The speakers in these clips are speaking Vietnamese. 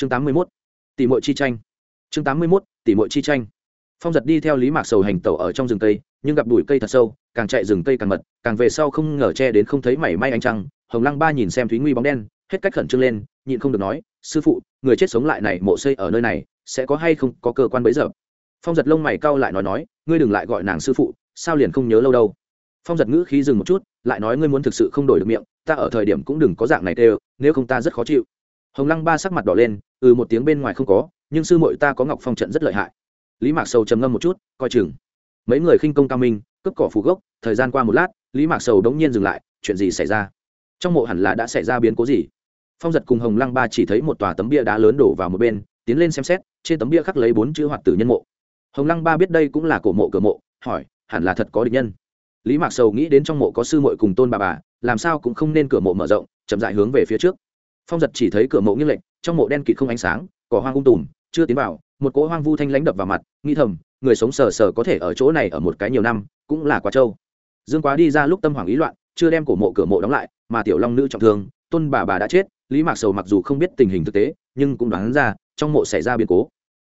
chương tám mươi mốt, tỷ mội chi tranh. Chương tám mươi mốt, tỷ mội chi tranh. Phong giật đi theo lý mạc sầu hành tẩu ở trong rừng cây nhưng gặp bụi cây thật sâu, càng chạy rừng cây càng mật, càng về sau không ngờ che đến không thấy mảy may ánh trăng. Hồng lăng ba nhìn xem thúy nguy bóng đen, hết cách khẩn trương lên, nhịn không được nói, sư phụ, người chết sống lại này mộ xây ở nơi này, sẽ có hay không có cơ quan bấy giờ? Phong giật lông mày cau lại nói nói, ngươi đừng lại gọi nàng sư phụ, sao liền không nhớ lâu đâu? Phong giật ngữ khí dừng một chút, lại nói, ngươi muốn thực sự không đổi được miệng, ta ở thời điểm cũng đừng có dạng này tê, nếu không ta rất khó chịu. Hồng lăng ba sắc mặt đỏ lên ừ một tiếng bên ngoài không có, nhưng sư muội ta có ngọc phong trận rất lợi hại. Lý mạc sầu trầm ngâm một chút, coi chừng. Mấy người khinh công cao minh, cướp cỏ phù gốc, thời gian qua một lát, lý mạc sầu đống nhiên dừng lại, chuyện gì xảy ra? Trong mộ hẳn là đã xảy ra biến cố gì? Phong giật cùng hồng lăng ba chỉ thấy một tòa tấm bia đá lớn đổ vào một bên, tiến lên xem xét, trên tấm bia khắc lấy bốn chữ hoạt tử nhân mộ. Hồng lăng ba biết đây cũng là cổ mộ cửa mộ, hỏi, hẳn là thật có địch nhân. Lý mạc sầu nghĩ đến trong mộ có sư mội cùng tôn bà bà, làm sao cũng không nên cửa mộ mở rộng, chậm dại hướng về phía trước. Phong giật chỉ thấy cửa mộ nghiêng lệch trong mộ đen kịt không ánh sáng, cỏ hoang ung tùm, chưa tiến vào, một cỗ hoang vu thanh lãnh đập vào mặt, nghĩ thầm, người sống sờ sờ có thể ở chỗ này ở một cái nhiều năm, cũng là quá trâu. Dương quá đi ra lúc tâm hoảng ý loạn, chưa đem cổ mộ cửa mộ đóng lại, mà tiểu long nữ trọng thương, tôn bà bà đã chết, lý mạc sầu mặc dù không biết tình hình thực tế, nhưng cũng đoán ra, trong mộ xảy ra biến cố.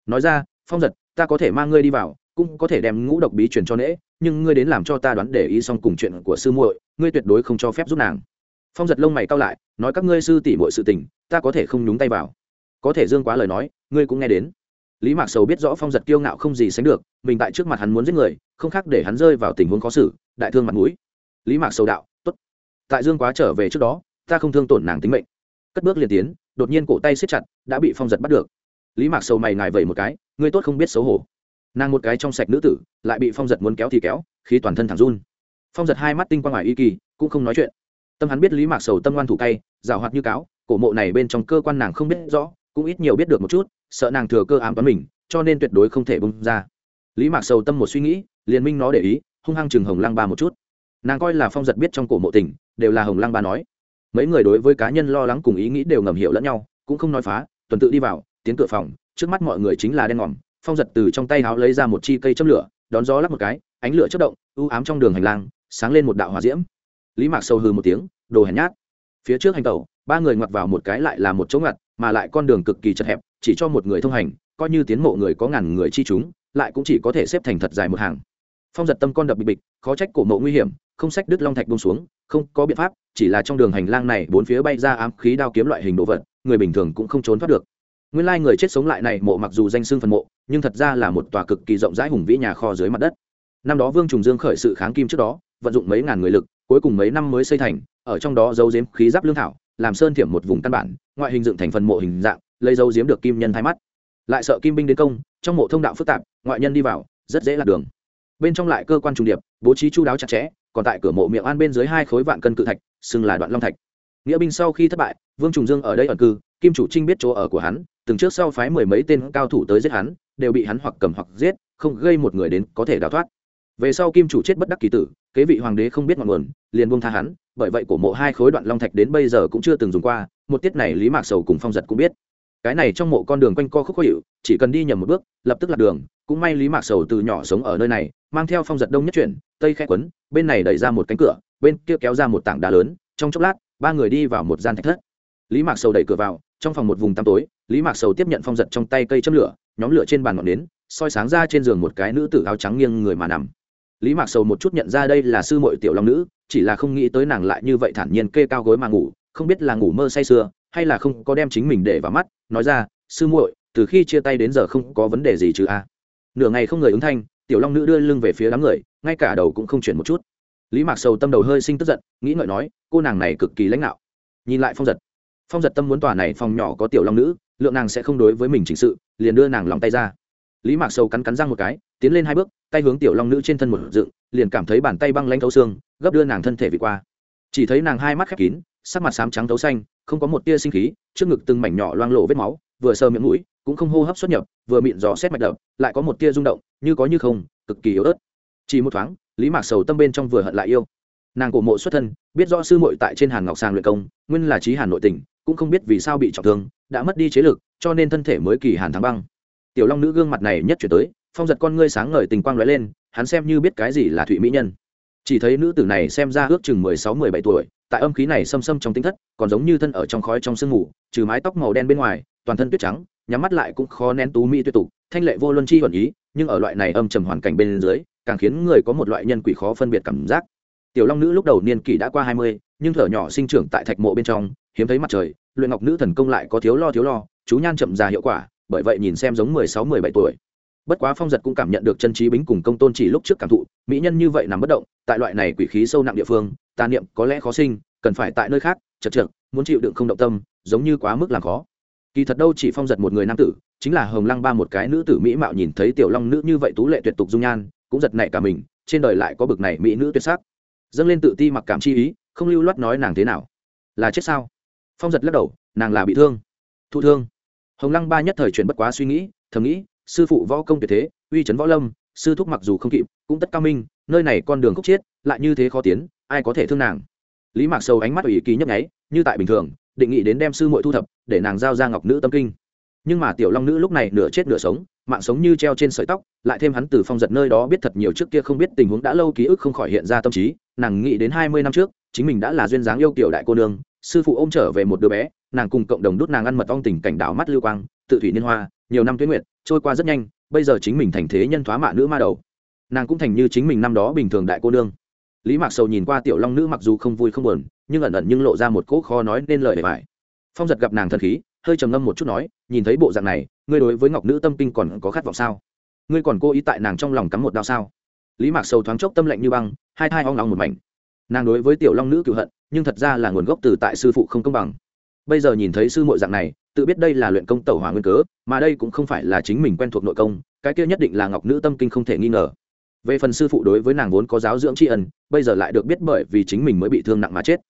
Nói ra, phong giật, ta có thể mang ngươi đi vào, cũng có thể đem ngũ độc bí truyền cho nễ, nhưng ngươi đến làm cho ta đoán để ý xong cùng chuyện của sư muội, ngươi tuyệt đối không cho phép giúp nàng phong giật lông mày cao lại, nói các ngươi sư tỷ muội sự tình, ta có thể không nhúng tay vào. Có thể dương quá lời nói, ngươi cũng nghe đến. Lý mạc sầu biết rõ phong giật kiêu ngạo không gì sánh được, mình tại trước mặt hắn muốn giết người, không khác để hắn rơi vào tình huống khó xử, đại thương mặt mũi. Lý mạc sầu đạo t ố t tại dương quá trở về trước đó, ta không thương tổn nàng tính mệnh. Cất bước liền tiến, đột nhiên cổ tay xếp chặt, đã bị phong giật bắt được. Lý mạc sầu mày ngài vẩy một cái, ngươi tốt không biết xấu hổ. Nàng một cái trong sạch nữ tử, lại bị phong giật muốn kéo thì kéo khi toàn thân thẳng run. Phong giật hai mắt tinh qua ngoài y kỳ, cũng không nói chuyện tâm hắn biết lý mạc sầu tâm ngoan thủ cay rào hoạt như cáo, cổ mộ này bên trong cơ quan nàng không biết rõ, cũng ít nhiều biết được một chút, sợ nàng thừa cơ ám toán mình, cho nên tuyệt đối không thể bung ra. Lý mạc sầu tâm một suy nghĩ, liền minh nó để ý, hung hăng chừng hồng lăng ba một chút. Nàng coi là phong giật biết trong cổ mộ tình, đều là hồng lăng ba nói. Mấy người đối với cá nhân lo lắng cùng ý nghĩ đều ngầm hiểu lẫn nhau, cũng không nói phá, tuần tự đi vào, tiến cửa phòng, trước mắt mọi người chính là đen ngòm, phong giật từ trong tay áo lấy ra một chi cây châm lửa, đón gió lắp một cái, ánh lửa chất động ưu ám trong đường hành lang, sáng lên một đạo hỏa diễm. Lý mạc sâu hư một tiếng đồ hèn nhát. Phía trước hành tẩu, ba người ngoặt vào một cái lại là một chỗ ngặt mà lại con đường cực kỳ chật hẹp, chỉ cho một người thông hành, coi như tiến mộ người có ngàn người chi chúng, lại cũng chỉ có thể xếp thành thật dài một hàng. Phong giật tâm con đập bịch bịch, khó trách cổ mộ nguy hiểm, không sách đứt long thạch bông xuống, không có biện pháp, chỉ là trong đường hành lang này bốn phía bay ra ám khí đao kiếm loại hình đồ vật, người bình thường cũng không trốn thoát được. Nguyên lai người chết sống lại này mộ mặc dù danh xưng phần mộ, nhưng thật ra là một tòa cực kỳ rộng rãi hùng vĩ nhà kho dưới mặt đất. Năm đó vương trùng dương khởi sự kháng kim trước đó, vận dụng mấy ngàn người lực, cuối cùng mấy năm mới xây thành ở trong đó giấu giếm khí giáp lương thảo, làm sơn thiểm một vùng căn bản, ngoại hình dựng thành phần mộ hình dạng, lấy dấu giếm được kim nhân thái mắt. Lại sợ kim binh đến công, trong mộ thông đạo phức tạp, ngoại nhân đi vào, rất dễ lạc đường. Bên trong lại cơ quan trùng điệp, bố trí chu đáo chặt chẽ, còn tại cửa mộ miệng an bên dưới hai khối vạn cân cự thạch, xưng là đoạn long thạch. Nghĩa binh sau khi thất bại, vương trùng dương ở đây ẩn cư, kim chủ trinh biết chỗ ở của hắn, từng trước sau phái mười mấy tên cao thủ tới giết hắn, đều bị hắn hoặc cầm hoặc giết, không gây một người đến có thể đào thoát. Về sau kim chủ chết bất đắc kỳ tử, kế vị hoàng đế không biết ngọn nguồn, liền buông tha hắn bởi vậy cổ mộ hai khối đoạn long thạch đến bây giờ cũng chưa từng dùng qua, một tiết này lý mạc sầu cùng phong giật cũng biết. Cái này trong mộ con đường quanh co khúc khó hiệu chỉ cần đi nhầm một bước, lập tức lạc đường, cũng may lý mạc sầu từ nhỏ sống ở nơi này, mang theo phong giật đông nhất chuyển, tây khẽ quấn, bên này đẩy ra một cánh cửa, bên kia kéo ra một tảng đá lớn, trong chốc lát, ba người đi vào một gian thạch thất. Lý mạc sầu đẩy cửa vào, trong phòng một vùng tăm tối, lý mạc sầu tiếp nhận phong giật trong tay cây châm lửa, nhóm lửa trên bàn ngọn nến, soi sáng ra trên giường một cái nữ tử áo trắng nghiêng người mà nằm lý mạc sầu một chút nhận ra đây là sư mội tiểu long nữ, chỉ là không nghĩ tới nàng lại như vậy thản nhiên kê cao gối mà ngủ, không biết là ngủ mơ say sưa, hay là không có đem chính mình để vào mắt, nói ra, sư muội, từ khi chia tay đến giờ không có vấn đề gì chứ a? Nửa ngày không người ứng thanh, tiểu long nữ đưa lưng về phía đám người, ngay cả đầu cũng không chuyển một chút. Lý mạc sầu tâm đầu hơi sinh tức giận, nghĩ ngợi nói, cô nàng này cực kỳ lãnh đạo. Nhìn lại phong giật phong giật tâm muốn tòa này phòng nhỏ có tiểu long nữ, lượng nàng sẽ không đối với mình chính sự, liền đưa nàng lòng tay ra lý mạc sầu cắn cắn răng một cái, tiến lên hai bước, tay hướng tiểu long nữ trên thân một dựng, liền cảm thấy bàn tay băng lanh thấu xương, gấp đưa nàng thân thể vị qua. Chỉ thấy nàng hai mắt khép kín, sắc mặt xám trắng thấu xanh, không có một tia sinh khí, trước ngực từng mảnh nhỏ loang lộ vết máu, vừa sờ miệng mũi, cũng không hô hấp xuất nhập, vừa miệng gió xét mạch đập, lại có một tia rung động, như có như không, cực kỳ yếu ớt. Chỉ một thoáng, lý mạc sầu tâm bên trong vừa hận lại yêu. Nàng cổ mộ xuất thân, biết rõ sư muội tại trên hàn ngọc sàng luyện công, nguyên là trí hàn nội tình, cũng không biết vì sao bị trọng thương, đã mất đi chế lực, cho nên thân thể mới kỳ hàn thắng băng tiểu long nữ gương mặt này nhất chuyển tới, phong giật con ngươi sáng ngời tình quang lóe lên, hắn xem như biết cái gì là thụy mỹ nhân. Chỉ thấy nữ tử này xem ra ước chừng mười sáu, mười bảy tuổi, tại âm khí này xâm xâm trong tính thất, còn giống như thân ở trong khói trong sương mù, trừ mái tóc màu đen bên ngoài, toàn thân tuyết trắng, nhắm mắt lại cũng khó nén tú mỹ tuyệt tục, thanh lệ vô luân chi thuần ý, nhưng ở loại này âm trầm hoàn cảnh bên dưới, càng khiến người có một loại nhân quỷ khó phân biệt cảm giác. Tiểu long nữ lúc đầu niên kỷ đã qua hai mươi, nhưng thở nhỏ sinh trưởng tại thạch mộ bên trong, hiếm thấy mặt trời, luyện ngọc nữ thần công lại có thiếu lo thiếu lo, chú nhan chậm già hiệu quả bởi vậy nhìn xem giống mười sáu, mười bảy tuổi. Bất quá phong giật cũng cảm nhận được chân trí bính cùng công tôn chỉ lúc trước cảm thụ, mỹ nhân như vậy nằm bất động, tại loại này quỷ khí sâu nặng địa phương, tà niệm có lẽ khó sinh, cần phải tại nơi khác, chật trượt muốn chịu đựng không động tâm, giống như quá mức là khó. Kỳ thật đâu chỉ phong giật một người nam tử, chính là hồng lăng ba một cái nữ tử mỹ mạo nhìn thấy tiểu long nữ như vậy tú lệ tuyệt tục dung nhan, cũng giật nảy cả mình, trên đời lại có bực này mỹ nữ tuyệt sắc. Dâng lên tự ti mặc cảm chi ý, không lưu loát nói nàng thế nào. Là chết sao? Phong giật lắc đầu, nàng là bị thương. Thụ thương hồng lăng ba nhất thời chuyển bất quá suy nghĩ, thầm nghĩ, sư phụ võ công tuyệt thế, uy trấn võ lâm, sư thúc mặc dù không kịp, cũng tất cao minh, nơi này con đường khúc chiết, lại như thế khó tiến, ai có thể thương nàng? Lý mạc sâu ánh mắt ủy kỳ nhấp nháy, như tại bình thường, định nghị đến đem sư muội thu thập, để nàng giao ra ngọc nữ tâm kinh. Nhưng mà tiểu long nữ lúc này nửa chết nửa sống, mạng sống như treo trên sợi tóc, lại thêm hắn từ phong giật nơi đó biết thật nhiều trước kia không biết tình huống đã lâu ký ức không khỏi hiện ra tâm trí, nàng nghĩ đến hai mươi năm trước, chính mình đã là duyên dáng yêu kiểu đại cô nương, sư phụ ôm trở về một đứa bé nàng cùng cộng đồng đút nàng ăn mật ong tình cảnh đảo mắt lưu quang, tự thủy niên hoa, nhiều năm tuyến nguyệt, trôi qua rất nhanh, bây giờ chính mình thành thế nhân thoá mạ nữ ma đầu. Nàng cũng thành như chính mình năm đó bình thường đại cô nương. Lý mạc sầu nhìn qua tiểu long nữ mặc dù không vui không buồn, nhưng ẩn ẩn nhưng lộ ra một cỗ kho nói nên lời để bài phong giật gặp nàng thần khí, hơi trầm ngâm một chút nói, nhìn thấy bộ dạng này, ngươi đối với ngọc nữ tâm kinh còn có khát vọng sao? Ngươi còn cố ý tại nàng trong lòng cắm một đao sao? Lý mạc sầu thoáng chốc tâm lạnh như băng, hai thai hoang lòng một mảnh. Nàng đối với tiểu long nữ cựu hận, nhưng thật ra là nguồn gốc từ tại sư phụ không công bằng bây giờ nhìn thấy sư muội dạng này, tự biết đây là luyện công tẩu hỏa nguyên cớ, mà đây cũng không phải là chính mình quen thuộc nội công, cái kia nhất định là ngọc nữ tâm kinh không thể nghi ngờ. Về phần sư phụ đối với nàng vốn có giáo dưỡng tri ân, bây giờ lại được biết bởi vì chính mình mới bị thương nặng mà chết.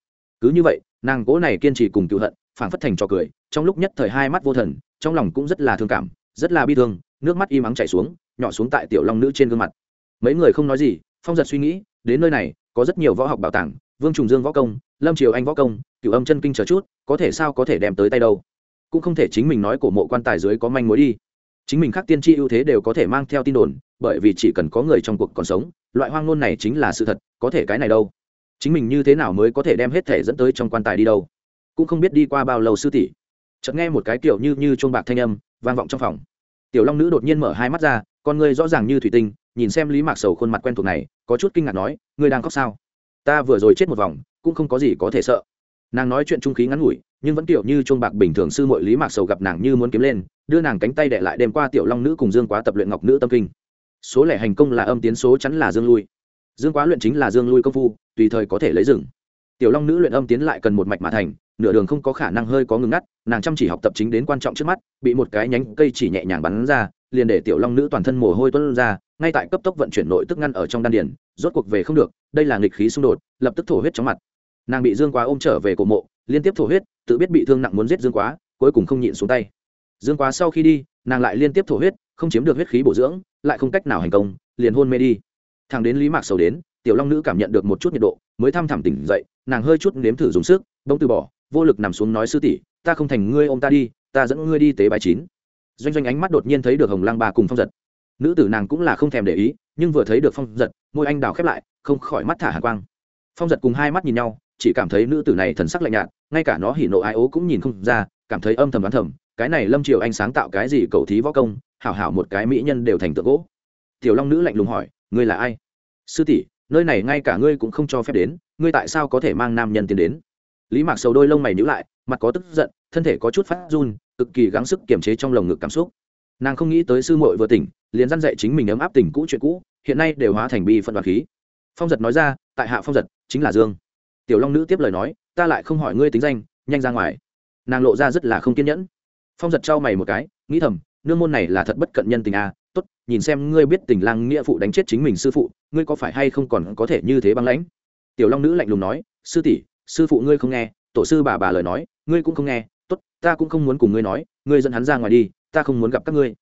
Cứ như vậy, nàng cố này kiên trì cùng cựu hận, phảng phất thành cho cười, trong lúc nhất thời hai mắt vô thần, trong lòng cũng rất là thương cảm, rất là bi thương, nước mắt im ắng chảy xuống, nhỏ xuống tại tiểu long nữ trên gương mặt. Mấy người không nói gì, phong giật suy nghĩ, đến nơi này, có rất nhiều võ học bảo tàng vương trùng dương võ công, lâm triều anh võ công cựu âm chân kinh chờ chút, có thể sao có thể đem tới tay đâu. Cũng không thể chính mình nói cổ mộ quan tài dưới có manh mối đi. Chính mình khác tiên tri ưu thế đều có thể mang theo tin đồn, bởi vì chỉ cần có người trong cuộc còn sống, loại hoang ngôn này chính là sự thật, có thể cái này đâu. Chính mình như thế nào mới có thể đem hết thể dẫn tới trong quan tài đi đâu? Cũng không biết đi qua bao lâu sư tỷ. Chợt nghe một cái kiểu như như chuông bạc thanh âm vang vọng trong phòng. Tiểu long nữ đột nhiên mở hai mắt ra, con người rõ ràng như thủy tinh, nhìn xem lý mạc sầu khuôn mặt quen thuộc này, có chút kinh ngạc nói, ngươi đang khóc sao? Ta vừa rồi chết một vòng, cũng không có gì có thể sợ. Nàng nói chuyện trung khí ngắn ngủi, nhưng vẫn kiểu như chuông bạc bình thường sư mội lý mạc sầu gặp nàng như muốn kiếm lên, đưa nàng cánh tay đệ lại đêm qua tiểu long nữ cùng dương quá tập luyện ngọc nữ tâm kinh. Số lẻ hành công là âm tiến số chắn là dương lui. Dương quá luyện chính là dương lui công phu, tùy thời có thể lấy rừng. Tiểu long nữ luyện âm tiến lại cần một mạch mà thành, nửa đường không có khả năng hơi có ngừng ngắt, nàng chăm chỉ học tập chính đến quan trọng trước mắt, bị một cái nhánh cây chỉ nhẹ nhàng bắn ra, liền để tiểu long nữ toàn thân mồ hôi tuân ra ngay tại cấp tốc vận chuyển nội tức ngăn ở trong đan điền, rốt cuộc về không được, đây là nghịch khí xung đột, lập tức thổ huyết chóng mặt. Nàng bị dương quá ôm trở về cổ mộ, liên tiếp thổ huyết, tự biết bị thương nặng muốn giết dương quá, cuối cùng không nhịn xuống tay. Dương quá sau khi đi, nàng lại liên tiếp thổ huyết, không chiếm được huyết khí bổ dưỡng, lại không cách nào hành công, liền hôn mê đi. Thằng đến lý mạc sầu đến, tiểu long nữ cảm nhận được một chút nhiệt độ, mới thăm thẳm tỉnh dậy, nàng hơi chút nếm thử dùng sức bông từ bỏ, vô lực nằm xuống nói sư tỷ, ta không thành ngươi ô m ta đi, ta dẫn ngươi đi tế bài chín. Doanh doanh ánh mắt đột nhiên thấy được hồng lăng ba cùng phong giật nữ tử nàng cũng là không thèm để ý, nhưng vừa thấy được phong giật, môi anh đào khép lại, không khỏi mắt thả hạ quang. Phong giật cùng hai mắt nhìn nhau, chỉ cảm thấy nữ tử này thần sắc lạnh nhạt, ngay cả nó hỉ nộ ai ố cũng nhìn không ra, cảm thấy âm thầm đoán thầm, cái này lâm triều anh sáng tạo cái gì cầu thí võ công, hảo hảo một cái mỹ nhân đều thành tượng gỗ. Tiểu long nữ lạnh lùng hỏi, ngươi là ai? Sư tỷ, nơi này ngay cả ngươi cũng không cho phép đến, ngươi tại sao có thể mang nam nhân tiến đến? Lý mạc sầu đôi lông mày nhữ lại, mặt có tức giận, thân thể có chút phát run, cực kỳ gắng sức kiềm chế trong lồng ngực cảm xúc nàng không nghĩ tới sư muội vừa tỉnh liền dăn dạy chính mình ấm áp tình cũ chuyện cũ hiện nay đều hóa thành bi phân đoạt khí. Phong giật nói ra tại hạ phong giật chính là dương. Tiểu long nữ tiếp lời nói ta lại không hỏi ngươi tính danh nhanh ra ngoài. Nàng lộ ra rất là không kiên nhẫn. Phong giật trao mày một cái nghĩ thầm nương môn này là thật bất cận nhân tình à, tốt nhìn xem ngươi biết tình lang nghĩa phụ đánh chết chính mình sư phụ ngươi có phải hay không còn có thể như thế băng lãnh? Tiểu long nữ lạnh lùng nói sư tỷ sư phụ ngươi không nghe tổ sư bà bà lời nói ngươi cũng không nghe tốt ta cũng không muốn cùng ngươi nói ngươi dẫn hắn ra ngoài đi ta không muốn gặp các ngươi.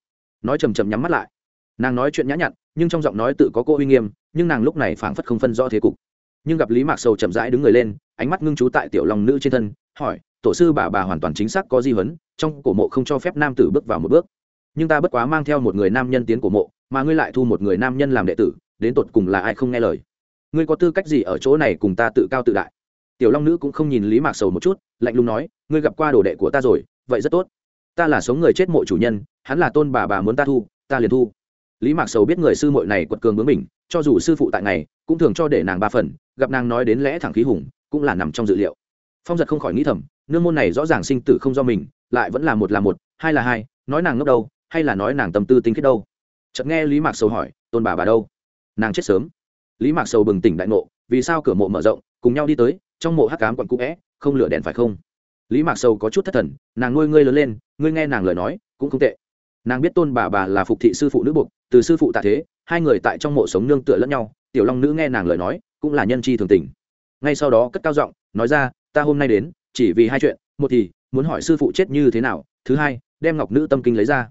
Nói chầm chầm nhắm mắt lại. Nàng nói chuyện nhã nhặn nhưng trong giọng nói tự có cô uy nghiêm nhưng nàng lúc này phảng phất không phân rõ thế cục. Nhưng gặp lý mạc sầu chậm rãi đứng người lên ánh mắt ngưng trú tại tiểu long nữ trên thân hỏi tổ sư bà bà hoàn toàn chính xác có di huấn, trong cổ mộ không cho phép nam tử bước vào một bước. Nhưng ta bất quá mang theo một người nam nhân tiến cổ mộ mà ngươi lại thu một người nam nhân làm đệ tử đến tột cùng là ai không nghe lời? Ngươi có tư cách gì ở chỗ này cùng ta tự cao tự đại? Tiểu long nữ cũng không nhìn lý mạc sầu một chút lạnh lùng nói ngươi gặp qua đồ đệ của ta rồi vậy rất tốt ta là sống người chết mộ chủ nhân, hắn là tôn bà bà muốn ta thu, ta liền thu. Lý mạc sầu biết người sư mội này quật cường bướng mình cho dù sư phụ tại ngày, cũng thường cho để nàng ba phần, gặp nàng nói đến lẽ thẳng khí hùng, cũng là nằm trong dự liệu. Phong giật không khỏi nghĩ thầm, nương môn này rõ ràng sinh tử không do mình, lại vẫn là một là một, hai là hai, nói nàng ngốc đâu, hay là nói nàng tâm tư tính kết đâu? Chợt nghe lý mạc sầu hỏi, tôn bà bà đâu? Nàng chết sớm. Lý mạc sầu bừng tỉnh đại ngộ, vì sao cửa mộ mở rộng, cùng nhau đi tới, trong mộ hắc cám quặn cũ vẽ không lửa đèn phải không? Lý mạc sầu có chút thất thần, nàng nuôi ngươi lớn lên, ngươi nghe nàng lời nói, cũng không tệ. Nàng biết tôn bà bà là phục thị sư phụ nữ buộc, từ sư phụ tạ thế, hai người tại trong mộ sống nương tựa lẫn nhau, tiểu long nữ nghe nàng lời nói, cũng là nhân chi thường tình. Ngay sau đó cất cao giọng, nói ra, ta hôm nay đến, chỉ vì hai chuyện, một thì, muốn hỏi sư phụ chết như thế nào, thứ hai, đem ngọc nữ tâm kinh lấy ra.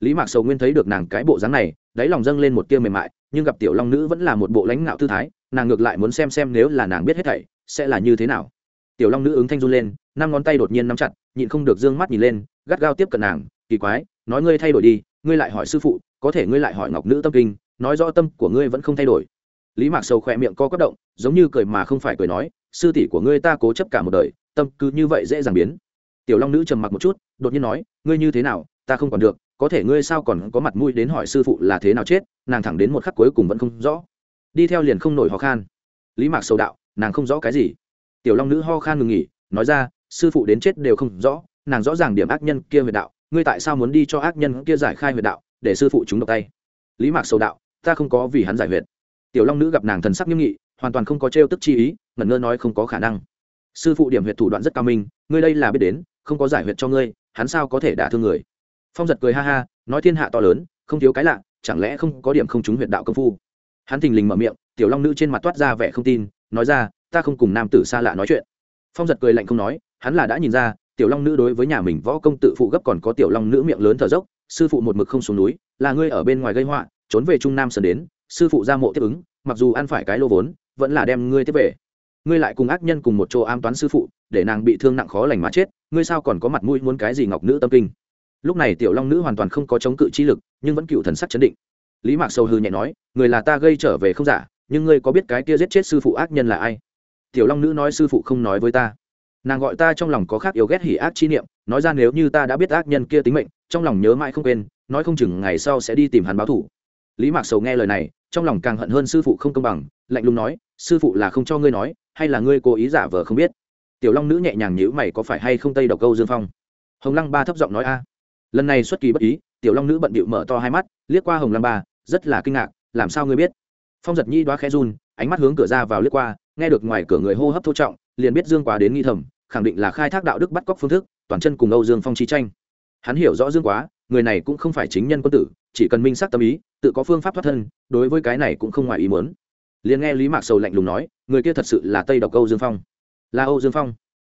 Lý mạc sầu nguyên thấy được nàng cái bộ dáng này, đáy lòng dâng lên một tia mềm mại, nhưng gặp tiểu long nữ vẫn là một bộ lãnh ngạo thư thái, nàng ngược lại muốn xem xem nếu là nàng biết hết thảy, sẽ là như thế nào. Tiểu long nữ ứng thanh run lên năm ngón tay đột nhiên nắm chặt, nhịn không được d ư ơ n g mắt nhìn lên, gắt gao tiếp cận nàng, kỳ quái, nói ngươi thay đổi đi, ngươi lại hỏi sư phụ, có thể ngươi lại hỏi ngọc nữ tâm kinh, nói rõ tâm của ngươi vẫn không thay đổi. Lý mạc sầu khỏe miệng co quất động, giống như cười mà không phải cười nói, sư tỷ của ngươi ta cố chấp cả một đời, tâm cứ như vậy dễ dàng biến. Tiểu long nữ trầm mặc một chút, đột nhiên nói, ngươi như thế nào, ta không còn được, có thể ngươi sao còn có mặt mũi đến hỏi sư phụ là thế nào chết, nàng thẳng đến một khắc cuối cùng vẫn không rõ. Đi theo liền không nổi ho khan. Lý mạc sầu đạo, nàng không rõ cái gì. Tiểu long nữ ho khan ngừng nghỉ, nói ra sư phụ đến chết đều không rõ, nàng rõ ràng điểm ác nhân kia huyệt đạo, ngươi tại sao muốn đi cho ác nhân kia giải khai huyệt đạo, để sư phụ chúng độc tay? Lý mạc sầu đạo, ta không có vì hắn giải huyệt. Tiểu long nữ gặp nàng thần sắc nghiêm nghị, hoàn toàn không có trêu tức chi ý, ngẩn ngơ nói không có khả năng. Sư phụ điểm huyệt thủ đoạn rất cao minh, ngươi đây là biết đến, không có giải huyệt cho ngươi, hắn sao có thể đả thương người? Phong giật cười ha ha, nói thiên hạ to lớn, không thiếu cái lạ, chẳng lẽ không có điểm không trúng huyệt đạo công phu? Hắn thình lình mở miệng, tiểu long nữ trên mặt toát ra vẻ không tin, nói ra, ta không cùng nam tử xa lạ nói chuyện. Phong giật cười lạnh không nói hắn là đã nhìn ra, tiểu long nữ đối với nhà mình võ công tự phụ gấp còn có tiểu long nữ miệng lớn thở dốc, sư phụ một mực không xuống núi, là ngươi ở bên ngoài gây họa, trốn về trung nam sơn đến, sư phụ ra mộ tiếp ứng, mặc dù ăn phải cái lô vốn, vẫn là đem ngươi tiếp về. Ngươi lại cùng ác nhân cùng một chỗ am toán sư phụ, để nàng bị thương nặng khó lành mà chết, ngươi sao còn có mặt mũi muốn cái gì ngọc nữ tâm kinh? Lúc này tiểu long nữ hoàn toàn không có chống cự chi lực, nhưng vẫn cựu thần sắc chấn định. Lý mạc sâu hư nhẹ nói, người là ta gây trở về không giả, nhưng ngươi có biết cái kia giết chết sư phụ ác nhân là ai? Tiểu long nữ nói sư phụ không nói với ta nàng gọi ta trong lòng có khác yêu ghét hỉ ác chi niệm, nói ra nếu như ta đã biết ác nhân kia tính mệnh, trong lòng nhớ mãi không quên, nói không chừng ngày sau sẽ đi tìm hắn báo thủ lý mạc sầu nghe lời này, trong lòng càng hận hơn sư phụ không công bằng, lạnh lùng nói, sư phụ là không cho ngươi nói, hay là ngươi cố ý giả vờ không biết? Tiểu long nữ nhẹ nhàng nhữ mày có phải hay không tây độc câu dương phong? Hồng lăng ba thấp giọng nói a. Lần này xuất kỳ bất ý, tiểu long nữ bận bịu mở to hai mắt, liếc qua hồng lăng ba, rất là kinh ngạc, làm sao ngươi biết? Phong giật nhi đoá khẽ run, ánh mắt hướng cửa ra vào liếc qua, nghe được ngoài cửa người hô hấp thô trọng, liền biết dương quá đến nghi thầm khẳng định là khai thác đạo đức bắt cóc phương thức, toàn chân cùng âu dương phong chi tranh. Hắn hiểu rõ dương quá, người này cũng không phải chính nhân quân tử, chỉ cần minh xác tâm ý, tự có phương pháp thoát thân, đối với cái này cũng không ngoài ý muốn. Liền nghe lý mạc sầu lạnh lùng nói, người kia thật sự là tây độc âu dương phong. Là âu dương phong.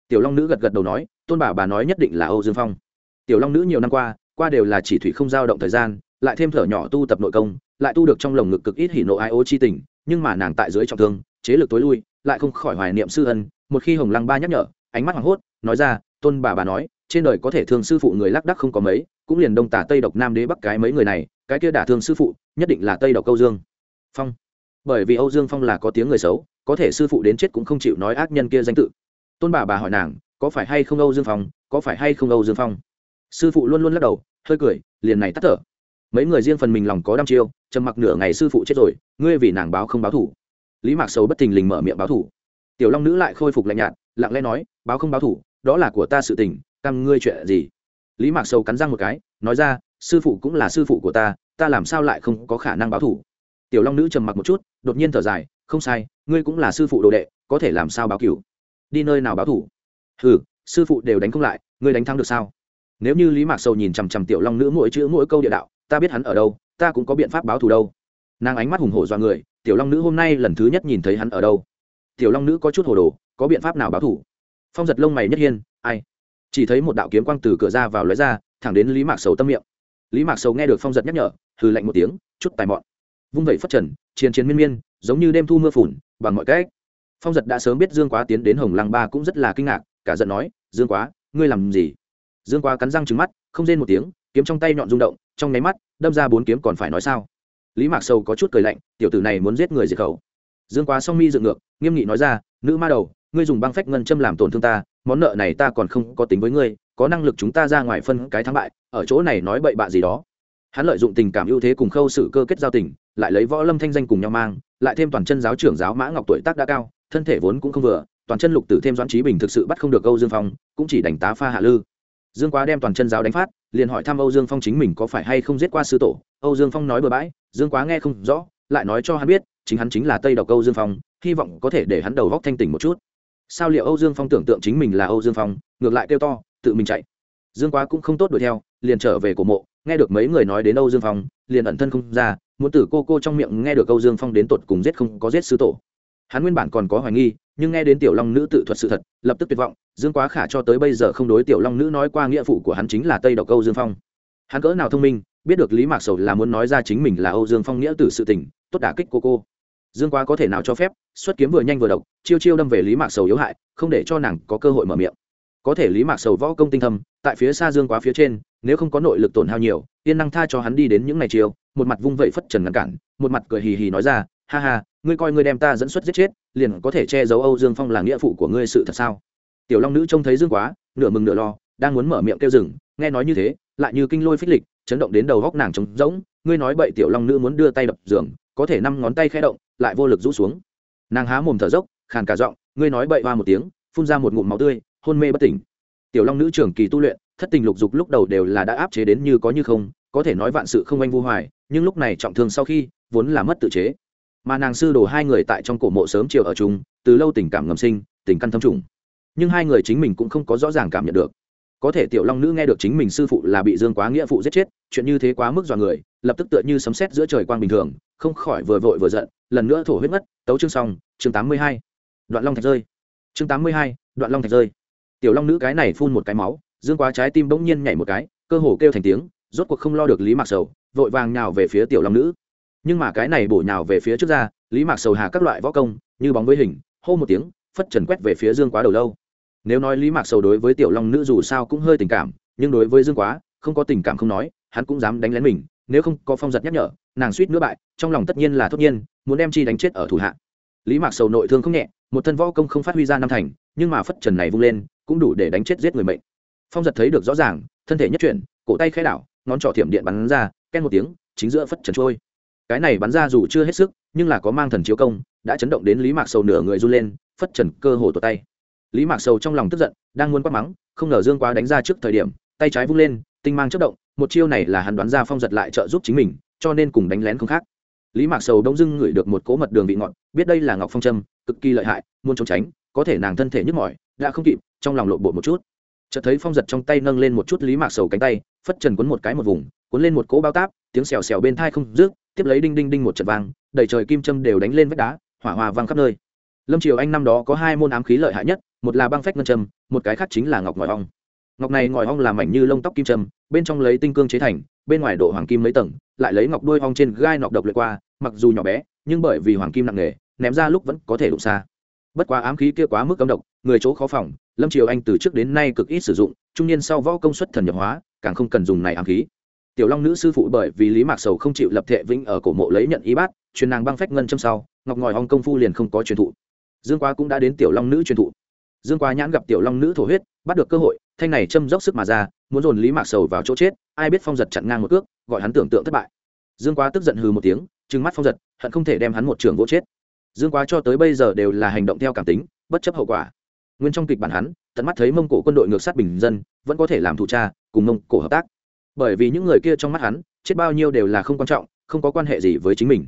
Tiểu long nữ gật gật đầu nói, tôn bà bà nói nhất định là âu dương phong. Tiểu long nữ nhiều năm qua qua đều là chỉ thủy không dao động thời gian, lại thêm thở nhỏ tu tập nội công, lại tu được trong lồng ngực cực ít hỉ nộ ai ô chi tình, nhưng mà nàng tại dưới trọng thương, chế lực tối lui, lại không khỏi hoài niệm sư ân, một khi hồng lăng ba nhắc nhở ánh mắt hoảng hốt, nói ra, tôn bà bà nói, trên đời có thể thương sư phụ người lác đắc không có mấy, cũng liền đông tả tây độc nam đế bắc cái mấy người này, cái kia đả thương sư phụ, nhất định là tây độc âu dương. Phong. Bởi vì âu dương phong là có tiếng người xấu, có thể sư phụ đến chết cũng không chịu nói ác nhân kia danh tự. Tôn bà bà hỏi nàng, có phải hay không âu dương phong, có phải hay không âu dương phong? Sư phụ luôn luôn lắc đầu, hơi cười, liền này tắt thở. Mấy người riêng phần mình lòng có đăm chiêu, trầm mặc nửa ngày sư phụ chết rồi, ngươi vì nàng báo không báo thủ. Lý mạc sầu bất thình lình mở miệng báo thủ. Tiểu long nữ lại khôi phục lạnh nhạt, lặng lẽ nói báo không báo thủ, đó là của ta sự tình căm ngươi chuyện gì? Lý mạc sầu cắn răng một cái, nói ra, sư phụ cũng là sư phụ của ta ta làm sao lại không có khả năng báo thủ? Tiểu long nữ trầm mặc một chút, đột nhiên thở dài, không sai, ngươi cũng là sư phụ đồ đệ, có thể làm sao báo cửu? Đi nơi nào báo thủ? Ừ sư phụ đều đánh không lại, ngươi đánh thắng được sao? Nếu như lý mạc sầu nhìn chằm chằm tiểu long nữ mỗi chữ mỗi câu địa đạo, ta biết hắn ở đâu, ta cũng có biện pháp báo thù đâu. Nàng ánh mắt hùng hổ do người, tiểu long nữ hôm nay lần thứ nhất nhìn thấy hắn ở đâu? Tiểu long nữ có chút hồ đồ, có biện pháp nào báo thù phong giật lông mày nhất hiên, ai? Chỉ thấy một đạo kiếm quang từ cửa ra vào lóe ra, thẳng đến lý mạc sầu tâm miệng. Lý mạc sầu nghe được phong giật nhắc nhở, hừ lạnh một tiếng, chút tài mọn. Vung vẩy phất trần, chiến chiến miên miên, giống như đêm thu mưa phùn, bằng mọi cách. Phong giật đã sớm biết dương quá tiến đến hồng lăng ba cũng rất là kinh ngạc, cả giận nói, dương quá, ngươi làm gì? Dương quá cắn răng trứng mắt, không rên một tiếng, kiếm trong tay nhọn rung động, trong nháy mắt, đâm ra bốn kiếm còn phải nói sao? Lý mạc sầu có chút cười lạnh, tiểu tử này muốn giết người diệt khẩu. Dương quá song mi dựng ngược, nghiêm nghị nói ra, nữ ma đầu ngươi dùng băng phách ngân châm làm tổn thương ta, món nợ này ta còn không có tính với ngươi, có năng lực chúng ta ra ngoài phân cái thắng bại, ở chỗ này nói bậy bạ gì đó. Hắn lợi dụng tình cảm ưu thế cùng khâu sự cơ kết giao tình, lại lấy võ lâm thanh danh cùng nhau mang, lại thêm toàn chân giáo trưởng giáo mã ngọc tuổi tác đã cao, thân thể vốn cũng không vừa, toàn chân lục tử thêm doãn trí bình thực sự bắt không được âu dương phong, cũng chỉ đánh tá pha hạ lư. Dương quá đem toàn chân giáo đánh phát, liền hỏi thăm âu dương phong chính mình có phải hay không giết qua sư tổ. Âu dương phong nói bừa bãi, dương quá nghe không rõ, lại nói cho hắn biết, chính hắn chính là tây độc âu dương phong, hy vọng có thể để hắn đầu góc thanh tỉnh một chút sao liệu âu dương phong tưởng tượng chính mình là âu dương phong, ngược lại kêu to, tự mình chạy. Dương quá cũng không tốt đuổi theo, liền trở về cổ mộ, nghe được mấy người nói đến âu dương phong, liền ẩn thân không ra, muốn từ cô cô trong miệng nghe được âu dương phong đến tột cùng giết không có giết sư tổ. Hắn nguyên bản còn có hoài nghi, nhưng nghe đến tiểu long nữ tự thuật sự thật, lập tức tuyệt vọng, dương quá khả cho tới bây giờ không đối tiểu long nữ nói qua nghĩa phụ của hắn chính là tây độc âu dương phong. Hắn cỡ nào thông minh, biết được lý mạc sầu là muốn nói ra chính mình là âu dương phong nghĩa tử sự tình, tốt đả kích cô cô dương quá có thể nào cho phép, xuất kiếm vừa nhanh vừa độc, chiêu chiêu đâm về lý mạc sầu yếu hại, không để cho nàng có cơ hội mở miệng. Có thể lý mạc sầu võ công tinh thâm, tại phía xa dương quá phía trên, nếu không có nội lực tổn hao nhiều, tiên năng tha cho hắn đi đến những ngày chiều, một mặt vung vẩy phất trần ngăn cản, một mặt cười hì hì nói ra, ha ha, ngươi coi ngươi đem ta dẫn xuất giết chết, liền có thể che giấu âu dương phong là nghĩa phụ của ngươi sự thật sao? Tiểu long nữ trông thấy dương quá, nửa mừng nửa lo, đang muốn mở miệng kêu rừng nghe nói như thế, lại như kinh lôi phích lịch, chấn động đến đầu góc nàng trống rỗng, ngươi nói bậy tiểu long nữ muốn đưa tay đập giường có thể năm ngón tay khẽ động, lại vô lực rũ xuống. Nàng há mồm thở dốc, khàn cả giọng, ngươi nói bậy hoa một tiếng, phun ra một ngụm máu tươi, hôn mê bất tỉnh. Tiểu long nữ trưởng kỳ tu luyện, thất tình lục dục lúc đầu đều là đã áp chế đến như có như không, có thể nói vạn sự không anh vô hoài, nhưng lúc này trọng thương sau khi, vốn là mất tự chế. Mà nàng sư đồ hai người tại trong cổ mộ sớm chiều ở chung, từ lâu tình cảm ngầm sinh, tình căn thâm trùng. Nhưng hai người chính mình cũng không có rõ ràng cảm nhận được có thể tiểu long nữ nghe được chính mình sư phụ là bị dương quá nghĩa phụ giết chết, chuyện như thế quá mức dọa người, lập tức tựa như sấm sét giữa trời quang bình thường, không khỏi vừa vội vừa giận, lần nữa thổ huyết mất tấu chương xong, chương tám mươi hai. Đoạn long thạch rơi. Chương tám mươi hai, đoạn long thạch rơi. Tiểu long nữ cái này phun một cái máu, dương quá trái tim bỗng nhiên nhảy một cái, cơ hồ kêu thành tiếng, rốt cuộc không lo được lý mạc sầu, vội vàng nhào về phía tiểu long nữ. Nhưng mà cái này bổ nhào về phía trước ra, lý mạc sầu hà các loại võ công, như bóng với hình, hô một tiếng, phất trần quét về phía dương quá đầu lâu nếu nói lý mạc sầu đối với tiểu long nữ dù sao cũng hơi tình cảm, nhưng đối với dương quá, không có tình cảm không nói, hắn cũng dám đánh lén mình, nếu không có phong giật nhắc nhở, nàng suýt nữa bại, trong lòng tất nhiên là tất nhiên, muốn đem chi đánh chết ở thủ hạ. Lý mạc sầu nội thương không nhẹ, một thân võ công không phát huy ra năm thành, nhưng mà phất trần này vung lên, cũng đủ để đánh chết giết người mệnh. Phong giật thấy được rõ ràng, thân thể nhất chuyển, cổ tay khai đảo, ngón trỏ thiểm điện bắn ra ken một tiếng, chính giữa phất trần trôi. Cái này bắn ra dù chưa hết sức, nhưng là có mang thần chiếu công, đã chấn động đến lý mạc sầu nửa người run lên, phất trần cơ hồ tột tay lý mạc sầu trong lòng tức giận, đang muốn quát mắng, không ngờ dương quá đánh ra trước thời điểm, tay trái vung lên, tinh mang chất động, một chiêu này là hắn đoán ra phong giật lại trợ giúp chính mình, cho nên cùng đánh lén không khác. Lý mạc sầu đông dưng ngửi được một cỗ mật đường vị ngọt, biết đây là ngọc phong trâm cực kỳ lợi hại, muốn trốn tránh, có thể nàng thân thể nhức mỏi, đã không kịp, trong lòng lộn bộ một chút. Chợt thấy phong giật trong tay nâng lên một chút lý mạc sầu cánh tay, phất trần quấn một cái một vùng, cuốn lên một cỗ bao táp, tiếng xèo xèo bên thai không rước tiếp lấy đinh đinh đinh một trận vang, đầy trời kim châm đều đánh lên vách đá, hỏa hòa vang khắp nơi. Lâm triều anh năm đó có hai môn ám khí lợi hại nhất một là băng phách ngân châm, một cái khác chính là ngọc ngòi ong. Ngọc này ngòi ong làm mảnh như lông tóc kim châm, bên trong lấy tinh cương chế thành, bên ngoài độ hoàng kim mấy tầng, lại lấy ngọc đuôi ong trên gai nọc độc luyện qua, mặc dù nhỏ bé, nhưng bởi vì hoàng kim nặng nề, ném ra lúc vẫn có thể đụng xa. Bất quá ám khí kia quá mức cấm độc, người chỗ khó phòng, lâm triều anh từ trước đến nay cực ít sử dụng, trung niên sau võ công suất thần nhập hóa, càng không cần dùng này ám khí. Tiểu long nữ sư phụ bởi vì lý mạc sầu không chịu lập thệ vĩnh ở cổ mộ lấy nhận ý bát, truyền nàng băng phách ngân châm sau, ngọc ngòi ong công phu liền không có truyền thụ. Dương quá cũng đã đến tiểu long nữ truyền thụ dương quá nhãn gặp tiểu long nữ thổ huyết, bắt được cơ hội, thanh này châm dốc sức mà ra, muốn dồn lý mạc sầu vào chỗ chết, ai biết phong giật chặn ngang một cước, gọi hắn tưởng tượng thất bại. Dương quá tức giận hừ một tiếng, trừng mắt phong giật, hận không thể đem hắn một trường gỗ chết. Dương quá cho tới bây giờ đều là hành động theo cảm tính, bất chấp hậu quả. Nguyên trong kịch bản hắn, tận mắt thấy mông cổ quân đội ngược sát bình dân, vẫn có thể làm thủ cha cùng mông cổ hợp tác. Bởi vì những người kia trong mắt hắn, chết bao nhiêu đều là không quan trọng, không có quan hệ gì với chính mình.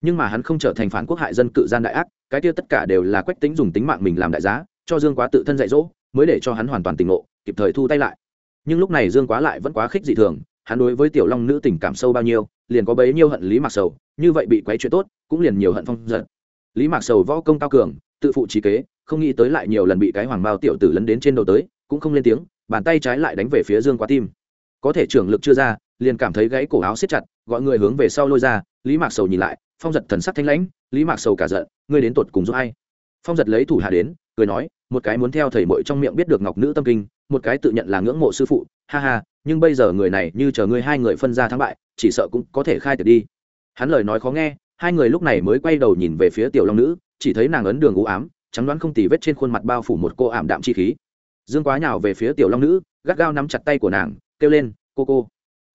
Nhưng mà hắn không trở thành phản quốc hại dân cự gian đại ác, cái kia tất cả đều là quách tính dùng tính mạng mình làm đại giá cho dương quá tự thân dạy dỗ, mới để cho hắn hoàn toàn tỉnh ngộ, kịp thời thu tay lại. Nhưng lúc này dương quá lại vẫn quá khích dị thường, hắn đối với tiểu long nữ tình cảm sâu bao nhiêu, liền có bấy nhiêu hận lý mạc sầu, như vậy bị quấy chuyện tốt, cũng liền nhiều hận phong giận. Lý mạc sầu võ công cao cường, tự phụ trí kế, không nghĩ tới lại nhiều lần bị cái hoàng bao tiểu tử lấn đến trên đầu tới, cũng không lên tiếng, bàn tay trái lại đánh về phía dương quá tim. Có thể trưởng lực chưa ra, liền cảm thấy gãy cổ áo siết chặt, gọi người hướng về sau lôi ra, lý mạc sầu nhìn lại, phong giật thần sắc thanh lãnh, lý mạc sầu cả giận, ngươi đến tột cùng giúp ai? Phong giật lấy thủ hạ đến cười nói, một cái muốn theo thầy mội trong miệng biết được ngọc nữ tâm kinh, một cái tự nhận là ngưỡng mộ sư phụ, ha ha, nhưng bây giờ người này như chờ ngươi hai người phân ra thắng bại, chỉ sợ cũng có thể khai tiệc đi. Hắn lời nói khó nghe, hai người lúc này mới quay đầu nhìn về phía tiểu long nữ, chỉ thấy nàng ấn đường u ám, trắng đoán không tì vết trên khuôn mặt bao phủ một cô ảm đạm chi khí. Dương quá nhào về phía tiểu long nữ, gắt gao nắm chặt tay của nàng, kêu lên, cô cô.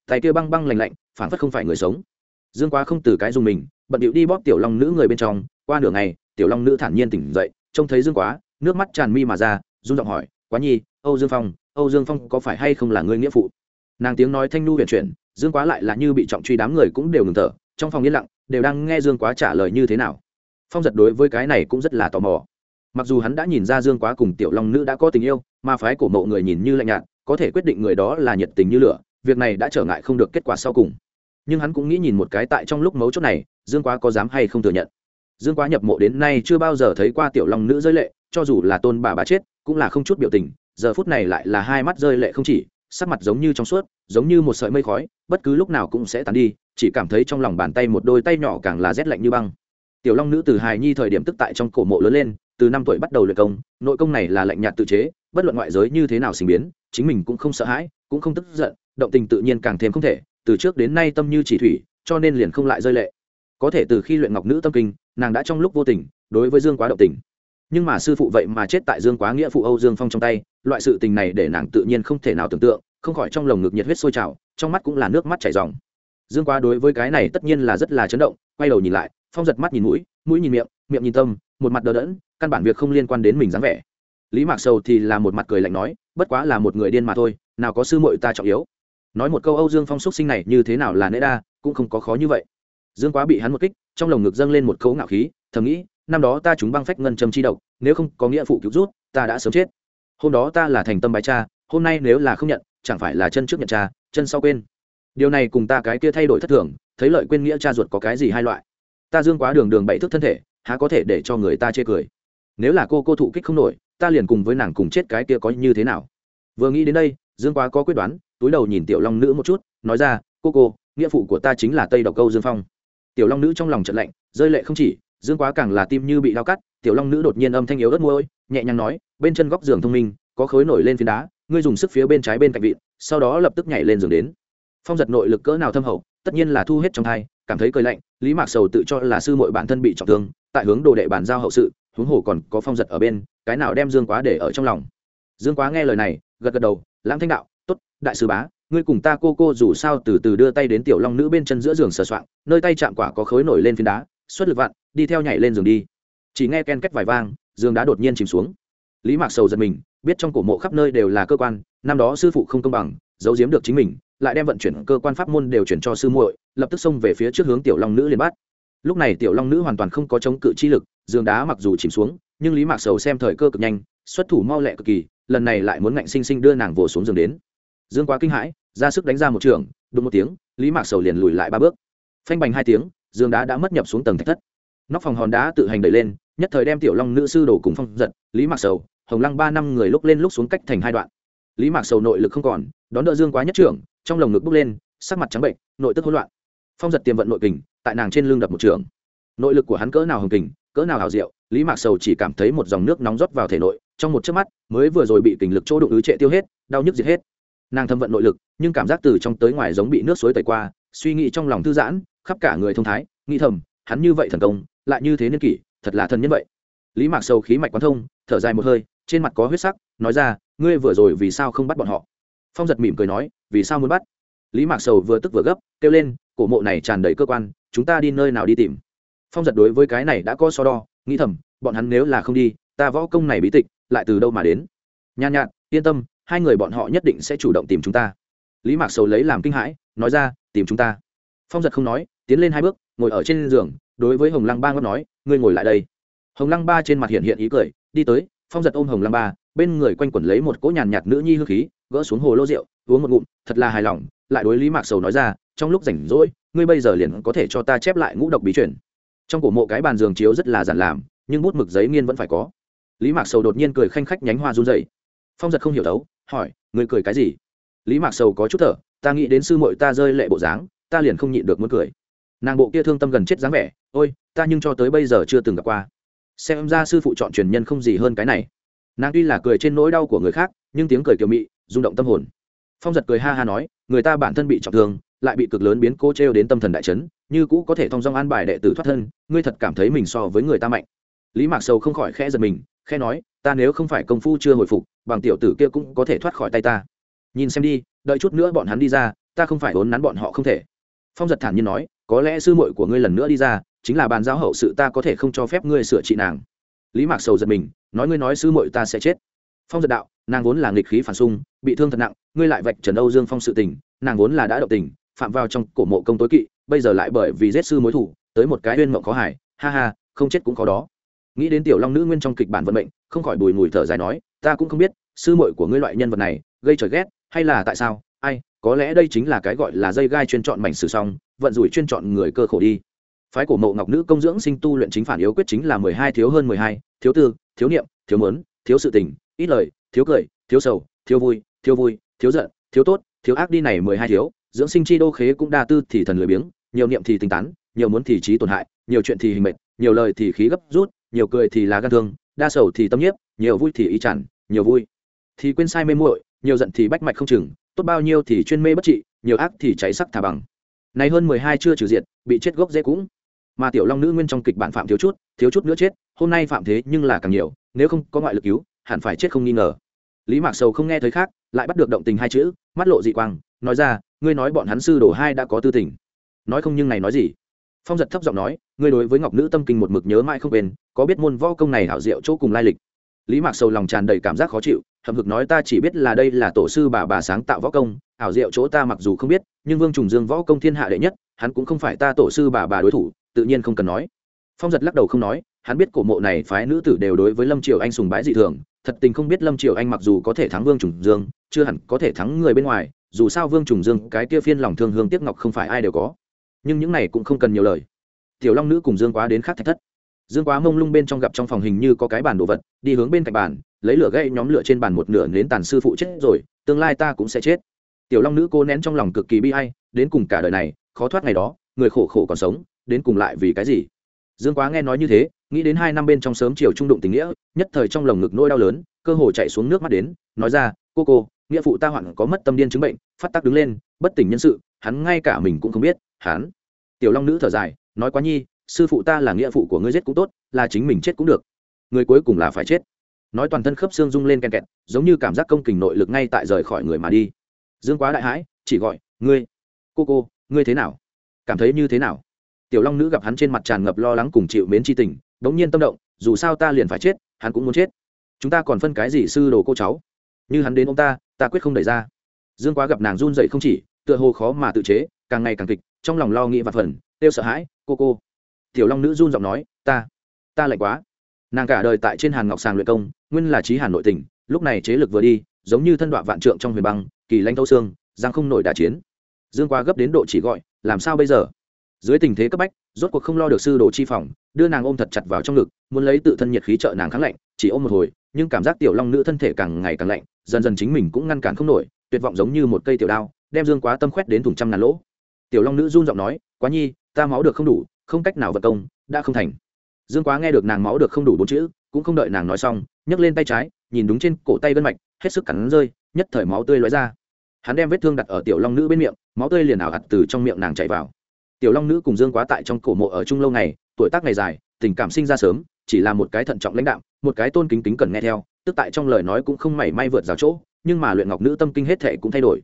Tay kia băng băng lành lạnh phản phất không phải người sống. Dương quá không từ cái dùng mình, bận điệu đi bóp tiểu long nữ người bên trong, qua nửa ngày, tiểu long nữ thản nhiên tỉnh dậy, trông thấy dương quá nước mắt tràn mi mà ra, run giọng hỏi, quá nhi, âu dương phong, âu dương phong có phải hay không là người nghĩa phụ? Nàng tiếng nói thanh nu huyền chuyển, dương quá lại là như bị trọng truy đám người cũng đều ngừng thở, trong phòng yên lặng, đều đang nghe dương quá trả lời như thế nào. Phong giật đối với cái này cũng rất là tò mò. Mặc dù hắn đã nhìn ra dương quá cùng tiểu long nữ đã có tình yêu, mà phái cổ mộ người nhìn như lạnh nhạt, có thể quyết định người đó là nhiệt tình như lửa, việc này đã trở ngại không được kết quả sau cùng. Nhưng hắn cũng nghĩ nhìn một cái tại trong lúc mấu chốt này, dương quá có dám hay không thừa nhận. Dương quá nhập mộ đến nay chưa bao giờ thấy qua tiểu long nữ rơi lệ cho dù là tôn bà bà chết, cũng là không chút biểu tình, giờ phút này lại là hai mắt rơi lệ không chỉ, sắc mặt giống như trong suốt, giống như một sợi mây khói, bất cứ lúc nào cũng sẽ tàn đi, chỉ cảm thấy trong lòng bàn tay một đôi tay nhỏ càng là rét lạnh như băng. Tiểu long nữ từ hài nhi thời điểm tức tại trong cổ mộ lớn lên, từ năm tuổi bắt đầu luyện công, nội công này là lạnh nhạt tự chế, bất luận ngoại giới như thế nào sinh biến, chính mình cũng không sợ hãi, cũng không tức giận, động tình tự nhiên càng thêm không thể, từ trước đến nay tâm như chỉ thủy, cho nên liền không lại rơi lệ. Có thể từ khi luyện ngọc nữ tâm kinh, nàng đã trong lúc vô tình, đối với dương quá động tình nhưng mà sư phụ vậy mà chết tại dương quá nghĩa phụ âu dương phong trong tay, loại sự tình này để nàng tự nhiên không thể nào tưởng tượng, không khỏi trong lồng ngực nhiệt huyết sôi trào, trong mắt cũng là nước mắt chảy dòng dương quá đối với cái này tất nhiên là rất là chấn động, quay đầu nhìn lại, phong giật mắt nhìn mũi mũi nhìn miệng miệng nhìn tâm, một mặt đờ đẫn, căn bản việc không liên quan đến mình dáng vẻ. Lý mạc sầu thì là một mặt cười lạnh nói, bất quá là một người điên mà thôi, nào có sư muội ta trọng yếu. Nói một câu âu dương phong xúc sinh này như thế nào là nễ đa, cũng không có khó như vậy. Dương quá bị hắn một kích, trong lồng ngực dâng lên một cấu ngạo khí, thầm nghĩ năm đó ta chúng băng phách ngân châm chi độc, nếu không có nghĩa phụ cứu rút, ta đã sớm chết. Hôm đó ta là thành tâm bái cha, hôm nay nếu là không nhận, chẳng phải là chân trước nhận cha, chân sau quên. Điều này cùng ta cái kia thay đổi thất thường, thấy lợi quên nghĩa cha ruột có cái gì hai loại. Ta dương quá đường đường bảy thức thân thể, há có thể để cho người ta chê cười. Nếu là cô cô thụ kích không nổi, ta liền cùng với nàng cùng chết cái kia có như thế nào? Vừa nghĩ đến đây, dương quá có quyết đoán, túi đầu nhìn tiểu long nữ một chút, nói ra, cô cô, nghĩa phụ của ta chính là tây độc câu dương phong. Tiểu long nữ trong lòng trận lạnh, rơi lệ không chỉ dương quá càng là tim như bị lao cắt, tiểu long nữ đột nhiên âm thanh yếu ớt môi nhẹ nhàng nói, bên chân góc giường thông minh, có khối nổi lên phiến đá, ngươi dùng sức phía bên trái bên cạnh vịn, sau đó lập tức nhảy lên giường đến. Phong giật nội lực cỡ nào thâm hậu, tất nhiên là thu hết trong thai, cảm thấy cười lạnh, lý mạc sầu tự cho là sư mội bản thân bị trọng thương, tại hướng đồ đệ bàn giao hậu sự, huống hồ còn có phong giật ở bên, cái nào đem dương quá để ở trong lòng. Dương quá nghe lời này, gật gật đầu, lãng thanh đạo t ố t đại sư bá, ngươi cùng ta cô cô dù sao từ từ đưa tay đến tiểu long nữ bên chân giữa giường sờ soạng, nơi tay chạm quả có khối nổi lên phiến đá xuất lực vặn đi theo nhảy lên giường đi. Chỉ nghe ken két vài vang, giường đá đột nhiên chìm xuống. Lý mạc sầu giật mình, biết trong cổ mộ khắp nơi đều là cơ quan, năm đó sư phụ không công bằng, giấu giếm được chính mình, lại đem vận chuyển cơ quan pháp môn đều chuyển cho sư muội, lập tức xông về phía trước hướng tiểu long nữ liền bắt. Lúc này tiểu long nữ hoàn toàn không có chống cự chi lực, giường đá mặc dù chìm xuống, nhưng lý mạc sầu xem thời cơ cực nhanh, xuất thủ mau lẹ cực kỳ, lần này lại muốn ngạnh sinh sinh đưa nàng vồ xuống giường đến. Dương quá kinh hãi, ra sức đánh ra một trường, đụng một tiếng, lý mạc sầu liền lùi lại ba bước. Phanh bành hai tiếng giường đá đã mất nhập xuống tầng thạch thất. Nóc phòng hòn đá tự hành đẩy lên, nhất thời đem tiểu long nữ sư đổ cùng phong giật, lý mạc sầu, hồng lăng ba năm người lúc lên lúc xuống cách thành hai đoạn. Lý mạc sầu nội lực không còn, đón đỡ dương quá nhất trưởng, trong lồng ngực bốc lên, sắc mặt trắng bệnh, nội tức hỗn loạn. Phong giật tiềm vận nội kình, tại nàng trên lưng đập một trường. Nội lực của hắn cỡ nào hồng kình, cỡ nào hào diệu, lý mạc sầu chỉ cảm thấy một dòng nước nóng rót vào thể nội, trong một chớp mắt, mới vừa rồi bị kình lực chỗ đụng ứ trệ tiêu hết, đau nhức diệt hết. Nàng thâm vận nội lực, nhưng cảm giác từ trong tới ngoài giống bị nước suối tẩy qua suy nghĩ trong lòng thư giãn, khắp cả người thông thái, nghĩ thầm, hắn như vậy thần công, lại như thế niên kỷ, thật là thần nhân vậy. Lý mạc sầu khí mạch quán thông, thở dài một hơi, trên mặt có huyết sắc, nói ra, ngươi vừa rồi vì sao không bắt bọn họ? Phong giật mỉm cười nói, vì sao muốn bắt? Lý mạc sầu vừa tức vừa gấp, kêu lên, cổ mộ này tràn đầy cơ quan, chúng ta đi nơi nào đi tìm? Phong giật đối với cái này đã có so đo, nghĩ thầm, bọn hắn nếu là không đi, ta võ công này bí tịch, lại từ đâu mà đến? Nhàn nhạt, yên tâm, hai người bọn họ nhất định sẽ chủ động tìm chúng ta lý mạc sầu lấy làm kinh hãi, nói ra, tìm chúng ta. Phong giật không nói, tiến lên hai bước, ngồi ở trên giường, đối với hồng lăng ba ngót nói, ngươi ngồi lại đây. Hồng lăng ba trên mặt hiện hiện ý cười, đi tới, phong giật ôm hồng lăng ba, bên người quanh quẩn lấy một cỗ nhàn nhạt nữ nhi hương khí, gỡ xuống hồ lô rượu, uống một ngụm, thật là hài lòng, lại đối lý mạc sầu nói ra, trong lúc rảnh rỗi, ngươi bây giờ liền có thể cho ta chép lại ngũ độc bí truyền. Trong cổ mộ cái bàn giường chiếu rất là giản làm nhưng bút mực giấy nghiên vẫn phải có. Lý mạc sầu đột nhiên cười khanh khách nhánh hoa run dày phong giật không hiểu đấu, hỏi, ngươi cười cái gì? Lý mạc sầu có chút thở, ta nghĩ đến sư mội ta rơi lệ bộ dáng, ta liền không nhịn được muốn cười. Nàng bộ kia thương tâm gần chết dáng vẻ, ôi, ta nhưng cho tới bây giờ chưa từng gặp qua. Xem ra sư phụ chọn truyền nhân không gì hơn cái này. Nàng tuy là cười trên nỗi đau của người khác, nhưng tiếng cười kiều mị, rung động tâm hồn. Phong giật cười ha ha nói, người ta bản thân bị trọng thương, lại bị cực lớn biến cô t đến tâm thần đại chấn, như cũ có thể thong dong an bài đệ tử thoát thân, ngươi thật cảm thấy mình so với người ta mạnh. Lý mạc sầu không khỏi khẽ giật mình, khẽ nói, ta nếu không phải công phu chưa hồi phục, bằng tiểu tử kia cũng có thể thoát khỏi tay ta nhìn xem đi, đợi chút nữa bọn hắn đi ra, ta không phải ốn nắn bọn họ không thể. Phong giật thản nhiên nói, có lẽ sư muội của ngươi lần nữa đi ra, chính là bàn giao hậu sự ta có thể không cho phép ngươi sửa trị nàng. Lý mạc sầu giật mình, nói ngươi nói sư muội ta sẽ chết. Phong giật đạo, nàng vốn là nghịch khí phản xung, bị thương thật nặng, ngươi lại vạch trần âu dương phong sự tình, nàng vốn là đã động tình, phạm vào trong cổ mộ công tối kỵ, bây giờ lại bởi vì giết sư mối thủ, tới một cái uyên mộng khó hải ha ha, không chết cũng khó đó. Nghĩ đến tiểu long nữ nguyên trong kịch bản vận mệnh, không khỏi bùi ngùi thở dài nói, ta cũng không biết, sư muội của ngươi loại nhân vật này, gây trời ghét hay là tại sao? Ai, có lẽ đây chính là cái gọi là dây gai chuyên chọn mảnh sử song, vận rủi chuyên chọn người cơ khổ đi. Phái cổ mộ ngọc nữ công dưỡng sinh tu luyện chính phản yếu quyết chính là mười hai, thiếu hơn mười hai, thiếu tư, thiếu niệm, thiếu mớn, thiếu sự tình, ít lời, thiếu cười, thiếu sầu, thiếu vui thiếu vui, thiếu giận, thiếu tốt, thiếu ác đi này mười hai thiếu, dưỡng sinh chi đô khế cũng đa tư thì thần lười biếng, nhiều niệm thì tinh tán, nhiều muốn thì trí tổn hại, nhiều chuyện thì hình mệt nhiều lời thì khí gấp rút, nhiều cười thì là gan thương, đa sầu thì tâm nhiếp, nhiều vui thì ý chản nhiều vui thì quên sai mê muội nhiều giận thì bách mạch không chừng, tốt bao nhiêu thì chuyên mê bất trị, nhiều ác thì cháy sắc thả bằng. Này hơn mười hai chưa trừ diện bị chết gốc dễ cũng. Mà tiểu long nữ nguyên trong kịch bản phạm thiếu chút thiếu chút nữa chết, hôm nay phạm thế nhưng là càng nhiều, nếu không có ngoại lực cứu, hẳn phải chết không nghi ngờ. Lý mạc sầu không nghe thấy khác, lại bắt được động tình hai chữ, mắt lộ dị quang, nói ra, ngươi nói bọn hắn sư đồ hai đã có tư tình. Nói không nhưng này nói gì. Phong giật thấp giọng nói, ngươi đối với ngọc nữ tâm kinh một mực nhớ mãi không quên, có biết môn võ công này hảo diệu chỗ cùng lai lịch lý mạc sầu lòng tràn đầy cảm giác khó chịu, hậm hực nói ta chỉ biết là đây là tổ sư bà bà sáng tạo võ công, ảo diệu chỗ ta mặc dù không biết, nhưng vương trùng dương võ công thiên hạ đệ nhất, hắn cũng không phải ta tổ sư bà bà đối thủ, tự nhiên không cần nói. Phong giật lắc đầu không nói, hắn biết cổ mộ này phái nữ tử đều đối với lâm triều anh sùng bái dị thường, thật tình không biết lâm triều anh mặc dù có thể thắng vương trùng dương, chưa hẳn có thể thắng người bên ngoài, dù sao vương trùng dương cái kia phiên lòng thương hương tiếc ngọc không phải ai đều có. Nhưng những này cũng không cần nhiều lời. Tiểu long nữ cùng dương quá đến khác thạch thất dương quá mông lung bên trong gặp trong phòng hình như có cái bàn đồ vật, đi hướng bên cạnh bàn, lấy lửa gây nhóm lửa trên bàn một nửa nến tàn sư phụ chết rồi, tương lai ta cũng sẽ chết. Tiểu long nữ cô nén trong lòng cực kỳ bi hay đến cùng cả đời này, khó thoát ngày đó, người khổ khổ còn sống, đến cùng lại vì cái gì? Dương quá nghe nói như thế, nghĩ đến hai năm bên trong sớm chiều trung đụng tình nghĩa, nhất thời trong lồng ngực nỗi đau lớn, cơ hồ chạy xuống nước mắt đến, nói ra, cô cô, nghĩa phụ ta hoạn có mất tâm điên chứng bệnh, phát tác đứng lên, bất tỉnh nhân sự, hắn ngay cả mình cũng không biết, hắn. Tiểu long nữ thở dài, nói quá nhi sư phụ ta là nghĩa phụ của ngươi giết cũng tốt, là chính mình chết cũng được. Người cuối cùng là phải chết. Nói toàn thân khớp xương rung lên ken kẹt, giống như cảm giác công kình nội lực ngay tại rời khỏi người mà đi. Dương quá đại hãi, chỉ gọi, ngươi, cô cô, ngươi thế nào? Cảm thấy như thế nào? Tiểu long nữ gặp hắn trên mặt tràn ngập lo lắng cùng chịu mến c h i tình đ ố n g nhiên tâm động, dù sao ta liền phải chết, hắn cũng muốn chết. Chúng ta còn phân cái gì sư đồ cô cháu? Như hắn đến ông ta ta quyết không đẩy ra. Dương quá gặp nàng run dậy không chỉ, tựa hồ khó mà tự chế, càng ngày càng kịch, trong lòng lo nghĩ và phần têu sợ hãi, cô cô tiểu long nữ run giọng nói, ta ta lạnh quá. Nàng cả đời tại trên hàn ngọc sàng luyện công, nguyên là trí hàn nội tỉnh. lúc này chế lực vừa đi, giống như thân đoạn vạn trượng trong huyền băng, kỳ lanh thâu xương, giang không nổi đà chiến. Dương quá gấp đến độ chỉ gọi, làm sao bây giờ? Dưới tình thế cấp bách, rốt cuộc không lo được sư đồ chi phòng, đưa nàng ôm thật chặt vào trong ngực, muốn lấy tự thân nhiệt khí trợ nàng kháng lạnh, chỉ ôm một hồi, nhưng cảm giác tiểu long nữ thân thể càng ngày càng lạnh, dần dần chính mình cũng ngăn cản không nổi, tuyệt vọng giống như một cây tiểu đao, đem dương quá tâm khoét đến thùng trăm ngàn lỗ. Tiểu long nữ run giọng nói, quá nhi, ta máu được không đủ không cách nào vật công, đã không thành. Dương quá nghe được nàng máu được không đủ bốn chữ, cũng không đợi nàng nói xong, nhấc lên tay trái, nhìn đúng trên cổ tay gân mạch, hết sức cắn rơi, nhất thời máu tươi lóe ra. Hắn đem vết thương đặt ở tiểu long nữ bên miệng, máu tươi liền ảo hạt từ trong miệng nàng chạy vào. Tiểu long nữ cùng dương quá tại trong cổ mộ ở chung lâu ngày, tuổi tác ngày dài, tình cảm sinh ra sớm, chỉ là một cái thận trọng lãnh đạo một cái tôn kính kính cần nghe theo, tức tại trong lời nói cũng không mảy may vượt rào chỗ, nhưng mà luyện ngọc nữ tâm kinh hết thể cũng thay đổi.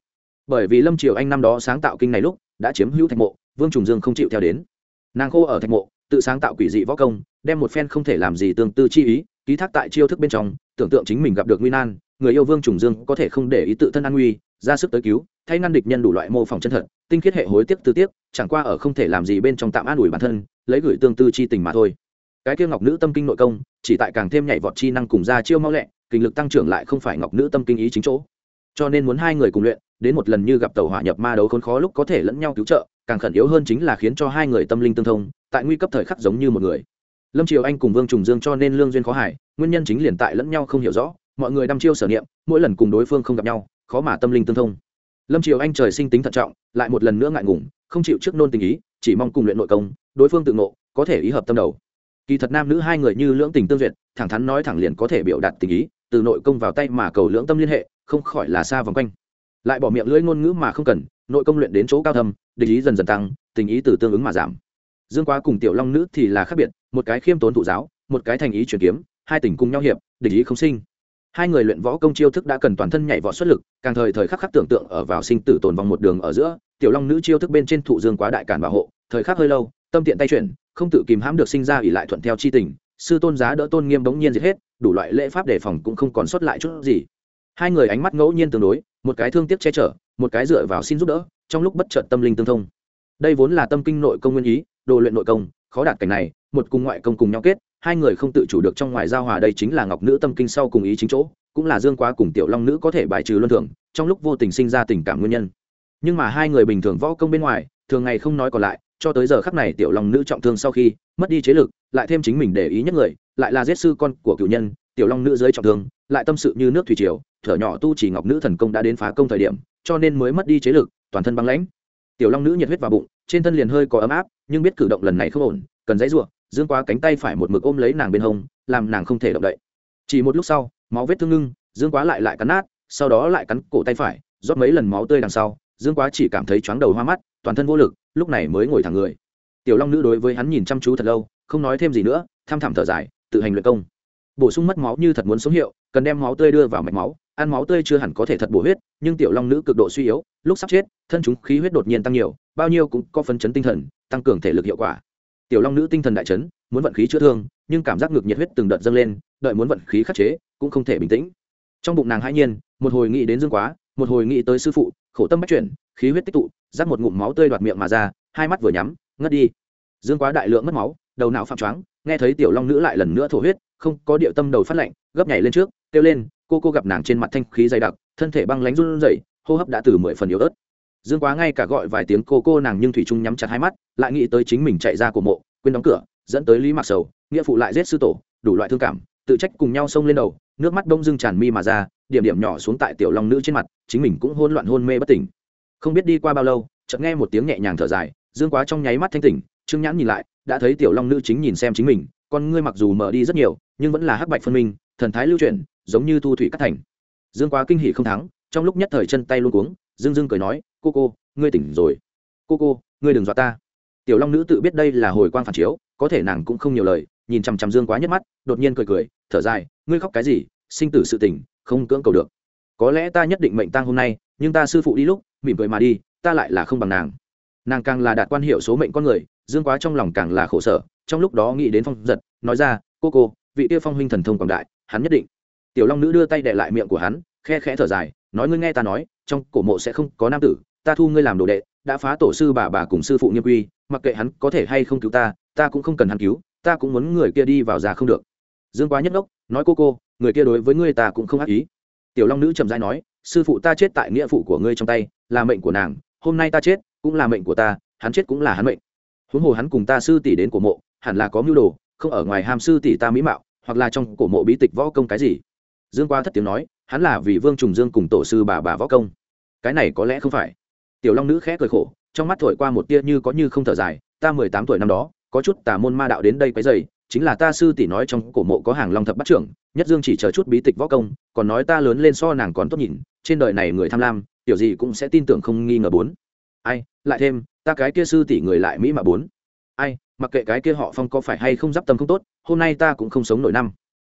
Bởi vì lâm triều anh năm đó sáng tạo kinh này lúc, đã chiếm hữu thạch mộ, vương trùng dương không chịu theo đến nàng khô ở thạch mộ, tự sáng tạo quỷ dị võ công, đem một phen không thể làm gì tương tư chi ý, ký thác tại chiêu thức bên trong, tưởng tượng chính mình gặp được nguy nan, người yêu vương trùng dương có thể không để ý tự thân an nguy, ra sức tới cứu, thay ngăn địch nhân đủ loại mô phỏng chân thật, tinh khiết hệ hối tiếc tư tiếc, chẳng qua ở không thể làm gì bên trong tạm an ủi bản thân, lấy gửi tương tư chi tình mà thôi. Cái kia ngọc nữ tâm kinh nội công, chỉ tại càng thêm nhảy vọt chi năng cùng ra chiêu mau lẹ, kinh lực tăng trưởng lại không phải ngọc nữ tâm kinh ý chính chỗ cho nên muốn hai người cùng luyện, đến một lần như gặp tàu hỏa nhập ma đấu khốn khó lúc có thể lẫn nhau cứu trợ, càng khẩn yếu hơn chính là khiến cho hai người tâm linh tương thông, tại nguy cấp thời khắc giống như một người. Lâm triều anh cùng vương trùng dương cho nên lương duyên khó hải nguyên nhân chính liền tại lẫn nhau không hiểu rõ, mọi người đăm chiêu sở niệm, mỗi lần cùng đối phương không gặp nhau, khó mà tâm linh tương thông. Lâm triều anh trời sinh tính thận trọng, lại một lần nữa ngại ngùng, không chịu trước nôn tình ý, chỉ mong cùng luyện nội công, đối phương tự ngộ, có thể ý hợp tâm đầu. Kỳ thật nam nữ hai người như lưỡng tình tương duyệt, thẳng thắn nói thẳng liền có thể biểu đạt tình ý, từ nội công vào tay mà cầu lưỡng tâm liên hệ không khỏi là xa vòng quanh. Lại bỏ miệng lưỡi ngôn ngữ mà không cần, nội công luyện đến chỗ cao thâm, địch ý dần dần tăng, tình ý từ tương ứng mà giảm. Dương quá cùng tiểu long nữ thì là khác biệt, một cái khiêm tốn thụ giáo, một cái thành ý chuyển kiếm, hai tình cùng nhau hiệp, địch ý không sinh. Hai người luyện võ công chiêu thức đã cần toàn thân nhảy võ xuất lực, càng thời thời khắc khắc tưởng tượng ở vào sinh tử tồn vòng một đường ở giữa, tiểu long nữ chiêu thức bên trên thụ dương quá đại cản bảo hộ, thời khắc hơi lâu, tâm tiện tay chuyển, không tự kìm hãm được sinh ra ỉ lại thuận theo chi tình, sư tôn giá đỡ tôn nghiêm bỗng nhiên giết hết, đủ loại lễ pháp đề phòng cũng không còn sót lại chút gì hai người ánh mắt ngẫu nhiên tương đối, một cái thương tiếc che chở, một cái dựa vào xin giúp đỡ, trong lúc bất chợt tâm linh tương thông. Đây vốn là tâm kinh nội công nguyên ý, đồ luyện nội công, khó đạt cảnh này, một cùng ngoại công cùng nhau kết, hai người không tự chủ được trong ngoài giao hòa đây chính là ngọc nữ tâm kinh sau cùng ý chính chỗ, cũng là dương quá cùng tiểu long nữ có thể bài trừ luân thường, trong lúc vô tình sinh ra tình cảm nguyên nhân. Nhưng mà hai người bình thường võ công bên ngoài, thường ngày không nói còn lại, cho tới giờ khắc này tiểu long nữ trọng thương sau khi, mất đi chế lực, lại thêm chính mình để ý nhất người, lại là giết sư con của cựu nhân, tiểu long nữ dưới trọng thương, lại tâm sự như nước thủy triều thở nhỏ tu chỉ ngọc nữ thần công đã đến phá công thời điểm, cho nên mới mất đi chế lực, toàn thân băng lãnh. Tiểu long nữ nhiệt huyết vào bụng, trên thân liền hơi có ấm áp, nhưng biết cử động lần này không ổn, cần dãy ruộng dương quá cánh tay phải một mực ôm lấy nàng bên hông, làm nàng không thể động đậy. Chỉ một lúc sau, máu vết thương ngưng, dương quá lại lại cắn nát, sau đó lại cắn cổ tay phải, rót mấy lần máu tươi đằng sau, dương quá chỉ cảm thấy chóng đầu hoa mắt, toàn thân vô lực, lúc này mới ngồi thẳng người. Tiểu long nữ đối với hắn nhìn chăm chú thật lâu, không nói thêm gì nữa thăm thẳm thở dài, tự hành luyện công bổ sung mất máu như thật muốn sống hiệu, cần đem máu tươi đưa vào mạch máu, ăn máu tươi chưa hẳn có thể thật bổ huyết, nhưng tiểu long nữ cực độ suy yếu, lúc sắp chết, thân chúng khí huyết đột nhiên tăng nhiều, bao nhiêu cũng có phấn chấn tinh thần, tăng cường thể lực hiệu quả. Tiểu long nữ tinh thần đại chấn, muốn vận khí chữa thương, nhưng cảm giác ngược nhiệt huyết từng đợt dâng lên, đợi muốn vận khí khắc chế, cũng không thể bình tĩnh. Trong bụng nàng hãi nhiên, một hồi nghĩ đến dương quá, một hồi nghĩ tới sư phụ, khổ tâm bắt chuyển, khí huyết tích tụ, rắc một ngụm máu tươi đoạt miệng mà ra, hai mắt vừa nhắm, ngất đi. Dương quá đại lượng mất máu đầu não phạm choáng, nghe thấy tiểu long nữ lại lần nữa thổ huyết, không có điệu tâm đầu phát lạnh, gấp nhảy lên trước, kêu lên, cô cô gặp nàng trên mặt thanh khí dày đặc, thân thể băng lánh run rẩy, hô hấp đã từ mười phần yếu ớt. Dương quá ngay cả gọi vài tiếng cô cô nàng nhưng thủy trung nhắm chặt hai mắt, lại nghĩ tới chính mình chạy ra của mộ, quên đóng cửa, dẫn tới lý mạc sầu, nghĩa phụ lại giết sư tổ, đủ loại thương cảm, tự trách cùng nhau xông lên đầu, nước mắt đông dưng tràn mi mà ra, điểm điểm nhỏ xuống tại tiểu long nữ trên mặt, chính mình cũng hôn loạn hôn mê bất tỉnh. Không biết đi qua bao lâu, chợt nghe một tiếng nhẹ nhàng thở dài, dương quá trong nháy mắt thanh tỉnh trương nhãn nhìn lại đã thấy tiểu long nữ chính nhìn xem chính mình con ngươi mặc dù mở đi rất nhiều nhưng vẫn là hắc bạch phân minh thần thái lưu chuyển giống như thu thủy cắt thành. Dương quá kinh hỉ không thắng trong lúc nhất thời chân tay luôn cuống dương dương cười nói cô cô ngươi tỉnh rồi. Cô cô ngươi đừng dọa ta. Tiểu long nữ tự biết đây là hồi quang phản chiếu có thể nàng cũng không nhiều lời nhìn chằm chằm dương quá nhất mắt đột nhiên cười cười thở dài ngươi khóc cái gì? Sinh tử sự tình, không cưỡng cầu được. Có lẽ ta nhất định mệnh tang hôm nay nhưng ta sư phụ đi lúc mỉm cười mà đi ta lại là không bằng nàng. Nàng càng là đạt quan hiệu số mệnh con người dương quá trong lòng càng là khổ sở, trong lúc đó nghĩ đến phong giật, nói ra, cô cô, vị tiêu phong huynh thần thông quảng đại, hắn nhất định. Tiểu long nữ đưa tay đệ lại miệng của hắn, khe khẽ thở dài, nói, ngươi nghe ta nói, trong cổ mộ sẽ không có nam tử, ta thu ngươi làm đồ đệ, đã phá tổ sư bà bà cùng sư phụ nghiêm quy, mặc kệ hắn có thể hay không cứu ta ta cũng không cần hắn cứu, ta cũng muốn người kia đi vào già không được. Dương quá nhất đốc nói, cô cô, người kia đối với ngươi ta cũng không ác ý. Tiểu long nữ trầm dai nói, sư phụ ta chết tại nghĩa phụ của ngươi trong tay, là mệnh của nàng, hôm nay ta chết cũng là mệnh của ta, hắn chết cũng là hắn mệnh huống hồ hắn cùng ta sư tỷ đến cổ mộ, hẳn là có mưu đồ, không ở ngoài ham sư tỷ ta mỹ mạo, hoặc là trong cổ mộ bí tịch võ công cái gì. Dương qua thất tiếng nói, hắn là vì vương trùng dương cùng tổ sư bà bà võ công. Cái này có lẽ không phải. Tiểu long nữ khẽ cười khổ, trong mắt thổi qua một tia như có như không thở dài, ta mười tám tuổi năm đó, có chút tà môn ma đạo đến đây quấy dày chính là ta sư tỷ nói trong cổ mộ có hàng long thập bắt trưởng, nhất dương chỉ chờ chút bí tịch võ công, còn nói ta lớn lên so nàng còn tốt nhìn, trên đời này người tham lam, tiểu gì cũng sẽ tin tưởng không nghi ngờ bốn. Ai, lại thêm ta cái kia sư tỷ người lại mỹ mà bốn. Ai, mặc kệ cái kia họ phong có phải hay không d i p tâm không tốt, hôm nay ta cũng không sống nổi năm.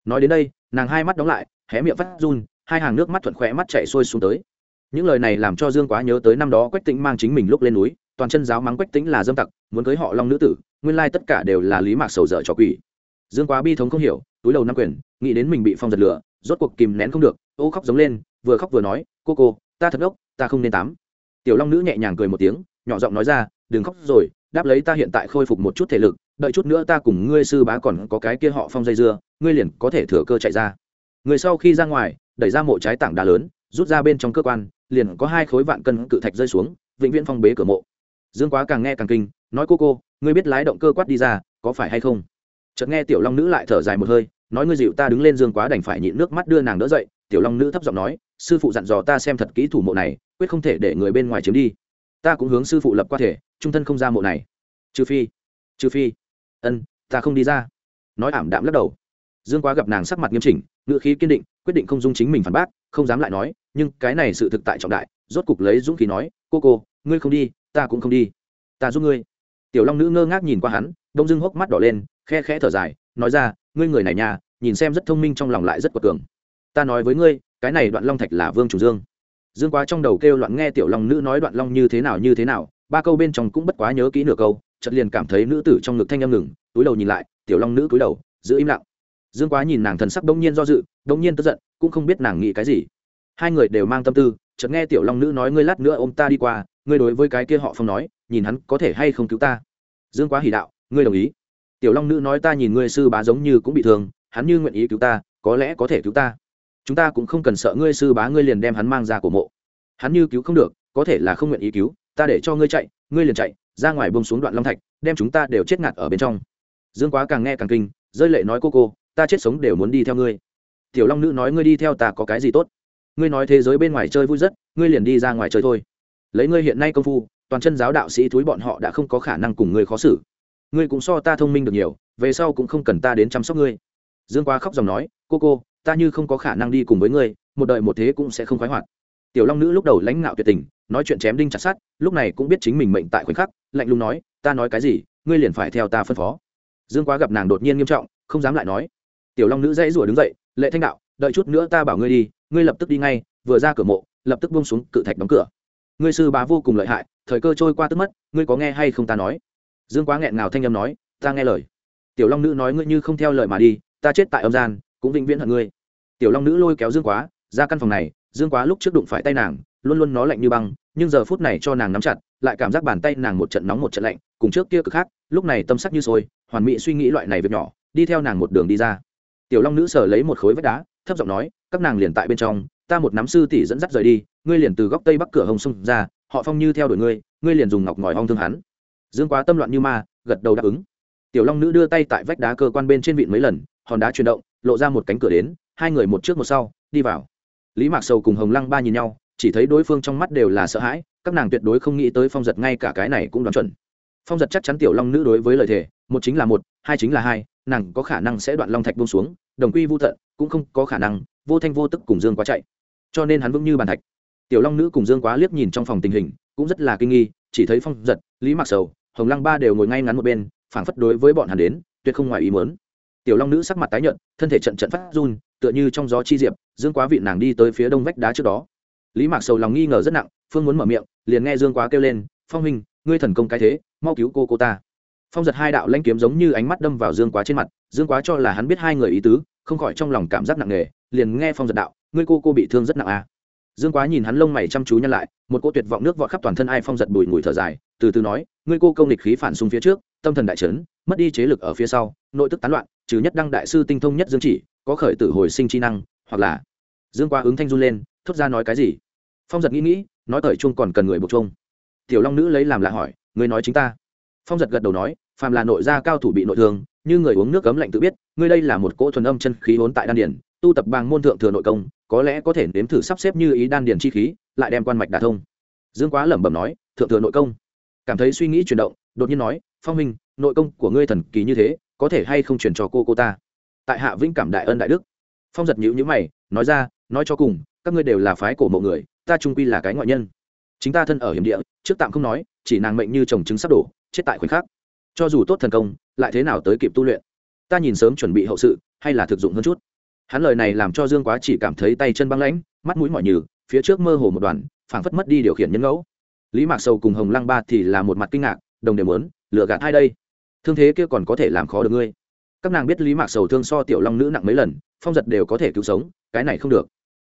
Nói đến đây, nàng hai mắt đóng lại, hé miệng phát run, hai hàng nước mắt thuận khỏe mắt chạy xuôi xuống tới. Những lời này làm cho dương quá nhớ tới năm đó quách tĩnh mang chính mình lúc lên núi, toàn chân giáo mắng quách tĩnh là dâm tặc, muốn cưới họ long nữ tử, nguyên lai tất cả đều là lý mạc sầu dở cho quỷ. Dương quá bi thống không hiểu, túi đầu năm quyền, nghĩ đến mình bị phong giật lửa, rốt cuộc kìm nén không được, ô khóc giống lên, vừa khóc vừa nói, cô cô, ta thật ốc, ta không nên tắm. tiểu long nữ nhẹ nhàng cười một tiếng nhỏ giọng nói ra, đừng khóc rồi, đáp lấy ta hiện tại khôi phục một chút thể lực, đợi chút nữa ta cùng ngươi sư bá còn có cái kia họ phong dây dưa, ngươi liền có thể thừa cơ chạy ra. Người sau khi ra ngoài, đẩy ra mộ trái tảng đá lớn, rút ra bên trong cơ quan, liền có hai khối vạn cân cự thạch rơi xuống, vĩnh viễn phong bế cửa mộ. Dương quá càng nghe càng kinh, nói, cô cô, ngươi biết lái động cơ quát đi ra, có phải hay không? Chợt nghe tiểu long nữ lại thở dài một hơi, nói, ngươi dịu ta đứng lên dương quá đành phải nhịn nước mắt đưa nàng đỡ dậy. Tiểu long nữ thấp giọng nói, sư phụ dặn dò ta xem thật kỹ thủ mộ này, quyết không thể để người bên ngoài chiếm đi ta cũng hướng sư phụ lập qua thể, trung thân không ra mộ này. Trừ phi trừ phi. Ân, ta không đi ra. Nói ảm đạm lắc đầu. Dương quá gặp nàng sắc mặt nghiêm chỉnh ngựa khí kiên định, quyết định không dung chính mình phản bác, không dám lại nói, nhưng cái này sự thực tại trọng đại, rốt cục lấy dũng khí nói, cô cô, ngươi không đi, ta cũng không đi. Ta giúp ngươi. Tiểu long nữ ngơ ngác nhìn qua hắn, đông dưng hốc mắt đỏ lên, khe khẽ thở dài, nói ra, ngươi người này nhà nhìn xem rất thông minh trong lòng lại rất quật cường. Ta nói với ngươi, cái này đoạn long thạch là vương chủ dương dương quá trong đầu kêu loạn nghe tiểu long nữ nói đoạn long như thế nào, như thế nào, ba câu bên trong cũng bất quá nhớ kỹ nửa câu, chợt liền cảm thấy nữ tử trong ngực thanh âm ngừng, túi đầu nhìn lại, tiểu long nữ cúi đầu, giữ im lặng. Dương quá nhìn nàng thần sắc đông nhiên do dự đông nhiên tức giận, cũng không biết nàng nghĩ cái gì. Hai người đều mang tâm tư, chợt nghe tiểu long nữ nói ngươi lát nữa ôm ta đi qua, ngươi đối với cái kia họ phong nói, nhìn hắn có thể hay không cứu ta. Dương quá hỉ đạo, ngươi đồng ý. Tiểu long nữ nói ta nhìn ngươi sư bá giống như cũng bị thương, hắn như nguyện ý cứu ta, có lẽ có thể cứu ta chúng ta cũng không cần sợ ngươi sư bá ngươi liền đem hắn mang ra của mộ. Hắn như cứu không được, có thể là không nguyện ý cứu, ta để cho ngươi chạy, ngươi liền chạy, ra ngoài bông xuống đoạn long thạch, đem chúng ta đều chết ngạt ở bên trong. Dương quá càng nghe càng kinh, rơi lệ nói cô cô, ta chết sống đều muốn đi theo ngươi. Tiểu long nữ nói ngươi đi theo ta có cái gì tốt? Ngươi nói thế giới bên ngoài chơi vui rất, ngươi liền đi ra ngoài chơi thôi. Lấy ngươi hiện nay công phu, toàn chân giáo đạo sĩ túi bọn họ đã không có khả năng cùng ngươi khó xử. Ngươi cũng so ta thông minh được nhiều, về sau cũng không cần ta đến chăm sóc ngươi. Dương quá khóc dòng nói, cô cô ta như không có khả năng đi cùng với ngươi, một đời một thế cũng sẽ không khoái hoạt. Tiểu long nữ lúc đầu lãnh ngạo tuyệt tình, nói chuyện chém đinh chặt sát lúc này cũng biết chính mình mệnh tại khoảnh khắc, lạnh lùng nói, ta nói cái gì, ngươi liền phải theo ta phân phó. Dương quá gặp nàng đột nhiên nghiêm trọng, không dám lại nói. Tiểu long nữ dãy rủa đứng dậy, lệ thanh đạo, đợi chút nữa ta bảo ngươi đi, ngươi lập tức đi ngay, vừa ra cửa mộ, lập tức buông xuống cự thạch đóng cửa. Ngươi sư bá vô cùng lợi hại, thời cơ trôi qua tức mất, ngươi có nghe hay không ta nói? Dương quá nghẹn ngào thanh âm nói, ta nghe lời. Tiểu long nữ nói, ngươi như không theo lời mà đi, ta chết tại âm gian cũng vĩnh viễn hận ngươi. Tiểu long nữ lôi kéo dương quá, ra căn phòng này, dương quá lúc trước đụng phải tay nàng, luôn luôn nó lạnh như băng, nhưng giờ phút này cho nàng nắm chặt, lại cảm giác bàn tay nàng một trận nóng một trận lạnh, cùng trước kia cực khác, lúc này tâm sắc như sôi, hoàn mỹ suy nghĩ loại này việc nhỏ, đi theo nàng một đường đi ra. Tiểu long nữ sở lấy một khối vách đá, thấp giọng nói, các nàng liền tại bên trong, ta một nắm sư tỷ dẫn dắt rời đi, ngươi liền từ góc tây bắc cửa hồng sông ra, họ phong như theo đuổi ngươi ngươi liền dùng ngọc ngòi hong thương hắn. Dương quá tâm loạn như ma, gật đầu đáp ứng. Tiểu long nữ đưa tay tại vách đá cơ quan bên trên vịn mấy lần, hòn đá chuyển động lộ ra một cánh cửa đến, hai người một trước một sau, đi vào. Lý mạc sầu cùng hồng lăng ba nhìn nhau, chỉ thấy đối phương trong mắt đều là sợ hãi, các nàng tuyệt đối không nghĩ tới phong giật ngay cả cái này cũng đoán chuẩn. Phong giật chắc chắn tiểu long nữ đối với lời thề, một chính là một, hai chính là hai, nàng có khả năng sẽ đoạn long thạch bông xuống, đồng quy vô thận cũng không có khả năng, vô thanh vô tức cùng dương quá chạy. Cho nên hắn vững như bàn thạch. Tiểu long nữ cùng dương quá liếc nhìn trong phòng tình hình, cũng rất là kinh nghi, chỉ thấy phong giật, lý mạc sầu, hồng lăng ba đều ngồi ngay ngắn một bên, phảng phất đối với bọn hắn đến, tuyệt không ngoài ý mớn tiểu long nữ sắc mặt tái nhợt, thân thể trận trận phát run, tựa như trong gió chi diệp, dương quá vị nàng đi tới phía đông vách đá trước đó lý mạc sầu lòng nghi ngờ rất nặng, phương muốn mở miệng, liền nghe dương quá kêu lên, phong huynh, ngươi thần công cái thế, mau cứu cô cô ta phong giật hai đạo lanh kiếm giống như ánh mắt đâm vào dương quá trên mặt, dương quá cho là hắn biết hai người ý tứ, không khỏi trong lòng cảm giác nặng nề, liền nghe phong giật đạo, ngươi cô cô bị thương rất nặng à. dương quá nhìn hắn lông mày chăm chú nhăn lại, một cô tuyệt vọng nước vọt khắp toàn thân ai phong giật bùi ngùi thở dài, từ từ nói, ngươi cô công địch khí phản xung phía trước, tâm thần đại trấn mất đi chế lực ở phía sau, nội tức tán loạn trừ nhất đăng đại sư tinh thông nhất dương chỉ, có khởi tử hồi sinh chi năng, hoặc là dương qua ứng thanh run lên, thốt ra nói cái gì? Phong giật nghĩ nghĩ, nói thời chuông còn cần người buộc chuông. Tiểu long nữ lấy làm lạ hỏi, người nói chính ta. Phong giật gật đầu nói, phàm là nội gia cao thủ bị nội thương, như người uống nước cấm lạnh tự biết, ngươi đây là một cỗ thuần âm chân khí hốn tại đan điển tu tập bằng môn thượng thừa nội công, có lẽ có thể nếm thử sắp xếp như ý đan điển chi khí, lại đem quan mạch đả thông. Dương quá lẩm bẩm nói, thượng thừa nội công. Cảm thấy suy nghĩ chuyển động, đột nhiên nói, phong minh nội công của ngươi thần kỳ như thế có thể hay không chuyển cho cô cô ta? Tại hạ vĩnh cảm đại ân đại đức. Phong giật nhữ nhữ mày, nói ra, nói cho cùng, các ngươi đều là phái cổ mộ người, ta trung quy là cái ngoại nhân. Chính ta thân ở hiểm địa, trước tạm không nói, chỉ nàng mệnh như chồng trứng sắp đổ, chết tại khoảnh khắc. Cho dù tốt thần công, lại thế nào tới kịp tu luyện? Ta nhìn sớm chuẩn bị hậu sự, hay là thực dụng hơn chút? Hắn lời này làm cho dương quá chỉ cảm thấy tay chân băng lãnh, mắt mũi mỏi nhừ, phía trước mơ hồ một đoàn phảng phất mất đi điều khiển nhân ngẫu. Lý mạc sầu cùng hồng lăng ba thì là một mặt kinh ngạc, đồng đều mớn lựa gạt hai đây? Thương thế kia còn có thể làm khó được ngươi. Các nàng biết lý mạc sầu thương so tiểu long nữ nặng mấy lần, phong giật đều có thể cứu sống, cái này không được.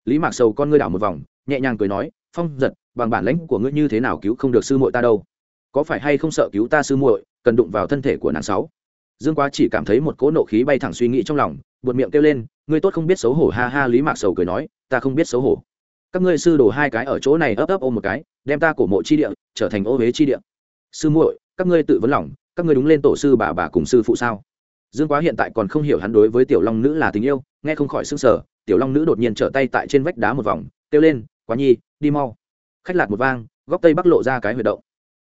Lý mạc sầu con ngươi đảo một vòng, nhẹ nhàng cười nói, phong giật, bằng bản lãnh của ngươi như thế nào cứu không được sư muội ta đâu? Có phải hay không sợ cứu ta sư muội, cần đụng vào thân thể của nàng sáu? Dương quá chỉ cảm thấy một cỗ nộ khí bay thẳng suy nghĩ trong lòng, buột miệng kêu lên, ngươi tốt không biết xấu hổ, ha ha. Lý mạc sầu cười nói, ta không biết xấu hổ. Các ngươi sư đổ hai cái ở chỗ này ấp ấp ôm một cái, đem ta cổ mộ chi địa trở thành ô huế chi địa. Sư muội, các ngươi tự vấn lòng các ngươi đúng lên tổ sư bà bà cùng sư phụ sao? Dương quá hiện tại còn không hiểu hắn đối với tiểu long nữ là tình yêu, nghe không khỏi s ư n g sở tiểu long nữ đột nhiên trở tay tại trên vách đá một vòng, kêu lên, quá nhi, đi mau. Khách lạc một vang, góc tây bắc lộ ra cái huyệt động.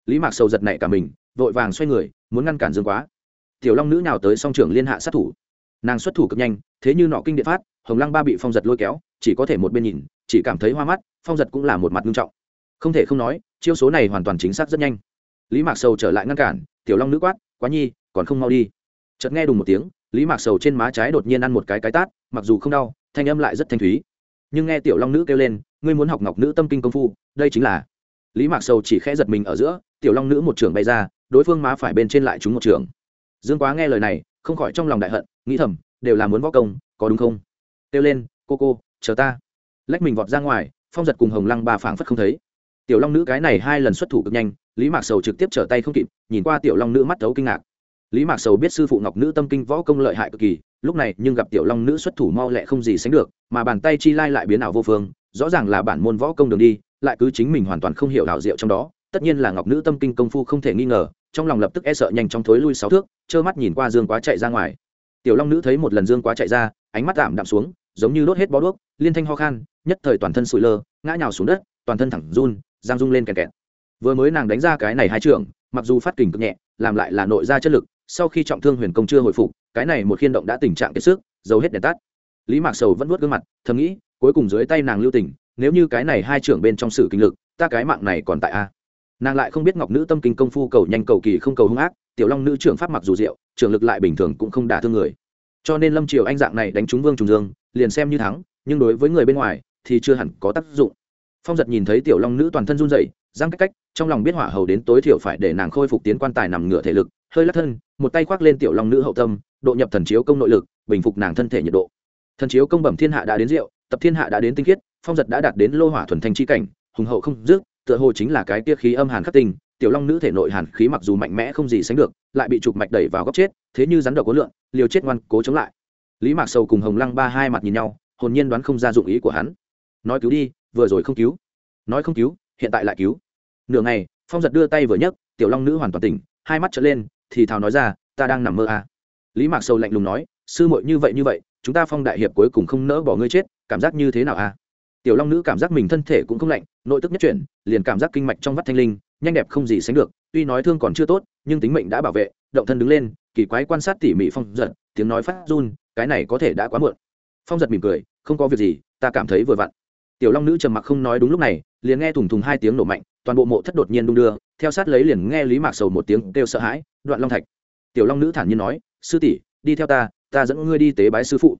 Lý mạc sầu giật nảy cả mình, vội vàng xoay người, muốn ngăn cản dương quá. Tiểu long nữ nào tới song trưởng liên hạ sát thủ. Nàng xuất thủ cực nhanh, thế như nọ kinh điện phát, hồng lăng ba bị phong giật lôi kéo, chỉ có thể một bên nhìn, chỉ cảm thấy hoa mắt, phong giật cũng là một mặt nghiêm trọng. Không thể không nói, chiêu số này hoàn toàn chính xác rất nhanh lý mạc sầu trở lại ngăn cản, tiểu long nữ quát, quá nhi, còn không mau đi. Chợt nghe đùng một tiếng, lý mạc sầu trên má trái đột nhiên ăn một cái cái tát, mặc dù không đau, thanh âm lại rất thanh thúy. Nhưng nghe tiểu long nữ kêu lên, ngươi muốn học ngọc nữ tâm kinh công phu, đây chính là lý mạc sầu chỉ khẽ giật mình ở giữa, tiểu long nữ một trường bay ra, đối phương má phải bên trên lại trúng một trường. Dương quá nghe lời này, không khỏi trong lòng đại hận, nghĩ thầm, đều là muốn võ công, có đúng không? Kêu lên, cô cô, chờ ta. Lách mình vọt ra ngoài, phong giật cùng hồng lăng ba phảng phất không thấy. Tiểu long nữ cái này hai lần xuất thủ cực nhanh lý mạc sầu trực tiếp trở tay không kịp, nhìn qua tiểu long nữ mắt thấu kinh ngạc. Lý mạc sầu biết sư phụ ngọc nữ tâm kinh võ công lợi hại cực kỳ, lúc này nhưng gặp tiểu long nữ xuất thủ mau lẹ không gì sánh được, mà bàn tay chi lai lại biến ảo vô phương, rõ ràng là bản môn võ công đường đi, lại cứ chính mình hoàn toàn không hiểu đạo diệu trong đó, tất nhiên là ngọc nữ tâm kinh công phu không thể nghi ngờ, trong lòng lập tức e sợ nhanh chóng thối lui sáu thước, trơ mắt nhìn qua dương quá chạy ra ngoài. Tiểu long nữ thấy một lần dương quá chạy ra, ánh mắt tạm đạm xuống, giống như đốt hết bó đuốc, liên thanh ho khan, nhất thời toàn thân sụi lơ, ngã nhào xuống đất, toàn thân thẳng run, giang rung lên kẹt kẹt vừa mới nàng đánh ra cái này hai trưởng mặc dù phát kình cực nhẹ, làm lại là nội ra chất lực, sau khi trọng thương huyền công chưa hồi phục, cái này một khiên động đã tình trạng kiệt sức giấu hết đèn tắt. Lý mạc sầu vẫn vuốt gương mặt, thầm nghĩ, cuối cùng dưới tay nàng lưu tình, nếu như cái này hai trưởng bên trong sử kinh lực, ta cái mạng này còn tại a. Nàng lại không biết ngọc nữ tâm kinh công phu cầu nhanh cầu kỳ không cầu hung ác, tiểu long nữ trưởng pháp mặc dù diệu, trưởng lực lại bình thường cũng không đả thương người. Cho nên lâm triều anh dạng này đánh trúng vương trùng dương, liền xem như thắng, nhưng đối với người bên ngoài thì chưa hẳn có tác dụng. Phong giật nhìn thấy tiểu long nữ toàn thân run rẩy, giang cách cách trong lòng biết hỏa hầu đến tối thiểu phải để nàng khôi phục tiến quan tài nằm ngửa thể lực, hơi lắc thân, một tay khoác lên tiểu long nữ hậu tâm, độ nhập thần chiếu công nội lực, bình phục nàng thân thể nhiệt độ. Thần chiếu công bẩm thiên hạ đã đến rượu, tập thiên hạ đã đến tinh khiết, phong giật đã đạt đến lô hỏa thuần thanh chi cảnh, hùng hậu không dứt, tựa hồ chính là cái tia khí âm hàn khắc tình tiểu long nữ thể nội hàn khí mặc dù mạnh mẽ không gì sánh được, lại bị trục mạch đẩy vào góc chết, thế như rắn độc cố lượng liều chết ngoan cố chống lại. Lý mạc sầu cùng hồng lăng ba hai mặt nhìn nhau, hồn nhiên đoán không ra dụng ý của hắn. Nói cứu đi, vừa rồi không cứu. Nói không cứu, hiện tại lại cứu nửa ngày, phong giật đưa tay vừa nhấc, tiểu long nữ hoàn toàn tỉnh, hai mắt trở lên, thì thào nói ra, ta đang nằm mơ à. lý mạc sầu lạnh lùng nói, sư muội như vậy như vậy, chúng ta phong đại hiệp cuối cùng không nỡ bỏ ngươi chết, cảm giác như thế nào à? Tiểu long nữ cảm giác mình thân thể cũng không lạnh, nội tức nhất chuyển, liền cảm giác kinh mạch trong vắt thanh linh, nhanh đẹp không gì sánh được, tuy nói thương còn chưa tốt, nhưng tính mệnh đã bảo vệ, động thân đứng lên, kỳ quái quan sát tỉ mỉ phong giật, tiếng nói phát run, cái này có thể đã quá muộn. Phong giật mỉm cười, không có việc gì, ta cảm thấy vừa vặn tiểu long nữ trầm mặc không nói đúng lúc này, liền nghe thùng thùng hai tiếng nổ mạnh, toàn bộ mộ thất đột nhiên đung đưa, theo sát lấy liền nghe lý mạc sầu một tiếng kêu sợ hãi, đoạn long thạch. Tiểu long nữ thản nhiên nói, sư tỷ, đi theo ta ta dẫn ngươi đi tế bái sư phụ.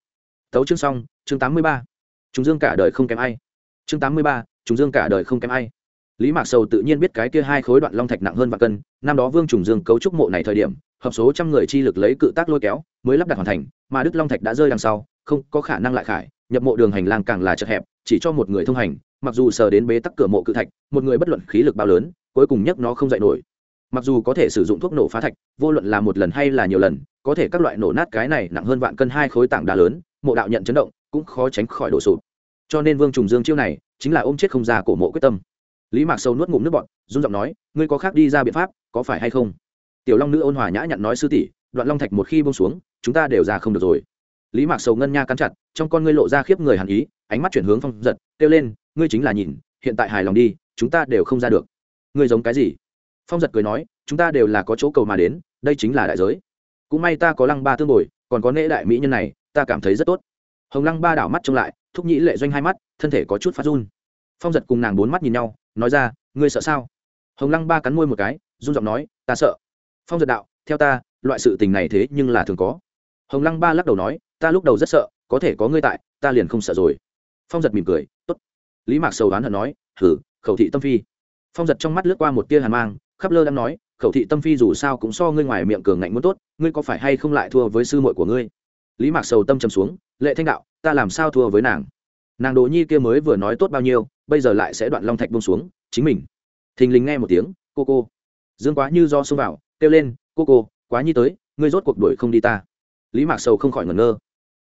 Tấu chương xong, chương tám mươi ba. Chúng dương cả đời không kém ai. Chương tám mươi ba, chúng dương cả đời không kém ai. Lý mạc sầu tự nhiên biết cái kia hai khối đoạn long thạch nặng hơn và cân, năm đó vương trùng dương cấu trúc mộ này thời điểm, hợp số trăm người chi lực lấy cự tác lôi kéo, mới lắp đặt hoàn thành, mà đức long thạch đã rơi đằng sau không có khả năng lại khải, nhập mộ đường hành lang càng là chật hẹp, chỉ cho một người thông hành, mặc dù sờ đến bế tắc cửa mộ cự thạch, một người bất luận khí lực bao lớn, cuối cùng nhất nó không dậy nổi. Mặc dù có thể sử dụng thuốc nổ phá thạch, vô luận là một lần hay là nhiều lần, có thể các loại nổ nát cái này nặng hơn vạn cân hai khối tảng đá lớn, mộ đạo nhận chấn động, cũng khó tránh khỏi đổ sụp. Cho nên vương trùng dương chiêu này, chính là ôm chết không ra cổ mộ quyết tâm. Lý mạc sâu nuốt ngụm nước bọn run giọng nói, ngươi có khác đi ra biện pháp, có phải hay không? Tiểu long nữ ôn hòa nhã nhặn nói, sư tỷ, đoạn long thạch một khi bông xuống, chúng ta đều ra không được rồi lý mạc sầu ngân nha cắn chặt, trong con ngươi lộ ra khiếp người hàn ý, ánh mắt chuyển hướng phong giật, kêu lên, ngươi chính là nhìn, hiện tại hài lòng đi, chúng ta đều không ra được. Ngươi giống cái gì? Phong giật cười nói, chúng ta đều là có chỗ cầu mà đến, đây chính là đại giới. Cũng may ta có lăng ba tương bồi, còn có nễ đại mỹ nhân này, ta cảm thấy rất tốt. Hồng lăng ba đảo mắt trông lại, thúc nhĩ lệ doanh hai mắt, thân thể có chút phát run. Phong giật cùng nàng bốn mắt nhìn nhau, nói ra, ngươi sợ sao? Hồng lăng ba cắn môi một cái, run giọng nói, ta sợ. Phong giật đạo, theo ta, loại sự tình này thế nhưng là thường có. Hồng lăng ba lắc đầu nói ta lúc đầu rất sợ, có thể có ngươi tại, ta liền không sợ rồi. Phong giật mỉm cười, tốt. Lý mạc sầu đoán hận nói hử khẩu thị tâm phi. Phong giật trong mắt lướt qua một tia hàn mang, khắp lơ đang nói, khẩu thị tâm phi dù sao cũng so ngươi ngoài miệng cường ngạnh muốn tốt, ngươi có phải hay không lại thua với sư muội của ngươi? Lý mạc sầu tâm trầm xuống, lệ thanh đạo, ta làm sao thua với nàng? Nàng đồ nhi kia mới vừa nói tốt bao nhiêu, bây giờ lại sẽ đoạn long thạch bông xuống, chính mình. Thình lình nghe một tiếng, cô cô. Dương quá như do xông vào, kêu lên, cô cô, quá nhi tới, ngươi rốt cuộc đuổi không đi ta. Lý mạc sầu không khỏi ngẩn ngơ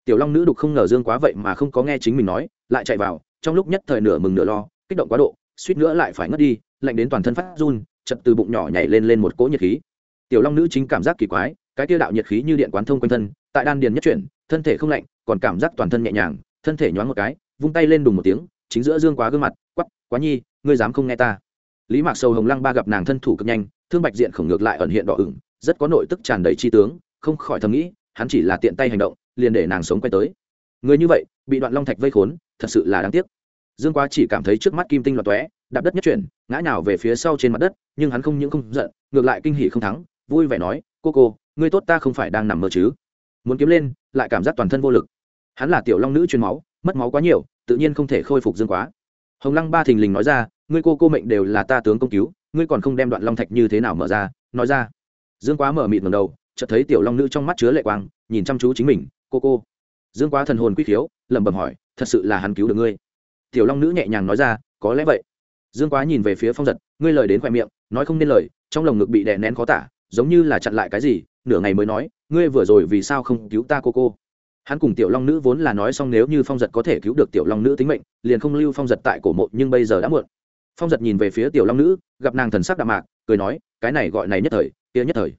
tiểu long nữ đục không ngờ dương quá vậy mà không có nghe chính mình nói, lại chạy vào, trong lúc nhất thời nửa mừng nửa lo, kích động quá độ, suýt nữa lại phải ngất đi, lạnh đến toàn thân phát run, chật từ bụng nhỏ nhảy lên lên một cỗ nhiệt khí. Tiểu long nữ chính cảm giác kỳ quái, cái tiêu đạo nhiệt khí như điện quán thông quanh thân, tại đan điền nhất chuyển, thân thể không lạnh, còn cảm giác toàn thân nhẹ nhàng, thân thể nhoáng một cái, vung tay lên đùng một tiếng, chính giữa dương quá gương mặt quắp quá nhi, ngươi dám không nghe ta? Lý mạc sầu hồng lăng ba gặp nàng thân thủ cực nhanh, thương bạch diện khổng ngược lại ẩn hiện đỏ ửng, rất có nội tức tràn đầy chi tướng, không khỏi thầm nghĩ, hắn chỉ là tiện tay hành động liền để nàng sống quay tới. Người như vậy, bị đoạn long thạch vây khốn, thật sự là đáng tiếc. Dương quá chỉ cảm thấy trước mắt kim tinh loạt tóe, đạp đất nhất chuyển, ngã nhào về phía sau trên mặt đất, nhưng hắn không những không giận, ngược lại kinh hỉ không thắng, vui vẻ nói, cô cô, ngươi tốt ta không phải đang nằm mơ chứ? Muốn kiếm lên, lại cảm giác toàn thân vô lực. Hắn là tiểu long nữ truyền máu, mất máu quá nhiều, tự nhiên không thể khôi phục dương quá. Hồng lăng ba thình lình nói ra, ngươi cô cô mệnh đều là ta tướng công cứu, ngươi còn không đem đoạn long thạch như thế nào mở ra? Nói ra. Dương quá mở mịt ngầm đầu, chợt thấy tiểu long nữ trong mắt chứa lệ quang, nhìn chăm chú chính mình cô cô. Dương quá thần hồn quy khiếu, lẩm bẩm hỏi, thật sự là hắn cứu được ngươi? Tiểu long nữ nhẹ nhàng nói ra, có lẽ vậy. Dương quá nhìn về phía phong giật, ngươi lời đến khoe miệng, nói không nên lời, trong lồng ngực bị đè nén khó tả, giống như là chặn lại cái gì, nửa ngày mới nói, ngươi vừa rồi vì sao không cứu ta cô cô? Hắn cùng tiểu long nữ vốn là nói xong nếu như phong giật có thể cứu được tiểu long nữ tính mệnh, liền không lưu phong giật tại cổ mộ, nhưng bây giờ đã muộn. Phong giật nhìn về phía tiểu long nữ, gặp nàng thần sắc đạm mạc, cười nói, cái này gọi này nhất thời, kia nhất thời.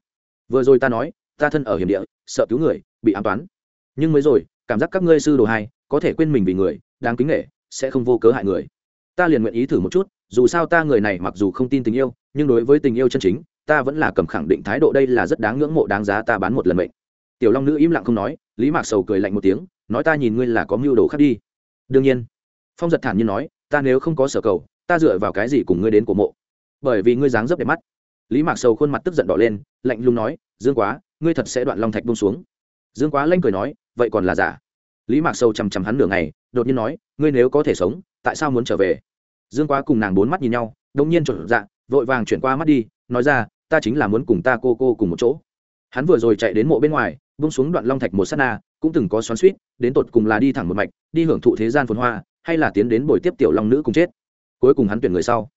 Vừa rồi ta nói, ta thân ở hiểm địa, sợ cứu người, bị an toán nhưng mới rồi, cảm giác các ngươi sư đồ hai có thể quên mình vì người, đáng kính nghệ sẽ không vô cớ hại người. Ta liền nguyện ý thử một chút, dù sao ta người này mặc dù không tin tình yêu, nhưng đối với tình yêu chân chính, ta vẫn là cầm khẳng định thái độ đây là rất đáng ngưỡng mộ, đáng giá ta bán một lần mệnh. Tiểu long nữ im lặng không nói, lý mạc sầu cười lạnh một tiếng, nói ta nhìn ngươi là có mưu đồ khác đi. Đương nhiên, phong giật thản nhiên nói, ta nếu không có sở cầu, ta dựa vào cái gì cùng ngươi đến cổ mộ? Bởi vì ngươi dáng dấp đẹp mắt. Lý mạc sầu khuôn mặt tức giận đỏ lên, lạnh lùng nói, dương quá, ngươi thật sẽ đoạn long thạch bông xuống. Dương quá lanh cười nói vậy còn là giả? Lý mạc sâu chằm chằm hắn nửa ngày, đột nhiên nói, ngươi nếu có thể sống, tại sao muốn trở về? Dương quá cùng nàng bốn mắt nhìn nhau, đông nhiên trộn dạ vội vàng chuyển qua mắt đi, nói ra, ta chính là muốn cùng ta cô cô cùng một chỗ. Hắn vừa rồi chạy đến mộ bên ngoài bung xuống đoạn long thạch một s á t na, cũng từng có xoắn suýt đến tột cùng là đi thẳng một mạch, đi hưởng thụ thế gian phồn hoa, hay là tiến đến buổi tiếp tiểu long nữ cùng chết. Cuối cùng hắn tuyển người sau.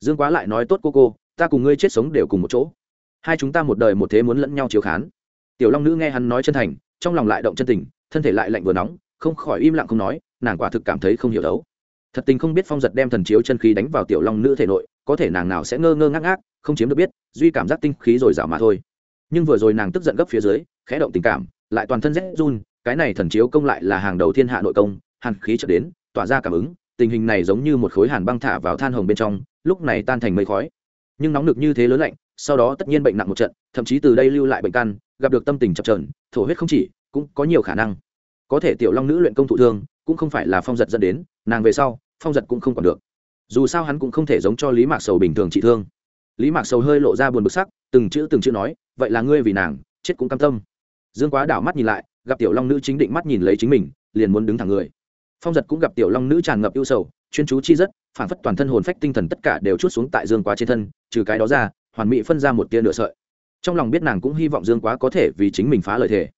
Dương quá lại nói, tốt cô cô, ta cùng ngươi chết sống đều cùng một chỗ. Hai chúng ta một đời một thế muốn lẫn nhau chiếu khán. Tiểu long nữ nghe hắn nói chân thành trong lòng lại động chân tình, thân thể lại lạnh vừa nóng, không khỏi im lặng không nói, nàng quả thực cảm thấy không hiểu đấu. Thật tình không biết phong giật đem thần chiếu chân khí đánh vào tiểu long nữ thể nội, có thể nàng nào sẽ ngơ ngơ ngác ngác, không chiếm được biết, duy cảm giác tinh khí rồi rào mà thôi. Nhưng vừa rồi nàng tức giận gấp phía dưới, khẽ động tình cảm, lại toàn thân rét run, cái này thần chiếu công lại là hàng đầu thiên hạ nội công, hàn khí chợt đến, tỏa ra cảm ứng, tình hình này giống như một khối hàn băng thả vào than hồng bên trong, lúc này tan thành mây khói. Nhưng nóng được như thế lớn lạnh sau đó tất nhiên bệnh nặng một trận, thậm chí từ đây lưu lại bệnh căn, gặp được tâm tình chập trờn thổ huyết không chỉ, cũng có nhiều khả năng. Có thể tiểu long nữ luyện công thụ thương, cũng không phải là phong giật dẫn đến, nàng về sau, phong giật cũng không còn được. Dù sao hắn cũng không thể giống cho lý mạc sầu bình thường trị thương. Lý mạc sầu hơi lộ ra buồn bực sắc, từng chữ từng chữ nói, vậy là ngươi vì nàng, chết cũng cam tâm. Dương quá đảo mắt nhìn lại, gặp tiểu long nữ chính định mắt nhìn lấy chính mình, liền muốn đứng thẳng người. Phong giật cũng gặp tiểu long nữ tràn ngập ưu sầu, chuyên chú chi rất, phản phất toàn thân hồn phách tinh thần tất cả đều chút xuống tại dương quá trên thân, trừ cái đó ra hoàn mỹ phân ra một tia nửa sợi. Trong lòng biết nàng cũng hy vọng dương quá có thể vì chính mình phá lời thề.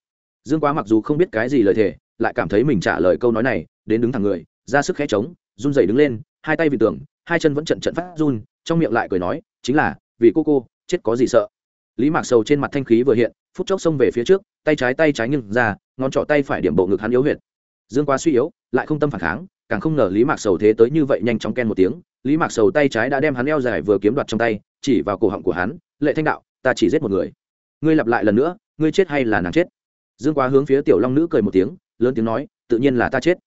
Dương quá mặc dù không biết cái gì lời thề, lại cảm thấy mình trả lời câu nói này, đến đứng thẳng người, ra sức khẽ trống, run rẩy đứng lên, hai tay vì tưởng hai chân vẫn trận trận phát run, trong miệng lại cười nói, chính là, vì cô cô, chết có gì sợ. Lý mạc sầu trên mặt thanh khí vừa hiện, phút chốc xông về phía trước, tay trái tay trái nghiêng ra, ngón trỏ tay phải điểm bộ ngực hắn yếu huyệt. Dương quá suy yếu, lại không tâm phản kháng, càng không ngờ lý mạc sầu thế tới như vậy nhanh chóng ken một tiếng lý mạc sầu tay trái đã đem hắn eo dài vừa kiếm đoạt trong tay, chỉ vào cổ họng của hắn, lệ thanh đạo, ta chỉ giết một người. Ngươi lặp lại lần nữa, ngươi chết hay là nàng chết? Dương quá hướng phía tiểu long nữ cười một tiếng, lớn tiếng nói, tự nhiên là ta chết.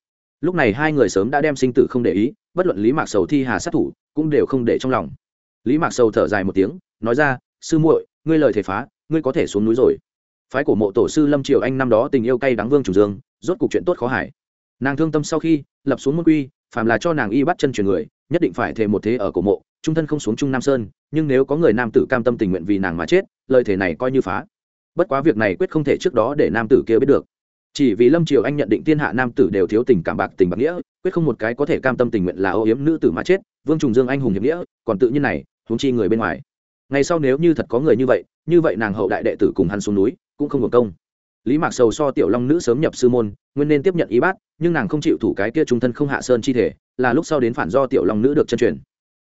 Lúc này hai người sớm đã đem sinh tử không để ý, bất luận lý mạc sầu thi hà sát thủ, cũng đều không để trong lòng. Lý mạc sầu thở dài một tiếng, nói ra, sư muội, ngươi lời thể phá, ngươi có thể xuống núi rồi. Phái của mộ tổ sư lâm triều anh năm đó tình yêu cay đắng vương chủ dương, rốt cuộc chuyện tốt khó hải nàng thương tâm sau khi, lập xuống môn quy, phàm là cho nàng y bắt chân truyền người nhất định phải thề một thế ở cổ mộ, trung thân không xuống trung nam sơn, nhưng nếu có người nam tử cam tâm tình nguyện vì nàng mà chết, lời thề này coi như phá. Bất quá việc này quyết không thể trước đó để nam tử kia biết được. Chỉ vì lâm triều anh nhận định thiên hạ nam tử đều thiếu tình cảm bạc tình bạc nghĩa, quyết không một cái có thể cam tâm tình nguyện là âu yếm nữ tử mà chết, vương trùng dương anh hùng hiệp nghĩa, còn tự nhiên này, huống chi người bên ngoài. Ngày sau nếu như thật có người như vậy như vậy nàng hậu đại đệ tử cùng hắn xuống núi, cũng không hưởng công lý mạc sầu so tiểu long nữ sớm nhập sư môn, nguyên nên tiếp nhận ý bát, nhưng nàng không chịu thủ cái kia trung thân không hạ sơn chi thể, là lúc sau đến phản do tiểu long nữ được chân truyền.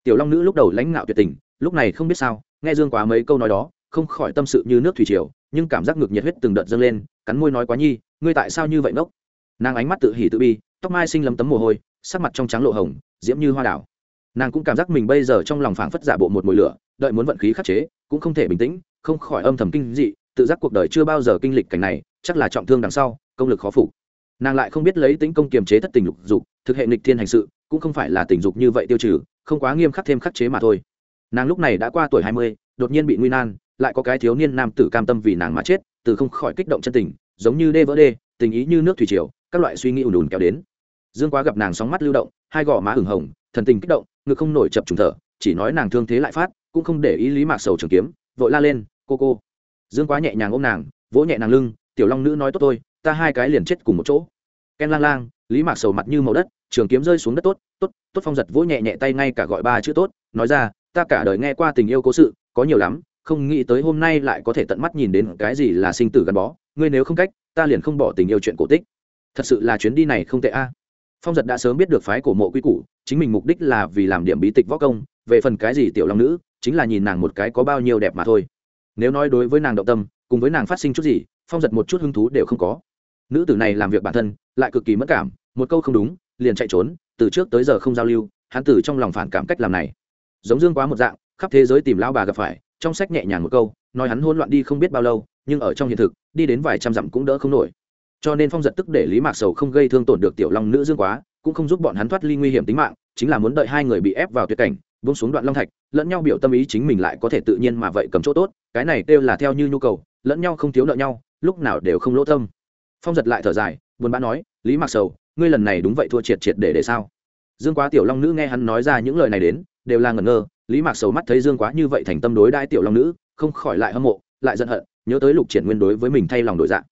Tiểu long nữ lúc đầu lãnh ngạo tuyệt tình, lúc này không biết sao, nghe dương quá mấy câu nói đó, không khỏi tâm sự như nước thủy triều, nhưng cảm giác ngược nhiệt huyết từng đợt dâng lên, cắn môi nói quá nhi, ngươi tại sao như vậy ngốc? Nàng ánh mắt tự hỉ tự bi, tóc mai sinh lấm tấm mồ hôi, sắc mặt trong trắng lộ hồng, diễm như hoa đảo. Nàng cũng cảm giác mình bây giờ trong lòng phảng phất giả bộ một mùi lửa, đợi muốn vận khí khắc chế, cũng không thể bình tĩnh, không khỏi âm thầm kinh dị, tự giác cuộc đời chưa bao giờ kinh lịch cảnh này chắc là trọng thương đằng sau, công lực khó phục. Nàng lại không biết lấy tính công kiềm chế thất tình lục dục, thực hệ nghịch thiên hành sự, cũng không phải là tình dục như vậy tiêu trừ, không quá nghiêm khắc thêm khắc chế mà thôi. Nàng lúc này đã qua tuổi hai mươi, đột nhiên bị nguy nan, lại có cái thiếu niên nam tử cam tâm vì nàng mà chết, từ không khỏi kích động chân tình, giống như đê vỡ đê, tình ý như nước thủy triều, các loại suy nghĩ ùn ùn kéo đến. Dương quá gặp nàng sóng mắt lưu động, hai gò má hửng hồng, thần tình kích động, ngực không nổi chập trùng thở, chỉ nói nàng thương thế lại phát, cũng không để ý lý mạc sầu trường kiếm, vội la lên, cô cô. Dương quá nhẹ nhàng ôm nàng, vỗ nhẹ nàng lưng tiểu long nữ nói tốt tôi ta hai cái liền chết cùng một chỗ. Ken lang lang, lý mạc sầu mặt như màu đất, trường kiếm rơi xuống đất tốt tốt tốt phong giật vỗ nhẹ nhẹ tay ngay cả gọi ba chữ tốt, nói ra, ta cả đời nghe qua tình yêu cố sự, có nhiều lắm, không nghĩ tới hôm nay lại có thể tận mắt nhìn đến cái gì là sinh tử gắn bó, ngươi nếu không cách, ta liền không bỏ tình yêu chuyện cổ tích. Thật sự là chuyến đi này không tệ a. Phong giật đã sớm biết được phái cổ mộ quy củ, chính mình mục đích là vì làm điểm bí tịch võ công, về phần cái gì tiểu long nữ, chính là nhìn nàng một cái có bao nhiêu đẹp mà thôi. Nếu nói đối với nàng động tâm cùng với nàng phát sinh chút gì, phong giật một chút hứng thú đều không có. Nữ tử này làm việc bản thân, lại cực kỳ mất cảm, một câu không đúng, liền chạy trốn, từ trước tới giờ không giao lưu, hắn tử trong lòng phản cảm cách làm này. Giống dương quá một dạng, khắp thế giới tìm lão bà gặp phải, trong sách nhẹ nhàng một câu, nói hắn hôn loạn đi không biết bao lâu, nhưng ở trong hiện thực, đi đến vài trăm dặm cũng đỡ không nổi. Cho nên phong giật tức để lý mạc sầu không gây thương tổn được tiểu long nữ dương quá, cũng không giúp bọn hắn thoát ly nguy hiểm tính mạng, chính là muốn đợi hai người bị ép vào tuyệt cảnh vung xuống đoạn long thạch, lẫn nhau biểu tâm ý chính mình lại có thể tự nhiên mà vậy cầm chỗ tốt, cái này kêu là theo như nhu cầu, lẫn nhau không thiếu nợ nhau, lúc nào đều không lỗ tâm. Phong giật lại thở dài, buồn bã nói, lý mạc sầu, ngươi lần này đúng vậy thua triệt triệt để để sao? Dương quá tiểu long nữ nghe hắn nói ra những lời này đến, đều là ngẩn ngơ, lý mạc sầu mắt thấy dương quá như vậy thành tâm đối đãi tiểu long nữ, không khỏi lại hâm mộ, lại giận hận, nhớ tới lục triển nguyên đối với mình thay lòng đổi dạng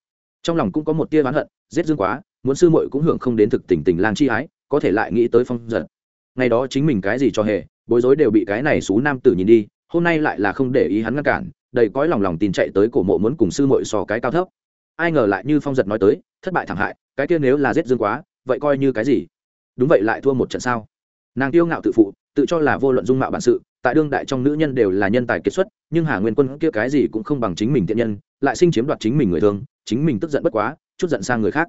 trong lòng cũng có một tia oán hận, giết dương quá, muốn sư muội cũng hưởng không đến thực tình tình lang chi ái, có thể lại nghĩ tới phong giật. Ngày đó chính mình cái gì cho hề bối rối đều bị cái này xú nam tử nhìn đi, hôm nay lại là không để ý hắn ngăn cản, đầy cõi lòng lòng tin chạy tới cổ mộ muốn cùng sư muội so cái cao thấp. Ai ngờ lại như phong giật nói tới, thất bại thảm hại, cái kia nếu là giết dương quá, vậy coi như cái gì? Đúng vậy lại thua một trận sao? Nàng tiêu ngạo tự phụ, tự cho là vô luận dung mạo bản sự, tại đương đại trong nữ nhân đều là nhân tài kiệt xuất, nhưng hà nguyên quân kia cái gì cũng không bằng chính mình thiện nhân, lại sinh chiếm đoạt chính mình người thương chính mình tức giận bất quá, chút giận sang người khác.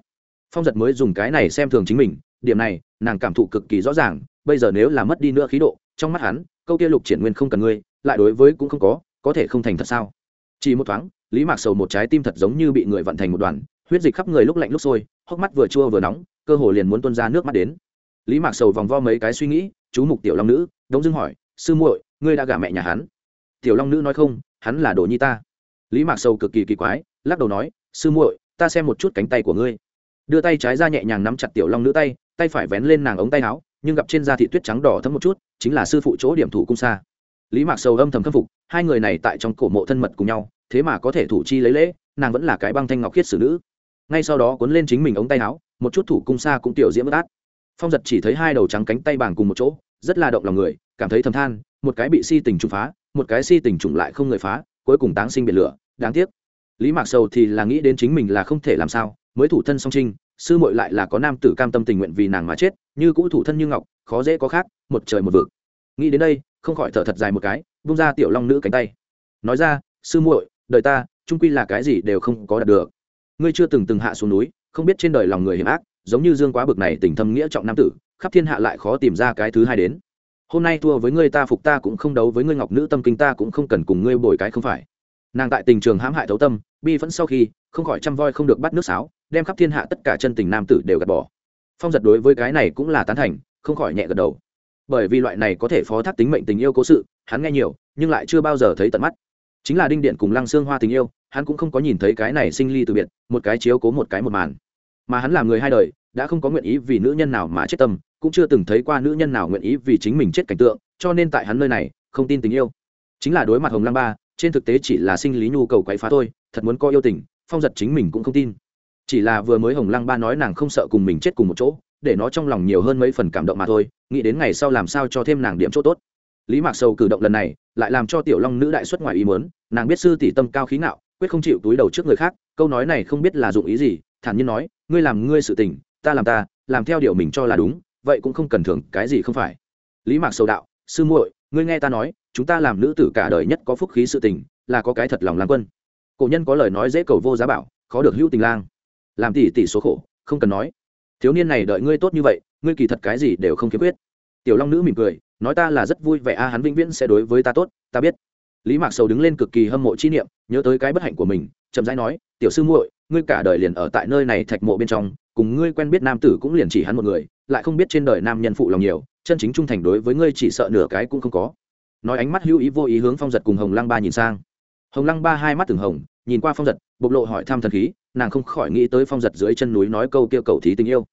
Phong giật mới dùng cái này xem thường chính mình, điểm này, nàng cảm thụ cực kỳ rõ ràng, bây giờ nếu là mất đi nữa khí độ trong mắt hắn, câu kia lục triển nguyên không cần ngươi, lại đối với cũng không có có thể không thành thật sao? Chỉ một thoáng, lý mạc sầu một trái tim thật giống như bị người vận thành một đoàn, huyết dịch khắp người lúc lạnh lúc sôi, hốc mắt vừa chua vừa nóng, cơ hồ liền muốn tuôn ra nước mắt đến. Lý mạc sầu vòng vo mấy cái suy nghĩ, chú mục tiểu long nữ đống dưng hỏi, sư muội, ngươi đã gả mẹ nhà hắn? Tiểu long nữ nói không, hắn là đồ nhi ta. Lý mạc sầu cực kỳ kỳ quái, lắc đầu nói, sư muội, ta xem một chút cánh tay của ngươi. Đưa tay trái ra nhẹ nhàng nắm chặt tiểu long nữ tay tay phải vén lên nàng ống tay áo nhưng gặp trên da thị tuyết trắng đỏ thấm một chút, chính là sư phụ chỗ điểm thủ cung xa. Lý mạc sầu âm thầm khâm phục, hai người này tại trong cổ mộ thân mật cùng nhau, thế mà có thể thủ chi lấy lễ, nàng vẫn là cái băng thanh ngọc khiết xử nữ. Ngay sau đó cuốn lên chính mình ống tay áo, một chút thủ cung xa cũng tiểu diễm bất át. Phong giật chỉ thấy hai đầu trắng cánh tay bàng cùng một chỗ, rất là động lòng người, cảm thấy thầm than, một cái bị si tình trùng phá, một cái si tình trùng lại không người phá, cuối cùng táng sinh biệt lửa, đáng tiếc. Lý mạc sầu thì là nghĩ đến chính mình là không thể làm sao, mới thủ thân song trinh sư muội lại là có nam tử cam tâm tình nguyện vì nàng mà chết, như cũ thủ thân như ngọc, khó dễ có khác, một trời một vực. Nghĩ đến đây, không khỏi thở thật dài một cái bung ra tiểu long nữ cánh tay. Nói ra, sư muội, đời ta trung quy là cái gì đều không có đạt được. Ngươi chưa từng từng hạ xuống núi, không biết trên đời lòng người hiểm ác, giống như dương quá bực này tình thâm nghĩa trọng nam tử, khắp thiên hạ lại khó tìm ra cái thứ hai đến. Hôm nay thua với ngươi ta phục ta cũng không đấu với ngươi ngọc nữ tâm kinh ta cũng không cần cùng ngươi bồi cái không phải. Nàng tại tình trường hãm hại thấu tâm, bi vẫn sau khi, không khỏi chăm voi không được bắt nước sáo đem khắp thiên hạ tất cả chân tình nam tử đều gạt bỏ. Phong giật đối với cái này cũng là tán thành, không khỏi nhẹ gật đầu. Bởi vì loại này có thể phó thác tính mệnh tình yêu cố sự, hắn nghe nhiều, nhưng lại chưa bao giờ thấy tận mắt. Chính là đinh điện cùng lăng xương hoa tình yêu, hắn cũng không có nhìn thấy cái này sinh ly từ biệt, một cái chiếu cố một cái một màn. Mà hắn là người hai đời, đã không có nguyện ý vì nữ nhân nào mà chết tâm, cũng chưa từng thấy qua nữ nhân nào nguyện ý vì chính mình chết cảnh tượng, cho nên tại hắn nơi này, không tin tình yêu. Chính là đối mặt hồng lăng ba, trên thực tế chỉ là sinh lý nhu cầu quấy phá thôi, thật muốn có yêu tình, phong giật chính mình cũng không tin chỉ là vừa mới hồng lăng ba nói nàng không sợ cùng mình chết cùng một chỗ, để nó trong lòng nhiều hơn mấy phần cảm động mà thôi, nghĩ đến ngày sau làm sao cho thêm nàng điểm chỗ tốt. Lý mạc sầu cử động lần này, lại làm cho tiểu long nữ đại xuất ngoài ý mớn nàng biết sư tỷ tâm cao khí ngạo, quyết không chịu túi đầu trước người khác, câu nói này không biết là dụng ý gì, thản nhiên nói, ngươi làm ngươi sự tình, ta làm ta, làm theo điều mình cho là đúng, vậy cũng không cần thưởng cái gì không phải. Lý mạc sầu đạo, sư muội, ngươi nghe ta nói, chúng ta làm nữ tử cả đời nhất có phúc khí sự tình, là có cái thật lòng lang quân. Cổ nhân có lời nói dễ cầu vô giá bảo, khó được hữu tình lang làm tỷ tỷ số khổ, không cần nói. Thiếu niên này đợi ngươi tốt như vậy, ngươi kỳ thật cái gì đều không kiếm khuyết. Tiểu long nữ mỉm cười, nói ta là rất vui vẻ a, hắn vĩnh viễn sẽ đối với ta tốt, ta biết. Lý mạc sầu đứng lên cực kỳ hâm mộ chi niệm, nhớ tới cái bất hạnh của mình, chậm rãi nói, tiểu sư muội, ngươi cả đời liền ở tại nơi này thạch mộ bên trong, cùng ngươi quen biết nam tử cũng liền chỉ hắn một người, lại không biết trên đời nam nhân phụ lòng nhiều, chân chính trung thành đối với ngươi chỉ sợ nửa cái cũng không có. Nói ánh mắt hữu ý vô ý hướng phong giật cùng hồng lăng ba nhìn sang. Hồng lăng ba hai mắt từng hồng, nhìn qua phong giật, bộc lộ hỏi thăm thần khí nàng không khỏi nghĩ tới phong giật dưới chân núi nói câu kia cầu thí tình yêu.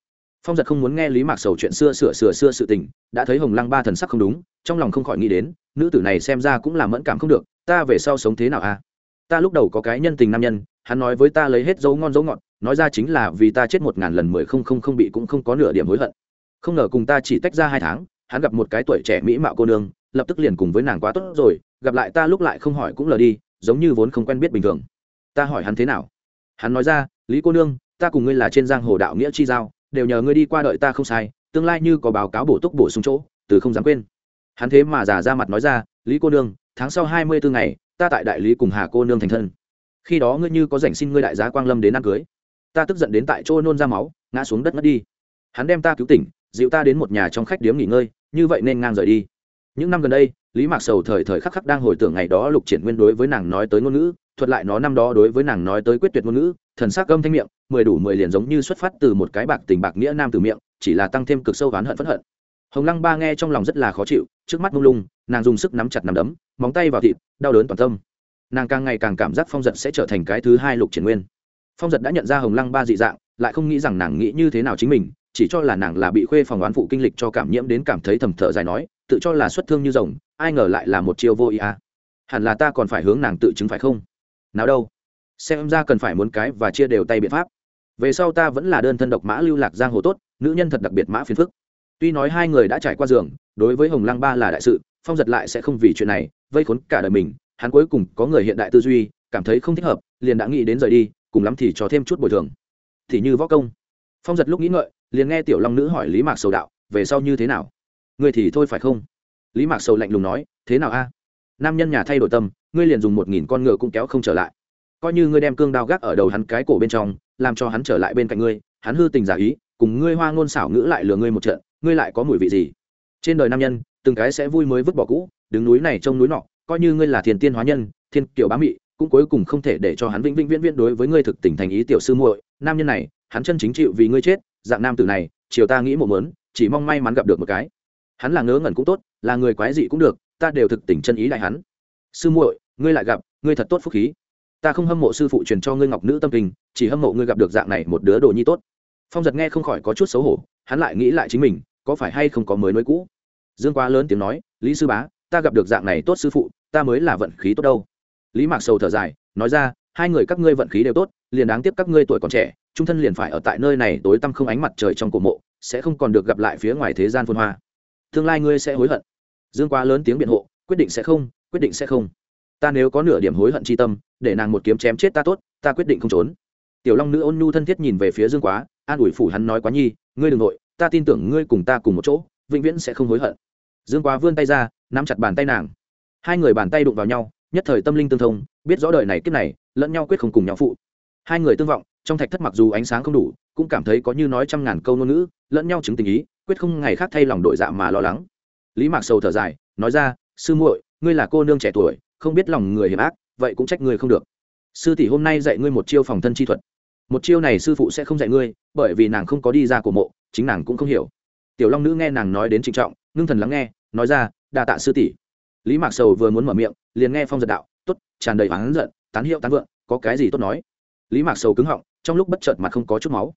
Phong giật không muốn nghe lý mạc sầu chuyện xưa sửa sửa xưa sự tình, đã thấy hồng lăng ba thần sắc không đúng, trong lòng không khỏi nghĩ đến, nữ tử này xem ra cũng là mẫn cảm không được, ta về sau sống thế nào à? Ta lúc đầu có cái nhân tình nam nhân, hắn nói với ta lấy hết dấu ngon dấu ngọt, nói ra chính là vì ta chết một ngàn lần mười không không không bị cũng không có nửa điểm hối hận. Không ngờ cùng ta chỉ tách ra hai tháng, hắn gặp một cái tuổi trẻ mỹ mạo cô nương, lập tức liền cùng với nàng quá tốt rồi, gặp lại ta lúc lại không hỏi cũng lờ đi, giống như vốn không quen biết bình thường. Ta hỏi hắn thế nào? Hắn nói ra, lý cô nương, ta cùng ngươi là trên giang hồ đạo nghĩa chi giao, đều nhờ ngươi đi qua đợi ta không sai, tương lai như có báo cáo bổ túc bổ sung chỗ, từ không dám quên. Hắn thế mà giả ra mặt nói ra, lý cô nương, tháng sau hai mươi bốn ngày, ta tại đại lý cùng hà cô nương thành thân. Khi đó ngươi như có rảnh xin ngươi đại giá quang lâm đến ăn cưới. Ta tức giận đến tại chỗ nôn ra máu, ngã xuống đất mất đi. Hắn đem ta cứu tỉnh, dịu ta đến một nhà trong khách điếm nghỉ ngơi, như vậy nên ngang rời đi những năm gần đây, lý mạc sầu thời thời khắc khắc đang hồi tưởng ngày đó lục triển nguyên đối với nàng nói tới ngôn ngữ, thuật lại nó năm đó đối với nàng nói tới quyết tuyệt ngôn ngữ, thần sắc gâm thanh miệng, mười đủ mười liền giống như xuất phát từ một cái bạc tình bạc nghĩa nam từ miệng, chỉ là tăng thêm cực sâu oán hận phẫn hận. Hồng lăng ba nghe trong lòng rất là khó chịu, trước mắt mông lung, nàng dùng sức nắm chặt nắm đấm, móng tay vào thịt, đau đớn toàn tâm. Nàng càng ngày càng cảm giác phong giật sẽ trở thành cái thứ hai lục triển nguyên. Phong giật đã nhận ra hồng lăng ba dị dạng, lại không nghĩ rằng nàng nghĩ như thế nào chính mình, chỉ cho là nàng là bị khuê phòng đoán phụ kinh lịch cho cảm nhiễm đến cảm thấy thầm thở dài nói tự cho là xuất thương như rồng, ai ngờ lại là một chiêu vô ý à. hẳn là ta còn phải hướng nàng tự chứng phải không? Nào đâu. Xem ra cần phải muốn cái và chia đều tay biện pháp. Về sau ta vẫn là đơn thân độc mã lưu lạc giang hồ tốt, nữ nhân thật đặc biệt mã phiền phức. Tuy nói hai người đã trải qua giường, đối với hồng lăng ba là đại sự, phong giật lại sẽ không vì chuyện này, vây khốn cả đời mình, hắn cuối cùng có người hiện đại tư duy, cảm thấy không thích hợp, liền đã nghĩ đến rời đi, cùng lắm thì cho thêm chút bồi thường. Thì như võ công. Phong giật lúc nghĩ ngợi, liền nghe tiểu long nữ hỏi lý mạc sầu đạo, về sau như thế nào? Ngươi thì thôi phải không? Lý mạc sầu lạnh lùng nói, thế nào a? Nam nhân nhà thay đổi tâm, ngươi liền dùng một nghìn con ngựa cũng kéo không trở lại. Coi như ngươi đem cương đao gác ở đầu hắn cái cổ bên trong, làm cho hắn trở lại bên cạnh ngươi, hắn hư tình giả ý, cùng ngươi hoa ngôn xảo ngữ lại lừa ngươi một trận, ngươi lại có mùi vị gì? Trên đời nam nhân, từng cái sẽ vui mới vứt bỏ cũ, đứng núi này trông núi nọ, coi như ngươi là thiền tiên hóa nhân, thiên kiểu bá mị, cũng cuối cùng không thể để cho hắn vĩnh vĩnh viễn viễn đối với ngươi thực tình thành ý tiểu sư muội. Nam nhân này, hắn chân chính chịu vì ngươi chết, dạng nam tử này, chiều ta nghĩ một mớn chỉ mong may mắn gặp được một cái hắn là ngớ ngẩn cũng tốt, là người quái dị cũng được, ta đều thực tình chân ý đại hắn. Sư muội, ngươi lại gặp, ngươi thật tốt phúc khí. Ta không hâm mộ sư phụ truyền cho ngươi ngọc nữ tâm kinh chỉ hâm mộ ngươi gặp được dạng này một đứa đồ nhi tốt. Phong giật nghe không khỏi có chút xấu hổ, hắn lại nghĩ lại chính mình, có phải hay không có mới nối cũ? Dương quá lớn tiếng nói, lý sư bá, ta gặp được dạng này tốt sư phụ, ta mới là vận khí tốt đâu. Lý mạc sầu thở dài, nói ra, hai người các ngươi vận khí đều tốt, liền đáng tiếc các ngươi tuổi còn trẻ, trung thân liền phải ở tại nơi này tối tăm không ánh mặt trời trong cổ mộ, sẽ không còn được gặp lại phía ngoài thế gian phôn hoa tương lai ngươi sẽ hối hận. Dương quá lớn tiếng biện hộ, quyết định sẽ không, quyết định sẽ không. Ta nếu có nửa điểm hối hận tri tâm, để nàng một kiếm chém chết ta tốt, ta quyết định không trốn. Tiểu long nữ ôn nhu thân thiết nhìn về phía dương quá, an ủi phủ hắn nói quá nhi, ngươi đ ừ n g nội, ta tin tưởng ngươi cùng ta cùng một chỗ, vĩnh viễn sẽ không hối hận. Dương quá vươn tay ra, nắm chặt bàn tay nàng. Hai người bàn tay đụng vào nhau, nhất thời tâm linh tương thông, biết rõ đời này kiếp này, lẫn nhau quyết không cùng nhau phụ. Hai người tương vọng, trong thạch thất mặc dù ánh sáng không đủ, cũng cảm thấy có như nói trăm ngàn câu ngôn ngữ, lẫn nhau chứng tình ý quyết không ngày khác thay lòng đổi dạ mà lo lắng. Lý mạc sầu thở dài, nói ra, sư muội, ngươi là cô nương trẻ tuổi, không biết lòng người hiểm ác, vậy cũng trách ngươi không được. Sư tỷ hôm nay dạy ngươi một chiêu phòng thân chi thuật. Một chiêu này sư phụ sẽ không dạy ngươi, bởi vì nàng không có đi ra của mộ, chính nàng cũng không hiểu. Tiểu long nữ nghe nàng nói đến trịnh trọng, ngưng thần lắng nghe, nói ra, đa tạ sư tỷ. Lý mạc sầu vừa muốn mở miệng, liền nghe phong giật đạo t ố t tràn đầy oán giận, tán hiệu tán vượng, có cái gì tốt nói? Lý mạc sầu cứng họng, trong lúc bất chợt mặt không có chút máu.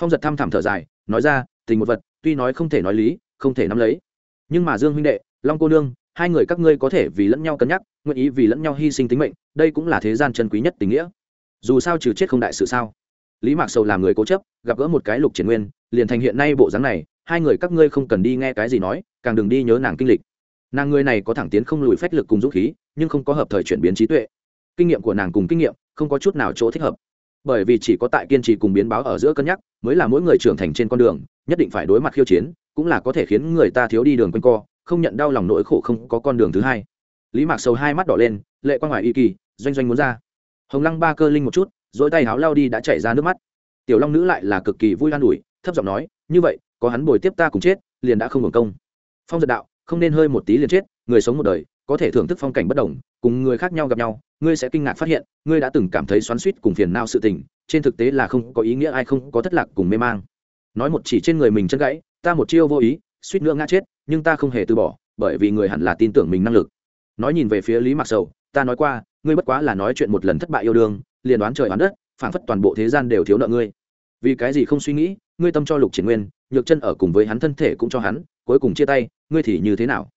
Phong giật thăm thẳm thở dài nói ra, tình một vật, tuy nói không thể nói lý, không thể nắm lấy. Nhưng mà dương huynh đệ, long cô nương, hai người các ngươi có thể vì lẫn nhau cân nhắc, nguyện ý vì lẫn nhau hy sinh tính mệnh, đây cũng là thế gian chân quý nhất tình nghĩa. Dù sao trừ chết không đại sự sao. Lý mạc sầu làm người cố chấp, gặp gỡ một cái lục triển nguyên, liền thành hiện nay bộ dáng này, hai người các ngươi không cần đi nghe cái gì nói, càng đừng đi nhớ nàng kinh lịch. Nàng người này có thẳng tiến không lùi phách lực cùng dũng khí, nhưng không có hợp thời chuyển biến trí tuệ. Kinh nghiệm của nàng cùng kinh nghiệm, không có chút nào chỗ thích hợp bởi vì chỉ có tại kiên trì cùng biến báo ở giữa cân nhắc mới là mỗi người trưởng thành trên con đường, nhất định phải đối mặt khiêu chiến, cũng là có thể khiến người ta thiếu đi đường quanh co, không nhận đau lòng nỗi khổ không có con đường thứ hai. Lý mạc sầu hai mắt đỏ lên, lệ quan ngoài y kỳ, doanh doanh muốn ra. Hồng lăng ba cơ linh một chút dỗi tay háo lao đi đã chảy ra nước mắt. Tiểu long nữ lại là cực kỳ vui lan ủi, thấp giọng nói, như vậy, có hắn bồi tiếp ta cùng chết, liền đã không hưởng công. Phong giật đạo, không nên hơi một tí liền chết, người sống một đời có thể thưởng thức phong cảnh bất đồng, cùng người khác nhau gặp nhau, ngươi sẽ kinh ngạc phát hiện, ngươi đã từng cảm thấy xoắn suýt cùng phiền nao sự tình, trên thực tế là không có ý nghĩa ai không có thất lạc cùng mê mang. Nói một chỉ trên người mình chân gãy, ta một chiêu vô ý, suýt nữa ngã chết, nhưng ta không hề từ bỏ, bởi vì người hẳn là tin tưởng mình năng lực. Nói nhìn về phía lý mặc sầu, ta nói qua, ngươi bất quá là nói chuyện một lần thất bại yêu đương, liền đoán trời đoán đất, phảng phất toàn bộ thế gian đều thiếu nợ ngươi. Vì cái gì không suy nghĩ, ngươi tâm cho lục triển nguyên, nhược chân ở cùng với hắn thân thể cũng cho hắn, cuối cùng chia tay, ngươi thì như thế nào?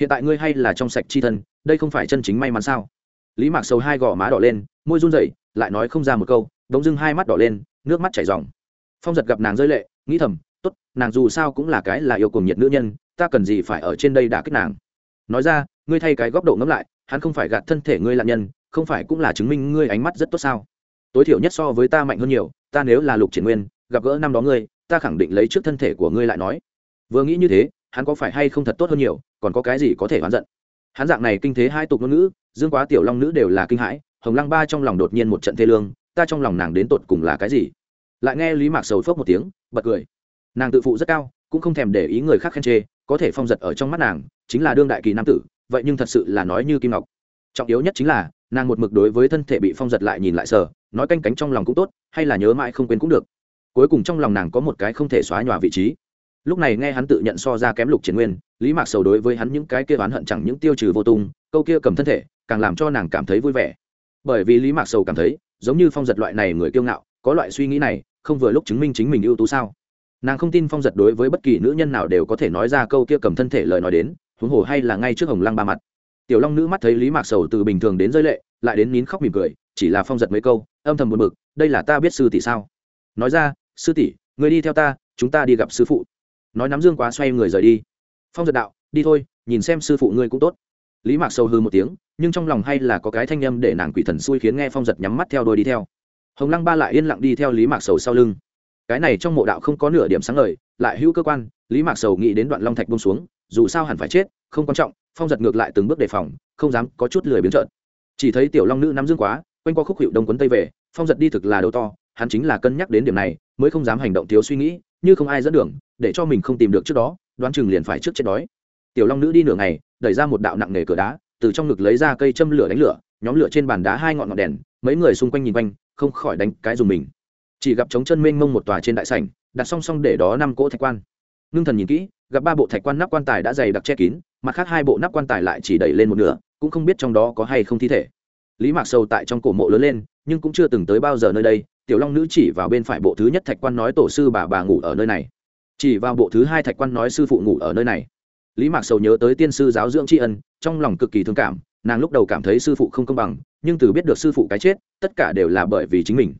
Hiện tại ngươi hay là trong sạch chi thân, đây không phải chân chính may mắn sao? Lý mạc sầu hai gò má đỏ lên, môi run rẩy, lại nói không ra một câu, đống dưng hai mắt đỏ lên, nước mắt chảy ròng. phong giật gặp nàng rơi lệ, nghĩ thầm, tốt, nàng dù sao cũng là cái là yêu cùng nhiệt nữ nhân, ta cần gì phải ở trên đây đả kích nàng? Nói ra, ngươi thay cái góc độ ngẫm lại, hắn không phải gạt thân thể ngươi nạn nhân, không phải cũng là chứng minh ngươi ánh mắt rất tốt sao? Tối thiểu nhất so với ta mạnh hơn nhiều, ta nếu là lục triển nguyên, gặp gỡ năm đó ngươi, ta khẳng định lấy trước thân thể của ngươi lại nói. Vừa nghĩ như thế hắn có phải hay không thật tốt hơn nhiều, còn có cái gì có thể oán giận? Hắn dạng này kinh thế hai tục ngôn ngữ, dương quá tiểu long nữ đều là kinh hãi, hồng lăng ba trong lòng đột nhiên một trận thê lương, ta trong lòng nàng đến tột cùng là cái gì? Lại nghe lý mạc sầu phớt một tiếng, bật cười. Nàng tự phụ rất cao, cũng không thèm để ý người khác khen chê, có thể phong giật ở trong mắt nàng, chính là đương đại kỳ nam tử, vậy nhưng thật sự là nói như kim ngọc. Trọng yếu nhất chính là, nàng một mực đối với thân thể bị phong giật lại nhìn lại sờ, nói canh cánh trong lòng cũng tốt, hay là nhớ mãi không quên cũng được. Cuối cùng trong lòng nàng có một cái không thể xóa nhòa vị trí lúc này nghe hắn tự nhận so ra kém lục triển nguyên, lý mạc sầu đối với hắn những cái kia oán hận chẳng những tiêu trừ vô tung, câu kia cầm thân thể, càng làm cho nàng cảm thấy vui vẻ. Bởi vì lý mạc sầu cảm thấy, giống như phong giật loại này người kiêu ngạo, có loại suy nghĩ này, không vừa lúc chứng minh chính mình ưu tú sao? Nàng không tin phong giật đối với bất kỳ nữ nhân nào đều có thể nói ra câu kia cầm thân thể lời nói đến, huống hồ hay là ngay trước hồng lăng ba mặt. Tiểu long nữ mắt thấy lý mạc sầu từ bình thường đến rơi lệ, lại đến nín khóc mỉm cười, chỉ là phong giật mấy câu, âm thầm buồn bực, đây là ta biết sư tỷ sao? Nói ra, sư tỷ người đi theo ta, chúng ta đi gặp sư phụ nói nắm dương quá xoay người rời đi. Phong giật đạo, đi thôi, nhìn xem sư phụ ngươi cũng tốt. Lý mạc sầu hư một tiếng, nhưng trong lòng hay là có cái thanh âm để nàng quỷ thần xui khiến nghe phong giật nhắm mắt theo đôi đi theo. Hồng lăng ba lại yên lặng đi theo lý mạc sầu sau lưng. Cái này trong mộ đạo không có nửa điểm sáng lời lại hữu cơ quan, lý mạc sầu nghĩ đến đoạn long thạch bông xuống, dù sao hẳn phải chết, không quan trọng, phong giật ngược lại từng bước đề phòng, không dám có chút lười biến trợn. Chỉ thấy tiểu long nữ nắm dương quá, quanh qua khúc hiệu đông quấn tây về, phong giật đi thực là đầu to, hắn chính là cân nhắc đến điểm này, mới không dám hành động thiếu suy nghĩ, như không ai dẫn đường để cho mình không tìm được trước đó, đoán chừng liền phải trước chết đói. Tiểu long nữ đi nửa ngày, đẩy ra một đạo nặng nề cửa đá, từ trong ngực lấy ra cây châm lửa đánh lửa, nhóm lửa trên bàn đá hai ngọn ngọn đèn, mấy người xung quanh nhìn quanh, không khỏi đánh cái dùng mình. Chỉ gặp trống chân mênh mông một tòa trên đại sảnh, đặt song song để đó năm cỗ thạch quan. Ngưng thần nhìn kỹ, gặp ba bộ thạch quan nắp quan tài đã dày đặc che kín, mặt khác hai bộ nắp quan tài lại chỉ đẩy lên một nửa, cũng không biết trong đó có hay không thi thể. Lý mạc sâu tại trong cổ mộ lớn lên, nhưng cũng chưa từng tới bao giờ nơi đây, tiểu long nữ chỉ vào bên phải bộ thứ nhất thạch quan nói tổ sư bà bà ngủ ở nơi này chỉ vào bộ thứ hai thạch quan nói sư phụ ngủ ở nơi này. Lý mạc sầu nhớ tới tiên sư giáo dưỡng tri ân, trong lòng cực kỳ thương cảm, nàng lúc đầu cảm thấy sư phụ không công bằng, nhưng từ biết được sư phụ cái chết, tất cả đều là bởi vì chính mình.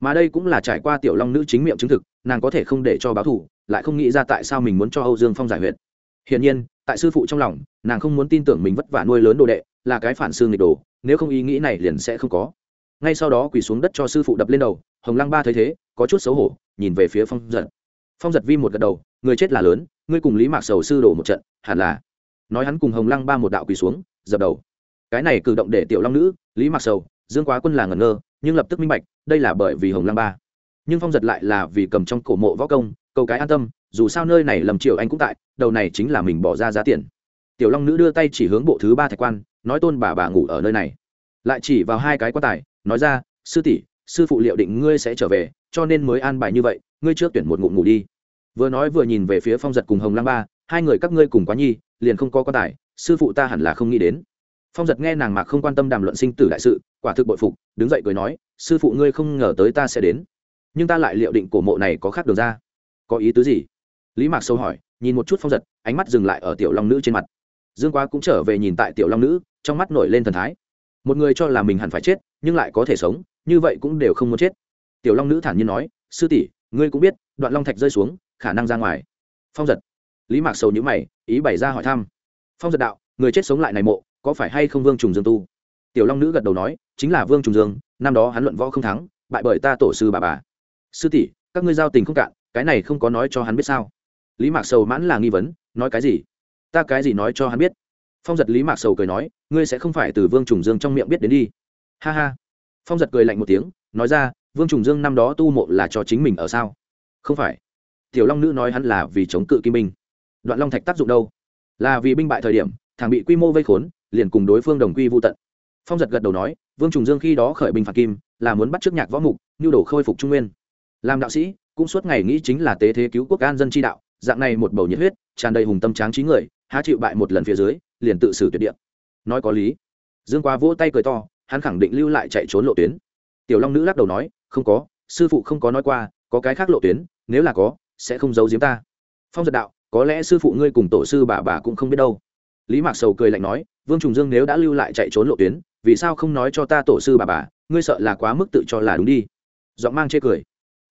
Mà đây cũng là trải qua tiểu long nữ chính miệng chứng thực, nàng có thể không để cho báo thù, lại không nghĩ ra tại sao mình muốn cho âu dương phong giải huyệt. Hiển nhiên, tại sư phụ trong lòng, nàng không muốn tin tưởng mình vất vả nuôi lớn đồ đệ, là cái phản xương nghịch đồ, nếu không ý nghĩ này liền sẽ không có. Ngay sau đó quỳ xuống đất cho sư phụ đập lên đầu, hồng lăng ba thấy thế, có chút xấu hổ, nhìn về phía phong giật phong giật vi một gật đầu, người chết là lớn, ngươi cùng lý mạc sầu sư đổ một trận, hẳn là. Nói hắn cùng hồng lăng ba một đạo quỳ xuống, dập đầu. Cái này cử động để tiểu long nữ, lý mạc sầu, dương quá quân là ngẩn ngơ, nhưng lập tức minh bạch, đây là bởi vì hồng lăng ba. Nhưng phong giật lại là vì cầm trong cổ mộ võ công câu cái an tâm, dù sao nơi này lầm triều anh cũng tại, đầu này chính là mình bỏ ra giá tiền. Tiểu long nữ đưa tay chỉ hướng bộ thứ ba thạch quan, nói tôn bà bà ngủ ở nơi này. Lại chỉ vào hai cái quan tài, nói ra, sư tỷ, sư phụ liệu định ngươi sẽ trở về cho nên mới an bài như vậy, ngươi trước tuyển một ngụm ngủ đi. Vừa nói vừa nhìn về phía phong giật cùng hồng lăng ba, hai người các ngươi cùng quá nhi, liền không có quan tài, sư phụ ta hẳn là không nghĩ đến. Phong giật nghe nàng mạc không quan tâm đàm luận sinh tử đại sự, quả thực bội phục, đứng dậy cười nói, sư phụ ngươi không ngờ tới ta sẽ đến. Nhưng ta lại liệu định cổ mộ này có khác được ra. Có ý tứ gì? Lý mạc sâu hỏi, nhìn một chút phong giật, ánh mắt dừng lại ở tiểu long nữ trên mặt. Dương quá cũng trở về nhìn tại tiểu long nữ, trong mắt nổi lên thần thái. Một người cho là mình hẳn phải chết, nhưng lại có thể sống, như vậy cũng đều không muốn chết tiểu long nữ thản nhiên nói, sư tỷ, ngươi cũng biết, đoạn long thạch rơi xuống, khả năng ra ngoài. Phong giật. Lý mạc sầu nhữ mày, ý bày ra hỏi thăm. Phong giật đạo, người chết sống lại này mộ, có phải hay không vương trùng dương tu? Tiểu long nữ gật đầu nói, chính là vương trùng dương, năm đó hắn luận võ không thắng, bại bởi ta tổ sư bà bà. Sư tỷ, các ngươi giao tình không cạn, cái này không có nói cho hắn biết sao? Lý mạc sầu mãn là nghi vấn, nói cái gì? Ta cái gì nói cho hắn biết? Phong giật lý mạc sầu cười nói, ngươi sẽ không phải từ vương trùng dương trong miệng biết đến đi. Ha ha. Phong giật cười lạnh một tiếng, nói ra vương trùng dương năm đó tu mộ là cho chính mình ở sao? Không phải. Tiểu long nữ nói hắn là vì chống cự kim binh. Đoạn long thạch tác dụng đâu? Là vì binh bại thời điểm thằng bị quy mô vây khốn, liền cùng đối phương đồng quy vô tận. Phong giật gật đầu nói, vương trùng dương khi đó khởi binh phạt kim, là muốn bắt trước nhạc võ mục, nhu đồ khôi phục trung nguyên. Làm đạo sĩ, cũng suốt ngày nghĩ chính là tế thế cứu quốc an dân tri đạo, dạng này một bầu nhiệt huyết, tràn đầy hùng tâm tráng trí người, há chịu bại một lần phía dưới, liền tự xử tuyệt địa. Nói có lý. Dương quá vỗ tay cười to, hắn khẳng định lưu lại chạy trốn lộ tuyến. Tiểu long nữ lắc đầu nói không có, sư phụ không có nói qua, có cái khác lộ tuyến, nếu là có, sẽ không giấu giếm ta. Phong giật đạo, có lẽ sư phụ ngươi cùng tổ sư bà bà cũng không biết đâu. Lý mạc sầu cười lạnh nói, vương trùng dương nếu đã lưu lại chạy trốn lộ tuyến, vì sao không nói cho ta tổ sư bà bà, ngươi sợ là quá mức tự cho là đúng đi. Giọng mang chê cười.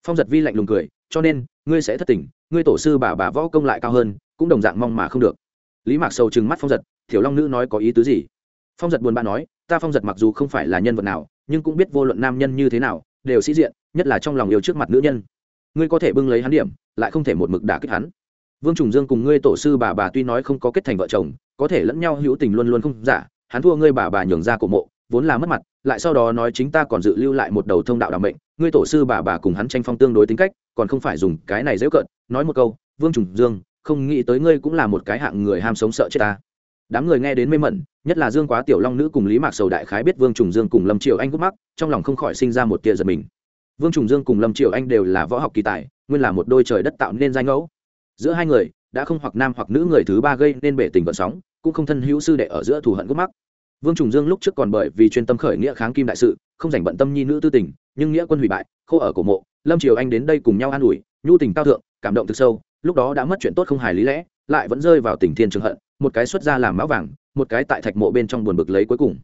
Phong giật vi lạnh lùng cười, cho nên, ngươi sẽ thất tình, ngươi tổ sư bà bà võ công lại cao hơn, cũng đồng dạng mong mà không được. Lý mạc sầu trừng mắt phong giật, thiểu long nữ nói có ý tứ gì? Phong giật buồn bã nói, ta phong giật mặc dù không phải là nhân vật nào, nhưng cũng biết vô luận nam nhân như thế nào đều sĩ diện, nhất là trong lòng yêu trước mặt nữ nhân. Ngươi có thể bưng lấy hắn điểm, lại không thể một mực đả kích hắn. Vương trùng dương cùng ngươi tổ sư bà bà tuy nói không có kết thành vợ chồng, có thể lẫn nhau hữu tình luôn luôn không giả, hắn thua ngươi bà bà nhường ra cổ mộ, vốn là mất mặt, lại sau đó nói chính ta còn dự lưu lại một đầu thông đạo đảm mệnh, ngươi tổ sư bà bà cùng hắn tranh phong tương đối tính cách, còn không phải dùng cái này dễ cợt. Nói một câu, vương trùng dương, không nghĩ tới ngươi cũng là một cái hạng người ham sống sợ chết ta đám người nghe đến mê mẩn, nhất là dương quá tiểu long nữ cùng lý mạc sầu đại khái biết vương trùng dương cùng lâm triều anh gút mắc, trong lòng không khỏi sinh ra một tia giật mình. Vương trùng dương cùng lâm triều anh đều là võ học kỳ tài, nguyên là một đôi trời đất tạo nên danh ngẫu. Giữa hai người, đã không hoặc nam hoặc nữ người thứ ba gây nên bể tình vận sóng, cũng không thân hữu sư đệ ở giữa thù hận gút mắc. Vương trùng dương lúc trước còn bởi vì chuyên tâm khởi nghĩa kháng kim đại sự, không dành bận tâm nhi nữ tư tình, nhưng nghĩa quân hủy bại, khô ở cổ mộ, lâm triều anh đến đây cùng nhau an ủi, nhu tình cao thượng, cảm động thực sâu, lúc đó đã mất chuyện tốt không hài lý lẽ lại vẫn rơi vào tình thiên trường hận, một cái xuất ra làm máu vàng, một cái tại thạch mộ bên trong buồn bực lấy cuối cùng.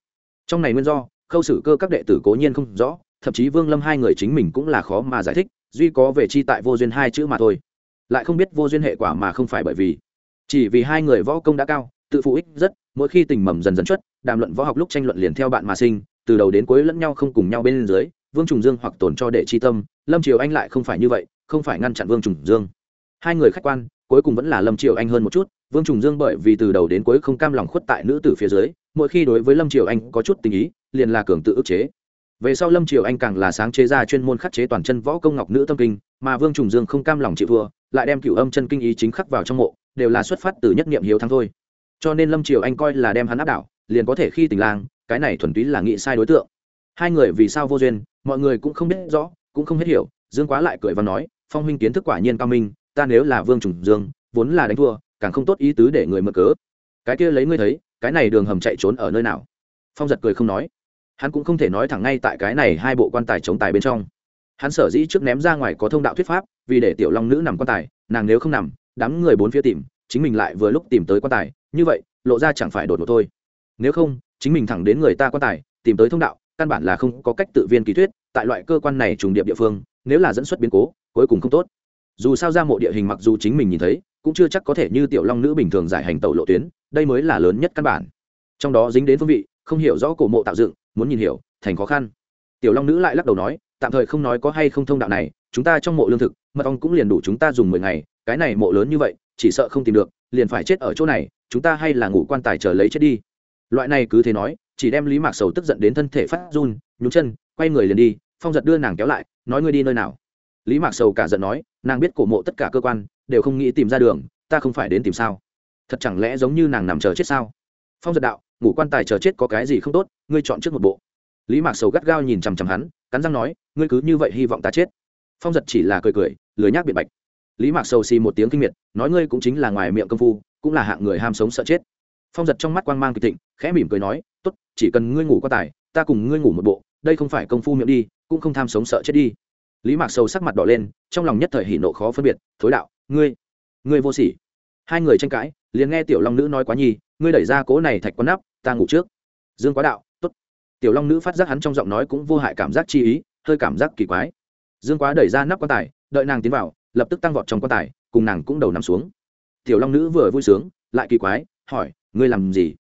Trong này nguyên do, khâu xử cơ các đệ tử cố nhiên không rõ, thậm chí vương lâm hai người chính mình cũng là khó mà giải thích, duy có về chi tại vô duyên hai chữ mà thôi. Lại không biết vô duyên hệ quả mà không phải bởi vì, chỉ vì hai người võ công đã cao, tự phụ ích rất, mỗi khi tình mầm dần dần chất đàm luận võ học lúc tranh luận liền theo bạn mà sinh, từ đầu đến cuối lẫn nhau không cùng nhau bên dưới, vương trùng dương hoặc tổn cho đệ chi tâm, lâm triều anh lại không phải như vậy, không phải ngăn chặn vương trùng dương. Hai người khách quan cuối cùng vẫn là lâm triều anh hơn một chút, vương trùng dương bởi vì từ đầu đến cuối không cam lòng khuất tại nữ tử phía dưới, mỗi khi đối với lâm triều anh có chút tình ý, liền là cường tự ức chế. Về sau lâm triều anh càng là sáng chế ra chuyên môn khắc chế toàn chân võ công ngọc nữ tâm kinh, mà vương trùng dương không cam lòng chịu thua, lại đem cửu âm chân kinh ý chính khắc vào trong mộ, đều là xuất phát từ nhất niệm hiếu thắng thôi. Cho nên lâm triều anh coi là đem hắn áp đảo, liền có thể khi tình lang, cái này thuần túy là nghĩ sai đối tượng. Hai người vì sao vô duyên, mọi người cũng không biết rõ, cũng không hết hiểu, dương quá lại cười và nói, phong huynh kiến thức quả nhiên cao minh ta nếu là vương trùng dương, vốn là đánh thua, càng không tốt ý tứ để người mở cớ. Cái kia lấy ngươi thấy, cái này đường hầm chạy trốn ở nơi nào? Phong giật cười không nói. Hắn cũng không thể nói thẳng ngay tại cái này hai bộ quan tài chống tài bên trong. Hắn sở dĩ trước ném ra ngoài có thông đạo thuyết pháp, vì để tiểu long nữ nằm quan tài, nàng nếu không nằm, đám người bốn phía tìm, chính mình lại vừa lúc tìm tới quan tài, như vậy, lộ ra chẳng phải đột ngột thôi. Nếu không, chính mình thẳng đến người ta quan tài, tìm tới thông đạo, căn bản là không có cách tự viên ký thuyết, tại loại cơ quan này trùng điệp địa phương, nếu là dẫn xuất biến cố, cuối cùng không tốt dù sao ra mộ địa hình mặc dù chính mình nhìn thấy, cũng chưa chắc có thể như tiểu long nữ bình thường giải hành tàu lộ tuyến, đây mới là lớn nhất căn bản. Trong đó dính đến phương vị, không hiểu rõ cổ mộ tạo dựng, muốn nhìn hiểu, thành khó khăn. Tiểu long nữ lại lắc đầu nói, tạm thời không nói có hay không thông đạo này, chúng ta trong mộ lương thực, mật ong cũng liền đủ chúng ta dùng mười ngày, cái này mộ lớn như vậy, chỉ sợ không tìm được, liền phải chết ở chỗ này, chúng ta hay là ngủ quan tài chờ lấy chết đi. Loại này cứ thế nói, chỉ đem lý mạc sầu tức giận đến thân thể phát run nhúng chân, quay người liền đi, phong giật đưa nàng kéo lại, nói ngươi đi nơi nào? Lý mạc sầu cả giận nói nàng biết cổ mộ tất cả cơ quan, đều không nghĩ tìm ra đường, ta không phải đến tìm sao? Thật chẳng lẽ giống như nàng nằm chờ chết sao? Phong giật đạo, ngủ quan tài chờ chết có cái gì không tốt, ngươi chọn trước một bộ. Lý mạc sầu gắt gao nhìn chằm chằm hắn, cắn răng nói, ngươi cứ như vậy hy vọng ta chết. Phong giật chỉ là cười cười, lười nhác biện bạch. Lý mạc sầu xì một tiếng kinh miệt, nói ngươi cũng chính là ngoài miệng công phu, cũng là hạng người ham sống sợ chết. Phong giật trong mắt quang mang kịch thịnh, khẽ mỉm cười nói t ố t chỉ cần ngươi ngủ quan tài, ta cùng ngươi ngủ một bộ, đây không phải công phu miệng đi, cũng không tham sống sợ chết đi lý mạc sầu sắc mặt đỏ lên, trong lòng nhất thời hỉ nộ khó phân biệt, thối đạo, ngươi ngươi vô sỉ. Hai người tranh cãi, liền nghe tiểu long nữ nói quá nhi, ngươi đẩy ra cố này thạch quán nắp, ta ngủ trước. Dương quá đạo t ố t tiểu long nữ phát giác hắn trong giọng nói cũng vô hại cảm giác chi ý, hơi cảm giác kỳ quái. Dương quá đẩy ra nắp quan tài, đợi nàng tiến vào, lập tức tăng vọt trong quan tài, cùng nàng cũng đầu nằm xuống. Tiểu long nữ vừa vui sướng, lại kỳ quái, hỏi, ngươi làm gì?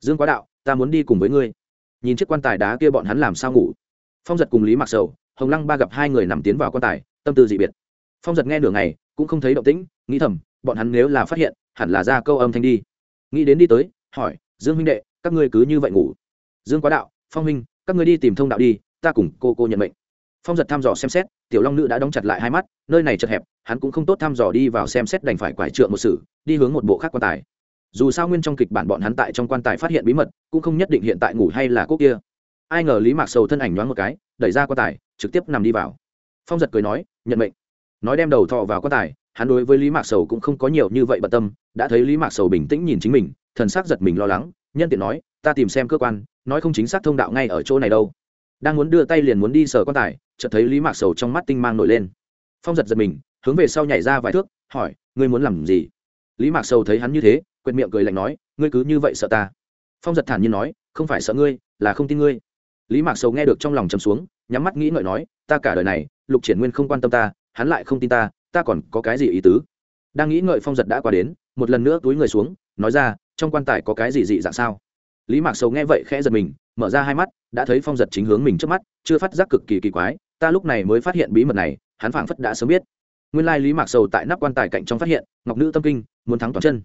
Dương quá đạo, ta muốn đi cùng với ngươi. Nhìn chiếc quan tài đá kia bọn hắn làm sao ngủ? Phong giật cùng lý mặc sầu hồng lăng ba gặp hai người nằm tiến vào quan tài, tâm tư dị biệt. Phong giật nghe nửa ngày, cũng không thấy động tĩnh, nghĩ thầm, bọn hắn nếu là phát hiện, hẳn là ra câu âm thanh đi. Nghĩ đến đi tới, hỏi, dương huynh đệ, các ngươi cứ như vậy ngủ? Dương quá đạo, phong huynh, các ngươi đi tìm thông đạo đi, ta cùng cô cô nhận mệnh. Phong giật thăm dò xem xét, tiểu long nữ đã đóng chặt lại hai mắt, nơi này chật hẹp, hắn cũng không tốt thăm dò đi vào xem xét đành phải quải trượng một sự, đi hướng một bộ khác quan tài. Dù sao nguyên trong kịch bản bọn hắn tại trong quan tài phát hiện bí mật, cũng không nhất định hiện tại ngủ hay là quốc kia. Ai ngờ lý mạc sầu thân ảnh nhoáng một cái, đẩy ra quan tài trực tiếp nằm đi vào. Phong giật cười nói, nhận mệnh. Nói đem đầu thọ vào quan tài, hắn đối với lý mạc sầu cũng không có nhiều như vậy bận tâm, đã thấy lý mạc sầu bình tĩnh nhìn chính mình, thần sắc giật mình lo lắng, nhân tiện nói, ta tìm xem cơ quan, nói không chính xác thông đạo ngay ở chỗ này đâu. Đang muốn đưa tay liền muốn đi sờ quan tài, chợt thấy lý mạc sầu trong mắt tinh mang nổi lên. Phong giật giật mình, hướng về sau nhảy ra vài thước, hỏi, ngươi muốn làm gì? Lý mạc sầu thấy hắn như thế, quệt miệng cười lạnh nói, ngươi cứ như vậy sợ ta. Phong giật thản nhiên nói, không phải sợ ngươi, là không tin ngươi lý mạc sầu nghe được trong lòng chầm xuống, nhắm mắt nghĩ ngợi nói, ta cả đời này, lục triển nguyên không quan tâm ta, hắn lại không tin ta ta còn có cái gì ý tứ? Đang nghĩ ngợi phong giật đã qua đến, một lần nữa túi người xuống, nói ra, trong quan tài có cái gì dị dạng sao? Lý mạc sầu nghe vậy khẽ giật mình, mở ra hai mắt, đã thấy phong giật chính hướng mình trước mắt, chưa phát giác cực kỳ kỳ quái, ta lúc này mới phát hiện bí mật này, hắn phảng phất đã sớm biết. Nguyên lai lý mạc sầu tại nắp quan tài cạnh trong phát hiện, ngọc nữ tâm kinh, muốn thắng toàn chân.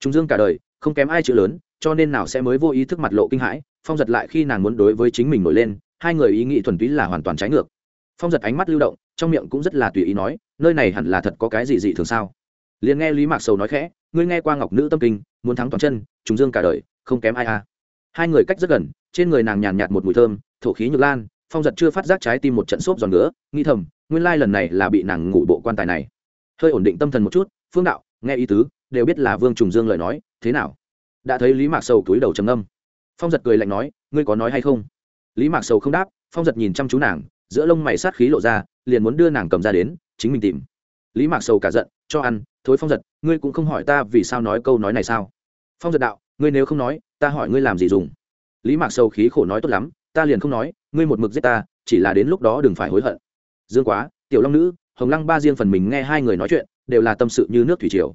Trung dương cả đời, không kém ai chữ lớn, cho nên nào sẽ mới vô ý thức mặt lộ kinh hãi phong giật lại khi nàng muốn đối với chính mình nổi lên, hai người ý nghĩ thuần túy là hoàn toàn trái ngược. Phong giật ánh mắt lưu động, trong miệng cũng rất là tùy ý nói, nơi này hẳn là thật có cái gì dị thường sao? Liền nghe lý mạc sầu nói khẽ, ngươi nghe qua ngọc nữ tâm kinh, muốn thắng toàn chân chúng dương cả đời, không kém ai à? Hai người cách rất gần, trên người nàng nhàn nhạt một mùi thơm, thổ khí nhược lan, phong giật chưa phát giác trái tim một trận xốp giòn nữa nghi thầm, nguyên lai lần này là bị nàng ngủ bộ quan tài này. Hơi ổn định tâm thần một chút, phương đạo, nghe ý tứ, đều biết là vương trùng dương lời nói, thế nào? Đã thấy lý mạc sầu túi đầu trầm âm phong giật cười lạnh nói, ngươi có nói hay không? Lý mạc sầu không đáp, phong giật nhìn chăm chú nàng, giữa lông mày sát khí lộ ra, liền muốn đưa nàng cầm ra đến, chính mình tìm. Lý mạc sầu cả giận, cho ăn thối phong giật, ngươi cũng không hỏi ta vì sao nói câu nói này sao? Phong giật đạo, ngươi nếu không nói, ta hỏi ngươi làm gì dùng? Lý mạc sầu khí khổ nói, tốt lắm, ta liền không nói, ngươi một mực giết ta, chỉ là đến lúc đó đừng phải hối hận. Dương quá, tiểu long nữ, hồng lăng ba riêng phần mình nghe hai người nói chuyện, đều là tâm sự như nước thủy triều.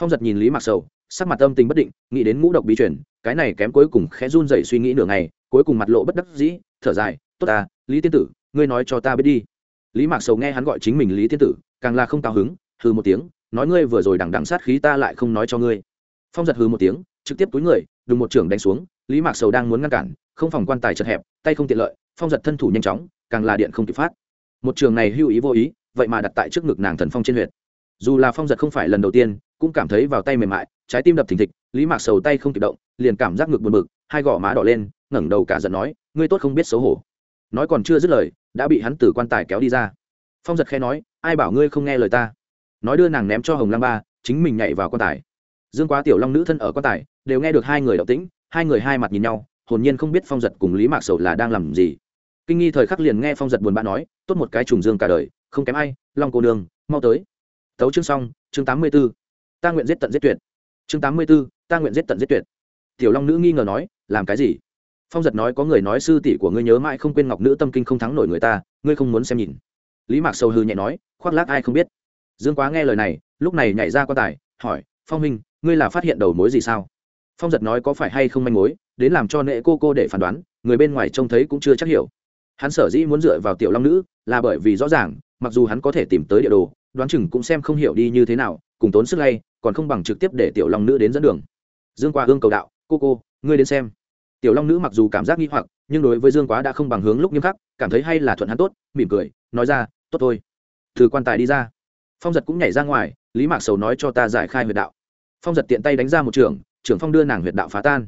Phong giật nhìn lý mạc sầu, sắc mặt âm tình bất định, nghĩ đến ngũ độc bí chuyển cái này kém cuối cùng khẽ run dậy suy nghĩ nửa ngày, cuối cùng mặt lộ bất đắc dĩ, thở dài, tốt ta, lý tiên tử, ngươi nói cho ta biết đi. Lý mạc sầu nghe hắn gọi chính mình lý tiên tử, càng là không cao hứng, hừ một tiếng, nói ngươi vừa rồi đằng đằng sát khí ta lại không nói cho ngươi. Phong giật hừ một tiếng, trực tiếp túi người, đùng một trưởng đánh xuống, lý mạc sầu đang muốn ngăn cản, không phòng quan tài chật hẹp, tay không tiện lợi, phong giật thân thủ nhanh chóng, càng là điện không kịp phát. Một trường này hưu ý vô ý, vậy mà đặt tại trước ngực nàng thần phong trên huyệt. Dù là phong giật không phải lần đầu tiên, cũng cảm thấy vào tay mềm mại trái tim đập thình thịch, lý mạc sầu tay không kịp động, liền cảm giác ngực buồn bực, hai gò má đỏ lên, ngẩng đầu cả giận nói, ngươi tốt không biết xấu hổ. Nói còn chưa dứt lời, đã bị hắn từ quan tài kéo đi ra. Phong giật khe nói, ai bảo ngươi không nghe lời ta? Nói đưa nàng ném cho hồng lăng ba, chính mình nhảy vào quan tài. Dương quá tiểu long nữ thân ở quan tài, đều nghe được hai người động tĩnh, hai người hai mặt nhìn nhau, hồn nhiên không biết phong giật cùng lý mạc sầu là đang làm gì. Kinh nghi thời khắc liền nghe phong giật buồn bã nói, tốt một cái trùng dương cả đời, không kém ai, long cô đường mau tới. Tấu chương xong, chương tám mươi b ố ta nguyện giết tận giết tuyệt chương tám mươi b ố ta nguyện giết tận giết tuyệt. Tiểu long nữ nghi ngờ nói, làm cái gì? Phong giật nói có người nói sư tỷ của ngươi nhớ mãi không quên ngọc nữ tâm kinh không thắng nổi người ta, ngươi không muốn xem nhìn. Lý mạc sầu hư nhẹ nói, khoác lác ai không biết. Dương quá nghe lời này, lúc này nhảy ra quan tài, hỏi, phong minh ngươi là phát hiện đầu mối gì sao? Phong giật nói có phải hay không manh mối, đến làm cho nệ cô cô để phán đoán, người bên ngoài trông thấy cũng chưa chắc hiểu. Hắn sở dĩ muốn dựa vào tiểu long nữ, là bởi vì rõ ràng, mặc dù hắn có thể tìm tới địa đồ, đoán chừng cũng xem không hiểu đi như thế nào cùng tốn sức lay, còn không bằng trực tiếp để tiểu long nữ đến dẫn đường. Dương qua hương cầu đạo, cô cô, ngươi đến xem. Tiểu long nữ mặc dù cảm giác nghi hoặc, nhưng đối với dương quá đã không bằng hướng lúc nghiêm khắc, cảm thấy hay là thuận hắn tốt, mỉm cười, nói ra, tốt thôi. Từ quan tài đi ra. Phong giật cũng nhảy ra ngoài, lý mạc sầu nói cho ta giải khai huyệt đạo. Phong giật tiện tay đánh ra một trường, trưởng phong đưa nàng huyệt đạo phá tan.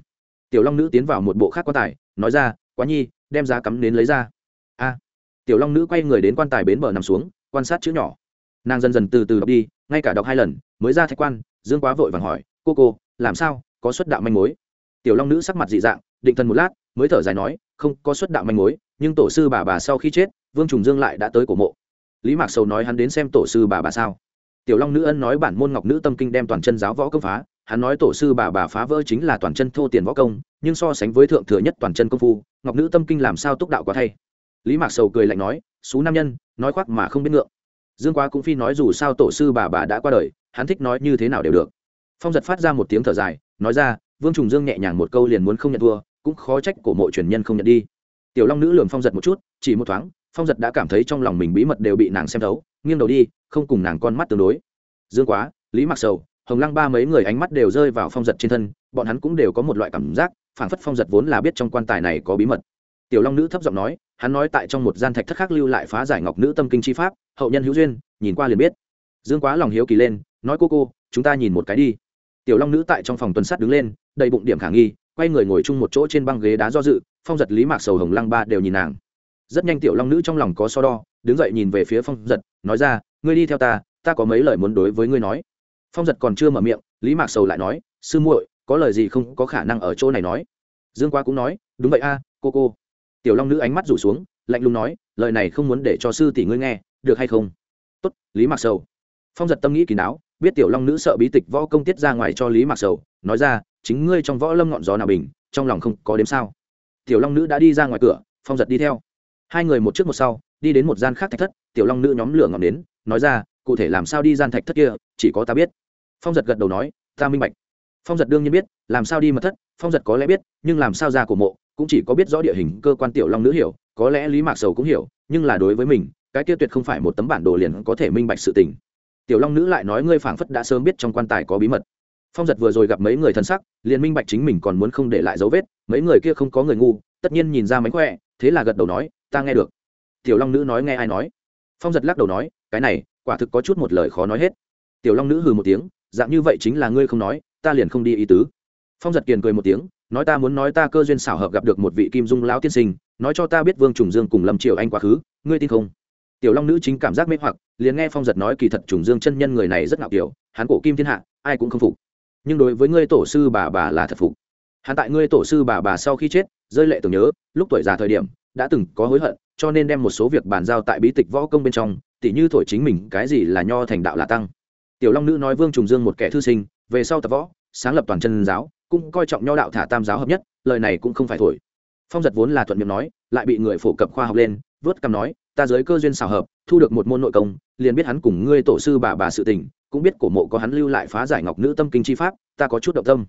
Tiểu long nữ tiến vào một bộ khác quan tài, nói ra, quá nhi, đem giá cắm đến lấy ra. A. Tiểu long nữ quay người đến quan tài bến bờ nằm xuống, quan sát chữ nhỏ. Nàng dần dần từ từ đọc đi ngay cả đọc hai lần, mới ra thạch quan, dương quá vội vàng hỏi, cô cô, làm sao? Có xuất đạo manh mối? Tiểu long nữ sắc mặt dị dạng, định thần một lát, mới thở dài nói, không, có xuất đạo manh mối, nhưng tổ sư bà bà sau khi chết, vương trùng dương lại đã tới cổ mộ. Lý mạc sầu nói hắn đến xem tổ sư bà bà sao? Tiểu long nữ ân nói bản môn ngọc nữ tâm kinh đem toàn chân giáo võ công phá, hắn nói tổ sư bà bà phá vỡ chính là toàn chân thô tiền võ công, nhưng so sánh với thượng thừa nhất toàn chân công phu, ngọc nữ tâm kinh làm sao túc đạo quá thay? Lý mạc sầu cười lạnh nói, xú nam nhân, nói khoác mà không biết ngượng dương quá cũng phi nói dù sao tổ sư bà bà đã qua đời, hắn thích nói như thế nào đều được. Phong giật phát ra một tiếng thở dài, nói ra, vương trùng dương nhẹ nhàng một câu liền muốn không nhận thua, cũng khó trách cổ mộ truyền nhân không nhận đi. Tiểu long nữ lường phong giật một chút, chỉ một thoáng, phong giật đã cảm thấy trong lòng mình bí mật đều bị nàng xem thấu, nghiêng đầu đi, không cùng nàng con mắt tương đối. Dương quá, lý mặc sầu, hồng lăng ba mấy người ánh mắt đều rơi vào phong giật trên thân, bọn hắn cũng đều có một loại cảm giác, phảng phất phong giật vốn là biết trong quan tài này có bí mật tiểu long nữ thấp giọng nói, hắn nói tại trong một gian thạch thất khác lưu lại phá giải ngọc nữ tâm kinh chi pháp, hậu nhân hữu duyên, nhìn qua liền biết. Dương quá lòng hiếu kỳ lên, nói cô cô, chúng ta nhìn một cái đi. Tiểu long nữ tại trong phòng tuần sắt đứng lên, đầy bụng điểm khả nghi, quay người ngồi chung một chỗ trên băng ghế đá do dự, phong giật lý mạc sầu hồng lăng ba đều nhìn nàng. Rất nhanh tiểu long nữ trong lòng có so đo, đứng dậy nhìn về phía phong giật, nói ra, ngươi đi theo ta ta có mấy lời muốn đối với ngươi nói. Phong giật còn chưa mở miệng, lý mạc sầu lại nói, sư muội, có lời gì không có khả năng ở chỗ này nói? Dương quá cũng nói, đúng vậy a, cô cô tiểu long nữ ánh mắt rủ xuống, lạnh lùng nói, lời này không muốn để cho sư tỷ ngươi nghe, được hay không? Tốt, lý mạc sầu. Phong giật tâm nghĩ kỳ đáo biết tiểu long nữ sợ bí tịch võ công tiết ra ngoài cho lý mạc sầu, nói ra, chính ngươi trong võ lâm ngọn gió nào bình, trong lòng không có đếm sao? Tiểu long nữ đã đi ra ngoài cửa, phong giật đi theo. Hai người một trước một sau, đi đến một gian khác thạch thất, tiểu long nữ nhóm lửa ngọn đến, nói ra, cụ thể làm sao đi gian thạch thất kia, chỉ có ta biết. Phong giật gật đầu nói, ta minh bạch. Phong giật đương nhiên biết, làm sao đi mật thất, phong giật có lẽ biết, nhưng làm sao ra của mộ cũng chỉ có biết rõ địa hình cơ quan tiểu long nữ hiểu, có lẽ lý mạc sầu cũng hiểu, nhưng là đối với mình, cái kia tuyệt không phải một tấm bản đồ liền có thể minh bạch sự tình. Tiểu long nữ lại nói ngươi phảng phất đã sớm biết trong quan tài có bí mật. Phong giật vừa rồi gặp mấy người thân sắc, liền minh bạch chính mình còn muốn không để lại dấu vết, mấy người kia không có người ngu, tất nhiên nhìn ra mánh khỏe, thế là gật đầu nói, ta nghe được. Tiểu long nữ nói nghe ai nói? Phong giật lắc đầu nói, cái này, quả thực có chút một lời khó nói hết. Tiểu long nữ hừ một tiếng, dạng như vậy chính là ngươi không nói, ta liền không đi ý tứ. Phong giật kiền cười một tiếng nói ta muốn nói ta cơ duyên xảo hợp gặp được một vị kim dung lão tiên sinh, nói cho ta biết vương trùng dương cùng lâm triều anh quá khứ, ngươi tin không? Tiểu long nữ chính cảm giác mê hoặc, liền nghe phong giật nói kỳ thật trùng dương chân nhân người này rất ngạo kiểu, hắn cổ kim thiên hạ, ai cũng không phục. Nhưng đối với ngươi tổ sư bà bà là thật phục. Hắn tại ngươi tổ sư bà bà sau khi chết, rơi lệ tưởng nhớ, lúc tuổi già thời điểm, đã từng có hối hận, cho nên đem một số việc bàn giao tại bí tịch võ công bên trong, tỉ như thổi chính mình cái gì là nho thành đạo là tăng. Tiểu long nữ nói vương trùng dương một kẻ thư sinh, về sau tập võ, sáng lập toàn chân giáo cũng coi trọng nho đạo thả tam giáo hợp nhất, lời này cũng không phải thổi. Phong giật vốn là thuận miệng nói, lại bị người phổ cập khoa học lên, vớt cằm nói, ta giới cơ duyên xào hợp, thu được một môn nội công, liền biết hắn cùng ngươi tổ sư bà bà sự tình, cũng biết cổ mộ có hắn lưu lại phá giải ngọc nữ tâm kinh chi pháp, ta có chút động tâm.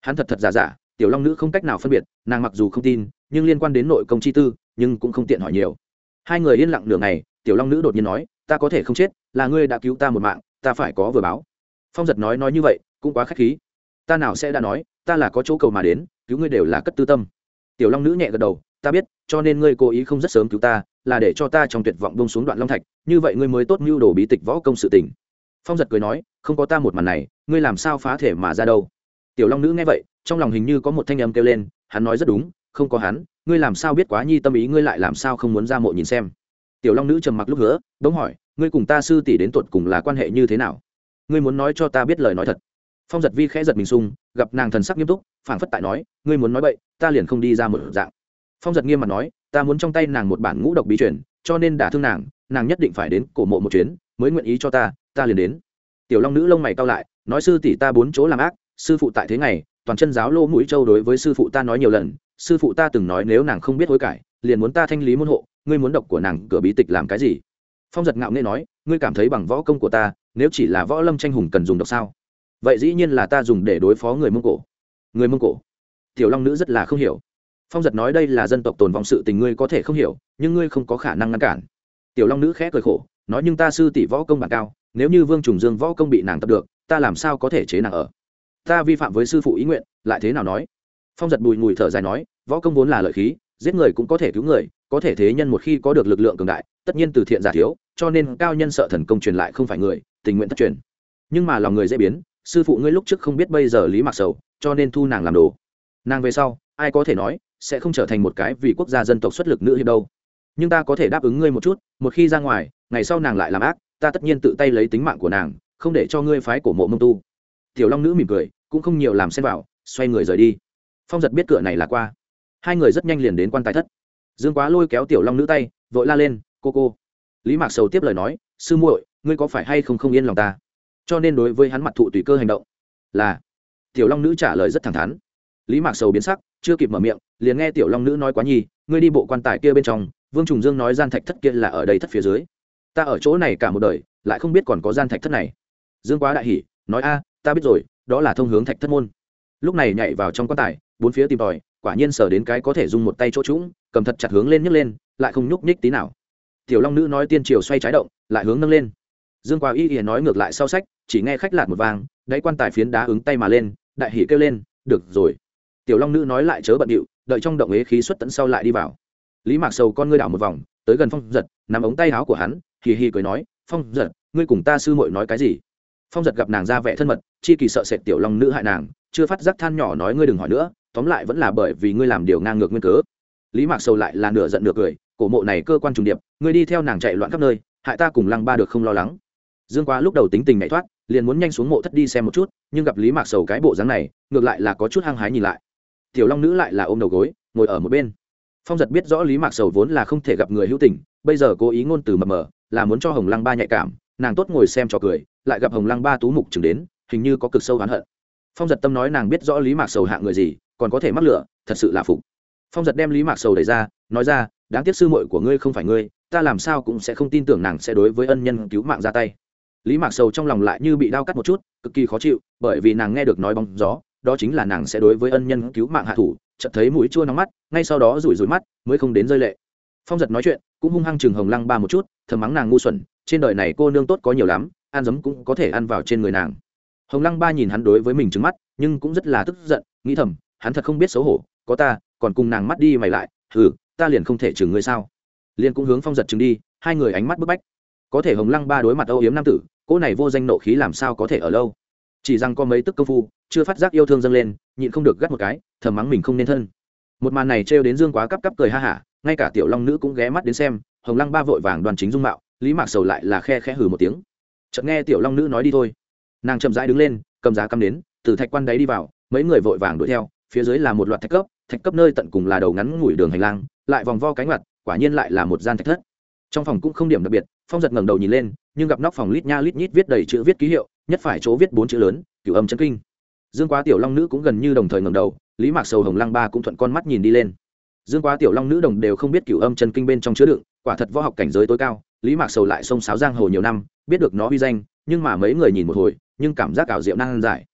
Hắn thật thật giả giả, tiểu long nữ không cách nào phân biệt, nàng mặc dù không tin, nhưng liên quan đến nội công chi tư, nhưng cũng không tiện hỏi nhiều. Hai người yên lặng nửa ngày, tiểu long nữ đột nhiên nói, ta có thể không chết, là ngươi đã cứu ta một mạng, ta phải có vừa báo. Phong giật nói nói như vậy, cũng quá k h á c h khí ta nào sẽ đã nói, ta là có chỗ cầu mà đến, cứu ngươi đều là cất tư tâm. Tiểu long nữ nhẹ gật đầu, ta biết, cho nên ngươi cố ý không rất sớm cứu ta, là để cho ta trong tuyệt vọng bông xuống đoạn long thạch, như vậy ngươi mới tốt mưu đồ bí tịch võ công sự tình. Phong giật cười nói, không có ta một màn này, ngươi làm sao phá thể mà ra đâu. Tiểu long nữ nghe vậy, trong lòng hình như có một thanh âm kêu lên, hắn nói rất đúng, không có hắn, ngươi làm sao biết quá nhi tâm ý, ngươi lại làm sao không muốn ra mộ nhìn xem. Tiểu long nữ trầm mặc lúc nữa bỗng hỏi, ngươi cùng ta sư tỷ đến tuột cùng là quan hệ như thế nào? Ngươi muốn nói cho ta biết lời nói thật phong giật vi khẽ giật mình sung, gặp nàng thần sắc nghiêm túc, phảng phất tại nói, ngươi muốn nói vậy ta liền không đi ra một dạng. Phong giật nghiêm mặt nói, ta muốn trong tay nàng một bản ngũ độc bí truyền, cho nên đả thương nàng nàng nhất định phải đến cổ mộ một chuyến, mới nguyện ý cho ta ta liền đến. Tiểu long nữ lông mày cao lại, nói, sư tỷ ta bốn chỗ làm ác, sư phụ tại thế ngày, toàn chân giáo lô mũi châu đối với sư phụ ta nói nhiều lần, sư phụ ta từng nói nếu nàng không biết hối cải, liền muốn ta thanh lý môn hộ, ngươi muốn độc của nàng, cửa bí tịch làm cái gì? Phong giật ngạo nghê nói, ngươi cảm thấy bằng võ công của ta, nếu chỉ là võ lâm tranh hùng cần dùng độc sao? Vậy dĩ nhiên là ta dùng để đối phó người mông cổ. Người mông cổ? Tiểu long nữ rất là không hiểu. Phong giật nói đây là dân tộc tồn vong sự tình ngươi có thể không hiểu, nhưng ngươi không có khả năng ngăn cản. Tiểu long nữ khẽ cười khổ, nói nhưng ta sư tỷ võ công bản cao, nếu như vương trùng dương võ công bị nàng tập được, ta làm sao có thể chế nàng ở? Ta vi phạm với sư phụ ý nguyện, lại thế nào nói? Phong giật bùi ngùi thở dài nói, võ công vốn là lợi khí, giết người cũng có thể cứu người, có thể thế nhân một khi có được lực lượng cường đại, tất nhiên từ thiện giả thiếu, cho nên cao nhân sợ thần công truyền lại không phải người, tình nguyện thất truyền. Nhưng mà lòng người dễ biến sư phụ ngươi lúc trước không biết bây giờ lý mặc sầu, cho nên thu nàng làm đồ. Nàng về sau, ai có thể nói, sẽ không trở thành một cái vì quốc gia dân tộc xuất lực nữ hiệp đâu. Nhưng ta có thể đáp ứng ngươi một chút, một khi ra ngoài, ngày sau nàng lại làm ác, ta tất nhiên tự tay lấy tính mạng của nàng, không để cho ngươi phái cổ mộ mông tu. Tiểu long nữ mỉm cười, cũng không nhiều làm xen vào, xoay người rời đi. Phong giật biết cửa này là qua. Hai người rất nhanh liền đến quan tài thất. Dương quá lôi kéo tiểu long nữ tay, vội la lên, cô cô. Lý mạc sầu tiếp lời nói, sư muội, ngươi có phải hay không không yên lòng ta? Cho nên đối với hắn mặt thụ tùy cơ hành động là tiểu long nữ trả lời rất thẳng thắn lý mạc sầu biến sắc chưa kịp mở miệng liền nghe tiểu long nữ nói quá nhi ngươi đi bộ quan tài kia bên trong vương trùng dương nói gian thạch thất kia là ở đây thất phía dưới ta ở chỗ này cả một đời lại không biết còn có gian thạch thất này dương quá đại hỉ nói a ta biết rồi đó là thông hướng thạch thất môn lúc này nhảy vào trong quan tài bốn phía tìm tòi quả nhiên sở đến cái có thể dùng một tay chỗ trũng cầm thật chặt hướng lên nhấc lên lại không nhúc nhích tí nào tiểu long nữ nói tiên triều xoay trái động lại hướng nâng lên dương quá y y nói ngược lại sau sách, chỉ nghe khách lạt một vang, đáy quan tài phiến đá ứng tay mà lên, đại hỉ kêu lên, được rồi. Tiểu long nữ nói lại chớ bận điệu, đợi trong động ế khí xuất tận sau lại đi vào. Lý mạc sầu con ngươi đảo một vòng, tới gần phong giật, nắm ống tay áo của hắn, hì hì cười nói, phong giật, ngươi cùng ta sư muội nói cái gì? Phong giật gặp nàng ra vẻ thân mật, chi kỳ sợ sệt tiểu long nữ hại nàng, chưa phát giác than nhỏ nói ngươi đừng hỏi nữa, tóm lại vẫn là bởi vì ngươi làm điều ngang ngược nguyên cớ. Lý mạc sầu lại là nửa giận nửa cười, cổ mộ này cơ quan trùng điệp, ngươi đi theo nàng chạy loạn khắp nơi, hại ta cùng lăng ba được không lo lắng dương quá lúc đầu tính tình nhảy thoát, liền muốn nhanh xuống mộ thất đi xem một chút, nhưng gặp lý mạc sầu cái bộ dáng này, ngược lại là có chút hăng hái nhìn lại. Tiểu long nữ lại là ôm đầu gối, ngồi ở một bên. Phong giật biết rõ lý mạc sầu vốn là không thể gặp người hữu tình, bây giờ cố ý ngôn từ mập mờ, là muốn cho hồng lăng ba nhạy cảm, nàng tốt ngồi xem trò cười, lại gặp hồng lăng ba tú mục chừng đến, hình như có cực sâu oán hận. Phong giật tâm nói nàng biết rõ lý mạc sầu hạ người gì, còn có thể mắc lửa, thật sự là phục. Phong giật đem lý mạc sầu đẩy ra, nói ra, đáng tiếc sư muội của ngươi không phải ngươi, ta làm sao cũng sẽ không tin tưởng nàng sẽ đối với ân nhân cứu mạng ra tay lý mạc sầu trong lòng lại như bị đau cắt một chút, cực kỳ khó chịu, bởi vì nàng nghe được nói bóng gió, đó chính là nàng sẽ đối với ân nhân cứu mạng hạ thủ, chợt thấy mũi chua nóng mắt, ngay sau đó rủi rủi mắt, mới không đến rơi lệ. Phong giật nói chuyện, cũng hung hăng chừng hồng lăng ba một chút, thầm mắng nàng ngu xuẩn, trên đời này cô nương tốt có nhiều lắm, ăn giấm cũng có thể ăn vào trên người nàng. Hồng lăng ba nhìn hắn đối với mình trứng mắt, nhưng cũng rất là tức giận, nghĩ thầm, hắn thật không biết xấu hổ, có ta, còn cùng nàng mắt đi mày lại ừ ta liền không thể chừng ngươi sao. Liền cũng hướng phong giật chừng đi, hai người ánh mắt bức bách có thể hồng lăng ba đối mặt âu yếm nam tử, cỗ này vô danh nộ khí làm sao có thể ở lâu? Chỉ rằng có mấy tức công phu, chưa phát giác yêu thương dâng lên, nhịn không được gắt một cái, thầm mắng mình không nên thân. Một màn này trêu đến dương quá cắp cắp cười ha hả, ngay cả tiểu long nữ cũng ghé mắt đến xem, hồng lăng ba vội vàng đoàn chính dung mạo, lý mạc sầu lại là khe khẽ hừ một tiếng. Chợt nghe tiểu long nữ nói đi thôi. Nàng chậm rãi đứng lên, cầm giá cắm đến từ thạch quan đáy đi vào, mấy người vội vàng đuổi theo, phía dưới là một loạt thạch cấp thạch cấp nơi tận cùng là đầu ngắn ngủi đường hành lang, lại vòng vo cánh mặt quả nhiên lại là một gian thạch thất. Trong phòng cũng không điểm đặc biệt phong giật ngẩng đầu nhìn lên, nhưng gặp nóc phòng lít nha lít nhít viết đầy chữ viết ký hiệu, nhất phải chỗ viết bốn chữ lớn, cửu âm chân kinh. Dương quá tiểu long nữ cũng gần như đồng thời ngẩng đầu, lý mạc sầu hồng lăng ba cũng thuận con mắt nhìn đi lên. Dương quá tiểu long nữ đồng đều không biết cửu âm chân kinh bên trong chứa đựng, quả thật võ học cảnh giới tối cao, lý mạc sầu lại xông sáo giang hồ nhiều năm, biết được nó uy danh, nhưng mà mấy người nhìn một hồi, nhưng cảm giác ảo diệu năng giải.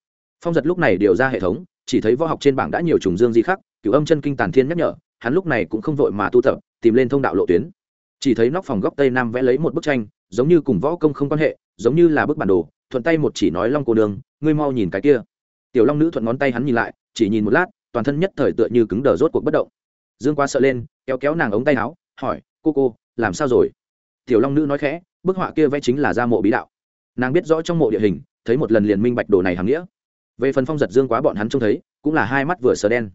Phong giật lúc này điều ra hệ thống, chỉ thấy võ học trên bảng đã nhiều trùng dương di khắc, cửu âm chân kinh tàn thiên nhắc nhở, hắn lúc này cũng không vội mà tu tập, tìm lên thông đạo lộ tuyến chỉ thấy nóc phòng góc tây nam vẽ lấy một bức tranh, giống như cùng võ công không quan hệ, giống như là bức bản đồ, thuận tay một chỉ nói long cô đường ngươi mau nhìn cái kia. Tiểu long nữ thuận ngón tay hắn nhìn lại, chỉ nhìn một lát, toàn thân nhất thời tựa như cứng đờ rốt cuộc bất động. Dương quá sợ lên, kéo kéo nàng ống tay áo, hỏi, cô cô, làm sao rồi? Tiểu long nữ nói khẽ, bức họa kia vẽ chính là ra mộ bí đạo. Nàng biết rõ trong mộ địa hình, thấy một lần liền minh bạch đồ này hàm nghĩa. Về phần phong giật dương quá bọn hắn trông thấy, cũng là hai mắt vừa sờ đen.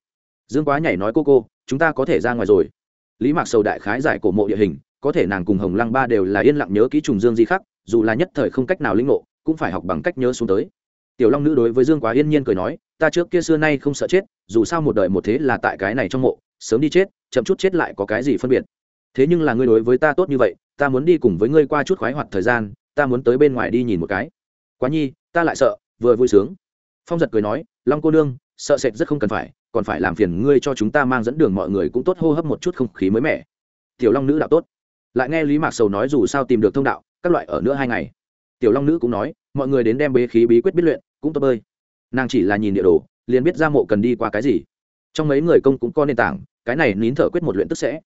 Dương quá nhảy nói, cô cô, chúng ta có thể ra ngoài rồi. Lý mạc sầu đại khái giải cổ mộ địa hình có thể nàng cùng hồng lăng ba đều là yên lặng nhớ ký trùng dương di khắc, dù là nhất thời không cách nào linh ngộ, cũng phải học bằng cách nhớ xuống tới. Tiểu long nữ đối với dương quá yên nhiên cười nói, ta trước kia xưa nay không sợ chết, dù sao một đời một thế là tại cái này trong mộ, sớm đi chết, chậm chút chết lại có cái gì phân biệt. Thế nhưng là ngươi đối với ta tốt như vậy, ta muốn đi cùng với ngươi qua chút khoái hoạt thời gian, ta muốn tới bên ngoài đi nhìn một cái. Quá nhi, ta lại sợ, vừa vui sướng. Phong giật cười nói, long cô nương, sợ sệt rất không cần phải, còn phải làm phiền ngươi cho chúng ta mang dẫn đường mọi người cũng tốt hô hấp một chút không khí mới mẻ. Tiểu long nữ đạo tốt lại nghe lý mạc sầu nói dù sao tìm được thông đạo, các loại ở nữa hai ngày. Tiểu long nữ cũng nói, mọi người đến đem bế khí bí quyết biết luyện, cũng tốt bơi. Nàng chỉ là nhìn địa đồ, liền biết ra mộ cần đi qua cái gì. Trong mấy người công cũng có nền tảng, cái này nín thở quyết một luyện tức sẽ.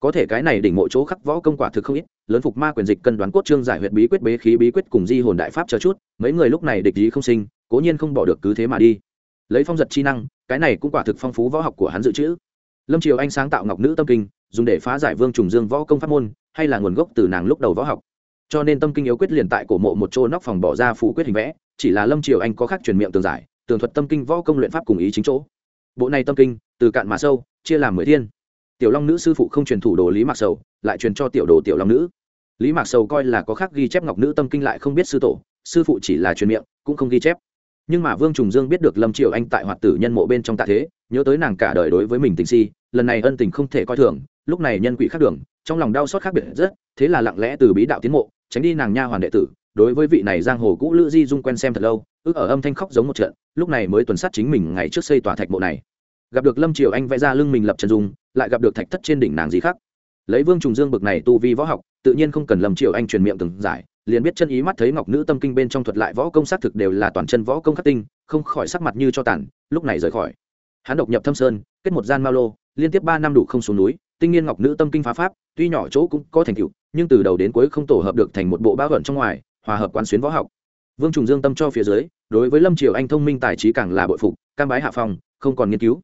Có thể cái này đỉnh mộ chỗ khắc võ công quả thực không ít, lớn phục ma quyền dịch cân đoán cốt trương giải huyệt bí quyết bế khí bí quyết cùng di hồn đại pháp chờ chút, mấy người lúc này địch ý không sinh, cố nhiên không bỏ được cứ thế mà đi. Lấy phong giật chi năng, cái này cũng quả thực phong phú võ học của hắn dự trữ lâm triều anh sáng tạo ngọc nữ tâm kinh, dùng để phá giải vương trùng dương võ công pháp môn, hay là nguồn gốc từ nàng lúc đầu võ học. Cho nên tâm kinh yếu quyết liền tại cổ mộ một chỗ nóc phòng bỏ ra phủ quyết hình vẽ, chỉ là lâm triều anh có khác truyền miệng tường giải, tường thuật tâm kinh võ công luyện pháp cùng ý chính chỗ. Bộ này tâm kinh, từ cạn mà sâu, chia làm mười thiên. Tiểu long nữ sư phụ không truyền thủ đồ lý mạc sầu, lại truyền cho tiểu đồ tiểu long nữ. Lý mạc sầu coi là có khác ghi chép ngọc nữ tâm kinh lại không biết sư tổ, sư phụ chỉ là truyền miệng, cũng không ghi chép nhưng mà vương trùng dương biết được lâm triều anh tại hoạt tử nhân mộ bên trong tạ thế, nhớ tới nàng cả đời đối với mình tình si, lần này ân tình không thể coi thường, lúc này nhân quỷ khác đường, trong lòng đau xót khác biệt rất, thế là lặng lẽ từ bí đạo tiến mộ, tránh đi nàng nha hoàn đệ tử, đối với vị này giang hồ cũ lữ di dung quen xem thật lâu, ước ở âm thanh khóc giống một trận, lúc này mới tuần sát chính mình ngày trước xây tòa thạch mộ này. Gặp được lâm triều anh vẽ ra lưng mình lập trần dung, lại gặp được thạch thất trên đỉnh nàng gì khác. Lấy vương trùng dương bực này tu vi võ học, tự nhiên không cần lâm triều anh truyền miệng từng giải liền biết chân ý mắt thấy ngọc nữ tâm kinh bên trong thuật lại võ công xác thực đều là toàn chân võ công khắc tinh, không khỏi sắc mặt như cho tàn, lúc này rời khỏi. Hắn độc nhập thâm sơn, kết một gian mao lô, liên tiếp ba năm đủ không xuống núi, tinh nghiên ngọc nữ tâm kinh phá pháp, tuy nhỏ chỗ cũng có thành tựu, nhưng từ đầu đến cuối không tổ hợp được thành một bộ bao vận trong ngoài, hòa hợp quán xuyến võ học. Vương trùng dương tâm cho phía dưới, đối với lâm triều anh thông minh tài trí càng là bội phục, cam bái hạ phòng không còn nghiên cứu.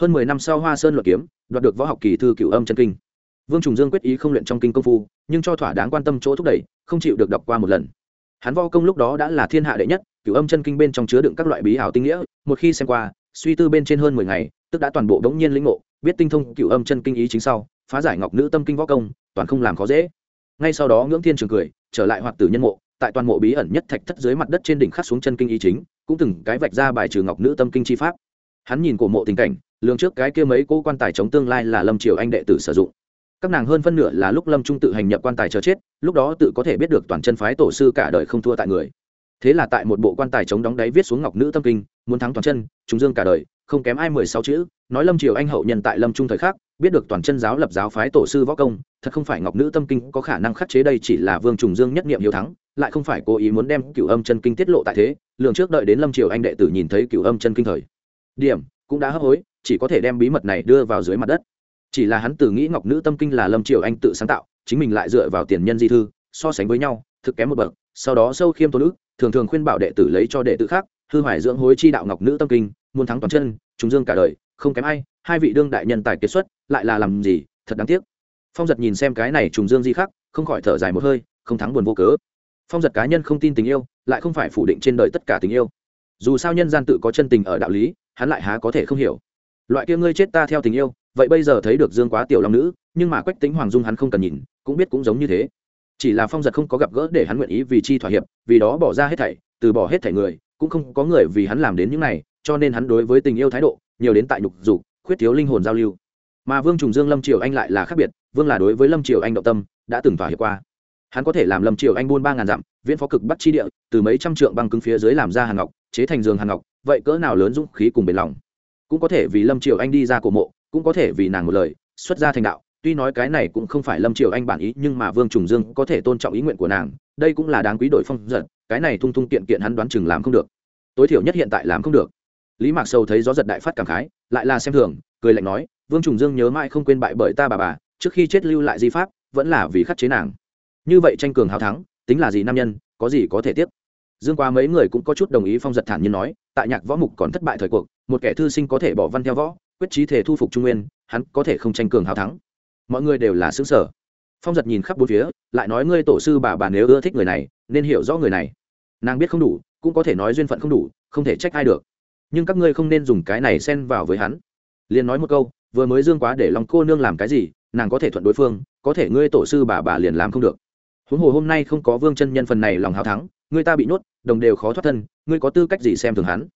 Hơn mười năm sau hoa sơn luật kiếm, đoạt được võ học kỳ thư cựu âm chân kinh vương trùng dương quyết ý không luyện trong kinh công phu, nhưng cho thỏa đáng quan tâm chỗ thúc đẩy, không chịu được đọc qua một lần. Hắn võ công lúc đó đã là thiên hạ đệ nhất, cửu âm chân kinh bên trong chứa đựng các loại bí ảo tinh nghĩa, một khi xem qua, suy tư bên trên hơn mười ngày, tức đã toàn bộ đống nhiên lĩnh ngộ, biết tinh thông cửu âm chân kinh ý chính sau, phá giải ngọc nữ tâm kinh võ công, toàn không làm khó dễ. Ngay sau đó ngưỡng thiên trường cười, trở lại hoạt tử nhân mộ, tại toàn mộ bí ẩn nhất thạch thất dưới mặt đất trên đỉnh khắc xuống chân kinh ý chính, cũng từng cái vạch ra bài trừ ngọc nữ tâm kinh chi pháp. Hắn nhìn cổ mộ tình cảnh, lường trước cái kia mấy cô quan tài chống tương lai là lâm triều anh đệ tử sử dụng các nàng hơn phân nửa là lúc lâm trung tự hành nhập quan tài chờ chết, lúc đó tự có thể biết được toàn chân phái tổ sư cả đời không thua tại người. Thế là tại một bộ quan tài chống đóng đáy viết xuống ngọc nữ tâm kinh, muốn thắng toàn chân chúng dương cả đời, không kém ai mười sáu chữ, nói lâm triều anh hậu nhân tại lâm trung thời khắc, biết được toàn chân giáo lập giáo phái tổ sư võ công, thật không phải ngọc nữ tâm kinh có khả năng khắc chế đây chỉ là vương trùng dương nhất niệm hiếu thắng, lại không phải cố ý muốn đem cửu âm chân kinh tiết lộ tại thế lượng trước đợi đến lâm triều anh đệ tử nhìn thấy cửu âm chân kinh thời điểm, cũng đã hấp hối, chỉ có thể đem bí mật này đưa vào dưới mặt đất chỉ là hắn tự nghĩ ngọc nữ tâm kinh là lâm triều anh tự sáng tạo, chính mình lại dựa vào tiền nhân di thư, so sánh với nhau, thực kém một bậc, sau đó sâu khiêm tôn ức, thường thường khuyên bảo đệ tử lấy cho đệ tử khác, hư hoài dưỡng hối chi đạo ngọc nữ tâm kinh, muốn thắng toàn chân chúng dương cả đời, không kém ai, hai vị đương đại nhân tài kiệt xuất, lại là làm gì, thật đáng tiếc. Phong giật nhìn xem cái này trùng dương di khắc, không khỏi thở dài một hơi, không thắng buồn vô cớ. Phong giật cá nhân không tin tình yêu, lại không phải phủ định trên đời tất cả tình yêu. Dù sao nhân gian tự có chân tình ở đạo lý, hắn lại há có thể không hiểu. Loại kia ngươi chết ta theo tình yêu vậy bây giờ thấy được dương quá tiểu long nữ, nhưng mà quách tính hoàng dung hắn không cần nhìn, cũng biết cũng giống như thế. Chỉ là phong giật không có gặp gỡ để hắn nguyện ý vì chi thỏa hiệp, vì đó bỏ ra hết thảy, từ bỏ hết thảy người, cũng không có người vì hắn làm đến những này, cho nên hắn đối với tình yêu thái độ, nhiều đến tại nhục dục, khuyết thiếu linh hồn giao lưu. Mà vương trùng dương lâm triều anh lại là khác biệt, vương là đối với lâm triều anh động tâm, đã từng thỏa hiệp qua. Hắn có thể làm lâm triều anh buôn ba ngàn dặm, viễn phó cực bắt chi địa, từ mấy trăm trượng băng cứng phía dưới làm ra hàng ngọc, chế thành giường hàng ngọc, vậy cỡ nào lớn dũng khí cùng bền lòng. Cũng có thể vì lâm triều anh đi ra cổ mộ cũng có thể vì nàng một lời, xuất ra thành đạo. Tuy nói cái này cũng không phải lâm triều anh bản ý, nhưng mà vương trùng dương có thể tôn trọng ý nguyện của nàng, đây cũng là đáng quý đổi phong giật, cái này thung thung kiện kiện hắn đoán chừng làm không được. Tối thiểu nhất hiện tại làm không được. Lý mạc sầu thấy gió giật đại phát cảm khái, lại là xem thường, cười lạnh nói, vương trùng dương nhớ mãi không quên bại bởi ta bà bà, trước khi chết lưu lại di pháp, vẫn là vì khắc chế nàng. Như vậy tranh cường hào thắng, tính là gì nam nhân, có gì có thể tiếp? Dương qua mấy người cũng có chút đồng ý phong giật thản nhiên nói, tại nhạc võ mục còn thất bại thời cuộc, một kẻ thư sinh có thể bỏ văn theo võ quyết trí thể thu phục trung nguyên, hắn có thể không tranh cường hào thắng. Mọi người đều là xứng sở phong giật nhìn khắp bốn phía, lại nói ngươi tổ sư bà bà nếu ưa thích người này, nên hiểu rõ người này. Nàng biết không đủ, cũng có thể nói duyên phận không đủ, không thể trách ai được. Nhưng các ngươi không nên dùng cái này xen vào với hắn. Liền nói một câu, vừa mới dương quá để lòng cô nương làm cái gì, nàng có thể thuận đối phương, có thể ngươi tổ sư bà bà liền làm không được. Huống hồ hôm nay không có vương chân nhân phần này lòng hào thắng, người ta bị nhốt, đồng đều khó thoát thân, ngươi có tư cách gì xem thường hắn?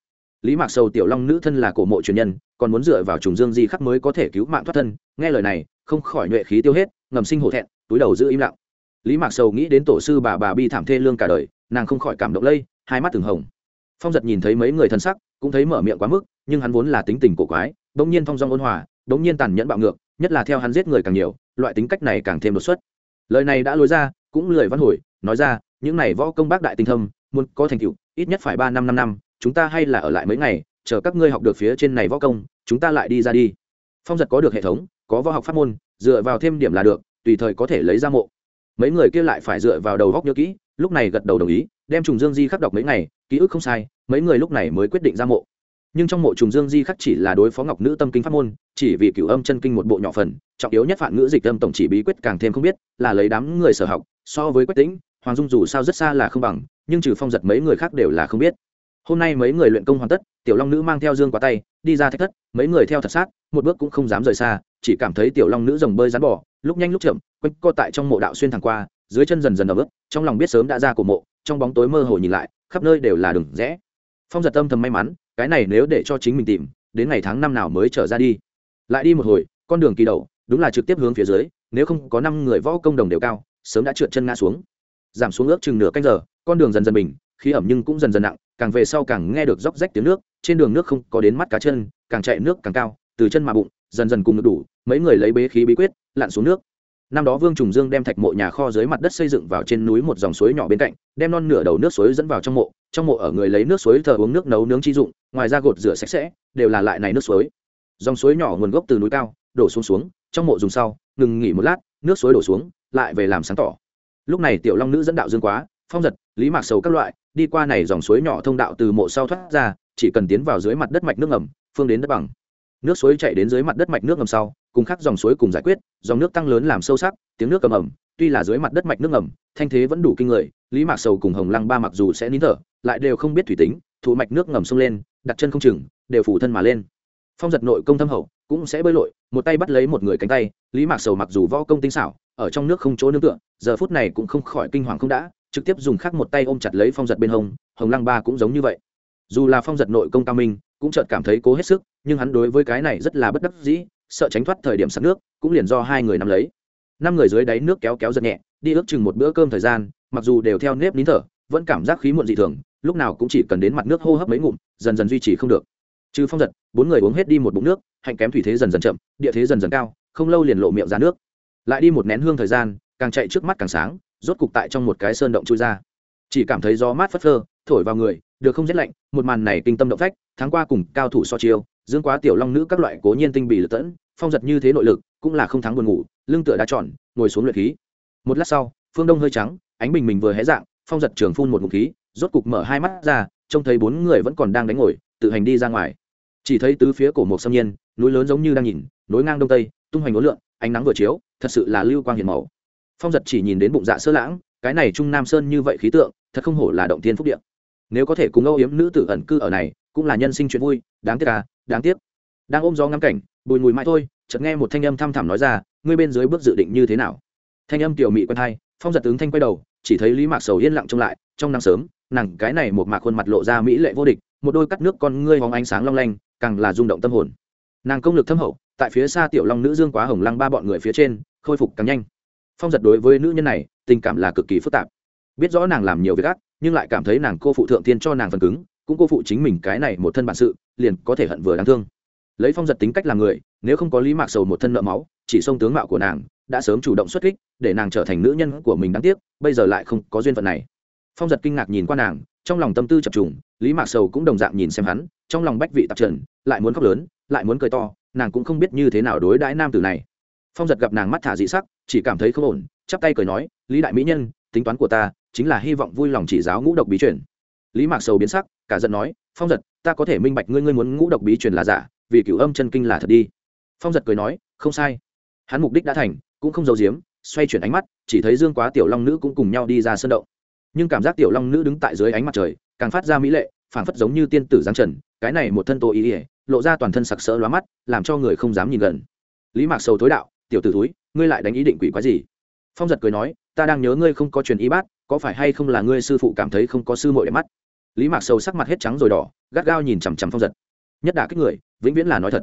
Lý mạc sầu tiểu long nữ thân là cổ mộ truyền nhân, còn muốn dựa vào trùng dương di khắc mới có thể cứu mạng thoát thân, nghe lời này, không khỏi nhuệ khí tiêu hết, ngầm sinh hổ thẹn, túi đầu giữ im lặng. Lý mạc sầu nghĩ đến tổ sư bà bà bi thảm thê lương cả đời, nàng không khỏi cảm động lây, hai mắt từng hồng. Phong giật nhìn thấy mấy người thân sắc, cũng thấy mở miệng quá mức, nhưng hắn vốn là tính tình cổ quái, bỗng nhiên thong dong ôn hòa, bỗng nhiên tàn nhẫn bạo ngược, nhất là theo hắn giết người càng nhiều, loại tính cách này càng thêm đột xuất. Lời này đã lối ra, cũng lười văn hồi, nói ra, những này võ công bác đại tinh thâm muốn có thành tựu, ít nhất phải ba năm năm năm chúng ta hay là ở lại mấy ngày, chờ các ngươi học được phía trên này võ công, chúng ta lại đi ra đi. Phong giật có được hệ thống, có võ học pháp môn, dựa vào thêm điểm là được, tùy thời có thể lấy ra mộ. Mấy người kia lại phải dựa vào đầu góc nhớ kỹ, lúc này gật đầu đồng ý, đem trùng dương di khắc đọc mấy ngày, ký ức không sai, mấy người lúc này mới quyết định ra mộ. Nhưng trong mộ trùng dương di khắc chỉ là đối phó ngọc nữ tâm kinh pháp môn, chỉ vì cửu âm chân kinh một bộ nhỏ phần, trọng yếu nhất phản ngữ dịch âm tổng chỉ bí quyết càng thêm không biết, là lấy đám người sở học, so với quyết tĩnh, hoàng dung dù sao rất xa là không bằng, nhưng trừ phong giật mấy người khác đều là không biết hôm nay mấy người luyện công hoàn tất, tiểu long nữ mang theo dương quá tay, đi ra thách thất, mấy người theo thật sát, một bước cũng không dám rời xa, chỉ cảm thấy tiểu long nữ rồng bơi rắn bỏ lúc nhanh lúc chậm, quanh co tại trong mộ đạo xuyên thẳng qua, dưới chân dần dần ở bước trong lòng biết sớm đã ra cổ mộ, trong bóng tối mơ hồ nhìn lại, khắp nơi đều là đường rẽ. Phong giật tâm thầm may mắn, cái này nếu để cho chính mình tìm, đến ngày tháng năm nào mới trở ra đi. Lại đi một hồi, con đường kỳ đầu đúng là trực tiếp hướng phía dưới, nếu không có năm người võ công đồng đều cao, sớm đã trượt chân ngã xuống. Giảm xuống ước chừng nửa canh giờ, con đường dần dần bình, khí ẩm nhưng cũng dần dần nặng càng về sau càng nghe được róc rách tiếng nước, trên đường nước không có đến mắt cá chân, càng chạy nước càng cao, từ chân mà bụng, dần dần cùng được đủ, mấy người lấy bế khí bí quyết, lặn xuống nước. Năm đó vương trùng dương đem thạch mộ nhà kho dưới mặt đất xây dựng vào trên núi một dòng suối nhỏ bên cạnh, đem non nửa đầu nước suối dẫn vào trong mộ trong mộ ở người lấy nước suối thờ uống nước nấu nướng chi dụng, ngoài ra gột rửa sạch sẽ, đều là lại này nước suối. Dòng suối nhỏ nguồn gốc từ núi cao, đổ xuống xuống, trong mộ dùng sau, ngừng nghỉ một lát, nước suối đổ xuống, lại về làm sáng tỏ. Lúc này tiểu long nữ dẫn đạo dương quá phong giật, lý mạc sầu các loại, đi qua này dòng suối nhỏ thông đạo từ mộ sau thoát ra, chỉ cần tiến vào dưới mặt đất mạch nước ngầm, phương đến đất bằng. Nước suối chạy đến dưới mặt đất mạch nước ngầm sau, cùng khắc dòng suối cùng giải quyết, dòng nước tăng lớn làm sâu sắc, tiếng nước cầm ẩm tuy là dưới mặt đất mạch nước ngầm, thanh thế vẫn đủ kinh người, lý mạc sầu cùng hồng lăng ba mặc dù sẽ nín thở, lại đều không biết thủy tính thủ mạch nước ngầm sông lên, đặt chân không chừng, đều phủ thân mà lên. Phong giật nội công thâm hậu, cũng sẽ bơi lội, một tay bắt lấy một người cánh tay, lý mạc sầu mặc dù võ công tinh xảo, ở trong nước không chỗ nương tựa, giờ phút này cũng không khỏi kinh hoàng không đã trực tiếp dùng khác một tay ôm chặt lấy phong giật bên hông, hồng lăng ba cũng giống như vậy. Dù là phong giật nội công cao minh, cũng chợt cảm thấy cố hết sức, nhưng hắn đối với cái này rất là bất đắc dĩ, sợ tránh thoát thời điểm sạt nước, cũng liền do hai người nắm lấy. Năm người dưới đáy nước kéo kéo giật nhẹ, đi ước chừng một bữa cơm thời gian, mặc dù đều theo nếp nín thở, vẫn cảm giác khí muộn dị thường, lúc nào cũng chỉ cần đến mặt nước hô hấp mấy ngụm, dần dần duy trì không được. Trừ phong giật, bốn người uống hết đi một bụng nước, hạnh kém thủy thế dần dần chậm, địa thế dần dần cao, không lâu liền lộ miệng ra nước. Lại đi một nén hương thời gian, càng chạy trước mắt càng sáng rốt cục tại trong một cái sơn động chui ra. Chỉ cảm thấy gió mát phất phơ, thổi vào người, được không rét lạnh, một màn này kinh tâm động phách tháng qua cùng cao thủ so chiêu, dương quá tiểu long nữ các loại cố nhiên tinh bị lật tẫn, phong giật như thế nội lực, cũng là không thắng buồn ngủ, lưng tựa đá tròn, ngồi xuống luyện khí. Một lát sau, phương đông hơi trắng, ánh bình mình vừa hé dạng, phong giật trường phun một ngụm khí, rốt cục mở hai mắt ra, trông thấy bốn người vẫn còn đang đánh ngồi, tự hành đi ra ngoài. Chỉ thấy tứ phía cổ một xâm nhiên, núi lớn giống như đang nhìn, nối ngang đông tây, tung hoành ngốn lượn, ánh nắng vừa chiếu, thật sự là lưu quang hiền màu phong giật chỉ nhìn đến bụng dạ sơ lãng, cái này trung nam sơn như vậy khí tượng, thật không hổ là động thiên phúc điện nếu có thể cùng âu yếm nữ tử ẩn cư ở này, cũng là nhân sinh chuyện vui, đáng tiếc à đáng tiếc. Đang ôm gió ngắm cảnh, bùi mùi mãi thôi, chợt nghe một thanh âm thăm thẳm nói ra, ngươi bên dưới bước dự định như thế nào? Thanh âm tiểu mị quen hai phong giật tướng thanh quay đầu, chỉ thấy lý mạc sầu yên lặng trông lại, trong nắng sớm, nàng cái này một mạc khuôn mặt lộ ra mỹ lệ vô địch, một đôi cắt nước con ngươi hóng ánh sáng long lanh, càng là rung động tâm hồn. Nàng công lực thâm hậu, tại phía xa tiểu long nữ dương quá hồng lăng ba bọn người phía trên, khôi phục càng nhanh phong giật đối với nữ nhân này, tình cảm là cực kỳ phức tạp. Biết rõ nàng làm nhiều việc ác, nhưng lại cảm thấy nàng cô phụ thượng tiên cho nàng phần cứng, cũng cô phụ chính mình cái này một thân bản sự, liền có thể hận vừa đáng thương. Lấy phong giật tính cách làm người, nếu không có lý mạc sầu một thân nợ máu, chỉ xông tướng mạo của nàng, đã sớm chủ động xuất kích, để nàng trở thành nữ nhân của mình đáng tiếc, bây giờ lại không có duyên phận này. Phong giật kinh ngạc nhìn qua nàng, trong lòng tâm tư chập trùng, lý mạc sầu cũng đồng dạng nhìn xem hắn, trong lòng bách vị tạp trần, lại muốn khóc lớn, lại muốn cười to, nàng cũng không biết như thế nào đối đãi nam tử này phong giật gặp nàng mắt thả dị sắc, chỉ cảm thấy không ổn, chắp tay cười nói, lý đại mỹ nhân, tính toán của ta chính là hy vọng vui lòng chỉ giáo ngũ độc bí truyền. Lý mạc sầu biến sắc, cả giận nói, phong giật, ta có thể minh bạch ngươi ngươi muốn ngũ độc bí truyền là giả, vì cửu âm chân kinh là thật đi. Phong giật cười nói, không sai. Hắn mục đích đã thành, cũng không giấu giếm, xoay chuyển ánh mắt, chỉ thấy dương quá tiểu long nữ cũng cùng nhau đi ra sân động. Nhưng cảm giác tiểu long nữ đứng tại dưới ánh mặt trời, càng phát ra mỹ lệ, phảng phất giống như tiên tử giáng trần, cái này một thân tô ý ỉa lộ ra toàn thân sặc sỡ lóa mắt, làm cho người không dám nhìn gần. Lý mạc sầu thối đạo tiểu t ử túi ngươi lại đánh ý định quỷ quái gì? Phong giật cười nói, ta đang nhớ ngươi không có truyền y bát, có phải hay không là ngươi sư phụ cảm thấy không có sư mội đẹp mắt? Lý mạc sầu sắc mặt hết trắng rồi đỏ, gắt gao nhìn chằm chằm phong giật. Nhất đả kích người, vĩnh viễn là nói thật.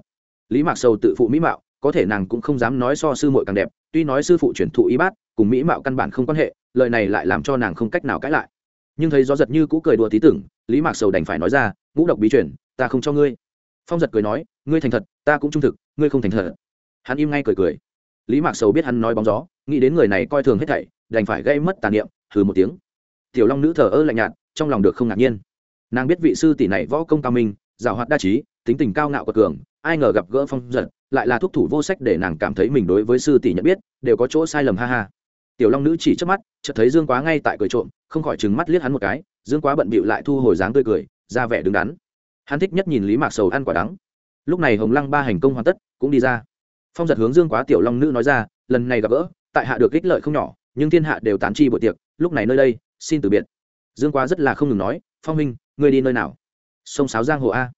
Lý mạc sầu tự phụ mỹ mạo, có thể nàng cũng không dám nói so sư mội càng đẹp, tuy nói sư phụ truyền thụ y bát, cùng mỹ mạo căn bản không quan hệ, lời này lại làm cho nàng không cách nào cãi lại. Nhưng thấy gió giật như cũ cười đùa tí tưởng, lý mạc sầu đành phải nói ra, ngũ độc bí chuyển ta không cho ngươi. Phong giật cười nói, ngươi thành thật, ta cũng trung thực, ngươi không thành thật. Hắn im ngay cười cười lý mạc sầu biết hắn nói bóng gió, nghĩ đến người này coi thường hết thảy, đành phải gây mất tàn niệm thử một tiếng. Tiểu long nữ thờ ơ lạnh nhạt, trong lòng được không ngạc nhiên. Nàng biết vị sư tỷ này võ công cao minh giảo hoạt đa trí, tính tình cao ngạo của cường, ai ngờ gặp gỡ phong giật, lại là thúc thủ vô sách để nàng cảm thấy mình đối với sư tỷ nhận biết, đều có chỗ sai lầm ha ha. Tiểu long nữ chỉ trước mắt, chợt thấy dương quá ngay tại cười trộm, không khỏi trừng mắt liếc hắn một cái, dương quá bận bịu lại thu hồi dáng tươi cười, ra vẻ đứng đắn. Hắn thích nhất nhìn lý mạc sầu ăn quả đắng. Lúc này hồng lăng ba hành công hoàn tất, cũng đi ra phong giật hướng dương quá tiểu long nữ nói ra, lần này gặp gỡ, tại hạ được ích lợi không nhỏ, nhưng thiên hạ đều tán chi buổi tiệc, lúc này nơi đây, xin từ biệt. Dương quá rất là không ngừng nói, phong minh ngươi đi nơi nào? Sông sáo giang hồ a.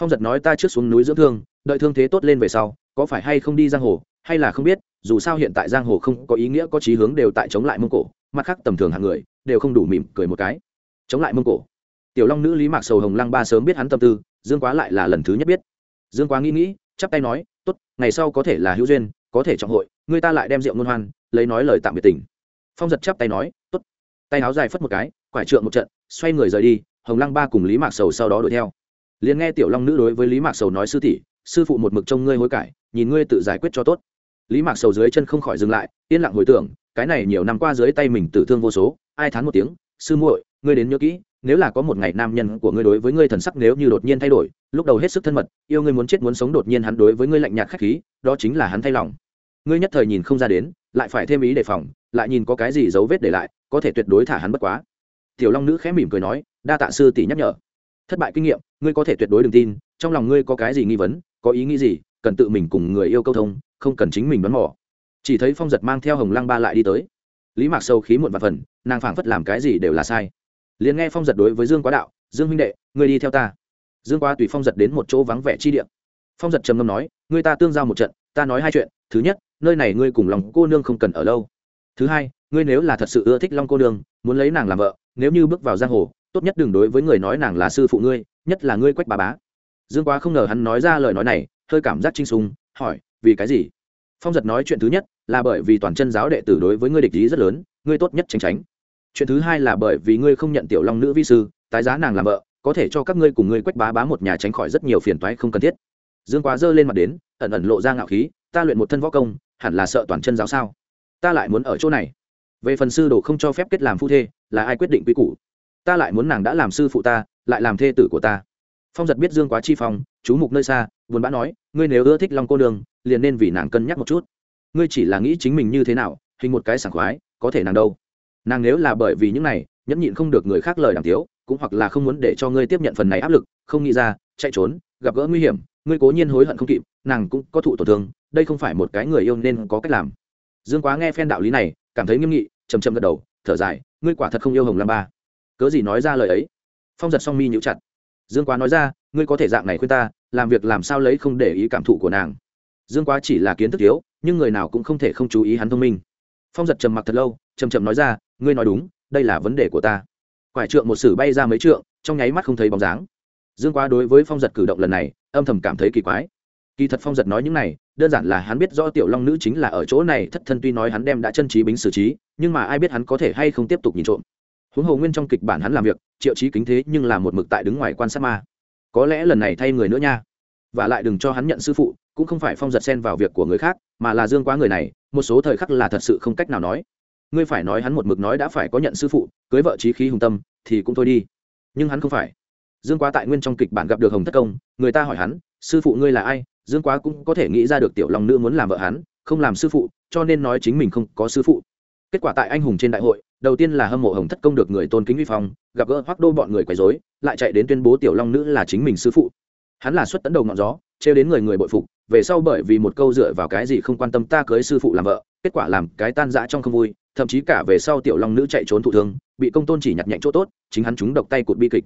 Phong giật nói, ta trước xuống núi dưỡng thương, đợi thương thế tốt lên về sau, có phải hay không đi giang hồ, hay là không biết, dù sao hiện tại giang hồ không có ý nghĩa, có chí hướng đều tại chống lại mông cổ, mặt khác tầm thường hàng người, đều không đủ mỉm cười một cái. Chống lại mông cổ? Tiểu long nữ lý mạc sầu hồng lăng ba sớm biết hắn tâm tư, dương quá lại là lần thứ nhất biết. Dương quá nghĩ nghĩ, chắp tay nói tốt, ngày sau có thể là hữu duyên, có thể trọng hội, người ta lại đem rượu ngôn hoan, lấy nói lời tạm biệt tình. Phong giật chắp tay nói, tốt. Tay áo dài phất một cái, quải trượng một trận, xoay người rời đi, hồng lăng ba cùng lý mạc sầu sau đó đuổi theo. Liền nghe tiểu long nữ đối với lý mạc sầu nói, sư tỷ, sư phụ một mực trông ngươi hối cải, nhìn ngươi tự giải quyết cho tốt. Lý mạc sầu dưới chân không khỏi dừng lại, yên lặng hồi tưởng, cái này nhiều năm qua dưới tay mình tử thương vô số, ai thán một tiếng, sư muội, ngươi đến nhớ kỹ, nếu là có một ngày nam nhân của ngươi đối với ngươi thần sắc nếu như đột nhiên thay đổi lúc đầu hết sức thân mật, yêu ngươi muốn chết muốn sống đột nhiên hắn đối với ngươi lạnh nhạt khách khí, đó chính là hắn thay lòng. Ngươi nhất thời nhìn không ra đến, lại phải thêm ý đề phòng, lại nhìn có cái gì dấu vết để lại, có thể tuyệt đối thả hắn bất quá. Tiểu long nữ khẽ mỉm cười nói, đa tạ sư tỷ nhắc nhở. Thất bại kinh nghiệm, ngươi có thể tuyệt đối đừng tin, trong lòng ngươi có cái gì nghi vấn, có ý nghĩ gì, cần tự mình cùng người yêu câu thông, không cần chính mình đoán mò. Chỉ thấy phong giật mang theo hồng lăng ba lại đi tới. Lý mạc sâu khí muộn và phần, nàng phảng phất làm cái gì đều là sai. Liền nghe phong giật đối với dương quá đạo, dương huynh đệ, ngươi đi theo ta dương quá tùy phong giật đến một chỗ vắng vẻ chi điện phong giật trầm ngâm nói, ngươi ta tương giao một trận, ta nói hai chuyện. Thứ nhất, nơi này ngươi cùng lòng cô nương không cần ở lâu. Thứ hai, ngươi nếu là thật sự ưa thích long cô nương, muốn lấy nàng làm vợ, nếu như bước vào giang hồ, tốt nhất đừng đối với người nói nàng là sư phụ ngươi, nhất là ngươi quách bà bá. Dương quá không ngờ hắn nói ra lời nói này, hơi cảm giác chinh sung hỏi, vì cái gì? Phong giật nói chuyện thứ nhất là bởi vì toàn chân giáo đệ tử đối với ngươi địch ý rất lớn, ngươi tốt nhất tránh tránh. Chuyện thứ hai là bởi vì ngươi không nhận tiểu long nữ vi sư, tái giá nàng làm vợ có thể cho các ngươi cùng ngươi quách bá bá một nhà tránh khỏi rất nhiều phiền toái không cần thiết. Dương quá dơ lên mặt đến, ẩn ẩn lộ ra ngạo khí, ta luyện một thân võ công, hẳn là sợ toàn chân giáo sao? Ta lại muốn ở chỗ này. Về phần sư đồ không cho phép kết làm phu thê, là ai quyết định quy củ? Ta lại muốn nàng đã làm sư phụ ta, lại làm thê tử của ta. Phong giật biết dương quá chi phong, chú mục nơi xa, buồn bã nói, ngươi nếu ưa thích long cô đường, liền nên vì nàng cân nhắc một chút. Ngươi chỉ là nghĩ chính mình như thế nào, hình một cái sảng khoái, có thể nàng đâu? Nàng nếu là bởi vì những này, nhẫn nhịn không được người khác lời đàm tiếu cũng hoặc là không muốn để cho ngươi tiếp nhận phần này áp lực, không nghĩ ra, chạy trốn, gặp gỡ nguy hiểm, ngươi cố nhiên hối hận không kịp, nàng cũng có thụ tổn thương, đây không phải một cái người yêu nên có cách làm. Dương quá nghe phen đạo lý này, cảm thấy nghiêm nghị chầm chầm gật đầu, thở dài, ngươi quả thật không yêu hồng lam ba. Cớ gì nói ra lời ấy? Phong giật song mi nhíu chặt. Dương quá nói ra, ngươi có thể dạng này khuyên ta, làm việc làm sao lấy không để ý cảm thụ của nàng. Dương quá chỉ là kiến thức thiếu, nhưng người nào cũng không thể không chú ý hắn thông minh. Phong giật trầm mặc thật lâu chầm trầm nói ra, ngươi nói đúng, đây là vấn đề của ta quải trượng một sử bay ra mấy trượng, trong nháy mắt không thấy bóng dáng. Dương quá đối với phong giật cử động lần này, âm thầm cảm thấy kỳ quái. Kỳ thật phong giật nói những này, đơn giản là hắn biết do tiểu long nữ chính là ở chỗ này, thất thân tuy nói hắn đem đã chân trí bính xử trí, nhưng mà ai biết hắn có thể hay không tiếp tục nhìn trộm. Huống hồ nguyên trong kịch bản hắn làm việc, triệu trí kính thế nhưng là một mực tại đứng ngoài quan sát ma. Có lẽ lần này thay người nữa nha. Và lại đừng cho hắn nhận sư phụ, cũng không phải phong giật xen vào việc của người khác, mà là dương quá người này, một số thời khắc là thật sự không cách nào nói ngươi phải nói hắn một mực nói đã phải có nhận sư phụ, cưới vợ trí khí hùng tâm, thì cũng thôi đi. Nhưng hắn không phải. Dương quá tại nguyên trong kịch bản gặp được hồng thất công, người ta hỏi hắn, sư phụ ngươi là ai? Dương quá cũng có thể nghĩ ra được tiểu long nữ muốn làm vợ hắn, không làm sư phụ, cho nên nói chính mình không có sư phụ. Kết quả tại anh hùng trên đại hội, đầu tiên là hâm mộ hồng thất công được người tôn kính vi phong, gặp gỡ hoác đô bọn người quấy dối lại chạy đến tuyên bố tiểu long nữ là chính mình sư phụ. Hắn là xuất tấn đầu ngọn gió trêu đến người người bội phục, về sau bởi vì một câu dựa vào cái gì không quan tâm ta cưới sư phụ làm vợ, kết quả làm cái tan dã trong không vui, thậm chí cả về sau tiểu long nữ chạy trốn thụ thương, bị công tôn chỉ nhặt nhạnh chỗ tốt, chính hắn chúng độc tay cụt bi kịch.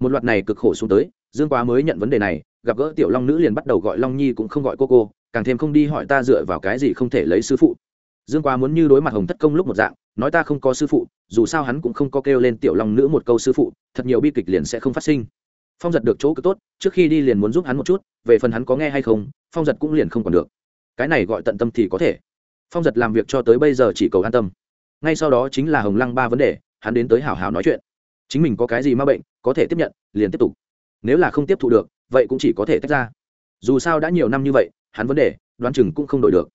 Một loạt này cực khổ xuống tới, dương quá mới nhận vấn đề này, gặp gỡ tiểu long nữ liền bắt đầu gọi long nhi cũng không gọi cô cô, càng thêm không đi hỏi ta dựa vào cái gì không thể lấy sư phụ. Dương quá muốn như đối mặt hồng thất công lúc một dạng, nói ta không có sư phụ, dù sao hắn cũng không có kêu lên tiểu long nữ một câu sư phụ, thật nhiều bi kịch liền sẽ không phát sinh phong giật được chỗ cực tốt, trước khi đi liền muốn giúp hắn một chút, về phần hắn có nghe hay không, phong giật cũng liền không còn được. Cái này gọi tận tâm thì có thể. Phong giật làm việc cho tới bây giờ chỉ cầu an tâm. Ngay sau đó chính là hồng lăng ba vấn đề, hắn đến tới hảo hảo nói chuyện. Chính mình có cái gì m a bệnh, có thể tiếp nhận, liền tiếp tục. Nếu là không tiếp thu được, vậy cũng chỉ có thể tách ra. Dù sao đã nhiều năm như vậy, hắn vấn đề, đoán chừng cũng không đổi được.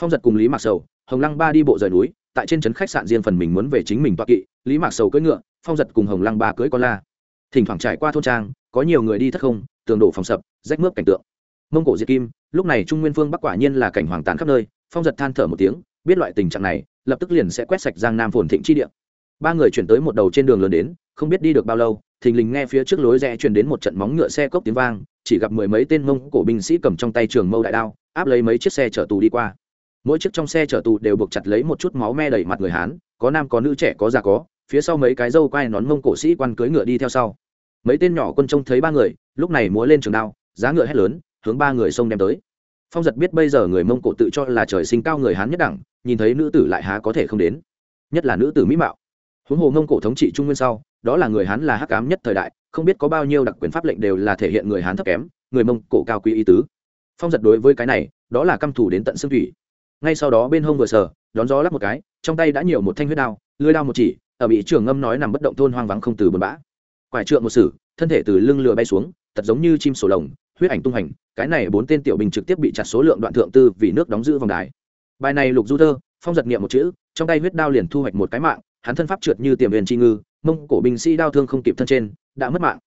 Phong giật cùng lý mạc sầu, hồng lăng ba đi bộ rời núi, tại trên trấn khách sạn riêng phần mình muốn về chính mình toa kỵ, lý mạc sầu cưỡi ngựa, phong giật cùng hồng lăng ba cưỡi con la thỉnh thoảng trải qua thôn trang, có nhiều người đi thất không, tường đổ phòng sập, rách mướp cảnh tượng. Mông cổ diệt kim, lúc này trung nguyên phương bắc quả nhiên là cảnh hoàng tàn khắp nơi, phong giật than thở một tiếng, biết loại tình trạng này, lập tức liền sẽ quét sạch giang nam phồn thịnh chi địa. Ba người chuyển tới một đầu trên đường lớn đến, không biết đi được bao lâu, thình lình nghe phía trước lối rẽ truyền đến một trận móng ngựa xe cốc tiếng vang, chỉ gặp mười mấy tên mông cổ binh sĩ cầm trong tay trường mâu đại đao, áp lấy mấy chiếc xe chở tù đi qua. Mỗi chiếc trong xe chở tù đều buộc chặt lấy một chút máu me đầy mặt người hán, có nam có nữ, trẻ có già có phía sau mấy cái dâu quai nón mông cổ sĩ quan cưỡi ngựa đi theo sau. Mấy tên nhỏ quân trông thấy ba người, lúc này múa lên trường đao, giá ngựa hét lớn, hướng ba người xông đem tới. Phong giật biết bây giờ người mông cổ tự cho là trời sinh cao người hán nhất đẳng, nhìn thấy nữ tử lại há có thể không đến. Nhất là nữ tử mỹ mạo. Huống hồ mông cổ thống trị trung nguyên sau, đó là người hán là hắc cám nhất thời đại, không biết có bao nhiêu đặc quyền pháp lệnh đều là thể hiện người hán thấp kém, người mông cổ cao quý ý tứ. Phong giật đối với cái này, đó là căm thủ đến tận xương thủy. Ngay sau đó bên hông vừa sờ, đón gió lắp một cái, trong tay đã nhiều một thanh huyết đao lưới đao một chỉ ở bị trường ngâm nói nằm bất động thôn hoang vắng không từ bờ bã. Quải trượng một sử, thân thể từ lưng lừa bay xuống, thật giống như chim sổ lồng, huyết ảnh tung hành cái này bốn tên tiểu bình trực tiếp bị chặt số lượng đoạn thượng tư vì nước đóng giữ vòng đài. Bài này lục du thơ, phong giật niệm một chữ, trong tay huyết đao liền thu hoạch một cái mạng, hắn thân pháp trượt như tiềm huyền chi ngư, mông cổ binh sĩ đao thương không kịp thân trên, đã mất mạng.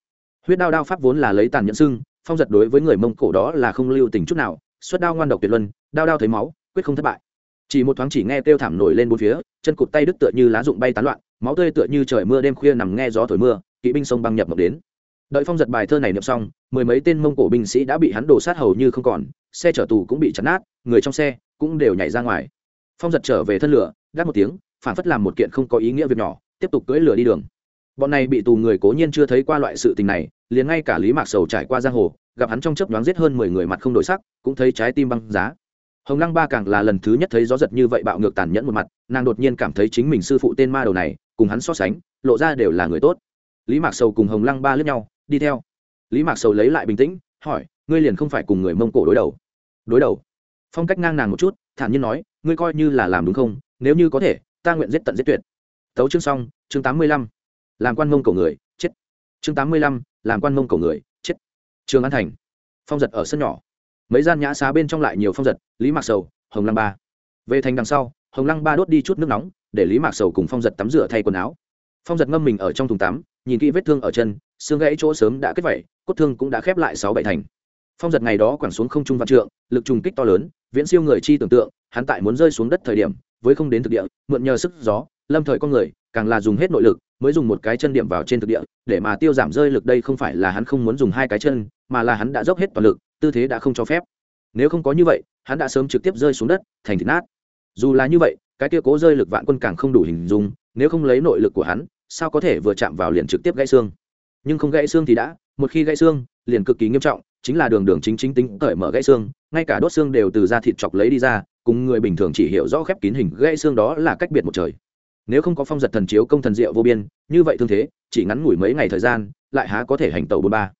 Huyết đao đao pháp vốn là lấy tàn nhẫn xưng, phong giật đối với người mông cổ đó là không lưu tình chút nào, xuất đao ngoan độc tuyệt luân, đao đao thấy máu, quyết không thất bại. Chỉ một thoáng chỉ nghe kêu thảm nổi lên bốn phía, chân cụt tay đứt tựa như lá rụng bay tán loạn máu tươi tựa như trời mưa đêm khuya nằm nghe gió thổi mưa, kỵ binh sông băng nhập mộng đến. Đợi phong giật bài thơ này niệm xong, mười mấy tên mông cổ binh sĩ đã bị hắn đổ sát hầu như không còn, xe chở tù cũng bị chặt nát, người trong xe cũng đều nhảy ra ngoài. Phong giật trở về thân lửa gác một tiếng, phản phất làm một kiện không có ý nghĩa việc nhỏ, tiếp tục cưỡi lửa đi đường. Bọn này bị tù người cố nhiên chưa thấy qua loại sự tình này, liền ngay cả lý mạc sầu trải qua giang hồ, gặp hắn trong chớp nhoáng giết hơn mười người mặt không đổi sắc, cũng thấy trái tim băng giá hồng lăng ba càng là lần thứ nhất thấy gió giật như vậy bạo ngược tàn nhẫn một mặt, nàng đột nhiên cảm thấy chính mình sư phụ tên ma đầu này, cùng hắn so sánh, lộ ra đều là người tốt. Lý mạc sầu cùng hồng lăng ba lướt nhau, đi theo. Lý mạc sầu lấy lại bình tĩnh, hỏi, ngươi liền không phải cùng người mông cổ đối đầu? Đối đầu. Phong cách ngang nàng một chút, thản nhiên nói, ngươi coi như là làm đúng không? Nếu như có thể, ta nguyện giết tận giết tuyệt. Tấu chương xong, chương tám mươi lăm. Làm quan mông cổ người, chết. Chương tám mươi lăm, làm quan mông cổ người, chết. Trường an thành. Phong giật ở sân nhỏ mấy gian nhã xá bên trong lại nhiều phong giật, lý mạc sầu, hồng lăng ba. Về thành đằng sau, hồng lăng ba đốt đi chút nước nóng, để lý mạc sầu cùng phong giật tắm rửa thay quần áo. Phong giật ngâm mình ở trong thùng tắm, nhìn kỹ vết thương ở chân, xương gãy chỗ sớm đã kết vẩy cốt thương cũng đã khép lại sáu bảy thành. Phong giật ngày đó quẳng xuống không trung văn trượng, lực trùng kích to lớn, viễn siêu người chi tưởng tượng, hắn tại muốn rơi xuống đất thời điểm, với không đến thực địa, mượn nhờ sức gió, lâm thời con người, càng là dùng hết nội lực, mới dùng một cái chân điểm vào trên thực địa, để mà tiêu giảm rơi lực đây không phải là hắn không muốn dùng hai cái chân, mà là hắn đã dốc hết toàn lực tư thế đã không cho phép. Nếu không có như vậy, hắn đã sớm trực tiếp rơi xuống đất, thành thịt nát. Dù là như vậy, cái kia cố rơi lực vạn quân càng không đủ hình dung, nếu không lấy nội lực của hắn, sao có thể vừa chạm vào liền trực tiếp gãy xương? Nhưng không gãy xương thì đã, một khi gãy xương, liền cực kỳ nghiêm trọng, chính là đường đường chính chính tính cởi mở gãy xương, ngay cả đốt xương đều từ da thịt chọc lấy đi ra, cùng người bình thường chỉ hiểu rõ khép kín hình gãy xương đó là cách biệt một trời. Nếu không có phong giật thần chiếu công thần diệu vô biên, như vậy thương thế, chỉ ngắn ngủi mấy ngày thời gian, lại há có thể hành tàu bôn ba.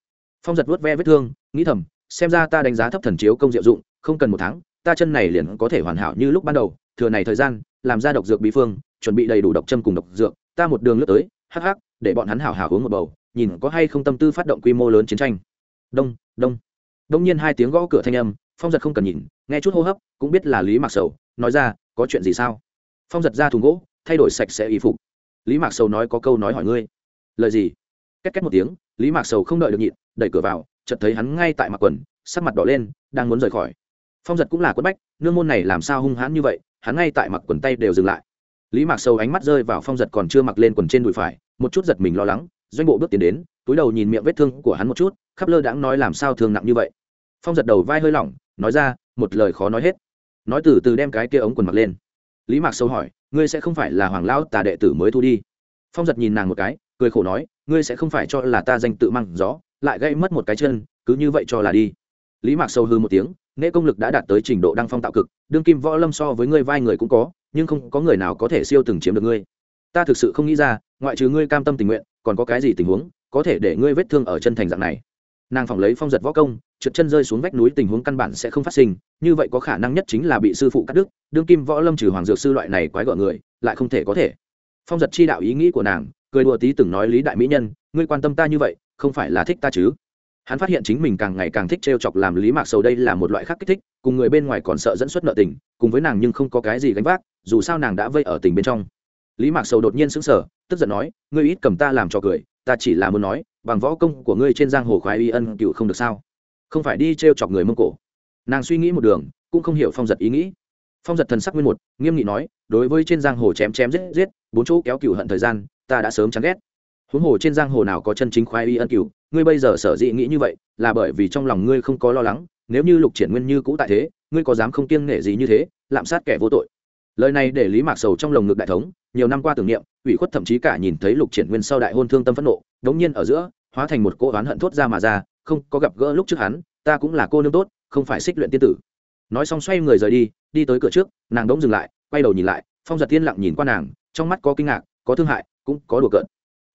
Phong giật vuốt ve vết thương, nghĩ thầm xem ra ta đánh giá thấp thần chiếu công diệu dụng, không cần một tháng, ta chân này liền có thể hoàn hảo như lúc ban đầu, thừa này thời gian, làm ra độc dược bí phương, chuẩn bị đầy đủ độc châm cùng độc dược, ta một đường lướt tới, hắc hắc, để bọn hắn hảo hảo uống một bầu, nhìn có hay không tâm tư phát động quy mô lớn chiến tranh. Đông đông. Đông nhiên hai tiếng gõ cửa thanh âm, phong giật không cần nhìn, nghe chút hô hấp, cũng biết là lý mạc sầu, nói ra, có chuyện gì sao? Phong giật ra thùng gỗ, thay đổi sạch sẽ y phục. Lý mạc sầu nói có câu nói hỏi ngươi. Lời gì? Két két một tiếng, lý mạc sầu không đợi được nhịn, đẩy cửa vào chợt thấy hắn ngay tại mặc quần, sắc mặt đỏ lên, đang muốn rời khỏi. Phong giật cũng là quất bách, nương môn này làm sao hung hãn như vậy, hắn ngay tại mặc quần tay đều dừng lại. Lý mạc sâu ánh mắt rơi vào phong giật còn chưa mặc lên quần trên đùi phải, một chút giật mình lo lắng, doanh bộ bước tiến đến, túi đầu nhìn miệng vết thương của hắn một chút, khắp lơ đãng nói làm sao thương nặng như vậy. Phong giật đầu vai hơi lỏng, nói ra, một lời khó nói hết. Nói từ từ đem cái kia ống quần mặc lên. Lý mạc sâu hỏi, ngươi sẽ không phải là hoàng lão tà đệ tử mới thu đi? Phong giật nhìn nàng một cái, cười khổ nói, ngươi sẽ không phải cho là ta danh tự măng gió lại gây mất một cái chân, cứ như vậy cho là đi. Lý mạc sâu hư một tiếng, nễ công lực đã đạt tới trình độ đăng phong tạo cực, đương kim võ lâm so với ngươi vai người cũng có, nhưng không có người nào có thể siêu từng chiếm được ngươi. Ta thực sự không nghĩ ra, ngoại trừ ngươi cam tâm tình nguyện, còn có cái gì tình huống có thể để ngươi vết thương ở chân thành dạng này? Nàng phòng lấy phong giật võ công, trượt chân rơi xuống vách núi tình huống căn bản sẽ không phát sinh, như vậy có khả năng nhất chính là bị sư phụ cắt đứt, đương kim võ lâm trừ hoàng dược sư loại này quái gợ người, lại không thể có thể. Phong giật chi đạo ý nghĩ của nàng, cười đùa tí từng nói lý đại mỹ nhân, ngươi quan tâm ta như vậy không phải là thích ta chứ? Hắn phát hiện chính mình càng ngày càng thích t r e o chọc làm lý mạc sầu đây là một loại khác kích thích, cùng người bên ngoài còn sợ dẫn xuất nợ tình, cùng với nàng nhưng không có cái gì gánh vác, dù sao nàng đã vây ở tình bên trong. Lý mạc sầu đột nhiên sững sờ, tức giận nói, ngươi ít cầm ta làm trò cười, ta chỉ là muốn nói, bằng võ công của ngươi trên giang hồ khoái y ân cựu không được sao? Không phải đi t r e o chọc người mông cổ. Nàng suy nghĩ một đường, cũng không hiểu phong giật ý nghĩ. Phong giật thần sắc nguyên một, nghiêm nghị nói, đối với trên giang hồ chém chém giết giết, bốn chỗ kéo cựu hận thời gian, ta đã sớm chán ghét huống hồ trên giang hồ nào có chân chính khoái y ân cửu, ngươi bây giờ sở dĩ nghĩ như vậy, là bởi vì trong lòng ngươi không có lo lắng, nếu như lục triển nguyên như cũ tại thế, ngươi có dám không kiêng nể gì như thế, lạm sát kẻ vô tội. Lời này để lý mạc sầu trong lồng ngực đại thống, nhiều năm qua tưởng niệm, ủy khuất thậm chí cả nhìn thấy lục triển nguyên sau đại hôn thương tâm phẫn nộ, đống nhiên ở giữa, hóa thành một cô oán hận thốt ra mà ra, không có gặp gỡ lúc trước hắn, ta cũng là cô nương tốt, không phải xích luyện tiên tử. Nói xong xoay người rời đi đi tới cửa trước, nàng đống dừng lại, quay đầu nhìn lại, phong giật tiên lặng nhìn qua nàng, trong mắt có kinh ngạc, có thương hại, cũng có đùa cợt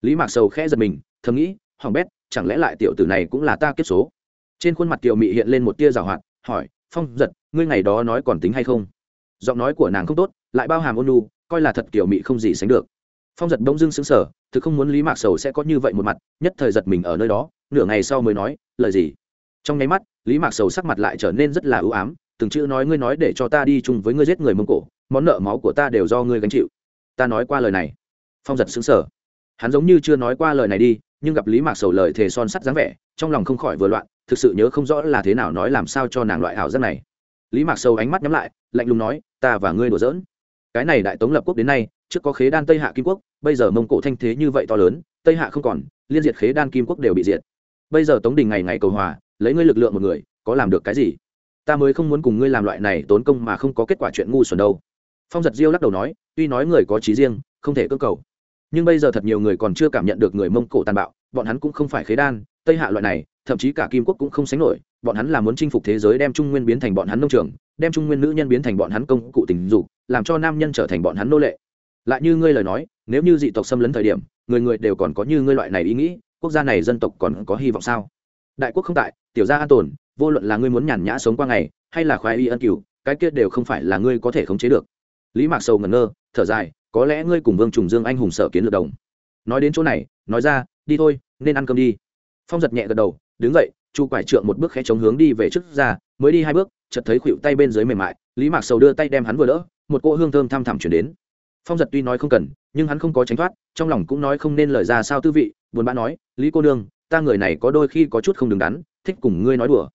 lý mạc sầu khẽ giật mình, thầm nghĩ hỏng bét, chẳng lẽ lại tiểu tử này cũng là ta kiếp số? Trên khuôn mặt tiểu mị hiện lên một tia rào hoạt, hỏi, phong giật, ngươi ngày đó nói còn tính hay không? Giọng nói của nàng không tốt, lại bao hàm ôn lu coi là thật tiểu mị không gì sánh được. Phong giật bỗng dưng xứng sở thực không muốn lý mạc sầu sẽ có như vậy một mặt, nhất thời giật mình ở nơi đó, nửa ngày sau mới nói, lời gì? Trong nháy mắt, lý mạc sầu sắc mặt lại trở nên rất là ưu ám, từng chữ nói ngươi nói để cho ta đi chung với ngươi giết người mông cổ, món nợ máu của ta đều do ngươi gánh chịu. Ta nói qua lời này. Phong giật xứng sở hắn giống như chưa nói qua lời này đi, nhưng gặp lý mạc sầu lời thề son sắt dáng vẻ, trong lòng không khỏi vừa loạn, thực sự nhớ không rõ là thế nào nói làm sao cho nàng loại ảo giác này. Lý mạc sầu ánh mắt nhắm lại, lạnh lùng nói, ta và ngươi đùa giỡn. Cái này đại tống lập quốc đến nay, trước có khế đan tây hạ kim quốc, bây giờ mông cổ thanh thế như vậy to lớn, tây hạ không còn, liên diệt khế đan kim quốc đều bị diệt. Bây giờ tống đình ngày ngày cầu hòa, lấy ngươi lực lượng một người, có làm được cái gì? Ta mới không muốn cùng ngươi làm loại này tốn công mà không có kết quả chuyện ngu xuẩn đâu. Phong giật diêu lắc đầu nói, tuy nói người có trí riêng, không thể cơ cầu nhưng bây giờ thật nhiều người còn chưa cảm nhận được người mông cổ tàn bạo, bọn hắn cũng không phải khế đan, tây hạ loại này, thậm chí cả kim quốc cũng không sánh nổi, bọn hắn là muốn chinh phục thế giới đem trung nguyên biến thành bọn hắn nông trường, đem trung nguyên nữ nhân biến thành bọn hắn công cụ tình dục, làm cho nam nhân trở thành bọn hắn nô lệ. Lại như ngươi lời nói, nếu như dị tộc xâm lấn thời điểm, người người đều còn có như ngươi loại này ý nghĩ, quốc gia này dân tộc còn có hy vọng sao? Đại quốc không tại, tiểu gia an tồn, vô luận là ngươi muốn nhàn nhã sống qua ngày, hay là khoái y ân cửu, cái kia đều không phải là ngươi có thể khống chế được. Lý mạc sầu ngẩn ngơ, thở dài có lẽ ngươi cùng vương trùng dương anh hùng sở kiến lược đồng. Nói đến chỗ này, nói ra, đi thôi, nên ăn cơm đi. Phong giật nhẹ gật đầu, đứng dậy, chu quải trượng một bước khẽ chống hướng đi về trước ra, mới đi hai bước, chợt thấy khuỵu tay bên dưới mềm mại, lý mạc sầu đưa tay đem hắn vừa đỡ, một cỗ hương thơm thăm thẳm chuyển đến. Phong giật tuy nói không cần, nhưng hắn không có tránh thoát, trong lòng cũng nói không nên lời ra sao tư vị, buồn bã nói, lý cô nương, ta người này có đôi khi có chút không đứng đắn, thích cùng ngươi nói đùa.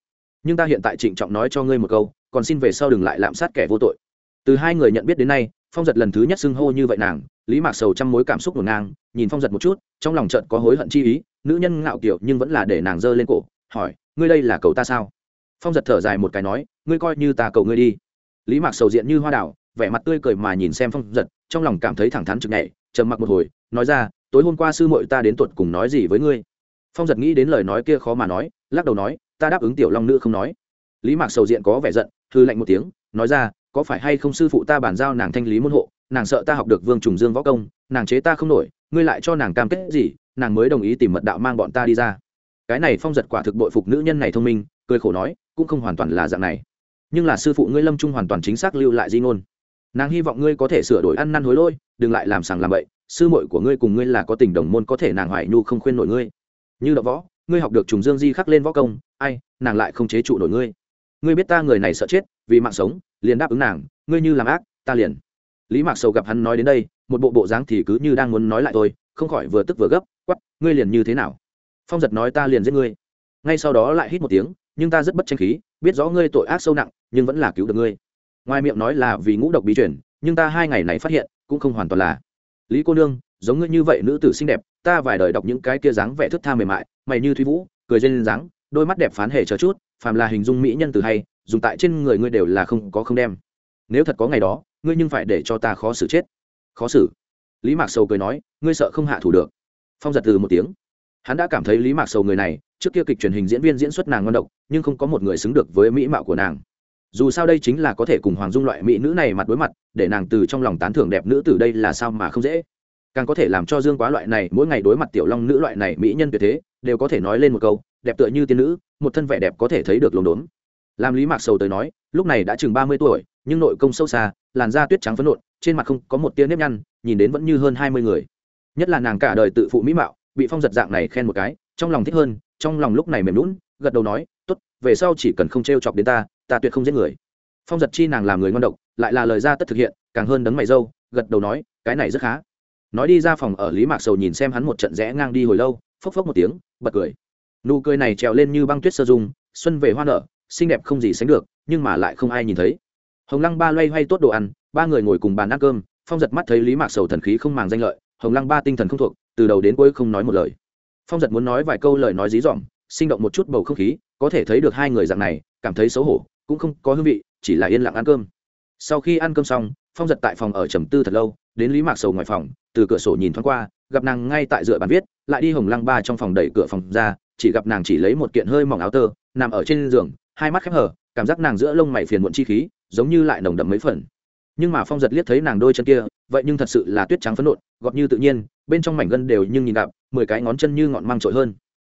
Nhưng ta hiện tại trịnh trọng nói cho ngươi một câu, còn xin về sau đừng lại lạm sát kẻ vô tội. Từ hai người nhận biết đến nay phong giật lần thứ nhất xưng hô như vậy nàng, lý mạc sầu trăm mối cảm xúc ngổn ngang, nhìn phong giật một chút, trong lòng trận có hối hận chi ý, nữ nhân ngạo kiểu nhưng vẫn là để nàng giơ lên cổ, hỏi, ngươi đây là cầu ta sao? Phong giật thở dài một cái nói, ngươi coi như ta cầu ngươi đi. Lý mạc sầu diện như hoa đảo vẻ mặt tươi cười mà nhìn xem phong giật, trong lòng cảm thấy thẳng thắn chực nhảy trầm mặc một hồi, nói ra, tối hôm qua sư muội ta đến tuột cùng nói gì với ngươi? Phong giật nghĩ đến lời nói kia khó mà nói, lắc đầu nói, ta đáp ứng tiểu long nữ không nói. Lý mạc sầu diện có vẻ giận thư lạnh một tiếng, nói ra có phải hay không sư phụ ta bàn giao nàng thanh lý môn hộ, nàng sợ ta học được vương trùng dương võ công, nàng chế ta không nổi, ngươi lại cho nàng cam kết gì, nàng mới đồng ý tìm mật đạo mang bọn ta đi ra. Cái này phong giật quả thực bội phục nữ nhân này thông minh, cười khổ nói, cũng không hoàn toàn là dạng này. Nhưng là sư phụ ngươi lâm trung hoàn toàn chính xác lưu lại di ngôn. Nàng hy vọng ngươi có thể sửa đổi ăn năn hối lôi đừng lại làm sàng làm bậy, sư muội của ngươi cùng ngươi là có tình đồng môn có thể nàng hoài nhu không khuyên nổi ngươi. Như đậu võ, ngươi học được trùng dương di khắc lên võ công, ai, nàng lại không chế trụ nổi ngươi ngươi biết ta người này sợ chết, vì mạng sống, liền đáp ứng nàng, ngươi như làm ác, ta liền. Lý mạc sầu gặp hắn nói đến đây, một bộ bộ dáng thì cứ như đang muốn nói lại tôi không khỏi vừa tức vừa gấp quắp ngươi liền như thế nào? Phong giật nói ta liền giết ngươi. Ngay sau đó lại hít một tiếng, nhưng ta rất bất tranh khí, biết rõ ngươi tội ác sâu nặng, nhưng vẫn là cứu được ngươi. Ngoài miệng nói là vì ngũ độc bí chuyển nhưng ta hai ngày này phát hiện, cũng không hoàn toàn là. Lý cô nương, giống ngươi như vậy nữ tử xinh đẹp, ta vài đời đọc những cái kia dáng vẻ thức tha mềm mại, mày như thúy vũ, cười dên dáng đôi mắt đẹp phán hề chờ chút, phàm là hình dung mỹ nhân từ hay, dùng tại trên người ngươi đều là không có không đem. Nếu thật có ngày đó, ngươi nhưng phải để cho ta khó xử chết. Khó xử? Lý mạc sầu cười nói, ngươi sợ không hạ thủ được. Phong giật từ một tiếng. Hắn đã cảm thấy lý mạc sầu người này, trước kia kịch truyền hình diễn viên diễn xuất nàng ngon độc, nhưng không có một người xứng được với mỹ mạo của nàng. Dù sao đây chính là có thể cùng hoàng dung loại mỹ nữ này mặt đối mặt, để nàng từ trong lòng tán thưởng đẹp nữ từ đây là sao mà không dễ. Càng có thể làm cho dương quá loại này, mỗi ngày đối mặt tiểu long nữ loại này mỹ nhân tuyệt thế đều có thể nói lên một câu, đẹp tựa như tiên nữ, một thân vẻ đẹp có thể thấy được lồn đốn làm lý mạc sầu tới nói, lúc này đã chừng ba mươi tuổi, nhưng nội công sâu xa, làn da tuyết trắng phấn nộn, trên mặt không có một tia nếp nhăn, nhìn đến vẫn như hơn hai mươi người. Nhất là nàng cả đời tự phụ mỹ mạo, bị phong giật dạng này khen một cái, trong lòng thích hơn, trong lòng lúc này mềm lún gật đầu nói, tốt, về sau chỉ cần không t r e o chọc đến ta ta tuyệt không giết người. Phong giật chi nàng làm người ngon độc, lại là lời ra tất thực hiện, càng hơn đấng mày dâu, gật đầu nói, cái này rất khá. Nói đi ra phòng ở lý mạc sầu nhìn xem hắn một trận rẽ ngang đi hồi lâu, phốc phốc một tiếng bật cười. Nụ cười này trèo lên như băng tuyết sơ dung, xuân về hoa nở, xinh đẹp không gì sánh được, nhưng mà lại không ai nhìn thấy. Hồng lăng ba loay hoay tốt đồ ăn, ba người ngồi cùng bàn ăn cơm, phong giật mắt thấy lý mạc sầu thần khí không màng danh lợi, hồng lăng ba tinh thần không thuộc, từ đầu đến cuối không nói một lời. Phong giật muốn nói vài câu lời nói dí dỏm, sinh động một chút bầu không khí, có thể thấy được hai người dạng này, cảm thấy xấu hổ, cũng không có hương vị, chỉ là yên lặng ăn cơm. Sau khi ăn cơm xong, phong giật tại phòng ở trầm tư thật lâu đến lý mạc sầu ngoài phòng, từ cửa sổ nhìn thoáng qua, gặp nàng ngay tại dựa bàn viết, lại đi hồng lăng ba trong phòng đẩy cửa phòng ra, chỉ gặp nàng chỉ lấy một kiện hơi mỏng áo tơ, nằm ở trên giường, hai mắt khép hở cảm giác nàng giữa lông mày phiền muộn chi khí, giống như lại nồng đậm mấy phần. Nhưng mà phong giật liếc thấy nàng đôi chân kia, vậy nhưng thật sự là tuyết trắng phấn nộn, gọt như tự nhiên, bên trong mảnh gân đều nhưng nhìn đạp, mười cái ngón chân như ngọn măng trội hơn.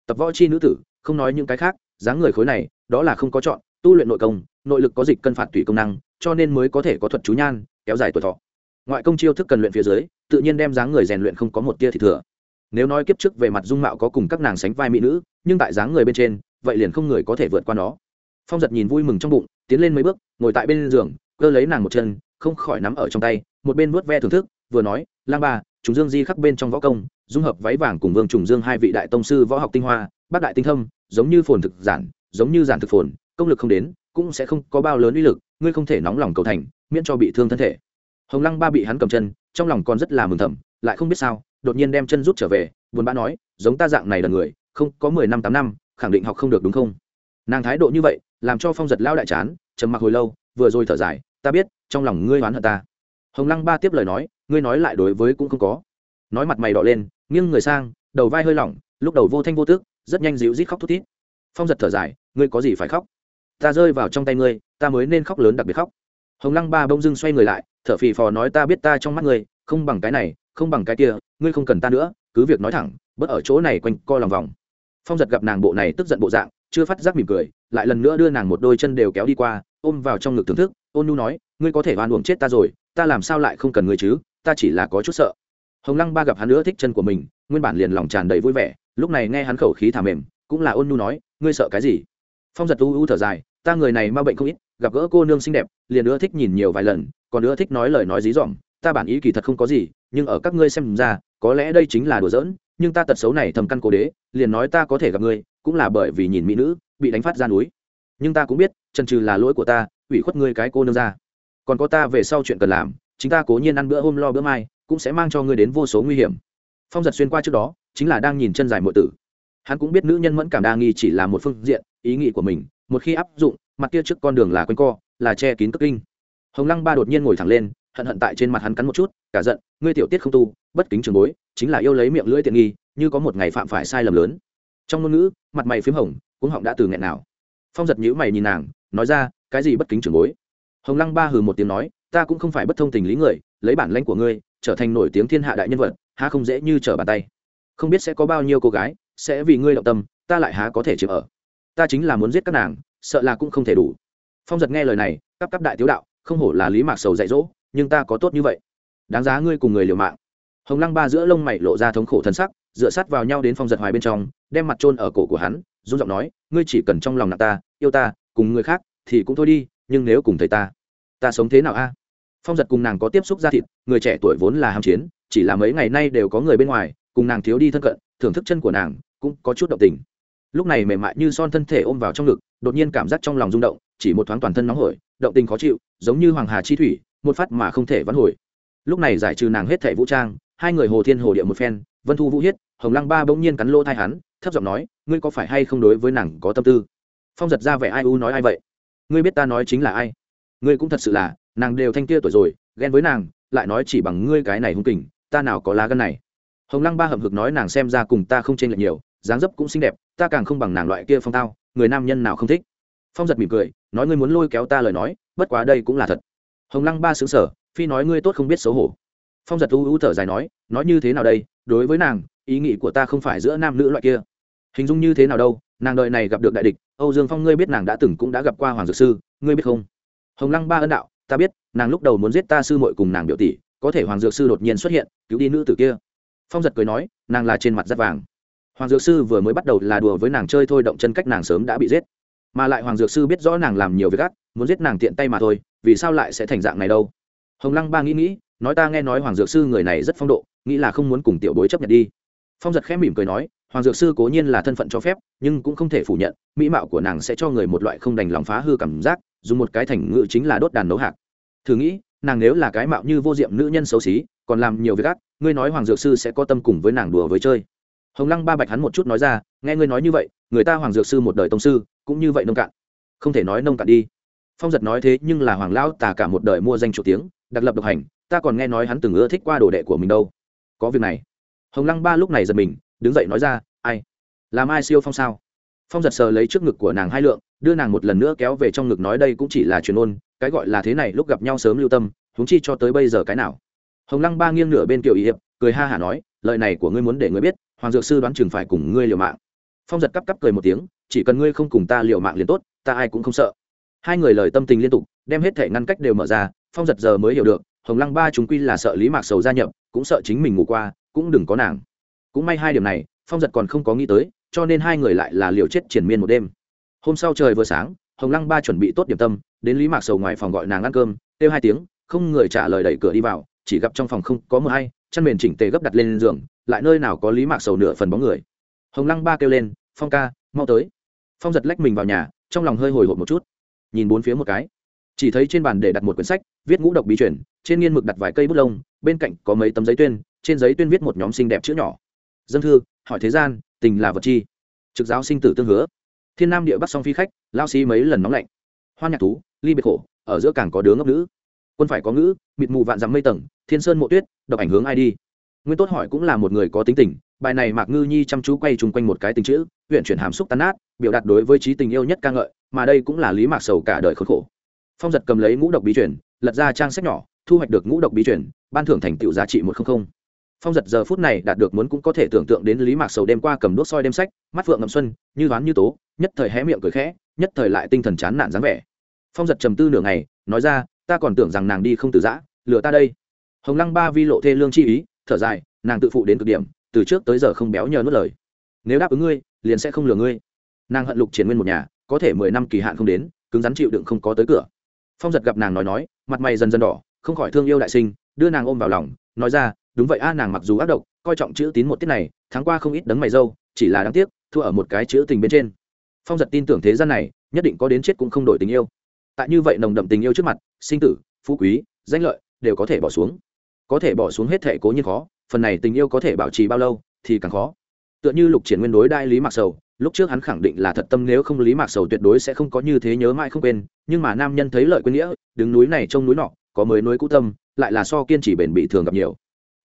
Tập võ chi nữ tử, không nói những cái khác, dáng người khối này, đó là không có chọn, tu luyện nội công, nội lực có dịch cân phạt tùy công năng, cho nên mới có thể có thuật chú nhan, kéo dài tuổi thọ ngoại công chiêu thức cần luyện phía dưới, tự nhiên đem dáng người rèn luyện không có một tia thì thừa. Nếu nói kiếp trước về mặt dung mạo có cùng các nàng sánh vai mỹ nữ, nhưng tại dáng người bên trên, vậy liền không người có thể vượt qua nó. Phong giật nhìn vui mừng trong bụng, tiến lên mấy bước, ngồi tại bên giường, cơ lấy nàng một chân, không khỏi nắm ở trong tay, một bên vuốt ve thưởng thức, vừa nói, lang ba, chúng dương di khắc bên trong võ công, dung hợp váy vàng cùng vương trùng dương hai vị đại tông sư võ học tinh hoa, bác đại tinh thâm, giống như phồn thực giản, giống như giản thực phồn, công lực không đến, cũng sẽ không có bao lớn uy lực, ngươi không thể nóng lòng cầu thành, miễn cho bị thương thân thể hồng lăng ba bị hắn cầm chân, trong lòng còn rất là mừng thầm, lại không biết sao, đột nhiên đem chân rút trở về, buồn bã nói, giống ta dạng này là người, không, có mười năm, tám năm, khẳng định học không được đúng không? Nàng thái độ như vậy, làm cho phong giật lao đại chán, trầm mặc hồi lâu, vừa rồi thở dài, ta biết, trong lòng ngươi oán hận ta. Hồng lăng ba tiếp lời nói, ngươi nói lại đối với cũng không có. Nói mặt mày đỏ lên, nghiêng người sang, đầu vai hơi lỏng, lúc đầu vô thanh vô tước rất nhanh dịu rít khóc thút thít. Phong giật thở dài, ngươi có gì phải khóc? Ta rơi vào trong tay ngươi, ta mới nên khóc lớn đặc biệt khóc. Hồng lăng ba bông dưng xoay người lại thở phì phò nói ta biết ta trong mắt ngươi, không bằng cái này, không bằng cái kia, ngươi không cần ta nữa, cứ việc nói thẳng, bớt ở chỗ này quanh co lòng vòng. Phong giật gặp nàng bộ này tức giận bộ dạng, chưa phát giác mỉm cười, lại lần nữa đưa nàng một đôi chân đều kéo đi qua, ôm vào trong ngực thưởng thức, ôn nu nói, ngươi có thể oan uổng chết ta rồi, ta làm sao lại không cần ngươi chứ, ta chỉ là có chút sợ. Hồng lăng ba gặp hắn nữa thích chân của mình, nguyên bản liền lòng tràn đầy vui vẻ, lúc này nghe hắn khẩu khí thả mềm, cũng là ôn Nu nói, ngươi sợ cái gì? Phong giật u u thở dài, ta người này ma bệnh không ít, gặp gỡ cô nương xinh đẹp, liền nữa thích nhìn nhiều vài lần còn ưa thích nói lời nói dí dỏm, ta bản ý kỳ thật không có gì, nhưng ở các ngươi xem ra, có lẽ đây chính là đùa giỡn, nhưng ta tật xấu này thầm căn cố đế, liền nói ta có thể gặp ngươi, cũng là bởi vì nhìn mỹ nữ, bị đánh phát ra núi. Nhưng ta cũng biết, chân trừ là lỗi của ta, ủy khuất ngươi cái cô nương ra. Còn có ta về sau chuyện cần làm, chính ta cố nhiên ăn bữa hôm lo bữa mai, cũng sẽ mang cho ngươi đến vô số nguy hiểm. Phong giật xuyên qua trước đó, chính là đang nhìn chân dài mọi tử. Hắn cũng biết nữ nhân mẫn cảm đa nghi chỉ là một phương diện, ý nghĩ của mình, một khi áp dụng, mặt kia trước con đường là quanh co, là che kín tức kinh hồng lăng ba đột nhiên ngồi thẳng lên, hận hận tại trên mặt hắn cắn một chút, cả giận, ngươi tiểu tiết không tu, bất kính trường bối, chính là yêu lấy miệng lưỡi tiện nghi, như có một ngày phạm phải sai lầm lớn. Trong ngôn ngữ, mặt mày p hồng cũng họng đã từ nghẹn nào. Phong giật nhữ mày nhìn nàng, nói ra, cái gì bất kính trường bối? Hồng lăng ba hừ một tiếng nói, ta cũng không phải bất thông tình lý người, lấy bản lãnh của ngươi, trở thành nổi tiếng thiên hạ đại nhân vật, há không dễ như trở bàn tay. Không biết sẽ có bao nhiêu cô gái, sẽ vì ngươi động tâm, ta lại há có thể chịu ở. Ta chính là muốn giết các nàng, sợ là cũng không thể đủ. Phong giật nghe lời này, cắp cắp đại tiếu đạo không hổ là lý mạc sầu dạy dỗ, nhưng ta có tốt như vậy. Đáng giá ngươi cùng người liều mạng. Hồng lăng ba giữa lông mày lộ ra thống khổ thân sắc, dựa sát vào nhau đến phong giật hoài bên trong, đem mặt trôn ở cổ của hắn, run giọng nói, ngươi chỉ cần trong lòng nặng ta, yêu ta, cùng người khác thì cũng thôi đi, nhưng nếu cùng thầy ta ta sống thế nào a? Phong giật cùng nàng có tiếp xúc ra thịt, người trẻ tuổi vốn là ham chiến, chỉ là mấy ngày nay đều có người bên ngoài, cùng nàng thiếu đi thân cận, thưởng thức chân của nàng, cũng có chút động tình. Lúc này mềm mại như son thân thể ôm vào trong ngực, đột nhiên cảm giác trong lòng rung động, chỉ một thoáng toàn thân nóng hổi động tình khó chịu, giống như hoàng hà chi thủy, một phát mà không thể vãn hồi. Lúc này giải trừ nàng hết thẻ vũ trang, hai người hồ thiên hồ địa một phen, vân thu vũ hiết, hồng lăng ba bỗng nhiên cắn lỗ thai hắn, thấp giọng nói, ngươi có phải hay không đối với nàng có tâm tư? Phong giật ra vẻ ai u nói ai vậy? Ngươi biết ta nói chính là ai? Ngươi cũng thật sự là, nàng đều thanh kia tuổi rồi, ghen với nàng, lại nói chỉ bằng ngươi cái này hung kình, ta nào có lá gân này? Hồng lăng ba hậm hực nói, nàng xem ra cùng ta không chênh lệch nhiều, dáng dấp cũng xinh đẹp, ta càng không bằng nàng loại kia phong tao, người nam nhân nào không thích? Phong giật mỉm cười, nói ngươi muốn lôi kéo ta lời nói, bất quá đây cũng là thật. Hồng lăng ba xứng sở phi nói ngươi tốt không biết xấu hổ. Phong giật u u thở dài nói nói như thế nào đây, đối với nàng, ý nghĩ của ta không phải giữa nam nữ loại kia. Hình dung như thế nào đâu, nàng đợi này gặp được đại địch, âu dương phong ngươi biết nàng đã từng cũng đã gặp qua hoàng dược sư, ngươi biết không? Hồng lăng ba ân đạo, ta biết, nàng lúc đầu muốn giết ta sư muội cùng nàng biểu tỷ, có thể hoàng dược sư đột nhiên xuất hiện, cứu đi nữ tử kia. Phong giật cười nói, nàng là trên mặt rất vàng. Hoàng dược sư vừa mới bắt đầu là đùa với nàng chơi thôi động chân cách nàng sớm đã bị giết mà lại hoàng dược sư biết rõ nàng làm nhiều việc gắt, muốn giết nàng tiện tay mà thôi vì sao lại sẽ thành dạng này đâu? Hồng lăng ba nghĩ nghĩ nói ta nghe nói hoàng dược sư người này rất phong độ nghĩ là không muốn cùng tiểu bối chấp nhận đi. Phong giật khẽ mỉm cười nói hoàng dược sư cố nhiên là thân phận cho phép nhưng cũng không thể phủ nhận mỹ mạo của nàng sẽ cho người một loại không đành lòng phá hư cảm giác dùng một cái thành ngự chính là đốt đàn nấu hạt thử nghĩ nàng nếu là cái mạo như vô diệm nữ nhân xấu xí còn làm nhiều việc ác ngươi nói hoàng dược sư sẽ có tâm cùng với nàng đùa với chơi hồng lăng ba bạch hắn một chút nói ra, nghe ngươi nói như vậy, người ta hoàng dược sư một đời tông sư, cũng như vậy nông cạn. Không thể nói nông cạn đi. Phong giật nói thế nhưng là hoàng lão tà cả một đời mua danh chủ tiếng, đặc lập độc hành, ta còn nghe nói hắn từng ưa thích qua đồ đệ của mình đâu. Có việc này. Hồng lăng ba lúc này giật mình, đứng dậy nói ra, ai? Làm ai siêu phong sao? Phong giật sờ lấy trước ngực của nàng hai lượng, đưa nàng một lần nữa kéo về trong ngực nói đây cũng chỉ là truyền ôn, cái gọi là thế này lúc gặp nhau sớm lưu tâm, huống chi cho tới bây giờ cái nào? Hồng lăng ba nghiêng nửa bên kiểu ý hiệp, cười ha hả nói, lời này của ngươi muốn để ngươi biết hoàng dược sư đoán chừng phải cùng ngươi liều mạng. Phong giật cắp cắp cười một tiếng, chỉ cần ngươi không cùng ta liều mạng liền tốt, ta ai cũng không sợ. Hai người lời tâm tình liên tục, đem hết thể ngăn cách đều mở ra, phong giật giờ mới hiểu được, hồng lăng ba chúng quy là sợ lý mạc sầu gia nhập, cũng sợ chính mình ngủ qua, cũng đừng có nàng. Cũng may hai điểm này, phong giật còn không có nghĩ tới, cho nên hai người lại là liều chết triển miên một đêm. Hôm sau trời vừa sáng, hồng lăng ba chuẩn bị tốt điểm tâm, đến lý mạc sầu ngoài phòng gọi nàng ăn cơm, kêu hai tiếng, không người trả lời đẩy cửa đi vào, chỉ gặp trong phòng không có mưa hay, chăn mền chỉnh tề gấp đặt lên giường lại nơi nào có lý mạc sầu nửa phần bóng người. Hồng lăng ba kêu lên, phong ca, mau tới. Phong giật lách mình vào nhà, trong lòng hơi hồi hộp một chút. Nhìn bốn phía một cái. Chỉ thấy trên bàn để đặt một quyển sách, viết ngũ độc bí chuyển trên nghiên mực đặt vài cây bút lông, bên cạnh có mấy tấm giấy tuyên, trên giấy tuyên viết một nhóm xinh đẹp chữ nhỏ. Dân thư, hỏi thế gian, tình là vật chi? Trực giáo sinh tử tương hứa. Thiên nam địa bắc song phi khách, lao xí mấy lần nóng lạnh. Hoan nhạc thú, ly biệt khổ, ở giữa càng có đứa ngốc nữ. Quân phải có ngữ, mịt mù vạn dắm mây tầng, thiên sơn mộ tuyết, độc ảnh hướng ai đi? Nguyên tốt hỏi cũng là một người có tính tình bài này mạc ngư nhi chăm chú quay chung quanh một cái tình chữ huyện chuyển hàm xúc tán nát, biểu đạt đối với trí tình yêu nhất ca ngợi mà đây cũng là lý mạc sầu cả đời khốn khổ. Phong giật cầm lấy ngũ độc bí chuyển lật ra trang sách nhỏ thu hoạch được ngũ độc bí chuyển ban thưởng thành tựu giá trị một trăm linh phong giật giờ phút này đạt được muốn cũng có thể tưởng tượng đến lý mạc sầu đêm qua cầm đốt soi đêm sách mắt phượng ngậm xuân như đoán như tố nhất thời hé miệng cười khẽ nhất thời lại tinh thần chán nản dáng vẻ. Phong giật trầm tư nửa ngày nói ra ta còn tưởng rằng nàng đi không từ giã lừa ta đây. Hồng lăng ba vi lộ thê lương chi ý thở dài, nàng tự phụ đến cực điểm, từ trước tới giờ không béo nhờ nuốt lời. Nếu đáp ứng ngươi, liền sẽ không lừa ngươi. Nàng hận lục triển nguyên một nhà, có thể mười năm kỳ hạn không đến, cứng rắn chịu đựng không có tới cửa. Phong giật gặp nàng nói nói, mặt mày dần dần đỏ, không khỏi thương yêu đại sinh, đưa nàng ôm vào lòng, nói ra, đúng vậy a, nàng mặc dù ác độc, coi trọng chữ tín một tiết này, tháng qua không ít đấng mày dâu, chỉ là đáng tiếc, thua ở một cái chữ tình bên trên. Phong giật tin tưởng thế gian này, nhất định có đến chết cũng không đổi tình yêu. Tại như vậy nồng đậm tình yêu trước mặt, sinh tử, phú quý, danh lợi đều có thể bỏ xuống có thể bỏ xuống hết thể cố nhiên khó, phần này tình yêu có thể bảo trì bao lâu thì càng khó. Tựa như lục triển nguyên đối đại lý mạc sầu, lúc trước hắn khẳng định là thật tâm nếu không lý mạc sầu tuyệt đối sẽ không có như thế nhớ mãi không quên, nhưng mà nam nhân thấy lợi quên nghĩa, đứng núi này trông núi nọ, có mới núi cũ tâm, lại là so kiên trì bền bị thường gặp nhiều.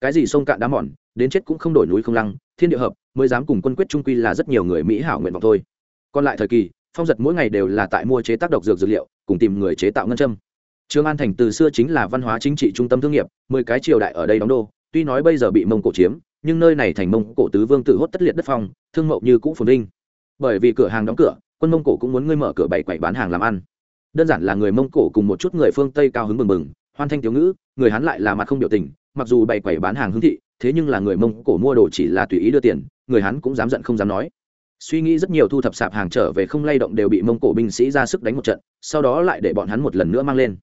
Cái gì sông cạn đá mòn, đến chết cũng không đổi núi không lăng, thiên địa hợp, mới dám cùng quân quyết trung quy là rất nhiều người mỹ hảo nguyện vọng thôi. Còn lại thời kỳ, phong giật mỗi ngày đều là tại mua chế tác độc dược dược liệu, cùng tìm người chế tạo ngân châm trường an thành từ xưa chính là văn hóa chính trị trung tâm thương nghiệp, mười cái triều đại ở đây đóng đô. Tuy nói bây giờ bị mông cổ chiếm, nhưng nơi này thành mông cổ tứ vương tự hốt tất liệt đất phong, thương mậu như cũ phồn vinh. Bởi vì cửa hàng đóng cửa, quân mông cổ cũng muốn ngươi mở cửa bảy quầy bán hàng làm ăn. Đơn giản là người mông cổ cùng một chút người phương tây cao hứng bừng bừng, hoan thanh thiếu ngữ, người hắn lại là mặt không biểu tình, mặc dù bày quầy bán hàng hứng thị, thế nhưng là người mông cổ mua đồ chỉ là tùy ý đưa tiền, người hắn cũng dám giận không dám nói. Suy nghĩ rất nhiều thu thập sạp hàng trở về không lay động đều bị mông cổ binh sĩ ra sức đánh một trận, sau đó lại để bọn hắn một lần nữa mang lên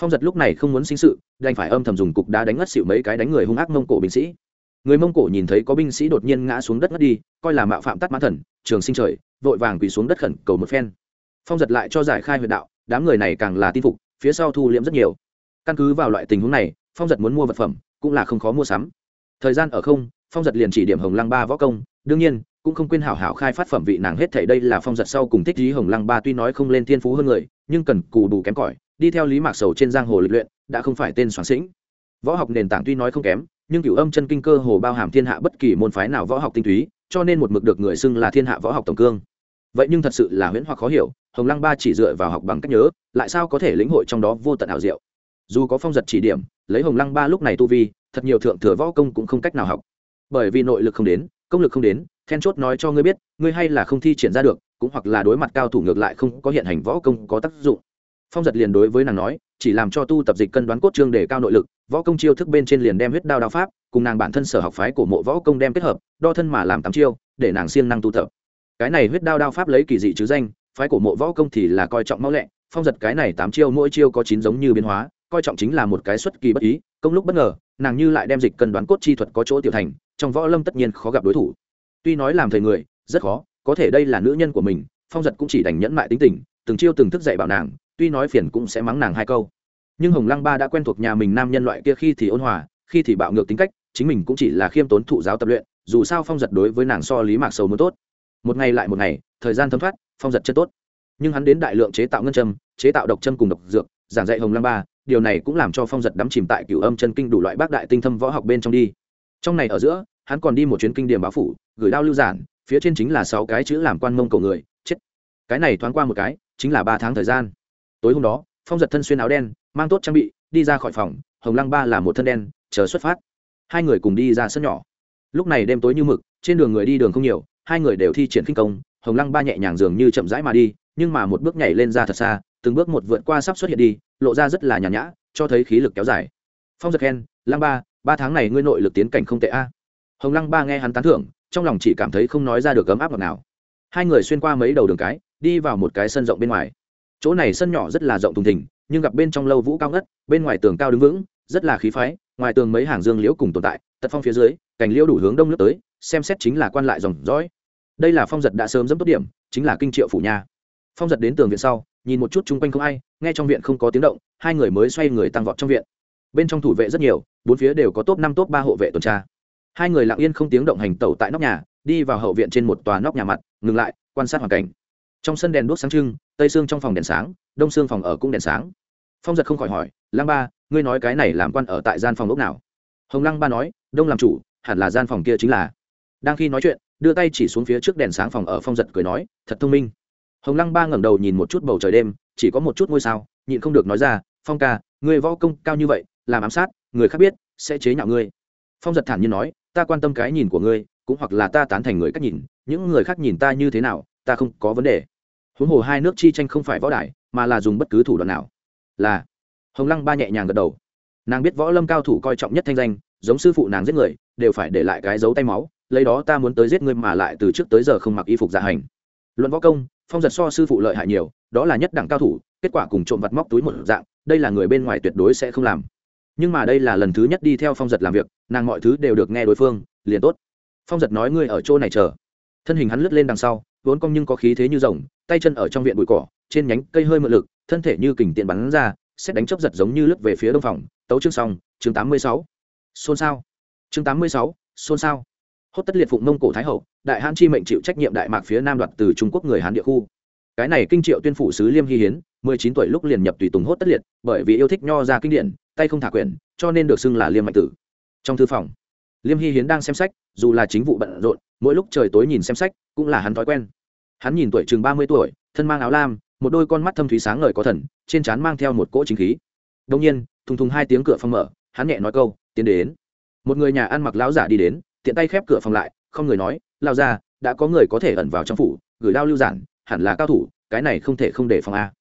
phong giật lúc này không muốn sinh sự, đành phải âm thầm dùng cục đá đánh ngất xịu mấy cái đánh người hung ác mông cổ binh sĩ. Người mông cổ nhìn thấy có binh sĩ đột nhiên ngã xuống đất ngất đi, coi là mạo phạm tắt mã thần, trường sinh trời, vội vàng quỳ xuống đất khẩn cầu một phen. Phong giật lại cho giải khai huyệt đạo, đám người này càng là tin phục, phía sau thu liễm rất nhiều. Căn cứ vào loại tình huống này, phong giật muốn mua vật phẩm, cũng là không khó mua sắm. Thời gian ở không, phong giật liền chỉ điểm hồng lăng ba võ công, đương nhiên, cũng không quên hảo hảo khai phát phẩm vị nàng hết thảy đây là phong giật sau cùng thích lý hồng lăng ba tuy nói không lên thiên phú hơn người nhưng cần cù đủ kém cỏi, đi theo lý mạc sầu trên giang hồ lịch luyện, đã không phải tên soạn sĩnh. Võ học nền tảng tuy nói không kém, nhưng cửu âm chân kinh cơ hồ bao hàm thiên hạ bất kỳ môn phái nào võ học tinh túy, cho nên một mực được người xưng là thiên hạ võ học tổng cương. Vậy nhưng thật sự là huyễn hoặc khó hiểu, hồng lăng ba chỉ dựa vào học bằng cách nhớ, lại sao có thể lĩnh hội trong đó vô tận ảo diệu? Dù có phong giật chỉ điểm, lấy hồng lăng ba lúc này tu vi, thật nhiều thượng thừa võ công cũng không cách nào học. Bởi vì nội lực không đến, công lực không đến, then chốt nói cho ngươi biết, ngươi hay là không thi triển ra được cũng hoặc là đối mặt cao thủ ngược lại không có hiện hành võ công có tác dụng. Phong giật liền đối với nàng nói, chỉ làm cho tu tập dịch cân đoán cốt trương để cao nội lực, võ công chiêu thức bên trên liền đem huyết đao đao pháp, cùng nàng bản thân sở học phái của mộ võ công đem kết hợp, đo thân mà làm tám chiêu, để nàng siêng năng tu tập. Cái này huyết đao đao pháp lấy kỳ dị chứ danh, phái của mộ võ công thì là coi trọng mau lẹ, phong giật cái này tám chiêu mỗi chiêu có chín giống như biến hóa, coi trọng chính là một cái xuất kỳ bất ý, công lúc bất ngờ, nàng như lại đem dịch cân đoán cốt chi thuật có chỗ tiểu thành, trong võ lâm tất nhiên khó gặp đối thủ. Tuy nói làm thầy người, rất khó có thể đây là nữ nhân của mình, phong giật cũng chỉ đành nhẫn mại tính tình, từng chiêu từng thức dạy bảo nàng, tuy nói phiền cũng sẽ mắng nàng hai câu. Nhưng hồng lăng ba đã quen thuộc nhà mình nam nhân loại kia khi thì ôn hòa, khi thì bạo ngược tính cách, chính mình cũng chỉ là khiêm tốn thụ giáo tập luyện, dù sao phong giật đối với nàng so lý mạc sầu muốn tốt. Một ngày lại một ngày, thời gian thấm thoát, phong giật chân tốt. Nhưng hắn đến đại lượng chế tạo ngân châm, chế tạo độc châm cùng độc dược, giảng dạy hồng lăng ba, điều này cũng làm cho phong giật đắm chìm tại cửu âm chân kinh đủ loại bác đại tinh thâm võ học bên trong đi. Trong này ở giữa, hắn còn đi một chuyến kinh điểm báo phủ, gửi đao lưu giản phía trên chính là sáu cái chữ làm quan mông cầu người, chết. Cái này thoáng qua một cái, chính là ba tháng thời gian. Tối hôm đó, phong giật thân xuyên áo đen, mang tốt trang bị, đi ra khỏi phòng, hồng lăng ba là một thân đen, chờ xuất phát. Hai người cùng đi ra sân nhỏ. Lúc này đêm tối như mực, trên đường người đi đường không nhiều, hai người đều thi triển khinh công, hồng lăng ba nhẹ nhàng dường như chậm rãi mà đi, nhưng mà một bước nhảy lên ra thật xa, từng bước một vượt qua sắp xuất hiện đi, lộ ra rất là nhàn nhã, cho thấy khí lực kéo dài. Phong giật khen, lăng ba ba tháng này ngươi nội lực tiến cảnh không tệ a. Hồng lăng ba nghe hắn tán thưởng trong lòng chỉ cảm thấy không nói ra được ấm áp ngọt nào. Hai người xuyên qua mấy đầu đường cái, đi vào một cái sân rộng bên ngoài. Chỗ này sân nhỏ rất là rộng thùng thình, nhưng gặp bên trong lâu vũ cao ngất, bên ngoài tường cao đứng vững, rất là khí phái, ngoài tường mấy hàng dương liễu cùng tồn tại tật phong phía dưới, cành liễu đủ hướng đông nước tới, xem xét chính là quan lại dòng dõi. Đây là phong giật đã sớm dẫm tốt điểm, chính là kinh triệu phủ nha phong giật đến tường viện sau, nhìn một chút chung quanh không ai, nghe trong viện không có tiếng động, hai người mới xoay người tăng vọt trong viện. Bên trong thủ vệ rất nhiều, bốn phía đều có top năm, top ba hộ vệ tuần tra hai người lặng yên không tiếng động hành tẩu tại nóc nhà, đi vào hậu viện trên một tòa nóc nhà mặt, ngừng lại, quan sát hoàn cảnh. Trong sân đèn đuốc sáng trưng, tây xương trong phòng đèn sáng, đông xương phòng ở cũng đèn sáng. Phong giật không khỏi hỏi, lăng ba, ngươi nói cái này làm quan ở tại gian phòng lúc nào? Hồng lăng ba nói, đông làm chủ, hẳn là gian phòng kia chính là. Đang khi nói chuyện, đưa tay chỉ xuống phía trước đèn sáng phòng ở, phong giật cười nói, thật thông minh. Hồng lăng ba ngẩng đầu nhìn một chút bầu trời đêm, chỉ có một chút ngôi sao, nhịn không được nói ra, phong ca người võ công cao như vậy, làm ám sát, người khác biết, sẽ chế nhạo ngươi. Phong giật thản nhiên nói ta quan tâm cái nhìn của ngươi, cũng hoặc là ta tán thành người cách nhìn, những người khác nhìn ta như thế nào, ta không có vấn đề. Huống hồ hai nước chi tranh không phải võ đại mà là dùng bất cứ thủ đoạn nào. Là, hồng lăng ba nhẹ nhàng gật đầu. Nàng biết võ lâm cao thủ coi trọng nhất thanh danh, giống sư phụ nàng giết người, đều phải để lại cái dấu tay máu, lấy đó ta muốn tới giết ngươi mà lại từ trước tới giờ không mặc y phục dạ hành. Luận võ công, phong giật so sư phụ lợi hại nhiều, đó là nhất đẳng cao thủ, kết quả cùng trộm vặt móc túi một dạng, đây là người bên ngoài tuyệt đối sẽ không làm nhưng mà đây là lần thứ nhất đi theo phong giật làm việc, nàng mọi thứ đều được nghe đối phương, liền tốt. Phong giật nói ngươi ở chỗ này chờ. Thân hình hắn lướt lên đằng sau, vốn cong nhưng có khí thế như rồng, tay chân ở trong viện bụi cỏ, trên nhánh cây hơi mượn lực, thân thể như kình tiện bắn ra, xét đánh chớp giật giống như lướt về phía đông phòng, tấu chương xong, chương tám mươi sáu. Xôn xao. Chương tám mươi sáu, xôn xao. Hốt tất liệt phụng mông cổ thái hậu, đại hãn chi mệnh chịu trách nhiệm đại mạc phía nam đoạt từ trung quốc người hán địa khu. Cái này kinh triệu tuyên phủ sứ liêm hy hiến mười chín tuổi lúc liền nhập tùy tùng hốt tất liệt, bởi vì yêu thích nho ra kinh điển, tay không thả quyển, cho nên được xưng là liêm mạnh tử. Trong thư phòng, liêm hy hiến đang xem sách, dù là chính vụ bận rộn, mỗi lúc trời tối nhìn xem sách, cũng là hắn thói quen. Hắn nhìn tuổi chừng ba mươi tuổi, thân mang áo lam, một đôi con mắt thâm thúy sáng ngời có thần, trên trán mang theo một cỗ chính khí. Đông nhiên, thùng thùng hai tiếng cửa phòng mở, hắn nhẹ nói câu, tiến đến. Một người nhà ăn mặc lão giả đi đến, tiện tay khép cửa phòng lại, không người nói lao ra đã có người có thể ẩn vào trong phủ, gửi lao lưu giản, hẳn là cao thủ, cái này không thể không để phòng a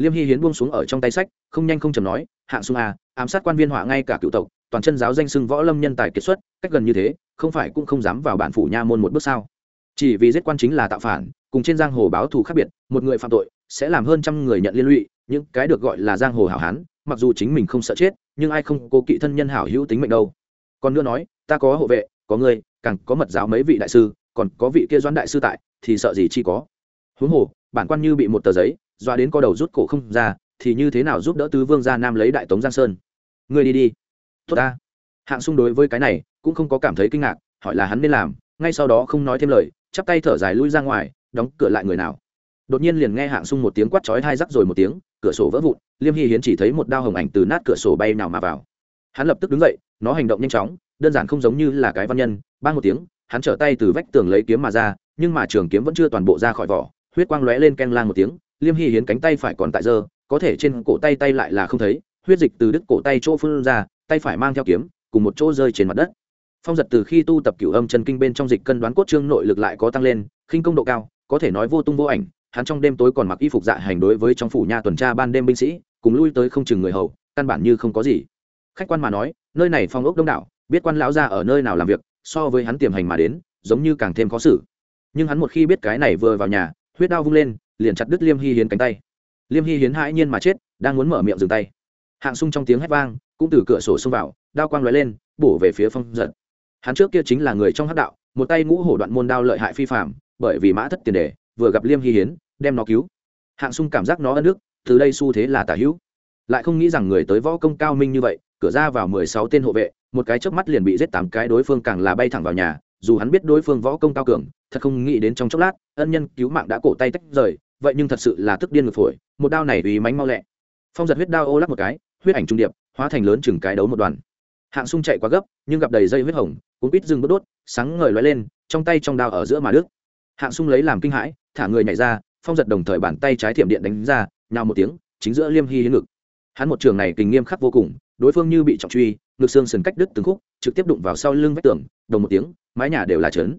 liêm hy hiến buông xuống ở trong tay sách không nhanh không chầm nói hạng sung à, ám sát quan viên họa ngay cả cựu tộc toàn chân giáo danh sưng võ lâm nhân tài kiệt xuất cách gần như thế không phải cũng không dám vào bản phủ nha môn một bước sao? Chỉ vì giết quan chính là tạo phản cùng trên giang hồ báo thù khác biệt một người phạm tội sẽ làm hơn trăm người nhận liên lụy những cái được gọi là giang hồ hảo hán mặc dù chính mình không sợ chết nhưng ai không cố kỵ thân nhân hảo hữu tính mệnh đâu. Còn nữa nói ta có hộ vệ có người càng có mật giáo mấy vị đại sư còn có vị kia doãn đại sư tại thì sợ gì chi có? Huống hồ bản quan như bị một tờ giấy doa đến co đầu rút cổ không ra, thì như thế nào giúp đỡ tứ vương gia nam lấy đại tống giang sơn? Người đi đi. Tốt ta. Hạng xung đối với cái này cũng không có cảm thấy kinh ngạc, hỏi là hắn nên làm, ngay sau đó không nói thêm lời, chắp tay thở dài lui ra ngoài, đóng cửa lại người nào. Đột nhiên liền nghe hạng xung một tiếng quát chói hai rắc rồi một tiếng, cửa sổ vỡ vụn, liêm hy hiến chỉ thấy một đao hồng ảnh từ nát cửa sổ bay nào mà vào. Hắn lập tức đứng dậy, nó hành động nhanh chóng, đơn giản không giống như là cái văn nhân ban một tiếng, hắn trở tay từ vách tường lấy kiếm mà ra, nhưng mà trường kiếm vẫn chưa toàn bộ ra khỏi vỏ, huyết quang lóe lên keng lang một tiếng liêm hy hiến cánh tay phải còn tại giờ, có thể trên cổ tay tay lại là không thấy huyết dịch từ đứt cổ tay chỗ phun ra tay phải mang theo kiếm cùng một chỗ rơi trên mặt đất. Phong giật từ khi tu tập cửu âm chân kinh bên trong dịch cân đoán cốt trương nội lực lại có tăng lên khinh công độ cao có thể nói vô tung vô ảnh hắn trong đêm tối còn mặc y phục dạ hành đối với trong phủ nhà tuần tra ban đêm binh sĩ cùng lui tới không chừng người hầu căn bản như không có gì. Khách quan mà nói nơi này phong ốc đông đảo biết quan lão ra ở nơi nào làm việc so với hắn tiềm hành mà đến giống như càng thêm khó xử. Nhưng hắn một khi biết cái này vừa vào nhà huyết đao vung lên liền chặt đứt liêm hy hiến cánh tay. Liêm hy hiến hãi nhiên mà chết, đang muốn mở miệng dừng tay. Hạng sung trong tiếng hét vang, cũng từ cửa sổ xông vào, đao quang lóe lên, bổ về phía phong giật. Hắn trước kia chính là người trong hát đạo, một tay ngũ hổ đoạn môn đao lợi hại phi phạm bởi vì mã thất tiền đề, vừa gặp liêm hy hiến, đem nó cứu. Hạng sung cảm giác nó ân nước từ đây xu thế là tả hữu. Lại không nghĩ rằng người tới võ công cao minh như vậy, cửa ra vào mười sáu tên hộ vệ, một cái chớp mắt liền bị giết tám cái, đối phương càng là bay thẳng vào nhà, dù hắn biết đối phương võ công cao cường, thật không nghĩ đến trong chốc lát, ân nhân cứu mạng đã cổ tay tách rời vậy nhưng thật sự là tức điên ngược phổi, một đao này uy mánh mau lẹ. Phong giật huyết đao ô lắc một cái, huyết ảnh trung điệp, hóa thành lớn chừng cái đấu một đoàn. Hạng sung chạy quá gấp, nhưng gặp đầy dây huyết hồng, cuốn quýt dừng bước đốt, sáng ngời loay lên, trong tay trong đao ở giữa mà đức hạng sung lấy làm kinh hãi, thả người nhảy ra, phong giật đồng thời bàn tay trái thiểm điện đánh ra, nhào một tiếng, chính giữa liêm hy hiến ngực. Hắn một trường này kình nghiêm khắc vô cùng, đối phương như bị trọng truy, ngực xương sườn cách đứt từng khúc, trực tiếp đụng vào sau lưng vách tường, đồng một tiếng, mái nhà đều là trấn.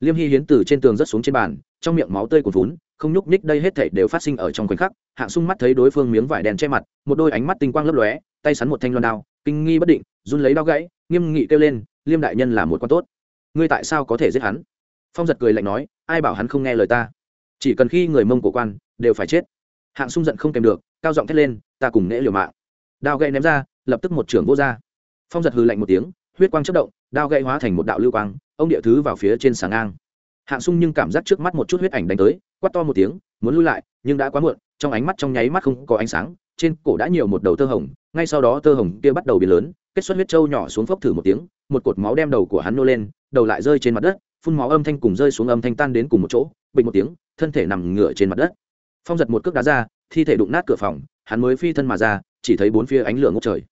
Liêm hy hiến từ trên tường rất xuống trên bàn, trong miệng máu tươi cuồn vún không nhúc nhích, đây hết thảy đều phát sinh ở trong khoảnh khắc, hạng sung mắt thấy đối phương miếng vải đen che mặt, một đôi ánh mắt tinh quang lấp lóe, tay sắn một thanh loan đao, kinh nghi bất định, run lấy đao gãy, nghiêm nghị kêu lên, liêm đại nhân là một con tốt. Ngươi tại sao có thể giết hắn? Phong giật cười lạnh nói, ai bảo hắn không nghe lời ta? Chỉ cần khi người mông cổ quan, đều phải chết. Hạng sung giận không kèm được, cao giọng thét lên, ta cùng nễ liều mạng. Đao gậy ném ra, lập tức một trưởng vô ra. Phong giật hừ lạnh một tiếng, huyết quang chất động, đao gậy hóa thành một đạo lưu quang, ông địa thứ vào phía trên sáng ngang. Hạng sung nhưng cảm giác trước mắt một chút huyết ảnh đánh tới quát to một tiếng, muốn lui lại, nhưng đã quá muộn, trong ánh mắt trong nháy mắt không có ánh sáng, trên cổ đã nhiều một đầu tơ hồng, ngay sau đó tơ hồng kia bắt đầu biến lớn, kết xuất huyết trâu nhỏ xuống phốc thử một tiếng, một cột máu đem đầu của hắn nô lên, đầu lại rơi trên mặt đất, phun máu âm thanh cùng rơi xuống âm thanh tan đến cùng một chỗ, bình một tiếng, thân thể nằm ngửa trên mặt đất. Phong giật một cước đá ra, thi thể đụng nát cửa phòng, hắn mới phi thân mà ra, chỉ thấy bốn phía ánh lửa ngốc trời.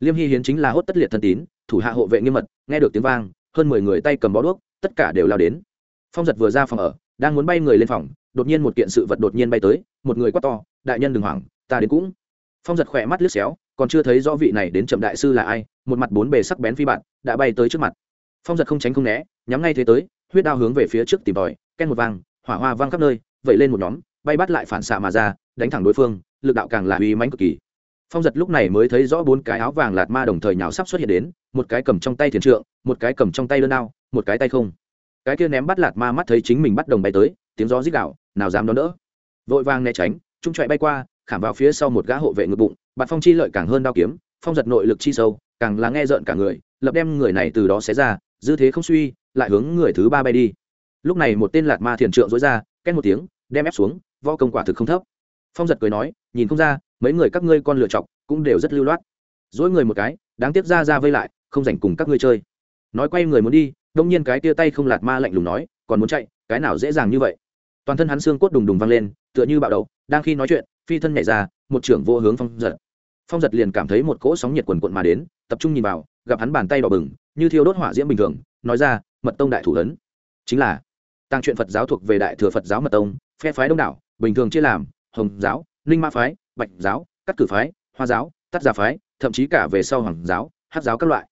Liêm hy hiến chính là hốt tất liệt thân tín, thủ hạ hộ vệ nghiêm mật, nghe được tiếng vang, hơn mười người tay cầm bó đuốc, tất cả đều lao đến. Phong giật vừa ra phòng ở, đang muốn bay người lên phòng đột nhiên một kiện sự vật đột nhiên bay tới, một người quát to, đại nhân đừng hoảng, ta đến cũng. Phong giật khỏe mắt lướt xéo, còn chưa thấy rõ vị này đến chậm đại sư là ai, một mặt bốn bề sắc bén phi bạn, đã bay tới trước mặt. Phong giật không tránh không né, nhắm ngay thế tới, huyết đao hướng về phía trước tìm tòi, ken một vang hỏa hoa vang khắp nơi, vẩy lên một nhóm, bay bắt lại phản xạ mà ra, đánh thẳng đối phương, lực đạo càng là uy mãnh cực kỳ. Phong giật lúc này mới thấy rõ bốn cái áo vàng lạt ma đồng thời nhào sắp xuất hiện đến, một cái cầm trong tay thiền trượng, một cái cầm trong tay đơn đao, một cái tay không. Cái kia ném bắt lạt ma mắt thấy chính mình bắt đồng bay tới tiếng gió rít đảo, nào dám đón đỡ. Vội vàng né tránh trung chạy bay qua khảm vào phía sau một gã hộ vệ ngực bụng bạt phong chi lợi càng hơn đao kiếm phong giật nội lực chi sâu càng là nghe rợn cả người lập đem người này từ đó xé ra dư thế không suy lại hướng người thứ ba bay đi. Lúc này một tên lạt ma thiền trượng dối ra két một tiếng đem ép xuống vo công quả thực không thấp. Phong giật cười nói nhìn không ra mấy người các ngươi con lựa chọc cũng đều rất lưu loát. Dỗi người một cái đáng tiếc ra ra vây lại không dành cùng các ngươi chơi. Nói quay người muốn đi đông nhiên cái tia tay không lạt ma lạnh lùng nói còn muốn chạy cái nào dễ dàng như vậy? Toàn thân hắn xương cốt đùng đùng vang lên tựa như bạo đầu đang khi nói chuyện phi thân nhảy ra một trưởng vô hướng phong giật. Phong giật liền cảm thấy một cỗ sóng nhiệt quần quận mà đến tập trung nhìn vào gặp hắn bàn tay đỏ bừng như thiêu đốt hỏa diễm bình thường nói ra mật tông đại thủ lớn, chính là tăng chuyện phật giáo thuộc về đại thừa phật giáo mật tông phe phái đông đảo bình thường chia làm hồng giáo ninh ma phái bạch giáo cắt cử phái hoa giáo tắt gia phái thậm chí cả về sau hoàng giáo hát giáo các loại.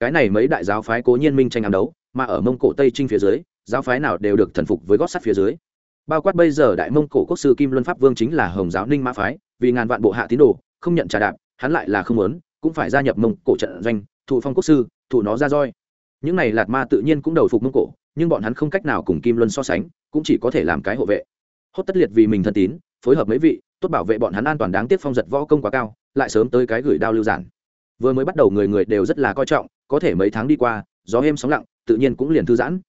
Cái này mấy đại giáo phái cố nhiên minh tranh ám đấu mà ở mông cổ tây trinh phía dưới giáo phái nào đều được thần phục với gót sắt phía dưới bao quát bây giờ đại mông cổ quốc sư kim luân pháp vương chính là hồng giáo ninh mã phái, vì ngàn vạn bộ hạ tín đồ, không nhận trả đạp, hắn lại là không muốn, cũng phải gia nhập mông cổ trận doanh, thụ phong quốc sư, thụ nó ra roi. Những này lạt ma tự nhiên cũng đầu phục mông cổ, nhưng bọn hắn không cách nào cùng kim luân so sánh, cũng chỉ có thể làm cái hộ vệ. Hốt tất liệt vì mình thân tín, phối hợp mấy vị, tốt bảo vệ bọn hắn an toàn đáng tiếc phong giật võ công quá cao, lại sớm tới cái gửi đao lưu giản. Vừa mới bắt đầu người người đều rất là coi trọng, có thể mấy tháng đi qua, gió êm sóng lặng, tự nhiên cũng liền thư giãn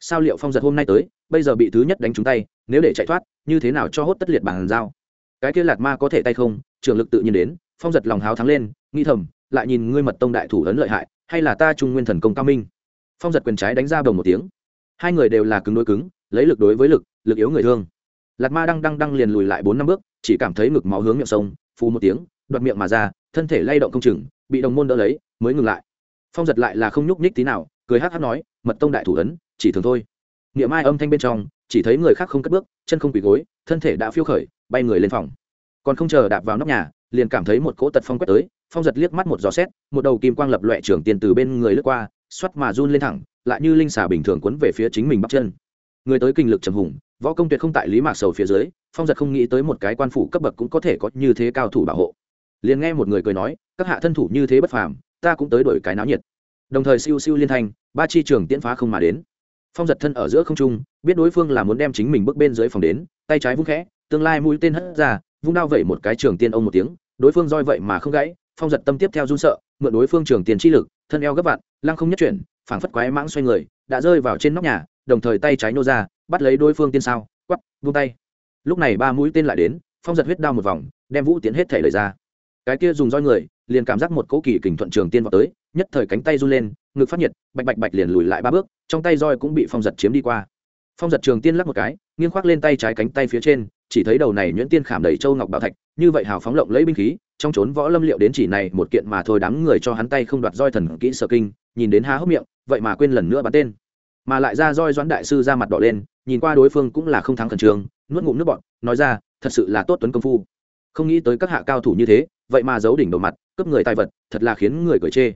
sao liệu phong giật hôm nay tới, bây giờ bị thứ nhất đánh trúng tay, nếu để chạy thoát, như thế nào cho hốt tất liệt bàn giao cái kia lạt ma có thể tay không? Trường lực tự nhiên đến, phong giật lòng háo thắng lên nghi thầm, lại nhìn ngươi mật tông đại thủ ấn lợi hại, hay là ta trung nguyên thần công cao minh? Phong giật quyền trái đánh ra bồng một tiếng. Hai người đều là cứng đối cứng, lấy lực đối với lực lực yếu người thương. Lạt ma đang đăng đăng liền lùi lại bốn năm bước, chỉ cảm thấy ngực máu hướng miệng sông, phù một tiếng, đoạt miệng mà ra, thân thể lay động công chừng, bị đồng môn đỡ lấy, mới ngừng lại. Phong giật lại là không nhúc nhích tí nào, cười hát hát nói, mật tông đại thủ ấn chỉ thường thôi. Niệm ai âm thanh bên trong, chỉ thấy người khác không cất bước, chân không quỳ gối, thân thể đã phiêu khởi, bay người lên phòng. Còn không chờ đạp vào nóc nhà, liền cảm thấy một cỗ tật phong quét tới, phong giật liếc mắt một giò xét, một đầu kim quang lập loẹ trưởng tiền từ bên người lướt qua xoắt mà run lên thẳng, lại như linh xà bình thường quấn về phía chính mình bắp chân. Người tới kinh lực trầm hùng, võ công tuyệt không tại lý mạc sầu phía dưới, phong giật không nghĩ tới một cái quan phủ cấp bậc cũng có thể có như thế cao thủ bảo hộ. Liền nghe một người cười nói, các hạ thân thủ như thế bất phàm, ta cũng tới đổi cái náo nhiệt. Đồng thời siêu siêu liên thanh, ba chi trường tiễn phá không mà đến phong giật thân ở giữa không trung, biết đối phương là muốn đem chính mình bước bên dưới phòng đến, tay trái vung khẽ, tương lai mũi tên hất ra, vung đao vẩy một cái trường tiên ông một tiếng, đối phương roi vậy mà không gãy, phong giật tâm tiếp theo run sợ, mượn đối phương trường tiền chi lực, thân eo gấp vạn, lăng không nhất chuyển, phảng phất quái mãng xoay người, đã rơi vào trên nóc nhà, đồng thời tay trái nô ra, bắt lấy đối phương tiên sao quắp vung tay. Lúc này ba mũi tên lại đến, phong giật huyết đao một vòng, đem vũ tiến hết thể lời ra. Cái kia dùng roi người, liền cảm giác một cỗ kỳ kình thuận trường tiên vào tới, nhất thời cánh tay run lên ngực phát nhiệt, bạch bạch bạch liền lùi lại ba bước, trong tay roi cũng bị phong giật chiếm đi qua. Phong giật trường tiên lắc một cái, nghiêng khoác lên tay trái cánh tay phía trên, chỉ thấy đầu này nhuyễn tiên khảm đầy châu ngọc bảo thạch, như vậy hào phóng lộng lấy binh khí, trong trốn võ lâm liệu đến chỉ này một kiện mà thôi đám người cho hắn tay không đoạt roi thần kỹ sở kinh, nhìn đến há hốc miệng, vậy mà quên lần nữa bắn tên. Mà lại ra roi doãn đại sư ra mặt đỏ lên, nhìn qua đối phương cũng là không thắng khẩn trường nuốt ngụm nước bọn nói ra, thật sự là tốt tuấn công phu. Không nghĩ tới các hạ cao thủ như thế, vậy mà giấu đỉnh đầu mặt, cướp người tài vật, thật là khiến người cười chê.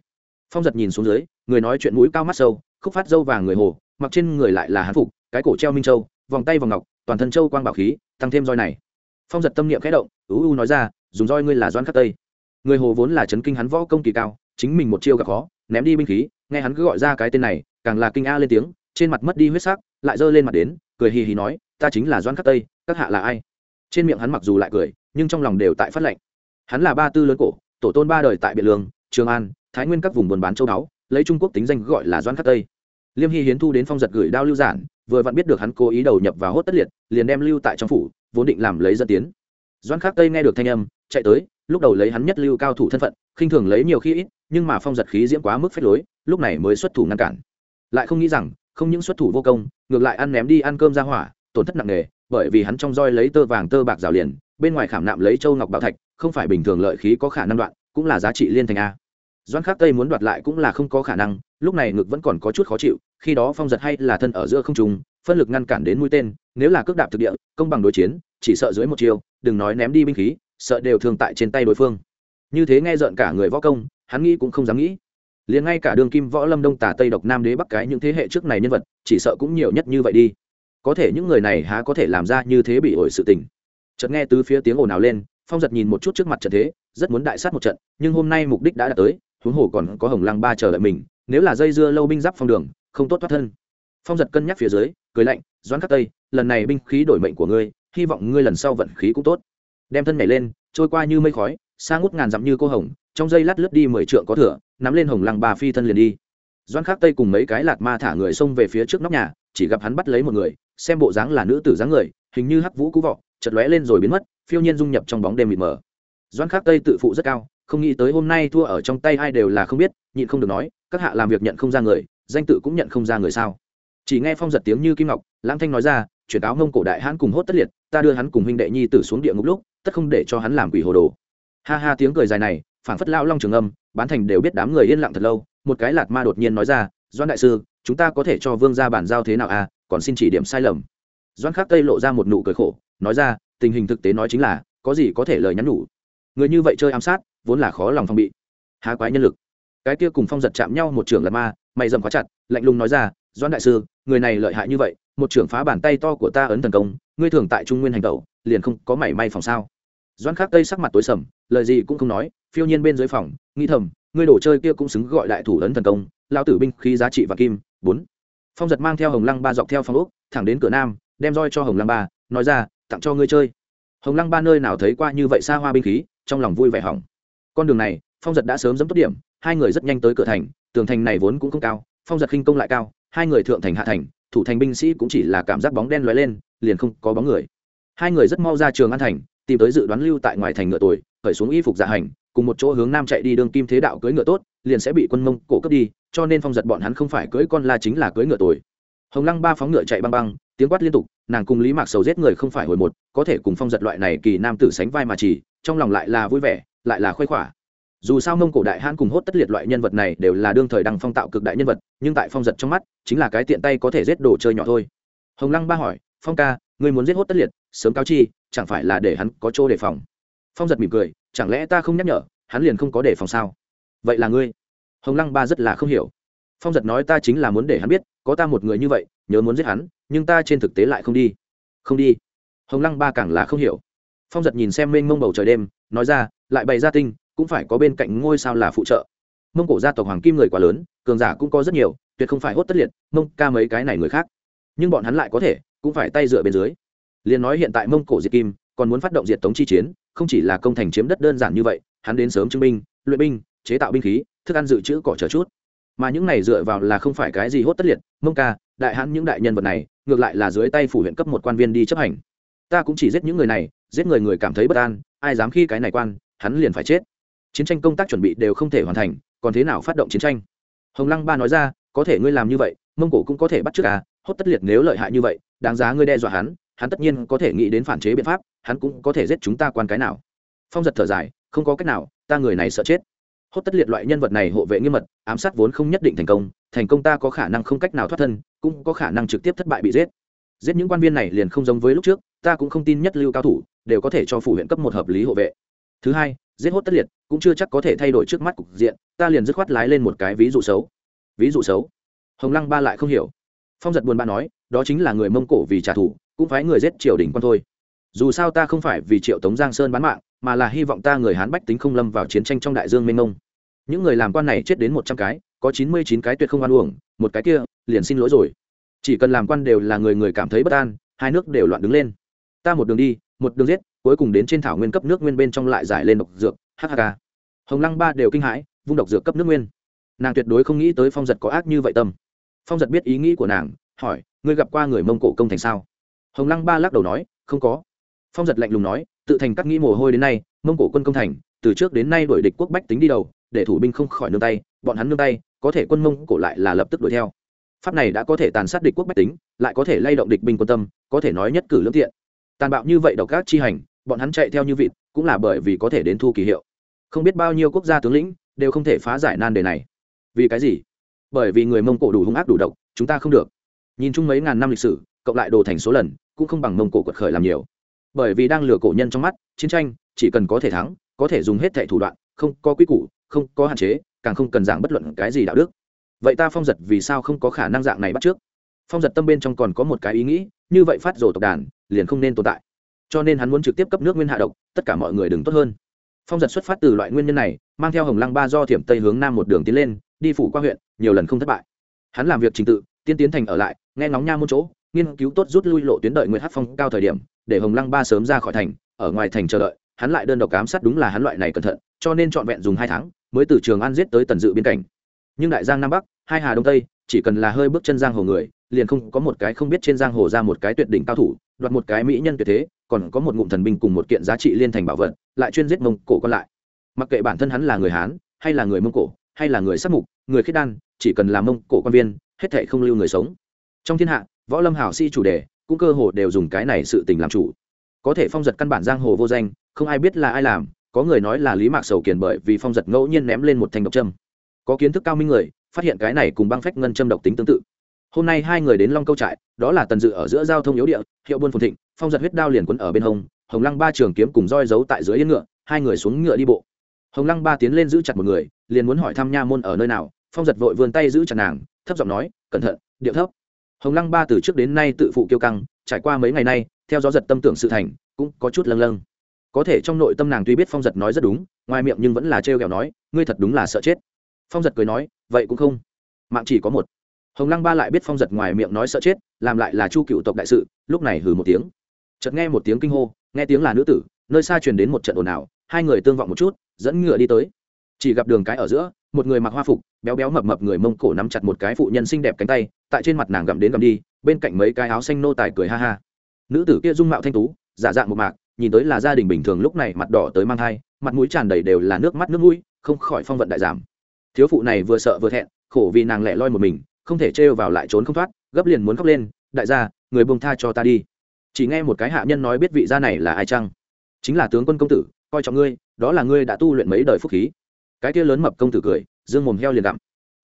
Phong giật nhìn xuống dưới người nói chuyện mũi cao mắt sâu, khúc phát dâu vàng người hồ, mặc trên người lại là hán phục, cái cổ treo minh châu, vòng tay vòng ngọc, toàn thân châu quang bảo khí, tăng thêm roi này. Phong giật tâm niệm khẽ động, ú u nói ra, dùng roi ngươi là doan khắc tây. Người hồ vốn là chấn kinh hắn võ công kỳ cao, chính mình một chiêu gặp khó, ném đi binh khí, nghe hắn cứ gọi ra cái tên này, càng là kinh a lên tiếng, trên mặt mất đi huyết sắc, lại giơ lên mặt đến, cười hì hì nói, ta chính là doan khắc tây, các hạ là ai? Trên miệng hắn mặc dù lại cười, nhưng trong lòng đều tại phát lệnh. Hắn là ba tư lớn cổ, tổ tôn ba đời tại biện lương, trường an, thái nguyên các vùng buôn bán châu đáo lấy trung quốc tính danh gọi là doan khắc tây. Liêm hy hiến thu đến phong giật gửi đao lưu giản, vừa vặn biết được hắn cố ý đầu nhập vào hốt tất liệt, liền đem lưu tại trong phủ, vốn định làm lấy dẫn tiến. Doan khắc tây nghe được thanh âm, chạy tới, lúc đầu lấy hắn nhất lưu cao thủ thân phận, khinh thường lấy nhiều khi ít, nhưng mà phong giật khí diễm quá mức phép lối, lúc này mới xuất thủ ngăn cản. Lại không nghĩ rằng, không những xuất thủ vô công, ngược lại ăn ném đi ăn cơm ra hỏa, tổn thất nặng nề, bởi vì hắn trong roi lấy tơ vàng tơ bạc rào liền, bên ngoài khảm nạm lấy châu ngọc bảo thạch, không phải bình thường lợi khí có khả năng đoạn, cũng là giá trị liên thành a doan khắc tây muốn đoạt lại cũng là không có khả năng, lúc này ngực vẫn còn có chút khó chịu, khi đó phong giật hay là thân ở giữa không trùng phân lực ngăn cản đến mũi tên, nếu là cước đạp thực địa, công bằng đối chiến, chỉ sợ dưới một chiều đừng nói ném đi binh khí, sợ đều thường tại trên tay đối phương. Như thế nghe rợn cả người võ công, hắn nghĩ cũng không dám nghĩ. Liền ngay cả đường kim võ lâm đông Tà tây độc nam đế bắc cái những thế hệ trước này nhân vật, chỉ sợ cũng nhiều nhất như vậy đi. Có thể những người này há có thể làm ra như thế bị ổi sự tình. Chợt nghe từ phía tiếng ồn ào lên, phong giật nhìn một chút trước mặt trận thế, rất muốn đại sát một trận, nhưng hôm nay mục đích đã đạt tới huống hồ còn có hồng lăng ba chờ đợi mình, nếu là dây dưa lâu binh giáp phong đường, không tốt thoát thân. Phong giật cân nhắc phía dưới, cười lạnh, doãn khắc tây, lần này binh khí đổi mệnh của ngươi, hy vọng ngươi lần sau vận khí cũng tốt. Đem thân nhảy lên, trôi qua như mây khói, xa ngút ngàn dặm như cô hồng, trong dây lát lướt đi mười trượng có thửa, nắm lên hồng lăng ba phi thân liền đi. Doan khắc tây cùng mấy cái lạt ma thả người xông về phía trước nóc nhà, chỉ gặp hắn bắt lấy một người, xem bộ dáng là nữ tử dáng người, hình như hắc vũ cú vọ chật lóe lên rồi biến mất, phiêu nhiên dung nhập trong bóng đêm mịt mờ. Doan khắc tây tự phụ rất cao không nghĩ tới hôm nay thua ở trong tay ai đều là không biết, nhịn không được nói, các hạ làm việc nhận không ra người, danh tự cũng nhận không ra người sao? Chỉ nghe phong giật tiếng như kim ngọc, lãng thanh nói ra, chuyển áo ngông cổ đại hãn cùng hốt tất liệt, ta đưa hắn cùng huynh đệ nhi tử xuống địa ngục lúc, tất không để cho hắn làm quỷ hồ đồ. Ha ha tiếng cười dài này, phảng phất lao long trường âm, bán thành đều biết đám người yên lặng thật lâu, một cái lạt ma đột nhiên nói ra doan đại sư, chúng ta có thể cho vương ra bản giao thế nào à còn xin chỉ điểm sai lầm. Doan khắc tây lộ ra một nụ cười khổ, nói ra, tình hình thực tế nói chính là, có gì có thể lời nhắn nhủ. Người như vậy chơi ám sát vốn là khó lòng phòng bị. Há quái nhân lực. Cái kia cùng phong giật chạm nhau một trưởng là ma, mày dầm quá chặt, lạnh lùng nói ra, doãn đại sư, người này lợi hại như vậy, một trưởng phá bàn tay to của ta ấn thần công, ngươi thường tại trung nguyên hành tẩu, liền không có mảy may phòng sao? Doãn khắc tây sắc mặt tối sầm, lời gì cũng không nói, phiêu nhiên bên dưới phòng, nghĩ thầm, ngươi đồ chơi kia cũng xứng gọi đại thủ ấn thần công lao tử binh khí giá trị và kim, bốn. Phong giật mang theo hồng lăng ba dọc theo phong úc thẳng đến cửa nam, đem roi cho hồng lăng ba, nói ra, tặng cho ngươi chơi. Hồng lăng ba nơi nào thấy qua như vậy xa hoa binh khí, trong lòng vui vẻ hỏng con đường này, phong giật đã sớm dẫm tốt điểm, hai người rất nhanh tới cửa thành, tường thành này vốn cũng không cao, phong giật khinh công lại cao, hai người thượng thành hạ thành, thủ thành binh sĩ cũng chỉ là cảm giác bóng đen lóe lên, liền không có bóng người. Hai người rất mau ra trường an thành, tìm tới dự đoán lưu tại ngoài thành ngựa tuổi khởi xuống y phục dạ hành, cùng một chỗ hướng nam chạy đi đường kim thế đạo cưỡi ngựa tốt, liền sẽ bị quân mông cổ cướp đi, cho nên phong giật bọn hắn không phải cưỡi con la chính là cưỡi ngựa tuổi hồng lăng ba phóng ngựa chạy băng băng, tiếng quát liên tục, nàng cùng lý mạc sầu giết người không phải hồi một, có thể cùng phong giật loại này kỳ nam tử sánh vai mà chỉ, trong lòng lại là vui vẻ lại là khoái khỏa. Dù sao mông cổ đại hãn cùng hốt tất liệt loại nhân vật này đều là đương thời đăng phong tạo cực đại nhân vật, nhưng tại phong giật trong mắt, chính là cái tiện tay có thể giết đồ chơi nhỏ thôi. Hồng lăng ba hỏi, phong ca, ngươi muốn giết hốt tất liệt, sớm cáo chi, chẳng phải là để hắn có chỗ đề phòng? Phong giật mỉm cười, chẳng lẽ ta không nhắc nhở, hắn liền không có đề phòng sao? Vậy là ngươi. Hồng lăng ba rất là không hiểu. Phong giật nói, ta chính là muốn để hắn biết, có ta một người như vậy, nhớ muốn giết hắn, nhưng ta trên thực tế lại không đi. Không đi. Hồng lăng ba càng là không hiểu. Phong giật nhìn xem mênh mông bầu trời đêm nói ra, lại bày ra tinh, cũng phải có bên cạnh ngôi sao là phụ trợ. Mông cổ gia tộc hoàng kim người quá lớn, cường giả cũng có rất nhiều, tuyệt không phải hốt tất liệt, mông ca mấy cái này người khác. Nhưng bọn hắn lại có thể, cũng phải tay dựa bên dưới. Liền nói hiện tại mông cổ diệt kim, còn muốn phát động diệt tống chi chiến, không chỉ là công thành chiếm đất đơn giản như vậy, hắn đến sớm chứng minh luyện binh, chế tạo binh khí, thức ăn dự trữ cỏ chờ chút. Mà những này dựa vào là không phải cái gì hốt tất liệt, mông ca, đại hãn những đại nhân vật này, ngược lại là dưới tay phủ huyện cấp một quan viên đi chấp hành. Ta cũng chỉ giết những người này, giết người người cảm thấy bất an ai dám khi cái này quan, hắn liền phải chết. Chiến tranh công tác chuẩn bị đều không thể hoàn thành, còn thế nào phát động chiến tranh? Hồng lăng ba nói ra, có thể ngươi làm như vậy, mông cổ cũng có thể bắt trước à hốt tất liệt nếu lợi hại như vậy, đáng giá ngươi đe dọa hắn hắn tất nhiên có thể nghĩ đến phản chế biện pháp, hắn cũng có thể giết chúng ta quan cái nào. Phong giật thở dài, không có cách nào, ta người này sợ chết. Hốt tất liệt loại nhân vật này hộ vệ nghiêm mật, ám sát vốn không nhất định thành công thành công ta có khả năng không cách nào thoát thân, cũng có khả năng trực tiếp thất bại bị giết. Giết những quan viên này liền không giống với lúc trước, ta cũng không tin nhất lưu cao thủ đều có thể cho phủ huyện cấp một hợp lý hộ vệ. Thứ hai, giết hốt tất liệt cũng chưa chắc có thể thay đổi trước mắt cục diện, ta liền dứt khoát lái lên một cái ví dụ xấu. Ví dụ xấu? Hồng lăng ba lại không hiểu. Phong giật buồn ba nói, đó chính là người mông cổ vì trả thù, cũng phải người giết triều đình quan thôi. Dù sao ta không phải vì triệu tống giang sơn bán mạng, mà là hy vọng ta người hán bách tính không lâm vào chiến tranh trong đại dương mênh mông. Những người làm quan này chết đến một trăm cái, có chín mươi chín cái tuyệt không oan uổng, một cái kia, liền xin lỗi rồi. Chỉ cần làm quan đều là người người cảm thấy bất an, hai nước đều loạn đứng lên. Ta một đường đi một đường giết, cuối cùng đến trên thảo nguyên cấp nước nguyên bên trong lại giải lên độc dược hhk hồng lăng ba đều kinh hãi, vung độc dược cấp nước nguyên. Nàng tuyệt đối không nghĩ tới phong giật có ác như vậy tâm. Phong giật biết ý nghĩ của nàng, hỏi, ngươi gặp qua người mông cổ công thành sao? Hồng lăng ba lắc đầu nói, không có. Phong giật lạnh lùng nói, tự thành các nghĩ mồ hôi đến nay, mông cổ quân công thành, từ trước đến nay đuổi địch quốc bách tính đi đầu, để thủ binh không khỏi nương tay, bọn hắn nương tay, có thể quân mông cổ lại là lập tức đuổi theo. Pháp này đã có thể tàn sát địch quốc bách tính, lại có thể lay động địch binh quân tâm, có thể nói nhất cử lương thiện tàn bạo như vậy độc các chi hành, bọn hắn chạy theo như vịt, cũng là bởi vì có thể đến thu kỳ hiệu. Không biết bao nhiêu quốc gia tướng lĩnh đều không thể phá giải nan đề này. Vì cái gì? Bởi vì người mông cổ đủ hung ác đủ độc, chúng ta không được. Nhìn chung mấy ngàn năm lịch sử, cộng lại đồ thành số lần, cũng không bằng mông cổ quật khởi làm nhiều. Bởi vì đang lừa cổ nhân trong mắt, chiến tranh chỉ cần có thể thắng, có thể dùng hết thẻ thủ đoạn, không có quy củ, không có hạn chế, càng không cần giảng bất luận cái gì đạo đức. Vậy ta phong giật vì sao không có khả năng dạng này bắt trước? Phong giật tâm bên trong còn có một cái ý nghĩ, như vậy phát rổ tộc đàn liền không nên tồn tại. Cho nên hắn muốn trực tiếp cấp nước nguyên hạ độc, tất cả mọi người đừng tốt hơn. Phong giật xuất phát từ loại nguyên nhân này, mang theo hồng lăng ba do thiểm tây hướng nam một đường tiến lên, đi phủ qua huyện, nhiều lần không thất bại. Hắn làm việc trình tự, tiên tiến thành ở lại, nghe ngóng nha một chỗ, nghiên cứu tốt rút lui lộ tuyến đợi nguyễn hát phong cao thời điểm, để hồng lăng ba sớm ra khỏi thành, ở ngoài thành chờ đợi, hắn lại đơn độc ám sát đúng là hắn loại này cẩn thận, cho nên trọn vẹn dùng hai tháng, mới từ trường an giết tới tần dự biên cảnh. Nhưng đại giang nam bắc, hai hà đông tây, chỉ cần là hơi bước chân giang hồ người liền không có một cái không biết trên giang hồ ra một cái tuyệt đỉnh cao thủ, đoạt một cái mỹ nhân tuyệt thế, còn có một ngụm thần binh cùng một kiện giá trị liên thành bảo vật, lại chuyên giết mông cổ còn lại. Mặc kệ bản thân hắn là người hán, hay là người mông cổ, hay là người sắc mục, người khiết đan, chỉ cần là mông cổ quan viên, hết thệ không lưu người sống. Trong thiên hạ, võ lâm hảo si chủ đề, cũng cơ hồ đều dùng cái này sự tình làm chủ. Có thể phong giật căn bản giang hồ vô danh, không ai biết là ai làm, có người nói là lý mạc sầu kiền bởi vì phong giật ngẫu nhiên ném lên một thanh độc châm. Có kiến thức cao minh người, phát hiện cái này cùng băng phách ngân châm độc tính tương tự hôm nay hai người đến long câu trại, đó là tần dự ở giữa giao thông yếu địa, hiệu buôn phồn thịnh, phong giật huyết đao liền quấn ở bên hông, hồng lăng ba trường kiếm cùng roi giấu tại dưới yên ngựa, hai người xuống ngựa đi bộ. Hồng lăng ba tiến lên giữ chặt một người, liền muốn hỏi thăm nha môn ở nơi nào, phong giật vội vươn tay giữ chặt nàng, thấp giọng nói, cẩn thận, điệu thấp. Hồng lăng ba từ trước đến nay tự phụ kiêu căng, trải qua mấy ngày nay, theo gió giật tâm tưởng sự thành, cũng có chút lâng lâng. Có thể trong nội tâm nàng tuy biết phong giật nói rất đúng, ngoài miệng nhưng vẫn là trêu ghẹo nói, ngươi thật đúng là sợ chết. Phong giật cười nói, vậy cũng không. Mạng chỉ có một hồng lăng ba lại biết phong giật ngoài miệng nói sợ chết, làm lại là chu cựu tộc đại sự, lúc này hừ một tiếng. Chợt nghe một tiếng kinh hô, nghe tiếng là nữ tử, nơi xa truyền đến một trận ồn ào, hai người tương vọng một chút, dẫn ngựa đi tới. Chỉ gặp đường cái ở giữa, một người mặc hoa phục, béo béo mập mập người mông cổ nắm chặt một cái phụ nhân xinh đẹp cánh tay, tại trên mặt nàng gặm đến gặm đi, bên cạnh mấy cái áo xanh nô tài cười ha ha. Nữ tử kia dung mạo thanh tú, giả dạng một mạc, nhìn tới là gia đình bình thường lúc này mặt đỏ tới mang thai, mặt mũi tràn đầy đều là nước mắt nước mũi, không khỏi phong vận đại giảm. Thiếu phụ này vừa sợ vừa thẹn, khổ vì nàng lẻ loi một mình không thể trêu vào lại trốn không thoát, gấp liền muốn khóc lên, đại gia, người bông tha cho ta đi. Chỉ nghe một cái hạ nhân nói biết vị gia này là ai chăng? Chính là tướng quân công tử, coi trọng ngươi, đó là ngươi đã tu luyện mấy đời phúc khí. Cái kia lớn mập công tử cười, dương mồm heo liền gặm.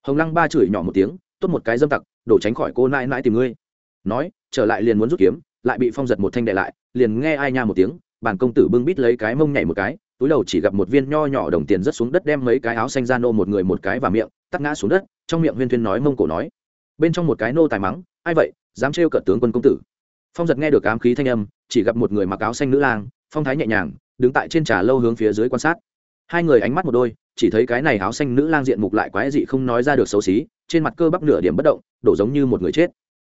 Hồng lăng ba chửi nhỏ một tiếng, tốt một cái dâm tặc, đổ tránh khỏi cô nãi nãi tìm ngươi. Nói, trở lại liền muốn rút kiếm, lại bị phong giật một thanh đại lại, liền nghe ai nha một tiếng bàn công tử bưng bít lấy cái mông nhảy một cái, túi đầu chỉ gặp một viên nho nhỏ đồng tiền rất xuống đất đem mấy cái áo xanh ra nô một người một cái và miệng, tắt ngã xuống đất, trong miệng huyên thuyên nói mông cổ nói. Bên trong một cái nô tài mắng, ai vậy, dám trêu cợt tướng quân công tử. Phong giật nghe được ám khí thanh âm, chỉ gặp một người mặc áo xanh nữ lang, phong thái nhẹ nhàng, đứng tại trên trà lâu hướng phía dưới quan sát. Hai người ánh mắt một đôi, chỉ thấy cái này áo xanh nữ lang diện mục lại quái dị không nói ra được xấu xí, trên mặt cơ bắp nửa điểm bất động, đổ giống như một người chết.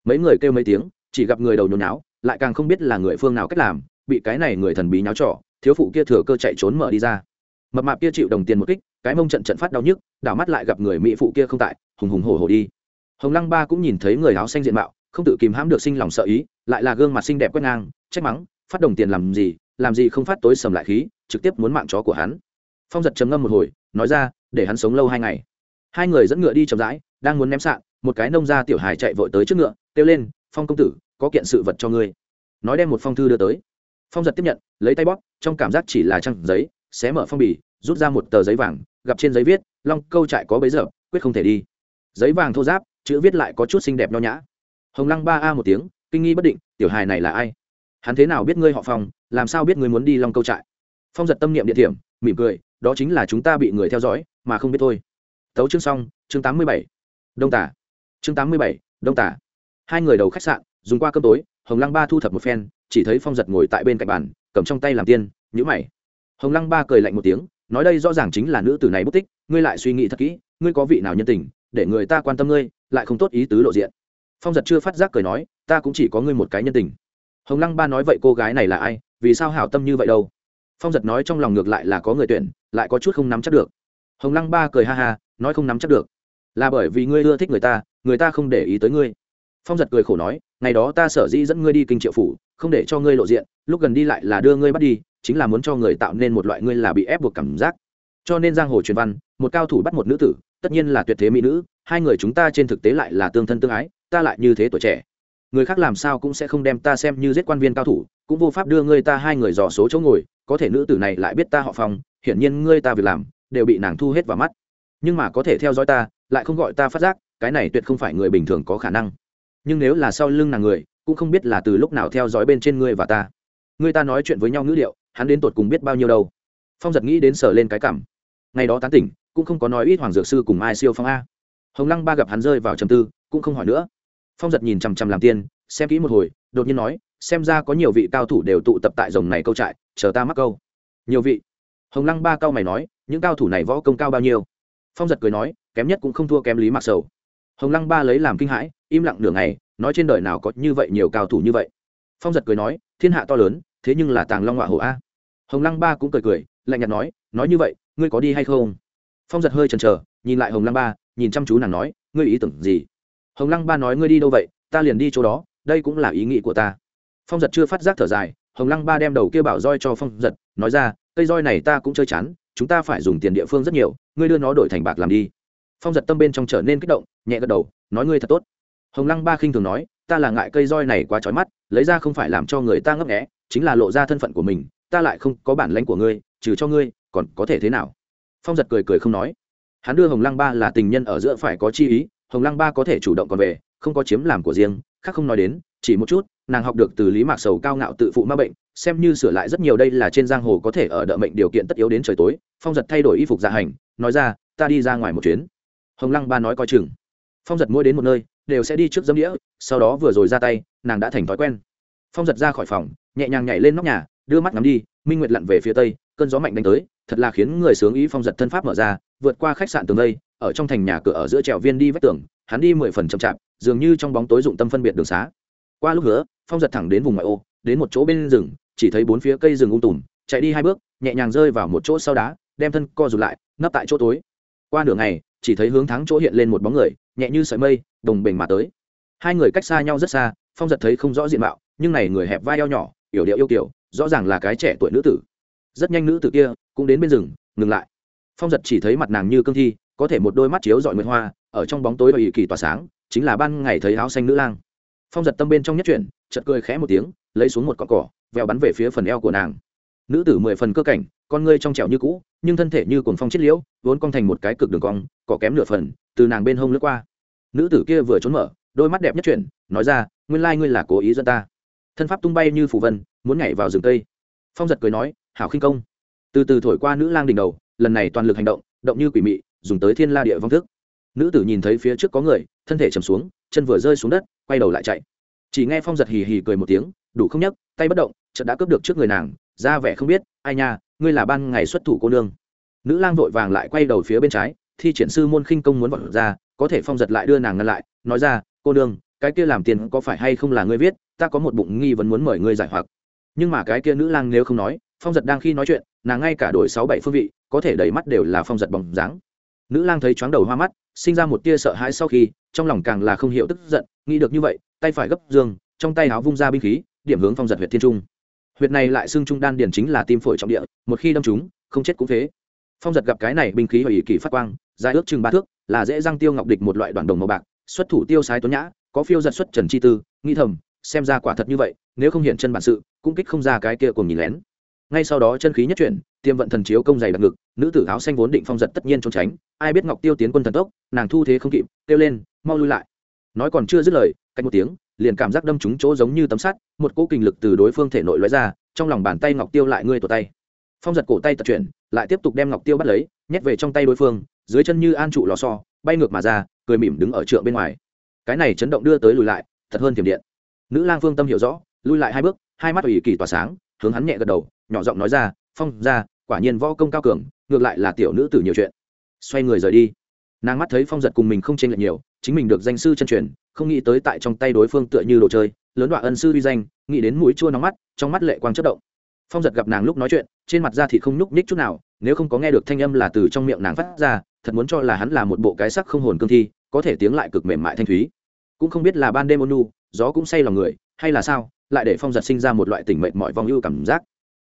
Mấy người kêu mấy tiếng, chỉ gặp người đầu nhồi náo lại càng không biết là người phương nào cách làm bị cái này người thần bí nháo trọ thiếu phụ kia thừa cơ chạy trốn mở đi ra. Mập mạp kia chịu đồng tiền một kích, cái mông trận trận phát đau nhức, đảo mắt lại gặp người mỹ phụ kia không tại, hùng hùng hổ hổ đi. Hồng lăng ba cũng nhìn thấy người áo xanh diện mạo, không tự kìm hãm được sinh lòng sợ ý, lại là gương mặt xinh đẹp quét ngang, trách mắng, phát đồng tiền làm gì làm gì không phát tối sầm lại khí, trực tiếp muốn mạng chó của hắn. Phong giật trầm ngâm một hồi, nói ra, để hắn sống lâu hai ngày. Hai người dẫn ngựa đi chậm rãi, đang muốn ném sạn, một cái nông gia tiểu hài chạy vội tới trước ngựa, kêu lên, phong công tử, có kiện sự vật cho ngươi. Nói đem một phong thư đưa tới phong giật tiếp nhận, lấy tay bóp, trong cảm giác chỉ là trăng giấy, xé mở phong bì, rút ra một tờ giấy vàng, gặp trên giấy viết, long câu trại có bấy giờ, quyết không thể đi. Giấy vàng thô giáp chữ viết lại có chút xinh đẹp nho nhã. Hồng lăng ba a một tiếng, kinh nghi bất định, tiểu hài này là ai? Hắn thế nào biết ngươi họ phong, làm sao biết ngươi muốn đi long câu trại? Phong giật tâm niệm địa điểm, mỉm cười, đó chính là chúng ta bị người theo dõi, mà không biết thôi. Tấu chương xong, chương tám mươi bảy. Đông tả. Chương tám mươi bảy, đông tả. Hai người đầu khách sạn, dùng qua cơm tối, hồng lăng ba thu thập một phen chỉ thấy phong giật ngồi tại bên cạnh bàn, cầm trong tay làm tiên nhữ mày. Hồng lăng ba cười lạnh một tiếng, nói đây rõ ràng chính là nữ tử này bất tích, ngươi lại suy nghĩ thật kỹ, ngươi có vị nào nhân tình, để người ta quan tâm ngươi, lại không tốt ý tứ lộ diện. Phong giật chưa phát giác cười nói, ta cũng chỉ có ngươi một cái nhân tình. Hồng lăng ba nói vậy cô gái này là ai, vì sao hảo tâm như vậy đâu? Phong giật nói trong lòng ngược lại là có người tuyển, lại có chút không nắm chắc được. Hồng lăng ba cười ha ha, nói không nắm chắc được. Là bởi vì ngươi ưa thích người ta người ta không để ý tới ngươi. Phong giật cười khổ nói, ngày đó ta sở dĩ dẫn ngươi đi kinh triệu phủ không để cho ngươi lộ diện, lúc gần đi lại là đưa ngươi bắt đi, chính là muốn cho người tạo nên một loại ngươi là bị ép buộc cảm giác. Cho nên giang hồ truyền văn, một cao thủ bắt một nữ tử, tất nhiên là tuyệt thế mỹ nữ, hai người chúng ta trên thực tế lại là tương thân tương ái, ta lại như thế tuổi trẻ. Người khác làm sao cũng sẽ không đem ta xem như giết quan viên cao thủ, cũng vô pháp đưa ngươi ta hai người dò số chỗ ngồi, có thể nữ tử này lại biết ta họ phòng hiển nhiên ngươi ta việc làm, đều bị nàng thu hết vào mắt. Nhưng mà có thể theo dõi ta, lại không gọi ta phát giác, cái này tuyệt không phải người bình thường có khả năng. Nhưng nếu là sau lưng nàng người cũng không biết là từ lúc nào theo dõi bên trên ngươi và ta. Ngươi ta nói chuyện với nhau ngữ liệu hắn đến tột cùng biết bao nhiêu đâu. Phong giật nghĩ đến sở lên cái cảm. Ngày đó tán tỉnh, cũng không có nói ít hoàng dược sư cùng ai siêu phong a. Hồng lăng ba gặp hắn rơi vào trầm tư, cũng không hỏi nữa. Phong giật nhìn chằm chằm làm tiên, xem kỹ một hồi, đột nhiên nói, xem ra có nhiều vị cao thủ đều tụ tập tại rồng này câu trại, chờ ta mắc câu. Nhiều vị. Hồng lăng ba cao mày nói, những cao thủ này võ công cao bao nhiêu? Phong giật cười nói, kém nhất cũng không thua kém lý mặc sầu. Hồng lăng ba lấy làm kinh hãi, im lặng nửa ngày nói trên đời nào có như vậy nhiều cao thủ như vậy. Phong giật cười nói, thiên hạ to lớn, thế nhưng là tàng long họa hổ a. Hồng lăng ba cũng cười cười, lạnh nhạt nói nói như vậy, ngươi có đi hay không? Phong giật hơi chần chờ, nhìn lại hồng lăng ba, nhìn chăm chú nàng nói, ngươi ý tưởng gì? Hồng lăng ba nói ngươi đi đâu vậy, ta liền đi chỗ đó, đây cũng là ý nghĩ của ta. Phong giật chưa phát giác thở dài, hồng lăng ba đem đầu kia bảo roi cho phong giật, nói ra, cây roi này ta cũng chơi chán, chúng ta phải dùng tiền địa phương rất nhiều, ngươi đưa nó đổi thành bạc làm đi. Phong giật tâm bên trong trở nên kích động, nhẹ gật đầu, nói ngươi thật tốt hồng lăng ba khinh thường nói, ta là ngại cây roi này quá trói mắt, lấy ra không phải làm cho người ta ngấp nghẽ chính là lộ ra thân phận của mình, ta lại không có bản lãnh của ngươi, trừ cho ngươi, còn có thể thế nào? Phong giật cười cười không nói. Hắn đưa hồng lăng ba là tình nhân ở giữa phải có chi ý, hồng lăng ba có thể chủ động còn về, không có chiếm làm của riêng, khác không nói đến, chỉ một chút, nàng học được từ lý mạc sầu cao ngạo tự phụ ma bệnh, xem như sửa lại rất nhiều đây là trên giang hồ có thể ở đợ mệnh điều kiện tất yếu đến trời tối, phong giật thay đổi y phục dạ hành, nói ra, ta đi ra ngoài một chuyến. Hồng lăng ba nói coi chừng. Phong giật mỗi đến một nơi đều sẽ đi trước dâm đĩa, sau đó vừa rồi ra tay, nàng đã thành thói quen. Phong giật ra khỏi phòng, nhẹ nhàng nhảy lên nóc nhà, đưa mắt ngắm đi, minh nguyệt lặn về phía tây, cơn gió mạnh đánh tới, thật là khiến người sướng ý phong giật thân pháp mở ra, vượt qua khách sạn tường đây, ở trong thành nhà cửa ở giữa trèo viên đi vách tường, hắn đi mười phần chậm chạp, dường như trong bóng tối dụng tâm phân biệt đường xá. Qua lúc nữa phong giật thẳng đến vùng ngoại ô, đến một chỗ bên rừng, chỉ thấy bốn phía cây rừng ung um tùm, chạy đi hai bước, nhẹ nhàng rơi vào một chỗ sau đá, đem thân co rụt lại nấp tại chỗ tối. Qua nửa ngày, chỉ thấy hướng thắng chỗ hiện lên một bóng người, nhẹ như sợi mây đồng bình mà tới. Hai người cách xa nhau rất xa, phong giật thấy không rõ diện mạo, nhưng này người hẹp vai eo nhỏ, yểu điệu yêu kiểu, rõ ràng là cái trẻ tuổi nữ tử. Rất nhanh nữ tử kia cũng đến bên rừng, ngừng lại. Phong giật chỉ thấy mặt nàng như cương thi, có thể một đôi mắt chiếu dọi nguyệt hoa, ở trong bóng tối và ỵ kỳ tỏa sáng, chính là ban ngày thấy áo xanh nữ lang. Phong giật tâm bên trong nhất chuyển chật cười khẽ một tiếng, lấy xuống một cọn cỏ vèo bắn về phía phần eo của nàng. Nữ tử mười phần cơ cảnh, con ngươi trong trẻo như cũ, nhưng thân thể như cồn phong chết liễu, vốn cong thành một cái cực đường cong, cỏ kém nửa phần, từ nàng bên hông lướt qua nữ tử kia vừa trốn mở, đôi mắt đẹp nhất chuyển, nói ra, nguyên lai ngươi là cố ý dẫn ta. Thân pháp tung bay như phủ vân, muốn nhảy vào rừng cây. Phong giật cười nói, hảo khinh công. Từ từ thổi qua nữ lang đỉnh đầu, lần này toàn lực hành động động như quỷ mị, dùng tới thiên la địa vong thức. Nữ tử nhìn thấy phía trước có người, thân thể chầm xuống, chân vừa rơi xuống đất, quay đầu lại chạy. Chỉ nghe phong giật hì hì cười một tiếng, đủ không nhấc, tay bất động, chợt đã cướp được trước người nàng, ra vẻ không biết, ai nha, ngươi là ban ngày xuất thủ cô nương. Nữ lang vội vàng lại quay đầu phía bên trái, thi triển sư môn khinh công muốn vọt ra có thể phong giật lại đưa nàng ngăn lại, nói ra, cô nương, cái kia làm tiền có phải hay không là ngươi viết, ta có một bụng nghi vấn muốn mời ngươi giải hoặc. Nhưng mà cái kia nữ lang nếu không nói, phong giật đang khi nói chuyện, nàng ngay cả đổi sáu bảy phương vị, có thể đầy mắt đều là phong giật bóng dáng. Nữ lang thấy chóng đầu hoa mắt, sinh ra một tia sợ hãi sau khi, trong lòng càng là không hiểu tức giận, nghĩ được như vậy, tay phải gấp dương trong tay áo vung ra binh khí, điểm hướng phong giật huyện thiên trung. Huyệt này lại xưng trung đan điền chính là tim phổi trọng địa, một khi đâm chúng không chết cũng thế phong giật gặp cái này binh khí hủy kỳ phát quang, dài ước chừng ba thước là dễ răng tiêu ngọc địch một loại đoàn đồng màu bạc, xuất thủ tiêu sái tuấn nhã, có phiêu giật xuất trần chi tư, nghi thầm, xem ra quả thật như vậy, nếu không hiện chân bản sự, cũng kích không ra cái kia cùng nhìn lén. Ngay sau đó chân khí nhất chuyển, tiêm vận thần chiếu công dày đặc ngực, nữ tử áo xanh vốn định phong giật tất nhiên trốn tránh, ai biết ngọc tiêu tiến quân thần tốc, nàng thu thế không kịp, kêu lên, mau lui lại. Nói còn chưa dứt lời cách một tiếng, liền cảm giác đâm trúng chỗ giống như tấm sắt, một cỗ kinh lực từ đối phương thể nội lóe ra, trong lòng bàn tay ngọc tiêu lại ngươi tổ tay. Phong giật cổ tay tập chuyển, lại tiếp tục đem ngọc tiêu bắt lấy, nhét về trong tay đối phương dưới chân như an trụ lò xo, bay ngược mà ra, cười mỉm đứng ở trượng bên ngoài. Cái này chấn động đưa tới lùi lại, thật hơn thiểm điện. Nữ lang phương tâm hiểu rõ lui lại hai bước, hai mắt ủy kỳ tỏa sáng, hướng hắn nhẹ gật đầu, nhỏ giọng nói ra, phong ra quả nhiên võ công cao cường, ngược lại là tiểu nữ tử nhiều chuyện. Xoay người rời đi. Nàng mắt thấy phong giật cùng mình không tranh lệch nhiều, chính mình được danh sư chân truyền, không nghĩ tới tại trong tay đối phương tựa như đồ chơi, lớn đoạn ân sư uy danh, nghĩ đến mũi chua nóng mắt, trong mắt lệ quang chất động. Phong giật gặp nàng lúc nói chuyện, trên mặt da thì không nhúc nhích chút nào, nếu không có nghe được thanh âm là từ trong miệng nàng phát ra thật muốn cho là hắn là một bộ cái sắc không hồn cương thi, có thể tiếng lại cực mềm mại thanh thúy. Cũng không biết là ban đêm ôn nu gió cũng say lòng người, hay là sao, lại để phong giật sinh ra một loại tỉnh mệnh mọi vong ưu cảm giác.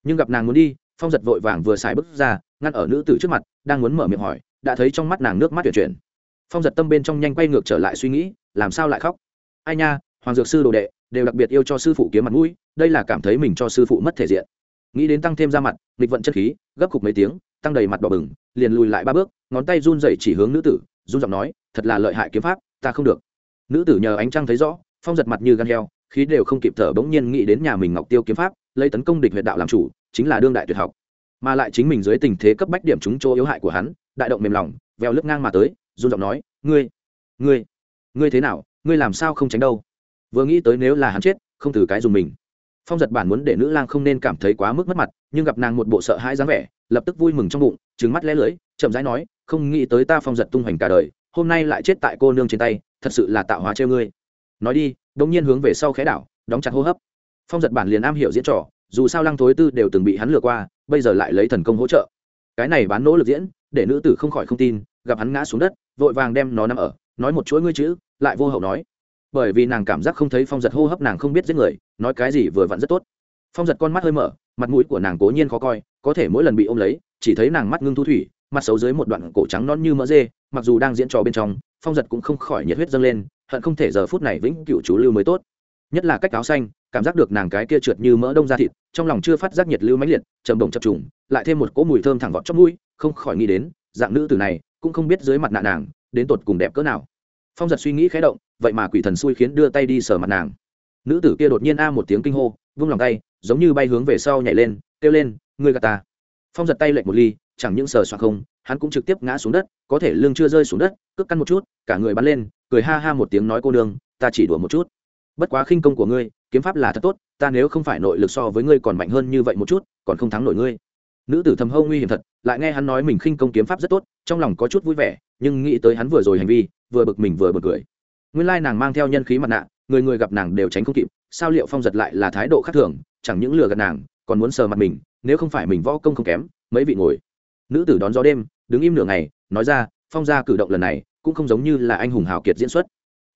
Nhưng gặp nàng muốn đi, phong giật vội vàng vừa xài bước ra, ngăn ở nữ tử trước mặt, đang muốn mở miệng hỏi, đã thấy trong mắt nàng nước mắt tuyển chuyển. Phong giật tâm bên trong nhanh quay ngược trở lại suy nghĩ, làm sao lại khóc? Ai nha, hoàng dược sư đồ đệ, đều đặc biệt yêu cho sư phụ kiếm mặt mũi, đây là cảm thấy mình cho sư phụ mất thể diện nghĩ đến tăng thêm ra mặt, nghịch vận chất khí, gấp cục mấy tiếng, tăng đầy mặt đỏ bừng, liền lùi lại ba bước, ngón tay run dậy chỉ hướng nữ tử, run giọng nói, thật là lợi hại kiếm pháp, ta không được. Nữ tử nhờ ánh trăng thấy rõ, phong giật mặt như gan heo, khí đều không kịp thở bỗng nhiên nghĩ đến nhà mình ngọc tiêu kiếm pháp, lấy tấn công địch huyện đạo làm chủ, chính là đương đại tuyệt học. Mà lại chính mình dưới tình thế cấp bách điểm trúng chỗ yếu hại của hắn, đại động mềm lòng, veo lướt ngang mà tới, run giọng nói, ngươi ngươi ngươi thế nào, ngươi làm sao không tránh đâu? Vừa nghĩ tới nếu là hắn chết, không từ cái dùng mình phong giật bản muốn để nữ lang không nên cảm thấy quá mức mất mặt, nhưng gặp nàng một bộ sợ hãi dáng vẻ, lập tức vui mừng trong bụng trứng mắt lẽ lưới chậm rãi nói, không nghĩ tới ta phong giật tung hoành cả đời, hôm nay lại chết tại cô nương trên tay, thật sự là tạo hóa treo ngươi. Nói đi đông nhiên hướng về sau khẽ đảo, đóng chặt hô hấp. Phong giật bản liền am hiểu diễn trò, dù sao lăng thối tư đều từng bị hắn lừa qua, bây giờ lại lấy thần công hỗ trợ. Cái này bán nỗ lực diễn, để nữ tử không khỏi không tin, gặp hắn ngã xuống đất, vội vàng đem nó nằm ở, nói một chuỗi ngươi chữ, lại vô hậu nói bởi vì nàng cảm giác không thấy phong giật hô hấp nàng không biết giết người, nói cái gì vừa vặn rất tốt. Phong giật con mắt hơi mở, mặt mũi của nàng cố nhiên khó coi, có thể mỗi lần bị ôm lấy, chỉ thấy nàng mắt ngưng thu thủy, mặt xấu dưới một đoạn cổ trắng non như mỡ dê, mặc dù đang diễn trò bên trong, phong giật cũng không khỏi nhiệt huyết dâng lên, hận không thể giờ phút này vĩnh cựu chú lưu mới tốt. Nhất là cách áo xanh, cảm giác được nàng cái kia trượt như mỡ đông da thịt, trong lòng chưa phát giác nhiệt lưu mãnh liệt, trầm đồng chập trùng, lại thêm một cỗ mùi thơm thẳng vọt trong mũi, không khỏi nghĩ đến, dạng nữ tử này cũng không biết dưới mặt nạ nàng, đến tột cùng đẹp cỡ nào phong giật suy nghĩ khé động, vậy mà quỷ thần xui khiến đưa tay đi sờ mặt nàng. Nữ tử kia đột nhiên a một tiếng kinh hô, vung lòng tay, giống như bay hướng về sau nhảy lên, kêu lên, ngươi gà ta. Phong giật tay lệnh một ly, chẳng những sờ soạn không, hắn cũng trực tiếp ngã xuống đất, có thể lưng chưa rơi xuống đất, cước căn một chút, cả người bắn lên, cười ha ha một tiếng nói cô nương, ta chỉ đùa một chút. Bất quá khinh công của ngươi, kiếm pháp là thật tốt, ta nếu không phải nội lực so với ngươi còn mạnh hơn như vậy một chút, còn không thắng nổi ngươi. Nữ tử thầm hâu nguy hiểm thật, lại nghe hắn nói mình khinh công kiếm pháp rất tốt, trong lòng có chút vui vẻ nhưng nghĩ tới hắn vừa rồi hành vi, vừa bực mình vừa bực cười. Nguyên lai nàng mang theo nhân khí mặt nạ, người người gặp nàng đều tránh không kịp, sao liệu phong giật lại là thái độ khác thường, chẳng những lừa gạt nàng, còn muốn sờ mặt mình, nếu không phải mình võ công không kém, mấy vị ngồi. Nữ tử đón gió đêm, đứng im nửa ngày, nói ra, phong gia cử động lần này, cũng không giống như là anh hùng hào kiệt diễn xuất.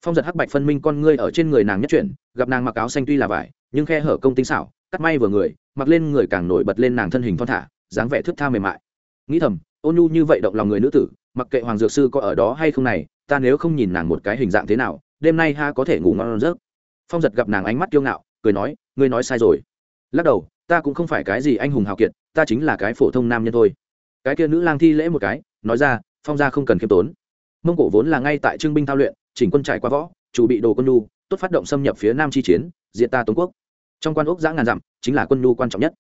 Phong giật hắc bạch phân minh con ngươi ở trên người nàng nhất chuyển, gặp nàng mặc áo xanh tuy là vải, nhưng khe hở công tinh xảo, cắt may vừa người, mặc lên người càng nổi bật lên nàng thân hình thon thả, dáng vẻ thước tha mềm mại. Nghĩ thầm, ôn nhu như vậy động lòng người nữ tử mặc kệ hoàng dược sư có ở đó hay không này, ta nếu không nhìn nàng một cái hình dạng thế nào, đêm nay ha có thể ngủ ngon giấc. Phong giật gặp nàng ánh mắt kiêu ngạo, cười nói, ngươi nói sai rồi. Lắc đầu, ta cũng không phải cái gì anh hùng hào kiệt, ta chính là cái phổ thông nam nhân thôi. Cái kia nữ lang thi lễ một cái, nói ra, phong gia không cần khiêm tốn. Mông cổ vốn là ngay tại trưng binh thao luyện, chỉnh quân trải qua võ, chủ bị đồ quân nhu, tốt phát động xâm nhập phía nam chi chiến diện ta tống quốc. Trong quan ốc giã ngàn dặm, chính là quân nhu quan trọng nhất.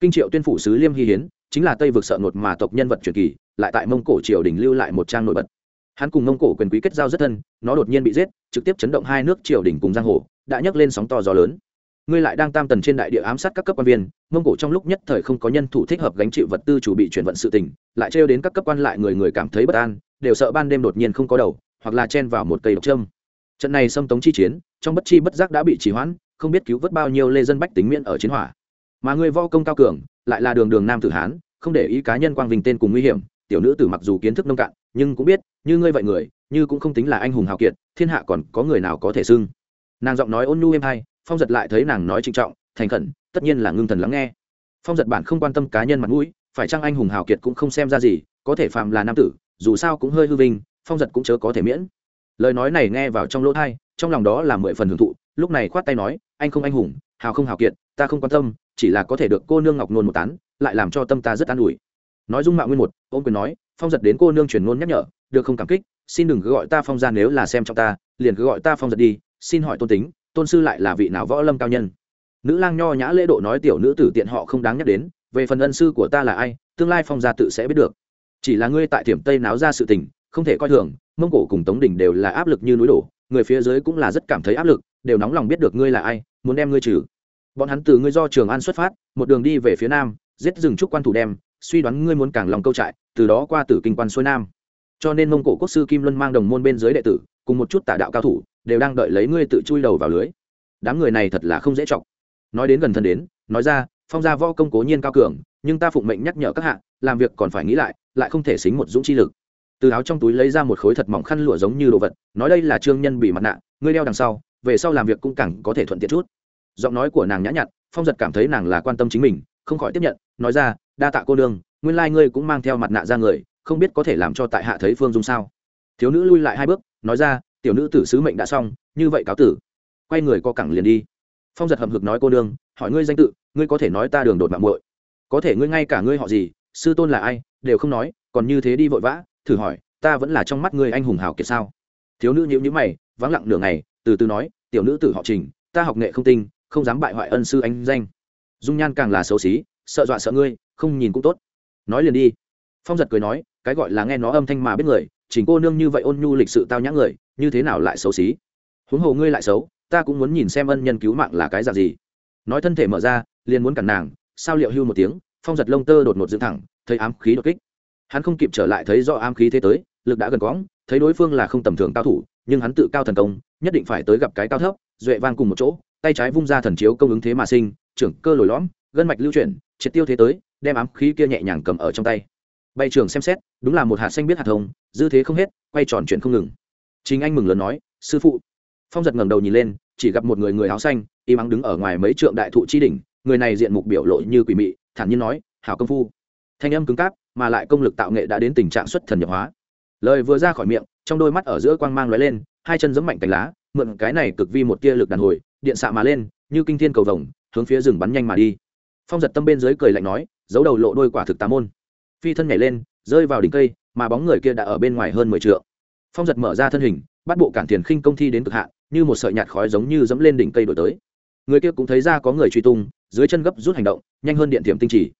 Kinh triệu tuyên phủ sứ liêm hy hiến chính là tây vực sợ nột mà tộc nhân vật truyền kỳ, lại tại mông cổ triều đình lưu lại một trang nổi bật. Hắn cùng mông cổ quyền quý kết giao rất thân, nó đột nhiên bị giết, trực tiếp chấn động hai nước triều đình cùng giang hồ, đã nhấc lên sóng to gió lớn. Ngươi lại đang tam tần trên đại địa ám sát các cấp quan viên, mông cổ trong lúc nhất thời không có nhân thủ thích hợp gánh chịu vật tư chủ bị chuyển vận sự tình, lại trêu đến các cấp quan lại người người cảm thấy bất an, đều sợ ban đêm đột nhiên không có đầu, hoặc là chen vào một cây độc trâm trận này xâm tống chi chiến, trong bất chi bất giác đã bị trì hoãn, không biết cứu vớt bao nhiêu lê dân bách tính miễn ở chiến hỏa. Mà người vo công cao cường, lại là đường đường nam tử hán không để ý cá nhân quang vinh tên cùng nguy hiểm, tiểu nữ tử mặc dù kiến thức nông cạn, nhưng cũng biết, như ngươi vậy người, như cũng không tính là anh hùng hào kiệt, thiên hạ còn có người nào có thể xưng. Nàng giọng nói ôn nhu êm hay, phong giật lại thấy nàng nói trịnh trọng, thành khẩn, tất nhiên là ngưng thần lắng nghe. Phong giật bản không quan tâm cá nhân mặt mũi, phải chăng anh hùng hào kiệt cũng không xem ra gì, có thể phạm là nam tử, dù sao cũng hơi hư vinh, phong giật cũng chớ có thể miễn. Lời nói này nghe vào trong lỗ thai trong lòng đó là mười phần hưởng thụ, lúc này khoát tay nói, anh không anh hùng hào không hào kiệt, ta không quan tâm, chỉ là có thể được cô nương ngọc nôn một tán, lại làm cho tâm ta rất an ủi. Nói dung mạo nguyên một, ôm quyền nói, phong giật đến cô nương truyền ngôn nhắc nhở, được không cảm kích, xin đừng cứ gọi ta phong ra nếu là xem trong ta, liền cứ gọi ta phong giật đi, xin hỏi tôn tính, tôn sư lại là vị nào võ lâm cao nhân? Nữ lang nho nhã lễ độ nói tiểu nữ tử tiện họ không đáng nhắc đến, về phần ân sư của ta là ai, tương lai phong gia tự sẽ biết được. Chỉ là ngươi tại thiểm tây náo ra sự tình, không thể coi thường, mông cổ cùng tống đỉnh đều là áp lực như núi đổ, người phía dưới cũng là rất cảm thấy áp lực, đều nóng lòng biết được ngươi là ai muốn đem ngươi trừ. Bọn hắn từ ngươi do trường an xuất phát, một đường đi về phía nam, giết rừng trúc quan thủ đem, suy đoán ngươi muốn càng lòng câu trại, từ đó qua tử kinh quan xuôi nam. Cho nên mông cổ quốc sư kim luân mang đồng môn bên dưới đệ tử, cùng một chút tả đạo cao thủ, đều đang đợi lấy ngươi tự chui đầu vào lưới. Đám người này thật là không dễ chọc. Nói đến gần thân đến, nói ra, phong gia võ công cố nhiên cao cường, nhưng ta phụng mệnh nhắc nhở các hạ, làm việc còn phải nghĩ lại lại không thể xính một dũng chi lực. Từ áo trong túi lấy ra một khối thật mỏng khăn lụa giống như đồ vật, nói đây là trương nhân bị mặt nạ, ngươi đeo đằng sau về sau làm việc cũng càng có thể thuận tiện chút. Giọng nói của nàng nhã nhặn, phong giật cảm thấy nàng là quan tâm chính mình, không khỏi tiếp nhận, nói ra, đa tạ cô đương nguyên lai、like、ngươi cũng mang theo mặt nạ ra người, không biết có thể làm cho tại hạ thấy phương dung sao? Thiếu nữ lui lại hai bước, nói ra, tiểu nữ tử sứ mệnh đã xong, như vậy cáo tử. Quay người co cẳng liền đi. Phong giật hầm hực nói, cô đương hỏi ngươi danh tự, ngươi có thể nói ta đường đột mạng muội. Có thể ngươi ngay cả ngươi họ gì, sư tôn là ai, đều không nói, còn như thế đi vội vã, thử hỏi, ta vẫn là trong mắt ngươi anh hùng hào kiệt sao? Thiếu nữ nhíu nhíu mày, vắng lặng nửa ngày từ từ nói, tiểu nữ tử họ trình, ta học nghệ không tinh, không dám bại hoại ân sư anh danh. Dung nhan càng là xấu xí, sợ dọa sợ ngươi, không nhìn cũng tốt. Nói liền đi. Phong giật cười nói, cái gọi là nghe nó âm thanh mà biết người chỉnh cô nương như vậy ôn nhu lịch sự tao nhã người, như thế nào lại xấu xí? Huống hồ ngươi lại xấu, ta cũng muốn nhìn xem ân nhân cứu mạng là cái dạng gì. Nói thân thể mở ra, liền muốn cản nàng, sao liệu hưu một tiếng, phong giật lông tơ đột ngột dựng thẳng, thấy ám khí đột kích. Hắn không kịp trở lại thấy do ám khí thế tới, lực đã gần cõng thấy đối phương là không tầm thường cao thủ nhưng hắn tự cao thần công, nhất định phải tới gặp cái cao thấp, duệ vang cùng một chỗ, tay trái vung ra thần chiếu công ứng thế mà sinh, trưởng cơ lồi lõm, gân mạch lưu chuyển, triệt tiêu thế tới, đem ám khí kia nhẹ nhàng cầm ở trong tay. Bay trường xem xét, đúng là một hạt xanh biết hạt thông dư thế không hết, quay tròn chuyện không ngừng. Chính anh mừng lớn nói, sư phụ. Phong giật ngẩng đầu nhìn lên, chỉ gặp một người người áo xanh im ắng đứng ở ngoài mấy trượng đại thụ chi đỉnh, người này diện mục biểu lộ như quỷ mị, thản nhiên nói, hảo công phu. Thanh âm cứng cáp, mà lại công lực tạo nghệ đã đến tình trạng xuất thần nhập hóa. Lời vừa ra khỏi miệng trong đôi mắt ở giữa quang mang lóe lên, hai chân giẫm mạnh cành lá, mượn cái này cực vi một tia lực đàn hồi, điện xạ mà lên, như kinh thiên cầu vồng, hướng phía rừng bắn nhanh mà đi. Phong giật tâm bên dưới cười lạnh nói, giấu đầu lộ đôi quả thực tà môn. Phi thân nhảy lên, rơi vào đỉnh cây, mà bóng người kia đã ở bên ngoài hơn mười t phong giật mở ra thân hình, bắt bộ cản tiền khinh công thi đến cực hạn, như một sợi nhạt khói giống như dẫm lên đỉnh cây đổi tới. Người kia cũng thấy ra có người truy tung, dưới chân gấp rút hành động, nhanh hơn điện tiềm tinh chỉ.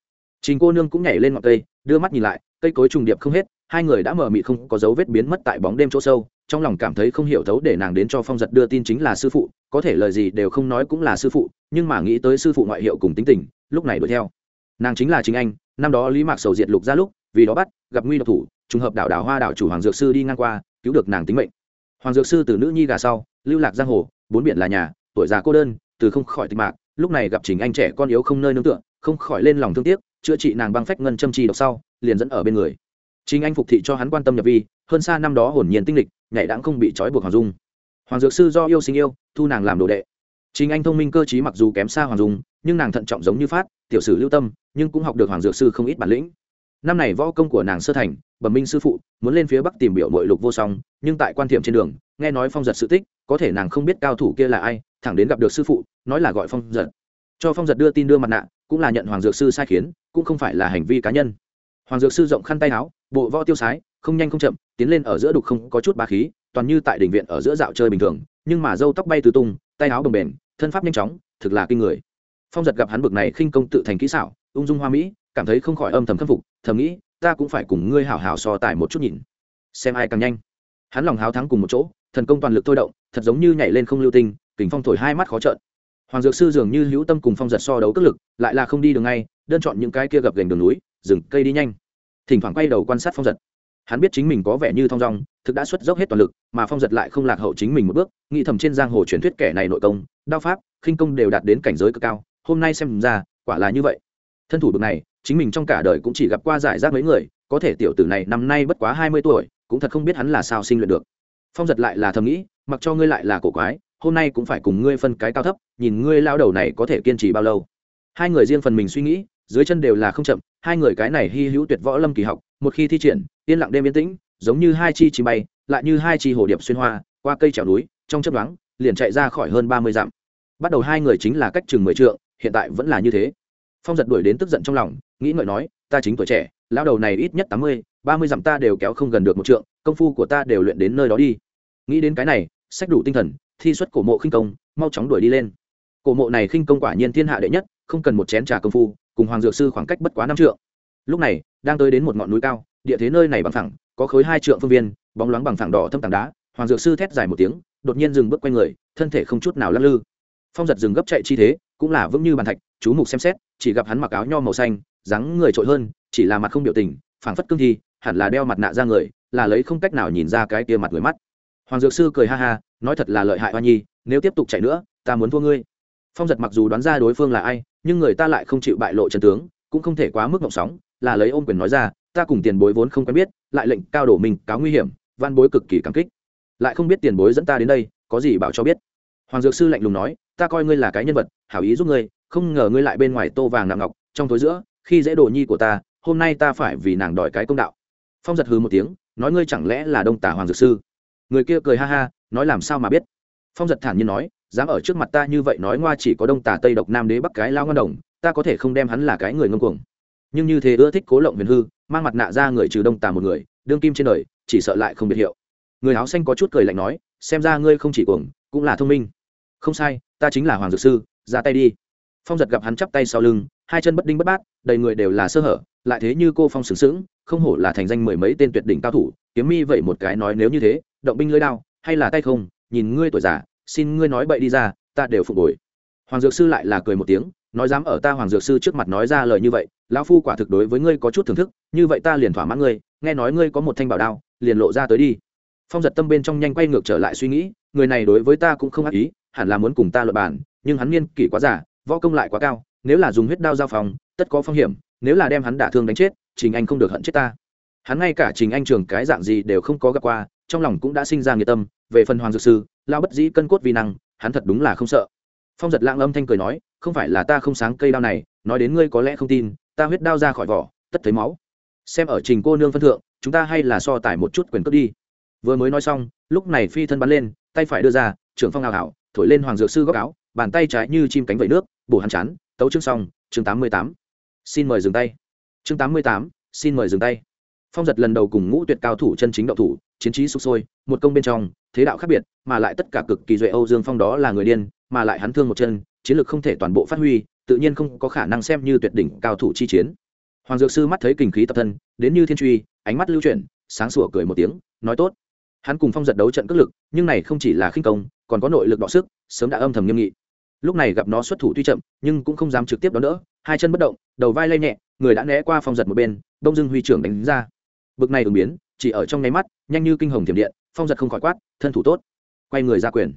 Trình cô nương cũng nhảy lên ngọn cây, đưa mắt nhìn lại, cây cối trùng điệp không hết hai người đã mở mịt không có dấu vết biến mất tại bóng đêm chỗ sâu, trong lòng cảm thấy không hiểu thấu để nàng đến cho phong giật đưa tin chính là sư phụ, có thể lời gì đều không nói cũng là sư phụ, nhưng mà nghĩ tới sư phụ ngoại hiệu cùng tính tình, lúc này đuổi theo. Nàng chính là chính anh, năm đó lý mạc sầu diệt lục ra lúc, vì đó bắt, gặp nguy độc thủ, trùng hợp đảo đảo hoa đảo chủ hoàng dược sư đi ngang qua, cứu được nàng tính mệnh. Hoàng dược sư từ nữ nhi gà sau, lưu lạc giang hồ, bốn biển là nhà, tuổi già cô đơn, từ không khỏi tịch mạc, lúc này gặp chính anh trẻ con yếu không nơi nương tựa, không khỏi lên lòng thương tiếc, chữa trị nàng băng phách ngân châm trì độc sau, liền dẫn ở bên người chính anh phục thị cho hắn quan tâm nhập vi, hơn xa năm đó hồn nhiên tinh lịch, nhảy đãng không bị trói buộc hoàng dung. Hoàng dược sư do yêu sinh yêu, thu nàng làm đồ đệ. Chính anh thông minh cơ t mặc dù kém xa hoàng dung, nhưng nàng thận trọng giống như phát, tiểu sử lưu tâm, nhưng cũng học được hoàng dược sư không ít bản lĩnh. Năm này võ công của nàng sơ thành, bẩm minh sư phụ, muốn lên phía bắc tìm biểu nội lục vô song, nhưng tại quan thiệm trên đường, nghe nói phong giật sự tích, có thể nàng không biết cao thủ kia là ai, thẳng đến gặp được sư phụ, nói là gọi phong giật. Cho phong giật đưa tin đưa mặt nạ, cũng là nhận hoàng dược sư sai khiến, cũng không phải là hành vi cá nhân hoàng dược sư rộng khăn tay áo, bộ võ tiêu sái, không nhanh không chậm, tiến lên ở giữa đục không có chút ba khí, toàn như tại đỉnh viện ở giữa dạo chơi bình thường, nhưng mà dâu tóc bay tứ tung, tay áo đồng bền thân pháp nhanh chóng, thực là kinh người. Phong giật gặp hắn bực này khinh công tự thành kỹ xảo, ung dung hoa mỹ, cảm thấy không khỏi âm thầm khâm phục, thầm nghĩ, ta cũng phải cùng ngươi hảo hảo so tài một chút nhìn. Xem ai càng nhanh. Hắn lòng háo thắng cùng một chỗ, thần công toàn lực thôi động, thật giống như nhảy lên không lưu tinh kính phong thổi hai mắt khó trợn. Hoàng dược sư dường như hữu tâm cùng phong giật so đấu cất lực, lại là không đi đường ngay, đơn chọn những cái kia gập gành đường núi rừng, cây đi nhanh. Thỉnh thoảng quay đầu quan sát phong giật. Hắn biết chính mình có vẻ như thong dong, thực đã xuất dốc hết toàn lực, mà phong giật lại không lạc hậu chính mình một bước, nghĩ thầm trên giang hồ truyền thuyết kẻ này nội công, đao pháp, khinh công đều đạt đến cảnh giới cực cao, hôm nay xem ra, quả là như vậy. Thân thủ bực này, chính mình trong cả đời cũng chỉ gặp qua giải rác mấy người, có thể tiểu tử này năm nay bất quá hai mươi tuổi, cũng thật không biết hắn là sao sinh luyện được. Phong giật lại là thầm nghĩ, mặc cho ngươi lại là cổ quái, hôm nay cũng phải cùng ngươi phân cái cao thấp, nhìn ngươi lao đầu này có thể kiên trì bao lâu. Hai người riêng phần mình suy nghĩ dưới chân đều là không chậm, hai người cái này hy hữu tuyệt võ lâm kỳ học, một khi thi triển, yên lặng đêm yên tĩnh, giống như hai chi chi bay, lại như hai chi hồ điệp xuyên hoa, qua cây trèo núi, trong chấp đoán liền chạy ra khỏi hơn ba mươi dặm. Bắt đầu hai người chính là cách chừng mười trượng, hiện tại vẫn là như thế. Phong giật đuổi đến tức giận trong lòng, nghĩ ngợi nói, ta chính tuổi trẻ, lão đầu này ít nhất tám mươi, ba mươi dặm ta đều kéo không gần được một trượng, công phu của ta đều luyện đến nơi đó đi. Nghĩ đến cái này, sách đủ tinh thần, thi xuất cổ mộ khinh công, mau chóng đuổi đi lên. Cổ mộ này khinh công quả nhiên thiên hạ đệ nhất, không cần một chén trà công phu cùng hoàng dược sư khoảng cách bất quá năm trượng. Lúc này, đang tới đến một ngọn núi cao, địa thế nơi này bằng thẳng có khối hai trượng phương viên, bóng loáng bằng thẳng đỏ thâm tảng đá, hoàng dược sư thét dài một tiếng, đột nhiên dừng bước quay người, thân thể không chút nào lắc lư. Phong giật dừng gấp chạy chi thế, cũng là vững như bàn thạch, chú mục xem xét, chỉ gặp hắn mặc áo nho màu xanh, dáng người trội hơn, chỉ là mặt không biểu tình, phảng phất cương thi, hẳn là đeo mặt nạ ra người, là lấy không cách nào nhìn ra cái kia mặt người mắt. Hoàng dược sư cười ha ha, nói thật là lợi hại hoa nhi, nếu tiếp tục chạy nữa, ta muốn thua ngươi. Phong giật mặc dù đoán ra đối phương là ai nhưng người ta lại không chịu bại lộ chân tướng, cũng không thể quá mức ngộng sóng, là lấy ôm quyền nói ra, ta cùng tiền bối vốn không quen biết, lại lệnh cao đổ mình, cáo nguy hiểm, văn bối cực kỳ cảm kích. Lại không biết tiền bối dẫn ta đến đây, có gì bảo cho biết? Hoàng dược sư lạnh lùng nói, ta coi ngươi là cái nhân vật, hảo ý giúp ngươi, không ngờ ngươi lại bên ngoài tô vàng nặng ngọc, trong tối giữa, khi dễ đồ nhi của ta, hôm nay ta phải vì nàng đòi cái công đạo. Phong giật hừ một tiếng, nói, ngươi chẳng lẽ là đông tả hoàng dược sư? Người kia cười ha ha, nói, làm sao mà biết? Phong giật thản nhiên nói dám ở trước mặt ta như vậy nói ngoa chỉ có đông Tà tây độc nam đế bắc cái lao ngân đồng, ta có thể không đem hắn là cái người ngông cuồng. Nhưng như thế ưa thích cố lộng huyền hư, mang mặt nạ ra người trừ đông tà một người, đương kim trên đời, chỉ sợ lại không biệt hiệu. Người áo xanh có chút cười lạnh nói, xem ra ngươi không chỉ cuồng, cũng là thông minh. Không sai, ta chính là hoàng dược sư, ra tay đi. Phong giật gặp hắn chắp tay sau lưng, hai chân bất đinh bất bát, đầy người đều là sơ hở, lại thế như cô phong sướng sướng không hổ là thành danh mười mấy tên tuyệt đỉnh cao thủ, kiếm mi vậy một cái nói nếu như thế, động binh lưỡi đao, hay là tay không, nhìn ngươi tuổi già xin ngươi nói bậy đi ra, ta đều phục hồi. Hoàng dược sư lại là cười một tiếng, nói dám ở ta hoàng dược sư trước mặt nói ra lời như vậy, lão phu quả thực đối với ngươi có chút thưởng thức, như vậy ta liền thỏa mãn ngươi, nghe nói ngươi có một thanh bảo đao, liền lộ ra tới đi. Phong giật tâm bên trong nhanh quay ngược trở lại suy nghĩ, người này đối với ta cũng không ác ý, hẳn là muốn cùng ta luật bản nhưng hắn niên kỷ quá giả võ công lại quá cao, nếu là dùng huyết đao giao phòng, tất có phong hiểm, nếu là đem hắn đả thương đánh chết, trình anh không được hận chết ta. Hắn ngay cả trình anh trường cái dạng gì đều không có gặp qua, trong lòng cũng đã sinh ra nghiệt tâm, về phần hoàng dược sư lao bất dĩ cân cốt vi năng, hắn thật đúng là không sợ. Phong giật lãng âm thanh cười nói, không phải là ta không sáng cây đao này, nói đến ngươi có lẽ không tin, ta huyết đao ra khỏi vỏ, tất thấy máu. Xem ở trình cô nương phân thượng, chúng ta hay là so tải một chút quyền cướp đi. Vừa mới nói xong, lúc này phi thân bắn lên, tay phải đưa ra, trưởng phong ảo ảo thổi lên hoàng dược sư góc áo, bàn tay trái như chim cánh vẩy nước, bổ hắn chán, tấu chương xong, chương tám mươi tám. Xin mời dừng tay. Chương tám mươi tám, xin mời dừng tay. Phong giật lần đầu cùng ngũ tuyệt cao thủ chân chính đậu thủ, chiến trí sụp sôi, một công bên trong thế đạo khác biệt, mà lại tất cả cực kỳ duệ âu dương phong đó là người điên, mà lại hắn thương một chân, chiến lược không thể toàn bộ phát huy, tự nhiên không có khả năng xem như tuyệt đỉnh cao thủ chi chiến. Hoàng dược sư mắt thấy kinh khí tập thân, đến như thiên truy, ánh mắt lưu chuyển, sáng sủa cười một tiếng, nói tốt. Hắn cùng phong giật đấu trận cất lực, nhưng này không chỉ là khinh công, còn có nội lực đọ sức, sớm đã âm thầm nghiêm nghị. Lúc này gặp nó xuất thủ tuy chậm, nhưng cũng không dám trực tiếp đón đỡ, hai chân bất động, đầu vai lay nhẹ, người đã né qua phong giật một bên, đông dưng huy trưởng đánh ra. Bực này ứng biến, chỉ ở trong nháy mắt, nhanh như kinh hồng thiểm điện phong giật không khỏi quát, thân thủ tốt, quay người ra quyền.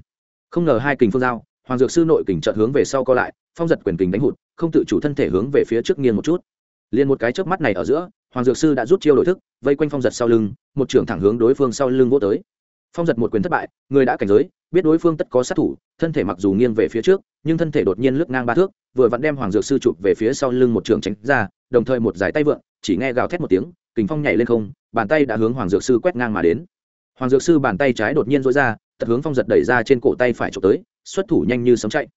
Không ngờ hai kình phương giao, hoàng dược sư nội kình trợt hướng về sau co lại, phong giật quyền kình đánh hụt, không tự chủ thân thể hướng về phía trước nghiêng một chút. Liền một cái trước mắt này ở giữa, hoàng dược sư đã rút chiêu đổi thức, vây quanh phong giật sau lưng, một trưởng thẳng hướng đối phương sau lưng vô tới. Phong giật một quyền thất bại, người đã cảnh giới, biết đối phương tất có sát thủ, thân thể mặc dù nghiêng về phía trước, nhưng thân thể đột nhiên lướt ngang ba thước, vừa vặn đem hoàng dược sư chụp về phía sau lưng một trường tránh ra, đồng thời một giải tay vượn chỉ nghe gào thét một tiếng, kình phong nhảy lên không, bàn tay đã hướng hoàng dược sư quét ngang mà đến hoàng dược sư bàn tay trái đột nhiên dối ra tật hướng phong giật đẩy ra trên cổ tay phải trộm tới, xuất thủ nhanh như sấm chạy.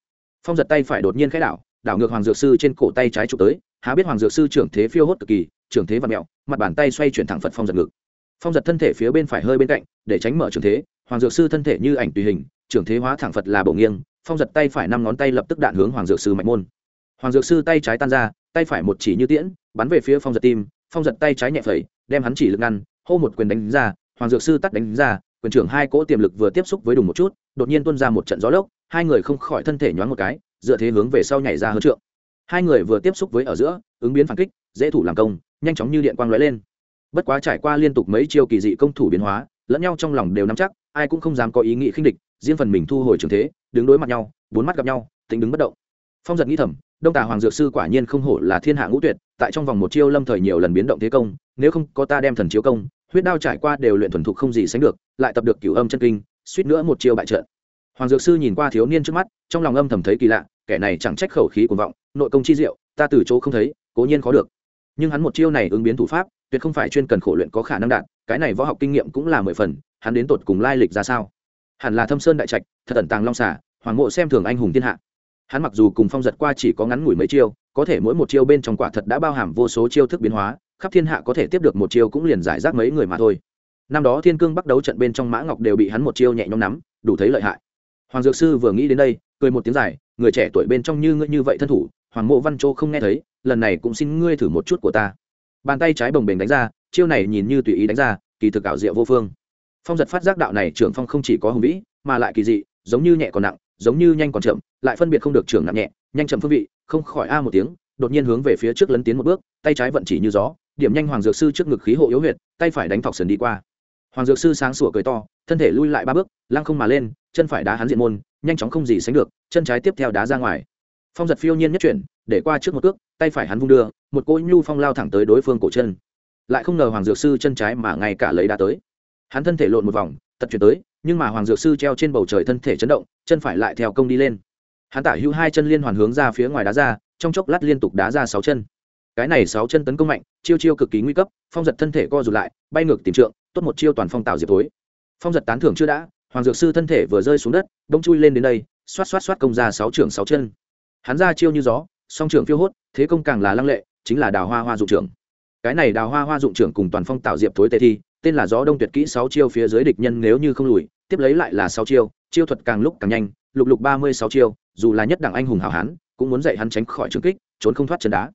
Phong giật tay phải đột nhiên khẽ đảo đảo ngược hoàng dược sư trên cổ tay trái trộm tới, há biết hoàng dược sư trưởng thế phiêu hốt cực kỳ, trưởng thế và mẹo, mặt bàn tay xoay chuyển thẳng phật phong giật ngực. Phong giật thân thể phía bên phải hơi bên cạnh, để tránh mở trường thế, hoàng dược sư thân thể như ảnh tùy hình trưởng thế hóa thẳng phật là bộ nghiêng, phong giật tay phải năm ngón tay lập tức đạn hướng hoàng dược sư mạnh môn. Hoàng dược sư tay trái tan ra, tay phải một chỉ như tiễn, bắn về phía phong giật tim, phong giật tay trái nhẹ phẩy, đem hắn chỉ lực ngăn, hô một quyền đánh ra hoàng dược sư tắt đánh ra, quyền trưởng hai cỗ tiềm lực vừa tiếp xúc với đùng một chút, đột nhiên tuôn ra một trận gió lốc, hai người không khỏi thân thể nhoáng một cái, dựa thế hướng về sau nhảy ra hơn trượng. Hai người vừa tiếp xúc với ở giữa, ứng biến phản kích, dễ thủ làm công, nhanh chóng như điện quang lóe lên. Bất quá trải qua liên tục mấy chiêu kỳ dị công thủ biến hóa, lẫn nhau trong lòng đều nắm chắc, ai cũng không dám có ý nghĩ khinh địch, riêng phần mình thu hồi trường thế, đứng đối mặt nhau, bốn mắt gặp nhau, tính đứng bất động. Phong giật nghĩ thầm, đông tà hoàng dược sư quả nhiên không hổ là thiên hạ ngũ tuyệt, tại trong vòng một chiêu lâm thời nhiều lần biến động thế công, nếu không có ta đem thần chiếu công huyết đao trải qua đều luyện thuần thục không gì sánh được, lại tập được cửu âm chân kinh, suýt nữa một chiêu bại trận. Hoàng dược sư nhìn qua thiếu niên trước mắt, trong lòng âm thầm thấy kỳ lạ, kẻ này chẳng trách khẩu khí cuồng vọng, nội công chi diệu, ta từ chỗ không thấy, cố nhiên khó được. Nhưng hắn một chiêu này ứng biến thủ pháp, tuyệt không phải chuyên cần khổ luyện có khả năng đạt, cái này võ học kinh nghiệm cũng là mười phần, hắn đến tột cùng lai lịch ra sao? Hẳn là thâm sơn đại trạch, thật ẩn tàng long xả hoàng mộ xem thường anh hùng thiên hạ. Hắn mặc dù cùng phong giật qua chỉ có ngắn ngủi mấy chiêu, có thể mỗi một chiêu bên trong quả thật đã bao hàm vô số chiêu thức biến hóa khắp thiên hạ có thể tiếp được một chiêu cũng liền giải rác mấy người mà thôi. Năm đó thiên cương bắt đấu trận bên trong mã ngọc đều bị hắn một chiêu nhẹ nhõm nắm, đủ thấy lợi hại. Hoàng dược sư vừa nghĩ đến đây, cười một tiếng dài, người trẻ tuổi bên trong như ngươi như vậy thân thủ, hoàng mộ văn châu không nghe thấy, lần này cũng xin ngươi thử một chút của ta. Bàn tay trái bồng bềnh đánh ra, chiêu này nhìn như tùy ý đánh ra, kỳ thực ảo diệu vô phương. Phong giật phát giác đạo này trưởng phong không chỉ có hùng vĩ, mà lại kỳ dị, giống như nhẹ còn nặng, giống như nhanh còn chậm, lại phân biệt không được trưởng nặng nhẹ, nhanh chậm phương vị, không khỏi a một tiếng, đột nhiên hướng về phía trước lấn tiến một bước tay trái vận chỉ như gió, điểm nhanh hoàng dược sư trước ngực khí hộ yếu huyệt, tay phải đánh thọc sườn đi qua. Hoàng dược sư sáng sủa cười to, thân thể lui lại ba bước, lăng không mà lên, chân phải đá hắn diện môn, nhanh chóng không gì sánh được, chân trái tiếp theo đá ra ngoài. Phong giật phiêu nhiên nhất chuyển, để qua trước một cước, tay phải hắn vung đưa, một cỗ nhu phong lao thẳng tới đối phương cổ chân. Lại không ngờ hoàng dược sư chân trái mà ngay cả lấy đá tới. Hắn thân thể lộn một vòng, tật chuyển tới, nhưng mà hoàng dược sư treo trên bầu trời thân thể chấn động, chân phải lại theo công đi lên. Hắn tả hữu hai chân liên hoàn hướng ra phía ngoài đá ra, trong chốc lát liên tục đá ra sáu chân cái này sáu chân tấn công mạnh, chiêu chiêu cực kỳ nguy cấp, phong giật thân thể co rụt lại, bay ngược tìm trượng, tốt một chiêu toàn phong tạo diệp tối phong giật tán thưởng chưa đã, hoàng dược sư thân thể vừa rơi xuống đất bông chui lên đến đây, xoát xoát xoát công ra sáu trưởng sáu chân. Hắn ra chiêu như gió, song trưởng phiêu hốt, thế công càng là lăng lệ, chính là đào hoa hoa dụng trưởng. Cái này đào hoa hoa dụng trưởng cùng toàn phong tạo diệp tối tề thi, tên là gió đông tuyệt kỹ sáu chiêu phía dưới địch nhân nếu như không lùi, tiếp lấy lại là sáu chiêu chiêu thuật càng lúc càng nhanh, lục lục ba mươi sáu chiêu, dù là nhất đẳng anh hùng hảo hán, cũng muốn dạy hắn tránh khỏi trương kích, trốn không thoát chân đá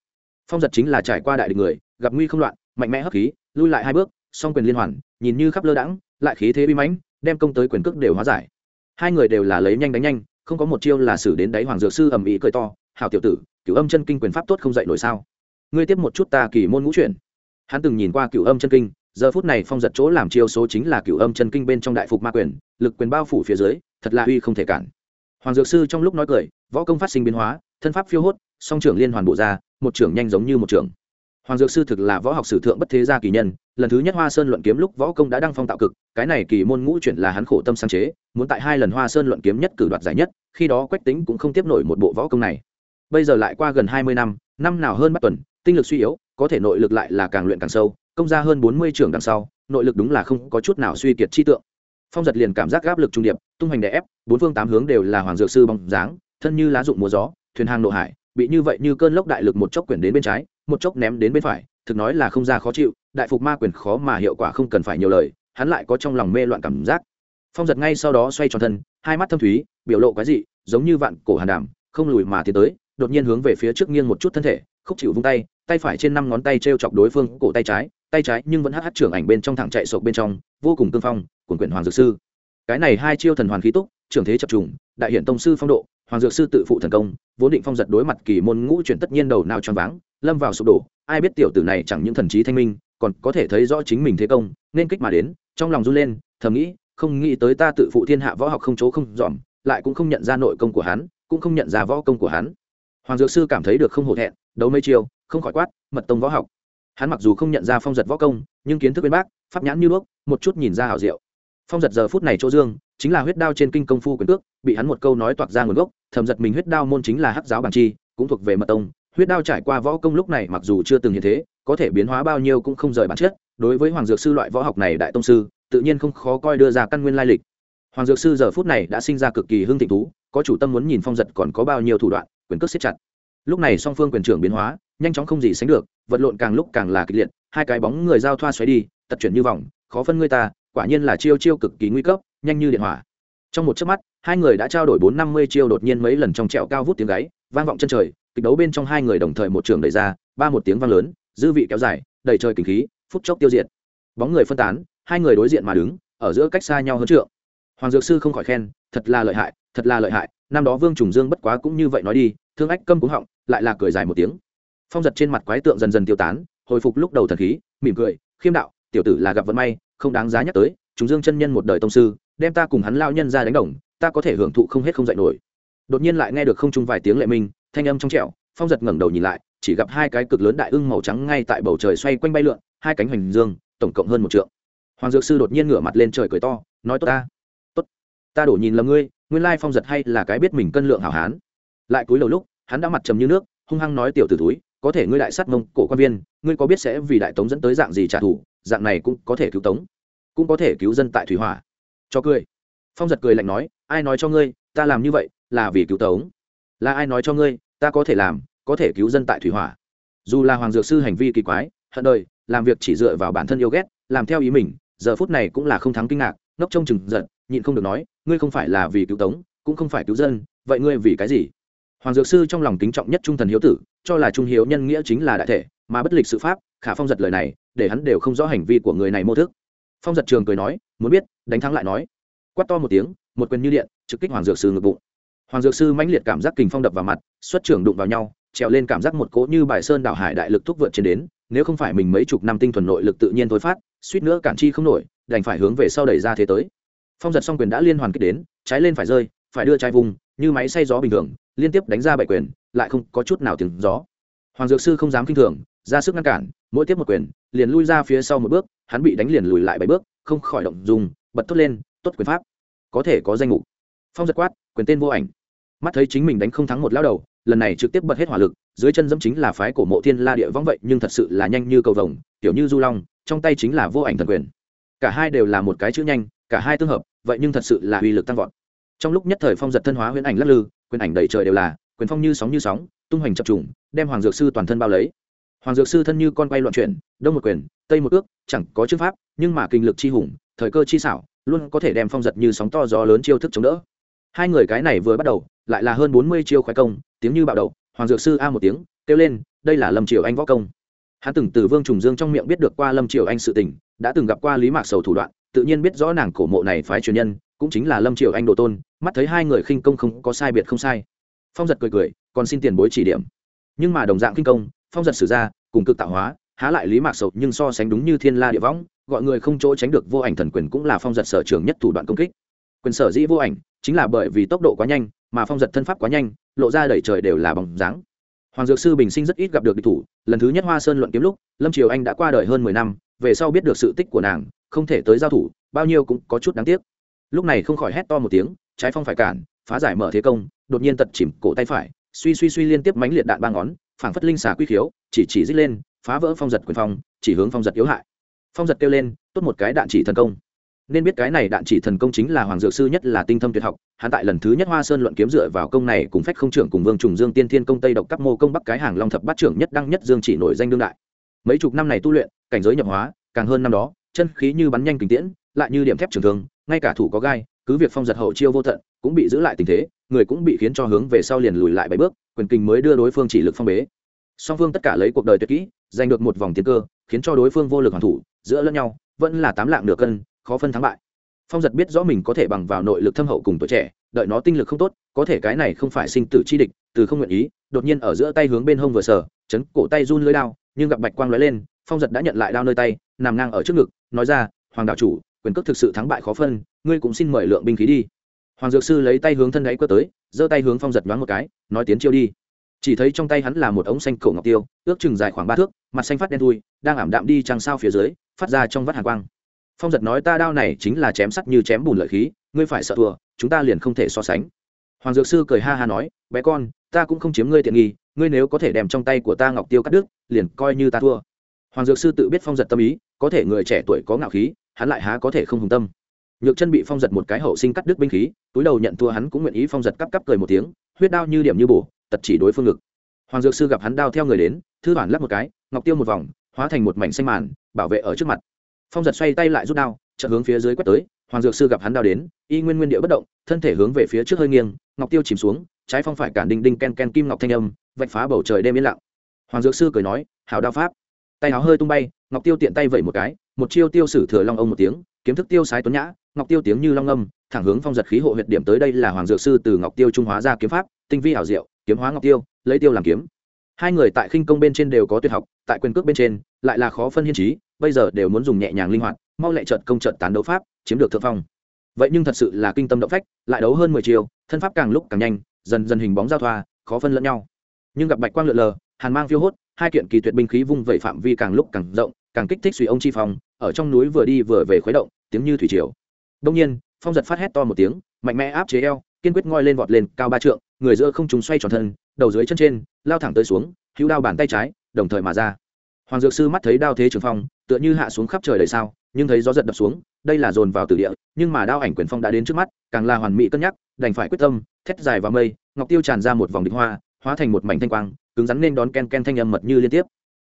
phong giật chính là trải qua đại địch người, gặp nguy không loạn, mạnh mẽ hấp khí, lui lại hai bước, song quyền liên hoàn, nhìn như khắp lơ đãng, lại khí thế bi mãnh, đem công tới quyền cước đều hóa giải. Hai người đều là lấy nhanh đánh nhanh, không có một chiêu là xử đến đáy hoàng dược sư ầm ĩ cười to, hảo tiểu tử, cửu âm chân kinh quyền pháp tốt không dạy nổi sao? Ngươi tiếp một chút ta kỳ môn ngũ chuyển. Hắn từng nhìn qua cửu âm chân kinh, giờ phút này phong giật chỗ làm chiêu số chính là cựu âm chân kinh bên trong đại phục ma quyền, lực quyền bao phủ phía dưới, thật là uy không thể cản. Hoàng dược sư trong lúc nói cười, võ công phát sinh biến hóa, thân pháp phiêu hốt song trưởng liên hoàn bộ ra, một trưởng nhanh giống như một trưởng. Hoàng dược sư thực là võ học sử thượng bất thế gia kỳ nhân, lần thứ nhất hoa sơn luận kiếm lúc võ công đã đăng phong tạo cực, cái này kỳ môn ngũ chuyển là hắn khổ tâm sáng chế, muốn tại hai lần hoa sơn luận kiếm nhất cử đoạt giải nhất, khi đó quách tính cũng không tiếp nổi một bộ võ công này. Bây giờ lại qua gần hai mươi năm năm nào hơn bắt tuần, tinh lực suy yếu, có thể nội lực lại là càng luyện càng sâu, công ra hơn bốn mươi trường đằng sau, nội lực đúng là không có chút nào suy kiệt chi tượng. Phong giật liền cảm giác áp lực trung điệp, tung hoành đè ép, bốn phương tám hướng đều là hoàng dược sư bóng dáng, thân như lá dụng mùa gió, thuyền hàng nội hải bị như vậy như cơn lốc đại lực một chốc quyển đến bên trái, một chốc ném đến bên phải, thực nói là không ra khó chịu, đại phục ma quyền khó mà hiệu quả không cần phải nhiều lời, hắn lại có trong lòng mê loạn cảm giác. Phong giật ngay sau đó xoay tròn thân, hai mắt thâm thúy, biểu lộ quái dị, giống như vạn cổ hàn đàm, không lùi mà tiến tới, đột nhiên hướng về phía trước nghiêng một chút thân thể, khúc chịu vung tay tay phải trên năm ngón tay t r e o chọc đối phương cổ tay trái tay trái nhưng vẫn hh trưởng ảnh bên trong thẳng chạy sộp bên trong, vô cùng cương phong quần quyển hoàng dược sư. Cái này hai chiêu thần hoàn khí túc, trưởng thế chập trùng, đại hiện tông sư phong độ hoàng dược sư tự phụ thần công vốn định phong giật đối mặt kỳ môn ngũ chuyển tất nhiên đầu nào choáng váng lâm vào sụp đổ. Ai biết tiểu tử này chẳng những thần trí thanh minh còn có thể thấy rõ chính mình thế công nên kích mà đến trong lòng run lên thầm nghĩ không nghĩ tới ta tự phụ thiên hạ võ học không chỗ không dòm lại cũng không nhận ra nội công của hắn cũng không nhận ra võ công của hắn. Hoàng dược sư cảm thấy được không hổ thẹn đấu mấy chiều, không khỏi quát mật tông võ học. Hắn mặc dù không nhận ra phong giật võ công nhưng kiến thức bên bác pháp nhãn như đuốc một chút nhìn ra hảo diệu. Phong giật giờ phút này chỗ dương chính là huyết đao trên kinh công phu quyền cước, bị hắn một câu nói toạc ra nguồn gốc, thầm giật mình huyết đao môn chính là hắc giáo bản chi, cũng thuộc về mật tông. Huyết đao trải qua võ công lúc này mặc dù chưa từng hiện thế, có thể biến hóa bao nhiêu cũng không rời bản chất. Đối với hoàng dược sư loại võ học này đại tông sư, tự nhiên không khó coi đưa ra căn nguyên lai lịch. Hoàng dược sư giờ phút này đã sinh ra cực kỳ hưng thịnh thú, có chủ tâm muốn nhìn phong giật còn có bao nhiêu thủ đoạn, quyền cước siết chặt. Lúc này song phương quyền trưởng biến hóa, nhanh chóng không gì sánh được, vật lộn càng lúc càng là kịch liệt, hai cái bóng người giao thoa xoáy đi, tật chuyển như vòng, khó phân người ta, quả nhiên là chiêu chiêu cực kỳ nguy cấp nhanh như điện hỏa. Trong một chớp mắt, hai người đã trao đổi bốn năm mươi chiêu đột nhiên mấy lần trong trẹo cao vút tiếng gáy, vang vọng chân trời, kịch đấu bên trong hai người đồng thời một trường đẩy ra, ba một tiếng vang lớn, dư vị kéo dài, đầy trời kinh khí, phút chốc tiêu diệt. Bóng người phân tán, hai người đối diện mà đứng, ở giữa cách xa nhau hơn trượng. Hoàng dược sư không khỏi khen, thật là lợi hại, thật là lợi hại, năm đó vương trùng dương bất quá cũng như vậy nói đi, thương ách câm cúng họng, lại là cười dài một tiếng. Phong giật trên mặt quái tượng dần dần tiêu tán, hồi phục lúc đầu thần khí, mỉm cười, khiêm đạo, tiểu tử là gặp vận may, không đáng giá nhắc tới chúng dương chân nhân một đời tông sư đem ta cùng hắn lao nhân ra đánh đồng, ta có thể hưởng thụ không hết không dạy nổi. Đột nhiên lại nghe được không chung vài tiếng lệ minh, thanh âm trong trẻo, phong giật ngẩng đầu nhìn lại, chỉ gặp hai cái cực lớn đại ưng màu trắng ngay tại bầu trời xoay quanh bay lượn, hai cánh hoành dương, tổng cộng hơn một trượng. Hoàng dược sư đột nhiên ngửa mặt lên trời cười to, nói tốt ta tốt. Ta đổ nhìn lầm ngươi, nguyên lai phong giật hay là cái biết mình cân lượng hảo hán. Lại cúi đầu lúc, hắn đã mặt trầm như nước, hung hăng nói tiểu t túi có thể ngươi đại sát mông cổ quan viên, ngươi có biết sẽ vì đại tống dẫn tới dạng gì trả thù, dạng này cũng có thể cứu tống, cũng có thể cứu dân tại thủy hỏa cho cười. Phong giật cười lạnh nói, ai nói cho ngươi, ta làm như vậy là vì cứu tống. Là ai nói cho ngươi, ta có thể làm, có thể cứu dân tại thủy hỏa. Dù là hoàng dược sư hành vi kỳ quái, hận đời, làm việc chỉ dựa vào bản thân yêu ghét, làm theo ý mình, giờ phút này cũng là không thắng kinh ngạc, ngốc trông chừng giận, nhịn không được nói, ngươi không phải là vì cứu tống, cũng không phải cứu dân, vậy ngươi vì cái gì? Hoàng dược sư trong lòng kính trọng nhất trung thần hiếu tử, cho là trung hiếu nhân nghĩa chính là đại thể, mà bất lịch sự pháp, khả phong giật lời này, để hắn đều không rõ hành vi của người này mô thức phong giật trường cười nói, muốn biết, đánh thắng lại nói. Quát to một tiếng, một quyền như điện, trực kích hoàng dược sư ngực bụng. Hoàng dược sư mãnh liệt cảm giác kình phong đập vào mặt, xuất trưởng đụng vào nhau, trèo lên cảm giác một cỗ như bài sơn đảo hải đại lực thúc vượt trên đến, nếu không phải mình mấy chục năm tinh thuần nội lực tự nhiên thôi phát, suýt nữa cản chi không nổi, đành phải hướng về sau đẩy ra thế tới. Phong giật Song quyền đã liên hoàn kích đến, trái lên phải rơi, phải đưa trái vùng, như máy xay gió bình thường, liên tiếp đánh ra bảy quyền, lại không có chút nào tiếng gió. Hoàng dược sư không dám kinh thường ra sức ngăn cản, mỗi tiếp một quyền, liền lui ra phía sau một bước, hắn bị đánh liền lùi lại bảy bước, không khỏi động dùng, bật tốt lên, tốt quyền pháp, có thể có danh mục. Phong giật quát, quyền tên vô ảnh. Mắt thấy chính mình đánh không thắng một lao đầu, lần này trực tiếp bật hết hỏa lực, dưới chân dẫm chính là phái cổ mộ thiên la địa vong vậy, nhưng thật sự là nhanh như cầu vồng, kiểu như du long, trong tay chính là vô ảnh thần quyền. Cả hai đều là một cái chữ nhanh, cả hai tương hợp, vậy nhưng thật sự là uy lực tăng vọt. Trong lúc nhất thời phong giật thân hóa huyễn ảnh lắc lư, quyền ảnh đầy trời đều là, quyền phong như sóng như sóng, tung hoành chập trùng, đem hoàng dược sư toàn thân bao lấy hoàng dược sư thân như con quay loạn chuyển, đông một quyền, tây một ước, chẳng có chữ pháp, nhưng mà kinh lực chi hùng, thời cơ chi xảo, luôn có thể đem phong giật như sóng to gió lớn chiêu thức chống đỡ. Hai người cái này vừa bắt đầu, lại là hơn bốn mươi chiêu khoái công, tiếng như bạo đầu hoàng dược sư a một tiếng, kêu lên, đây là lâm triều anh võ công. Hắn từng từ vương trùng dương trong miệng biết được qua lâm triều anh sự tình, đã từng gặp qua lý mạc sầu thủ đoạn, tự nhiên biết rõ nàng cổ mộ này phái truyền nhân, cũng chính là lâm triều anh đồ tôn, mắt thấy hai người khinh công không có sai biệt không sai. Phong giật cười cười, còn xin tiền bối chỉ điểm. Nhưng mà đồng dạng khinh công phong giật sử ra, cùng cực tạo hóa, há lại lý mạc sầu, nhưng so sánh đúng như thiên la địa võng, gọi người không chỗ tránh được vô ảnh thần quyền cũng là phong giật sở trường nhất thủ đoạn công kích. Quyền sở dĩ vô ảnh, chính là bởi vì tốc độ quá nhanh, mà phong giật thân pháp quá nhanh, lộ ra đẩy trời đều là bóng dáng. Hoàng dược sư bình sinh rất ít gặp được địch thủ, lần thứ nhất hoa sơn luận kiếm lúc, lâm triều anh đã qua đời hơn mười năm, về sau biết được sự tích của nàng, không thể tới giao thủ, bao nhiêu cũng có chút đáng tiếc. Lúc này không khỏi hét to một tiếng, trái phong phải cản, phá giải mở thế công, đột nhiên tật chìm cổ tay phải, suy suy suy liên tiếp mánh liệt đạn ba ngón phảng phất linh xà quy khiếu, chỉ chỉ dích lên, phá vỡ phong giật quyền phong, chỉ hướng phong giật yếu hại. Phong giật kêu lên, tốt một cái đạn chỉ thần công. Nên biết cái này đạn chỉ thần công chính là hoàng dược sư nhất là tinh thâm tuyệt học, hắn tại lần thứ nhất hoa sơn luận kiếm dựa vào công này cùng phách không trưởng cùng vương trùng dương tiên thiên công tây độc cấp mô công bắc cái hàng long thập bát trưởng nhất đăng nhất dương chỉ nổi danh đương đại. Mấy chục năm này tu luyện, cảnh giới nhập hóa, càng hơn năm đó, chân khí như bắn nhanh kình tiễn, lại như điểm thép trường thương, ngay cả thủ có gai, cứ việc phong giật hậu chiêu vô tận cũng bị giữ lại tình thế, người cũng bị khiến cho hướng về sau liền lùi lại bảy bước, quyền kinh mới đưa đối phương chỉ lực phong bế. Song phương tất cả lấy cuộc đời tuyệt kỹ, giành được một vòng tiến cơ, khiến cho đối phương vô lực hoàn thủ, giữa lẫn nhau, vẫn là tám lạng nửa cân, khó phân thắng bại. Phong giật biết rõ mình có thể bằng vào nội lực thâm hậu cùng tuổi trẻ, đợi nó tinh lực không tốt, có thể cái này không phải sinh tử chi địch, từ không nguyện ý, đột nhiên ở giữa tay hướng bên hông vừa sờ, chấn cổ tay run lưới đao, nhưng gặp bạch quang lóe lên, phong giật đã nhận lại đao nơi tay, nằm ngang ở trước ngực, nói ra, hoàng đạo chủ, quyền cước thực sự thắng bại khó phân, ngươi cũng xin mời lượng binh khí đi hoàng dược sư lấy tay hướng thân đáy quất tới, giơ tay hướng phong giật nhoáng một cái, nói tiến chiêu đi. Chỉ thấy trong tay hắn là một ống xanh cổ ngọc tiêu, ước chừng dài khoảng ba thước, mặt xanh phát đen thui, đang ảm đạm đi trăng sao phía dưới, phát ra trong vắt hàng quang. Phong giật nói ta đao này chính là chém sắt như chém bùn lợi khí, ngươi phải sợ thua, chúng ta liền không thể so sánh. Hoàng dược sư cười ha ha nói, bé con, ta cũng không chiếm ngươi tiện nghi, ngươi nếu có thể đem trong tay của ta ngọc tiêu cắt đứt, liền coi như ta thua. Hoàng dược sư tự biết phong giật tâm ý, có thể người trẻ tuổi có ngạo khí, hắn lại há có thể không hùng tâm nhược chân bị phong giật một cái hậu sinh cắt đứt binh khí, túi đầu nhận thua hắn cũng nguyện ý phong giật cắp cắp cười một tiếng, huyết đao như điểm như bổ, tật chỉ đối phương ngực. Hoàng dược sư gặp hắn đao theo người đến, thư bản lắp một cái, ngọc tiêu một vòng, hóa thành một mảnh xanh màn, bảo vệ ở trước mặt. Phong giật xoay tay lại rút đao, chợt hướng phía dưới quét tới, hoàng dược sư gặp hắn đao đến, y nguyên nguyên địa bất động, thân thể hướng về phía trước hơi nghiêng, ngọc tiêu chìm xuống, trái phong phải cản đinh đinh ken ken kim ngọc thanh âm, vạch phá bầu trời đêm yên lặng. Hoàng dược sư cười nói, hảo đao pháp. Tay áo hơi tung bay, ngọc tiêu tiện tay vẩy một cái, một chiêu tiêu sử thừa long ông một tiếng, kiếm thức tiêu sái tuấn nhã ngọc tiêu tiếng như long âm, thẳng hướng phong giật khí hộ huyệt điểm tới đây là hoàng dược sư từ ngọc tiêu trung hóa ra kiếm pháp, tinh vi ảo diệu, kiếm hóa ngọc tiêu, lấy tiêu làm kiếm. Hai người tại khinh công bên trên đều có tuyệt học, tại quyền cước bên trên, lại là khó phân hiên trí, bây giờ đều muốn dùng nhẹ nhàng linh hoạt, mau lẹ trợt công trận tán đấu pháp, chiếm được thượng phong. Vậy nhưng thật sự là kinh tâm động phách, lại đấu hơn mười chiều thân pháp càng lúc càng nhanh, dần dần hình bóng giao thoa, khó phân lẫn nhau. Nhưng gặp bạch quang lượn lờ, hàn mang phiêu hốt, hai kiện kỳ tuyệt binh khí vung vẩy phạm vi càng lúc càng rộng, càng kích thích suy ông chi phong, ở trong núi vừa đi vừa về khuấy động, tiếng như thủy triều đông nhiên, phong giật phát hét to một tiếng, mạnh mẽ áp chế eo, kiên quyết ngoi lên vọt lên cao ba trượng, người giữa không trùng xoay tròn thân, đầu dưới chân trên, lao thẳng tới xuống, hữu đao bàn tay trái, đồng thời mà ra. Hoàng dược sư mắt thấy đao thế trường phong, tựa như hạ xuống khắp trời đầy sao, nhưng thấy gió giật đập xuống, đây là dồn vào từ địa, nhưng mà đao ảnh quyền phong đã đến trước mắt, càng là hoàn mỹ cân nhắc, đành phải quyết tâm, thét dài vào mây, ngọc tiêu tràn ra một vòng địch hoa, hóa thành một mảnh thanh quang, cứng rắn nên đón ken ken thanh âm mật như liên tiếp.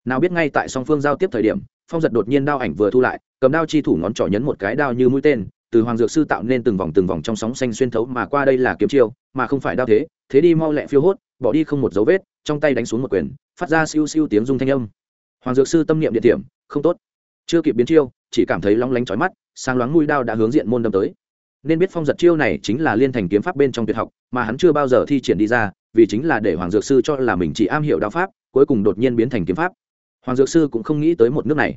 Nào biết ngay tại song phương giao tiếp thời điểm, phong giật đột nhiên đao ảnh vừa thu lại, cầm đao chi thủ ngón trỏ nhấn một cái đao như mũi tên từ hoàng dược sư tạo nên từng vòng từng vòng trong sóng xanh xuyên thấu mà qua đây là kiếm chiêu, mà không phải đao thế thế đi mau lẹ phiêu hốt, bỏ đi không một dấu vết, trong tay đánh xuống một quyền, phát ra siêu siêu tiếng rung thanh âm. Hoàng dược sư tâm niệm địa điểm, không tốt. Chưa kịp biến chiêu, chỉ cảm thấy long lánh chói mắt sang loáng mũi đao đã hướng diện môn đâm tới. Nên biết phong giật chiêu này chính là liên thành kiếm pháp bên trong tuyệt học, mà hắn chưa bao giờ thi triển đi ra, vì chính là để hoàng dược sư cho là mình chỉ am hiểu đạo pháp, cuối cùng đột nhiên biến thành kiếm pháp. Hoàng dược sư cũng không nghĩ tới một nước này.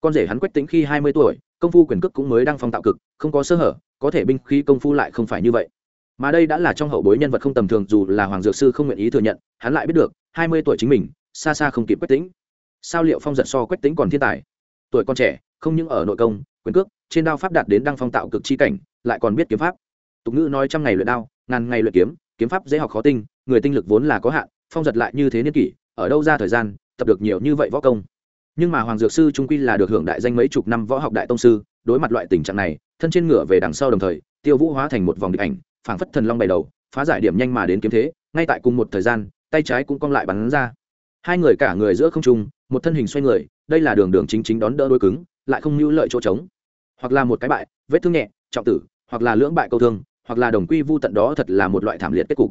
Con rể hắn quách tính khi hai mươi tuổi công phu quyền cước cũng mới đang phong tạo cực, không có sơ hở, có thể binh khí công phu lại không phải như vậy. Mà đây đã là trong hậu bối nhân vật không tầm thường, dù là hoàng dược sư không nguyện ý thừa nhận, hắn lại biết được, hai mươi tuổi chính mình, xa xa không kịp quách tính. Sao liệu phong giận so quách tính còn thiên tài? Tuổi con trẻ, không những ở nội công, quyền cước, trên đao pháp đạt đến đăng phong tạo cực chi cảnh, lại còn biết kiếm pháp. Tục ngữ nói trăm ngày luyện đao, ngàn ngày luyện kiếm kiếm pháp dễ học khó tinh, người tinh lực vốn là có hạn, phong giật lại như thế niên kỷ, ở đâu ra thời gian, tập được nhiều như vậy võ công? Nhưng mà hoàng dược sư trung quy là được hưởng đại danh mấy chục năm võ học đại tông sư, đối mặt loại tình trạng này, thân trên ngựa về đằng sau đồng thời, tiêu vũ hóa thành một vòng địch ảnh, phảng phất thần long bày đầu, phá giải điểm nhanh mà đến kiếm thế, ngay tại cùng một thời gian, tay trái cũng cong lại bắn ra. Hai người cả người giữa không trung, một thân hình xoay người, đây là đường đường chính chính đón đỡ đôi cứng, lại không mưu lợi chỗ trống. Hoặc là một cái bại, vết thương nhẹ, trọng tử, hoặc là lưỡng bại câu thương, hoặc là đồng quy vu tận đó thật là một loại thảm liệt kết cục.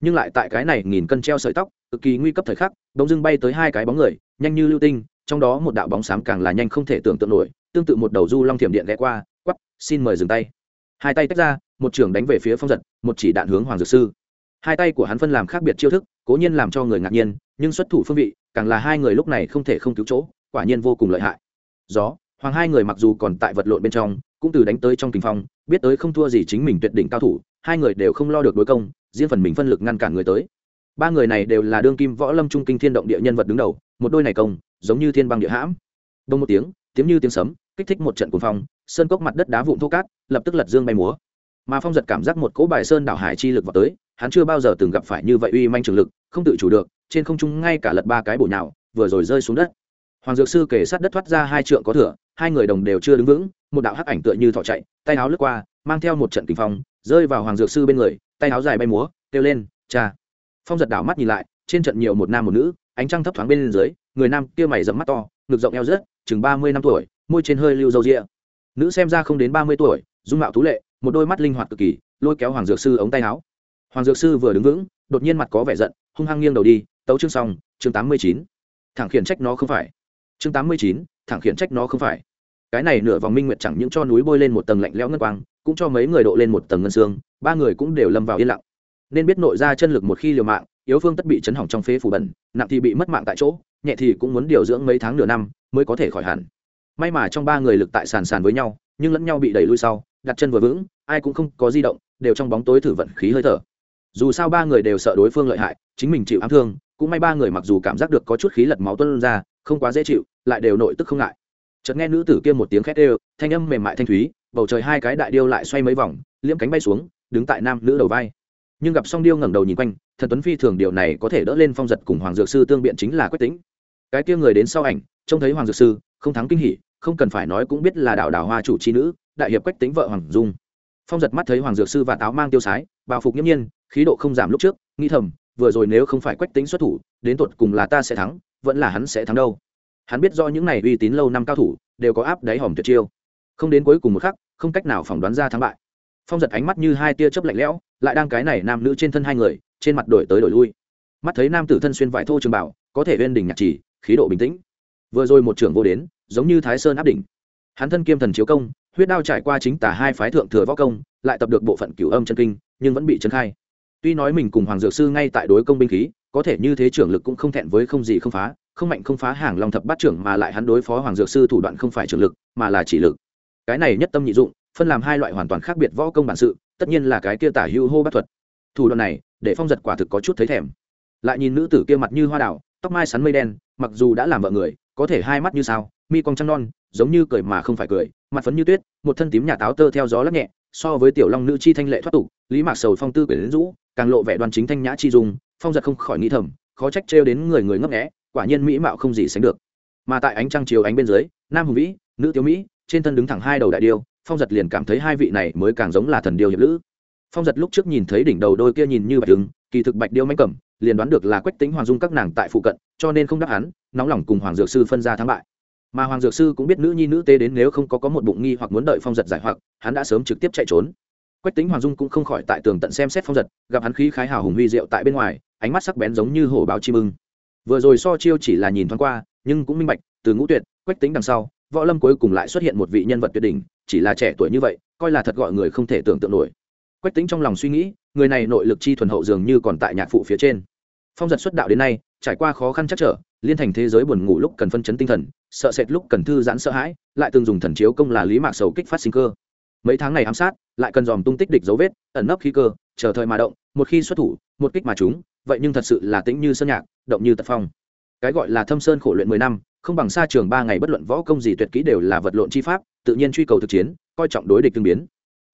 Nhưng lại tại cái này nghìn cân treo sợi tóc, cực kỳ nguy cấp thời khắc đông dưng bay tới hai cái bóng người, nhanh như lưu tinh trong đó một đạo bóng xám càng là nhanh không thể tưởng tượng nổi, tương tự một đầu du long thiểm điện ghé qua, quắp, xin mời dừng tay. Hai tay tách ra, một trưởng đánh về phía phong giật, một chỉ đạn hướng hoàng dược sư. Hai tay của hắn phân làm khác biệt chiêu thức, cố nhiên làm cho người ngạc nhiên, nhưng xuất thủ phương vị, càng là hai người lúc này không thể không cứu chỗ, quả nhiên vô cùng lợi hại. Gió, hoàng hai người mặc dù còn tại vật lộn bên trong, cũng từ đánh tới trong kinh phong, biết tới không thua gì chính mình tuyệt đỉnh cao thủ, hai người đều không lo được đối công, riêng phần mình phân lực ngăn cản người tới. Ba người này đều là đương kim võ lâm trung kinh thiên động địa nhân vật đứng đầu, một đôi này công giống như thiên băng địa hãm. Đông một tiếng tiếng như tiếng sấm, kích thích một trận cuồng phong, sơn cốc mặt đất đá vụn thô cát, lập tức lật dương bay múa. Mà phong giật cảm giác một cỗ bài sơn đảo hải chi lực vào tới, hắn chưa bao giờ từng gặp phải như vậy uy manh trường lực, không tự chủ được, trên không trung ngay cả lật ba cái bổ nhào, vừa rồi rơi xuống đất. Hoàng dược sư kể sát đất thoát ra hai trượng có thửa hai người đồng đều chưa đứng vững, một đạo hắc ảnh tựa như thọ chạy, tay áo lướt qua, mang theo một trận kinh phong, rơi vào hoàng dược sư bên người, tay áo dài bay múa, kêu lên, cha! Phong giật đảo mắt nhìn lại, trên trận nhiều một nam một nữ ánh trăng thấp thoáng bên dưới, người nam kia mày dẫm mắt to, ngực rộng eo rớt, chừng ba mươi năm tuổi, môi trên hơi lưu dâu rịa nữ xem ra không đến ba mươi tuổi, dung mạo tú lệ, một đôi mắt linh hoạt cực kỳ, lôi kéo hoàng dược sư ống tay áo. Hoàng dược sư vừa đứng vững, đột nhiên mặt có vẻ giận, hung hăng nghiêng đầu đi, tấu chương xong, chương tám mươi chín. Thẳng khiển trách nó không phải. Chương tám mươi chín, thẳng khiển trách nó không phải. Cái này nửa vòng minh nguyệt chẳng những cho núi bôi lên một tầng lạnh lẽo ngân quang, cũng cho mấy người độ lên một tầng ngân xương, ba người cũng đều lâm vào yên lặng. Nên biết nội ra chân lực một khi liều mạng yếu phương tất bị chấn hỏng trong phế phủ bẩn, nặng thì bị mất mạng tại chỗ, nhẹ thì cũng muốn điều dưỡng mấy tháng nửa năm mới có thể khỏi hẳn. May mà trong ba người lực tại sàn sàn với nhau, nhưng lẫn nhau bị đẩy lui sau, đặt chân vừa vững, ai cũng không có di động, đều trong bóng tối thử vận khí hơi thở. Dù sao ba người đều sợ đối phương lợi hại, chính mình chịu ám thương, cũng may ba người mặc dù cảm giác được có chút khí lật máu tuân ra, không quá dễ chịu, lại đều nội tức không ngại. Chợt nghe nữ tử kia một tiếng khét ê thanh âm mềm mại thanh thúy, bầu trời hai cái đại điêu lại xoay mấy vòng, liễm cánh bay xuống, đứng tại nam nữ đầu vai nhưng gặp song điêu ngẩng đầu nhìn quanh, thần tuấn phi thường điều này có thể đỡ lên phong giật cùng hoàng dược sư tương biện chính là quách tính. Cái kia người đến sau ảnh, trông thấy hoàng dược sư, không thắng kinh hỉ, không cần phải nói cũng biết là đảo đảo hoa chủ c h i nữ, đại hiệp quách tính vợ hoàng dung. Phong giật mắt thấy hoàng dược sư và táo mang tiêu sái, bào phục nghiêm nhiên, khí độ không giảm lúc trước, nghĩ thầm, vừa rồi nếu không phải quách tính xuất thủ, đến tột cùng là ta sẽ thắng, vẫn là hắn sẽ thắng đâu. Hắn biết do những này uy tín lâu năm cao thủ, đều có áp đáy hòm tuyệt chiêu. Không đến cuối cùng một khắc, không cách nào phỏng đoán ra thắng bại. Phong giật ánh mắt như hai tia chớp lạnh lẽo lại đang cái này nam nữ trên thân hai người, trên mặt đổi tới đổi lui. Mắt thấy nam tử thân xuyên vải thô trường bảo, có thể viên đỉnh nhạc chỉ, khí độ bình tĩnh. Vừa rồi một trưởng vô đến, giống như thái sơn áp đỉnh. Hắn thân kiêm thần chiếu công, huyết đao trải qua chính tả hai phái thượng thừa võ công, lại tập được bộ phận cửu âm chân kinh, nhưng vẫn bị trấn khai. Tuy nói mình cùng hoàng dược sư ngay tại đối công binh khí, có thể như thế trưởng lực cũng không thẹn với không gì không phá, không mạnh không phá hàng long thập bát trưởng mà lại hắn đối phó hoàng dược sư thủ đoạn không phải trưởng lực, mà là chỉ lực. Cái này nhất tâm nhị dụng, phân làm hai loại hoàn toàn khác biệt võ công bản sự tất nhiên là cái kia tả hưu hô bắt thuật. Thủ đoạn này, để phong giật quả thực có chút thấy thèm. Lại nhìn nữ tử kia mặt như hoa đào, tóc mai sắn mây đen, mặc dù đã làm vợ người, có thể hai mắt như sao, mi cong trăng non, giống như cười mà không phải cười, mặt phấn như tuyết, một thân tím nhà táo tơ theo gió lắc nhẹ, so với tiểu long nữ chi thanh lệ thoát tục, lý mạc sầu phong tư quyển rũ, càng lộ vẻ đoan chính thanh nhã chi dung, phong giật không khỏi nghĩ thầm, khó trách trêu đến người người ngấp nghẽ quả nhiên mỹ mạo không gì sánh được. Mà tại ánh trăng chiều ánh bên dưới, nam hùng vĩ, nữ tiểu mỹ, trên thân đứng thẳng hai đầu đại điêu phong giật liền cảm thấy hai vị này mới càng giống là thần điêu hiệp lữ. Phong giật lúc trước nhìn thấy đỉnh đầu đôi kia nhìn như bạch đứng kỳ thực bạch điêu manh cẩm liền đoán được là quách tính hoàng dung các nàng tại phụ cận, cho nên không đáp án nóng lòng cùng hoàng dược sư phân ra thắng bại. Mà hoàng dược sư cũng biết nữ nhi nữ tế đến nếu không có có một bụng nghi hoặc muốn đợi phong giật giải hoặc, hắn đã sớm trực tiếp chạy trốn. Quách tính hoàng dung cũng không khỏi tại tường tận xem xét phong giật, gặp hắn khí khái hào hùng huy diệu tại bên ngoài, ánh mắt sắc bén giống như hổ báo chim ưng. Vừa rồi so chiêu chỉ là nhìn thoáng qua, nhưng cũng minh bạch, từ ngũ tuyệt, quách tính đằng sau võ lâm cuối cùng lại xuất hiện một vị nhân vật tuyệt đỉnh, chỉ là trẻ tuổi như vậy, coi là thật gọi người không thể tưởng tượng nổi. Quách tính trong lòng suy nghĩ, người này nội lực chi thuần hậu dường như còn tại nhạc phụ phía trên. Phong giật xuất đạo đến nay, trải qua khó khăn chắc trở, liên thành thế giới buồn ngủ lúc cần phân chấn tinh thần, sợ sệt lúc cần thư giãn sợ hãi, lại từng dùng thần chiếu công là lý mạc sầu kích phát sinh cơ. Mấy tháng này ám sát, lại cần dòm tung tích địch dấu vết, ẩn nấp khí cơ, chờ thời mà động, một khi xuất thủ, một kích mà chúng vậy nhưng thật sự là tĩnh như sơn nhạc, động như tật phong. Cái gọi là thâm sơn khổ luyện mười năm không bằng xa trường ba ngày bất luận võ công gì tuyệt kỹ đều là vật lộn chi pháp, tự nhiên truy cầu thực chiến, coi trọng đối địch tương biến.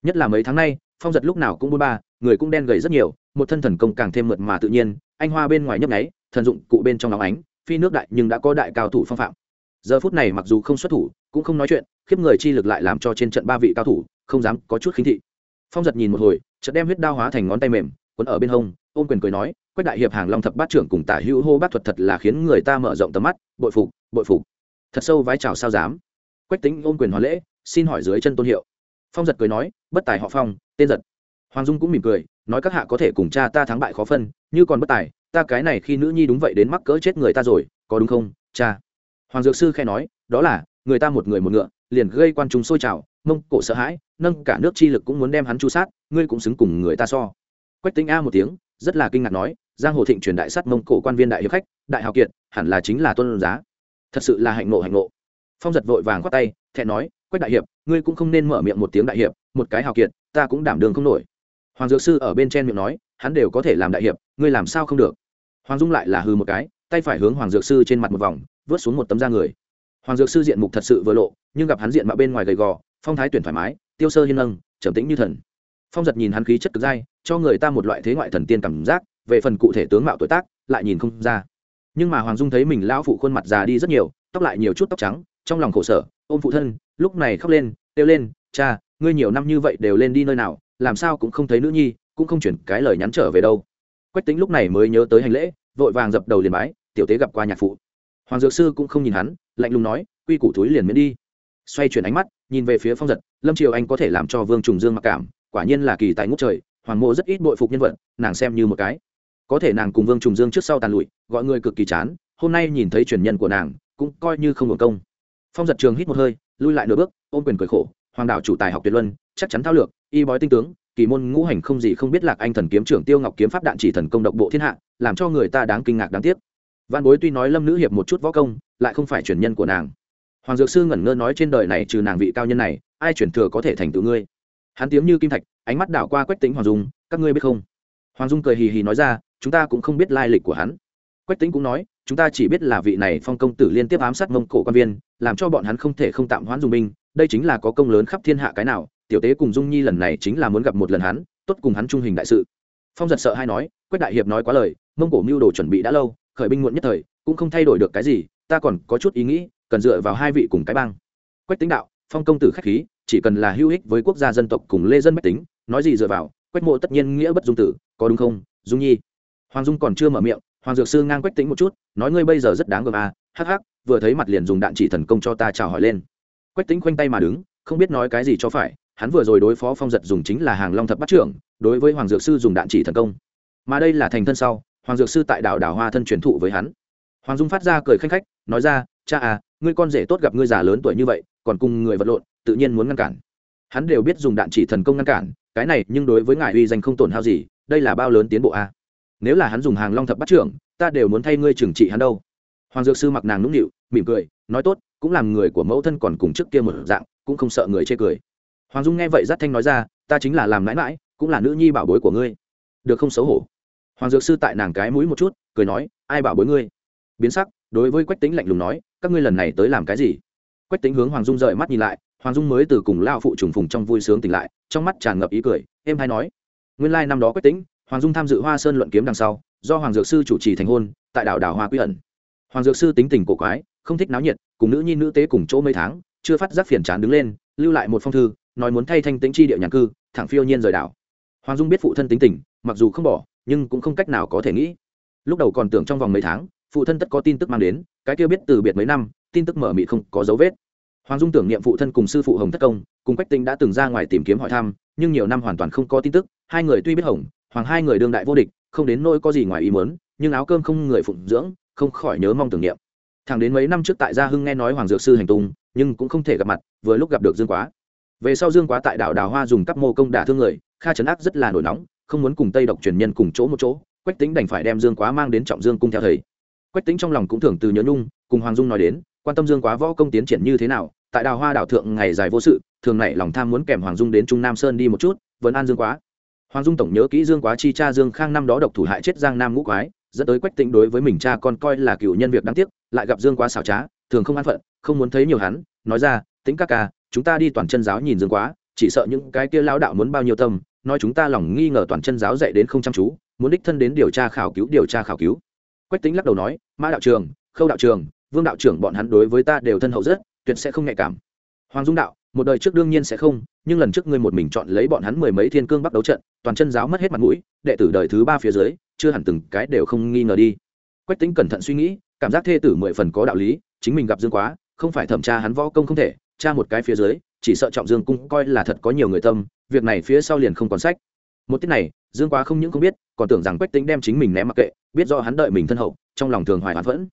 Nhất là mấy tháng nay, phong giật lúc nào cũng buôn ba, người cũng đen gầy rất nhiều, một thân thần công càng thêm mượt mà tự nhiên, anh hoa bên ngoài nhấp nháy, thần dụng cụ bên trong nóng ánh, phi nước đại nhưng đã có đại cao thủ phong phạm. Giờ phút này mặc dù không xuất thủ, cũng không nói chuyện, khiếp người chi lực lại làm cho trên trận ba vị cao thủ không dám có chút khinh thị. Phong giật nhìn một hồi, chợt đem huyết đao hóa thành ngón tay mềm, quấn ở bên hông ôm quyền cười nói, quách đại hiệp hàng long thập bát trưởng cùng tả hữu hô bát thuật thật là khiến người ta mở rộng tầm mắt, bội phục bội phục. Thật sâu vái chào sao dám. Quách tính ôm quyền hoàn lễ, xin hỏi dưới chân tôn hiệu. Phong giật cười nói, bất tài họ phong, tên giật. Hoàng dung cũng mỉm cười, nói, các hạ có thể cùng cha ta thắng bại khó phân, như còn bất tài, ta cái này khi nữ nhi đúng vậy đến mắc cỡ chết người ta rồi, có đúng không, cha? Hoàng dược sư khe nói, đó là, người ta một người một ngựa, liền gây quan chúng sôi trào, mông cổ sợ hãi, nâng cả nước chi lực cũng muốn đem hắn chu sát, ngươi cũng xứng cùng người ta so. Quách tính a một tiếng rất là kinh ngạc nói, giang hồ thịnh truyền đại sắt mông cổ quan viên đại hiệp khách, đại hào kiệt, hẳn là chính là tuân giá. Thật sự là hạnh nộ hạnh nộ phong giật vội vàng khoát tay thẹn nói, quách đại hiệp, ngươi cũng không nên mở miệng một tiếng đại hiệp, một cái hào kiệt, ta cũng đảm đường không nổi. Hoàng dược sư ở bên trên miệng nói, hắn đều có thể làm đại hiệp, ngươi làm sao không được? Hoàng dung lại là hư một cái, tay phải hướng hoàng dược sư trên mặt một vòng, vớt xuống một tấm da người. Hoàng dược sư diện mục thật sự vừa lộ, nhưng gặp hắn diện mạo bên ngoài gầy gò, phong thái tuyển thoải mái, tiêu sơ hiên lâng trầm tĩnh như thần. Phong giật nhìn hắn khí chất cực dai cho người ta một loại thế ngoại thần tiên cảm giác, về phần cụ thể tướng mạo tuổi tác, lại nhìn không ra. Nhưng mà hoàng dung thấy mình lão phụ khuôn mặt già đi rất nhiều, tóc lại nhiều chút tóc trắng, trong lòng khổ sở, ôm phụ thân, lúc này khóc lên, kêu lên, cha, ngươi nhiều năm như vậy đều lên đi nơi nào, làm sao cũng không thấy nữ nhi, cũng không chuyển cái lời nhắn trở về đâu. Quách tính lúc này mới nhớ tới hành lễ, vội vàng dập đầu liền bái, tiểu tế gặp qua nhạc phụ. Hoàng dược sư cũng không nhìn hắn, lạnh lùng nói, quy củ túi liền miễn đi. Xoay chuyển ánh mắt, nhìn về phía phong giật, lâm triều anh có thể làm cho vương trùng dương mặc cảm, quả nhiên là kỳ tài ngút trời hoàng mộ rất ít bội phục nhân vật, nàng xem như một cái. Có thể nàng cùng vương trùng dương trước sau tàn lụi, gọi người cực kỳ chán, hôm nay nhìn thấy truyền nhân của nàng, cũng coi như không hưởng công. Phong giật trường hít một hơi, lui lại nửa bước, ôm quyền cười khổ, hoàng đạo chủ tài học tuyệt luân, chắc chắn thao lược, y bói tinh tướng, kỳ môn ngũ hành không gì không biết lạc anh thần kiếm trưởng tiêu ngọc kiếm pháp đạn chỉ thần công độc bộ thiên hạ, làm cho người ta đáng kinh ngạc đáng tiếc. Văn bối tuy nói lâm nữ hiệp một chút võ công, lại không phải truyền nhân của nàng. Hoàng dược sư ngẩn ngơ nói trên đời này trừ nàng vị cao nhân này, ai chuyển thừa có thể thành tựu ngươi? Hắn tiếng như kim thạch, ánh mắt đảo qua quách tính hoàng dung, các ngươi biết không? Hoàng dung cười hì hì nói ra, chúng ta cũng không biết lai lịch của hắn. Quách tính cũng nói, chúng ta chỉ biết là vị này phong công tử liên tiếp ám sát mông cổ quan viên, làm cho bọn hắn không thể không tạm hoãn dùng binh. Đây chính là có công lớn khắp thiên hạ cái nào, tiểu tế cùng dung nhi lần này chính là muốn gặp một lần hắn, tốt cùng hắn trung hình đại sự. Phong giật sợ hay nói, quách đại hiệp nói quá lời, mông cổ mưu đồ chuẩn bị đã lâu, khởi binh muộn nhất thời, cũng không thay đổi được cái gì, ta còn có chút ý nghĩ, cần dựa vào hai vị cùng cái bang. Quách tính đạo, phong công tử khách khí chỉ cần là hữu ích với quốc gia dân tộc cùng lê dân mách tính, nói gì dựa vào, quách mộ tất nhiên nghĩa bất dung tử, có đúng không, dung nhi? Hoàng dung còn chưa mở miệng, hoàng dược sư ngang quách tính một chút, nói ngươi bây giờ rất đáng gờm à hắc hắc, vừa thấy mặt liền dùng đạn chỉ thần công cho ta chào hỏi lên. Quách tính khoanh tay mà đứng, không biết nói cái gì cho phải, hắn vừa rồi đối phó phong giật dùng chính là hàng long thập bắt trưởng, đối với hoàng dược sư dùng đạn chỉ thần công. Mà đây là thành thân sau, hoàng dược sư tại đảo đảo hoa thân truyền thụ với hắn. Hoàng dung phát ra cười khanh khách, nói ra, cha à ngươi con rể tốt gặp ngươi già lớn tuổi như vậy, còn cùng người vật lộn tự nhiên muốn ngăn cản. Hắn đều biết dùng đạn chỉ thần công ngăn cản, cái này nhưng đối với ngài uy danh không tổn hao gì, đây là bao lớn tiến bộ a. À? nếu là hắn dùng hàng long thập bắt trưởng, ta đều muốn thay ngươi trừng trị hắn đâu. Hoàng dược sư mặc nàng nũng nịu, mỉm cười, nói tốt, cũng làm người của mẫu thân còn cùng trước kia một dạng, cũng không sợ người chê cười. Hoàng dung nghe vậy rất thanh nói ra, ta chính là làm mãi mãi cũng là nữ nhi bảo bối của ngươi. Được không xấu hổ. Hoàng dược sư tại nàng cái mũi một chút, cười nói, ai bảo bối ngươi? Biến sắc, đối với quách tính lạnh lùng nói, các ngươi lần này tới làm cái gì? Quách tính hướng hoàng dung rời mắt nhìn lại hoàng dung mới từ cùng lao phụ trùng phùng trong vui sướng tỉnh lại, trong mắt tràn ngập ý cười em hay nói, nguyên lai、like、năm đó quyết tính hoàng dung tham dự hoa sơn luận kiếm đằng sau, do hoàng dược sư chủ trì thành hôn, tại đảo đảo hoa quy ẩn. Hoàng dược sư tính tình cổ quái, không thích náo nhiệt, cùng nữ nhi nữ tế cùng chỗ mấy tháng, chưa phát giác phiền chán đứng lên, lưu lại một phong thư, nói muốn thay thanh tính chi địa nhà cư, thẳng phiêu nhiên rời đảo. Hoàng dung biết phụ thân tính tình, mặc dù không bỏ, nhưng cũng không cách nào có thể nghĩ. Lúc đầu còn tưởng trong vòng mấy tháng, phụ thân tất có tin tức mang đến, cái kia biết từ biệt mấy năm, tin tức mở mị không có dấu vết hoàng dung tưởng niệm phụ thân cùng sư phụ hồng thất công cùng quách tinh đã từng ra ngoài tìm kiếm hỏi thăm nhưng nhiều năm hoàn toàn không có tin tức hai người tuy biết hồng hoàng hai người đương đại vô địch không đến nỗi có gì ngoài ý muốn, nhưng áo cơm không người phụng dưỡng không khỏi nhớ mong tưởng niệm. Thẳng đến mấy năm trước tại gia hưng nghe nói hoàng dược sư hành tung nhưng cũng không thể gặp mặt vừa lúc gặp được dương quá. Về sau dương quá tại đảo đào hoa dùng các mô công đả thương người kha trấn ác rất là nổi nóng không muốn cùng tây độc truyền nhân cùng chỗ một chỗ quách tính đành phải đem dương quá mang đến trọng dương cung theo thầy. Quách tính trong lòng cũng thường từ nhớ nhung cùng hoàng dung nói đến quan tâm dương quá võ công tiến triển như thế nào, tại đào hoa đảo thượng ngày dài vô sự, thường nảy lòng tham muốn kèm hoàng dung đến trung nam sơn đi một chút vẫn an dương quá. Hoàng dung tổng nhớ kỹ dương quá chi cha dương khang năm đó độc thủ hại chết giang nam ngũ quái, dẫn tới quách tĩnh đối với mình cha con coi là cựu nhân việc đáng tiếc, lại gặp dương quá xảo trá, thường không an phận, không muốn thấy nhiều hắn, nói ra tính các ca, chúng ta đi toàn chân giáo nhìn dương quá, chỉ sợ những cái kia lão đạo muốn bao nhiêu tâm, nói chúng ta lòng nghi ngờ toàn chân giáo dạy đến không chăm chú, muốn đích thân đến điều tra khảo cứu, điều tra khảo cứu. Quách tính lắc đầu nói, mã đạo trường, khâu đạo trường vương đạo trưởng bọn hắn đối với ta đều thân hậu rất, tuyệt sẽ không nhạy cảm. Hoàng dung đạo, một đời trước đương nhiên sẽ không, nhưng lần trước ngươi một mình chọn lấy bọn hắn mười mấy thiên cương bắt đấu trận, toàn chân giáo mất hết mặt mũi, đệ tử đời thứ ba phía dưới, chưa hẳn từng cái đều không nghi ngờ đi. Quách tính cẩn thận suy nghĩ, cảm giác thê tử mười phần có đạo lý, chính mình gặp dương quá, không phải thẩm tra hắn võ công không thể, tra một cái phía dưới, chỉ sợ trọng dương cung coi là thật có nhiều người tâm, việc này phía sau liền không còn sách. Một tiết này, dương quá không những không biết, còn tưởng rằng quách tính đem chính mình ném mặc kệ, biết do hắn đợi mình thân hậu, trong lòng thường hoài hoán vẫn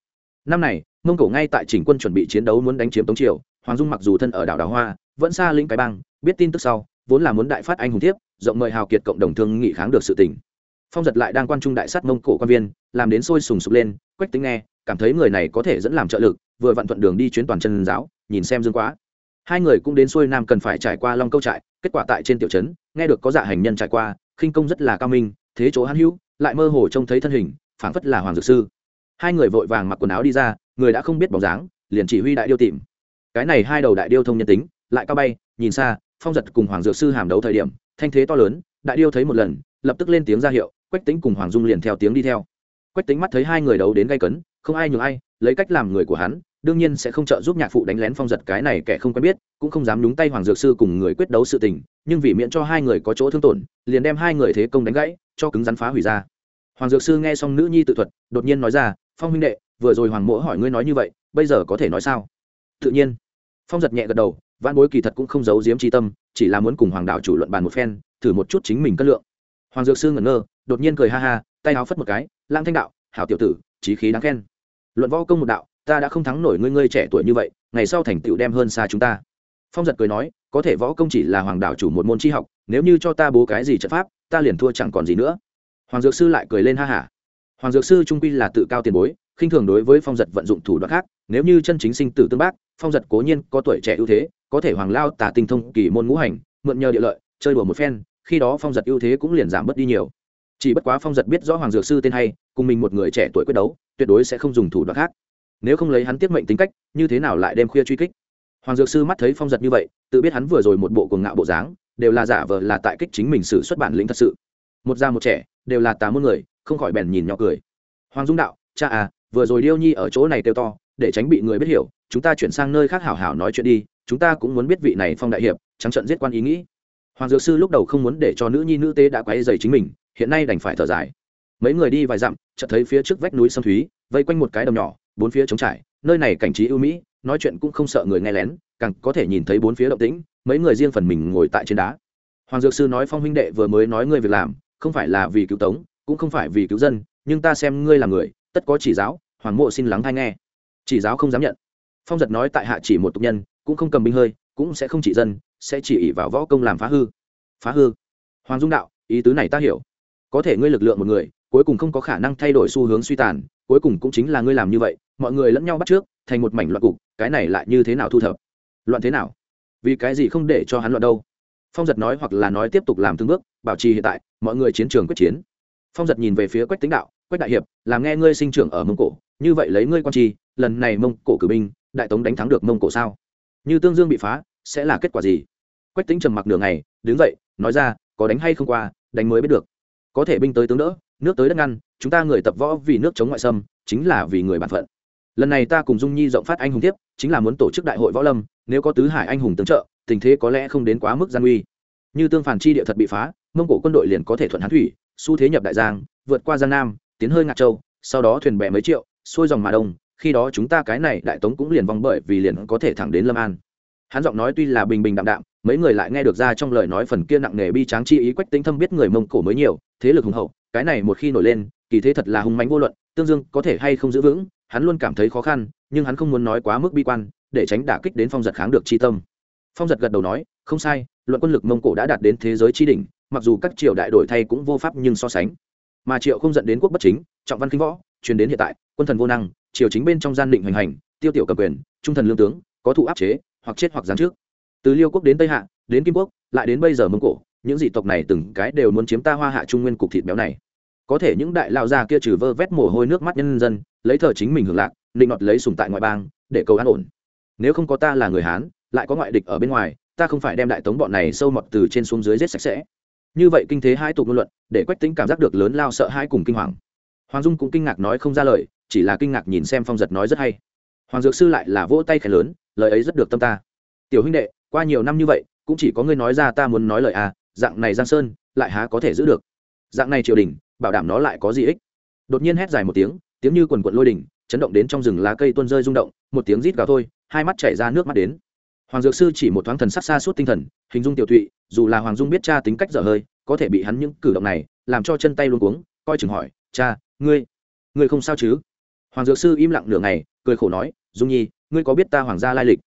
năm này, mông cổ ngay tại chỉnh quân chuẩn bị chiến đấu muốn đánh chiếm tống triều, hoàng dung mặc dù thân ở đảo đào hoa, vẫn xa lĩnh cái bang, biết tin tức sau, vốn là muốn đại phát anh hùng thiếp, rộng mời hào kiệt cộng đồng thương nghị kháng được sự tình. Phong giật lại đang quan trung đại sát mông cổ quan viên, làm đến sôi sùng sục lên, quách tính nghe, cảm thấy người này có thể dẫn làm trợ lực, vừa vặn thuận đường đi chuyến toàn chân giáo, nhìn xem dương quá. Hai người cũng đến xuôi nam cần phải trải qua long câu trại, kết quả tại trên tiểu trấn, nghe được có dạ hành nhân trải qua, khinh công rất là cao minh, thế chỗ hãn hữu, lại mơ hồ trông thấy thân hình, phảng phất là hoàng dược sư hai người vội vàng mặc quần áo đi ra, người đã không biết bóng dáng, liền chỉ huy đại điêu tìm. Cái này hai đầu đại điêu thông nhân tính, lại cao bay, nhìn xa, phong giật cùng hoàng dược sư hàm đấu thời điểm, thanh thế to lớn, đại điêu thấy một lần, lập tức lên tiếng ra hiệu, quách tính cùng hoàng dung liền theo tiếng đi theo. Quách tính mắt thấy hai người đấu đến gây cấn, không ai nhường ai, lấy cách làm người của hắn, đương nhiên sẽ không trợ giúp nhạc phụ đánh lén phong giật cái này kẻ không quen biết, cũng không dám nhúng tay hoàng dược sư cùng người quyết đấu sự tình, nhưng vì miễn cho hai người có chỗ thương tổn, liền đem hai người thế công đánh gãy, cho cứng rắn phá hủy ra. Hoàng dược sư nghe xong nữ nhi tự thuật, đột nhiên nói ra phong huynh đệ, vừa rồi hoàng mỗ hỏi ngươi nói như vậy, bây giờ có thể nói sao? Tự nhiên. Phong giật nhẹ gật đầu văn bối kỳ thật cũng không giấu giếm tri tâm, chỉ là muốn cùng hoàng đạo chủ luận bàn một phen, thử một chút chính mình cân lượng. Hoàng dược sư ngẩn ngơ, đột nhiên cười ha ha, tay áo phất một cái lang thanh đạo, hảo tiểu tử trí khí đáng khen. Luận võ công một đạo, ta đã không thắng nổi ngươi ngươi trẻ tuổi như vậy, ngày sau thành tựu đem hơn xa chúng ta. Phong giật cười nói, có thể võ công chỉ là hoàng đạo chủ một môn tri học, nếu như cho ta bố cái gì trận pháp, ta liền thua chẳng còn gì nữa. Hoàng dược sư lại cười lên ha hả hoàng dược sư trung quy là tự cao tiền bối, khinh thường đối với phong giật vận dụng thủ đoạn khác, nếu như chân chính sinh tử tương bác, phong giật cố nhiên có tuổi trẻ ưu thế, có thể hoàng lao tà tinh thông kỳ môn ngũ hành, mượn nhờ địa lợi, chơi đùa một phen, khi đó phong giật ưu thế cũng liền giảm bớt đi nhiều. Chỉ bất quá phong giật biết rõ hoàng dược sư tên hay, cùng mình một người trẻ tuổi quyết đấu, tuyệt đối sẽ không dùng thủ đoạn khác. Nếu không lấy hắn tiết mệnh tính cách, như thế nào lại đem khuya truy kích? Hoàng dược sư mắt thấy phong giật như vậy, tự biết hắn vừa rồi một bộ cuồng ngạo bộ dáng, đều là giả vờ là tại kích chính mình xử xuất bản lĩnh thật sự. Một già một trẻ, đều là tà môn người không khỏi bèn nhìn nhỏ cười. Hoàng dung đạo, cha à vừa rồi điêu nhi ở chỗ này kêu to, để tránh bị người biết hiểu, chúng ta chuyển sang nơi khác hảo hảo nói chuyện đi, chúng ta cũng muốn biết vị này phong đại hiệp, trắng trận giết quan ý nghĩ. Hoàng dược sư lúc đầu không muốn để cho nữ nhi nữ tế đã quay dày chính mình, hiện nay đành phải thở dài. Mấy người đi vài dặm, chợt thấy phía trước vách núi sâm thúy, vây quanh một cái đồng nhỏ, bốn phía trống trải, nơi này cảnh trí ưu mỹ, nói chuyện cũng không sợ người nghe lén, càng có thể nhìn thấy bốn phía động tĩnh, mấy người riêng phần mình ngồi tại trên đá. Hoàng dược sư nói phong huynh đệ vừa mới nói ngươi việc làm, không phải là vì cứu tống cũng không phải vì cứu dân, nhưng ta xem ngươi là người, tất có chỉ giáo, hoàng mộ xin lắng hay nghe. Chỉ giáo không dám nhận. Phong giật nói tại hạ chỉ một tục nhân, cũng không cầm binh hơi, cũng sẽ không chỉ dân, sẽ chỉ ỉ vào võ công làm phá hư. Phá hư? Hoàng dung đạo, ý tứ này ta hiểu. Có thể ngươi lực lượng một người, cuối cùng không có khả năng thay đổi xu hướng suy tàn, cuối cùng cũng chính là ngươi làm như vậy, mọi người lẫn nhau bắt trước, thành một mảnh loạn cục, cái này lại như thế nào thu thập? Loạn thế nào? Vì cái gì không để cho hắn loạn đâu? Phong giật nói hoặc là nói tiếp tục làm từng bước, bảo trì hiện tại, mọi người chiến trường quyết chiến phong giật nhìn về phía quách tính đạo, quách đại hiệp, làm nghe ngươi sinh trưởng ở mông cổ, như vậy lấy ngươi quan trì lần này mông cổ cử binh, đại tống đánh thắng được mông cổ sao? Như tương dương bị phá, sẽ là kết quả gì? Quách tính trầm mặc nửa ngày, đứng dậy, nói ra, có đánh hay không qua, đánh mới biết được. Có thể binh tới tướng đỡ, nước tới đất ngăn, chúng ta người tập võ vì nước chống ngoại xâm, chính là vì người bản phận. Lần này ta cùng dung nhi rộng phát anh hùng tiếp, chính là muốn tổ chức đại hội võ lâm, nếu có tứ hải anh hùng tướng trợ, tình thế có lẽ không đến quá mức gian nguy. Như tương phản chi địa thật bị phá, mông cổ quân đội liền có thể thuận hán thủy xu thế nhập đại giang, vượt qua giang nam, tiến hơi ngạc châu, sau đó thuyền bè mấy triệu, xuôi dòng mà đông, khi đó chúng ta cái này đại tống cũng liền vong bởi vì liền có thể thẳng đến lâm an. Hắn giọng nói tuy là bình bình đạm đạm, mấy người lại nghe được ra trong lời nói phần kia nặng nề bi tráng chi ý quách tính thâm biết người mông cổ mới nhiều, thế lực hùng hậu, cái này một khi nổi lên, kỳ thế thật là hùng mánh vô luận, tương dương có thể hay không giữ vững, hắn luôn cảm thấy khó khăn, nhưng hắn không muốn nói quá mức bi quan, để tránh đả kích đến phong giật kháng được chi tâm. Phong giật gật đầu nói, không sai, luận quân lực mông cổ đã đạt đến thế giới chi đỉnh mặc dù các triều đại đổi thay cũng vô pháp nhưng so sánh. Mà triệu không dẫn đến quốc bất chính, trọng văn kinh võ, truyền đến hiện tại, quân thần vô năng, triều chính bên trong gian định hoành hành, tiêu tiểu cầm quyền, trung thần lương tướng, có thụ áp chế, hoặc chết hoặc giáng trước từ liêu quốc đến tây hạ, đến kim quốc, lại đến bây giờ mông cổ, những dị tộc này từng cái đều muốn chiếm ta hoa hạ trung nguyên cục thịt béo này. Có thể những đại lao già kia trừ vơ vét mồ hôi nước mắt nhân dân, lấy thờ chính mình hưởng lạc, định nọt lấy sùng tại ngoại bang, để cầu an ổn. Nếu không có ta là người hán, lại có ngoại địch ở bên ngoài, ta không phải đem đại tống bọn này sâu mọt từ trên xuống dưới giết sạch sẽ như vậy kinh thế hai tục ngôn luận, để quách tính cảm giác được lớn lao sợ hai cùng kinh hoàng. Hoàng dung cũng kinh ngạc nói không ra lời, chỉ là kinh ngạc nhìn xem phong giật nói rất hay. Hoàng dược sư lại là vỗ tay khẽ lớn, lời ấy rất được tâm ta. Tiểu huynh đệ, qua nhiều năm như vậy, cũng chỉ có ngươi nói ra ta muốn nói lời à dạng này giang sơn, lại há có thể giữ được? Dạng này triều đình, bảo đảm nó lại có gì ích? Đột nhiên hét dài một tiếng tiếng như quần quận lôi đỉnh, chấn động đến trong rừng lá cây tuôn rơi rung động, một tiếng rít gào thôi, hai mắt chảy ra nước mắt đến hoàng dược sư chỉ một thoáng thần sắc xa suốt tinh thần, hình dung tiểu thụy dù là hoàng dung biết cha tính cách dở hơi, có thể bị hắn những cử động này làm cho chân tay luôn cuống, coi chừng hỏi, cha, ngươi ngươi không sao chứ? Hoàng dược sư im lặng nửa ngày, cười khổ nói, dung nhi, ngươi có biết ta hoàng gia lai lịch?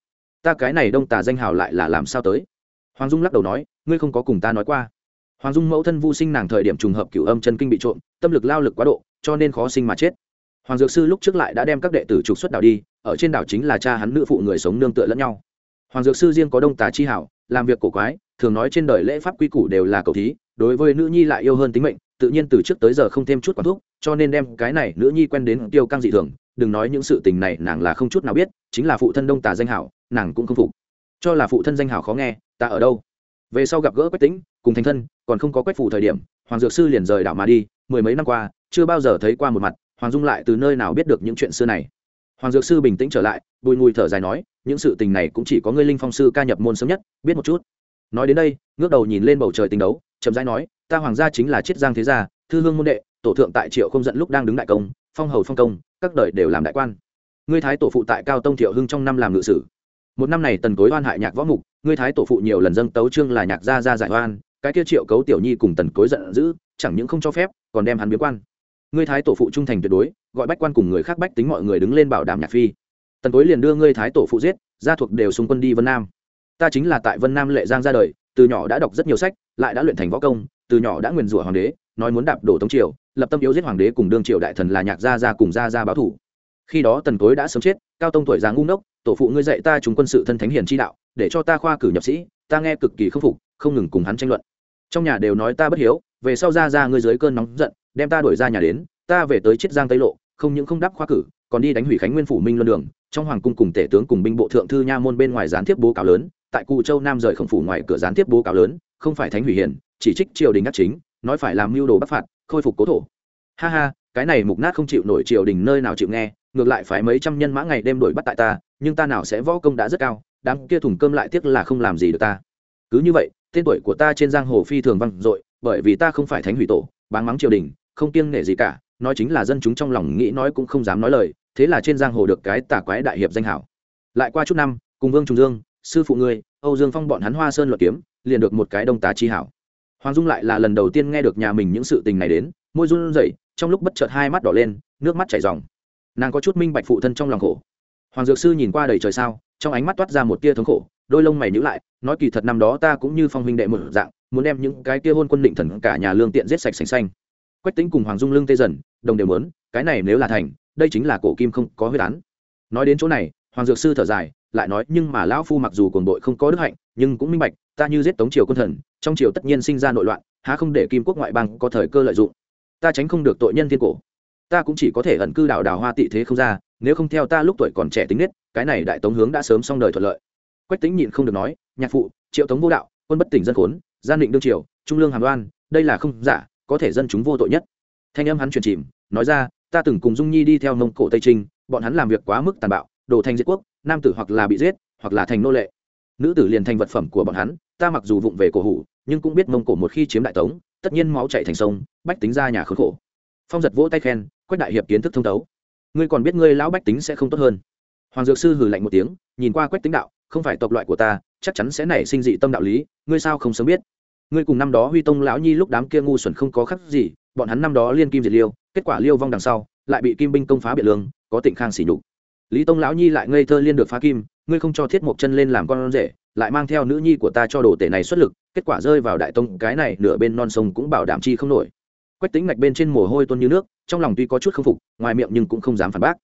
Ta cái này đông tà danh hào lại là làm sao tới? Hoàng dung lắc đầu nói, ngươi không có cùng ta nói qua. Hoàng dung mẫu thân vô sinh nàng thời điểm trùng hợp cửu âm chân kinh bị trộm, tâm lực lao lực quá độ, cho nên khó sinh mà chết. Hoàng dược sư lúc trước lại đã đem các đệ tử trục xuất đảo đi, ở trên đảo chính là cha hắn nữ phụ người sống nương tựa lẫn nhau hoàng dược sư riêng có đông tà chi hảo, làm việc cổ quái, thường nói trên đời lễ pháp quy củ đều là cầu thí, đối với nữ nhi lại yêu hơn tính mệnh, tự nhiên từ trước tới giờ không thêm chút quán thuốc cho nên đem cái này nữ nhi quen đến tiêu căng dị thường, đừng nói những sự tình này nàng là không chút nào biết, chính là phụ thân đông tà danh hảo, nàng cũng không phục. Cho là phụ thân danh hảo khó nghe, ta ở đâu? Về sau gặp gỡ quách tính cùng thành thân, còn không có quách phủ thời điểm, hoàng dược sư liền rời đảo mà đi, mười mấy năm qua, chưa bao giờ thấy qua một mặt, hoàng dung lại từ nơi nào biết được những chuyện xưa này? Hoàng dược sư bình tĩnh trở lại, bùi ngùi thở dài nói, những sự tình này cũng chỉ có ngươi linh phong sư ca nhập môn sớm nhất, biết một chút. Nói đến đây, ngước đầu nhìn lên bầu trời tình đấu, chậm rãi nói, ta hoàng gia chính là chiết giang thế gia, thư hương môn đệ, tổ thượng tại triệu không giận lúc đang đứng đại công, phong hầu phong công, các đời đều làm đại quan. Ngươi thái tổ phụ tại cao tông thiệu hưng trong năm làm ngự sử. Một năm này tần cối oan hại nhạc võ mục, ngươi thái tổ phụ nhiều lần dâng tấu trương là nhạc gia gia giải oan, cái kia triệu cấu tiểu nhi cùng tần cối giận dữ, chẳng những không cho phép, còn đem hắn biến quan. Ngươi thái tổ phụ trung thành tuyệt đối gọi bách quan cùng người khác bách tính mọi người đứng lên bảo đảm nhạc phi. Tần tối liền đưa ngươi thái tổ phụ giết, gia thuộc đều xung quân đi vân nam. Ta chính là tại vân nam lệ giang ra đời, từ nhỏ đã đọc rất nhiều sách, lại đã luyện thành võ công, từ nhỏ đã nguyền rủa hoàng đế, nói muốn đạp đổ tống triều, lập tâm yếu giết hoàng đế cùng đương triều đại thần là nhạc gia gia cùng gia gia báo thủ. Khi đó tần tối đã sớm chết, cao tông tuổi già ngu ngốc, tổ phụ ngươi dạy ta chúng quân sự thân thánh hiền chi đạo, để cho ta khoa cử nhập sĩ, ta nghe cực kỳ khâm phục, không ngừng cùng hắn tranh luận. Trong nhà đều nói ta bất hiếu, về sau ra ra ngươi dưới cơn nóng giận, đem ta đuổi ra nhà đến, ta về tới chiết giang tây lộ không những không đáp khoa cử, còn đi đánh hủy khánh nguyên phủ minh luân đường, trong hoàng cung cùng tể tướng cùng binh bộ thượng thư nha môn bên ngoài gián tiếp bố cáo lớn, tại cụ châu nam rời khổng phủ ngoài cửa gián tiếp bố cáo lớn, không phải thánh hủy hiền, chỉ trích triều đình đắc chính, nói phải làm mưu đồ bắc phạt, khôi phục cố thổ. Ha ha, cái này mục nát không chịu nổi triều đình nơi nào chịu nghe, ngược lại phải mấy trăm nhân mã ngày đêm đuổi bắt tại ta, nhưng ta nào sẽ võ công đã rất cao, đám kia thùng cơm lại tiếc là không làm gì được ta. Cứ như vậy, tên tuổi của ta trên giang hồ phi thường vang dội, bởi vì ta không phải thánh hủy tổ, báng mắng triều đình, không kiêng nể gì cả nói chính là dân chúng trong lòng nghĩ nói cũng không dám nói lời, thế là trên giang hồ được cái tà quái đại hiệp danh hảo. Lại qua chút năm, cùng vương trùng dương, sư phụ ngươi, âu dương phong bọn hắn hoa sơn luật kiếm, liền được một cái đông tá chi hảo. Hoàng dung lại là lần đầu tiên nghe được nhà mình những sự tình này đến, môi run rẩy, trong lúc bất chợt hai mắt đỏ lên, nước mắt chảy ròng. Nàng có chút minh bạch phụ thân trong lòng khổ. Hoàng dược sư nhìn qua đầy trời sao, trong ánh mắt toát ra một tia thống khổ, đôi lông mày nhữ lại, nói kỳ thật năm đó ta cũng như phong huynh đệ một dạng, muốn đem những cái kia hôn quân định thần cả nhà lương tiện giết sạch sành xanh quách tính cùng hoàng dung lương tê dần, đồng đều muốn, cái này nếu là thành, đây chính là cổ kim không có huyết án. Nói đến chỗ này, hoàng dược sư thở dài, lại nói, nhưng mà lão phu mặc dù cồn bội không có đức hạnh, nhưng cũng minh bạch, ta như giết tống triều quân thần, trong triều tất nhiên sinh ra nội loạn, há không để kim quốc ngoại bang có thời cơ lợi dụng. Ta tránh không được tội nhân thiên cổ. Ta cũng chỉ có thể ẩn cư đảo đào hoa tị thế không ra, nếu không theo ta lúc tuổi còn trẻ tính nết, cái này đại tống hướng đã sớm xong đời thuận lợi. Quách tính nhịn không được nói, nhạc phụ, triệu tống vô đạo, quân bất tỉnh dân khốn, gian định đương triều, trung lương hàm đoan, đây là không giả có thể dân chúng vô tội nhất. Thanh âm hắn truyền chìm, nói ra, ta từng cùng dung nhi đi theo mông cổ tây trinh, bọn hắn làm việc quá mức tàn bạo đổ thành diệt quốc, nam tử hoặc là bị giết, hoặc là thành nô lệ. Nữ tử liền thành vật phẩm của bọn hắn, ta mặc dù vụng về cổ hủ, nhưng cũng biết mông cổ một khi chiếm đại tống, tất nhiên máu chạy thành sông, bách tính ra nhà khốn khổ. Phong giật vỗ tay khen, quách đại hiệp kiến thức thông thấu. Ngươi còn biết ngươi lão bách tính sẽ không tốt hơn. Hoàng dược sư hừ lạnh một tiếng, nhìn qua quách tính đạo, không phải tộc loại của ta, chắc chắn sẽ nảy sinh dị tâm đạo lý, ngươi sao không sớm biết? Ngươi cùng năm đó huy tông lão nhi lúc đám kia ngu xuẩn không có khắc gì, bọn hắn năm đó liên kim diệt liêu, kết quả liêu vong đằng sau, lại bị kim binh công phá biệt lương, có tịnh khang xỉ nhục. Lý tông lão nhi lại ngây thơ liên được phá kim, ngươi không cho thiết một chân lên làm con rể, lại mang theo nữ nhi của ta cho đồ tể này xuất lực, kết quả rơi vào đại tông, cái này nửa bên non sông cũng bảo đảm chi không nổi. Quách tính ngạch bên trên mồ hôi tuôn như nước, trong lòng tuy có chút k phục, ngoài miệng nhưng cũng không dám phản bác.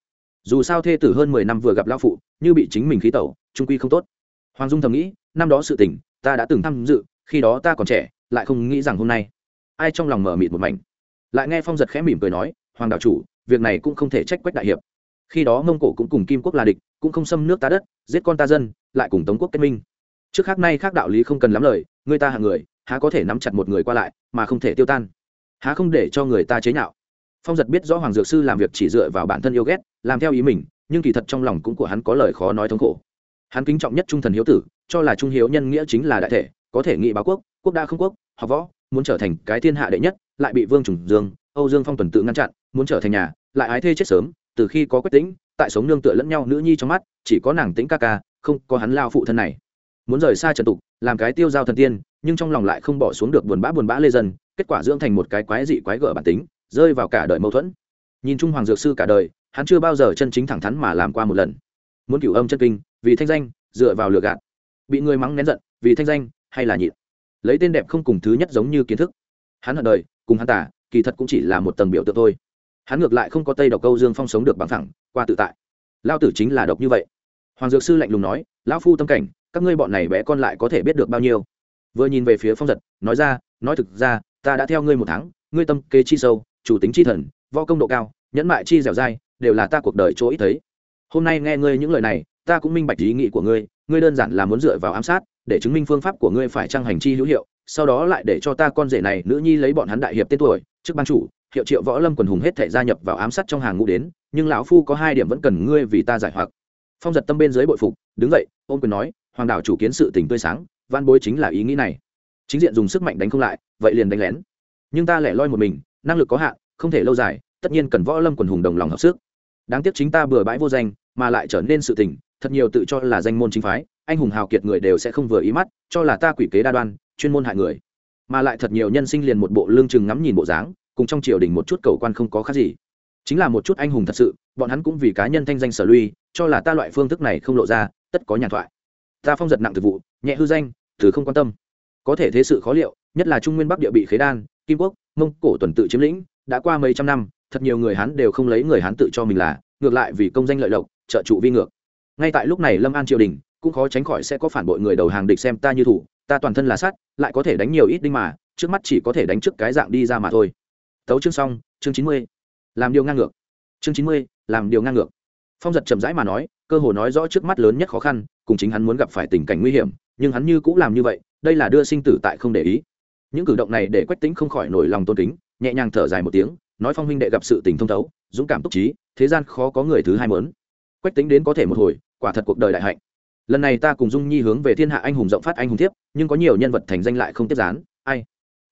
Dù sao thê tử hơn mười năm vừa gặp lão phụ, như bị chính mình khí tẩu, trung quy không tốt. Hoàng dung thầm nghĩ, năm đó sự tình, ta đã từng tham dự khi đó ta còn trẻ, lại không nghĩ rằng hôm nay, ai trong lòng mở mịt một mảnh. Lại nghe phong giật khẽ mỉm cười nói, hoàng đạo chủ, việc này cũng không thể trách quách đại hiệp. Khi đó mông cổ cũng cùng kim quốc là địch, cũng không xâm nước ta đất, giết con ta dân, lại cùng tống quốc kết minh. Trước khác nay khác đạo lý không cần lắm lời người ta hạng người, há có thể nắm chặt một người qua lại, mà không thể tiêu tan. Há không để cho người ta chế nhạo. Phong giật biết rõ hoàng dược sư làm việc chỉ dựa vào bản thân yêu ghét, làm theo ý mình, nhưng kỳ thật trong lòng cũng của hắn có lời khó nói thống khổ. Hắn kính trọng nhất trung thần hiếu tử, cho là trung hiếu nhân nghĩa chính là đại thể có thể nghị báo quốc quốc đa không quốc, học võ, muốn trở thành cái thiên hạ đệ nhất, lại bị vương trùng dương, âu dương phong tuần tự ngăn chặn, muốn trở thành nhà, lại ái thê chết sớm, từ khi có quyết tính tại sống nương tựa lẫn nhau nữ nhi trong mắt, chỉ có nàng tĩnh ca ca, không có hắn lao phụ thân này. Muốn rời xa trần tục, làm cái tiêu giao thần tiên, nhưng trong lòng lại không bỏ xuống được buồn bã buồn bã lê dân, kết quả dưỡng thành một cái quái dị quái gở bản tính, rơi vào cả đời mâu thuẫn. Nhìn trung hoàng dược sư cả đời, hắn chưa bao giờ chân chính thẳng thắn mà làm qua một lần. Muốn cửu âm chân kinh, vì thanh danh, dựa vào lừa gạt. Bị người mắng nén giận, vì thanh danh hay là nhịn. Lấy tên đẹp không cùng thứ nhất giống như kiến thức. Hắn hận đời, cùng hắn tả kỳ thật cũng chỉ là một tầng biểu tượng thôi. Hắn ngược lại không có tây độc câu dương phong sống được bằng thẳng qua tự tại. Lao tử chính là độc như vậy. Hoàng dược sư lạnh lùng nói, lão phu tâm cảnh, các ngươi bọn này bé con lại có thể biết được bao nhiêu? Vừa nhìn về phía phong giật, nói ra, nói thực ra, ta đã theo ngươi một tháng, ngươi tâm kế chi sâu, chủ tính chi thần, võ công độ cao, nhẫn mại chi dẻo dai, đều là ta cuộc đời chỗ ít thấy. Hôm nay nghe ngươi những lời này, ta cũng minh bạch ý nghĩ của ngươi ngươi đơn giản là muốn dựa vào ám sát để chứng minh phương pháp của ngươi phải trang hành chi hữu hiệu, sau đó lại để cho ta con rể này, nữ nhi lấy bọn hắn đại hiệp tên tuổi trước ban chủ, hiệu triệu võ lâm quần hùng hết thể gia nhập vào ám sát trong hàng ngũ đến, nhưng lão phu có hai điểm vẫn cần ngươi vì ta giải hoặc. Phong giật tâm bên dưới bội phục, đứng dậy, ôm quyền nói, hoàng đảo chủ kiến sự tình tươi sáng, văn bối chính là ý nghĩ này. Chính diện dùng sức mạnh đánh không lại, vậy liền đánh lén. Nhưng ta lẻ loi một mình, năng lực có hạn, không thể lâu dài, tất nhiên cần võ lâm quần hùng đồng lòng hợp sức. Đáng tiếc chính ta bừa bãi vô danh mà lại trở nên sự tình, thật nhiều tự cho là danh môn chính phái, anh hùng hào kiệt người đều sẽ không vừa ý mắt, cho là ta quỷ kế đa đoan, chuyên môn hại người. Mà lại thật nhiều nhân sinh liền một bộ lương chừng ngắm nhìn bộ dáng, cùng trong triều đình một chút cầu quan không có khác gì. Chính là một chút anh hùng thật sự, bọn hắn cũng vì cá nhân thanh danh sở lui, cho là ta loại phương thức này không lộ ra, tất có nhàn thoại. Ta phong giật nặng thực vụ, nhẹ hư danh, từ không quan tâm. Có thể thế sự khó liệu, nhất là trung nguyên bắc địa bị khế đan, kim quốc, mông cổ tuần tự chiếm lĩnh, đã qua mấy trăm năm, thật nhiều người hán đều không lấy người hán tự cho mình là, ngược lại vì công danh lợi lộc trợ trụ vi ngược. Ngay tại lúc này lâm an triều đình cũng khó tránh khỏi sẽ có phản bội người đầu hàng địch xem ta như thủ, ta toàn thân là sát lại có thể đánh nhiều ít đinh mà, trước mắt chỉ có thể đánh trước cái dạng đi ra mà thôi. Tấu chương xong, chương chín mươi. Làm điều ngang ngược. Chương chín mươi, làm điều ngang ngược. Phong giật chậm rãi mà nói, cơ hồ nói rõ trước mắt lớn nhất khó khăn, cùng chính hắn muốn gặp phải tình cảnh nguy hiểm, nhưng hắn như cũng làm như vậy, đây là đưa sinh tử tại không để ý. Những cử động này để quách tính không khỏi nổi lòng tôn kính, nhẹ nhàng thở dài một tiếng, nói phong huynh đệ gặp sự tình thông thấu, dũng cảm túc trí, thế gian khó có người thứ hai mớn quách tính đến có thể một hồi, quả thật cuộc đời đại hạnh. Lần này ta cùng dung nhi hướng về thiên hạ anh hùng rộng phát anh hùng thiếp, nhưng có nhiều nhân vật thành danh lại không tiếp gián. Ai?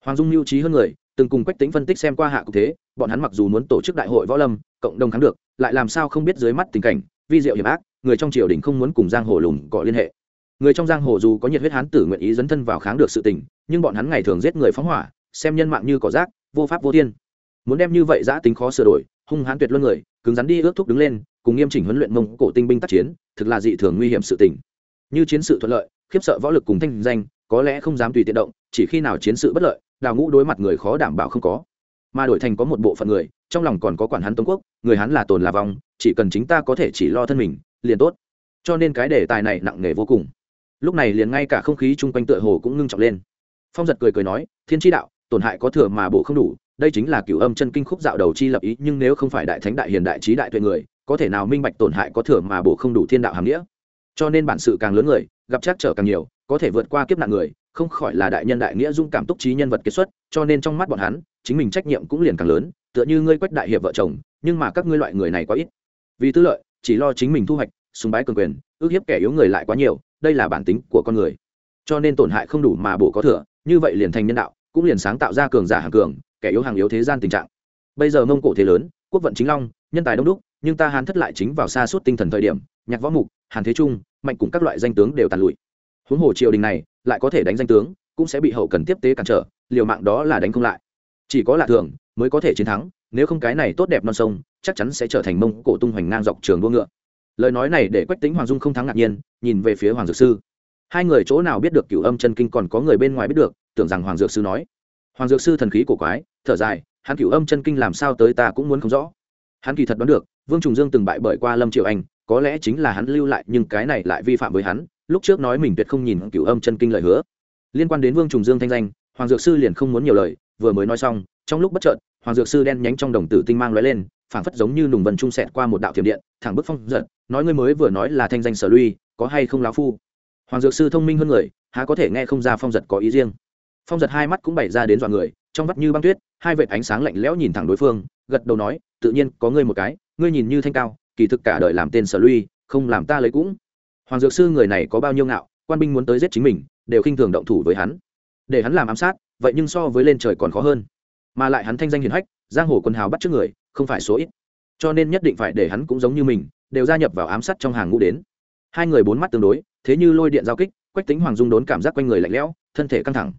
Hoàng dung mưu trí hơn người, từng cùng quách tính phân tích xem qua hạ cục thế, bọn hắn mặc dù muốn tổ chức đại hội võ lâm, cộng đồng thắng được, lại làm sao không biết dưới mắt tình cảnh, vi diệu hiểm ác, người trong triều đình không muốn cùng giang hồ lùng có liên hệ. Người trong giang hồ dù có nhiệt huyết hán tử nguyện ý dấn thân vào kháng được sự tình, nhưng bọn hắn ngày thường giết người phóng hỏa, xem nhân mạng như cỏ rác, vô pháp vô thiên. Muốn đem như vậy giã tính khó sửa đổi, hung hãn tuyệt luân người, cứng rắn đi ước thúc đứng lên cùng nghiêm chỉnh huấn luyện mông cổ tinh binh tác chiến, thực là dị thường nguy hiểm sự tình. Như chiến sự thuận lợi, khiếp sợ võ lực cùng thanh danh, có lẽ không dám tùy tiện động, chỉ khi nào chiến sự bất lợi, đào ngũ đối mặt người khó đảm bảo không có. Mà đổi thành có một bộ phận người, trong lòng còn có quản hắn tống quốc, người hắn là tồn là vong, chỉ cần chính ta có thể chỉ lo thân mình, liền tốt. Cho nên cái đề tài này nặng nề vô cùng. Lúc này liền ngay cả không khí chung quanh tựa hồ cũng ngưng trọng lên. Phong giật cười cười nói, thiên tri đạo, tổn hại có thừa mà bổ không đủ, đây chính là cửu âm chân kinh khúc dạo đầu chi lập ý, nhưng nếu không phải đại thánh đại hiền đại trí đại tuệ người có thể nào minh bạch tổn hại có thừa mà bổ không đủ thiên đạo hàm nghĩa? Cho nên bản sự càng lớn người, gặp chắc trở càng nhiều, có thể vượt qua kiếp nạn người, không khỏi là đại nhân đại nghĩa dung cảm túc trí nhân vật kiệt xuất, cho nên trong mắt bọn hắn, chính mình trách nhiệm cũng liền càng lớn, tựa như ngươi quách đại hiệp vợ chồng, nhưng mà các ngươi loại người này quá ít. Vì tư lợi, chỉ lo chính mình thu hoạch súng bái cường quyền, ước hiếp kẻ yếu người lại quá nhiều, đây là bản tính của con người. Cho nên tổn hại không đủ mà bổ có thừa, như vậy liền thành nhân đạo, cũng liền sáng tạo ra cường giả hàng cường, kẻ yếu hàng yếu thế gian tình trạng. Bây giờ mông cổ thế lớn, quốc vận chính long, nhân tài đông đúc nhưng ta hán thất lại chính vào xa suốt tinh thần thời điểm, nhạc võ mục, hàn thế trung, mạnh cùng các loại danh tướng đều tàn lụi. Huống hồ triều đình này lại có thể đánh danh tướng, cũng sẽ bị hậu cần tiếp tế cản trở, liều mạng đó là đánh không lại. Chỉ có lạ thường mới có thể chiến thắng, nếu không cái này tốt đẹp non sông, chắc chắn sẽ trở thành mông cổ tung hoành ngang dọc trường đua ngựa. Lời nói này để quách tính hoàng dung không thắng ngạc nhiên, nhìn về phía hoàng dược sư. Hai người chỗ nào biết được cửu âm chân kinh còn có người bên ngoài biết được, tưởng rằng hoàng dược sư nói. Hoàng dược sư thần khí cổ quái, thở dài, hắn cửu âm chân kinh làm sao tới ta cũng muốn không rõ hắn kỳ thật đoán được vương trùng dương từng bại bởi qua lâm triệu anh có lẽ chính là hắn lưu lại nhưng cái này lại vi phạm với hắn lúc trước nói mình tuyệt không nhìn cửu âm chân kinh lời hứa. Liên quan đến vương trùng dương thanh danh hoàng dược sư liền không muốn nhiều lời vừa mới nói xong trong lúc bất chợt hoàng dược sư đen nhánh trong đồng tử tinh mang lóe lên phảng phất giống như nùng vần trung sẹt qua một đạo thiểm điện thẳng bức phong giận, nói ngươi mới vừa nói là thanh danh sở lui có hay không lão phu? Hoàng dược sư thông minh hơn người há có thể nghe không ra phong giật có ý riêng phong giật hai mắt cũng bày ra đến dọa người, trong vắt như băng tuyết, hai vệt ánh sáng lạnh lẽo nhìn thẳng đối phương, gật đầu nói, tự nhiên, có ngươi một cái, ngươi nhìn như thanh cao, kỳ thực cả đời làm tên sở lui, không làm ta lấy cũng. Hoàng dược sư người này có bao nhiêu ngạo, quan binh muốn tới giết chính mình, đều khinh thường động thủ với hắn. Để hắn làm ám sát, vậy nhưng so với lên trời còn khó hơn. Mà lại hắn thanh danh hiền hách, giang hồ quần hào bắt trước người, không phải số ít. Cho nên nhất định phải để hắn cũng giống như mình, đều gia nhập vào ám sát trong hàng ngũ đến. Hai người bốn mắt tương đối, thế như lôi điện giao kích, quách tính hoàng dung đốn cảm giác quanh người lạnh lẽo, thân thể căng thẳng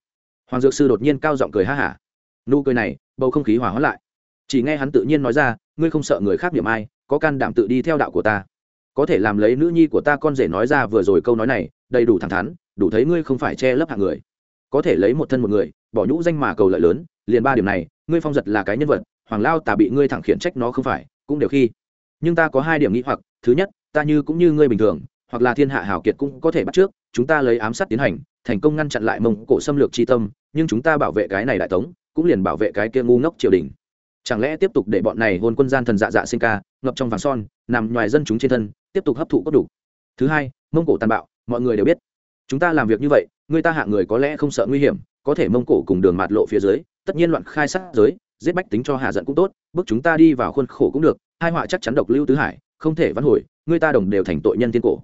hoàng dược sư đột nhiên cao giọng cười ha hả. Nụ cười này, bầu không khí hỏa hóa lại. Chỉ nghe hắn tự nhiên nói ra, ngươi không sợ người khác điểm ai, có can đảm tự đi theo đạo của ta. Có thể làm lấy nữ nhi của ta con rể nói ra vừa rồi câu nói này, đầy đủ thẳng thắn, đủ thấy ngươi không phải che lấp hạng người. Có thể lấy một thân một người, bỏ nhũ danh mà cầu lợi lớn, liền ba điểm này, ngươi phong giật là cái nhân vật, hoàng lao tà bị ngươi thẳng khiển trách nó không phải, cũng đều khi. Nhưng ta có hai điểm nghĩ hoặc, thứ nhất, ta như cũng như ngươi bình thường, hoặc là thiên hạ hảo kiệt cũng có thể bắt trước, chúng ta lấy ám sát tiến hành, thành công ngăn chặn lại mông cổ xâm lược tri tâm nhưng chúng ta bảo vệ cái này đại tống, cũng liền bảo vệ cái kia ngu ngốc triều đình. Chẳng lẽ tiếp tục để bọn này hôn quân gian thần dạ dạ sinh ca, ngập trong vàng son, nằm ngoài dân chúng trên thân, tiếp tục hấp thụ cốt đủ? Thứ hai, mông cổ tàn bạo, mọi người đều biết. Chúng ta làm việc như vậy, người ta hạ người có lẽ không sợ nguy hiểm, có thể mông cổ cùng đường mạt lộ phía dưới, tất nhiên loạn khai sát giới, giết bách tính cho hạ giận cũng tốt, bước chúng ta đi vào khuôn khổ cũng được, hai họa chắc chắn độc lưu tứ hải, không thể vãn hồi, người ta đồng đều thành tội nhân tiên cổ.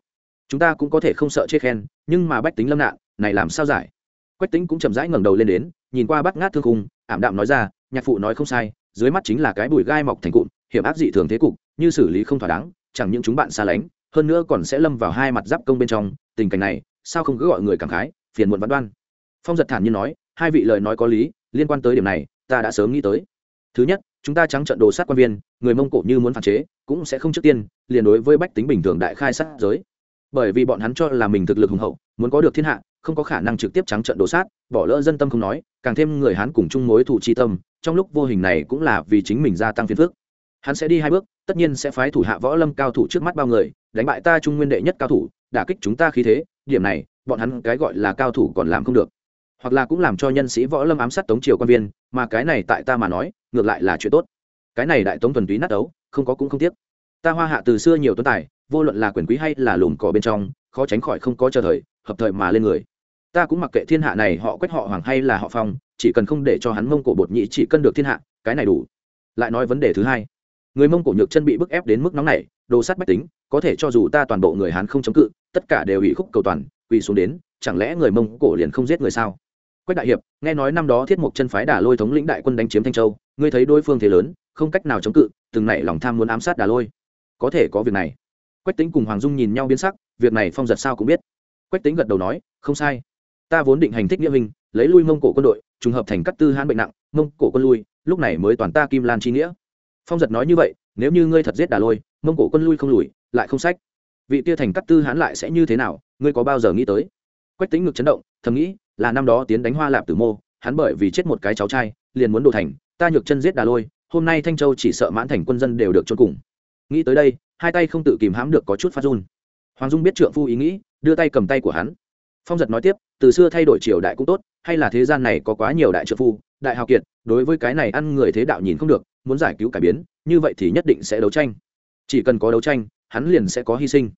Chúng ta cũng có thể không sợ chê khen, nhưng mà bách tính lâm nạn, này làm sao giải? Quách tính cũng chậm rãi ngẩng đầu lên đến, nhìn qua bắt ngát thương khung, ảm đạm nói ra, nhạc phụ nói không sai, dưới mắt chính là cái bụi gai mọc thành cụm, hiểm ác dị thường thế cục, như xử lý không thỏa đáng, chẳng những chúng bạn xa lánh, hơn nữa còn sẽ lâm vào hai mặt giáp công bên trong, tình cảnh này, sao không cứ gọi người cảm khái, phiền muộn văn đoan. Phong giật thản nhiên nói, hai vị lời nói có lý, liên quan tới điểm này, ta đã sớm nghĩ tới. Thứ nhất, chúng ta trắng trận đồ sát quan viên, người mông cổ như muốn phản chế, cũng sẽ không trước tiên, liền đối với bách tính bình thường đại khai sát giới. Bởi vì bọn hắn cho là mình thực lực hùng hậu, muốn có được thiên hạ không có khả năng trực tiếp trắng trận đổ sát, bỏ lỡ dân tâm không nói, càng thêm người hán cùng chung mối thù chi tâm, trong lúc vô hình này cũng là vì chính mình gia tăng phiền phước hắn sẽ đi hai bước, tất nhiên sẽ phái thủ hạ võ lâm cao thủ trước mắt bao người, đánh bại ta trung nguyên đệ nhất cao thủ, đả kích chúng ta khí thế, điểm này, bọn hắn cái gọi là cao thủ còn làm không được. Hoặc là cũng làm cho nhân sĩ võ lâm ám sát tống triều quan viên, mà cái này tại ta mà nói, ngược lại là chuyện tốt. Cái này đại tống thuần túy nát đấu không có cũng không tiếc. Ta hoa hạ từ xưa nhiều tuấn tài vô luận là quyền quý hay là lùm cỏ bên trong, khó tránh khỏi không có chờ thời hợp thời mà lên người. Ta cũng mặc kệ thiên hạ này họ quét họ hoàng hay là họ phong, chỉ cần không để cho hắn mông cổ bột nhị chỉ cân được thiên hạ, cái này đủ. Lại nói vấn đề thứ hai. Người mông cổ nhược chân bị bức ép đến mức nóng này đồ sát bách tính, có thể cho dù ta toàn bộ người hán không chống cự, tất cả đều ủy khúc cầu toàn, quỳ xuống đến, chẳng lẽ người mông cổ liền không giết người sao? Quách đại hiệp, nghe nói năm đó thiết mục chân phái đà lôi thống lĩnh đại quân đánh chiếm thanh châu, ngươi thấy đối phương thế lớn, không cách nào chống cự, từng nảy lòng tham muốn ám sát đà lôi. Có thể có việc này. Quách tính cùng hoàng dung nhìn nhau biến sắc, việc này phong giật sao cũng biết quách tính gật đầu nói, không sai. Ta vốn định hành thích nghĩa minh, lấy lui mông cổ quân đội, trùng hợp thành cắt tư hãn bệnh nặng, mông cổ quân lui, lúc này mới toàn ta kim lan chi nghĩa. Phong giật nói như vậy, nếu như ngươi thật giết đà lôi, mông cổ quân lui không lùi, lại không sách. Vị tia thành cắt tư hãn lại sẽ như thế nào, ngươi có bao giờ nghĩ tới? Quách tính ngực chấn động, thầm nghĩ, là năm đó tiến đánh hoa lạp tử mô, hắn bởi vì chết một cái cháu trai, liền muốn đổ thành, ta nhược chân giết đà lôi, hôm nay thanh châu chỉ sợ mãn thành quân dân đều được trôn cùng. Nghĩ tới đây, hai tay không tự kìm hãm được có chút phát run. Hoàng dung biết trượng phu ý nghĩ đưa tay cầm tay của hắn. Phong giật nói tiếp, từ xưa thay đổi triều đại cũng tốt, hay là thế gian này có quá nhiều đại trợ phu, đại hào kiệt, đối với cái này ăn người thế đạo nhìn không được, muốn giải cứu cải biến, như vậy thì nhất định sẽ đấu tranh. Chỉ cần có đấu tranh, hắn liền sẽ có hy sinh.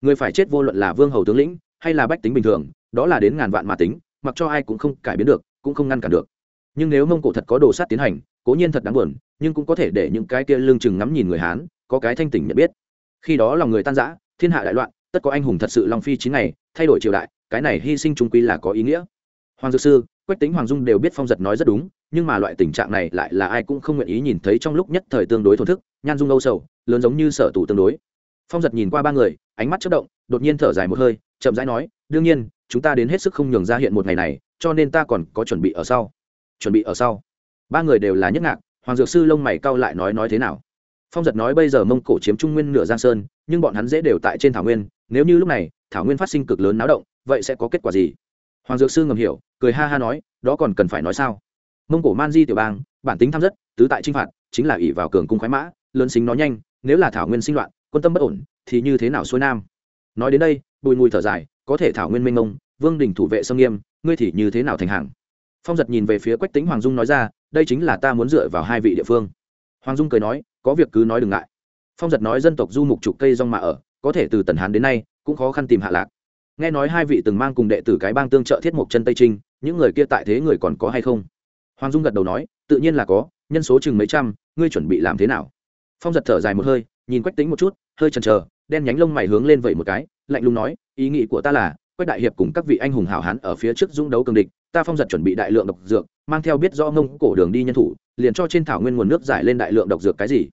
Người phải chết vô luận là vương hầu tướng lĩnh, hay là bách tính bình thường, đó là đến ngàn vạn mà tính, mặc cho ai cũng không cải biến được, cũng không ngăn cản được. Nhưng nếu mông cổ thật có đồ sát tiến hành, cố nhiên thật đáng buồn, nhưng cũng có thể để những cái kia lương chừng ngắm nhìn người hán, có cái thanh tỉnh nhận biết. Khi đó lòng người tan rã, thiên hạ đại loạn tất có anh hùng thật sự long phi chín ngày, thay đổi triều đại, cái này hy sinh trung quy là có ý nghĩa. Hoàng dược sư, quách tính hoàng dung đều biết phong giật nói rất đúng, nhưng mà loại tình trạng này lại là ai cũng không nguyện ý nhìn thấy trong lúc nhất thời tương đối thổn thức, nhan dung âu sầu, lớn giống như sở tủ tương đối. Phong giật nhìn qua ba người, ánh mắt chất động, đột nhiên thở dài một hơi, chậm rãi nói, đương nhiên, chúng ta đến hết sức không nhường ra hiện một ngày này, cho nên ta còn có chuẩn bị ở sau. Chuẩn bị ở sau. Ba người đều là nhất ngạc, hoàng dược sư lông mày cau lại nói nói thế nào? Phong giật nói bây giờ mông cổ chiếm trung nguyên nửa giang sơn, nhưng bọn hắn dễ đều tại trên thảo nguyên, nếu như lúc này thảo nguyên phát sinh cực lớn náo động, vậy sẽ có kết quả gì? Hoàng dược sư ngầm hiểu, cười ha ha nói, đó còn cần phải nói sao? Mông cổ man di tiểu bang, bản tính tham dứt tứ tại chinh phạt, chính là ỷ vào cường cung khoái mã, lớn xính nó nhanh, nếu là thảo nguyên sinh loạn, quân tâm bất ổn, thì như thế nào xuôi nam? Nói đến đây, bùi mùi thở dài, có thể thảo nguyên minh mông, vương đình thủ vệ sâm nghiêm, ngươi thì như thế nào thành hàng? Phong giật nhìn về phía quách tính hoàng dung nói ra, đây chính là ta muốn dựa vào hai vị địa phương. Hoàng dung cười nói có việc cứ nói đừng ngại. Phong giật nói dân tộc du mục trục cây rong mà ở, có thể từ tần hán đến nay, cũng khó khăn tìm hạ lạc. Nghe nói hai vị từng mang cùng đệ tử cái bang tương trợ thiết mục chân tây trinh, những người kia tại thế người còn có hay không? Hoàng dung gật đầu nói, tự nhiên là có, nhân số chừng mấy trăm, ngươi chuẩn bị làm thế nào? Phong giật thở dài một hơi, nhìn quách tính một chút, hơi chần chờ, đen nhánh lông mày hướng lên vậy một cái, lạnh lùng nói, ý nghĩ của ta là, quách đại hiệp cùng các vị anh hùng hảo hán ở phía trước dũng đấu cường địch, ta phong giật chuẩn bị đại lượng độc dược mang theo biết rõ mông cổ đường đi nhân thủ, liền cho trên thảo nguyên nguồn nước giải lên đại lượng độc dược cái gì.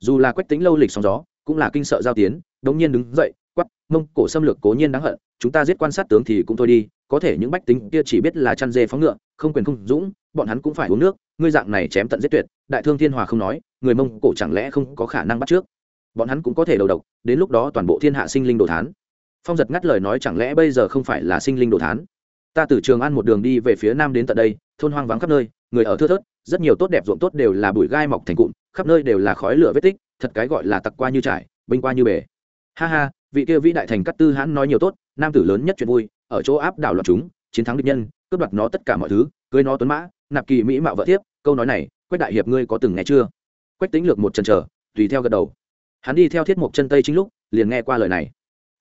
Dù là quách tính lâu lịch sóng gió, cũng là kinh sợ giao tiến, đống nhiên đứng dậy quắp mông cổ xâm lược cố nhiên đáng hận, chúng ta giết quan sát tướng thì cũng thôi đi, có thể những bách tính kia chỉ biết là chăn dê phóng ngựa, không quyền không dũng, bọn hắn cũng phải uống nước, ngươi dạng này chém tận giết tuyệt, đại thương thiên hòa không nói, người mông cổ chẳng lẽ không có khả năng bắt trước. Bọn hắn cũng có thể đầu độc, đến lúc đó toàn bộ thiên hạ sinh linh đồ thán. Phong giật ngắt lời nói chẳng lẽ bây giờ không phải là sinh linh đồ thán? Ta từ trường ăn một đường đi về phía nam đến tận đây thôn hoang vắng khắp nơi, người ở thưa thớt, rất nhiều tốt đẹp ruộng tốt đều là bụi gai mọc thành cụm, khắp nơi đều là khói lửa vết tích, thật cái gọi là tặc qua như trải, binh qua như bể. Ha ha, vị kia vĩ đại thành cát tư hãn nói nhiều tốt, nam tử lớn nhất chuyện vui, ở chỗ áp đảo loạn chúng, chiến thắng địch nhân, cướp đoạt nó tất cả mọi thứ, cưới nó tuấn mã, nạp kỳ mỹ mạo vợ thiếp, câu nói này, quách đại hiệp ngươi có từng nghe chưa? Quách tính lược một chân trở tùy theo gật đầu. Hắn đi theo thiết mục chân tây chính lúc, liền nghe qua lời này.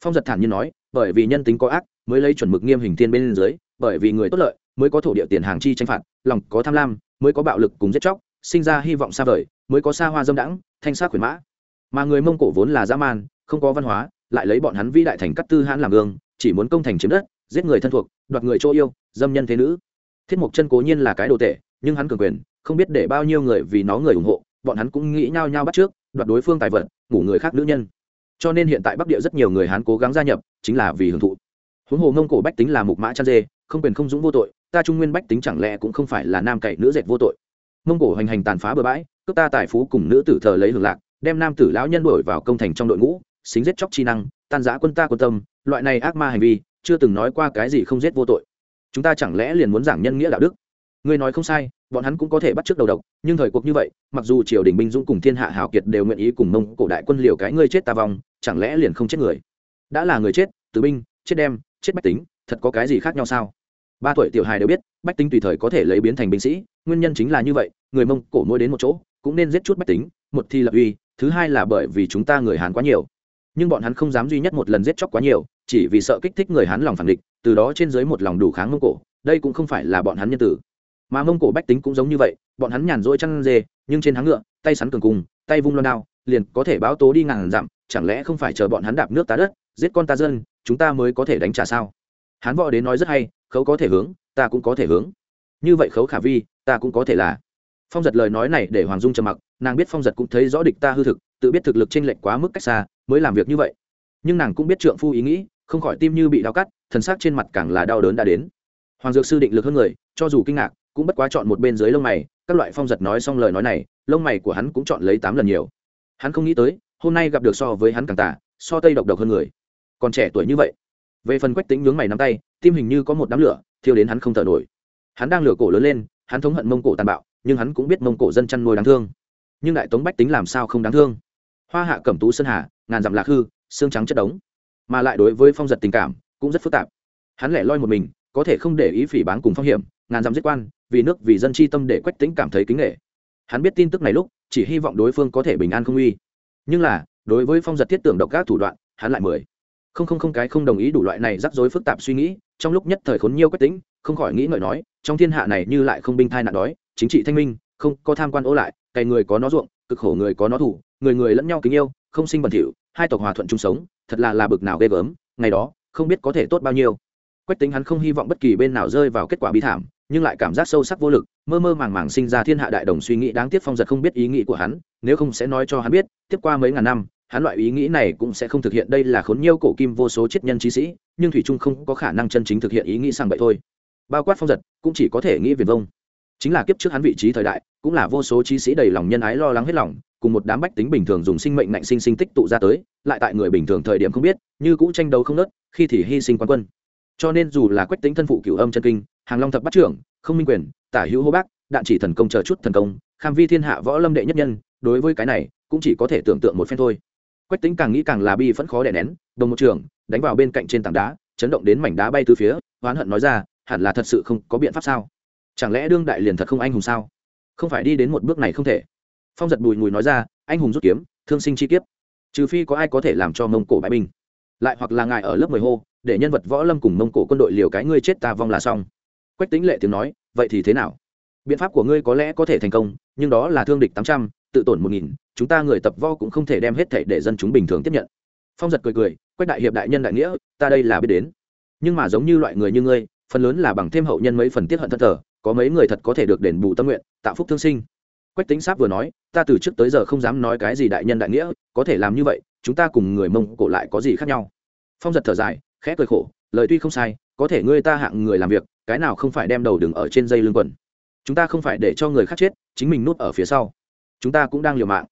Phong giật thản nhiên nói, bởi vì nhân tính có ác, mới lấy chuẩn mực nghiêm hình thiên bên dưới, bởi vì người tốt lợi mới có thổ địa tiền hàng chi tranh phạt, lòng có tham lam, mới có bạo lực cùng giết chóc, sinh ra hy vọng xa vời, mới có xa hoa dâm đãng, thanh sát quyền mã. Mà người mông cổ vốn là dã man, không có văn hóa, lại lấy bọn hắn vĩ đại thành cắt tư hãn làm gương, chỉ muốn công thành chiếm đất, giết người thân thuộc, đoạt người chỗ yêu, dâm nhân thế nữ. Thiết mục chân cố nhiên là cái đồ tệ, nhưng hắn cường quyền, không biết để bao nhiêu người vì nó người ủng hộ, bọn hắn cũng nghĩ nhau nhau bắt trước, đoạt đối phương tài vật, ngủ người khác nữ nhân. Cho nên hiện tại bắc địa rất nhiều người hắn cố gắng gia nhập, chính là vì hưởng thụ. Huống hồ Mông cổ bách tính là mục mã chăn dê, không quyền không dũng vô tội ta trung nguyên bách tính chẳng lẽ cũng không phải là nam cậy nữ dệt vô tội? Mông cổ hành hành tàn phá bừa bãi, cướp ta tài phú cùng nữ tử thờ lấy hưởng lạc, đem nam tử lão nhân đuổi vào công thành trong đội ngũ, xính giết chóc chi năng, tan giã quân ta quân tâm, loại này ác ma hành vi, chưa từng nói qua cái gì không giết vô tội. Chúng ta chẳng lẽ liền muốn giảng nhân nghĩa đạo đức? Ngươi nói không sai, bọn hắn cũng có thể bắt trước đầu độc, nhưng thời cuộc như vậy, mặc dù triều đình binh dũng cùng thiên hạ hào kiệt đều nguyện ý cùng mông cổ đại quân liều cái ngươi chết ta vong, chẳng lẽ liền không chết người? Đã là người chết, tử binh, chết đem, chết bách tính, thật có cái gì khác nhau sao? Ba tuổi tiểu hài đều biết, bách tính tùy thời có thể lấy biến thành binh sĩ, nguyên nhân chính là như vậy, người mông cổ mỗi đến một chỗ, cũng nên giết chút bách tính, một thì lập uy, thứ hai là bởi vì chúng ta người hán quá nhiều. Nhưng bọn hắn không dám duy nhất một lần giết chóc quá nhiều, chỉ vì sợ kích thích người hán lòng phản địch, từ đó trên dưới một lòng đủ kháng mông cổ, đây cũng không phải là bọn hắn nhân tử. Mà mông cổ bách tính cũng giống như vậy, bọn hắn nhàn rỗi chăn dê, nhưng trên háng ngựa, tay sắn cường cùng tay vung loan đao, liền có thể báo tố đi ngàn dặm, chẳng lẽ không phải chờ bọn hắn đạp nước tá đất, giết con ta dân, chúng ta mới có thể đánh trả sao? Hán võ đến nói rất hay khấu có thể hướng, ta cũng có thể hướng. Như vậy khấu khả vi, ta cũng có thể là. Phong giật lời nói này để hoàng dung trầm mặc, nàng biết phong giật cũng thấy rõ địch ta hư thực, tự biết thực lực t r ê n lệch quá mức cách xa, mới làm việc như vậy. Nhưng nàng cũng biết trượng phu ý nghĩ, không khỏi tim như bị đau cắt, thần sắc trên mặt càng là đau đớn đã đến. Hoàng dược sư định lực hơn người, cho dù kinh ngạc, cũng bất quá chọn một bên dưới lông mày, các loại phong giật nói xong lời nói này, lông mày của hắn cũng chọn lấy tám lần nhiều. Hắn không nghĩ tới, hôm nay gặp được so với hắn càng tả so tây độc độc hơn người. Còn trẻ tuổi như vậy về phần quách tính nhướng mày nắm tay, tim hình như có một đám lửa, thiêu đến hắn không thở nổi. Hắn đang lửa cổ lớn lên, hắn thống hận mông cổ tàn bạo, nhưng hắn cũng biết mông cổ dân chăn nuôi đáng thương. Nhưng đại tống bách tính làm sao không đáng thương? Hoa hạ cẩm tú sơn hà, ngàn dặm lạc hư, xương trắng chất đống. Mà lại đối với phong giật tình cảm, cũng rất phức tạp. Hắn lẻ loi một mình, có thể không để ý phỉ báng cùng phong hiểm, ngàn dặm giết quan, vì nước, vì dân chi tâm để quách tính cảm thấy kính nghệ hắn biết tin tức này lúc, chỉ hy vọng đối phương có thể bình an không uy. Nhưng là, đối với phong giật thiết tưởng độc các thủ đoạn, hắn lại mười không không không cái không đồng ý đủ loại này rắc rối phức tạp suy nghĩ, trong lúc nhất thời khốn nhiêu quách tính không khỏi nghĩ ngợi nói, trong thiên hạ này như lại không binh thai nạn đói, chính trị thanh minh, không có tham quan ố lại, cày người có nó ruộng, cực khổ người có nó thủ, người người lẫn nhau kính yêu, không sinh bẩn thỉu, hai tộc hòa thuận chung sống, thật là là bực nào ghê gớm, ngày đó, không biết có thể tốt bao nhiêu. Quách tính hắn không hy vọng bất kỳ bên nào rơi vào kết quả bi thảm, nhưng lại cảm giác sâu sắc vô lực, mơ mơ màng màng sinh ra thiên hạ đại đồng suy nghĩ đáng tiếc phong giật không biết ý nghĩ của hắn, nếu không sẽ nói cho hắn biết, tiếp qua mấy ngàn năm hắn loại ý nghĩ này cũng sẽ không thực hiện. Đây là khốn nhiêu cổ kim vô số chết nhân trí sĩ, nhưng thủy trung không có khả năng chân chính thực hiện ý nghĩ sang vậy thôi. Bao quát phong giật, cũng chỉ có thể nghĩ viền vông. Chính là kiếp trước hắn vị trí thời đại, cũng là vô số trí sĩ đầy lòng nhân ái lo lắng hết lòng, cùng một đám bách tính bình thường dùng sinh mệnh nạnh sinh sinh tích tụ ra tới, lại tại người bình thường thời điểm không biết, như cũ tranh đấu không nớt khi thì hy sinh quan quân. Cho nên dù là quách tính thân phụ cửu âm chân kinh, hàng long thập bắt trưởng, không minh quyền, tả hữu hô bác, đạn chỉ thần công chờ chút thần công, kham vi thiên hạ võ lâm đệ nhất nhân, đối với cái này, cũng chỉ có thể tưởng tượng một phen thôi quách tính càng nghĩ càng là bi vẫn khó đè nén, đồng một trường, đánh vào bên cạnh trên tảng đá, chấn động đến mảnh đá bay từ phía, oán hận nói ra, hẳn là thật sự không có biện pháp sao? Chẳng lẽ đương đại liền thật không anh hùng sao? Không phải đi đến một bước này không thể. Phong giật bùi ngùi nói ra, anh hùng rút kiếm, thương sinh chi kiếp. Trừ phi có ai có thể làm cho mông cổ bãi binh. Lại hoặc là ngài ở lớp mười hô, để nhân vật võ lâm cùng mông cổ quân đội liều cái ngươi chết ta vong là xong. Quách tính lệ tiếng nói, vậy thì thế nào? Biện pháp của ngươi có lẽ có thể thành công, nhưng đó là thương địch tám trăm tự tổn một nghìn, chúng ta người tập vo cũng không thể đem hết thảy để dân chúng bình thường tiếp nhận. Phong giật cười cười, quách đại hiệp đại nhân đại nghĩa, ta đây là biết đến. Nhưng mà giống như loại người như ngươi, phần lớn là bằng thêm hậu nhân mấy phần tiết hận thân thờ, có mấy người thật có thể được đền bù tâm nguyện, tạo phúc thương sinh. Quách tính sáp vừa nói, ta từ trước tới giờ không dám nói cái gì đại nhân đại nghĩa, có thể làm như vậy, chúng ta cùng người mông cổ lại có gì khác nhau? Phong giật thở dài, khẽ cười khổ, lời tuy không sai, có thể ngươi ta hạng người làm việc, cái nào không phải đem đầu đừng ở trên dây lưng quần. Chúng ta không phải để cho người khác chết, chính mình nút ở phía sau chúng ta cũng đang liều mạng.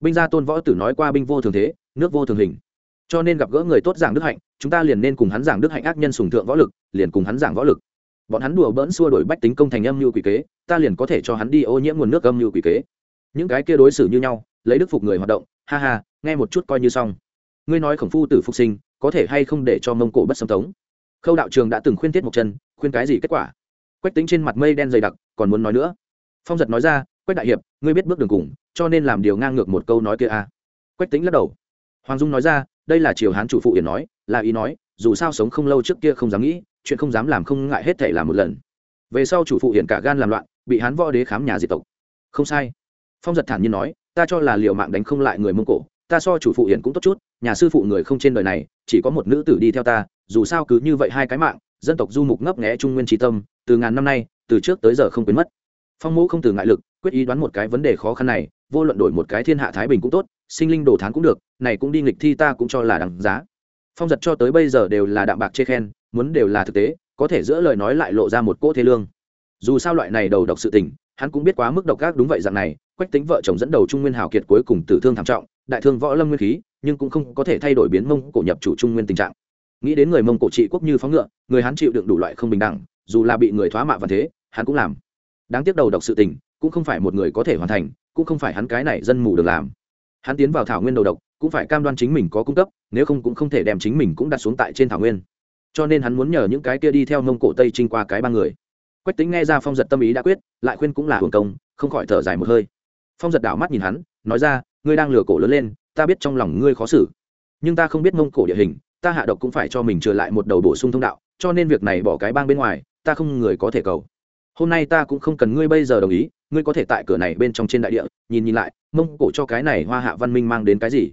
Binh gia tôn võ tử nói qua binh vô thường thế, nước vô thường hình. Cho nên gặp gỡ người tốt giảng đức hạnh, chúng ta liền nên cùng hắn giảng đức hạnh ác nhân sùng thượng võ lực, liền cùng hắn giảng võ lực. Bọn hắn đùa bỡn xua đổi bách tính công thành âm như quỷ kế, ta liền có thể cho hắn đi ô nhiễm nguồn nước âm như quỷ kế. Những cái kia đối xử như nhau, lấy đức phục người hoạt động, ha ha, nghe một chút coi như xong. Ngươi nói khổng phu tử phục sinh, có thể hay không để cho mông cổ bất xâm tống? Khâu đạo trường đã từng khuyên tiết một chân, khuyên cái gì kết quả? Quách tính trên mặt mây đen dày đặc, còn muốn nói nữa. Phong giật nói ra quách đại hiệp, ngươi biết bước đường cùng, cho nên làm điều ngang ngược một câu nói kia a à. quách tính lắc đầu. Hoàng dung nói ra, đây là triều hán chủ phụ yển nói, là ý nói, dù sao sống không lâu trước kia không dám nghĩ, chuyện không dám làm không ngại hết thể làm một lần. Về sau chủ phụ hiển cả gan làm loạn, bị hán võ đế khám nhà diệt tộc. Không sai. Phong giật thản nhiên nói, ta cho là liệu mạng đánh không lại người mông cổ, ta so chủ phụ hiển cũng tốt chút, nhà sư phụ người không trên đời này, chỉ có một nữ tử đi theo ta, dù sao cứ như vậy hai cái mạng, dân tộc du mục ngấp nghẽ trung nguyên trí tâm, từ ngàn năm nay, từ trước tới giờ không quên mất. Phong mũ không từ ngại lực quyết ý đoán một cái vấn đề khó khăn này, vô luận đổi một cái thiên hạ thái bình cũng tốt, sinh linh đồ thán cũng được, này cũng đi nghịch thi ta cũng cho là đằng giá. Phong giật cho tới bây giờ đều là đạm bạc chê khen, muốn đều là thực tế, có thể giữa lời nói lại lộ ra một cỗ thế lương. Dù sao loại này đầu độc sự tình, hắn cũng biết quá mức độc ác đúng vậy dạng này, quách tính vợ chồng dẫn đầu trung nguyên hào kiệt cuối cùng tử thương thảm trọng, đại thương võ lâm nguyên khí, nhưng cũng không có thể thay đổi biến mông cổ nhập chủ trung nguyên tình trạng. Nghĩ đến người mông cổ trị quốc như phóng ngựa, người hắn chịu đựng đủ loại không bình đẳng, dù là bị người thoá mạ và thế, hắn cũng làm. Đáng tiếc đầu độc sự tình cũng không phải một người có thể hoàn thành, cũng không phải hắn cái này dân mù được làm. Hắn tiến vào thảo nguyên đầu độc, cũng phải cam đoan chính mình có cung cấp, nếu không cũng không thể đem chính mình cũng đặt xuống tại trên thảo nguyên. Cho nên hắn muốn nhờ những cái kia đi theo mông cổ tây trinh qua cái ba người. Quách tính nghe ra phong giật tâm ý đã quyết, lại khuyên cũng là hưởng công, không khỏi thở dài một hơi. Phong giật đảo mắt nhìn hắn, nói ra, ngươi đang lừa cổ lớn lên, ta biết trong lòng ngươi khó xử. Nhưng ta không biết mông cổ địa hình, ta hạ độc cũng phải cho mình trở lại một đầu bổ sung thông đạo, cho nên việc này bỏ cái bang bên ngoài, ta không người có thể cầu. Hôm nay ta cũng không cần ngươi bây giờ đồng ý ngươi có thể tại cửa này bên trong trên đại địa, nhìn nhìn lại, mông cổ cho cái này hoa hạ văn minh mang đến cái gì?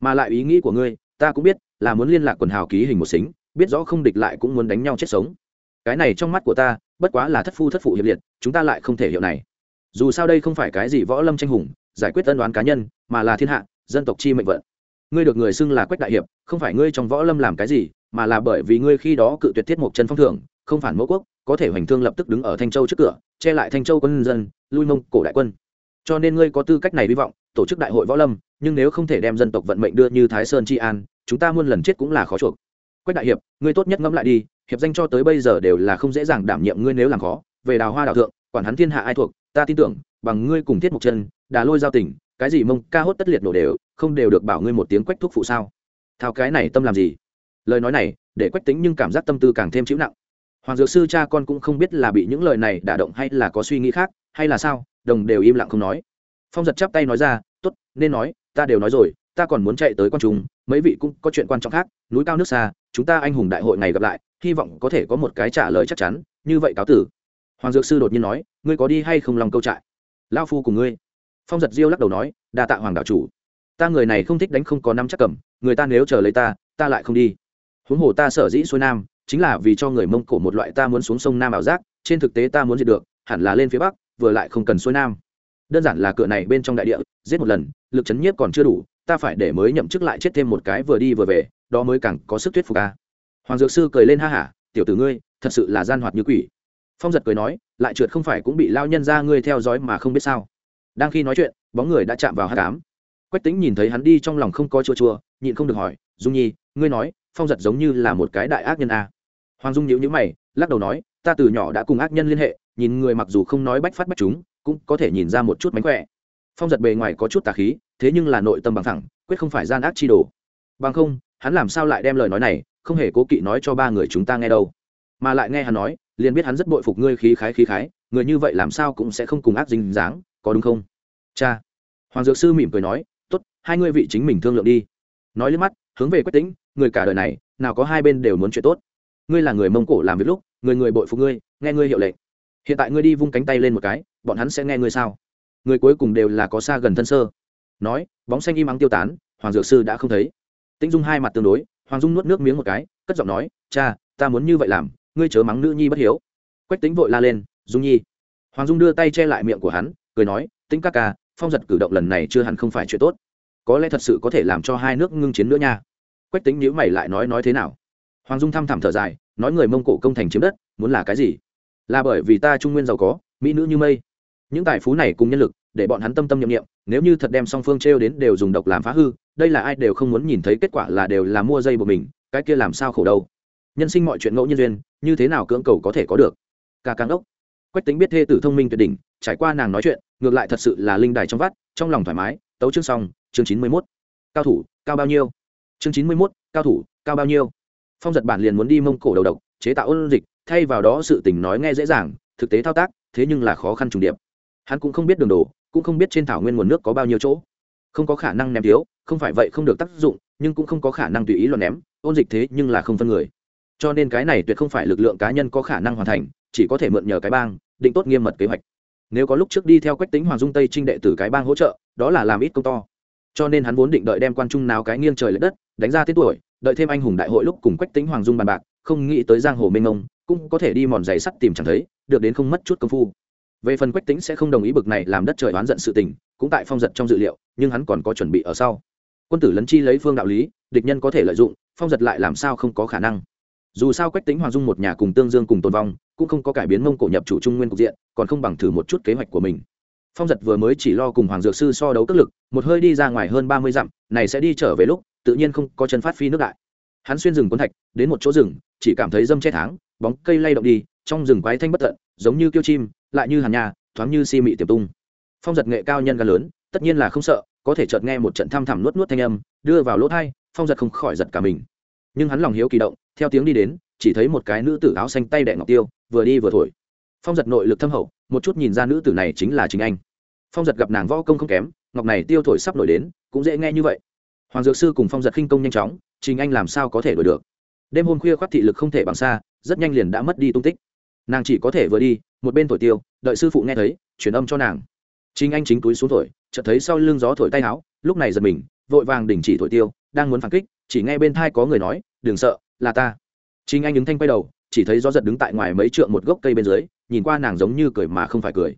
Mà lại ý nghĩ của ngươi, ta cũng biết, là muốn liên lạc quần hào ký hình một xính, biết rõ không địch lại cũng muốn đánh nhau chết sống. Cái này trong mắt của ta, bất quá là thất phu thất phụ hiệp liệt, chúng ta lại không thể hiểu này. Dù sao đây không phải cái gì võ lâm tranh hùng, giải quyết tân đoán cá nhân, mà là thiên hạ, dân tộc chi mệnh vận. Ngươi được người xưng là quách đại hiệp, không phải ngươi trong võ lâm làm cái gì, mà là bởi vì ngươi khi đó cự tuyệt thiết mộc chân phong thưởng, không phản mẫu quốc có thể hoành thương lập tức đứng ở thanh châu trước cửa, che lại thanh châu quân dân, lui mông cổ đại quân. Cho nên ngươi có tư cách này hy vọng, tổ chức đại hội võ lâm, nhưng nếu không thể đem dân tộc vận mệnh đưa như thái sơn tri an, chúng ta muôn lần chết cũng là khó chuộc. Quách đại hiệp, ngươi tốt nhất ngẫm lại đi, hiệp danh cho tới bây giờ đều là không dễ dàng đảm nhiệm ngươi nếu làm khó. Về đào hoa đào thượng, quản hắn thiên hạ ai thuộc, ta tin tưởng, bằng ngươi cùng thiết mục chân, đà lôi giao tình, cái gì mông, ca hốt tất liệt nổ đều, không đều được bảo ngươi một tiếng quách thuốc phụ sao. Thao cái này tâm làm gì? Lời nói này, để quách tính nhưng cảm giác tâm tư càng thêm chịu nặng hoàng dược sư cha con cũng không biết là bị những lời này đả động hay là có suy nghĩ khác, hay là sao, đồng đều im lặng không nói. Phong giật chắp tay nói ra t ố t nên nói, ta đều nói rồi, ta còn muốn chạy tới q u a n chúng mấy vị cũng có chuyện quan trọng khác, núi cao nước xa, chúng ta anh hùng đại hội ngày gặp lại, hy vọng có thể có một cái trả lời chắc chắn, như vậy cáo tử. Hoàng dược sư đột nhiên nói, ngươi có đi hay không lòng câu trại? Lao phu cùng ngươi. Phong giật diêu lắc đầu nói, đa tạ hoàng đạo chủ. Ta người này không thích đánh không có năm chắc cầm, người ta nếu chờ lấy ta ta lại không đi. Huống hồ ta sở dĩ xuôi nam chính là vì cho người mông cổ một loại ta muốn xuống sông nam ảo giác, trên thực tế ta muốn diệt được, hẳn là lên phía bắc, vừa lại không cần xuôi nam. Đơn giản là cửa này bên trong đại địa, giết một lần, lực chấn nhiếp còn chưa đủ, ta phải để mới nhậm chức lại chết thêm một cái vừa đi vừa về, đó mới càng có sức thuyết phục ta hoàng dược sư cười lên ha hả, tiểu tử ngươi, thật sự là gian hoạt như quỷ. Phong giật cười nói, lại trượt không phải cũng bị lao nhân ra ngươi theo dõi mà không biết sao. Đang khi nói chuyện, bóng người đã chạm vào hát cám quách tính nhìn thấy hắn đi trong lòng không có chua chua, nhịn không được hỏi, dung nhi, ngươi nói, phong giật giống như là một cái đại ác nhân a. à hoàng dung nhíu nhíu mày lắc đầu nói ta từ nhỏ đã cùng ác nhân liên hệ nhìn người mặc dù không nói bách phát bách chúng cũng có thể nhìn ra một chút mánh khỏe. Phong giật bề ngoài có chút tà khí thế nhưng là nội tâm bằng thẳng quyết không phải gian ác chi đồ. Bằng không hắn làm sao lại đem lời nói này không hề cố kỵ nói cho ba người chúng ta nghe đâu. Mà lại nghe hắn nói liền biết hắn rất bội phục ngươi khí khái khí khái người như vậy làm sao cũng sẽ không cùng ác dinh dáng có đúng không? Cha. Hoàng dược sư mỉm cười nói tốt hai ngươi vị chính mình thương lượng đi. Nói lên mắt hướng về quyết tính, người cả đời này nào có hai bên đều muốn chuyện tốt ngươi là người mông cổ làm việc lúc, người người bội phục ngươi, nghe ngươi hiệu lệnh. Hiện tại ngươi đi vung cánh tay lên một cái, bọn hắn sẽ nghe ngươi sao? Người cuối cùng đều là có xa gần thân sơ. Nói, bóng xanh im ắng tiêu tán, hoàng dược sư đã không thấy. Tĩnh dung hai mặt tương đối, hoàng dung nuốt nước miếng một cái, cất giọng nói, cha, ta muốn như vậy làm, ngươi chớ mắng nữ nhi bất hiếu. Quách tính vội la lên, dung nhi. Hoàng dung đưa tay che lại miệng của hắn, cười nói tính các ca, phong giật cử động lần này chưa hẳn không phải chuyện tốt. Có lẽ thật sự có thể làm cho hai nước ngưng chiến nữa nha. Quách tính nhữ mày lại nói nói thế nào? Hoàng dung thăm thẳm thở dài, nói người mông cổ công thành chiếm đất, muốn là cái gì? Là bởi vì ta trung nguyên giàu có, mỹ nữ như mây. Những tài phú này cùng nhân lực, để bọn hắn tâm tâm nhiệm nghiệm nếu như thật đem song phương trêu đến đều dùng độc làm phá hư, đây là ai đều không muốn nhìn thấy kết quả là đều là mua dây của mình, cái kia làm sao khổ đâu. Nhân sinh mọi chuyện ngẫu nhân duyên, như thế nào cưỡng cầu có thể có được? Ca càng ốc quách tính biết thê tử thông minh tuyệt đỉnh, trải qua nàng nói chuyện, ngược lại thật sự là linh đài trong vắt, trong lòng thoải mái, tấu chương xong, chương chín mươi mốt. Cao thủ, cao bao nhiêu? Chương chín mươi mốt, cao thủ, cao bao nhiêu? Phong giật bản liền muốn đi mông cổ đầu độc, chế tạo ôn dịch, thay vào đó sự tình nói nghe dễ dàng, thực tế thao tác, thế nhưng là khó khăn trùng điệp. Hắn cũng không biết đường đồ, cũng không biết trên thảo nguyên nguồn nước có bao nhiêu chỗ. Không có khả năng ném thiếu, không phải vậy không được tác dụng, nhưng cũng không có khả năng tùy ý luận ném, ôn dịch thế nhưng là không phân người. Cho nên cái này tuyệt không phải lực lượng cá nhân có khả năng hoàn thành, chỉ có thể mượn nhờ cái bang, định tốt nghiêm mật kế hoạch. Nếu có lúc trước đi theo quách tính hoàng dung tây trinh đệ tử cái bang hỗ trợ, đó là làm ít công to. Cho nên hắn vốn định đợi đem quan trung nào cái nghiêng trời l ệ đất, đánh ra tên tuổi đợi thêm anh hùng đại hội lúc cùng quách tính hoàng dung bàn bạc, không nghĩ tới giang hồ minh ông cũng có thể đi mòn giày sắt tìm chẳng thấy, được đến không mất chút công phu. Về phần quách tính sẽ không đồng ý bực này làm đất trời oán giận sự tình, cũng tại phong giật trong dự liệu, nhưng hắn còn có chuẩn bị ở sau. Quân tử lấn chi lấy phương đạo lý, địch nhân có thể lợi dụng, phong giật lại làm sao không có khả năng. Dù sao quách tính hoàng dung một nhà cùng tương dương cùng tồn vong, cũng không có cải biến mông cổ nhập chủ trung nguyên cục diện, còn không bằng thử một chút kế hoạch của mình phong giật vừa mới chỉ lo cùng hoàng dược sư so đấu tức lực, một hơi đi ra ngoài hơn ba mươi dặm, này sẽ đi trở về lúc, tự nhiên không có chân phát phi nước đại. Hắn xuyên rừng quân thạch, đến một chỗ rừng, chỉ cảm thấy dâm che tháng, bóng cây lay động đi, trong rừng quái thanh bất tận, giống như kiêu chim, lại như hàn nhà, thoáng như si mị tiệp tung. Phong giật nghệ cao nhân gan lớn, tất nhiên là không sợ, có thể chợt nghe một trận thăm thẳm nuốt nuốt thanh âm, đưa vào lỗ thai, phong giật không khỏi giật cả mình. Nhưng hắn lòng hiếu kỳ động, theo tiếng đi đến, chỉ thấy một cái nữ tử áo xanh tay đẹ ngọc tiêu, vừa đi vừa thổi. Phong giật nội lực thâm hậu, một chút nhìn ra nữ tử này chính là chính anh phong giật gặp nàng võ công không kém, ngọc này tiêu thổi sắp nổi đến, cũng dễ nghe như vậy. Hoàng dược sư cùng phong giật khinh công nhanh chóng, Trình anh làm sao có thể đổi được? Đêm hôm khuya khoác thị lực không thể bằng xa, rất nhanh liền đã mất đi tung tích. Nàng chỉ có thể vừa đi, một bên thổi tiêu, đợi sư phụ nghe thấy, truyền âm cho nàng. Chính anh chính túi xuống thổi, chợt thấy sau lưng gió thổi tay áo, lúc này giật mình, vội vàng đình chỉ thổi tiêu, đang muốn phản kích, chỉ nghe bên thai có người nói, đừng sợ, là ta. Chính anh đứng thanh quay đầu, chỉ thấy gió giật đứng tại ngoài mấy trượng một gốc cây bên dưới, nhìn qua nàng giống như cười mà không phải cười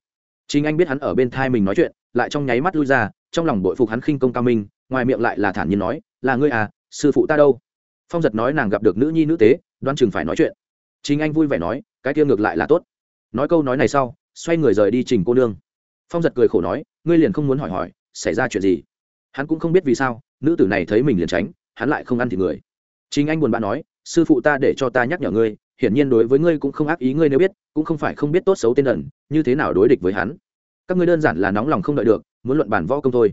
chính anh biết hắn ở bên thai mình nói chuyện, lại trong nháy mắt lui ra, trong lòng bội phục hắn khinh công cao minh, ngoài miệng lại là thản nhiên nói, là ngươi à sư phụ ta đâu? Phong giật nói nàng gặp được nữ nhi nữ tế đoan chừng phải nói chuyện. Chính anh vui vẻ nói, cái kia ngược lại là tốt. Nói câu nói này sau, xoay người rời đi trình cô nương. Phong giật cười khổ nói, ngươi liền không muốn hỏi hỏi, xảy ra chuyện gì? Hắn cũng không biết vì sao, nữ tử này thấy mình liền tránh, hắn lại không ăn thì người. Chính anh buồn bã nói, sư phụ ta để cho ta nhắc nhở ngươi hiển nhiên đối với ngươi cũng không ác ý, ngươi nếu biết, cũng không phải không biết tốt xấu tên đần như thế nào đối địch với hắn. Các ngươi đơn giản là nóng lòng không đợi được, muốn luận bản võ công thôi.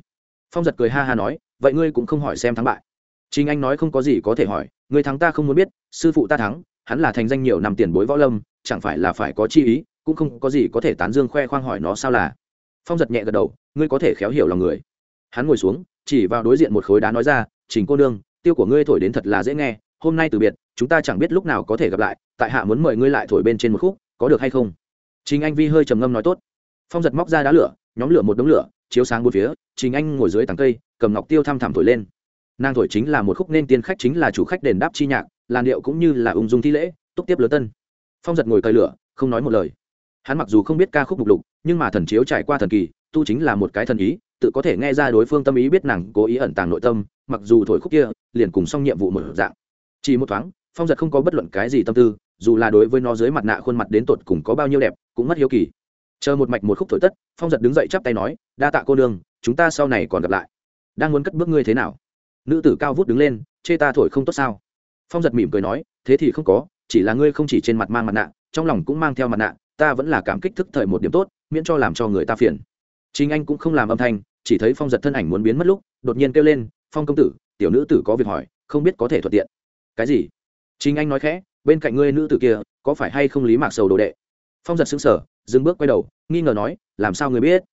Phong giật cười ha ha nói, vậy ngươi cũng không hỏi xem thắng bại. Chính anh nói không có gì có thể hỏi người thắng ta không muốn biết, sư phụ ta thắng, hắn là thành danh nhiều năm tiền bối võ lâm, chẳng phải là phải có chi ý, cũng không có gì có thể tán dương khoe khoang hỏi nó sao là. Phong giật nhẹ gật đầu, ngươi có thể khéo hiểu lòng người. Hắn ngồi xuống, chỉ vào đối diện một khối đá nói ra, trình cô nương, tiêu của ngươi thổi đến thật là dễ nghe, hôm nay từ biệt chúng ta chẳng biết lúc nào có thể gặp lại, tại hạ muốn mời ngươi lại thổi bên trên một khúc, có được hay không? Trình anh vi hơi trầm ngâm nói tốt. Phong giật móc ra đá lửa, nhóm lửa một đống lửa, chiếu sáng bốn phía, trình anh ngồi dưới tàng cây, cầm ngọc tiêu thăm thẳm thổi lên. Nàng thổi chính là một khúc nên tiên khách chính là chủ khách đền đáp chi nhạc, làn điệu cũng như là ung dung thi lễ, túc tiếp lứa tân. Phong giật ngồi cơi lửa, không nói một lời. Hắn mặc dù không biết ca khúc mục lục, nhưng mà thần chiếu trải qua thần kỳ, tu chính là một cái thần ý, tự có thể nghe ra đối phương tâm ý biết nàng cố ý ẩn tàng nội tâm, mặc dù thổi khúc kia, liền cùng xong nhiệm vụ một dạng. Chỉ một thoáng phong giật không có bất luận cái gì tâm tư, dù là đối với nó dưới mặt nạ khuôn mặt đến tột cùng có bao nhiêu đẹp, cũng mất hiếu kỳ. Chờ một mạch một khúc thổi tất, phong giật đứng dậy chắp tay nói, đa tạ cô nương, chúng ta sau này còn gặp lại. Đang muốn cất bước ngươi thế nào? Nữ tử cao vút đứng lên, chê ta thổi không tốt sao? Phong giật mỉm cười nói, thế thì không có, chỉ là ngươi không chỉ trên mặt mang mặt nạ, trong lòng cũng mang theo mặt nạ, ta vẫn là cảm kích thức thời một điểm tốt, miễn cho làm cho người ta phiền. Chính anh cũng không làm âm thanh, chỉ thấy phong giật thân ảnh muốn biến mất lúc, đột nhiên kêu lên, phong công tử, tiểu nữ tử có việc hỏi, không biết có thể thuận tiện. Cái gì? Chính anh nói khẽ, bên cạnh ngươi nữ tử kia, có phải hay không lý mạc sầu đồ đệ? Phong giật xứng sở dừng bước quay đầu, nghi ngờ nói, làm sao người biết?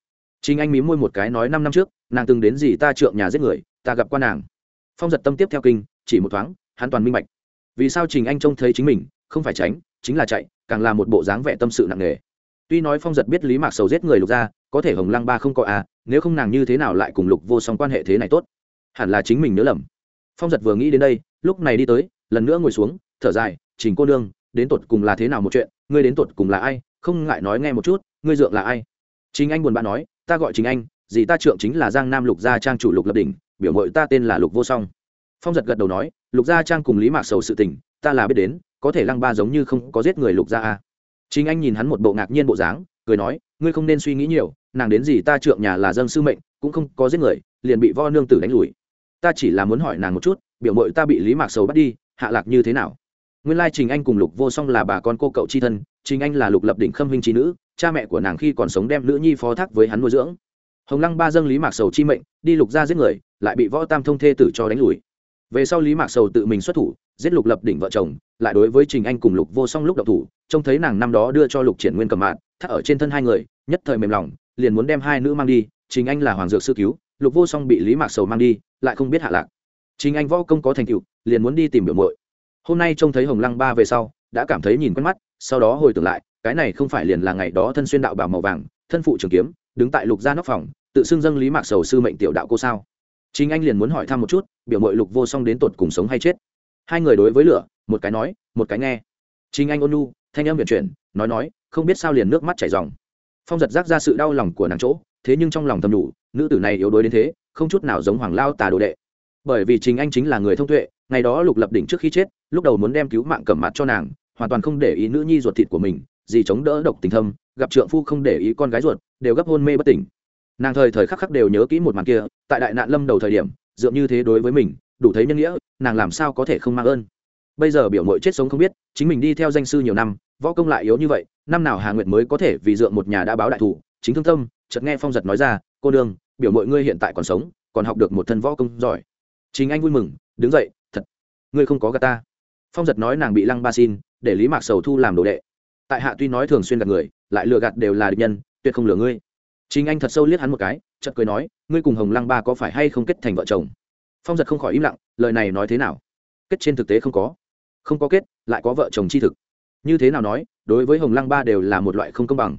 Chính anh mí môi một cái nói năm năm trước, nàng từng đến gì ta trượng nhà giết người, ta gặp qua nàng. Phong giật tâm tiếp theo kinh, chỉ một thoáng, hắn toàn minh bạch. Vì sao trình anh trông thấy chính mình, không phải tránh, chính là chạy, càng là một bộ dáng vẻ tâm sự nặng nề. Tuy nói phong giật biết lý mạc sầu giết người lục ra, có thể hồng lăng ba không có à nếu không nàng như thế nào lại cùng lục vô song quan hệ thế này tốt? Hẳn là chính mình nhớ lầm. Phong giật vừa nghĩ đến đây, lúc này đi tới lần nữa ngồi xuống, thở dài, trình cô nương, đến tột cùng là thế nào một chuyện? Ngươi đến tột cùng là ai? Không ngại nói nghe một chút, ngươi dượng là ai? Chính anh buồn bã nói, ta gọi chính anh, dì ta trượng chính là giang nam lục gia trang chủ lục lập đỉnh, biểu mội ta tên là lục vô song. Phong giật gật đầu nói, lục gia trang cùng lý mạc sầu sự tình, ta là biết đến, có thể lăng ba giống như không có giết người lục gia à. a chính anh nhìn hắn một bộ ngạc nhiên bộ dáng, cười nói, ngươi không nên suy nghĩ nhiều, nàng đến gì ta trượng nhà là dân sư mệnh, cũng không có giết người, liền bị vo nương tử đánh lùi. Ta chỉ là muốn hỏi nàng một chút, biểu mội ta bị lý mạc sầu bắt đi hạ lạc như thế nào? Nguyên lai trình anh cùng lục vô song là bà con cô cậu c h i thân, trình anh là lục lập đỉnh khâm huynh trí nữ, cha mẹ của nàng khi còn sống đem nữ nhi phó thác với hắn nuôi dưỡng. Hồng lăng ba dâng lý mạc sầu chi mệnh, đi lục ra giết người, lại bị võ tam thông thê tử cho đánh lùi. Về sau lý mạc sầu tự mình xuất thủ, giết lục lập đỉnh vợ chồng, lại đối với trình anh cùng lục vô song lúc đậu thủ, trông thấy nàng năm đó đưa cho lục triển nguyên cầm mạng, thắt ở trên thân hai người, nhất thời mềm lòng, liền muốn đem hai nữ mang đi, trình anh là hoàng dược sư cứu, lục vô song bị lý mạc sầu mang đi, lại không biết hạ lạc. Trình anh võ công có thành tựu liền muốn đi tìm biểu mội hôm nay trông thấy hồng lăng ba về sau, đã cảm thấy nhìn quen mắt, sau đó hồi tưởng lại, cái này không phải liền là ngày đó thân xuyên đạo bảo màu vàng, thân phụ trường kiếm, đứng tại lục gia nóc phòng, tự xưng dâng lý mạc sầu sư mệnh tiểu đạo cô sao. Chính anh liền muốn hỏi thăm một chút, biểu mội lục vô song đến tột cùng sống hay chết. Hai người đối với lửa, một cái nói, một cái nghe. Chính anh ôn nu thanh âm viện chuyển, nói nói, không biết sao liền nước mắt chảy ròng. phong giật giác ra sự đau lòng của nàng chỗ, thế nhưng trong lòng thầm đủ nữ tử này yếu đuối đến thế, không chút nào giống hoàng lao tà đồ đệ. Bởi vì chính anh chính là người thông tuệ ngày đó lục lập đỉnh trước khi chết, lúc đầu muốn đem cứu mạng cầm mặt cho nàng, hoàn toàn không để ý nữ nhi ruột thịt của mình, gì chống đỡ độc tình thâm, gặp trượng phu không để ý con gái ruột, đều gấp hôn mê bất tỉnh. Nàng thời thời khắc khắc đều nhớ kỹ một màn kia, tại đại nạn lâm đầu thời điểm dượng như thế đối với mình, đủ thấy nhân nghĩa, nàng làm sao có thể không mang ơn. Bây giờ biểu mội chết sống không biết, chính mình đi theo danh sư nhiều năm, võ công lại yếu như vậy, năm nào hà nguyệt mới có thể vì dượng một nhà đã báo đại thủ, chính thương tâm, chợt nghe phong giật nói ra, cô đương biểu mội ngươi hiện tại còn sống, còn học được một thân võ công giỏi. Chính anh vui mừng, đứng dậy ngươi không có gà ta. Phong giật nói nàng bị lăng ba xin, để lý mạc sầu thu làm đồ đệ. Tại hạ tuy nói thường xuyên gạt người, lại lừa gạt đều là địch nhân, tuyệt không lừa ngươi. Chính anh thật sâu liếc hắn một cái, chợt cười nói, ngươi cùng hồng lăng ba có phải hay không kết thành vợ chồng? Phong giật không khỏi im lặng, lời này nói thế nào? Kết trên thực tế không có. Không có kết, lại có vợ chồng chi thực. Như thế nào nói, đối với hồng lăng ba đều là một loại không công bằng.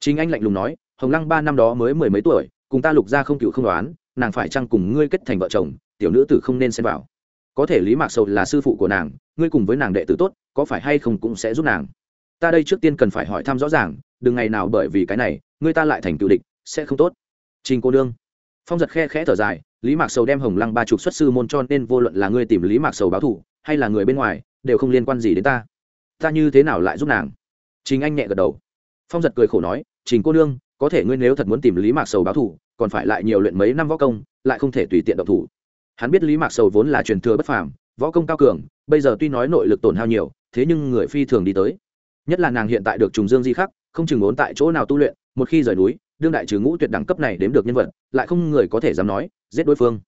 Chính anh lạnh lùng nói, hồng lăng ba năm đó mới mười mấy tuổi, cùng ta lục ra không cựu không đoán, nàng phải chăng cùng ngươi kết thành vợ chồng, tiểu nữ tử không nên xem vào có thể lý mạc sầu là sư phụ của nàng, ngươi cùng với nàng đệ tử tốt, có phải hay không cũng sẽ giúp nàng? Ta đây trước tiên cần phải hỏi thăm rõ ràng, đừng ngày nào bởi vì cái này, ngươi ta lại thành cựu địch, sẽ không tốt. Trình cô nương. Phong giật khe khẽ thở dài, lý mạc sầu đem hồng lăng ba chục xuất sư môn cho nên vô luận là ngươi tìm lý mạc sầu báo thủ, hay là người bên ngoài, đều không liên quan gì đến ta. Ta như thế nào lại giúp nàng? Trình anh nhẹ gật đầu. Phong giật cười khổ nói, trình cô nương, có thể ngươi nếu thật muốn tìm lý mạc sầu báo thủ, còn phải lại nhiều luyện mấy năm võ công, lại không thể tùy tiện động thủ hắn biết lý mạc sầu vốn là truyền thừa bất phàm, võ công cao cường, bây giờ tuy nói nội lực tổn hao nhiều, thế nhưng người phi thường đi tới. Nhất là nàng hiện tại được trùng dương di khắc, không chừng ốn tại chỗ nào tu luyện, một khi rời núi, đương đại trừ ngũ tuyệt đẳng cấp này đếm được nhân vật, lại không người có thể dám nói, giết đối phương.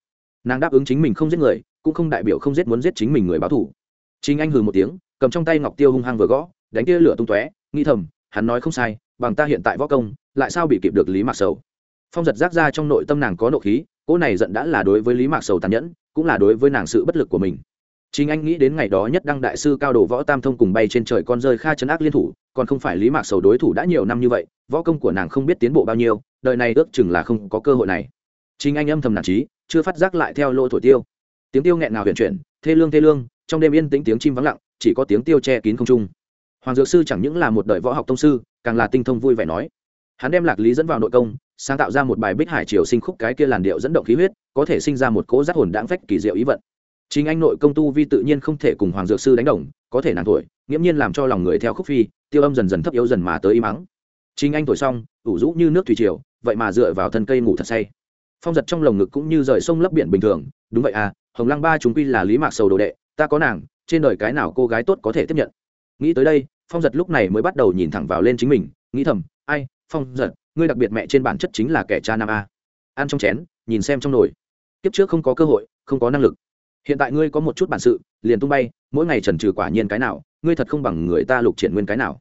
Nàng đáp ứng chính mình không giết người, cũng không đại biểu không giết muốn giết chính mình người báo thủ chính anh hừ một tiếng, cầm trong tay ngọc tiêu hung hăng vừa gõ, đánh tia lửa tung tóe, nghĩ thầm, hắn nói không sai, bằng ta hiện tại võ công, lại sao bị kịp được lý mạc sầu. Phong giật giác ra trong nội tâm nàng có nộ khí cỗ này giận đã là đối với lý mạc sầu tàn nhẫn, cũng là đối với nàng sự bất lực của mình. Chính anh nghĩ đến ngày đó nhất đăng đại sư cao đồ võ tam thông cùng bay trên trời con rơi kha chấn ác liên thủ, còn không phải lý mạc sầu đối thủ đã nhiều năm như vậy, võ công của nàng không biết tiến bộ bao nhiêu, đời này ước chừng là không có cơ hội này. Chính anh âm thầm nản trí, chưa phát giác lại theo lỗ thổi tiêu. Tiếng tiêu nghẹn nào huyền chuyển, thê lương thê lương, trong đêm yên tĩnh tiếng chim vắng lặng, chỉ có tiếng tiêu che kín không trung. Hoàng dược sư chẳng những là một đời võ học tông sư, càng là tinh thông vui vẻ nói. Hắn đem lạc lý dẫn vào nội công sáng tạo ra một bài bích hải triều sinh khúc cái kia làn điệu dẫn động khí huyết, có thể sinh ra một cỗ giác hồn đãng phách kỳ diệu ý vận. Chính anh nội công tu vi tự nhiên không thể cùng hoàng dược sư đánh đồng, có thể nàng tuổi, nghiễm nhiên làm cho lòng người theo khúc phi, tiêu âm dần dần thấp yếu dần mà tới im mắng chính anh tuổi xong, ủ rũ như nước thủy triều, vậy mà dựa vào thân cây ngủ thật say. Phong giật trong lồng ngực cũng như rời sông lấp biển bình thường, đúng vậy à hồng lăng ba chúng quy là lý mạc sầu đồ đệ, ta có nàng, trên đời cái nào cô gái tốt có thể tiếp nhận? Nghĩ tới đây, phong giật lúc này mới bắt đầu nhìn thẳng vào lên chính mình, nghĩ thầm, ai, phong giật ngươi đặc biệt mẹ trên bản chất chính là kẻ cha nam a. Ăn trong chén, nhìn xem trong nồi. Kiếp trước không có cơ hội, không có năng lực. Hiện tại ngươi có một chút bản sự, liền tung bay, mỗi ngày trần trừ quả nhiên cái nào, ngươi thật không bằng người ta lục triển nguyên cái nào.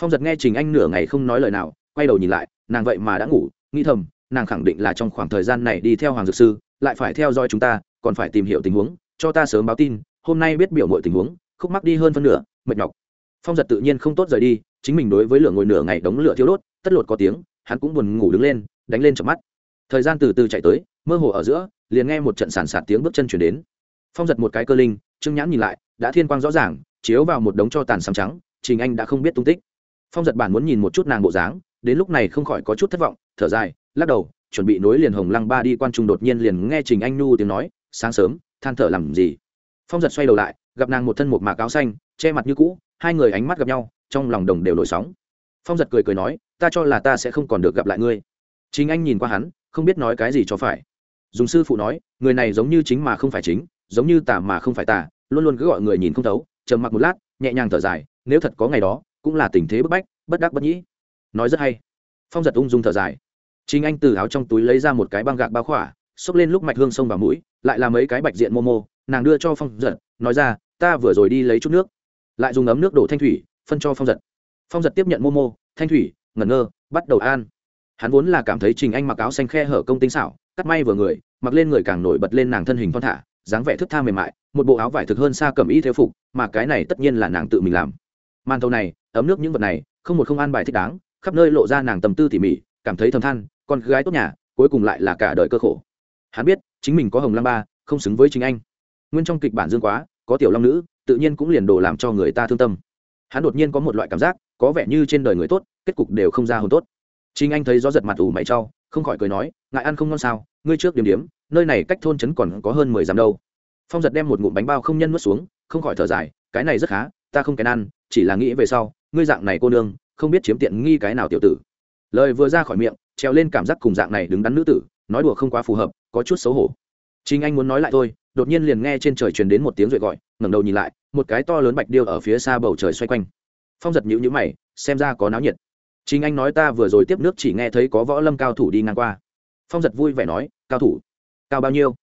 Phong giật nghe trình anh nửa ngày không nói lời nào, quay đầu nhìn lại, nàng vậy mà đã ngủ, nghĩ thầm, nàng khẳng định là trong khoảng thời gian này đi theo hoàng dược sư, lại phải theo dõi chúng ta, còn phải tìm hiểu tình huống, cho ta sớm báo tin, hôm nay biết biểu mọi tình huống, khúc mắc đi hơn phân nửa, mệt nhọc. Phong giật tự nhiên không tốt rời đi, chính mình đối với lửa ngồi nửa ngày đống lửa thiếu đốt, tất lột có tiếng hắn cũng buồn ngủ đứng lên, đánh lên chợp mắt. Thời gian từ từ chạy tới, mơ hồ ở giữa, liền nghe một trận sàn sạt tiếng bước chân chuyển đến. Phong giật một cái cơ linh, trương nhãn nhìn lại, đã thiên quang rõ ràng, chiếu vào một đống cho tàn xám trắng, trình anh đã không biết tung tích. Phong giật bản muốn nhìn một chút nàng bộ dáng, đến lúc này không khỏi có chút thất vọng, thở dài, lắc đầu, chuẩn bị nối liền hồng lăng ba đi quan trung đột nhiên liền nghe trình anh nu tiếng nói, sáng sớm, than thở làm gì? Phong giật xoay đầu lại, gặp nàng một thân một mạc áo xanh, che mặt như cũ, hai người ánh mắt gặp nhau, trong lòng đồng đều nổi sóng phong giật cười cười nói, ta cho là ta sẽ không còn được gặp lại ngươi. Chính anh nhìn qua hắn, không biết nói cái gì cho phải. Dùng sư phụ nói, người này giống như chính mà không phải chính, giống như tà mà không phải tà, luôn luôn cứ gọi người nhìn không thấu, trầm mặc một lát, nhẹ nhàng thở dài, nếu thật có ngày đó, cũng là tình thế bức bách, bất đắc bất nhĩ. Nói rất hay. Phong giật ung dung thở dài. Chính anh từ áo trong túi lấy ra một cái băng gạc bao khỏa, xốc lên lúc mạch hương sông vào mũi, lại là mấy cái bạch diện mô mô, nàng đưa cho phong giật, nói ra, ta vừa rồi đi lấy chút nước. Lại dùng ấm nước đổ thanh thủy, phân cho phong giật phong giật tiếp nhận Momo, thanh thủy ngẩn ngơ bắt đầu an. Hắn vốn là cảm thấy trình anh mặc áo xanh khe hở công tinh xảo cắt may vừa người mặc lên người càng nổi bật lên nàng thân hình thon thả dáng vẻ thức tha mềm mại một bộ áo vải thực hơn xa cầm y theo phục mà cái này tất nhiên là nàng tự mình làm. Màn thầu này ấm nước những vật này không một không an bài thích đáng khắp nơi lộ ra nàng tầm tư tỉ mỉ cảm thấy thầm than con gái tốt nhà cuối cùng lại là cả đời cơ khổ. Hắn biết chính mình có hồng lam ba không xứng với chính anh. Nguyên trong kịch bản dương quá có tiểu long nữ tự nhiên cũng liền đồ làm cho người ta thương tâm. Hắn đột nhiên có một loại cảm giác có vẻ như trên đời người tốt, kết cục đều không ra hồn tốt. Chính anh thấy gió giật mặt ủ mày trau không khỏi cười nói ngại ăn không ngon sao? Ngươi trước điểm điểm, nơi này cách thôn trấn còn có hơn mười dặm đâu. Phong giật đem một ngụm bánh bao không nhân nuốt xuống, không khỏi thở dài, cái này rất khá, ta không kèn ăn, chỉ là nghĩ về sau, ngươi dạng này cô nương, không biết chiếm tiện nghi cái nào tiểu tử. Lời vừa ra khỏi miệng treo lên cảm giác cùng dạng này đứng đắn nữ tử, nói đùa không quá phù hợp, có chút xấu hổ. Chính anh muốn nói lại thôi, đột nhiên liền nghe trên trời truyền đến một tiếng rội gọi, ngẩng đầu nhìn lại, một cái to lớn bạch điêu ở phía xa bầu trời xoay quanh phong giật nhữ nhữ mày, xem ra có náo nhiệt. Chính anh nói ta vừa rồi tiếp nước chỉ nghe thấy có võ lâm cao thủ đi ngang qua. Phong giật vui vẻ nói, cao thủ, cao bao nhiêu?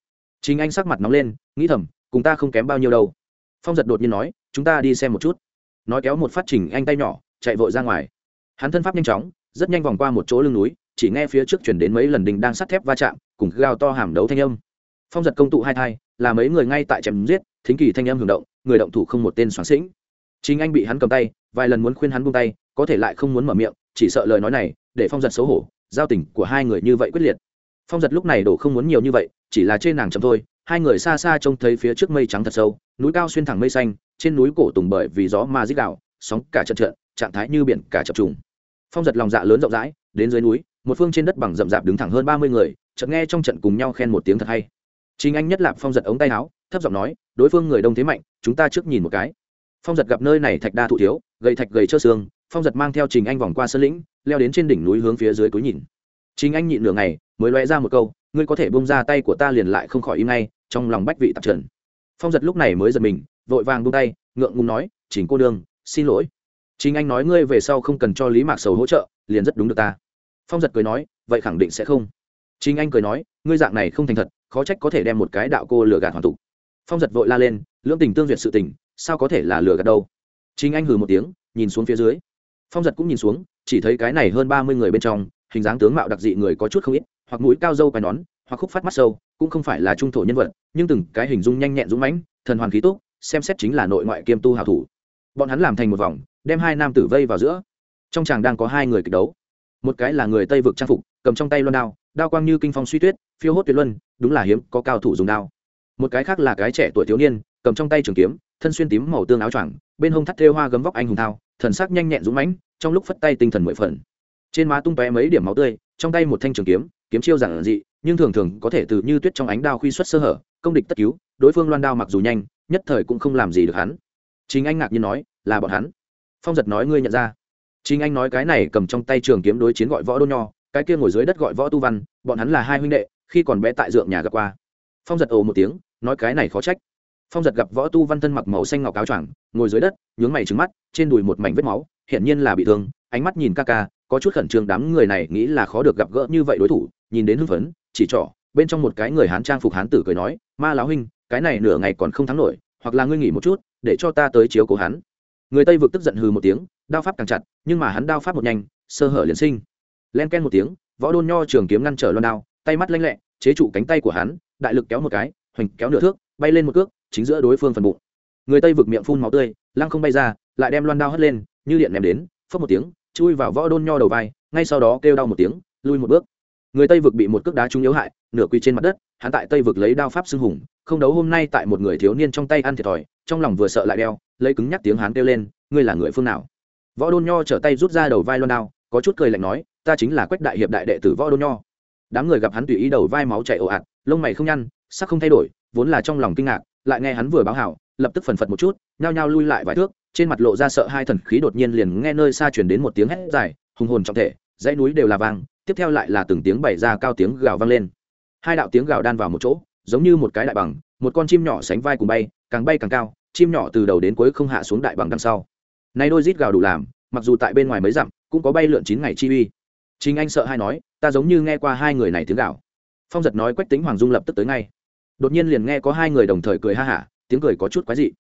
Chính anh sắc mặt nóng lên, nghĩ thầm, cùng ta không kém bao nhiêu đâu. Phong giật đột nhiên nói, chúng ta đi xem một chút. Nói kéo một phát trình anh tay nhỏ, chạy vội ra ngoài. Hắn thân pháp nhanh chóng, rất nhanh vòng qua một chỗ lưng núi, chỉ nghe phía trước chuyển đến mấy lần đình đang sắt thép va chạm, cùng gào to hàm đấu thanh âm. Phong giật công tụ hai thai, là mấy người ngay tại chém giết, thính kỳ thanh âm hưởng động, người động thủ không một tên soáng sĩnh chính anh bị hắn cầm tay, vài lần muốn khuyên hắn buông tay, có thể lại không muốn mở miệng, chỉ sợ lời nói này, để phong giật xấu hổ, giao tình của hai người như vậy quyết liệt. Phong giật lúc này đổ không muốn nhiều như vậy, chỉ là trên nàng chấm thôi, hai người xa xa trông thấy phía trước mây trắng thật sâu, núi cao xuyên thẳng mây xanh, trên núi cổ tùng bởi vì gió ma dích đạo sóng cả trận trận, trạng thái như biển cả chập trùng. Phong giật lòng dạ lớn rộng rãi, đến dưới núi, một phương trên đất bằng rậm rạp đứng thẳng hơn ba mươi người, chợt nghe trong trận cùng nhau khen một tiếng thật hay. Chính anh nhất lạp phong giật ống tay áo, thấp giọng nói, đối phương người đông thế mạnh, chúng ta trước nhìn một cái phong giật gặp nơi này thạch đa thụ thiếu gậy thạch gầy trơ xương, phong giật mang theo trình anh vòng qua sân lĩnh, leo đến trên đỉnh núi hướng phía dưới cúi nhìn. Trình anh nhịn nửa ngày, mới loe ra một câu, ngươi có thể bông ra tay của ta liền lại không khỏi im ngay, trong lòng bách vị tạp trần. Phong giật lúc này mới giật mình, vội vàng bông tay, ngượng ngùng nói chỉnh cô đương xin lỗi. Chính anh nói, ngươi về sau không cần cho lý mạc sầu hỗ trợ, liền rất đúng được ta. Phong giật cười nói, vậy khẳng định sẽ không. Chính anh cười nói, ngươi dạng này không thành thật, khó trách có thể đem một cái đạo cô lừa gạt hoàn tục. Phong giật vội la lên, lưỡng tình tương duyệt sự tình sao có thể là lừa gạt đâu? Chính anh hừ một tiếng nhìn xuống phía dưới. Phong giật cũng nhìn xuống chỉ thấy cái này hơn ba mươi người bên trong hình dáng tướng mạo đặc dị người có chút không ít hoặc mũi cao dâu quai nón hoặc khúc phát mắt sâu cũng không phải là trung thổ nhân vật nhưng từng cái hình dung nhanh nhẹn dũng mãnh thần hoàn khí tốt, xem xét chính là nội ngoại kiêm tu hào thủ. Bọn hắn làm thành một vòng đem hai nam tử vây vào giữa. Trong chàng đang có hai người kịch đấu. Một cái là người tây vực trang phục cầm trong tay loan đao đao quang như kinh phong suy tuyết phiêu hốt tuyệt luân đúng là hiếm có cao thủ dùng đao. Một cái khác là cái trẻ tuổi thiếu niên cầm trong tay trường kiếm thân xuyên tím màu tương áo choàng, bên hông thắt thêu hoa gấm vóc anh hùng thao, thần sắc nhanh nhẹn dũng mãnh, trong lúc phất tay tinh thần mười phần. Trên má tung tóe mấy điểm máu tươi, trong tay một thanh trường kiếm kiếm chiêu giản dị, nhưng thường thường có thể từ như tuyết trong ánh đao khuy xuất sơ hở, công địch tất cứu, đối phương loan đao mặc dù nhanh, nhất thời cũng không làm gì được hắn. Chính anh ngạc nhiên nói, là bọn hắn? Phong giật nói, ngươi nhận ra. Chính anh nói, cái này cầm trong tay trường kiếm đối chiến gọi võ đô nho, cái kia ngồi dưới đất gọi võ tu văn, bọn hắn là hai huynh đệ, khi còn bé tại dượng nhà gặp qua. Phong giật ồ một tiếng, nói, cái này khó trách phong giật gặp võ tu văn thân mặc màu xanh ngọc áo choàng, ngồi dưới đất, nhướng mày trứng mắt, trên đùi một mảnh vết máu, hiển nhiên là bị thương, ánh mắt nhìn ca ca, có chút khẩn trương đám người này nghĩ là khó được gặp gỡ như vậy đối thủ, nhìn đến hưng phấn, chỉ trỏ, bên trong một cái người hán trang phục hán tử cười nói, ma lão huynh, cái này nửa ngày còn không thắng nổi, hoặc là ngươi nghỉ một chút, để cho ta tới chiếu cố hắn. Người tây vực tức giận hừ một tiếng, đao pháp càng chặt, nhưng mà hắn đao pháp một nhanh, sơ hở liền sinh. Len ken một tiếng, võ đôn nho trường kiếm ngăn trở loan đao, tay mắt lanh lẹ, chế trụ cánh tay của hắn, đại lực kéo một cái, hoành kéo nửa thước, bay lên một cước chính giữa đối phương phần bụng. Người tây vực miệng phun máu tươi, lăng không bay ra, lại đem loan đao hất lên, như điện ném đến phất một tiếng, chui vào võ đôn nho đầu vai, ngay sau đó kêu đau một tiếng, lui một bước. Người tây vực bị một cước đá trúng yếu hại, nửa quy trên mặt đất, hắn tại tây vực lấy đao pháp xưng hùng, không đấu hôm nay tại một người thiếu niên trong tay ăn thiệt thòi, trong lòng vừa sợ lại đeo, lấy cứng nhắc tiếng hắn kêu lên, ngươi là người phương nào? Võ đôn nho trở tay rút ra đầu vai loan đao, có chút cười lạnh nói, ta chính là quách đại hiệp đại đệ tử võ đôn nho. Đám người gặp hắn tùy ý đầu vai máu chảy ồ ạt, lông mày không nhăn, sắc không thay đổi, vốn là trong lòng kinh ngạc lại nghe hắn vừa báo hảo, lập tức phần phật một chút, nhao nhao lui lại vài thước, trên mặt lộ ra sợ hai thần khí đột nhiên liền nghe nơi xa chuyển đến một tiếng hét dài, hùng hồn trọng thể, dãy núi đều là vàng tiếp theo lại là từng tiếng bày ra cao tiếng gào vang lên. Hai đạo tiếng gào đan vào một chỗ, giống như một cái đại bằng, một con chim nhỏ sánh vai cùng bay, càng bay càng cao, chim nhỏ từ đầu đến cuối không hạ xuống đại bằng đằng sau. Nay đôi rít gào đủ làm, mặc dù tại bên ngoài mấy dặm, cũng có bay lượn chín ngày chi uy. Chính anh sợ hai nói, ta giống như nghe qua hai người này tiếng gào. Phong giật nói quách tính hoàng dung lập tức tới ngay đột nhiên liền nghe có hai người đồng thời cười ha hả, tiếng cười có chút quái dị.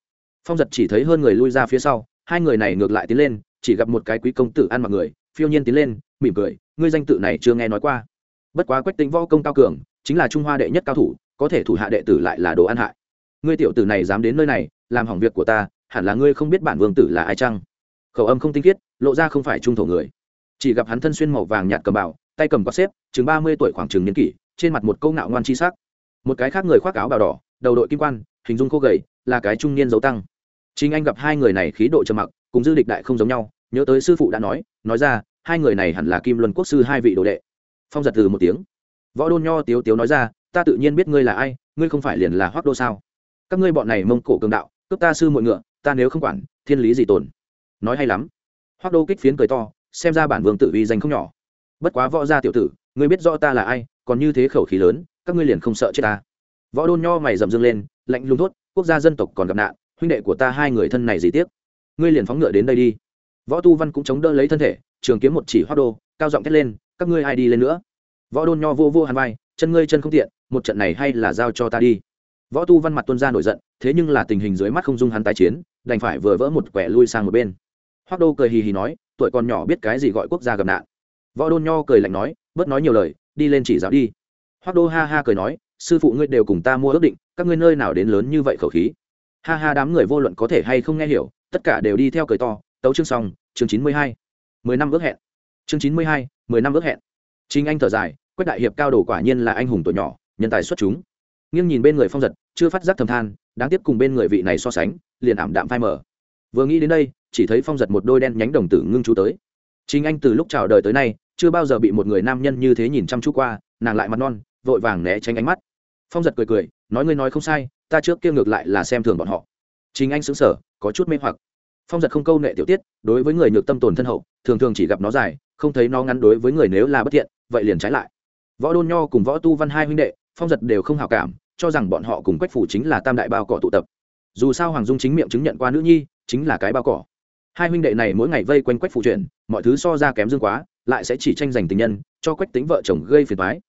Phong giật chỉ thấy hơn người lui ra phía sau, hai người này ngược lại tiến lên, chỉ gặp một cái quý công tử ăn mặc người, phiêu nhiên tiến lên, mỉm cười, ngươi danh tự này chưa nghe nói qua. Bất quá quách tính võ công cao cường, chính là trung hoa đệ nhất cao thủ, có thể thủ hạ đệ tử lại là đồ ăn hại. Ngươi tiểu tử này dám đến nơi này, làm hỏng việc của ta, hẳn là ngươi không biết bản vương tử là ai chăng? Khẩu âm không tinh khiết, lộ ra không phải trung thổ người. Chỉ gặp hắn thân xuyên màu vàng nhạt cầm bảo tay cầm quạt xếp, chừng ba mươi tuổi khoảng chừng niên kỷ, trên mặt một câu ngạo ngoan chi sắc một cái khác người khoác áo bào đỏ, đầu đội kim quan, hình dung khô gầy, là cái trung niên dấu tăng. Chính anh gặp hai người này khí độ trầm mặc, cùng dư địch đại không giống nhau, nhớ tới sư phụ đã nói nói ra, hai người này hẳn là kim luân quốc sư hai vị đồ đệ. Phong giật từ một tiếng. Võ đôn nho tiếu tiếu nói ra, ta tự nhiên biết ngươi là ai, ngươi không phải liền là hoác đô sao? Các ngươi bọn này mông cổ cường đạo, cướp ta sư muội ngựa, ta nếu không quản, thiên lý gì tồn? Nói hay lắm. Hoác đô kích phiến cười to, xem ra bản vương tự uy danh không nhỏ. Bất quá võ gia tiểu tử, ngươi biết rõ ta là ai, còn như thế khẩu khí lớn các ngươi liền không sợ chết ta. Võ đôn nho mày dầm dưng lên, lạnh lùng thốt, quốc gia dân tộc còn gặp nạn, huynh đệ của ta hai người thân này gì tiếc? Ngươi liền phóng ngựa đến đây đi. Võ tu văn cũng chống đỡ lấy thân thể, trường kiếm một chỉ hoa đô, cao giọng thét lên, các ngươi ai đi lên nữa? Võ đôn nho vô vô hàn vai, chân ngươi chân không tiện, một trận này hay là giao cho ta đi. Võ tu văn mặt tuân ra nổi giận, thế nhưng là tình hình dưới mắt không dung hắn tái chiến, đành phải vừa vỡ một quẻ lui sang một bên. Hoác đô cười hì hì nói, tuổi còn nhỏ biết cái gì gọi quốc gia gặp nạn. Võ đôn nho cười lạnh nói, bớt nói nhiều lời, đi lên chỉ giáo đi hoác đô ha ha cười nói, sư phụ ngươi đều cùng ta mua ước định, các ngươi nơi nào đến lớn như vậy khẩu khí? Ha ha, đám người vô luận có thể hay không nghe hiểu, tất cả đều đi theo cười to, tấu chương xong, chương chín mươi hai, mười năm ước hẹn. Chương chín mươi hai, mười năm ước hẹn. Chính anh thở dài, quách đại hiệp cao đồ quả nhiên là anh hùng tuổi nhỏ, nhân tài xuất chúng. Nghiêng nhìn bên người phong giật, chưa phát giác thầm than, đáng tiếc cùng bên người vị này so sánh, liền ảm đạm phai mở vừa nghĩ đến đây, chỉ thấy phong giật một đôi đen nhánh đồng tử ngưng chú tới. Chính anh từ lúc chào đời tới nay, chưa bao giờ bị một người nam nhân như thế nhìn chăm chú qua, nàng lại mặt non vội vàng né tránh ánh mắt. Phong giật cười cười, nói ngươi nói không sai, ta trước kia ngược lại là xem thường bọn họ. Chính anh xứng sở có chút mê hoặc. Phong giật không câu nệ tiểu tiết, đối với người nhược tâm tồn thân hậu, thường thường chỉ gặp nó dài, không thấy nó ngắn đối với người nếu là bất thiện, vậy liền trái lại. Võ đôn nho cùng võ tu văn hai huynh đệ, phong giật đều không hào cảm, cho rằng bọn họ cùng quách phủ chính là tam đại bao cỏ tụ tập. Dù sao hoàng dung chính miệng chứng nhận qua nữ nhi, chính là cái bao cỏ. Hai huynh đệ này mỗi ngày vây quanh quách phủ chuyện, mọi thứ so ra kém dương quá, lại sẽ chỉ tranh giành tình nhân, cho quách tính vợ chồng gây phiền thoái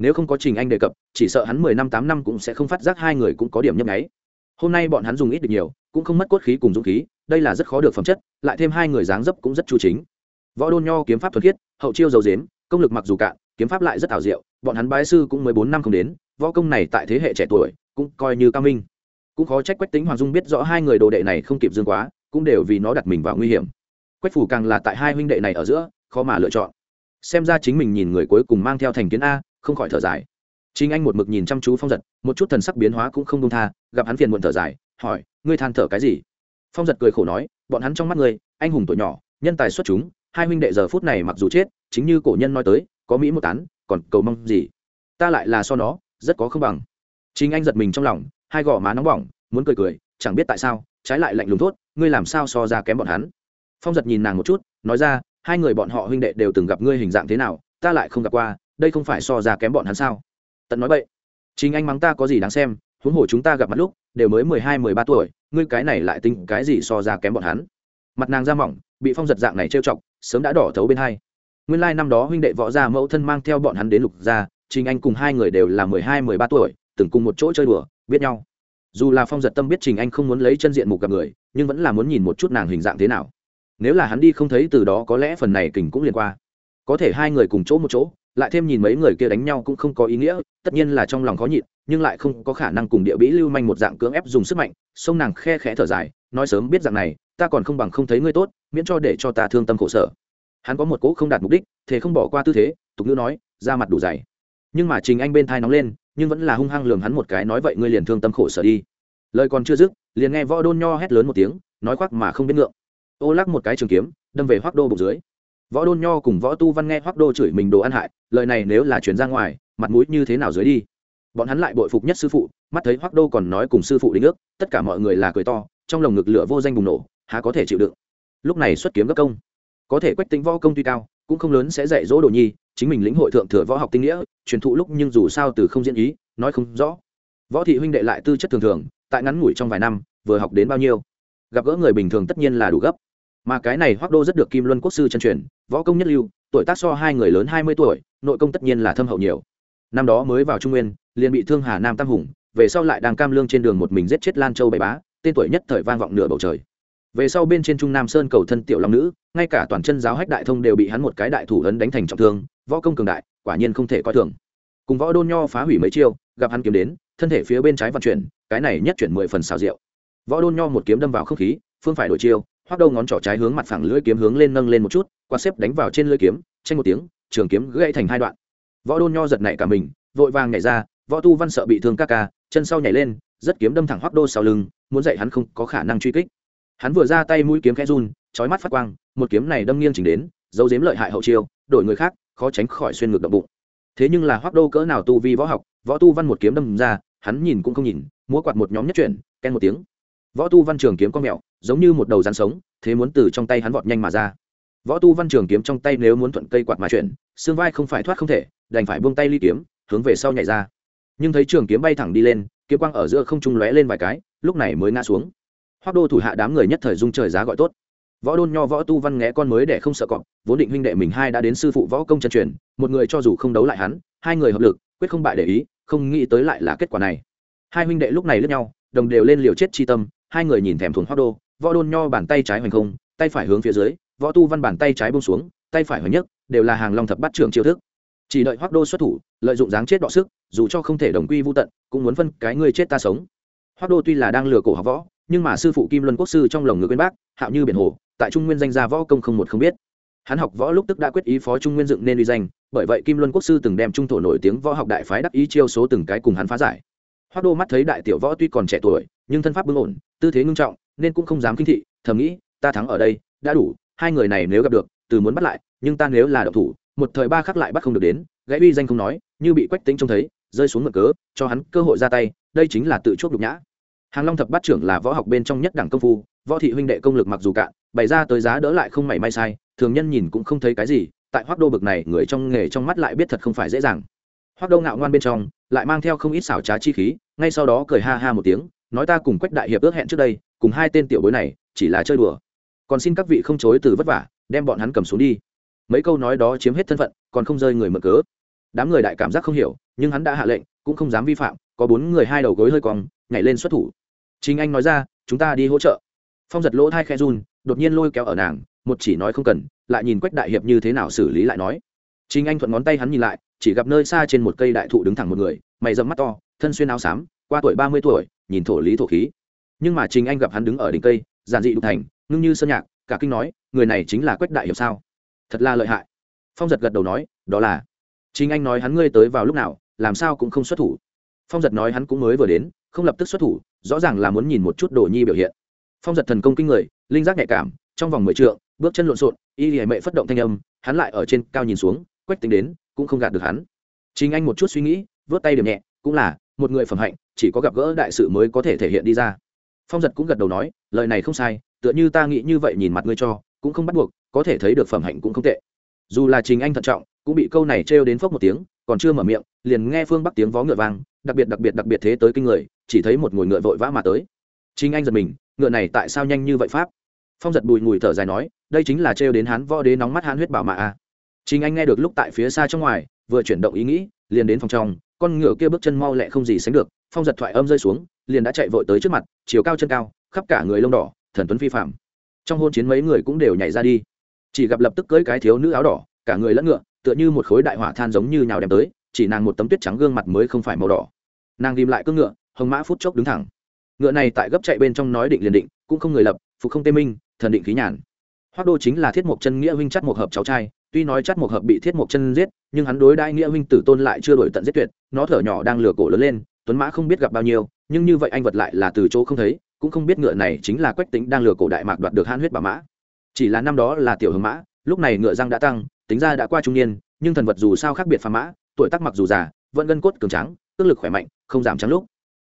nếu không có trình anh đề cập, chỉ sợ hắn mười năm, tám năm cũng sẽ không phát giác hai người cũng có điểm nhấp nháy. Hôm nay bọn hắn dùng ít được nhiều, cũng không mất cốt khí cùng dũng khí, đây là rất khó được phẩm chất, lại thêm hai người dáng dấp cũng rất chu chính. Võ đôn nho kiếm pháp thuật khiết, hậu chiêu dầu dếm, công lực mặc dù cạn, kiếm pháp lại rất ảo diệu, bọn hắn bái sư cũng mười bốn năm không đến, võ công này tại thế hệ trẻ tuổi, cũng coi như cao minh. Cũng khó trách quách tính hoàng dung biết rõ hai người đồ đệ này không kịp dương quá, cũng đều vì nó đặt mình vào nguy hiểm. Quách phủ càng là tại hai huynh đệ này ở giữa, khó mà lựa chọn. Xem ra chính mình nhìn người cuối cùng mang theo thành kiến a không khỏi thở dài. Chính anh một mực nhìn chăm chú phong giật, một chút thần sắc biến hóa cũng không đông tha, gặp hắn phiền muộn thở dài, hỏi, ngươi than thở cái gì? Phong giật cười khổ nói, bọn hắn trong mắt ngươi, anh hùng tuổi nhỏ, nhân tài xuất chúng, hai huynh đệ giờ phút này mặc dù chết, chính như cổ nhân nói tới, có mỹ một tán, còn cầu mong gì? Ta lại là so nó, rất có không bằng. Chính anh giật mình trong lòng, hai gò má nóng bỏng, muốn cười cười, chẳng biết tại sao, trái lại lạnh lùng thốt, ngươi làm sao so ra kém bọn hắn? Phong giật nhìn nàng một chút, nói ra, hai người bọn họ huynh đệ đều từng gặp ngươi hình dạng thế nào, ta lại không gặp qua đây không phải so ra kém bọn hắn sao? Tận nói vậy chính anh mắng ta có gì đáng xem, huống hồ chúng ta gặp mặt lúc, đều mới mười hai, mười ba tuổi, ngươi cái này lại tính cái gì so ra kém bọn hắn? Mặt nàng da mỏng, bị phong giật dạng này trêu chọc, sớm đã đỏ thấu bên hai. Nguyên lai năm đó huynh đệ võ gia mẫu thân mang theo bọn hắn đến lục gia, trình anh cùng hai người đều là mười hai, mười ba tuổi, từng cùng một chỗ chơi đùa, biết nhau. Dù là phong giật tâm biết trình anh không muốn lấy chân diện mục gặp người, nhưng vẫn là muốn nhìn một chút nàng hình dạng thế nào. Nếu là hắn đi không thấy từ đó có lẽ phần này kình cũng liền qua có thể hai người cùng chỗ một chỗ, lại thêm nhìn mấy người kia đánh nhau cũng không có ý nghĩa, tất nhiên là trong lòng khó nhịn, nhưng lại không có khả năng cùng địa bĩ lưu manh một dạng cưỡng ép dùng sức mạnh, sông nàng khe khẽ thở dài, nói sớm biết dạng này, ta còn không bằng không thấy ngươi tốt, miễn cho để cho ta thương tâm khổ sở. Hắn có một cỗ không đạt mục đích thế không bỏ qua tư thế, tục ngữ nói, ra mặt đủ dày. Nhưng mà trình anh bên thai nóng lên, nhưng vẫn là hung hăng lường hắn một cái nói vậy ngươi liền thương tâm khổ sở đi. Lời còn chưa dứt, liền nghe võ đôn nho hét lớn một tiếng, nói khoác mà không biết ngượng. Ô lắc một cái trường kiếm, đâm về hoác đô bụng dưới võ đôn nho cùng võ tu văn nghe hoác đô chửi mình đồ ăn hại lời này nếu là chuyển ra ngoài mặt mũi như thế nào dưới đi? Bọn hắn lại bội phục nhất sư phụ mắt thấy hoác đô còn nói cùng sư phụ đến nước, tất cả mọi người là cười to trong lồng ngực lửa vô danh bùng nổ há có thể chịu đựng? Lúc này xuất kiếm gấp công. Có thể quách tính võ công tuy cao cũng không lớn sẽ dạy dỗ đồ nhi chính mình lĩnh hội thượng thừa võ học tinh nghĩa truyền thụ lúc nhưng dù sao từ không diễn ý nói không rõ. Võ thị huynh đệ lại tư chất thường thường tại ngắn ngủi trong vài năm vừa học đến bao nhiêu? Gặp gỡ người bình thường tất nhiên là đủ gấp mà cái này hoác đô rất được kim luân quốc sư chân truyền, võ công nhất lưu, tuổi tác so hai người lớn hai mươi tuổi, nội công tất nhiên là thâm hậu nhiều. Năm đó mới vào trung nguyên, liền bị thương hà nam tam hùng, về sau lại đang cam lương trên đường một mình giết chết lan châu bảy bá, tên tuổi nhất thời vang vọng nửa bầu trời. Về sau bên trên trung nam sơn cầu thân tiểu long nữ, ngay cả toàn chân giáo hách đại thông đều bị hắn một cái đại thủ ấn đánh thành trọng thương, võ công cường đại, quả nhiên không thể coi thường. Cùng võ đôn nho phá hủy mấy chiêu, gặp hắn kiếm đến, thân thể phía bên trái vận chuyển, cái này nhất chuyển mười phần xào rượu. Võ đôn nho một kiếm đâm vào không khí, phương phải đổi chiêu hoác đầu ngón trỏ trái hướng mặt phẳng lưỡi kiếm hướng lên nâng lên một chút, quạt xếp đánh vào trên lưỡi kiếm, tranh một tiếng, trường kiếm gãy thành hai đoạn. Võ đôn nho giật nảy cả mình, vội vàng nhảy ra, võ tu văn sợ bị thương ca ca, chân sau nhảy lên, rất kiếm đâm thẳng hoác đô sau lưng, muốn dạy hắn không có khả năng truy kích. Hắn vừa ra tay mũi kiếm khẽ run, chói mắt phát quang, một kiếm này đâm nghiêng chỉnh đến dấu dếm lợi hại hậu chiêu, đổi người khác, khó tránh khỏi xuyên ngược động bụng. Thế nhưng là hoác đô cỡ nào tu vi võ học, võ tu văn một kiếm đâm ra, hắn nhìn cũng không nhìn, múa quạt một nhóm nhất chuyển, ken một tiếng. Võ tu văn trường kiếm con mèo giống như một đầu rắn sống, thế muốn từ trong tay hắn vọt nhanh mà ra. Võ tu văn trường kiếm trong tay nếu muốn thuận cây quạt mà chuyển, xương vai không phải thoát không thể, đành phải buông tay ly kiếm, hướng về sau nhảy ra. Nhưng thấy trường kiếm bay thẳng đi lên, kiếm quang ở giữa không trung lóe lên vài cái, lúc này mới ngã xuống. Hoác đô thủ hạ đám người nhất thời dung trời giá gọi tốt. Võ đôn nho võ tu văn nghé con mới để không sợ cọp, vốn định huynh đệ mình hai đã đến sư phụ võ công chân truyền, một người cho dù không đấu lại hắn, hai người hợp lực, quyết không bại để ý, không nghĩ tới lại là kết quả này. Hai huynh đệ lúc này lướt nhau, đồng đều lên liều chết chi tâm, hai người nhìn thèm thuồng hoác đô võ đôn nho bàn tay trái hoành không, tay phải hướng phía dưới, võ tu văn bàn tay trái bông xuống, tay phải hoành nhất đều là hàng long thập bắt trường chiêu thức. Chỉ đợi hoác đô xuất thủ, lợi dụng dáng chết đọ sức, dù cho không thể đồng quy vô tận, cũng muốn phân cái ngươi chết ta sống. Hoác đô tuy là đang lừa cổ học võ, nhưng mà sư phụ kim luân quốc sư trong lồng ngực bên bác, hạo như biển hồ, tại trung nguyên danh gia võ công không một không biết. Hắn học võ lúc tức đã quyết ý phó trung nguyên dựng nên uy danh, bởi vậy kim luân quốc sư từng đem trung thổ nổi tiếng võ học đại phái đắc ý chiêu số từng cái cùng hắn phá giải. Hoác đô mắt thấy đại tiểu võ tuy còn trẻ tuổi, nhưng thân pháp bưng ổn, tư thế ngưng trọng nên cũng không dám kinh thị, thầm nghĩ, ta thắng ở đây, đã đủ, hai người này nếu gặp được, từ muốn bắt lại, nhưng ta nếu là độc thủ, một thời ba khắc lại bắt không được đến. Gãy uy danh không nói, như bị quách tính trông thấy, rơi xuống mực cớ, cho hắn cơ hội ra tay, đây chính là tự chuốc nhục nhã. Hàng long thập bát trưởng là võ học bên trong nhất đẳng công phu, võ thị huynh đệ công lực mặc dù cạn, bày ra tới giá đỡ lại không mảy may sai, thường nhân nhìn cũng không thấy cái gì, tại hoác đô bực này, người trong nghề trong mắt lại biết thật không phải dễ dàng. Hoác đô ngạo ngoan bên trong, lại mang theo không ít xảo trá chi khí, ngay sau đó cười ha ha một tiếng, nói ta cùng quách đại hiệp ước hẹn trước đây cùng hai tên tiểu bối này, chỉ là chơi đùa. Còn xin các vị không chối từ vất vả, đem bọn hắn cầm xuống đi. Mấy câu nói đó chiếm hết thân phận, còn không rơi người mở cớ. Đám người đại cảm giác không hiểu, nhưng hắn đã hạ lệnh, cũng không dám vi phạm, có bốn người hai đầu gối hơi cong, nhảy lên xuất thủ. Chính anh nói ra, chúng ta đi hỗ trợ. Phong giật lỗ thai khe run, đột nhiên lôi kéo ở nàng, một chỉ nói không cần, lại nhìn quách đại hiệp như thế nào xử lý lại nói. Chính anh thuận ngón tay hắn nhìn lại, chỉ gặp nơi xa trên một cây đại thụ đứng thẳng một người, mày dẫm mắt to, thân xuyên áo xám, qua tuổi ba mươi tuổi, nhìn thổ lý thổ khí nhưng mà chính anh gặp hắn đứng ở đỉnh cây, giản dị đục thành, ngưng như sơn nhạc, cả kinh nói, người này chính là quách đại hiệp sao? Thật là lợi hại. Phong giật gật đầu nói, đó là. Chính anh nói hắn ngươi tới vào lúc nào, làm sao cũng không xuất thủ. Phong giật nói hắn cũng mới vừa đến, không lập tức xuất thủ, rõ ràng là muốn nhìn một chút đồ nhi biểu hiện. Phong giật thần công kinh người, linh giác nhạy cảm, trong vòng mười trượng, bước chân lộn xộn, y hệ mệ phất động thanh âm, hắn lại ở trên cao nhìn xuống, quách tính đến, cũng không gạt được hắn. Chính anh một chút suy nghĩ, vớt tay điểm nhẹ, cũng là, một người phẩm hạnh, chỉ có gặp gỡ đại sự mới có thể thể hiện đi ra phong giật cũng gật đầu nói, lời này không sai, tựa như ta nghĩ như vậy nhìn mặt ngươi cho, cũng không bắt buộc, có thể thấy được phẩm hạnh cũng không tệ. Dù là trình anh thận trọng, cũng bị câu này trêu đến phốc một tiếng, còn chưa mở miệng, liền nghe phương bắc tiếng vó ngựa vang, đặc biệt đặc biệt đặc biệt thế tới kinh người, chỉ thấy một ngồi ngựa vội vã mà tới. Trình anh giật mình, ngựa này tại sao nhanh như vậy pháp? Phong giật bùi ngùi thở dài nói, đây chính là trêu đến hắn võ đế nóng mắt hắn huyết bảo mà a. Trình anh nghe được lúc tại phía xa trong ngoài, vừa chuyển động ý nghĩ, liền đến phòng trong, con ngựa kia bước chân mau lẹ không gì sánh được phong giật thoại âm rơi xuống, liền đã chạy vội tới trước mặt, chiều cao chân cao, khắp cả người lông đỏ, thần tuấn phi phạm trong hôn chiến mấy người cũng đều nhảy ra đi. Chỉ gặp lập tức cưới cái thiếu nữ áo đỏ, cả người lẫn ngựa, tựa như một khối đại hỏa than giống như nhào đem tới, chỉ nàng một tấm tuyết trắng gương mặt mới không phải màu đỏ. Nàng ghim lại cưỡng ngựa, hồng mã phút chốc đứng thẳng. Ngựa này tại gấp chạy bên trong nói định liền định, cũng không người lập, phục không tê minh, thần định khí nhàn. Hoác đô chính là thiết mộc chân nghĩa huynh chắt một hợp cháu trai, tuy nói chắt một hợp bị thiết mộc chân giết, nhưng hắn đối đãi nghĩa huynh tử tôn lại chưa đổi tận giết tuyệt, nó thở nhỏ đang lừa cổ lớn lên tuấn mã không biết gặp bao nhiêu, nhưng như vậy anh vật lại là từ chỗ không thấy, cũng không biết ngựa này chính là quách tính đang lừa cổ đại mạc đoạt được han huyết bà mã. Chỉ là năm đó là tiểu hương mã, lúc này ngựa răng đã tăng, tính ra đã qua trung niên, nhưng thần vật dù sao khác biệt phá mã, tuổi tác mặc dù già, vẫn gân cốt cường trắng cước lực khỏe mạnh, không giảm trắng lúc.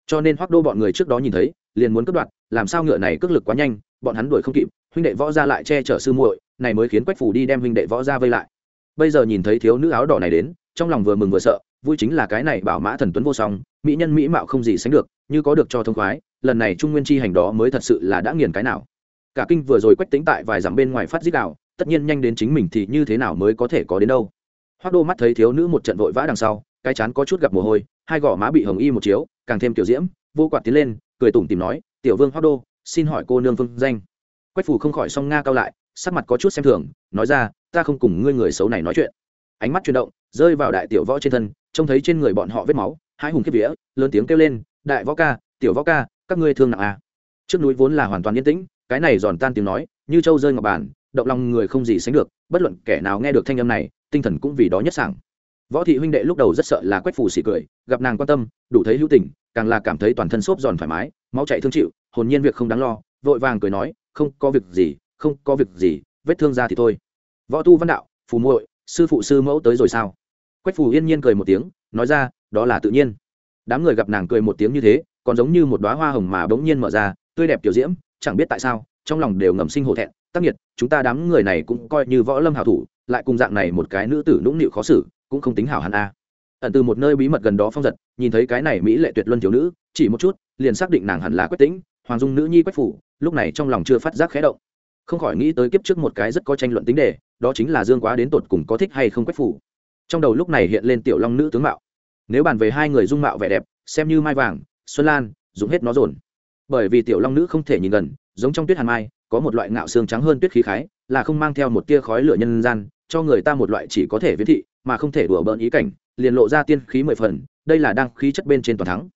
Cho nên hoác đô bọn người trước đó nhìn thấy, liền muốn cướp đoạt, làm sao ngựa này cước lực quá nhanh, bọn hắn đuổi không kịp, huynh đệ võ ra lại che chở sư muội, này mới khiến quách phủ đi đem huynh đệ võ ra vây lại. Bây giờ nhìn thấy thiếu nữ áo đỏ này đến trong lòng vừa mừng vừa sợ, vui chính là cái này bảo mã thần tuấn vô song, mỹ nhân mỹ mạo không gì sánh được, như có được cho thông khoái, lần này trung nguyên chi hành đó mới thật sự là đã nghiền cái nào. Cả kinh vừa rồi quách tính tại vài dặm bên ngoài phát dích đạo, tất nhiên nhanh đến chính mình thì như thế nào mới có thể có đến đâu. Hoác đô mắt thấy thiếu nữ một trận vội vã đằng sau, cái chán có chút gặp mồ hôi, hai gò má bị hồng y một chiếu, càng thêm kiểu diễm, vô quạt tiến lên, cười tủm tìm nói, tiểu vương hoác đô, xin hỏi cô nương vương danh. Quách phủ không khỏi song nga cao lại, sắc mặt có chút xem thường, nói ra, ta không cùng ngươi người xấu này nói chuyện. Ánh mắt chuyển động rơi vào đại tiểu võ trên thân, trông thấy trên người bọn họ vết máu, hai hùng kiếp vía, lớn tiếng kêu lên, đại võ ca, tiểu võ ca, các ngươi thương nặng à. trước núi vốn là hoàn toàn yên tĩnh, cái này giòn tan tiếng nói, như trâu rơi ngọc bàn, động lòng người không gì sánh được, bất luận kẻ nào nghe được thanh âm này, tinh thần cũng vì đó nhất sảng. Võ thị huynh đệ lúc đầu rất sợ là quách phù xỉ cười, gặp nàng quan tâm, đủ thấy hữu tình, càng là cảm thấy toàn thân xốp giòn thoải mái, máu chạy thương chịu, hồn nhiên việc không đáng lo, vội vàng cười nói, không có việc gì, không có việc gì, vết thương ra thì thôi. Võ tu văn đạo, phù muội, sư phụ sư mẫu tới rồi sao? Quách phù yên nhiên cười một tiếng, nói ra, đó là tự nhiên. Đám người gặp nàng cười một tiếng như thế, còn giống như một đoá hoa hồng mà bỗng nhiên mở ra, tươi đẹp kiểu diễm, chẳng biết tại sao, trong lòng đều ngầm sinh hổ thẹn, tác nghiệt chúng ta đám người này cũng coi như võ lâm hảo thủ, lại cùng dạng này một cái nữ tử nũng nịu khó xử, cũng không tính hảo hẳn a. Ẩn từ một nơi bí mật gần đó phong giật, nhìn thấy cái này mỹ lệ tuyệt luân thiếu nữ, chỉ một chút, liền xác định nàng hẳn là quách tĩnh, hoàng dung nữ nhi quách phủ lúc này trong lòng chưa phát giác khẽ động. Không khỏi nghĩ tới kiếp trước một cái rất có tranh luận tính đề, đó chính là dương quá đến tột cùng có thích hay không quách phủ trong đầu lúc này hiện lên tiểu long nữ tướng mạo. Nếu bàn về hai người dung mạo vẻ đẹp, xem như mai vàng, xuân lan, dùng hết nó dồn. Bởi vì tiểu long nữ không thể nhìn gần, giống trong tuyết hàn mai, có một loại ngạo xương trắng hơn tuyết khí khái, là không mang theo một tia khói lửa nhân gian, cho người ta một loại chỉ có thể viễn thị, mà không thể đùa bỡn ý cảnh, liền lộ ra tiên khí mười phần, đây là đang khí chất bên trên toàn thắng.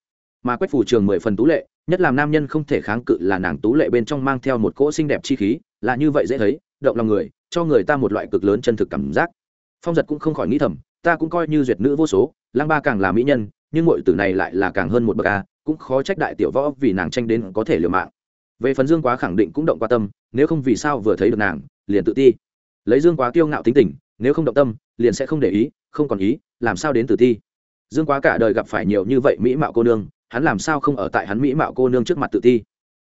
Mà quách phủ trường mười phần tú lệ, nhất là nam nhân không thể kháng cự là nàng tú lệ bên trong mang theo một cỗ xinh đẹp chi khí, là như vậy dễ thấy, động lòng người, cho người ta một loại cực lớn chân thực cảm giác. Phong giật cũng không khỏi nghĩ thầm ta cũng coi như duyệt nữ vô số lang ba càng là mỹ nhân nhưng mọi tử này lại là càng hơn một bậc a cũng khó trách đại tiểu võ vì nàng tranh đến có thể liều mạng. Về phần dương quá khẳng định cũng động qua tâm nếu không vì sao vừa thấy được nàng liền tự ti. Lấy dương quá kiêu ngạo tính tình nếu không động tâm liền sẽ không để ý không còn ý làm sao đến tự ti? Dương quá cả đời gặp phải nhiều như vậy mỹ mạo cô nương hắn làm sao không ở tại hắn mỹ mạo cô nương trước mặt tự ti?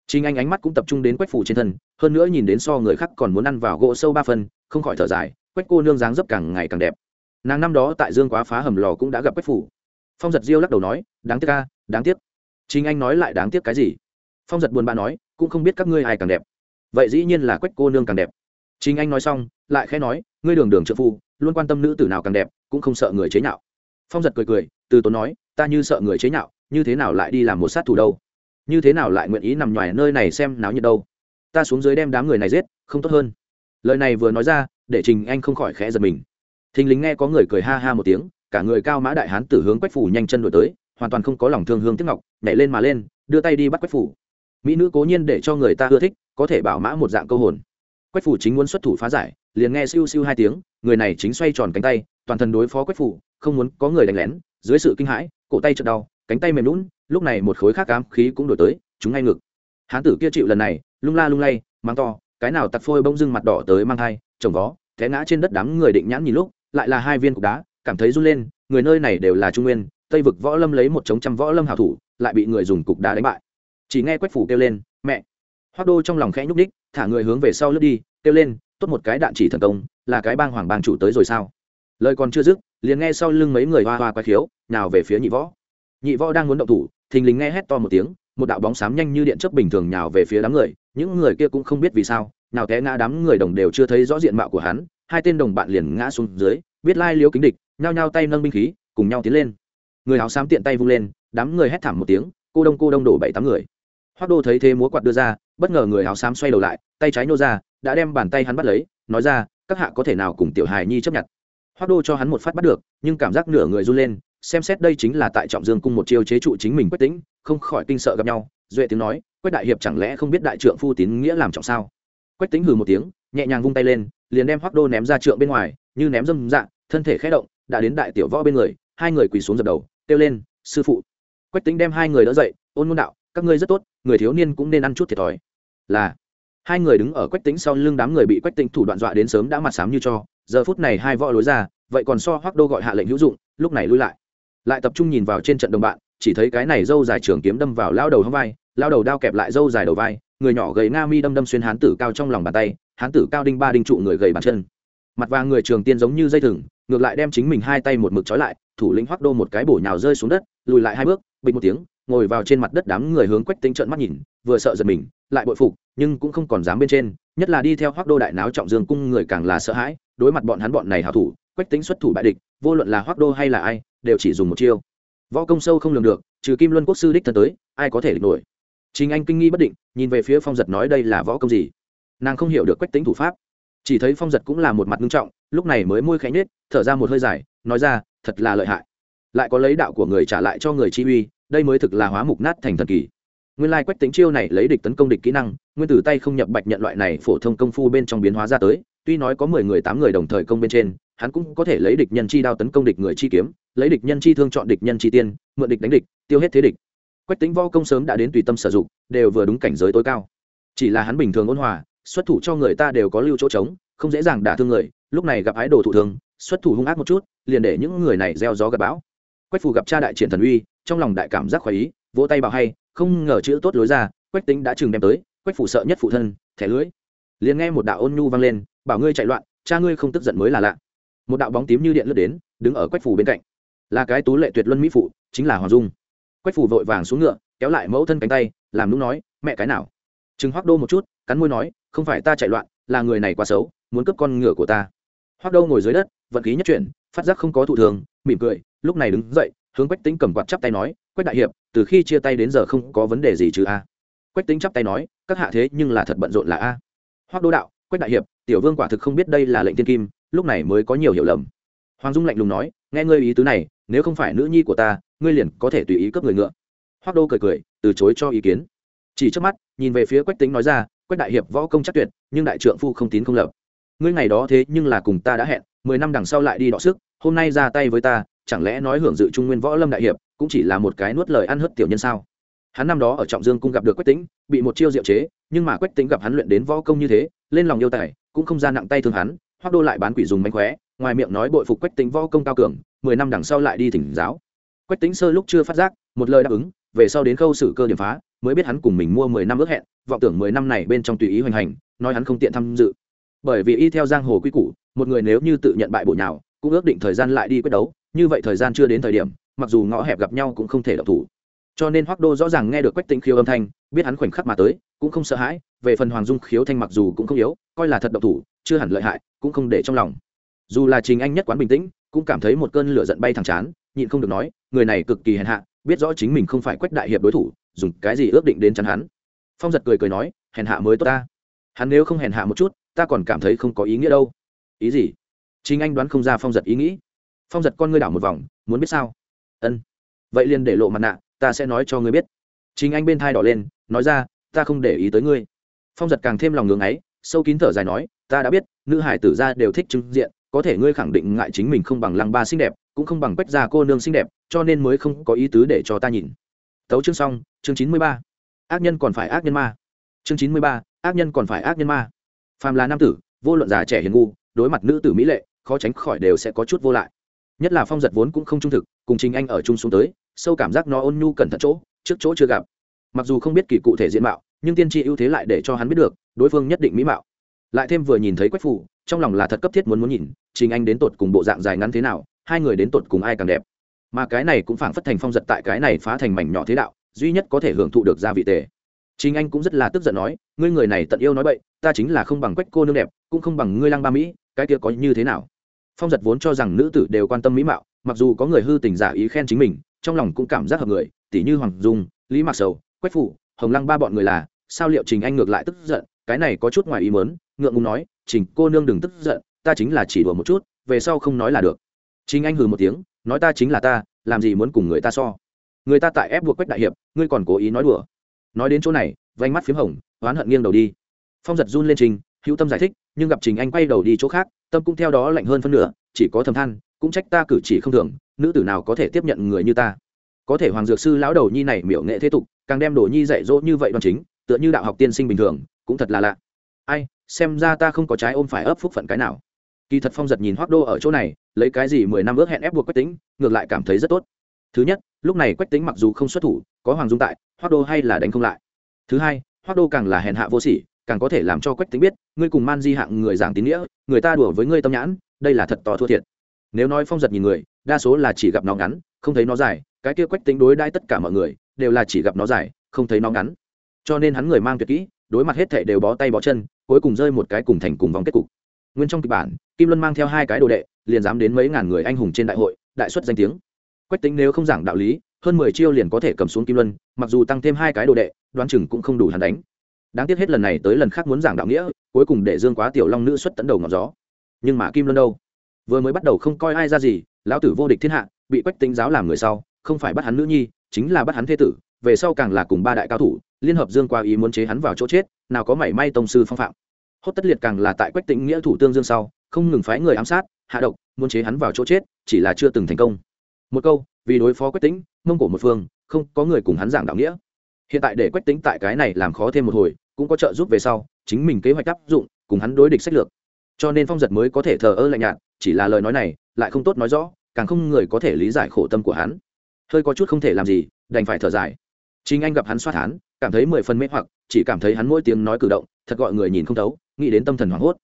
Chính Anh ánh mắt cũng tập trung đến Quách phủ trên thân, hơn nữa nhìn đến so người khác còn muốn ăn vào gỗ sâu ba phần, không khỏi thở dài, Quách cô nương dáng dấp càng ngày càng đẹp. Nàng năm đó tại Dương Quá phá hầm lò cũng đã gặp Quách phủ. Phong giật diêu lắc đầu nói, đáng tiếc a, đáng tiếc. Trình Anh nói lại đáng tiếc cái gì? Phong giật buồn bã nói, cũng không biết các ngươi ai càng đẹp. Vậy dĩ nhiên là Quách cô nương càng đẹp. Trình Anh nói xong, lại khẽ nói, ngươi đường đường trợ phu, luôn quan tâm nữ tử nào càng đẹp, cũng không sợ người chế nhạo. Phong giật cười cười, từ tốn nói, ta như sợ người chế nhạo, như thế nào lại đi làm một sát thủ đâu? như thế nào lại nguyện ý nằm ngoài nơi này xem náo nhiệt đâu ta xuống dưới đem đám người này giết không tốt hơn lời này vừa nói ra để trình anh không khỏi khẽ giật mình thình lính nghe có người cười ha ha một tiếng, cả người cao mã đại hán tử hướng quách phủ nhanh chân đổi tới, hoàn toàn không có lòng thương hương tiếc ngọc, nhảy lên mà lên, đưa tay đi bắt quách phủ. Mỹ nữ cố nhiên để cho người ta ưa thích, có thể bảo mã một dạng câu hồn. Quách phủ chính muốn xuất thủ phá giải, liền nghe siêu siêu hai tiếng, người này chính xoay tròn cánh tay, toàn thân đối phó quách phủ, không muốn có người đánh lén, dưới sự kinh hãi, cổ tay chợt đau, cánh tay mềm lún lúc này một khối khác cám khí cũng đổi tới chúng ngay ngực. Hán tử kia chịu lần này, lung la lung lay, mang to, cái nào tặc phôi bông dưng mặt đỏ tới mang thai trồng vó, té ngã trên đất đám người định nhãn nhìn lúc lại là hai viên cục đá, cảm thấy run lên, người nơi này đều là trung nguyên, tây vực võ lâm lấy một chống trăm võ lâm hảo thủ, lại bị người dùng cục đá đánh bại. Chỉ nghe quách phủ kêu lên, mẹ! Hoác đô trong lòng khẽ nhúc ních thả người hướng về sau lướt đi, kêu lên, tốt một cái đạn chỉ thần công, là cái bang hoàng bang chủ tới rồi sao? Lời còn chưa dứt, liền nghe sau lưng mấy người hoa hoa quái khiếu nào về phía nhị võ. Nhị võ đang muốn động thủ, thình lình nghe hét to một tiếng, một đạo bóng xám nhanh như điện chớp bình thường nhào về phía đám người, những người kia cũng không biết vì sao, nào té ngã đám người đồng đều chưa thấy rõ diện mạo của hắn hai tên đồng bạn liền ngã xuống dưới, biết lai liếu kính địch, nhao nhao tay nâng binh khí, cùng nhau tiến lên. Người áo xám tiện tay vung lên, đám người hét thảm một tiếng, cô đông cô đông đổ bảy tám người. Hoác đô thấy thế múa quạt đưa ra, bất ngờ người áo xám xoay đầu lại, tay trái nô ra, đã đem bàn tay hắn bắt lấy, nói ra, các hạ có thể nào cùng tiểu hài nhi chấp nhận? Hoác đô cho hắn một phát bắt được, nhưng cảm giác nửa người run lên, xem xét đây chính là tại trọng dương cung một chiêu chế trụ chính mình quyết tính không khỏi kinh sợ gặp nhau, duệ tiếng nói, quách đại hiệp chẳng lẽ không biết đại trượng phu tín nghĩa làm trọng sao? Quách tính hừ một tiếng nhẹ nhàng vung tay lên, liền đem hoác đô ném ra trượng bên ngoài, như ném dâm dạng thân thể khé động, đã đến đại tiểu võ bên người, hai người quỳ xuống dập đầu, kêu lên, sư phụ. Quách tính đem hai người đỡ dậy, ôn môn đạo, các ngươi rất tốt, người thiếu niên cũng nên ăn chút thiệt thòi. Là, hai người đứng ở quách tính sau lưng đám người bị quách tính thủ đoạn dọa đến sớm đã mặt sám như cho, giờ phút này hai võ lối ra, vậy còn so hoác đô gọi hạ lệnh hữu dụng, lúc này lui lại. Lại tập trung nhìn vào trên trận đồng bạn, chỉ thấy cái này dâu dài trường kiếm đâm vào lao đầu hông vai, lao đầu đao kẹp lại dâu dài đầu vai người nhỏ gầy nga mi đâm đâm xuyên hán tử cao trong lòng bàn tay, hán tử cao đinh ba đinh trụ người gầy bàn chân. Mặt vàng người trường tiên giống như dây thừng, ngược lại đem chính mình hai tay một mực trói lại, thủ lĩnh hoác đô một cái bổ nhào rơi xuống đất, lùi lại hai bước, bình một tiếng, ngồi vào trên mặt đất đám người hướng quách tính trợn mắt nhìn, vừa sợ giật mình, lại bội phục, nhưng cũng không còn dám bên trên, nhất là đi theo hoác đô đại náo trọng dương cung người càng là sợ hãi, đối mặt bọn hắn bọn này hảo thủ, quách tính xuất thủ bại địch, vô luận là hoác đô hay là ai, đều chỉ dùng một chiêu. Võ công sâu không lường được, trừ kim luân quốc sư đích thân tới, ai có thể địch nổi? Chính anh kinh nghi bất định, nhìn về phía phong giật nói đây là võ công gì? Nàng không hiểu được quách tính thủ pháp. Chỉ thấy phong giật cũng là một mặt nghiêm trọng, lúc này mới môi khẽ nhết thở ra một hơi dài, nói ra, thật là lợi hại. Lại có lấy đạo của người trả lại cho người chi uy, đây mới thực là hóa mục nát thành thần kỳ. Nguyên lai quách tính chiêu này lấy địch tấn công địch kỹ năng, nguyên Tử tay không nhập bạch nhận loại này phổ thông công phu bên trong biến hóa ra tới, tuy nói có mười người tám người đồng thời công bên trên, hắn cũng có thể lấy địch nhân chi đao tấn công địch người chi kiếm, lấy địch nhân chi thương chọn địch nhân chi tiên, mượn địch đánh địch, tiêu hết thế địch quách tính võ công sớm đã đến tùy tâm sử dụng, đều vừa đúng cảnh giới tối cao. Chỉ là hắn bình thường ôn hòa, xuất thủ cho người ta đều có lưu chỗ trống, không dễ dàng đả thương người, lúc này gặp ái đồ thủ thương xuất thủ hung ác một chút, liền để những người này gieo gió gặp bão. Quách phù gặp cha đại triển thần uy, trong lòng đại cảm giác khoái ý, vỗ tay bảo hay, không ngờ chữ tốt lối ra, quách tính đã chừng đem tới, quách phủ sợ nhất phụ thân, thẻ lưới. Liền nghe một đạo ôn nhu vang lên, bảo ngươi chạy loạn, cha ngươi không tức giận mới là lạ. Một đạo bóng tím như điện lướt đến, đứng ở quách phủ bên cạnh. Là cái tú lệ tuyệt luân mỹ phụ, chính là hoàng dung quách phủ vội vàng xuống ngựa, kéo lại mẫu thân cánh tay, làm lúc nói, mẹ cái nào? Chừng hoác đô một chút, cắn môi nói, không phải ta chạy loạn, là người này quá xấu, muốn cướp con ngựa của ta. Hoác đô ngồi dưới đất, vận khí nhất chuyển, phát giác không có thụ thường, mỉm cười, lúc này đứng dậy, hướng quách tính cầm quạt chắp tay nói, quách đại hiệp, từ khi chia tay đến giờ không có vấn đề gì chứ a? Quách tính chắp tay nói, các hạ thế nhưng là thật bận rộn là a. Hoác đô đạo, quách đại hiệp, tiểu vương quả thực không biết đây là lệnh tiên kim, lúc này mới có nhiều hiểu lầm. Hoàng dung lạnh lùng nói, nghe ngươi ý tứ này nếu không phải nữ nhi của ta, ngươi liền có thể tùy ý cướp người ngựa. Hoác đô cười cười, từ chối cho ý kiến. Chỉ trước mắt, nhìn về phía quách tính nói ra, quách đại hiệp võ công chắc tuyệt, nhưng đại trượng phu không tín không lập. Ngươi ngày đó thế nhưng là cùng ta đã hẹn, mười năm đằng sau lại đi đọ sức, hôm nay ra tay với ta, chẳng lẽ nói hưởng dự trung nguyên võ lâm đại hiệp cũng chỉ là một cái nuốt lời ăn hớt tiểu nhân sao? Hắn năm đó ở trọng dương cung gặp được quách tính bị một chiêu diệu chế, nhưng mà quách tính gặp hắn luyện đến võ công như thế, lên lòng yêu tài, cũng không ra nặng tay thương hắn hoác đô lại bán quỷ dùng mánh khóe, ngoài miệng nói bội phục quách tính võ công cao cường mười năm đằng sau lại đi thỉnh giáo. Quách tính sơ lúc chưa phát giác, một lời đáp ứng, về sau đến khâu xử cơ điểm phá, mới biết hắn cùng mình mua mười năm ước hẹn, vọng tưởng mười năm này bên trong tùy ý hoành hành, nói hắn không tiện tham dự. Bởi vì y theo giang hồ quy củ, một người nếu như tự nhận bại bổ nhào, cũng ước định thời gian lại đi quyết đấu, như vậy thời gian chưa đến thời điểm, mặc dù ngõ hẹp gặp nhau cũng không thể động thủ. Cho nên hoác đô rõ ràng nghe được quách tính khiêu âm thanh, biết hắn khoảnh khắc mà tới, cũng không sợ hãi, về phần hoàng dung khiếu thanh mặc dù cũng không yếu, coi là thật độc thủ, chưa hẳn lợi hại, cũng không để trong lòng. Dù là trình anh nhất quán bình tĩnh cũng cảm thấy một cơn lửa giận bay thẳng chán, nhịn không được nói, người này cực kỳ hèn hạ, biết rõ chính mình không phải quách đại hiệp đối thủ, dùng cái gì ước định đến chắn hắn. Phong giật cười cười nói, hèn hạ mới tốt ta. Hắn nếu không hèn hạ một chút, ta còn cảm thấy không có ý nghĩa đâu. Ý gì? Chính anh đoán không ra phong giật ý nghĩ. Phong giật con ngươi đảo một vòng, muốn biết sao? Ân. Vậy liền để lộ mặt nạ, ta sẽ nói cho ngươi biết. Chính anh bên thai đỏ lên, nói ra, ta không để ý tới ngươi. Phong giật càng thêm lòng ngưng ấy, sâu kín thở dài nói, ta đã biết, nữ hải tử gia đều thích trưng diện có thể ngươi khẳng định ngại chính mình không bằng lăng ba xinh đẹp, cũng không bằng quách gia cô nương xinh đẹp, cho nên mới không có ý tứ để cho ta nhìn. Tấu chương xong, chương chín mươi ba. Ác nhân còn phải ác nhân ma. Chương chín mươi ba, ác nhân còn phải ác nhân ma. Phàm là nam tử, vô luận già trẻ hiền ngu, đối mặt nữ tử mỹ lệ, khó tránh khỏi đều sẽ có chút vô lại. Nhất là phong giật vốn cũng không trung thực, cùng trình anh ở chung xuống tới, sâu cảm giác nó ôn nhu cẩn thận chỗ, trước chỗ chưa gặp. Mặc dù không biết kỳ cụ thể diện mạo, nhưng tiên tri ưu thế lại để cho hắn biết được, đối phương nhất định mỹ mạo. Lại thêm vừa nhìn thấy quách phủ trong lòng là thật cấp thiết muốn muốn nhìn, trình anh đến tột cùng bộ dạng dài ngắn thế nào, hai người đến tột cùng ai càng đẹp. Mà cái này cũng phảng phất thành phong giật tại cái này phá thành mảnh nhỏ thế đạo, duy nhất có thể hưởng thụ được gia vị tề. Trình anh cũng rất là tức giận nói, ngươi người này tận yêu nói bậy, ta chính là không bằng quách cô nương đẹp, cũng không bằng ngươi lang ba mỹ, cái kia có như thế nào? Phong giật vốn cho rằng nữ tử đều quan tâm mỹ mạo, mặc dù có người hư tình giả ý khen chính mình, trong lòng cũng cảm giác hợp người tỷ như hoàng dung, lý mạc sầu, quách phủ, hồng lăng ba bọn người là, sao liệu trình anh ngược lại tức giận, cái này có chút ngoài ý mớn ngượng ngùng nói, trình cô nương đừng tức giận, ta chính là chỉ đùa một chút, về sau không nói là được. Trình anh hừ một tiếng, nói ta chính là ta, làm gì muốn cùng người ta so? Người ta tại ép buộc quách đại hiệp, ngươi còn cố ý nói đùa. Nói đến chỗ này vánh mắt p h í m hồng, oán hận nghiêng đầu đi. Phong giật run lên trình, hữu tâm giải thích, nhưng gặp trình anh quay đầu đi chỗ khác, tâm cũng theo đó lạnh hơn phân nửa, chỉ có thầm than, cũng trách ta cử chỉ không thường nữ tử nào có thể tiếp nhận người như ta? Có thể hoàng dược sư lão đầu nhi này miểu nghệ thế tục, càng đem đồ nhi dạy dỗ như vậy đoàn chính, tựa như đạo học tiên sinh bình thường, cũng thật là lạ. Ai xem ra ta không có trái ôm phải ấp phúc phận cái nào. Kỳ thật phong giật nhìn hoác đô ở chỗ này, lấy cái gì mười năm ước hẹn ép buộc quách tính ngược lại cảm thấy rất tốt. Thứ nhất, lúc này quách tính mặc dù không xuất thủ, có hoàng dung tại hoác đô hay là đánh không lại. Thứ hai hoác đô càng là hèn hạ vô sỉ, càng có thể làm cho quách tính biết, ngươi cùng man di hạng người giảng tín nghĩa, người ta đùa với ngươi tâm nhãn, đây là thật to thua thiệt. Nếu nói phong giật nhìn người, đa số là chỉ gặp nó ngắn, không thấy nó dài, cái kia quách tính đối đãi tất cả mọi người, đều là chỉ gặp nó dài, không thấy nó ngắn. Cho nên hắn người mang tuyệt kỹ, đối mặt hết thảy đều bó tay bó chân cuối cùng rơi một cái cùng thành cùng vòng kết cục. Nguyên trong kịch bản, kim luân mang theo hai cái đồ đệ, liền dám đến mấy ngàn người anh hùng trên đại hội, đại xuất danh tiếng. Quách tính nếu không giảng đạo lý, hơn mười chiêu liền có thể cầm xuống kim luân, mặc dù tăng thêm hai cái đồ đệ, đoán chừng cũng không đủ hắn đánh. Đáng tiếc hết lần này tới lần khác muốn giảng đạo nghĩa, cuối cùng để dương quá tiểu long nữ xuất tấn đầu ngọn gió. Nhưng mà kim luân đâu? Vừa mới bắt đầu không coi ai ra gì, lão tử vô địch thiên hạ, bị quách tính giáo làm người sau, không phải bắt hắn nữ nhi chính là bắt hắn thế tử, về sau càng là cùng ba đại cao thủ, liên hợp dương qua ý muốn chế hắn vào chỗ chết, nào có mảy may tông sư phong phạm. Hốt tất liệt càng là tại quách tĩnh nghĩa thủ tương dương sau, không ngừng phái người ám sát, hạ độc, muốn chế hắn vào chỗ chết, chỉ là chưa từng thành công. Một câu, vì đối phó quách tĩnh, mông cổ một phương, không có người cùng hắn giảng đạo nghĩa. Hiện tại để quách tĩnh tại cái này làm khó thêm một hồi, cũng có trợ giúp về sau, chính mình kế hoạch áp dụng, cùng hắn đối địch sách lược. Cho nên phong giật mới có thể thờ ơ lạnh nhạt, chỉ là lời nói này, lại không tốt nói rõ, càng không người có thể lý giải khổ tâm của hắn hơi có chút không thể làm gì, đành phải thở dài. Chính anh gặp hắn xoát hắn cảm thấy mười phần mê hoặc, chỉ cảm thấy hắn mỗi tiếng nói cử động, thật gọi người nhìn không thấu, nghĩ đến tâm thần hoảng hốt.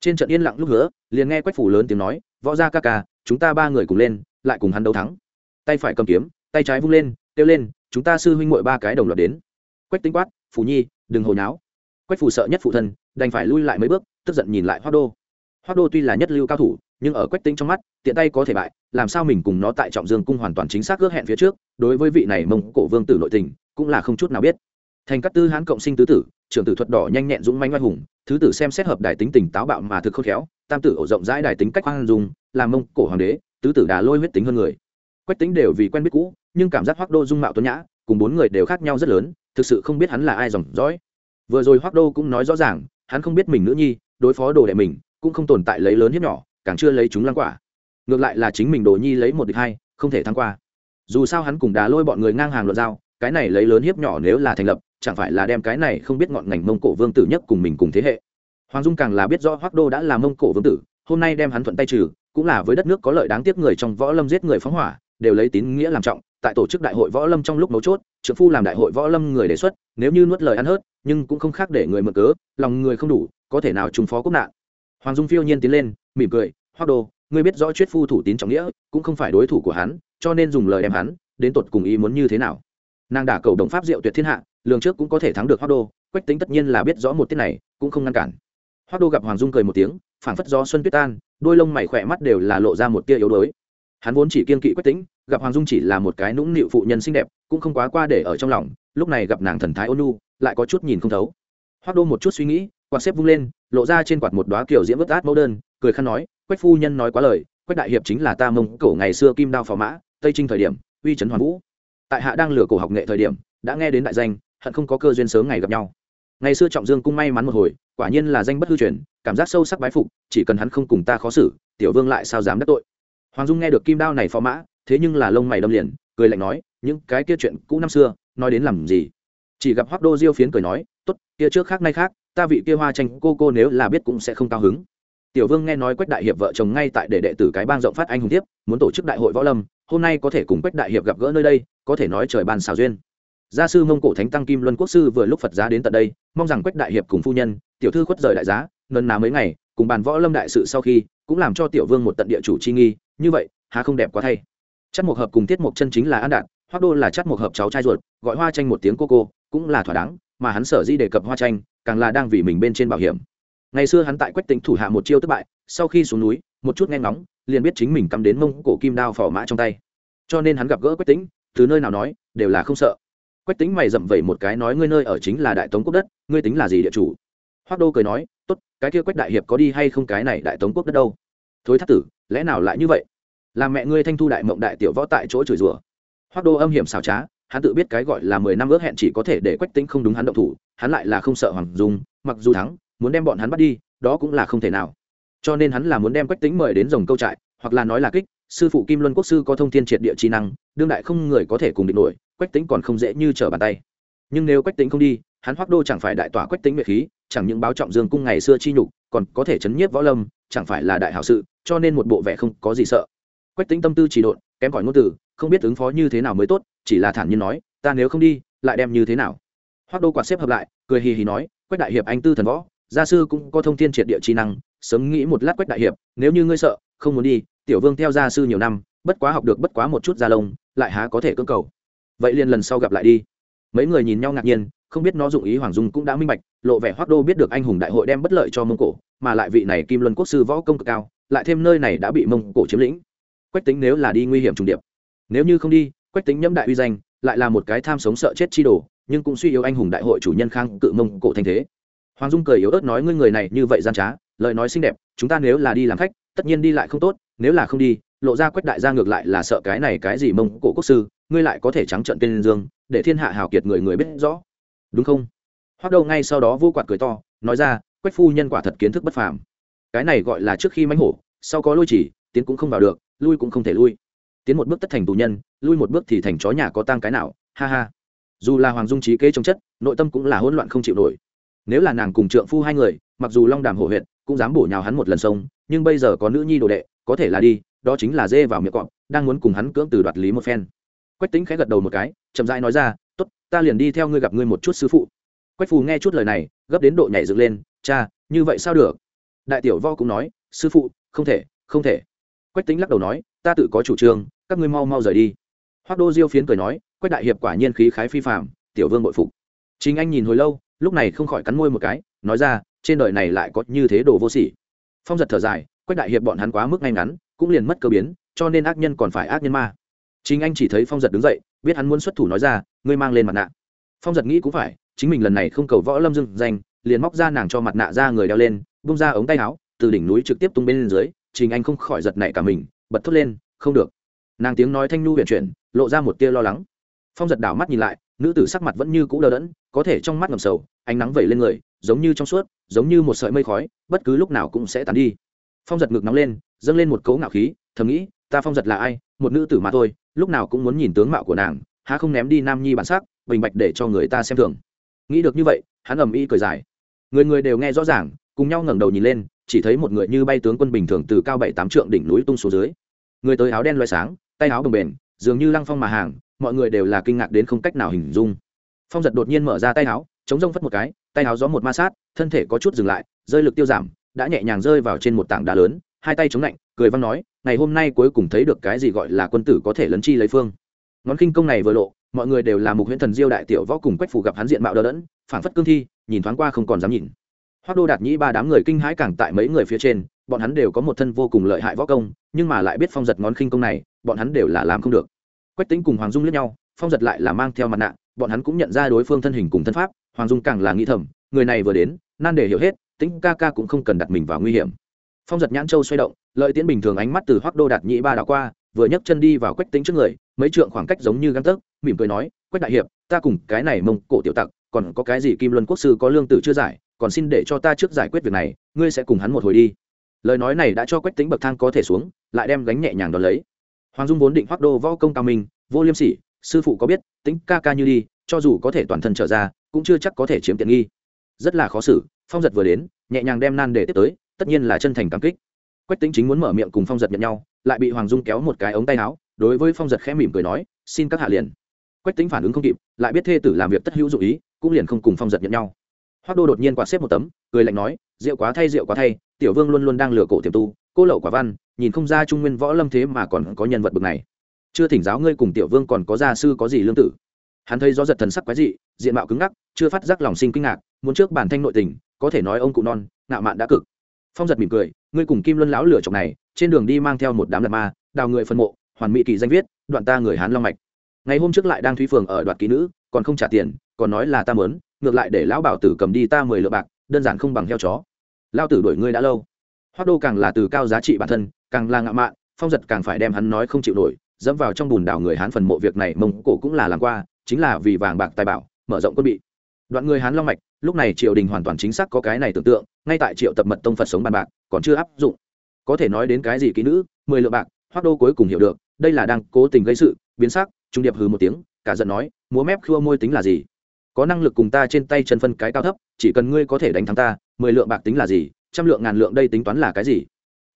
Trên trận yên lặng lúc nữa liền nghe quách phủ lớn tiếng nói, võ ra ca ca, chúng ta ba người cùng lên, lại cùng hắn đấu thắng. Tay phải cầm kiếm, tay trái vung lên, kêu lên, chúng ta sư huynh mội ba cái đồng loạt đến. Quách tính quát, phủ nhi, đừng hồi náo. Quách phủ sợ nhất phụ thân, đành phải lui lại mấy bước, tức giận nhìn lại hoa đô. Hoắc đô tuy là nhất lưu cao thủ, nhưng ở quách Tĩnh trong mắt, tiện tay có thể bại, làm sao mình cùng nó tại trọng dương cung hoàn toàn chính xác ước hẹn phía trước, đối với vị này mông cổ vương tử nội tình, cũng là không chút nào biết. Thành Cát tư hán cộng sinh tứ tử, trưởng tử thuật đỏ nhanh nhẹn dũng manh oai hùng, thứ tử xem xét hợp đài tính tình táo bạo mà thực khôn khéo, tam tử ổ rộng rãi đài tính cách hoang dung làm mông cổ hoàng đế, tứ tử đà lôi huyết tính hơn người. Quách Tĩnh đều vì quen biết cũ, nhưng cảm giác Hoắc đô dung mạo tuấn nhã, cùng bốn người đều khác nhau rất lớn, thực sự không biết hắn là ai dòng dõi. Vừa rồi Hoắc đô cũng nói rõ ràng, hắn không biết mình nữ nhi, đối phó đồ đệ mình cũng không tồn tại lấy lớn hiếp nhỏ, càng chưa lấy chúng lăng quả. Ngược lại là chính mình đồ nhi lấy một địch hai, không thể thắng qua. Dù sao hắn cùng đá lôi bọn người ngang hàng luận giao, cái này lấy lớn hiếp nhỏ nếu là thành lập, chẳng phải là đem cái này không biết ngọn ngành mông cổ vương tử nhất cùng mình cùng thế hệ. Hoàng dung càng là biết rõ hoác đô đã là mông cổ vương tử, hôm nay đem hắn thuận tay trừ, cũng là với đất nước có lợi đáng tiếc người trong võ lâm giết người phóng hỏa, đều lấy tín nghĩa làm trọng, tại tổ chức đại hội võ lâm trong lúc mấu chốt, trưởng phu làm đại hội võ lâm người đề xuất, nếu như nuốt lời ăn hớt, nhưng cũng không khác để người mượn cớ, lòng người không đủ, có thể nào trùng phó quốc nạn hoàng dung phiêu nhiên tiến lên mỉm cười hoác đô ngươi biết rõ chuyết phu thủ tín trọng nghĩa cũng không phải đối thủ của hắn cho nên dùng lời đem hắn đến tột cùng ý muốn như thế nào? Nàng đả cầu đồng pháp diệu tuyệt thiên hạ lường trước cũng có thể thắng được hoác đô quách tính tất nhiên là biết rõ một tiết này cũng không ngăn cản. Hoác đô gặp hoàng dung cười một tiếng phảng phất gió xuân tuyết tan đôi lông mày khỏe mắt đều là lộ ra một tia yếu đuối. Hắn vốn chỉ kiên kỵ quách tính gặp hoàng dung chỉ là một cái nũng nịu phụ nhân xinh đẹp cũng không quá qua để ở trong lòng lúc này gặp nàng thần thái ôn nhu, lại có chút nhìn không thấu. Hoác đô một chút suy nghĩ quạt xếp vung lên, lộ ra trên quạt một đoá kiểu diễm vớt át mẫu đơn, cười khăn nói, quách phu nhân nói quá lời, quách đại hiệp chính là ta mông cổ ngày xưa kim đao phò mã, tây trinh thời điểm, uy trấn hoàn vũ. Tại hạ đang lừa cổ học nghệ thời điểm, đã nghe đến đại danh, hận không có cơ duyên sớm ngày gặp nhau. Ngày xưa trọng dương cung may mắn một hồi, quả nhiên là danh bất hư truyền, cảm giác sâu sắc bái phục, chỉ cần hắn không cùng ta khó xử, tiểu vương lại sao dám đắc tội. Hoàng dung nghe được kim đao này phò mã, thế nhưng là lông mày đâm liền, cười lạnh nói, những cái kia chuyện cũ năm xưa, nói đến làm gì? Chỉ gặp hoác đô diêu phiến cười nói, tốt, kia trước khác nay khác ta vị kia hoa tranh cô cô nếu là biết cũng sẽ không cao hứng. Tiểu vương nghe nói quách đại hiệp vợ chồng ngay tại để đệ tử cái bang rộng phát anh hùng tiếp, muốn tổ chức đại hội võ lâm, hôm nay có thể cùng quách đại hiệp gặp gỡ nơi đây, có thể nói trời ban xào duyên. Gia sư mông cổ thánh tăng kim luân quốc sư vừa lúc phật giá đến tận đây, mong rằng quách đại hiệp cùng phu nhân, tiểu thư khuất rời đại giá nân ná mấy ngày, cùng bàn võ lâm đại sự sau khi, cũng làm cho tiểu vương một tận địa chủ chi nghi, như vậy, há không đẹp quá thay. Chất một hợp cùng tiết một chân chính là an đạt hoác đô là chất một hợp cháu trai ruột, gọi hoa tranh một tiếng cô cô, cũng là thỏa đáng, mà hắn sở di đề cập hoa tranh càng là đang vì mình bên trên bảo hiểm. Ngày xưa hắn tại quách tính thủ hạ một chiêu thất bại, sau khi xuống núi, một chút nghe ngóng, liền biết chính mình cắm đến mông cổ kim đao phò mã trong tay. Cho nên hắn gặp gỡ quách tính từ nơi nào nói, đều là không sợ. Quách tính mày dậm vẩy một cái nói ngươi nơi ở chính là đại tống quốc đất, ngươi tính là gì địa chủ? Hoác đô cười nói, tốt, cái kia quách đại hiệp có đi hay không cái này đại tống quốc đất đâu? Thối thắt tử, lẽ nào lại như vậy? Làm mẹ ngươi thanh thu đại mộng đại tiểu võ tại chỗ chửi rủa. Hoác đô âm hiểm xảo trá, hắn tự biết cái gọi là mười năm ước hẹn chỉ có thể để quách tính không đúng hắn động thủ hắn lại là không sợ hoàng dung, mặc dù thắng, muốn đem bọn hắn bắt đi, đó cũng là không thể nào. Cho nên hắn là muốn đem quách tính mời đến dòng câu trại, hoặc là nói là kích, sư phụ kim luân quốc sư có thông thiên triệt địa trí năng, đương đại không người có thể cùng địch nổi, quách tính còn không dễ như trở bàn tay. Nhưng nếu quách tính không đi, hắn hoác đô chẳng phải đại tỏa quách tính nguyệt khí, chẳng những báo trọng dương cung ngày xưa chi nhục, còn có thể chấn nhiếp võ lâm, chẳng phải là đại hảo sự, cho nên một bộ vẻ không có gì sợ. Quách tính tâm tư chỉ độn, kém cỏi ngôn từ, không biết ứng phó như thế nào mới tốt, chỉ là thản nhiên nói, ta nếu không đi, lại đem như thế nào? Hoác đô quạt xếp hợp lại, cười hì hì nói, quách đại hiệp anh tư thần võ, gia sư cũng có thông tin triệt địa chi năng, sớm nghĩ một lát quách đại hiệp, nếu như ngươi sợ, không muốn đi, tiểu vương theo gia sư nhiều năm, bất quá học được bất quá một chút gia lông, lại há có thể cưỡng cầu. Vậy liền lần sau gặp lại đi. Mấy người nhìn nhau ngạc nhiên, không biết nó dụng ý hoàng dung cũng đã minh bạch, lộ vẻ hoác đô biết được anh hùng đại hội đem bất lợi cho mông cổ, mà lại vị này kim luân quốc sư võ công cực cao, lại thêm nơi này đã bị mông cổ chiếm lĩnh. Quách tính nếu là đi nguy hiểm trùng điệp. Nếu như không đi, quách tính nhẫm đại uy danh, lại là một cái tham sống sợ chết chi đồ nhưng cũng suy yếu anh hùng đại hội chủ nhân khang cự mông cổ thanh thế. Hoàng dung cười yếu ớt nói, ngươi người này như vậy gian trá, lời nói xinh đẹp, chúng ta nếu là đi làm khách, tất nhiên đi lại không tốt, nếu là không đi, lộ ra quách đại gia ngược lại là sợ cái này cái gì mông cổ quốc sư, ngươi lại có thể trắng trận tên dương, để thiên hạ hào kiệt người người biết rõ. Đúng không? Hoắc đâu ngay sau đó vô quạt cười to, nói ra, quách phu nhân quả thật kiến thức bất phàm. Cái này gọi là trước khi mánh hổ, sau có lôi chỉ, tiến cũng không vào được, lui cũng không thể lui. Tiến một bước tất thành tù nhân, lui một bước thì thành chó nhà có tang cái nào, ha ha dù là hoàng dung trí kế trong chất, nội tâm cũng là hỗn loạn không chịu nổi. Nếu là nàng cùng trượng phu hai người, mặc dù long đàm hổ huyện cũng dám bổ nhào hắn một lần sông, nhưng bây giờ có nữ nhi đồ đệ, có thể là đi, đó chính là dê vào miệng cọp, đang muốn cùng hắn cưỡng từ đoạt lý một phen. Quách tính khẽ gật đầu một cái, chậm rãi nói ra t ố t ta liền đi theo ngươi gặp ngươi một chút sư phụ. Quách phù nghe chút lời này, gấp đến độ nhảy dựng lên, cha, như vậy sao được? Đại tiểu vo cũng nói, sư phụ, không thể không thể. Quách tính lắc đầu nói, ta tự có chủ trương, các ngươi mau mau rời đi. Hoác đô diêu phiến cười nói quách đại hiệp quả nhiên khí khái phi phạm tiểu vương bội phục. Chính anh nhìn hồi lâu, lúc này không khỏi cắn môi một cái, nói ra, trên đời này lại có như thế đồ vô sỉ. Phong giật thở dài, quách đại hiệp bọn hắn quá mức ngay ngắn, cũng liền mất cơ biến, cho nên ác nhân còn phải ác nhân ma. Chính anh chỉ thấy phong giật đứng dậy, biết hắn muốn xuất thủ nói ra, ngươi mang lên mặt nạ. Phong giật nghĩ cũng phải, chính mình lần này không cầu võ lâm dưng danh, liền móc ra nàng cho mặt nạ ra người đeo lên, bung ra ống tay áo, từ đỉnh núi trực tiếp tung bên dưới, trình anh không khỏi giật nảy cả mình, bật thốt lên, không được. Nàng tiếng nói thanh nhu huyền chuyển, lộ ra một tia lo lắng phong giật đảo mắt nhìn lại, nữ tử sắc mặt vẫn như cũ đờ đẫn, có thể trong mắt ngầm sầu, ánh nắng vẩy lên người, giống như trong suốt, giống như một sợi mây khói, bất cứ lúc nào cũng sẽ tàn đi. Phong giật ngực nóng lên, dâng lên một cấu ngạo khí, thầm nghĩ, ta phong giật là ai? Một nữ tử mà thôi, lúc nào cũng muốn nhìn tướng mạo của nàng, há không ném đi nam nhi bản sắc, bình bạch để cho người ta xem thường. Nghĩ được như vậy, hắn ầm ĩ cười dài. Người người đều nghe rõ ràng, cùng nhau ngẩng đầu nhìn lên, chỉ thấy một người như bay tướng quân bình thường từ cao bảy tám trượng đỉnh núi tung xuống dưới. Người tới áo đen loay sáng, tay áo bồng bềnh dường như lăng phong mà hàng mọi người đều là kinh ngạc đến không cách nào hình dung. Phong giật đột nhiên mở ra tay áo, chống rông phất một cái, tay áo gió một ma sát, thân thể có chút dừng lại, rơi lực tiêu giảm, đã nhẹ nhàng rơi vào trên một tảng đá lớn, hai tay chống lạnh, cười văn nói, ngày hôm nay cuối cùng thấy được cái gì gọi là quân tử có thể lấn chi lấy phương. Ngón khinh công này vừa lộ, mọi người đều là mục huyễn thần diêu đại tiểu võ cùng quách phủ gặp hắn diện mạo đờ đẫn phản phất cương thi, nhìn thoáng qua không còn dám nhìn. Hoác đô đạt nhĩ ba đám người kinh hãi càng tại mấy người phía trên, bọn hắn đều có một thân vô cùng lợi hại võ công, nhưng mà lại biết phong giật ngón khinh công này, bọn hắn đều là làm không được quách tính cùng hoàng dung liếc nhau, phong giật lại là mang theo mặt nạ, bọn hắn cũng nhận ra đối phương thân hình cùng thân pháp, hoàng dung càng là nghĩ thầm, người này vừa đến, nan để hiểu hết tính ca ca cũng không cần đặt mình vào nguy hiểm. Phong giật nhãn châu xoay động, lợi tiễn bình thường ánh mắt từ hoác đô đạt nhĩ ba đảo qua, vừa nhấc chân đi vào quách tính trước người, mấy trượng khoảng cách giống như găng tấc, mỉm cười nói, quách đại hiệp, ta cùng cái này mông cổ tiểu tặc, còn có cái gì kim luân quốc sư có lương tử chưa giải, còn xin để cho ta trước giải quyết việc này, ngươi sẽ cùng hắn một hồi đi. Lời nói này đã cho quách tính bậc thang có thể xuống, lại đem gánh nhẹ nhàng đón lấy hoàng dung vốn định hoác đô võ công cao minh, vô liêm sỉ, sư phụ có biết, tính ca ca như đi, cho dù có thể toàn thân trở ra, cũng chưa chắc có thể chiếm tiện nghi. Rất là khó xử, phong giật vừa đến, nhẹ nhàng đem nan để tiếp tới, tất nhiên là chân thành cảm kích. Quách tính chính muốn mở miệng cùng phong giật nhận nhau, lại bị hoàng dung kéo một cái ống tay áo, đối với phong giật khẽ mỉm cười nói, xin các hạ liền. Quách tính phản ứng không kịp, lại biết thê tử làm việc tất hữu dụ ý, cũng liền không cùng phong giật nhận nhau. Hoác đô đột nhiên quạt xếp một tấm, cười lạnh nói, rượu quá thay, rượu quá thay, tiểu vương luôn luôn đang lừa cổ tiềm tu cô lậu quả văn, nhìn không ra trung nguyên võ lâm thế mà còn có nhân vật bực này. Chưa thỉnh giáo ngươi cùng tiểu vương còn có gia sư có gì lương tử. Hắn thấy gió giật thần sắc quái dị, diện mạo cứng ngắc, chưa phát giác lòng sinh kinh ngạc, muốn trước bản thanh nội tình, có thể nói ông cụ non, ngạo mạn đã cực. Phong giật mỉm cười, ngươi cùng kim luân lão lửa chọc này, trên đường đi mang theo một đám lật ma, đào người phân mộ, hoàn mỹ kỳ danh viết, đoạn ta người hán long mạch. Ngày hôm trước lại đang thúy phường ở đoạt ký nữ, còn không trả tiền, còn nói là ta mớn, ngược lại để lão bảo tử cầm đi ta mười lượng bạc, đơn giản không bằng heo chó. Lao tử đuổi ngươi đã lâu hoác đô càng là từ cao giá trị bản thân, càng là ngạo mạn, phong giật càng phải đem hắn nói không chịu nổi, dẫm vào trong bùn đảo người hán phần mộ việc này mông cổ cũng là làm qua, chính là vì vàng bạc tài bảo, mở rộng quân bị. Đoạn người hán long mạch, lúc này triều đình hoàn toàn chính xác có cái này tưởng tượng, ngay tại triệu tập mật tông phật sống bàn bạc, còn chưa áp dụng. Có thể nói đến cái gì kỹ nữ, mười lượng bạc hoác đô cuối cùng hiểu được, đây là đang cố tình gây sự, biến sắc, trung điệp hừ một tiếng, cả giận nói, múa mép khua môi tính là gì? Có năng lực cùng ta trên tay chân phân cái cao thấp, chỉ cần ngươi có thể đánh thắng ta, mười lượng bạc tính là gì? Trăm lượng ngàn lượng đây tính toán là cái gì?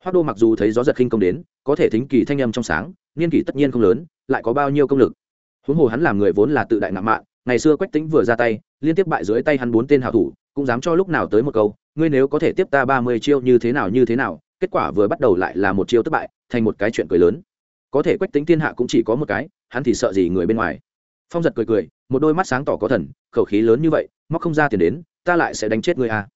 Hoác đô mặc dù thấy gió giật khinh công đến, có thể thính kỳ thanh âm trong sáng, niên kỷ tất nhiên không lớn, lại có bao nhiêu công lực. Huống hồ hắn làm người vốn là tự đại ngạo mạn, ngày xưa quách tính vừa ra tay, liên tiếp bại dưới tay hắn bốn tên hào thủ, cũng dám cho lúc nào tới một câu, ngươi nếu có thể tiếp ta ba mươi chiêu như thế nào, như thế nào? Kết quả vừa bắt đầu lại là một chiêu thất bại, thành một cái chuyện cười lớn. Có thể quách tính thiên hạ cũng chỉ có một cái, hắn thì sợ gì người bên ngoài. Phong giật cười cười, một đôi mắt sáng tỏ có thần, khẩu khí lớn như vậy, móc không ra tiền đến, ta lại sẽ đánh chết ngươi à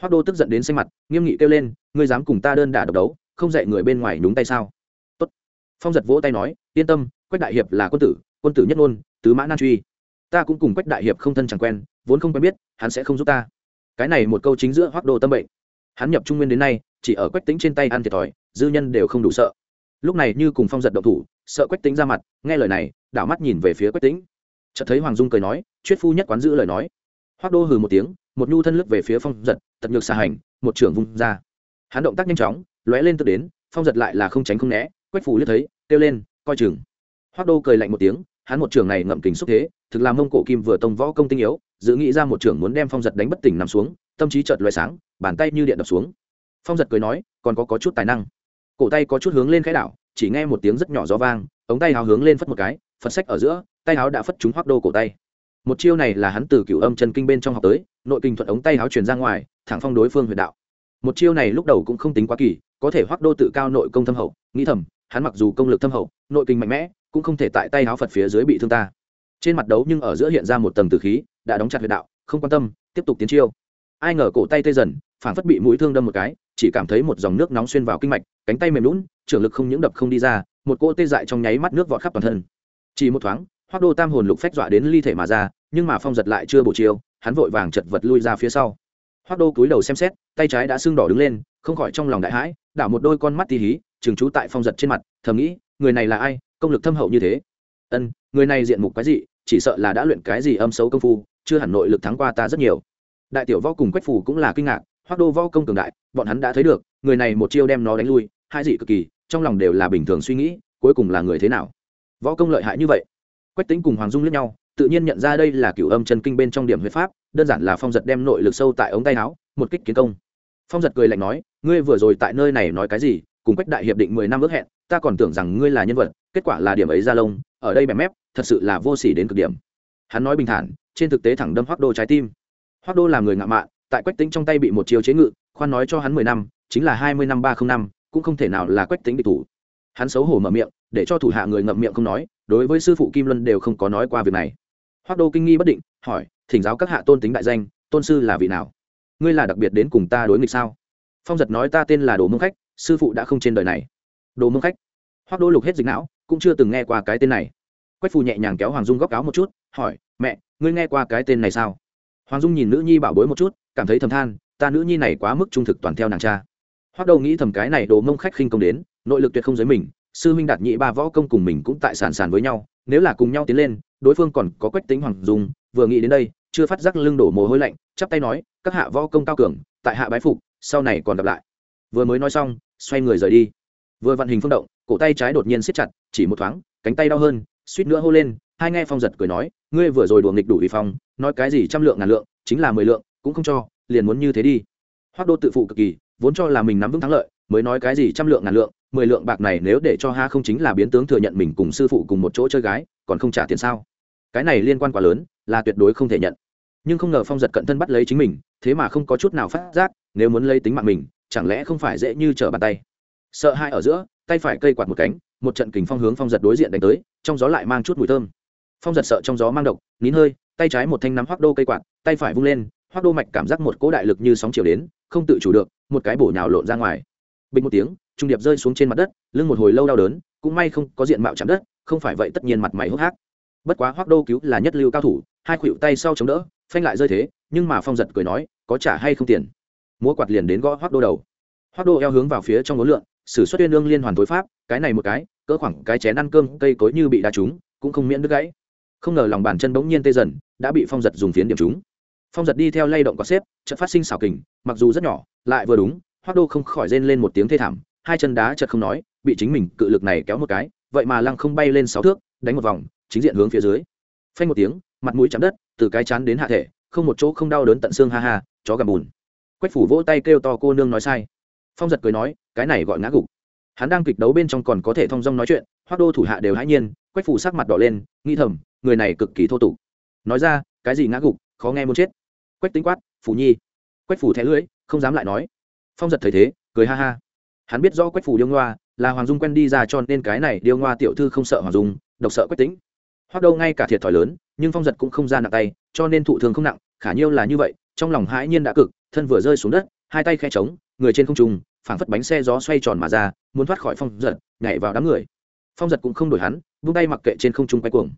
hoác đô tức giận đến xanh mặt, nghiêm nghị kêu lên, ngươi dám cùng ta đơn đả độc đấu, không dạy người bên ngoài nhúng tay sao? Tốt. phong giật vỗ tay nói, yên tâm, quách đại hiệp là quân tử quân tử nhất ngôn, tứ mã nan truy. Ta cũng cùng quách đại hiệp không thân chẳng quen, vốn không quen biết, hắn sẽ không giúp ta. Cái này một câu chính giữa hoác đô tâm bệnh. Hắn nhập trung nguyên đến nay, chỉ ở quách tính trên tay ăn thiệt thòi, dư nhân đều không đủ sợ. Lúc này như cùng phong giật động thủ, sợ quách tính ra mặt, nghe lời này, đảo mắt nhìn về phía quách tính chợt thấy hoàng dung cười nói, chuyết phu nhất quán giữ lời nói. Hoác đô hừ một tiếng một nhu thân lướt về phía phong giật tật ngược xa hành một trưởng vung ra. Hắn động tác nhanh chóng lóe lên tự đến phong giật lại là không tránh không né quách phủ liếc thấy kêu lên coi chừng. Hoác đô cười lạnh một tiếng hắn một trưởng này ngậm kính xúc thế thực làm mông cổ kim vừa tông võ công tinh yếu dự nghĩ ra một trưởng muốn đem phong giật đánh bất tỉnh nằm xuống tâm trí chợt loài sáng bàn tay như điện đập xuống. Phong giật cười nói còn có, có chút tài năng. Cổ tay có chút hướng lên khẽ đảo chỉ nghe một tiếng rất nhỏ gió vang ống tay háo hướng lên phất một cái phật sách ở giữa tay háo đã phất trúng hoác đô cổ tay một chiêu này là hắn từ cựu âm chân kinh bên trong học tới, nội kinh thuận ống tay háo truyền ra ngoài, thẳng phong đối phương huyền đạo. Một chiêu này lúc đầu cũng không tính quá kỳ, có thể hoác đô tự cao nội công thâm hậu, nghĩ thầm, hắn mặc dù công lực thâm hậu, nội kinh mạnh mẽ, cũng không thể tại tay háo phật phía dưới bị thương ta. Trên mặt đấu nhưng ở giữa hiện ra một tầng tử khí, đã đóng chặt huyệt đạo, không quan tâm, tiếp tục tiến chiêu. Ai ngờ cổ tay tê dần phản phất bị mũi thương đâm một cái, chỉ cảm thấy một dòng nước nóng xuyên vào kinh mạch, cánh tay mềm lún trưởng lực không những đập không đi ra, một cỗ tê dại trong nháy mắt nước vọt khắp toàn thân. Chỉ một thoáng hoác đô tam hồn lục phách dọa đến ly thể mà ra nhưng mà phong giật lại chưa bổ chiêu, hắn vội vàng chật vật lui ra phía sau. Hoác đô cúi đầu xem xét, tay trái đã sưng đỏ đứng lên, không khỏi trong lòng đại hãi, đảo một đôi con mắt tì hí, chừng trú tại phong giật trên mặt, thầm nghĩ, người này là ai, công lực thâm hậu như thế? Ân, người này diện mục cái gì chỉ sợ là đã luyện cái gì âm xấu công phu, chưa hẳn nội lực thắng qua ta rất nhiều. Đại tiểu võ cùng quách phủ cũng là kinh ngạc hoác đô võ công cường đại, bọn hắn đã thấy được, người này một chiêu đem nó đánh lui, hai dị cực kỳ, trong lòng đều là bình thường suy nghĩ, cuối cùng là người thế nào? Võ công lợi hại như vậy. Quách tính cùng hoàng dung lướt nhau tự nhiên nhận ra đây là cửu âm chân kinh bên trong điểm huyết pháp, đơn giản là phong giật đem nội lực sâu tại ống tay áo, một kích kiến công. Phong giật cười lạnh nói, ngươi vừa rồi tại nơi này nói cái gì? Cùng quách đại hiệp định mười năm ước hẹn, ta còn tưởng rằng ngươi là nhân vật, kết quả là điểm ấy ra lông, ở đây bẻ mép, thật sự là vô sỉ đến cực điểm. Hắn nói bình thản, trên thực tế thẳng đâm hoác đô trái tim. Hoác đô là người ngạo mạn, tại quách tính trong tay bị một chiều chế ngự, khoan nói cho hắn mười năm, chính là hai mươi năm ba không năm, cũng không thể nào là quách tính địch thủ. Hắn xấu hổ mở miệng, để cho thủ hạ người ngậm miệng không nói, đối với sư phụ kim luân đều không có nói qua việc này hoác đô kinh nghi bất định, hỏi, thỉnh giáo các hạ tôn tính đại danh, tôn sư là vị nào? Ngươi là đặc biệt đến cùng ta đối nghịch sao? Phong giật nói, ta tên là đồ mông khách, sư phụ đã không trên đời này. Đồ mông khách. Hoác đô lục hết dịch não, cũng chưa từng nghe qua cái tên này. Quách phù nhẹ nhàng kéo hoàng dung góc áo một chút, hỏi, mẹ, ngươi nghe qua cái tên này sao? Hoàng dung nhìn nữ nhi bảo bối một chút, cảm thấy thầm than, ta nữ nhi này quá mức trung thực toàn theo nàng cha. Hoác Đô nghĩ thầm cái này, đồ mông khách khinh công đến, nội lực tuyệt không giới mình, sư huynh đạt nhị ba võ công cùng mình cũng tại sàn sàn với nhau, nếu là cùng nhau tiến lên đối phương còn có quách tính hoàng dung, vừa nghĩ đến đây, chưa phát giác lưng đổ mồ hôi lạnh, chắp tay nói, các hạ võ công cao cường, tại hạ bái phục, sau này còn gặp lại. Vừa mới nói xong, xoay người rời đi. Vừa vặn hình phương động, cổ tay trái đột nhiên siết chặt, chỉ một thoáng, cánh tay đau hơn, suýt nữa hô lên, hai nghe phong giật cười nói, ngươi vừa rồi đùa nghịch đủ uy phong, nói cái gì trăm lượng ngàn lượng, chính là mười lượng, cũng không cho, liền muốn như thế đi. Hoác đô tự phụ cực kỳ, vốn cho là mình nắm vững thắng lợi, mới nói cái gì trăm lượng ngàn lượng mười lượng bạc này nếu để cho ha không chính là biến tướng thừa nhận mình cùng sư phụ cùng một chỗ chơi gái, còn không trả tiền sao? Cái này liên quan quá lớn, là tuyệt đối không thể nhận. Nhưng không ngờ phong giật cận thân bắt lấy chính mình, thế mà không có chút nào phát giác, nếu muốn lấy tính mạng mình, chẳng lẽ không phải dễ như trở bàn tay? Sợ hai ở giữa, tay phải cây quạt một cánh, một trận kình phong hướng phong giật đối diện đánh tới, trong gió lại mang chút mùi thơm. Phong giật sợ trong gió mang độc, nín hơi, tay trái một thanh nắm hoác đô cây quạt, tay phải vung lên hoác đô mạch cảm giác một cỗ đại lực như sóng chiều đến, không tự chủ được, một cái bổ nhào lộn ra ngoài bình một tiếng trung điệp rơi xuống trên mặt đất lưng một hồi lâu đau đớn cũng may không có diện mạo chạm đất không phải vậy tất nhiên mặt mày hốc hác. Bất quá hoác đô cứu là nhất lưu cao thủ hai khuỷu tay sau chống đỡ phanh lại rơi thế nhưng mà phong giật cười nói có trả hay không tiền? Múa quạt liền đến gõ hoác đô đầu. Hoác đô eo hướng vào phía trong ngố lượn, sử xuất tuyên lương liên hoàn tối pháp cái này một cái cỡ khoảng cái chén ăn cơm cây cối như bị đá trúng cũng không miễn đứt gãy. Không ngờ lòng bàn chân bỗng nhiên tê dần đã bị phong giật dùng phiến điểm trúng. Phong giật đi theo lay động có xếp chợt phát sinh xảo kình mặc dù rất nhỏ lại vừa đúng hoác đô không khỏi rên lên một tiếng thê thảm, hai chân đá chợt không nói, bị chính mình cự lực này kéo một cái, vậy mà lăng không bay lên sáu thước, đánh một vòng, chính diện hướng phía dưới. Phanh một tiếng, mặt mũi chạm đất, từ cái chán đến hạ thể, không một chỗ không đau đớn tận xương ha ha, chó gầm bùn. Quách phủ vỗ tay kêu to cô nương nói sai. Phong giật cười nói, cái này gọi ngã gục. Hắn đang kịch đấu bên trong còn có thể thong dong nói chuyện, hoác đô thủ hạ đều hãi nhiên, quách phủ sắc mặt đỏ lên nghi thầm, người này cực kỳ thô tục. Nói ra, cái gì ngã gục, khó nghe muốn chết. Quách tính quát, phủ nhi. Quách phủ thẻ lưỡi, không dám lại nói phong giật thấy thế, cười ha ha. Hắn biết do quách phủ điêu ngoa, là hoàng dung quen đi ra cho nên cái này điêu ngoa tiểu thư không sợ hoàng dung, độc sợ quách tính hoác đâu ngay cả thiệt thòi lớn, nhưng phong giật cũng không ra nặng tay, cho nên thụ thường không nặng, khả nhiêu là như vậy, trong lòng hãi nhiên đã cực, thân vừa rơi xuống đất, hai tay khe trống người trên không trung, phảng phất bánh xe gió xoay tròn mà ra, muốn thoát khỏi phong giật, nhảy vào đám người. Phong giật cũng không đổi hắn, vung tay mặc kệ trên không trung quay cuồng.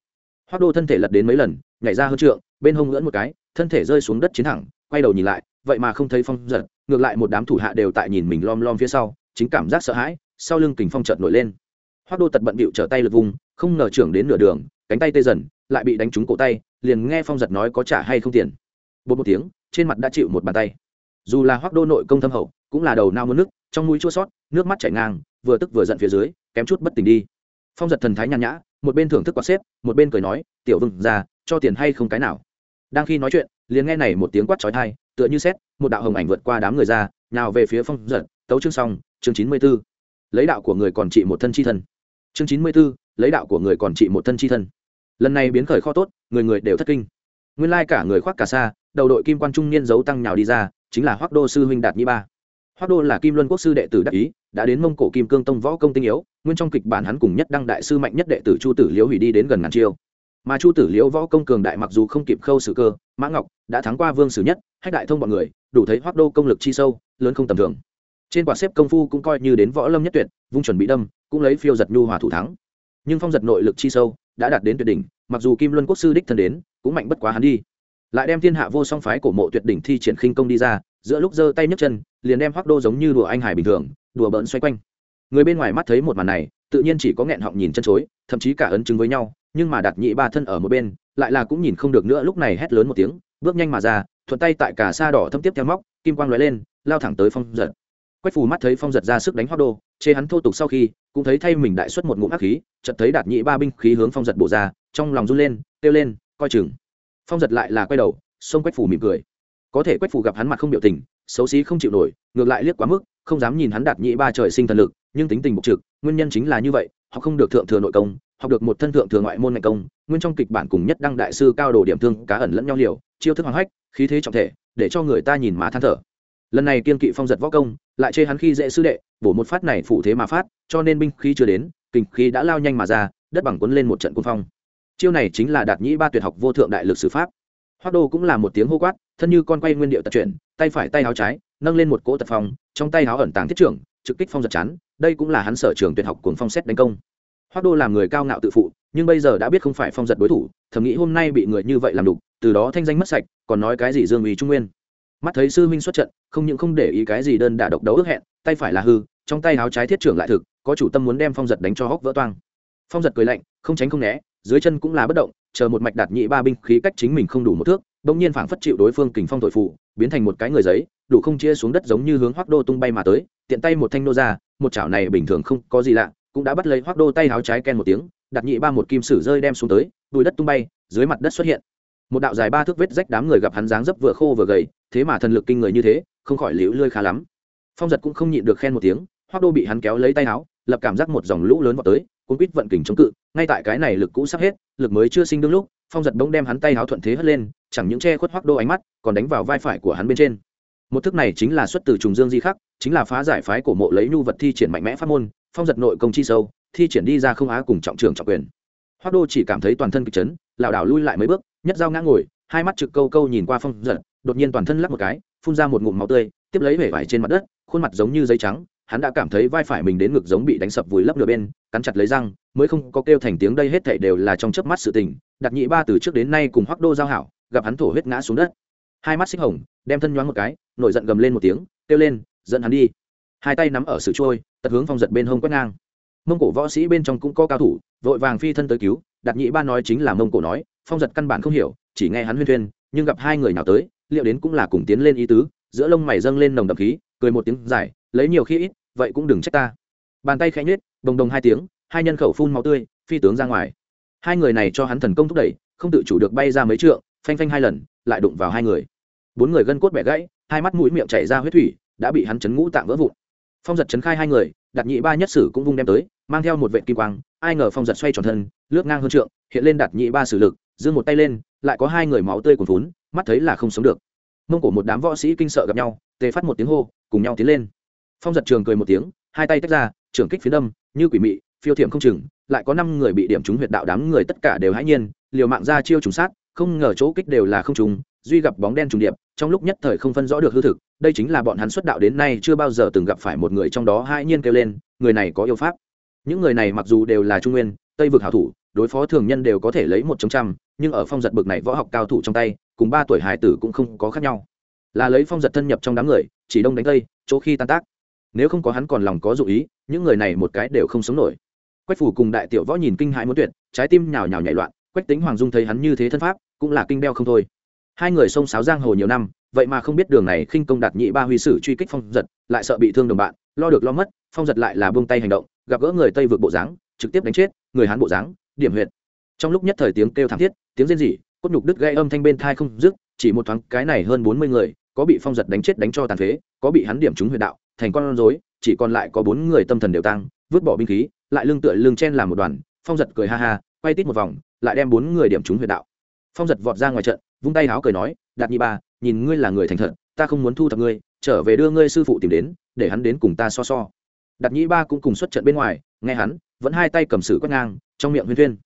Hoác đô thân thể lật đến mấy lần, nhảy ra hơn trượng, bên hông ngưỡn một cái, thân thể rơi xuống đất chiến thẳng, quay đầu nhìn lại vậy mà không thấy phong giật, ngược lại một đám thủ hạ đều tại nhìn mình lom lom phía sau, chính cảm giác sợ hãi, sau lưng kình phong trợt nổi lên. Hoác đô tật bận bịu trở tay lật vùng, không ngờ trưởng đến nửa đường, cánh tay tê dần, lại bị đánh trúng cổ tay, liền nghe phong giật nói có trả hay không tiền. Bột một tiếng, trên mặt đã chịu một bàn tay. Dù là hoác đô nội công thâm hậu, cũng là đầu nao mất nước, trong mũi chua sót, nước mắt chảy ngang, vừa tức vừa giận phía dưới, kém chút bất tỉnh đi. Phong giật thần thái nhàn nhã, một bên thưởng thức quạt xếp, một bên cười nói, tiểu vừng ra, cho tiền hay không cái nào? Đang khi nói chuyện liền nghe này một tiếng quát chói tai, tựa như xét một đạo hồng ảnh vượt qua đám người ra nào về phía phong giật tấu chương xong chương chín mươi b ố lấy đạo của người còn trị một thân chi thân. Chương chín mươi b ố lấy đạo của người còn trị một thân chi thân. Lần này biến khởi kho tốt người người đều thất kinh. Nguyên lai cả người khoác cả xa đầu đội kim quan trung niên giấu tăng nhào đi ra chính là hoắc đô sư huynh đạt nhi ba. Hoắc đô là kim luân quốc sư đệ tử đắc ý đã đến mông cổ kim cương tông võ công tinh yếu nguyên trong kịch bản hắn cùng nhất đăng đại sư mạnh nhất đệ tử chu tử liễu hủy đi đến gần ngàn chiêu mà chu tử liễu võ công cường đại mặc dù không kịp khâu sử cơ, mã ngọc đã thắng qua vương sử nhất, hách đại thông b ọ n người, đủ thấy hoác đô công lực chi sâu, lớn không tầm thường. Trên quả xếp công phu cũng coi như đến võ lâm nhất tuyệt, vung chuẩn bị đâm, cũng lấy phiêu giật nhu hòa thủ thắng. Nhưng phong giật nội lực chi sâu đã đạt đến tuyệt đỉnh, mặc dù kim luân quốc sư đích thân đến, cũng mạnh bất quá hắn đi. Lại đem thiên hạ vô song phái cổ mộ tuyệt đỉnh thi triển khinh công đi ra, giữa lúc giơ tay nhấc chân, liền đem hoác đô giống như đùa anh hải bình thường, đùa bỡn xoay quanh. Người bên ngoài mắt thấy một màn này, tự nhiên chỉ có nghẹn họng nhìn chân chối, thậm chí cả ấn chứng với nhau nhưng mà đặt nhị ba thân ở một bên, lại là cũng nhìn không được nữa, lúc này hét lớn một tiếng, bước nhanh mà ra, thuận tay tại cả xa đỏ thâm tiếp theo móc, kim quang lóe lên, lao thẳng tới phong giật. Quách phù mắt thấy phong giật ra sức đánh hoác đô, chê hắn thô tục sau khi, cũng thấy thay mình đại xuất một ngụm ác khí, chợt thấy đạt nhị ba binh khí hướng phong giật bổ ra, trong lòng run lên, kêu lên, coi chừng. Phong giật lại là quay đầu, xông quách Phù mỉm cười. Có thể quách Phù gặp hắn mặt không biểu tình, xấu xí không chịu nổi, ngược lại liếc quá mức, không dám nhìn hắn đạt nhị ba trời sinh thần lực, nhưng tính tình bộc trực, nguyên nhân chính là như vậy, họ không được thượng thừa nội công học được một thân thượng thừa ngoại môn ngành công, nguyên trong kịch bản cùng nhất đăng đại sư cao đồ điểm thương cá ẩn lẫn nhau liều, chiêu thức hoàng hách, khí thế trọng thể, để cho người ta nhìn má than thở. Lần này kiên kỵ phong giật võ công, lại chê hắn khi dễ sư đệ, bổ một phát này phủ thế mà phát, cho nên binh khí chưa đến kình khí đã lao nhanh mà ra, đất bằng cuốn lên một trận quân phong. Chiêu này chính là đạt nhĩ ba tuyệt học vô thượng đại lực sử pháp. Hoác đô cũng là một tiếng hô quát, thân như con quay nguyên điệu tật chuyển, tay phải tay áo trái, nâng lên một cỗ tật phong, trong tay áo ẩn tàng thiết trưởng, trực kích phong giật chắn đây cũng là hắn sở trường tuyệt học cuồng phong xét đánh công hoác đô làm người cao ngạo tự phụ, nhưng bây giờ đã biết không phải phong giật đối thủ, thầm nghĩ hôm nay bị người như vậy làm đục, từ đó thanh danh mất sạch, còn nói cái gì dương uy trung nguyên. Mắt thấy sư minh xuất trận, không những không để ý cái gì đơn đả độc đấu ước hẹn, tay phải là hư, trong tay áo trái thiết trưởng lại thực, có chủ tâm muốn đem phong giật đánh cho hóc vỡ toang. Phong giật cười lạnh, không tránh không né, dưới chân cũng là bất động, chờ một mạch đạt nhị ba binh khí cách chính mình không đủ một thước, bỗng nhiên phảng phất chịu đối phương kình phong thổi phụ, biến thành một cái người giấy, đủ không chia xuống đất giống như hướng hoác đô tung bay mà tới, tiện tay một thanh nô ra, một chảo này bình thường không có gì lạ cũng đã bắt lấy hoác đô tay áo trái ken một tiếng, đặt nhị ba một kim sử rơi đem xuống tới, bùi đất tung bay, dưới mặt đất xuất hiện. Một đạo dài ba thước vết rách đám người gặp hắn dáng dấp vừa khô vừa gầy, thế mà thần lực kinh người như thế, không khỏi liễu lươi khá lắm. Phong giật cũng không nhịn được khen một tiếng, hoác đô bị hắn kéo lấy tay áo lập cảm giác một dòng lũ lớn vào tới, cuốn quýt vận kình chống cự, ngay tại cái này lực cũ sắp hết, lực mới chưa sinh đương lúc, phong giật bỗng đem hắn tay áo thuận thế hất lên, chẳng những che khuất hoác đô ánh mắt, còn đánh vào vai phải của hắn bên trên. Một thức này chính là xuất từ trùng dương di khắc, chính là phá giải phái cổ mộ lấy nhu vật thi triển mạnh mẽ pháp môn phong giật nội công chi sâu, thi triển đi ra không á cùng trọng trường trọng quyền. Hoác đô chỉ cảm thấy toàn thân kịch chấn, lảo đảo lui lại mấy bước, nhất dao ngã ngồi, hai mắt trực câu câu nhìn qua phong giật, đột nhiên toàn thân lắc một cái, phun ra một ngụm máu tươi, tiếp lấy vẻ vải trên mặt đất, khuôn mặt giống như giấy trắng, hắn đã cảm thấy vai phải mình đến ngực giống bị đánh sập vùi lấp nửa bên, cắn chặt lấy răng, mới không có kêu thành tiếng đây hết thảy đều là trong chớp mắt sự tình, đặt nhị ba từ trước đến nay cùng hoắc đô giao hảo, gặp hắn thổ huyết ngã xuống đất. Hai mắt xích hồng, đem thân nhoáng một cái, nổi giận gầm lên một tiếng, kêu lên, dẫn hắn đi hai tay nắm ở sự trôi, tật hướng phong giật bên hông quét ngang. Mông cổ võ sĩ bên trong cũng có cao thủ, vội vàng phi thân tới cứu, đặt nhị ba nói chính là mông cổ nói, phong giật căn bản không hiểu, chỉ nghe hắn huyên thuyên, nhưng gặp hai người nào tới, liệu đến cũng là cùng tiến lên ý tứ, giữa lông mày dâng lên nồng đậm khí, cười một tiếng dài lấy nhiều khi ít, vậy cũng đừng trách ta. Bàn tay khẽ nhết đồng đồng hai tiếng, hai nhân khẩu phun máu tươi, phi tướng ra ngoài. Hai người này cho hắn thần công thúc đẩy, không tự chủ được bay ra mấy trượng, phanh phanh hai lần, lại đụng vào hai người. Bốn người gân cốt bẻ gãy, hai mắt mũi miệng chảy ra huyết thủy, đã bị hắn chấn ngũ tạng vỡ vụn phong giật chấn khai hai người đặt nhị ba nhất sử cũng vung đem tới, mang theo một vệ kim quang, ai ngờ phong giật xoay tròn thân, lướt ngang hơn trượng, hiện lên đặt nhị ba sử lực giương một tay lên, lại có hai người máu tươi cuồn vốn mắt thấy là không sống được. Mông cổ một đám võ sĩ kinh sợ gặp nhau, tề phát một tiếng hô, cùng nhau tiến lên. Phong giật trường cười một tiếng, hai tay tách ra, trưởng kích phía đâm như quỷ mị, phiêu thiệm không chừng, lại có năm người bị điểm trúng huyệt đạo đám người tất cả đều hãy nhiên, liều mạng ra chiêu trùng sát, không ngờ chỗ kích đều là không trùng duy gặp bóng đen trùng điệp, trong lúc nhất thời không phân rõ được hư thực, đây chính là bọn hắn xuất đạo đến nay chưa bao giờ từng gặp phải một người trong đó hai nhiên kêu lên, người này có yêu pháp. Những người này mặc dù đều là trung nguyên, tây vực hảo thủ, đối phó thường nhân đều có thể lấy một chống trăm, nhưng ở phong giật bực này võ học cao thủ trong tay, cùng ba tuổi hải tử cũng không có khác nhau. Là lấy phong giật thân nhập trong đám người, chỉ đông đánh tây, chỗ khi tan tác. Nếu không có hắn còn lòng có dụ ý, những người này một cái đều không sống nổi. Quách phủ cùng đại tiểu võ nhìn kinh hãi muốn tuyệt, trái tim nhào nhào nhảy loạn, quách tính hoàng dung thấy hắn như thế thân pháp, cũng là kinh đeo không thôi hai người xông sáo giang hồ nhiều năm, vậy mà không biết đường này khinh công đạt nhị ba huy sử truy kích phong giật, lại sợ bị thương đồng bạn, lo được lo mất, phong giật lại là buông tay hành động, gặp gỡ người tây vượt bộ dáng, trực tiếp đánh chết, người hán bộ dáng, điểm huyệt. Trong lúc nhất thời tiếng kêu thảm thiết, tiếng rên rỉ, cốt nhục đứt gây âm thanh bên thai không dứt, chỉ một thoáng cái này hơn bốn mươi người, có bị phong giật đánh chết đánh cho tàn phế, có bị hắn điểm trúng huyệt đạo, thành con rối, chỉ còn lại có bốn người tâm thần đều tăng, vứt bỏ binh khí, lại lưng tựa lưng chen làm một đoàn, phong giật cười ha ha, quay tít một vòng, lại đem bốn người điểm trúng huyệt đạo. Phong giật vọt ra ngoài trận vung tay háo cười nói, đạt nhị ba, nhìn ngươi là người thành thật, ta không muốn thu thập ngươi, trở về đưa ngươi sư phụ tìm đến, để hắn đến cùng ta so so. Đạt nhị ba cũng cùng xuất trận bên ngoài, nghe hắn, vẫn hai tay cầm sử quét ngang, trong miệng huyên thuyên.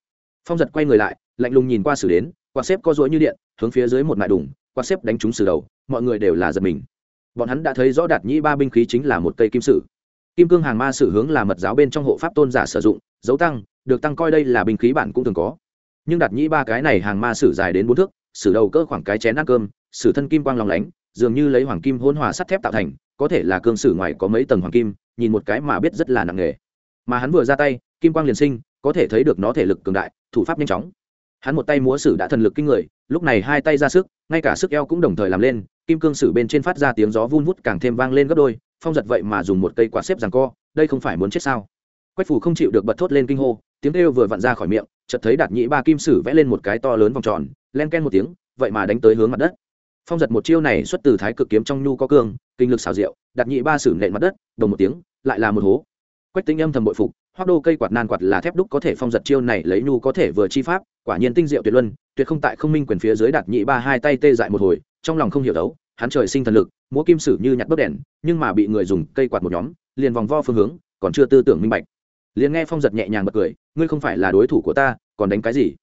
Phong giật quay người lại, lạnh lùng nhìn qua sử đến quạt xếp co rỗi như điện, hướng phía dưới một mại đùng quạt xếp đánh trúng sử đầu, mọi người đều là giật mình. Bọn hắn đã thấy rõ đạt nhĩ ba binh khí chính là một cây kim sử. Kim cương hàng ma sử hướng là mật giáo bên trong hộ pháp tôn giả sử dụng, dấu tăng, được tăng coi đây là binh khí bản cũng thường có. Nhưng đạt nhĩ ba cái này hàng ma sử dài đến bốn thước sử đầu cỡ khoảng cái chén ăn cơm, sử thân kim quang lòng lánh, dường như lấy hoàng kim hôn hòa sắt thép tạo thành, có thể là cương sử ngoài có mấy tầng hoàng kim, nhìn một cái mà biết rất là nặng nghề mà hắn vừa ra tay, kim quang liền sinh, có thể thấy được nó thể lực cường đại, thủ pháp nhanh chóng. Hắn một tay múa sử đã thần lực kinh người, lúc này hai tay ra sức, ngay cả sức eo cũng đồng thời làm lên, kim cương sử bên trên phát ra tiếng gió vun vút càng thêm vang lên gấp đôi, phong giật vậy mà dùng một cây quạt xếp rằng co, đây không phải muốn chết sao? Quách phủ không chịu được bật thốt lên kinh hô, tiếng kêu vừa vặn ra khỏi miệng chợt thấy đạt nhĩ ba kim sử vẽ lên một cái to lớn vòng tròn, len ken một tiếng, vậy mà đánh tới hướng mặt đất. Phong giật một chiêu này xuất từ thái cực kiếm trong nhu có cương, kinh lực xào rượu đạt nhị ba sử nện mặt đất, đồng một tiếng, lại là một hố. Quách tính âm thầm bội phục hoác đô cây quạt nan quạt là thép đúc có thể phong giật chiêu này lấy nhu có thể vừa chi pháp, quả nhiên tinh diệu tuyệt luân, tuyệt không tại không minh quyền phía dưới đạt nhị ba hai tay tê dại một hồi, trong lòng không hiểu đấu, hắn trời sinh thần lực, múa kim sử như nhặt bớt đèn, nhưng mà bị người dùng cây quạt một nhóm, liền vòng vo phương hướng, còn chưa tư tưởng minh bạch liền nghe phong giật nhẹ nhàng bật cười, ngươi không phải là đối thủ của ta, còn đánh cái gì?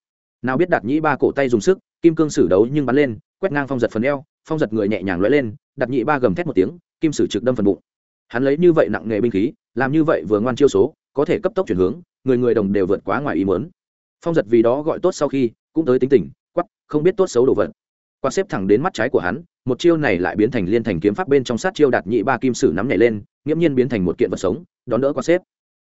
Nào biết đạt nhĩ ba cổ tay dùng sức, kim cương sử đấu nhưng bắn lên, quét ngang phong giật phần eo, phong giật người nhẹ nhàng lóe lên, đạt nhị ba gầm thét một tiếng, kim sử trực đâm phần bụng. Hắn lấy như vậy nặng nghề binh khí, làm như vậy vừa ngoan chiêu số, có thể cấp tốc chuyển hướng, người người đồng đều vượt quá ngoài ý muốn. Phong giật vì đó gọi tốt sau khi, cũng tới tính tình quắp không biết tốt xấu đồ vật. Qua xếp thẳng đến mắt trái của hắn, một chiêu này lại biến thành liên thành kiếm pháp bên trong sát chiêu đạt nhị ba kim sử nắm nhảy lên, nghiễm nhiên biến thành một kiện vật sống, đón đỡ qua xếp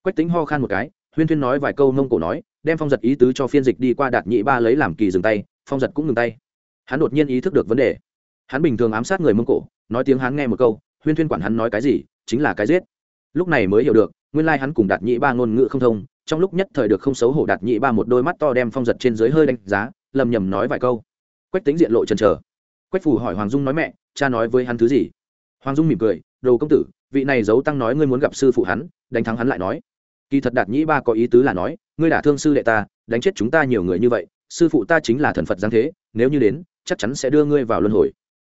quách tính ho khan một cái, huyên thuyên nói vài câu mông cổ nói, đem phong giật ý tứ cho phiên dịch đi qua đạt nhị ba lấy làm kỳ dừng tay, phong giật cũng ngừng tay. Hắn đột nhiên ý thức được vấn đề. Hắn bình thường ám sát người mông cổ, nói tiếng hắn nghe một câu, huyên thuyên quản hắn nói cái gì, chính là cái giết. Lúc này mới hiểu được, nguyên lai hắn cùng đạt nhị ba ngôn ngữ không thông, trong lúc nhất thời được không xấu hổ đạt nhị ba một đôi mắt to đem phong giật trên dưới hơi đánh giá, lầm nhầm nói vài câu. Quách tính diện lộ trần trờ quách phủ hỏi hoàng dung nói mẹ, cha nói với hắn thứ gì? Hoàng dung mỉm cười, đồ công tử, vị này giấu tăng nói ngươi muốn gặp sư phụ hắn, đánh thắng hắn lại nói kỳ thật đạt nhĩ ba có ý tứ là nói, ngươi đả thương sư đệ ta, đánh chết chúng ta nhiều người như vậy, sư phụ ta chính là thần phật giáng thế, nếu như đến, chắc chắn sẽ đưa ngươi vào luân hồi.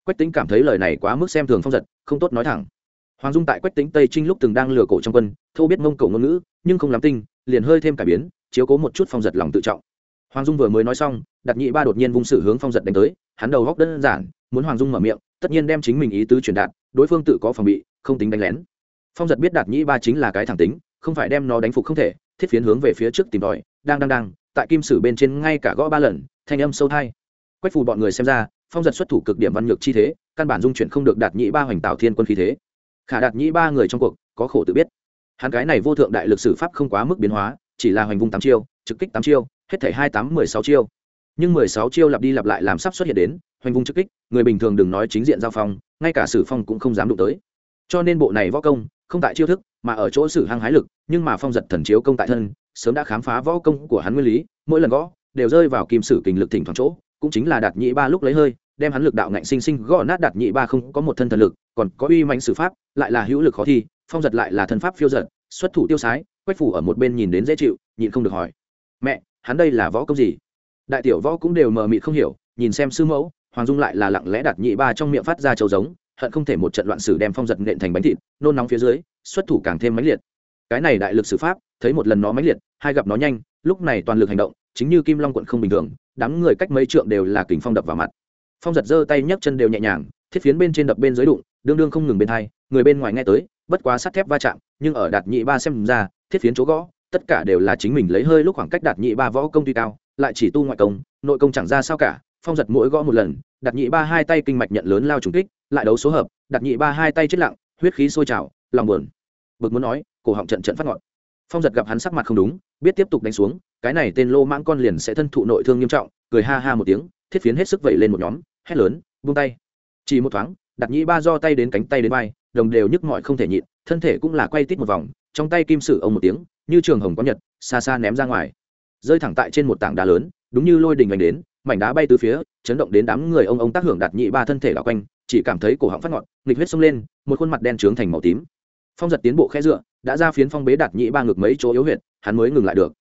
Quách tính cảm thấy lời này quá mức xem thường phong giật, không tốt nói thẳng. Hoàng dung tại quách tính tây trinh lúc từng đang lừa cổ trong quân, thâu biết mông cổ ngôn ngữ, nhưng không làm tinh, liền hơi thêm cải biến, chiếu cố một chút phong giật lòng tự trọng. Hoàng dung vừa mới nói xong đặt nhị ba đột nhiên vung sự hướng phong giật đánh tới, hắn đầu góc đơn giản, muốn hoàng dung mở miệng, tất nhiên đem chính mình ý tứ truyền đạt, đối phương tự có phòng bị, không tính đánh lén. Phong giật biết đạt nhị ba chính là cái thẳng tính không phải đem nó đánh phục không thể, thiết phiến hướng về phía trước tìm tòi, đang đang đang, tại kim sử bên trên ngay cả gõ ba lần, thanh âm sâu thai. Quách phù bọn người xem ra, phong giật xuất thủ cực điểm văn nhược chi thế, căn bản dung chuyển không được đạt nhị ba hoành tạo thiên quân khí thế. Khả đạt nhị ba người trong cuộc, có khổ tự biết. Hắn cái này vô thượng đại lực sử pháp không quá mức biến hóa, chỉ là hoành vung tám chiêu, trực kích tám chiêu, hết thể hai tám mười sáu chiêu. Nhưng mười sáu chiêu lặp đi lặp lại làm sắp xuất hiện đến, hoành vung trực kích, người bình thường đừng nói chính diện giao phong, ngay cả sử phong cũng không dám đụng tới. Cho nên bộ này võ công không tại chiêu thức, mà ở chỗ sử hăng hái lực, nhưng mà phong giật thần chiếu công tại thân, sớm đã khám phá võ công của hắn nguyên lý, mỗi lần gõ, đều rơi vào kim sử kình lực thỉnh thoảng chỗ, cũng chính là đạt nhị ba lúc lấy hơi, đem hắn lực đạo ngạnh sinh sinh gõ nát đạt nhị ba không có một thân thần lực, còn có uy mạnh sử pháp, lại là hữu lực khó thi, phong giật lại là thân pháp phiêu giật, xuất thủ tiêu sái, quách phủ ở một bên nhìn đến dễ chịu, nhịn không được hỏi. Mẹ, hắn đây là võ công gì? Đại tiểu võ cũng đều mờ mịt không hiểu, nhìn xem sư mẫu, hoàng dung lại là lặng lẽ đặt nhị ba trong miệng phát ra trầu giống hận không thể một trận loạn sử đem phong giật nện thành bánh thịt, nôn nóng phía dưới, xuất thủ càng thêm mãnh liệt. Cái này đại lực sử pháp, thấy một lần nó mãnh liệt, hai gặp nó nhanh, lúc này toàn lực hành động, chính như kim long quận không bình thường, đám người cách mấy trượng đều là kính phong đập vào mặt. Phong giật giơ tay nhấc chân đều nhẹ nhàng, thiết phiến bên trên đập bên dưới đụng, đương đương không ngừng bên hai, người bên ngoài nghe tới, bất quá sắt thép va chạm, nhưng ở đạt nhị ba xem ra, thiết phiến chỗ gõ, tất cả đều là chính mình lấy hơi lúc khoảng cách đạt nhị ba võ công tuy cao, lại chỉ tu ngoại công, nội công chẳng ra sao cả, phong giật mỗi gõ một lần đặt nhị ba hai tay kinh mạch nhận lớn lao trùng kích, lại đấu số hợp, đặt nhị ba hai tay chết lặng, huyết khí sôi trào, lòng buồn. Bực muốn nói, cổ họng trận trận phát ngọn. Phong giật gặp hắn sắc mặt không đúng, biết tiếp tục đánh xuống, cái này tên lô mãng con liền sẽ thân thụ nội thương nghiêm trọng, cười ha ha một tiếng, thiết phiến hết sức vẩy lên một nhóm, hét lớn, buông tay. Chỉ một thoáng, đặt nhị ba do tay đến cánh tay đến vai, đồng đều nhức mọi không thể nhịn, thân thể cũng là quay tít một vòng, trong tay kim sử ông một tiếng, như trường hồng có nhật, xa xa ném ra ngoài. Rơi thẳng tại trên một tảng đá lớn, đúng như lôi đình đánh đến mảnh đá bay từ phía, chấn động đến đám người ông ông tác hưởng đạt nhị ba thân thể đảo quanh, chỉ cảm thấy cổ họng phát ngọn, nghịch huyết sông lên, một khuôn mặt đen trướng thành màu tím. Phong giật tiến bộ khẽ dựa, đã ra phiến phong bế đạt nhị ba ngực mấy chỗ yếu huyệt, hắn mới ngừng lại được.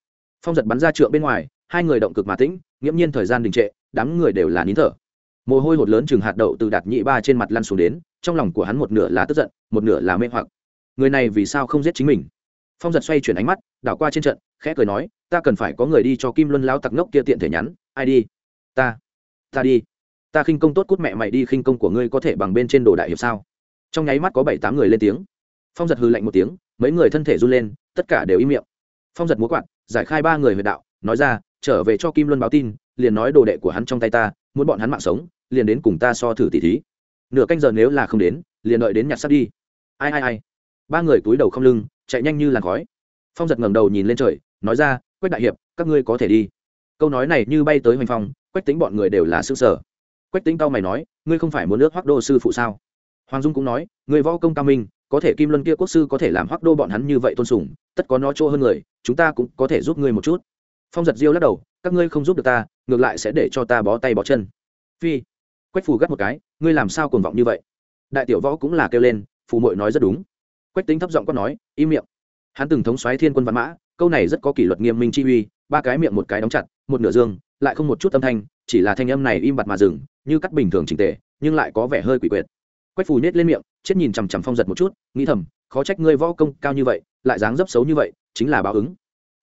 Phong giật bắn ra trượng bên ngoài, hai người động cực mà tĩnh, nghiễm nhiên thời gian đình trệ, đám người đều là nín thở. Mồ hôi hột lớn chừng hạt đậu từ đạt nhị ba trên mặt lăn xuống đến, trong lòng của hắn một nửa là tức giận, một nửa là mê hoặc. Người này vì sao không giết chính mình? Phong giật xoay chuyển ánh mắt, đảo qua trên trận, khẽ cười nói, ta cần phải có người đi cho kim luân lao tặc ngốc kia tiện thể nhắn, ai đi? Ta ta đi. Ta khinh công tốt cút mẹ mày đi, khinh công của ngươi có thể bằng bên trên đồ đại hiệp sao? Trong nháy mắt có bảy tám người lên tiếng. Phong giật hư lạnh một tiếng, mấy người thân thể run lên, tất cả đều im miệng. Phong giật múa quạt, giải khai ba người huyệt đạo, nói ra, trở về cho kim luân báo tin, liền nói đồ đệ của hắn trong tay ta, muốn bọn hắn mạng sống, liền đến cùng ta so thử tỉ thí. Nửa canh giờ nếu là không đến, liền đợi đến nhặt sắt đi. Ai ai ai? Ba người túi đầu không lưng, chạy nhanh như làn khói. Phong giật ngẩng đầu nhìn lên trời, nói ra, quách đại hiệp, các ngươi có thể đi. Câu nói này như bay tới hoành phong quách tính bọn người đều là xương sở quách tính cao mày nói, ngươi không phải muốn nước hoác đô sư phụ sao? Hoàng dung cũng nói người võ công cao minh, có thể kim luân kia quốc sư có thể làm hoác đô bọn hắn như vậy tôn sùng, tất có nó chỗ hơn người, chúng ta cũng có thể giúp ngươi một chút. Phong giật diêu lắc đầu, các ngươi không giúp được ta, ngược lại sẽ để cho ta bó tay bó chân. Phi, quách phù gắt một cái, ngươi làm sao cuồng vọng như vậy? Đại tiểu võ cũng là kêu lên, phù mội nói rất đúng. Quách tính thấp giọng quát nói, im miệng. Hắn từng thống xoáy thiên quân văn mã, câu này rất có kỷ luật nghiêm minh chi uy, ba cái miệng một cái đóng chặt, một nửa dương lại không một chút âm thanh, chỉ là thanh âm này im bặt mà dừng, như cắt bình thường trình tề, nhưng lại có vẻ hơi quỷ quyệt. Quách phù nhét lên miệng, chết nhìn chằm chằm phong giật một chút, nghĩ thầm, khó trách ngươi võ công cao như vậy, lại dáng dấp xấu như vậy, chính là báo ứng.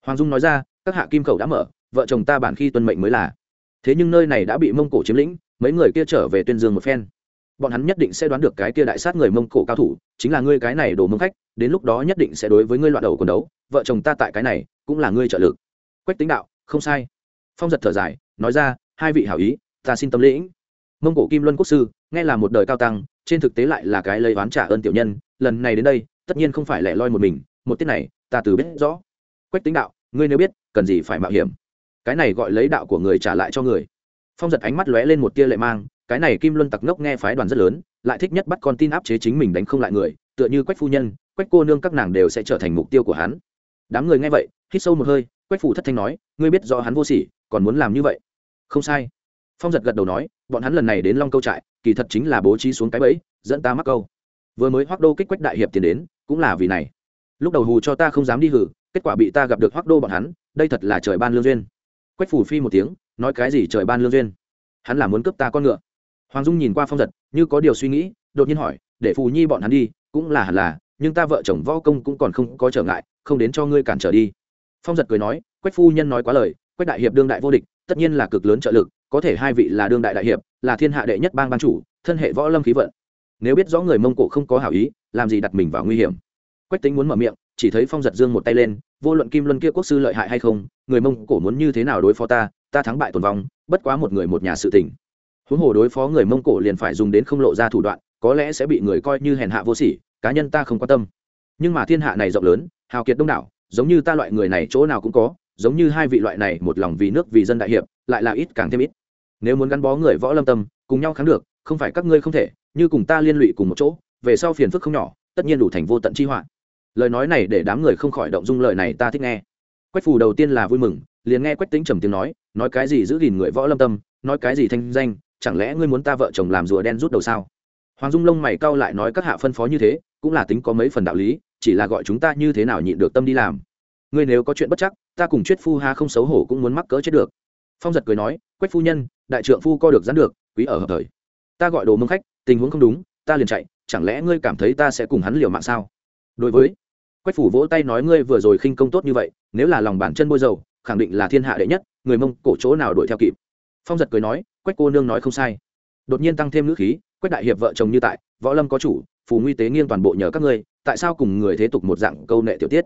Hoàng dung nói ra, các hạ kim khẩu đã mở, vợ chồng ta bản khi tuân mệnh mới là. Thế nhưng nơi này đã bị mông cổ chiếm lĩnh, mấy người kia trở về tuyên dương một phen. Bọn hắn nhất định sẽ đoán được cái kia đại sát người mông cổ cao thủ, chính là ngươi cái này đổ mông khách, đến lúc đó nhất định sẽ đối với ngươi loạn đầu quần đấu, vợ chồng ta tại cái này, cũng là ngươi trợ lực. Quách tính đạo, không sai phong giật thở dài, nói ra, hai vị hảo ý, ta xin tâm lĩnh. Mông cổ kim luân quốc sư, nghe là một đời cao tăng, trên thực tế lại là cái lấy oán trả ơn tiểu nhân, lần này đến đây, tất nhiên không phải lẻ loi một mình, một tiết này, ta từ biết rõ. Quách tính đạo, ngươi nếu biết, cần gì phải mạo hiểm? Cái này gọi lấy đạo của người trả lại cho người. Phong giật ánh mắt lóe lên một tia lệ mang, cái này kim luân tặc ngốc nghe phái đoàn rất lớn, lại thích nhất bắt con tin áp chế chính mình đánh không lại người, tựa như quách phu nhân, quách cô nương các nàng đều sẽ trở thành mục tiêu của hắn. Đám người nghe vậy, hít sâu một hơi, quách phủ thất thanh nói, ngươi biết rõ hắn vô sỉ còn muốn làm như vậy. Không sai. Phong giật gật đầu nói, bọn hắn lần này đến long câu trại, kỳ thật chính là bố trí xuống cái bẫy, dẫn ta mắc câu. Vừa mới hoác đô kích quách đại hiệp tiền đến, cũng là vì này. Lúc đầu hù cho ta không dám đi hử, kết quả bị ta gặp được hoác đô bọn hắn, đây thật là trời ban lương duyên. Quách phủ phi một tiếng, nói cái gì trời ban lương duyên? Hắn là muốn cướp ta con ngựa. Hoàng dung nhìn qua phong giật, như có điều suy nghĩ, đột nhiên hỏi, để phù nhi bọn hắn đi, cũng là hẳn là, nhưng ta vợ chồng võ công cũng còn không có trở ngại, không đến cho ngươi cản trở đi. Phong giật cười nói, quách phu nhân nói quá lời quách đại hiệp đương đại vô địch, tất nhiên là cực lớn trợ lực, có thể hai vị là đương đại đại hiệp, là thiên hạ đệ nhất bang ban chủ, thân hệ võ lâm khí vận. Nếu biết rõ người mông cổ không có hảo ý, làm gì đặt mình vào nguy hiểm? Quách tính muốn mở miệng, chỉ thấy phong giật dương một tay lên, vô luận kim luân kia quốc sư lợi hại hay không, người mông cổ muốn như thế nào đối phó ta ta thắng bại tồn vong, bất quá một người một nhà sự tình. Huống hồ đối phó người mông cổ liền phải dùng đến không lộ ra thủ đoạn, có lẽ sẽ bị người coi như hèn hạ vô sỉ, cá nhân ta không quan tâm. Nhưng mà thiên hạ này rộng lớn, hào kiệt đông đảo, giống như ta loại người này chỗ nào cũng có giống như hai vị loại này, một lòng vì nước vì dân đại hiệp, lại là ít càng thêm ít. Nếu muốn gắn bó người võ lâm tâm, cùng nhau kháng được, không phải các ngươi không thể, như cùng ta liên lụy cùng một chỗ, về sau phiền phức không nhỏ, tất nhiên đủ thành vô tận chi họa. Lời nói này để đám người không khỏi động dung lời này ta thích nghe. Quách phù đầu tiên là vui mừng, liền nghe quách tính trầm tiếng nói nói cái gì giữ gìn người võ lâm tâm, nói cái gì thanh danh, chẳng lẽ ngươi muốn ta vợ chồng làm rùa đen rút đầu sao? Hoàng dung lông mày cau lại nói các hạ phân phó như thế, cũng là tính có mấy phần đạo lý, chỉ là gọi chúng ta như thế nào nhịn được tâm đi làm ngươi nếu có chuyện bất chắc, ta cùng chuyết phu ha không xấu hổ cũng muốn mắc cỡ chết được. Phong giật cười nói, quách phu nhân, đại trượng phu co được dán được, quý ở hợp thời. Ta gọi đồ mông khách, tình huống không đúng, ta liền chạy, chẳng lẽ ngươi cảm thấy ta sẽ cùng hắn liều mạng sao? Đối với, quách phủ vỗ tay nói ngươi vừa rồi khinh công tốt như vậy, nếu là lòng bản chân bôi dầu, khẳng định là thiên hạ đệ nhất, người mông cổ chỗ nào đuổi theo kịp. Phong giật cười nói, quách cô nương nói không sai. Đột nhiên tăng thêm ngữ khí, quách đại hiệp vợ chồng như tại, võ lâm có chủ, phù nguy tế nghiêng toàn bộ nhờ các ngươi, tại sao cùng người thế tục một dạng câu nệ tiểu tiết?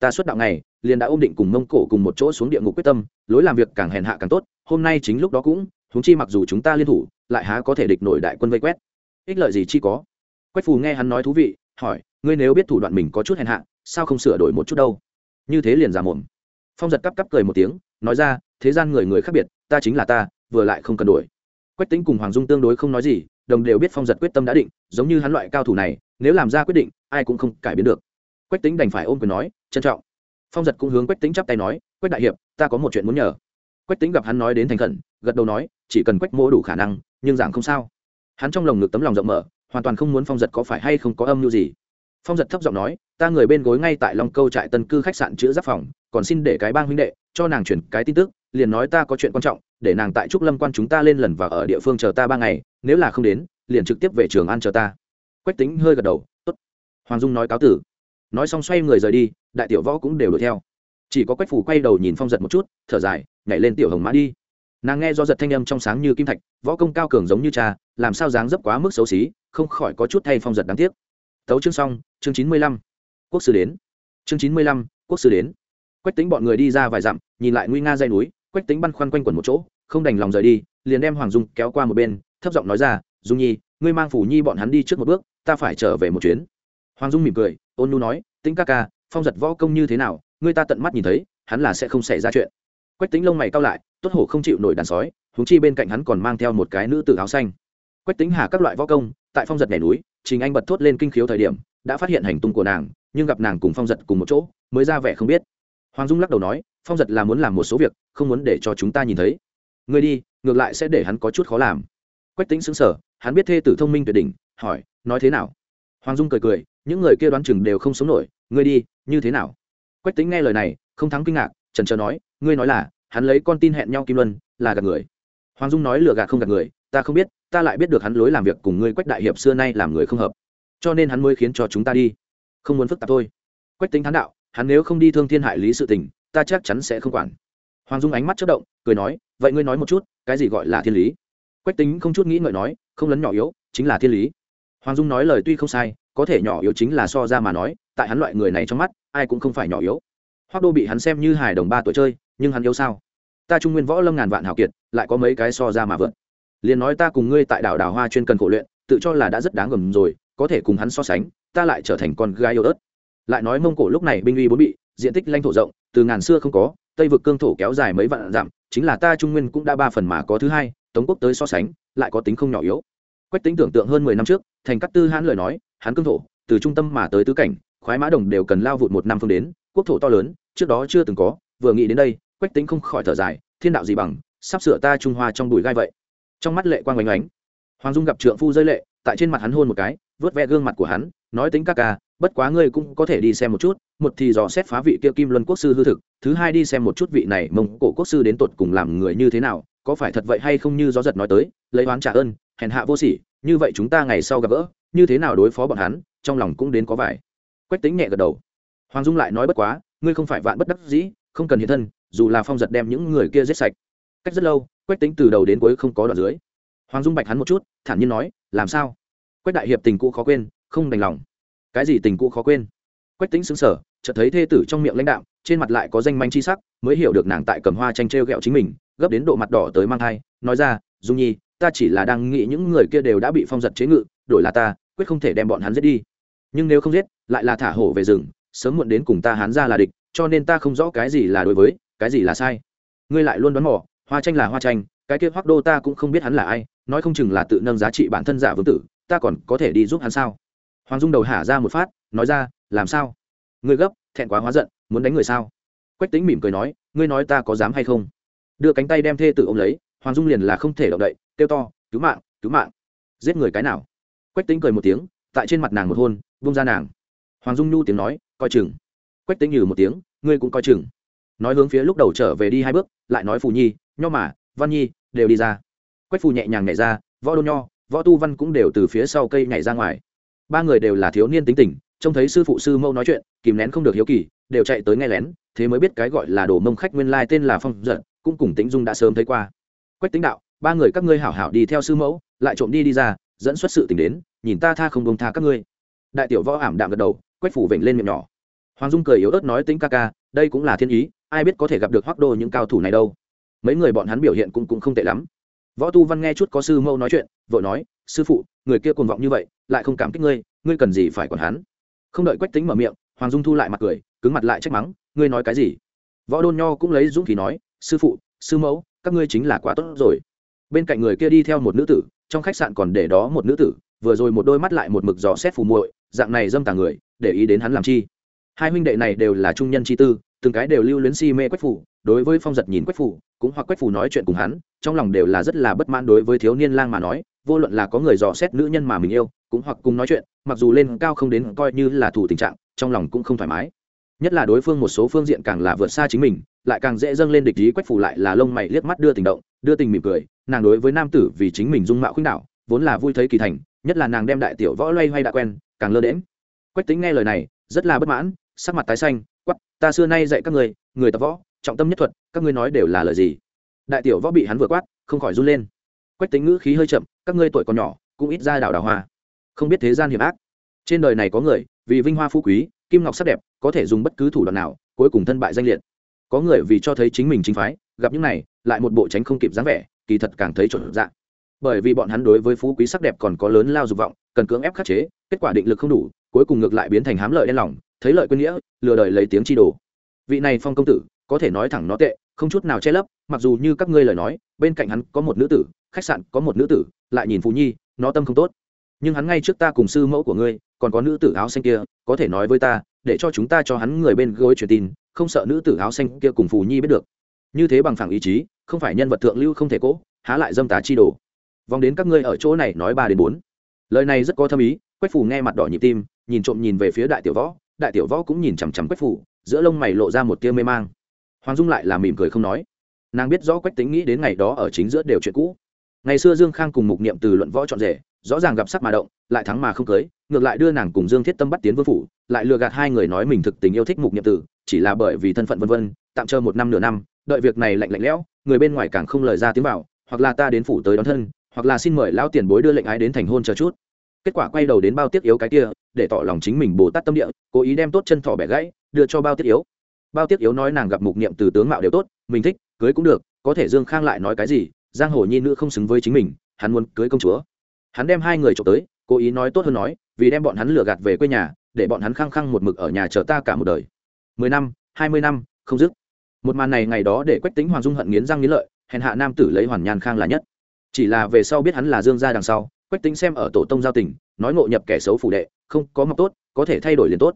Ta xuất đạo này liền đã ôm định cùng mông cổ cùng một chỗ xuống địa ngục quyết tâm, lối làm việc càng hèn hạ càng tốt, hôm nay chính lúc đó cũng, huống chi mặc dù chúng ta liên thủ, lại há có thể địch nổi đại quân vây quét. Ích lợi gì chi có? Quách phù nghe hắn nói thú vị, hỏi, ngươi nếu biết thủ đoạn mình có chút hèn hạ, sao không sửa đổi một chút đâu? Như thế liền giả mồm. Phong giật cắp cắp cười một tiếng, nói ra, thế gian người người khác biệt, ta chính là ta, vừa lại không cần đổi. Quách tính cùng hoàng dung tương đối không nói gì, đồng đều biết phong giật quyết tâm đã định, giống như hắn loại cao thủ này, nếu làm ra quyết định, ai cũng không cải biến được. Quách tính đành phải ôm quyền nói trân trọng. Phong giật cũng hướng quách tính chắp tay nói, quách đại hiệp, ta có một chuyện muốn nhờ. Quách tính gặp hắn nói đến thành khẩn, gật đầu nói, chỉ cần quách mỗ đủ khả năng, nhưng giảng không sao. Hắn trong lồng ngực tấm lòng rộng mở, hoàn toàn không muốn phong giật có phải hay không có âm mưu gì. Phong giật thấp giọng nói, ta người bên gối ngay tại long câu trại tân cư khách sạn chữa giáp phòng, còn xin để cái bang huynh đệ cho nàng chuyển cái tin tức, liền nói ta có chuyện quan trọng, để nàng tại trúc lâm quan chúng ta lên lần và ở địa phương chờ ta ba ngày, nếu là không đến, liền trực tiếp về trường ăn chờ ta. Quách tính hơi gật đầu, tốt. Hoàng dung nói cáo tử. Nói xong xoay người rời đi đại tiểu võ cũng đều đuổi theo. Chỉ có quách phủ quay đầu nhìn phong giật một chút, thở dài, nhảy lên tiểu hồng mã đi. Nàng nghe do giật thanh âm trong sáng như kim thạch, võ công cao cường giống như cha, làm sao dáng dấp quá mức xấu xí, không khỏi có chút thay phong giật đáng tiếc. Tấu chương xong, chương chín mươi lăm, quốc sư đến. Chương chín mươi lăm, quốc sư đến. Quách tính bọn người đi ra vài dặm, nhìn lại nguy nga dây núi, quách tính băn khoăn quanh quẩn một chỗ, không đành lòng rời đi, liền đem hoàng dung kéo qua một bên, thấp giọng nói ra, dung nhi, ngươi mang phủ nhi bọn hắn đi trước một bước, ta phải trở về một chuyến. Hoàng dung mỉm cười, ôn nu nói tính ca ca phong giật võ công như thế nào, người ta tận mắt nhìn thấy, hắn là sẽ không xảy ra chuyện. Quách tính lông mày cao lại, tốt hổ không chịu nổi đàn sói húng chi bên cạnh hắn còn mang theo một cái nữ tử áo xanh. Quách tính hà các loại võ công, tại phong giật nhảy núi, trình anh bật thốt lên kinh khiếu thời điểm, đã phát hiện hành tung của nàng, nhưng gặp nàng cùng phong giật cùng một chỗ, mới ra vẻ không biết. Hoàng dung lắc đầu nói, phong giật là muốn làm một số việc, không muốn để cho chúng ta nhìn thấy. Người đi, ngược lại sẽ để hắn có chút khó làm. Quách tính xứng sở hắn biết thê tử thông minh tuyệt đỉnh, hỏi, nói thế nào? Hoàng dung cười cười, những người kia đoán chừng đều không sống nổi, ngươi đi như thế nào? Quách tính nghe lời này, không thắng kinh ngạc, trần trờ nói, ngươi nói là, hắn lấy con tin hẹn nhau kim luân, là gạt người. Hoàng dung nói lừa gạt không gạt người, ta không biết, ta lại biết được hắn lối làm việc cùng ngươi quách đại hiệp xưa nay làm người không hợp. Cho nên hắn mới khiến cho chúng ta đi. Không muốn phức tạp thôi. Quách tính thán đạo, hắn nếu không đi thương thiên hại lý sự tình, ta chắc chắn sẽ không quản. Hoàng dung ánh mắt chất động, cười nói, vậy ngươi nói một chút, cái gì gọi là thiên lý? Quách tính không chút nghĩ ngợi nói, không lấn nhỏ yếu, chính là thiên lý. Hoàng dung nói lời tuy không sai, có thể nhỏ yếu chính là so ra mà nói tại hắn loại người này trong mắt, ai cũng không phải nhỏ yếu. Hoác đô bị hắn xem như hài đồng ba tuổi chơi, nhưng hắn yếu sao? Ta trung nguyên võ lâm ngàn vạn hào kiệt, lại có mấy cái so ra mà vượt. Liền nói ta cùng ngươi tại đảo đào hoa chuyên cần khổ luyện, tự cho là đã rất đáng gầm rồi, có thể cùng hắn so sánh, ta lại trở thành con gái yêu ớt. Lại nói mông cổ lúc này binh uy bốn bị, diện tích lãnh thổ rộng, từ ngàn xưa không có, tây vực cương thổ kéo dài mấy vạn dặm, chính là ta trung nguyên cũng đã ba phần mà có thứ hai, tống quốc tới so sánh, lại có tính không nhỏ yếu. Quách tính tưởng tượng hơn mười năm trước, thành cát tư hãn lời nói, hắn cương thổ, từ trung tâm mà tới tứ cảnh khoái mã đồng đều cần lao vụt một năm phương đến, quốc thổ to lớn, trước đó chưa từng có, vừa nghĩ đến đây, quách tính không khỏi thở dài, thiên đạo gì bằng, sắp sửa ta trung hoa trong bụi gai vậy. Trong mắt lệ quang oanh oánh hoàng dung gặp trượng phu rơi lệ, tại trên mặt hắn hôn một cái, vớt ve gương mặt của hắn, nói tính ca ca, bất quá ngươi cũng có thể đi xem một chút, một thì dò xét phá vị kia kim luân quốc sư hư thực, thứ hai đi xem một chút vị này mông cổ quốc sư đến tột cùng làm người như thế nào, có phải thật vậy hay không như gió giật nói tới, lấy oán trả ơn, hèn hạ vô sỉ, như vậy chúng ta ngày sau gặp gỡ, như thế nào đối phó bọn hắn, trong lòng cũng đến có vài quách tính nhẹ gật đầu. Hoàng dung lại nói bất quá, ngươi không phải vạn bất đắc dĩ, không cần hiện thân, dù là phong giật đem những người kia giết sạch. Cách rất lâu, quách tính từ đầu đến cuối không có đoạn dưới. Hoàng dung bạch hắn một chút, thản nhiên nói, làm sao? Quách đại hiệp tình cũ khó quên, không đành lòng. Cái gì tình cũ khó quên? Quách tính xứng sở chợt thấy thê tử trong miệng lãnh đạo trên mặt lại có danh manh chi sắc, mới hiểu được nàng tại cầm hoa tranh t r e o g ẹ o chính mình, gấp đến độ mặt đỏ tới mang thai, nói ra, dung nhi, ta chỉ là đang nghĩ những người kia đều đã bị phong giật chế ngự, đổi là ta, quyết không thể đem bọn hắn giết đi nhưng nếu không giết, lại là thả hổ về rừng, sớm muộn đến cùng ta hắn ra là địch, cho nên ta không rõ cái gì là đối với, cái gì là sai. Ngươi lại luôn đoán mò, hoa tranh là hoa tranh, cái kia hoác đô ta cũng không biết hắn là ai, nói không chừng là tự nâng giá trị bản thân giả vương tử, ta còn có thể đi giúp hắn sao? Hoàng dung đầu hả ra một phát, nói ra, làm sao? Ngươi gấp, thẹn quá hóa giận, muốn đánh người sao? Quách tính mỉm cười nói, ngươi nói ta có dám hay không? Đưa cánh tay đem thê tự ông lấy, hoàng dung liền là không thể động đậy, kêu to, cứu mạng cứu mạng. Giết người cái nào? Quách tính cười một tiếng, tại trên mặt nàng một hôn vung ra nàng. Hoàng dung nhu tiếng nói, coi chừng. Quách tính nhừ một tiếng, ngươi cũng coi chừng. Nói hướng phía lúc đầu trở về đi hai bước, lại nói phù nhi, nho mà, văn nhi, đều đi ra. Quách phù nhẹ nhàng nhảy ra, võ đô nho, võ tu văn cũng đều từ phía sau cây nhảy ra ngoài. Ba người đều là thiếu niên tính tình, trông thấy sư phụ sư mâu nói chuyện, kìm nén không được hiếu kỳ, đều chạy tới nghe lén, thế mới biết cái gọi là đồ mông khách nguyên lai tên là phong giận cũng cùng tĩnh dung đã sớm thấy qua. Quách tính đạo, ba người các ngươi hảo hảo đi theo sư mẫu, lại trộm đi đi ra, dẫn xuất sự tình đến, nhìn ta tha không bông tha các ngươi đại tiểu võ ảm đạm gật đầu quách phủ vểnh lên miệng nhỏ. Hoàng dung cười yếu ớt nói tính ca ca đây cũng là thiên ý ai biết có thể gặp được hoác đô những cao thủ này đâu. Mấy người bọn hắn biểu hiện cũng, cũng không tệ lắm. Võ tu văn nghe chút có sư mâu nói chuyện vợ nói sư phụ người kia cuồng vọng như vậy lại không cảm kích ngươi ngươi cần gì phải còn hắn? Không đợi quách tính mở miệng hoàng dung thu lại mặt cười cứng mặt lại trách mắng ngươi nói cái gì? Võ đôn nho cũng lấy dũng khí nói sư phụ sư mẫu các ngươi chính là quá tốt rồi. Bên cạnh người kia đi theo một nữ tử trong khách sạn còn để đó một nữ tử vừa rồi một đôi mắt lại một mực dò xét phù muội dạng này dâm tà người, để ý đến hắn làm chi. Hai huynh đệ này đều là trung nhân chi tư, từng cái đều lưu luyến si mê quách phủ, đối với phong giật nhìn quách phủ, cũng hoặc quách phủ nói chuyện cùng hắn, trong lòng đều là rất là bất mãn đối với thiếu niên lang mà nói, vô luận là có người dò xét nữ nhân mà mình yêu, cũng hoặc cùng nói chuyện, mặc dù lên cao không đến coi như là thủ tình trạng, trong lòng cũng không thoải mái. Nhất là đối phương một số phương diện càng là vượt xa chính mình, lại càng dễ dâng lên địch ý quách phủ lại là lông mày liếc mắt đưa tình động, đưa tình mỉm cười, nàng đối với nam tử vì chính mình dung mạo khuynh đạo vốn là vui thấy kỳ thành, nhất là nàng đem đại tiểu võ loay hoay đã quen càng lơ đễm quách tính nghe lời này, rất là bất mãn, sắc mặt tái xanh quắp ta xưa nay dạy các người người tập võ, trọng tâm nhất thuật, các ngươi nói đều là lời gì? Đại tiểu võ bị hắn vừa quát, không khỏi run lên. Quách tính ngữ khí hơi chậm, các ngươi tuổi còn nhỏ, cũng ít ra đảo đào hoa. Không biết thế gian hiểm ác. Trên đời này có người, vì vinh hoa phú quý, kim ngọc sắc đẹp, có thể dùng bất cứ thủ đoạn nào, cuối cùng thân bại danh liệt. Có người vì cho thấy chính mình chính phái, gặp những này, lại một bộ tránh không kịp dáng vẻ, kỳ thật càng thấy trộn dạng bởi vì bọn hắn đối với phú quý sắc đẹp còn có lớn lao dục vọng, cần cưỡng ép khắc chế, kết quả định lực không đủ, cuối cùng ngược lại biến thành hám lợi đen lòng, thấy lợi quên nghĩa, lừa đời lấy tiếng chi đồ. Vị này phong công tử, có thể nói thẳng nó tệ, không chút nào che lấp, mặc dù như các ngươi lời nói, bên cạnh hắn có một nữ tử, khách sạn có một nữ tử, lại nhìn phú nhi, nó tâm không tốt. Nhưng hắn ngay trước ta cùng sư mẫu của ngươi, còn có nữ tử áo xanh kia, có thể nói với ta, để cho chúng ta cho hắn người bên gối truyền tin, không sợ nữ tử áo xanh kia cùng phù nhi biết được. Như thế bằng phẳng ý chí, không phải nhân vật thượng lưu không thể cố, há lại dâm tá chi đồ vòng đến các ngươi ở chỗ này nói ba đến bốn. Lời này rất có thâm ý, quách phủ nghe mặt đỏ nhịp tim, nhìn trộm nhìn về phía đại tiểu võ, đại tiểu võ cũng nhìn chằm chằm quách phủ giữa lông mày lộ ra một tia mê mang. Hoàng dung lại là mỉm cười không nói. Nàng biết rõ quách tính nghĩ đến ngày đó ở chính giữa đều chuyện cũ. Ngày xưa dương khang cùng mục niệm từ luận võ chọn rể, rõ ràng gặp sắc mà động, lại thắng mà không cưới, ngược lại đưa nàng cùng dương thiết tâm bắt tiến vương phủ, lại lừa gạt hai người nói mình thực tình yêu thích mục niệm tử, chỉ là bởi vì thân phận vân vân, tạm chờ một năm nửa năm, đợi việc này lạnh lạnh lẽo, người bên ngoài càng không lời ra tiếng vào, hoặc là ta đến phủ tới đón thân hoặc là xin mời lão tiền bối đưa lệnh ái đến thành hôn chờ chút. Kết quả quay đầu đến bao tiết yếu cái kia, để tỏ lòng chính mình bồ tát tâm địa, cố ý đem tốt chân thỏ bẻ gãy, đưa cho bao tiết yếu. Bao tiết yếu nói nàng gặp mục niệm từ tướng mạo đều tốt, mình thích, cưới cũng được, có thể dương khang lại nói cái gì, giang hồ nhi nữ không xứng với chính mình, hắn muốn cưới công chúa. Hắn đem hai người trộm tới, cố ý nói tốt hơn nói, vì đem bọn hắn lừa gạt về quê nhà, để bọn hắn khăng khăng một mực ở nhà chờ ta cả một đời. Mười năm, hai mươi năm, không dứt. Một màn này ngày đó để quách tính hoàng dung hận nghiến răng nghiến lợi, hèn hạ nam tử lấy hoàn nhàn khang là nhất chỉ là về sau biết hắn là dương gia đằng sau, quách tính xem ở tổ tông giao tình, nói ngộ nhập kẻ xấu phủ đệ, không có mọc tốt, có thể thay đổi liền tốt.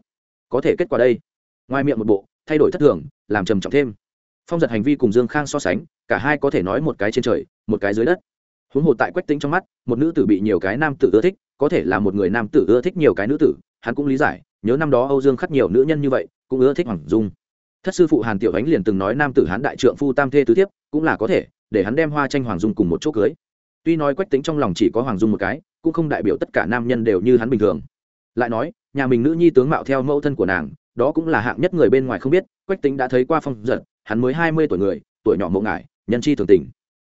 Có thể kết quả đây. Ngoài miệng một bộ, thay đổi thất thường, làm trầm trọng thêm. Phong giật hành vi cùng dương khang so sánh, cả hai có thể nói một cái trên trời, một cái dưới đất. Huống hồ tại quách tính trong mắt, một nữ tử bị nhiều cái nam tử ưa thích, có thể là một người nam tử ưa thích nhiều cái nữ tử, hắn cũng lý giải, nhớ năm đó âu dương khắc nhiều nữ nhân như vậy, cũng ưa thích hoàng dung. Thất sư phụ hàn tiểu ánh liền từng nói nam tử hán đại trượng phu tam thê tứ thiếp, cũng là có thể, để hắn đem hoa tranh hoàng dung cùng một chỗ cưới tuy nói quách tính trong lòng chỉ có hoàng dung một cái, cũng không đại biểu tất cả nam nhân đều như hắn bình thường. Lại nói, nhà mình nữ nhi tướng mạo theo mẫu thân của nàng, đó cũng là hạng nhất người bên ngoài không biết, quách tính đã thấy qua phong giật, hắn mới hai mươi tuổi người, tuổi nhỏ mộng ngại nhân chi thường tình.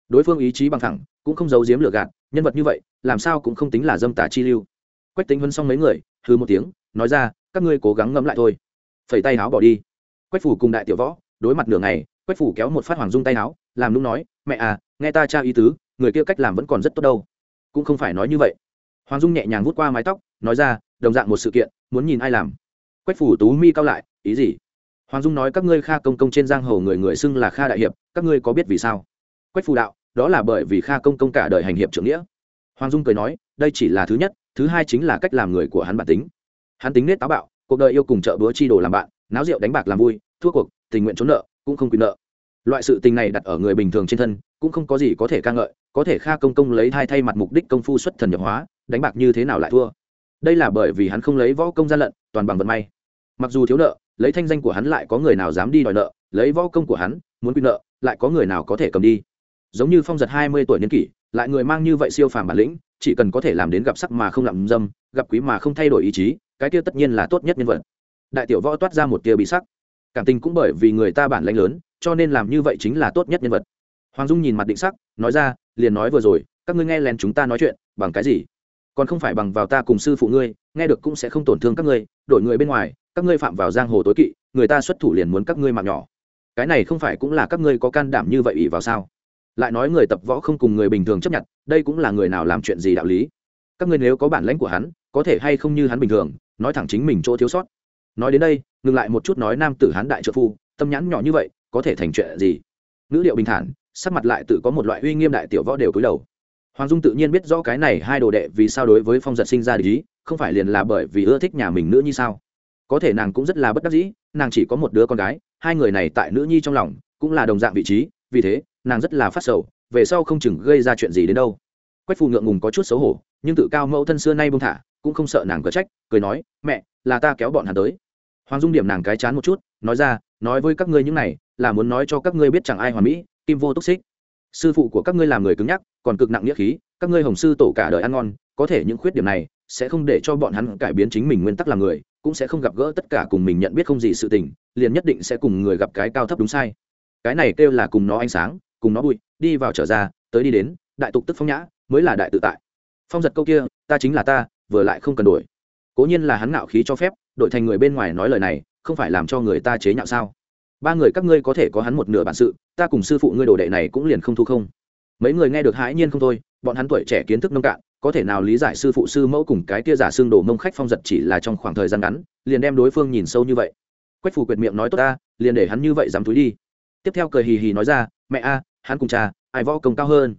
Đối phương ý chí bằng thẳng, cũng không giấu giếm lừa gạt, nhân vật như vậy, làm sao cũng không tính là dâm tả chi lưu. Quách tính vân xong mấy người hư một tiếng, nói ra, các ngươi cố gắng ngẫm lại thôi. Phẩy tay áo bỏ đi. Quách phủ cùng đại tiểu võ, đối mặt nửa ngày, quách phủ kéo một phát hoàng dung tay áo, làm lúc nói, mẹ à nghe ta tra ý tứ người kia cách làm vẫn còn rất tốt đâu. Cũng không phải nói như vậy. Hoàng dung nhẹ nhàng vút qua mái tóc, nói ra, đồng dạng một sự kiện, muốn nhìn ai làm. Quách phủ tú mi cao lại, ý gì? Hoàng dung nói các ngươi kha công công trên giang hồ người người xưng là kha đại hiệp, các ngươi có biết vì sao? Quách phủ đạo, đó là bởi vì kha công công cả đời hành hiệp trưởng nghĩa. Hoàng dung cười nói, đây chỉ là thứ nhất, thứ hai chính là cách làm người của hắn bản tính. Hắn tính nết táo bạo, cuộc đời yêu cùng chợ búa chi đồ làm bạn, náo rượu đánh bạc làm vui, thua cuộc, tình nguyện trốn nợ, cũng không quyền nợ. Loại sự tình này đặt ở người bình thường trên thân, cũng không có gì có thể ca ngợi có thể kha công công lấy hai thay mặt mục đích công phu xuất thần nhập hóa, đánh bạc như thế nào lại thua? Đây là bởi vì hắn không lấy võ công gian lận, toàn bằng vận may. Mặc dù thiếu nợ, lấy thanh danh của hắn lại có người nào dám đi đòi nợ, lấy võ công của hắn, muốn quy nợ, lại có người nào có thể cầm đi. Giống như phong giật hai mươi tuổi niên kỷ, lại người mang như vậy siêu phàm bản lĩnh, chỉ cần có thể làm đến gặp sắc mà không lạm dâm, gặp quý mà không thay đổi ý chí, cái kia tất nhiên là tốt nhất nhân vật. Đại tiểu võ toát ra một tia bị sắc. Cảm tình cũng bởi vì người ta bản lãnh lớn, cho nên làm như vậy chính là tốt nhất nhân vật. Hoàng dung nhìn mặt định sắc, nói ra liền nói vừa rồi, các ngươi nghe lén chúng ta nói chuyện, bằng cái gì? Còn không phải bằng vào ta cùng sư phụ ngươi, nghe được cũng sẽ không tổn thương các ngươi, đổi người bên ngoài, các ngươi phạm vào giang hồ tối kỵ, người ta xuất thủ liền muốn các ngươi mạng nhỏ. Cái này không phải cũng là các ngươi có can đảm như vậy ỷ vào sao? Lại nói người tập võ không cùng người bình thường chấp nhận, đây cũng là người nào làm chuyện gì đạo lý? Các ngươi nếu có bản lãnh của hắn, có thể hay không như hắn bình thường, nói thẳng chính mình chỗ thiếu sót. Nói đến đây, ngừng lại một chút nói nam tử hán đại trợ phu, tâm nhãn nhỏ như vậy, có thể thành chuyện gì? Nữ điệu bình thản sắc mặt lại tự có một loại uy nghiêm đại tiểu võ đều cúi đầu. Hoàng dung tự nhiên biết rõ cái này hai đồ đệ vì sao đối với phong giật sinh ra lý không phải liền là bởi vì ưa thích nhà mình nữa như sao? Có thể nàng cũng rất là bất đắc dĩ, nàng chỉ có một đứa con gái, hai người này tại nữ nhi trong lòng cũng là đồng dạng vị trí, vì thế, nàng rất là phát sầu, về sau không chừng gây ra chuyện gì đến đâu. Quách phù ngượng ngùng có chút xấu hổ, nhưng tự cao mẫu thân xưa nay bông thả, cũng không sợ nàng có trách, cười nói, mẹ, là ta kéo bọn hắn tới. Hoàng dung điểm nàng cái chán một chút, nói ra, nói với các ngươi những này, là muốn nói cho các ngươi biết chẳng ai hoàn mỹ kim vô túc xích. Sư phụ của các ngươi làm người cứng nhắc, còn cực nặng nghĩa khí, các ngươi hồng sư tổ cả đời ăn ngon, có thể những khuyết điểm này sẽ không để cho bọn hắn cải biến chính mình nguyên tắc làm người, cũng sẽ không gặp gỡ tất cả cùng mình nhận biết không gì sự tình, liền nhất định sẽ cùng người gặp cái cao thấp đúng sai. Cái này kêu là cùng nó ánh sáng, cùng nó bụi, đi vào trở ra, tới đi đến, đại tục tức phong nhã, mới là đại tự tại. Phong giật câu kia, ta chính là ta, vừa lại không cần đổi. Cố nhiên là hắn ngạo khí cho phép, đổi thành người bên ngoài nói lời này, không phải làm cho người ta chế nhạo sao? Ba người các ngươi có thể có hắn một nửa bản sự, ta cùng sư phụ ngươi đồ đệ này cũng liền không thu không. Mấy người nghe được hãi nhiên không thôi, bọn hắn tuổi trẻ kiến thức nông cạn, có thể nào lý giải sư phụ sư mẫu cùng cái kia giả xương đồ mông khách phong giật chỉ là trong khoảng thời gian ngắn, liền đem đối phương nhìn sâu như vậy. Quách phù quyệt miệng nói tốt ta, liền để hắn như vậy dám túi đi. Tiếp theo cười hì hì nói ra, mẹ a, hắn cùng cha, ai võ công cao hơn?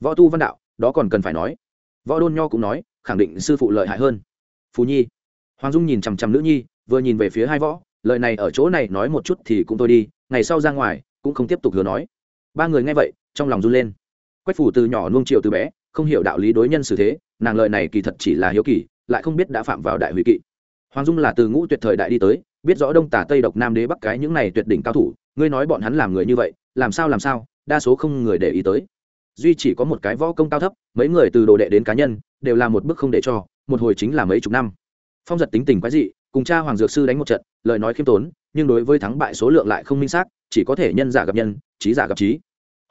Võ tu văn đạo, đó còn cần phải nói. Võ đôn nho cũng nói, khẳng định sư phụ lợi hại hơn. Phú nhi. Hoàng dung nhìn chằm chằm nữ nhi, vừa nhìn về phía hai võ lời này ở chỗ này nói một chút thì cũng thôi đi, ngày sau ra ngoài, cũng không tiếp tục hứa nói. Ba người nghe vậy, trong lòng run lên. Quách phủ từ nhỏ nuông chiều từ bé, không hiểu đạo lý đối nhân xử thế, nàng lời này kỳ thật chỉ là hiếu kỳ, lại không biết đã phạm vào đại hủy kỵ. Hoàng dung là từ ngũ tuyệt thời đại đi tới, biết rõ đông tả tây độc nam đế bắc cái những này tuyệt đỉnh cao thủ, ngươi nói bọn hắn làm người như vậy, làm sao làm sao, đa số không người để ý tới. Duy chỉ có một cái võ công cao thấp, mấy người từ đồ đệ đến cá nhân, đều là một bước không để cho, một hồi chính là mấy chục năm. Phong giật tính tình quái dị cùng cha hoàng dược sư đánh một trận, lời nói khiêm tốn, nhưng đối với thắng bại số lượng lại không minh xác, chỉ có thể nhân giả gặp nhân, trí giả gặp trí.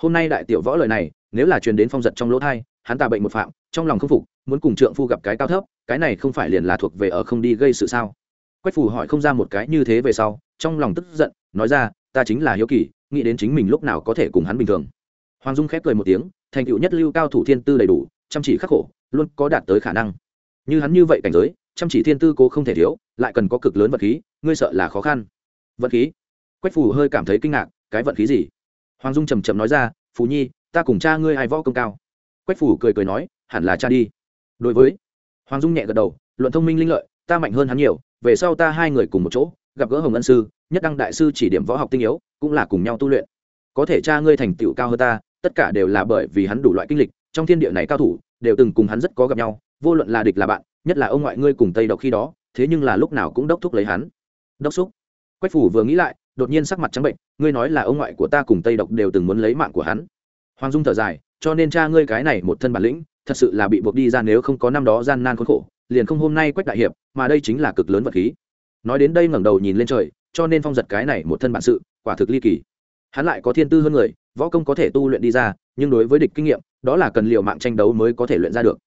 Hôm nay đại tiểu võ lời này, nếu là truyền đến phong giật trong lỗ thai, hắn ta bệnh một phạm, trong lòng không phục, muốn cùng trượng phu gặp cái cao thấp, cái này không phải liền là thuộc về ở không đi gây sự sao? Quách phù hỏi không ra một cái như thế về sau, trong lòng tức giận, nói ra, ta chính là hiếu kỳ, nghĩ đến chính mình lúc nào có thể cùng hắn bình thường. Hoàng dung khép cười một tiếng, thành tựu nhất lưu cao thủ thiên tư đầy đủ, chăm chỉ khắc khổ, luôn có đạt tới khả năng. Như hắn như vậy cảnh giới chăm chỉ thiên tư cố không thể thiếu, lại cần có cực lớn vật khí, ngươi sợ là khó khăn. Vật khí? Quách phù hơi cảm thấy kinh ngạc, cái vận khí gì? Hoàng dung trầm trầm nói ra, phù nhi, ta cùng cha ngươi ai võ công cao. Quách phù cười cười nói, hẳn là cha đi. Đối với, hoàng dung nhẹ gật đầu, luận thông minh linh lợi, ta mạnh hơn hắn nhiều, về sau ta hai người cùng một chỗ, gặp gỡ hồng ân sư, nhất đăng đại sư chỉ điểm võ học tinh yếu, cũng là cùng nhau tu luyện. Có thể cha ngươi thành tựu cao hơn ta, tất cả đều là bởi vì hắn đủ loại kinh lịch, trong thiên địa này cao thủ, đều từng cùng hắn rất có gặp nhau, vô luận là địch là bạn nhất là ông ngoại ngươi cùng tây độc khi đó, thế nhưng là lúc nào cũng đốc thúc lấy hắn. Đốc xúc. Quách phủ vừa nghĩ lại, đột nhiên sắc mặt trắng bệnh, ngươi nói là ông ngoại của ta cùng tây độc đều từng muốn lấy mạng của hắn. Hoàng dung thở dài, cho nên cha ngươi cái này một thân bản lĩnh, thật sự là bị buộc đi ra nếu không có năm đó gian nan khốn khổ, liền không hôm nay quách đại hiệp, mà đây chính là cực lớn vật khí. Nói đến đây ngẩng đầu nhìn lên trời, cho nên phong giật cái này một thân bản sự, quả thực ly kỳ. Hắn lại có thiên tư hơn người, võ công có thể tu luyện đi ra, nhưng đối với địch kinh nghiệm, đó là cần liều mạng tranh đấu mới có thể luyện ra được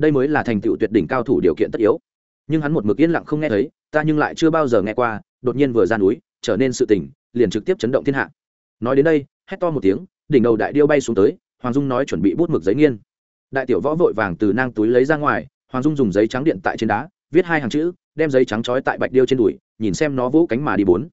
đây mới là thành tựu tuyệt đỉnh cao thủ điều kiện tất yếu. Nhưng hắn một mực yên lặng không nghe thấy, ta nhưng lại chưa bao giờ nghe qua, đột nhiên vừa ra núi, trở nên sự tỉnh liền trực tiếp chấn động thiên hạ. Nói đến đây, hét to một tiếng, đỉnh đầu đại điêu bay xuống tới, hoàng dung nói chuẩn bị bút mực giấy nghiên. Đại tiểu võ vội vàng từ nang túi lấy ra ngoài, hoàng dung dùng giấy trắng điện tại trên đá, viết hai hàng chữ, đem giấy trắng trói tại bạch điêu trên đùi, nhìn xem nó vỗ cánh mà đi bốn.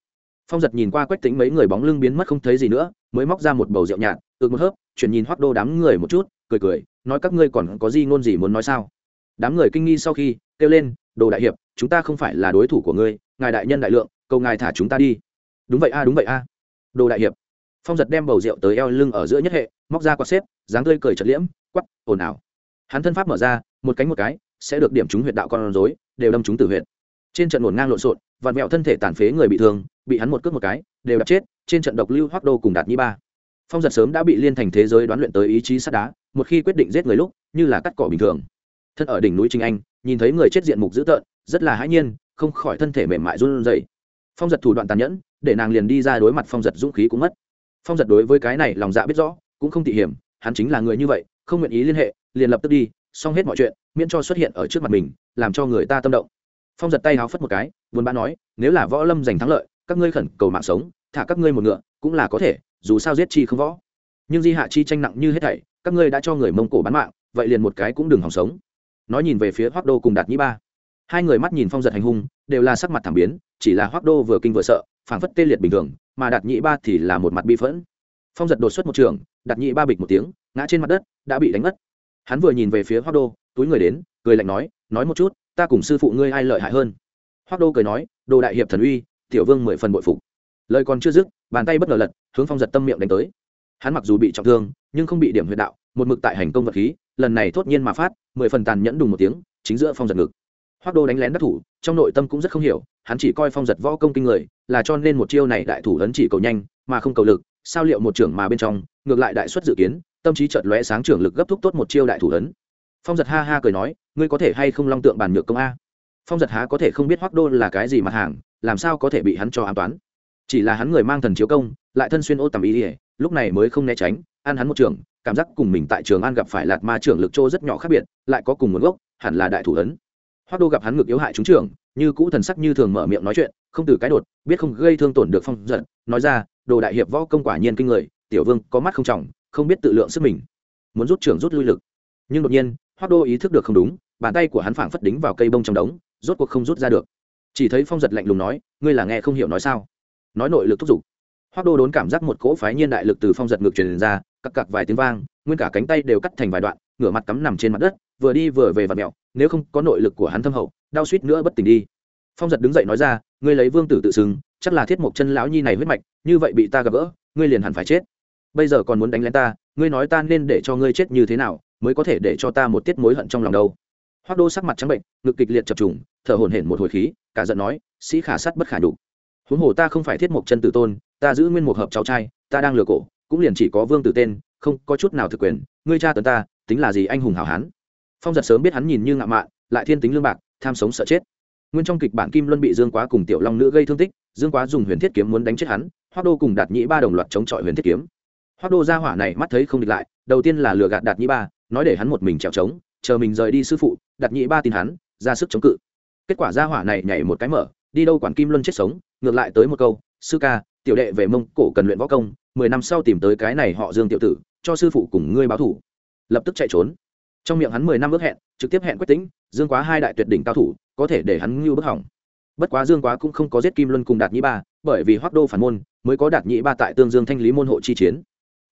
Phong giật nhìn qua quách tính mấy người bóng lưng biến mất không thấy gì nữa, mới móc ra một bầu rượu nhạt, ực một hớp, chuyển nhìn hoác đô đám người một chút cười cười, nói các ngươi còn có gì ngôn gì muốn nói sao? Đám người kinh nghi sau khi, kêu lên, đồ đại hiệp, chúng ta không phải là đối thủ của ngươi, ngài đại nhân đại lượng, cầu ngài thả chúng ta đi. Đúng vậy a, đúng vậy a. Đồ đại hiệp. Phong giật đem bầu rượu tới eo lưng ở giữa nhất hệ, móc ra quạt xếp, dáng tươi cười chật liễm quắp ồn ào. Hắn thân pháp mở ra, một cánh một cái, sẽ được điểm chúng huyện đạo con rối, đều đâm chúng từ huyện trên trận ổn ngang lộn xộn, vặn vẹo thân thể tàn phế người bị thương, bị hắn một cước một cái, đều đập chết, trên trận độc lưu hoác đô cùng đạt nhi ba. Phong giật sớm đã bị liên thành thế giới đoán luyện tới ý chí sắt đá một khi quyết định giết người lúc, như là cắt cỏ bình thường. Thân ở đỉnh núi trinh anh, nhìn thấy người chết diện mục dữ tợn, rất là hãi nhiên, không khỏi thân thể mềm mại run rẩy. Phong giật thủ đoạn tàn nhẫn, để nàng liền đi ra đối mặt phong giật dũng khí cũng mất. Phong giật đối với cái này lòng dạ biết rõ, cũng không tỉ hiểm, hắn chính là người như vậy, không nguyện ý liên hệ, liền lập tức đi, xong hết mọi chuyện, miễn cho xuất hiện ở trước mặt mình, làm cho người ta tâm động. Phong giật tay háo phất một cái, buồn bã nói, nếu là võ lâm giành thắng lợi, các ngươi khẩn cầu mạng sống, thả các ngươi một ngựa, cũng là có thể, dù sao giết chi không võ. Nhưng di hạ chi tranh nặng như hết thảy các ngươi đã cho người mông cổ bán mạng, vậy liền một cái cũng đừng hòng sống. Nói nhìn về phía hoác đô cùng đạt nhĩ ba. Hai người mắt nhìn phong giật hành hung, đều là sắc mặt thảm biến, chỉ là hoác đô vừa kinh vừa sợ, phảng phất tê liệt bình thường, mà đạt nhĩ ba thì là một mặt bi phẫn. Phong giật đột xuất một trường, đạt nhĩ ba bịch một tiếng, ngã trên mặt đất, đã bị đánh mất hắn vừa nhìn về phía hoác đô, túi người đến, cười lạnh nói nói một chút, ta cùng sư phụ ngươi ai lợi hại hơn? Hoác đô cười nói, đồ đại hiệp thần uy, tiểu vương mười phần bội phục. Lời còn chưa dứt, bàn tay bất ngờ lật, hướng phong giật tâm miệng đánh tới hắn mặc dù bị trọng thương, nhưng không bị điểm huyệt đạo, một mực tại hành công vật khí, lần này thốt nhiên mà phát, mười phần tàn nhẫn đùng một tiếng, chính giữa phong giật ngực. Hoác đô đánh lén đắc thủ, trong nội tâm cũng rất không hiểu, hắn chỉ coi phong giật võ công kinh người, là cho nên một chiêu này đại thủ ấn chỉ cầu nhanh, mà không cầu lực, sao liệu một trưởng mà bên trong, ngược lại đại xuất dự kiến, tâm trí chợt lóe sáng trưởng lực gấp thúc tốt một chiêu đại thủ ấn. Phong giật ha ha cười nói, ngươi có thể hay không long tượng bàn nhược công a? Phong giật há có thể không biết hoác đô là cái gì mặt hàng, làm sao có thể bị hắn cho an toán. Chỉ là hắn người mang thần chiếu công, lại thân xuyên ô tầm ý ỉa lúc này mới không né tránh ăn hắn một trường, cảm giác cùng mình tại trường an gặp phải lạt ma trưởng lực trô rất nhỏ khác biệt, lại có cùng nguồn gốc, hẳn là đại thủ ấn. Hoác đô gặp hắn ngược yếu hại trúng trường, như cũ thần sắc như thường mở miệng nói chuyện, không từ cái đột, biết không gây thương tổn được phong giận, nói ra, đồ đại hiệp võ công quả nhiên kinh người, tiểu vương có mắt không trọng, không biết tự lượng sức mình, muốn rút trưởng rút lui lực. Nhưng đột nhiên hoác đô ý thức được không đúng, bàn tay của hắn phảng phất đính vào cây bông trong đống, rốt cuộc không rút ra được. Chỉ thấy phong giật lạnh lùng nói, ngươi là nghe không hiểu nói sao? Nói nội lực thúc giục hoác đô đốn cảm giác một cỗ phái nhiên đại lực từ phong giật ngược truyền ra, cặc cặc vài tiếng vang, nguyên cả cánh tay đều cắt thành vài đoạn, ngửa mặt cắm nằm trên mặt đất, vừa đi vừa về vạt mẹo, nếu không có nội lực của hắn thâm hậu, đau suýt nữa bất tỉnh đi. Phong giật đứng dậy nói ra, ngươi lấy vương tử tự xưng, chắc là thiết mộc chân lão nhi này huyết mạch, như vậy bị ta gặp gỡ, ngươi liền hẳn phải chết. Bây giờ còn muốn đánh lén ta, ngươi nói ta nên để cho ngươi chết như thế nào, mới có thể để cho ta một tiết mối hận trong lòng đâu? Hoác đô sắc mặt trắng bệnh, ngực kịch liệt chập trùng, thở hổn hển một hồi khí, cả giận nói, sĩ khả sắt bất khả đủ huống hồ ta không phải thiết mộc chân tử tôn ta giữ nguyên một hợp cháu trai, ta đang lừa cổ, cũng liền chỉ có vương tử tên, không có chút nào thực quyền, ngươi cha tấn ta, tính là gì anh hùng hảo hán. Phong giật sớm biết hắn nhìn như ngạo mạn, lại thiên tính lương bạc, tham sống sợ chết. Nguyên trong kịch bản kim luân bị dương quá cùng tiểu long nữ gây thương tích, dương quá dùng huyền thiết kiếm muốn đánh chết hắn hoác đô cùng đạt nhĩ ba đồng loạt chống chọi huyền thiết kiếm. Hoác đô ra hỏa này mắt thấy không địch lại, đầu tiên là lừa gạt đạt nhĩ ba, nói để hắn một mình trèo trống, chờ mình rời đi sư phụ, đạt nhĩ ba tin hắn, ra sức chống cự. Kết quả ra hỏa này nhảy một cái mở, đi đâu quản kim luân chết sống, ngược lại tới một câu, sư ca tiểu đệ về mông cổ cần luyện võ công, mười năm sau tìm tới cái này họ dương tiểu tử, cho sư phụ cùng ngươi báo thủ. Lập tức chạy trốn. Trong miệng hắn mười năm ước hẹn, trực tiếp hẹn quyết tính dương quá hai đại tuyệt đỉnh cao thủ, có thể để hắn ngưu bức hỏng. Bất quá dương quá cũng không có giết kim luân cùng đạt nhĩ ba, bởi vì hoác đô phản môn, mới có đạt nhĩ ba tại tương dương thanh lý môn hộ chi chiến.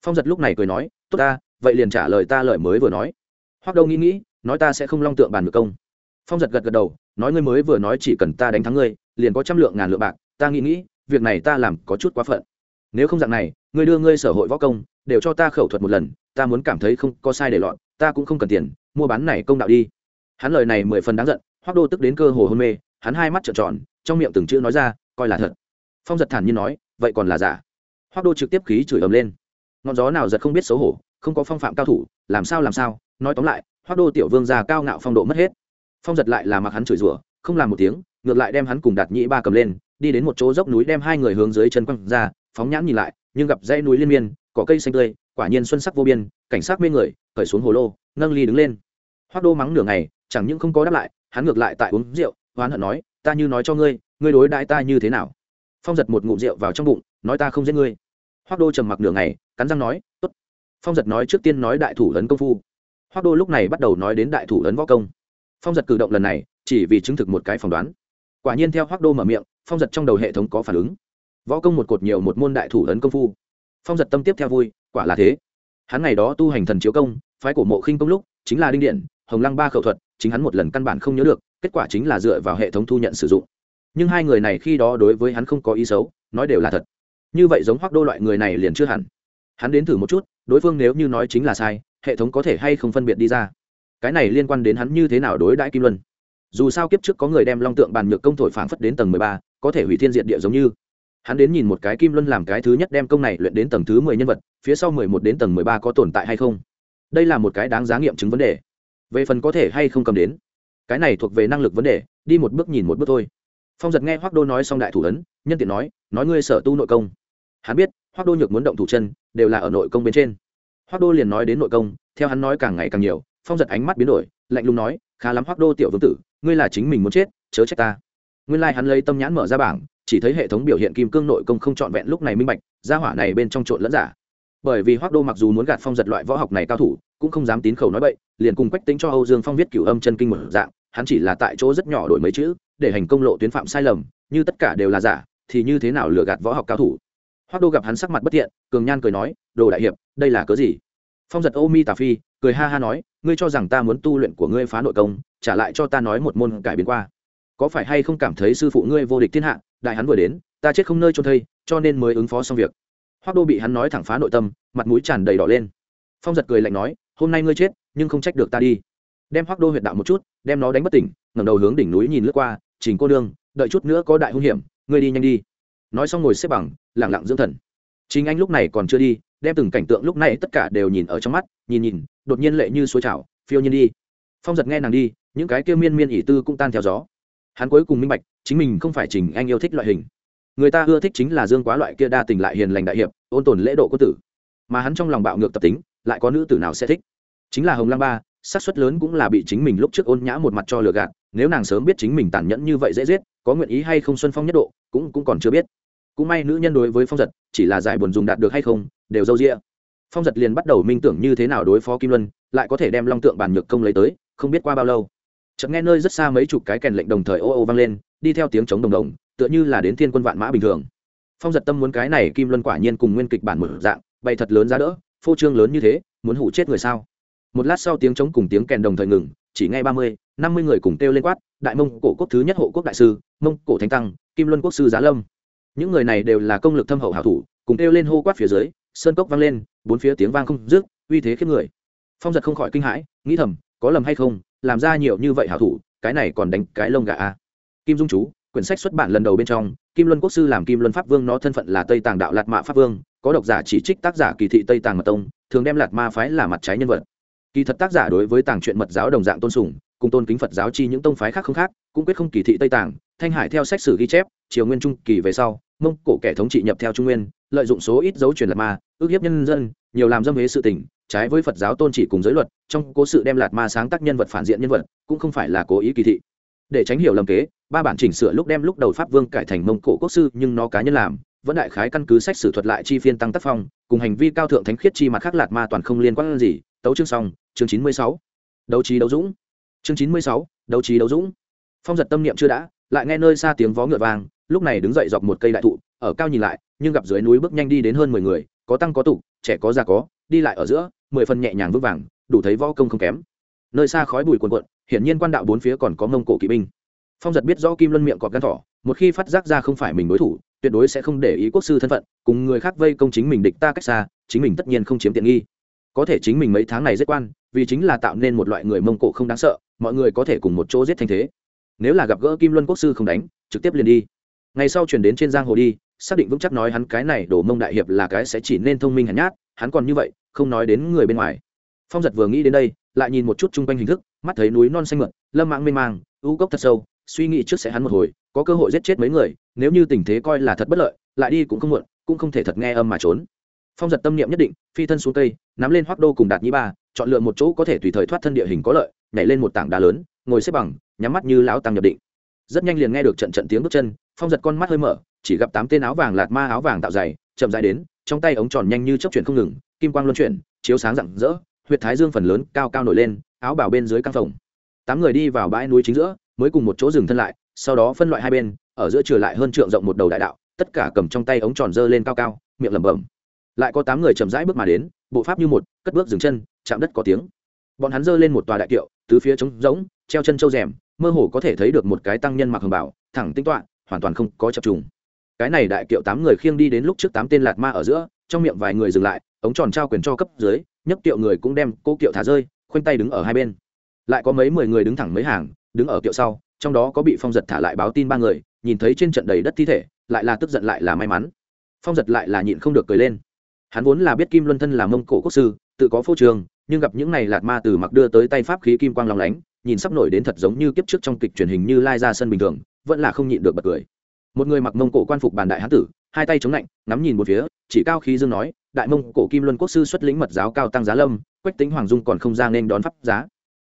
Phong giật lúc này cười nói, tốt ta, vậy liền trả lời ta lời mới vừa nói. Hoác đô nghĩ nghĩ, nói ta sẽ không long tượng bàn ngược công. Phong giật gật gật đầu, nói ngươi mới vừa nói chỉ cần ta đánh thắng ngươi, liền có trăm lượng ngàn lượng bạc, ta nghĩ nghĩ việc này ta làm có chút quá phận. Nếu không dạng này, ngươi đưa ngươi sở hội võ công, đều cho ta khẩu thuật một lần, ta muốn cảm thấy không có sai để lọt, ta cũng không cần tiền, mua bán này công đạo đi. Hắn lời này mười phần đáng giận hoác đô tức đến cơ hồ hôn mê, hắn hai mắt trợn tròn, trong miệng từng chữ nói ra, coi là thật. Phong giật thản nhiên nói, vậy còn là giả. Hoác đô trực tiếp khí chửi ầm lên. Ngọn gió nào giật không biết xấu hổ, không có phong phạm cao thủ, làm sao làm sao, nói tóm lại hoác đô tiểu vương già cao ngạo phong độ mất hết. Phong giật lại là mặc hắn chửi rủa, không làm một tiếng, ngược lại đem hắn cùng đạt nhĩ ba cầm lên đi đến một chỗ dốc núi đem hai người hướng dưới chân quăng ra, phóng nhãn nhìn lại, nhưng gặp dãy núi liên miên có cây xanh tươi, quả nhiên xuân sắc vô biên, cảnh sát mê người, khởi xuống hồ lô, nâng ly đứng lên. Hoác đô mắng nửa ngày, chẳng những không có đáp lại, hắn ngược lại tại uống rượu hoán hận nói, ta như nói cho ngươi ngươi đối đãi ta như thế nào? Phong giật một ngụm rượu vào trong bụng, nói ta không giết ngươi. Hoác đô trầm mặc nửa ngày, cắn răng nói, tốt. Phong giật nói trước tiên nói đại thủ ấn công phu. Hoác đô lúc này bắt đầu nói đến đại thủ ấn võ công. Phong giật cử động lần này, chỉ vì chứng thực một cái phỏng đoán. Quả nhiên theo hoác đô mở miệng phong giật trong đầu hệ thống có phản ứng. Võ công một cột nhiều một môn đại thủ ấn công phu. Phong giật tâm tiếp theo vui, quả là thế. Hắn ngày đó tu hành thần chiếu công, phái cổ mộ khinh công lúc, chính là đinh điện, hồng lăng ba khẩu thuật, chính hắn một lần căn bản không nhớ được, kết quả chính là dựa vào hệ thống thu nhận sử dụng. Nhưng hai người này khi đó đối với hắn không có ý xấu, nói đều là thật. Như vậy giống hoác đô loại người này liền chưa hẳn. Hắn đến thử một chút, đối phương nếu như nói chính là sai, hệ thống có thể hay không phân biệt đi ra. Cái này liên quan đến hắn như thế nào đối đãi kim luân. Dù sao kiếp trước có người đem long tượng bàn nhược công thổi phảng phất đến tầng mười ba có thể hủy thiên diệt địa giống như. Hắn đến nhìn một cái kim luân làm cái thứ nhất đem công này luyện đến tầng thứ mười nhân vật, phía sau mười một đến tầng mười ba có tồn tại hay không? Đây là một cái đáng giá nghiệm chứng vấn đề. Về phần có thể hay không cầm đến, cái này thuộc về năng lực vấn đề, đi một bước nhìn một bước thôi. Phong giật nghe hoác đô nói xong đại thủ ấn, nhân tiện nói nói ngươi sở tu nội công. Hắn biết hoác đô nhược muốn động thủ chân, đều là ở nội công bên trên. Hoác đô liền nói đến nội công, theo hắn nói càng ngày càng nhiều, phong giật ánh mắt biến đổi, lạnh lùng nói, khá lắm hoác đô tiểu vương tử, ngươi là chính mình muốn chết, chớ trách ta nguyên lai、like、hắn lấy tâm nhãn mở ra bảng, chỉ thấy hệ thống biểu hiện kim cương nội công không trọn vẹn lúc này minh bạch ra hỏa này bên trong trộn lẫn giả. Bởi vì hoác đô mặc dù muốn gạt phong giật loại võ học này cao thủ, cũng không dám tín khẩu nói bậy, liền cùng quách tính cho âu dương phong viết cửu âm chân kinh một dạng, hắn chỉ là tại chỗ rất nhỏ đổi mấy chữ, để hành công lộ tuyến phạm sai lầm, như tất cả đều là giả, thì như thế nào lừa gạt võ học cao thủ? Hoác đô gặp hắn sắc mặt bất thiện, cường nhan cười nói, đồ đại hiệp, đây là cớ gì? Phong giật ô mi tà phi cười ha ha nói, ngươi cho rằng ta muốn tu luyện của ngươi phá nội công, trả lại cho ta nói một môn cải biến qua có phải hay không cảm thấy sư phụ ngươi vô địch thiên hạ, đại hắn vừa đến, ta chết không nơi trôn thây, cho nên mới ứng phó xong việc. Hoác đô bị hắn nói thẳng phá nội tâm, mặt mũi tràn đầy đỏ lên. Phong giật cười lạnh nói, hôm nay ngươi chết, nhưng không trách được ta đi. Đem hoác đô huyệt đạo một chút, đem nó đánh bất tỉnh, ngẩng đầu hướng đỉnh núi nhìn lướt qua, trình cô đương đợi chút nữa có đại hung hiểm, ngươi đi nhanh đi. Nói xong ngồi xếp bằng lẳng lặng dưỡng thần. Chính anh lúc này còn chưa đi, đem từng cảnh tượng lúc này tất cả đều nhìn ở trong mắt, nhìn nhìn, đột nhiên lệ như suối trào, phiêu nhiên đi. Phong giật nghe nàng đi, những cái kia miên miên ỉ tư cũng tan theo gió hắn cuối cùng minh bạch, chính mình không phải trình anh yêu thích loại hình. Người ta ưa thích chính là dương quá loại kia đa tình lại hiền lành đại hiệp, ôn tồn lễ độ quân tử. Mà hắn trong lòng bạo ngược tập tính, lại có nữ tử nào sẽ thích? Chính là hồng lăng ba, xác suất lớn cũng là bị chính mình lúc trước ôn nhã một mặt cho lừa gạt, nếu nàng sớm biết chính mình tàn nhẫn như vậy dễ giết, có nguyện ý hay không xuân phong nhất độ, cũng cũng còn chưa biết. Cũng may nữ nhân đối với phong giật, chỉ là giải buồn dùng đạt được hay không, đều dâu rĩa phong giật liền bắt đầu minh tưởng như thế nào đối phó kim luân, lại có thể đem long tượng bản nhược công lấy tới, không biết qua bao lâu chợt nghe nơi rất xa mấy chục cái kèn lệnh đồng thời ô ô vang lên, đi theo tiếng chống đồng đồng, tựa như là đến thiên quân vạn mã bình thường. Phong giật tâm muốn cái này kim luân quả nhiên cùng nguyên kịch bản mở dạng, bày thật lớn ra đỡ, phô trương lớn như thế, muốn hủ chết người sao? Một lát sau tiếng chống cùng tiếng kèn đồng thời ngừng, chỉ ngay ba mươi, năm mươi người cùng kêu lên quát, đại mông cổ quốc thứ nhất hộ quốc đại sư, mông cổ thánh tăng, kim luân quốc sư giá lâm. Những người này đều là công lực thâm hậu hảo thủ, cùng kêu lên hô quát phía dưới, sơn cốc vang lên, bốn phía tiếng vang không rước uy thế khiếp người. Phong giật không khỏi kinh hãi, nghĩ thầm, có lầm hay không làm ra nhiều như vậy hảo thủ, cái này còn đánh cái lông gà a à. kim dung chú, quyển sách xuất bản lần đầu bên trong, kim luân quốc sư làm kim luân pháp vương nó thân phận là tây tàng đạo lạt mạ pháp vương, có độc giả chỉ trích tác giả kỳ thị tây tàng mật tông, thường đem lạt ma phái là mặt trái nhân vật kỳ thật tác giả đối với tàng truyện mật giáo đồng dạng tôn sùng, cùng tôn kính phật giáo chi những tông phái khác không khác, cũng quyết không kỳ thị tây tàng, thanh hải theo sách sử ghi chép, triều nguyên trung kỳ về sau, mông cổ kẻ thống trị nhập theo trung nguyên, lợi dụng số ít dấu truyền lạt ma, ước hiếp nhân dân, nhiều làm dâm huế sự tình trái với phật giáo tôn chỉ cùng giới luật, trong cố sự đem lạt ma sáng tác nhân vật phản diện nhân vật, cũng không phải là cố ý kỳ thị. Để tránh hiểu lầm kế, ba bản chỉnh sửa lúc đem lúc đầu pháp vương cải thành mông cổ quốc sư, nhưng nó cá nhân làm, vẫn đại khái căn cứ sách sử thuật lại chi phiên tăng tác phong, cùng hành vi cao thượng thánh khiết chi mặt khác lạt ma toàn không liên quan gì. Tấu chương xong, chương chín mươi sáu. Đấu trí đấu dũng. Chương chín mươi sáu, đấu trí đấu dũng. Phong giật tâm niệm chưa đã, lại nghe nơi xa tiếng vó ngựa vàng. lúc này đứng dậy dọc một cây đại thụ, ở cao nhìn lại, nhưng gặp dưới núi bước nhanh đi đến hơn mười người, có tăng có tụ, trẻ có già có đi lại ở giữa, mười phần nhẹ nhàng vững vàng, đủ thấy võ công không kém. Nơi xa khói bụi cuồn cuộn, hiển nhiên quan đạo bốn phía còn có mông cổ kỵ binh. Phong giật biết rõ kim luân miệng cọp gan thỏ, một khi phát giác ra không phải mình đối thủ, tuyệt đối sẽ không để ý quốc sư thân phận, cùng người khác vây công chính mình địch ta cách xa, chính mình tất nhiên không chiếm tiện nghi. Có thể chính mình mấy tháng này rất quan, vì chính là tạo nên một loại người mông cổ không đáng sợ, mọi người có thể cùng một chỗ giết thanh thế. Nếu là gặp gỡ kim luân quốc sư không đánh, trực tiếp liền đi. Ngày sau chuyển đến trên giang hồ đi, xác định vững chắc nói hắn cái này đổ mông đại hiệp là cái sẽ chỉ nên thông minh hẳn nhát hắn còn như vậy, không nói đến người bên ngoài. Phong giật vừa nghĩ đến đây, lại nhìn một chút chung quanh hình thức, mắt thấy núi non xanh mượn lâm mạng mênh mang, u cốc thật sâu, suy nghĩ trước sẽ hắn một hồi, có cơ hội giết chết mấy người, nếu như tình thế coi là thật bất lợi, lại đi cũng không muộn, cũng không thể thật nghe âm mà trốn. Phong giật tâm niệm nhất định, phi thân xuống cây, nắm lên hoác đô cùng đạt nhĩ ba, chọn lựa một chỗ có thể tùy thời thoát thân địa hình có lợi, nhảy lên một tảng đá lớn, ngồi xếp bằng, nhắm mắt như lão tăng nhập định. Rất nhanh liền nghe được trận trận tiếng bước chân, phong giật con mắt hơi mở, chỉ gặp tám tên áo vàng lạt ma áo vàng tạo dày, chậm dài đến trong tay ống tròn nhanh như chốc chuyển không ngừng, kim quang luân chuyển, chiếu sáng rạng rỡ, huyệt thái dương phần lớn cao cao nổi lên, áo bảo bên dưới căng phòng tám người đi vào bãi núi chính giữa, mới cùng một chỗ dừng thân lại, sau đó phân loại hai bên, ở giữa trở lại hơn trượng rộng một đầu đại đạo, tất cả cầm trong tay ống tròn dơ lên cao cao, miệng lẩm bẩm. Lại có tám người chậm rãi bước mà đến, bộ pháp như một, cất bước dừng chân, chạm đất có tiếng. Bọn hắn dơ lên một tòa đại kiệu, tứ phía trống rỗng, treo chân trâu rèm, mơ hồ có thể thấy được một cái tăng nhân mặc hồng bảo, thẳng tinh toạ hoàn toàn không có chập trùng cái này đại kiệu tám người khiêng đi đến lúc trước tám tên lạt ma ở giữa, trong miệng vài người dừng lại, ống tròn trao quyền cho cấp dưới nhấp kiệu người cũng đem cô kiệu thả rơi, khoanh tay đứng ở hai bên. Lại có mấy mười người đứng thẳng mấy hàng, đứng ở kiệu sau, trong đó có bị phong giật thả lại báo tin ba người, nhìn thấy trên trận đầy đất thi thể, lại là tức giận lại là may mắn. Phong giật lại là nhịn không được cười lên. Hắn vốn là biết kim luân thân là mông cổ quốc sư, tự có phô trường nhưng gặp những này lạt ma từ mặc đưa tới tay pháp khí kim quang lòng lánh, nhìn sắp nổi đến thật giống như kiếp trước trong kịch truyền hình như lai ra sân bình thường, vẫn là không nhịn được bật cười một người mặc mông cổ quan phục bàn đại hán tử, hai tay chống lạnh, ngắm nhìn một phía, chỉ cao khí dương nói, đại mông cổ kim luân quốc sư xuất lĩnh mật giáo cao tăng giá lâm, quách tính hoàng dung còn không ra nên đón pháp giá.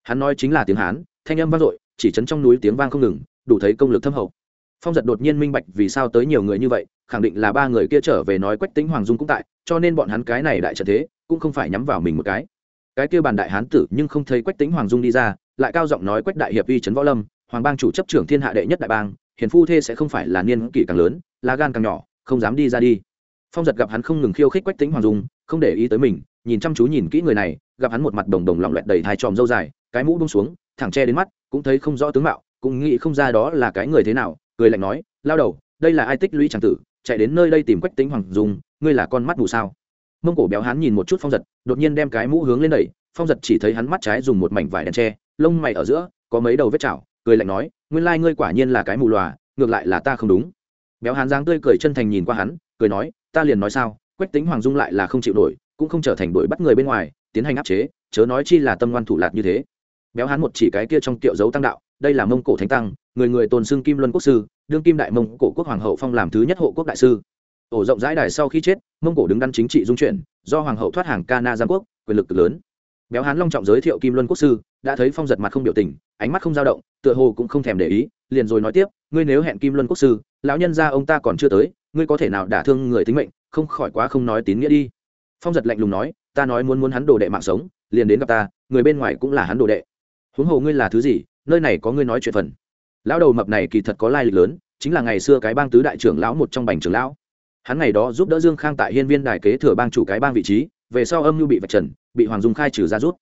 Hắn nói chính là tiếng hán, thanh âm vang dội, chỉ chấn trong núi tiếng vang không ngừng, đủ thấy công lực thâm hậu. Phong giật đột nhiên minh bạch vì sao tới nhiều người như vậy, khẳng định là ba người kia trở về nói quách tính hoàng dung cũng tại, cho nên bọn hắn cái này đại trận thế, cũng không phải nhắm vào mình một cái. Cái kia bàn đại hán tử nhưng không thấy quách tính hoàng dung đi ra, lại cao giọng nói quách đại hiệp uy trấn võ lâm, hoàng bang chủ chấp trưởng thiên hạ đệ nhất đại bang hiền phu thê sẽ không phải là niên kỷ càng lớn, lá gan càng nhỏ, không dám đi ra đi. Phong giật gặp hắn không ngừng khiêu khích quách tính hoàng dung, không để ý tới mình, nhìn chăm chú nhìn kỹ người này, gặp hắn một mặt đồng đồng lỏng loẹt đầy hai tròm dâu dài, cái mũ bông xuống, thẳng che đến mắt, cũng thấy không rõ tướng mạo, cũng nghĩ không ra đó là cái người thế nào, cười lạnh nói, lao đầu, đây là ai tích lũy tràng tử, chạy đến nơi đây tìm quách tính hoàng dung, ngươi là con mắt mù sao? Mông cổ béo hắn nhìn một chút phong giật, đột nhiên đem cái mũ hướng lên đẩy, phong giật chỉ thấy hắn mắt trái dùng một mảnh vải đèn tre lông mày ở giữa, có mấy đầu vết chảo cười lạnh nói, nguyên lai ngươi quả nhiên là cái mù lòa, ngược lại là ta không đúng. Béo hán dáng tươi cười chân thành nhìn qua hắn, cười nói, ta liền nói sao, quách tính hoàng dung lại là không chịu nổi, cũng không trở thành đuổi bắt người bên ngoài, tiến hành áp chế, chớ nói chi là tâm ngoan thủ lạt như thế. Béo hán một chỉ cái kia trong kiệu dấu tăng đạo, đây là mông cổ thánh tăng, người người tôn xưng kim luân quốc sư, đương kim đại mông cổ quốc hoàng hậu phong làm thứ nhất hộ quốc đại sư. Ổ rộng rãi đài sau khi chết, mông cổ đứng đắn chính trị dung chuyển, do hoàng hậu thoát hàng ca na giang quốc, quyền lực cực lớn béo hán long trọng giới thiệu kim luân quốc sư, đã thấy phong giật mặt không biểu tình, ánh mắt không dao động, tựa hồ cũng không thèm để ý, liền rồi nói tiếp, ngươi nếu hẹn kim luân quốc sư, lão nhân ra ông ta còn chưa tới, ngươi có thể nào đả thương người tính mệnh, không khỏi quá không nói tín nghĩa đi. Phong giật lạnh lùng nói, ta nói muốn muốn hắn đồ đệ mạng sống, liền đến gặp ta, người bên ngoài cũng là hắn đồ đệ. Huống hồ ngươi là thứ gì, nơi này có ngươi nói chuyện phần. Lão đầu mập này kỳ thật có lai lịch lớn, chính là ngày xưa cái bang tứ đại trưởng lão một trong bành trưởng lão. Hắn ngày đó giúp đỡ dương khang tại hiên viên đài kế thừa bang chủ cái bang vị trí về sau âm nhu bị vạch trần, bị hoàng dung khai trừ ra rút.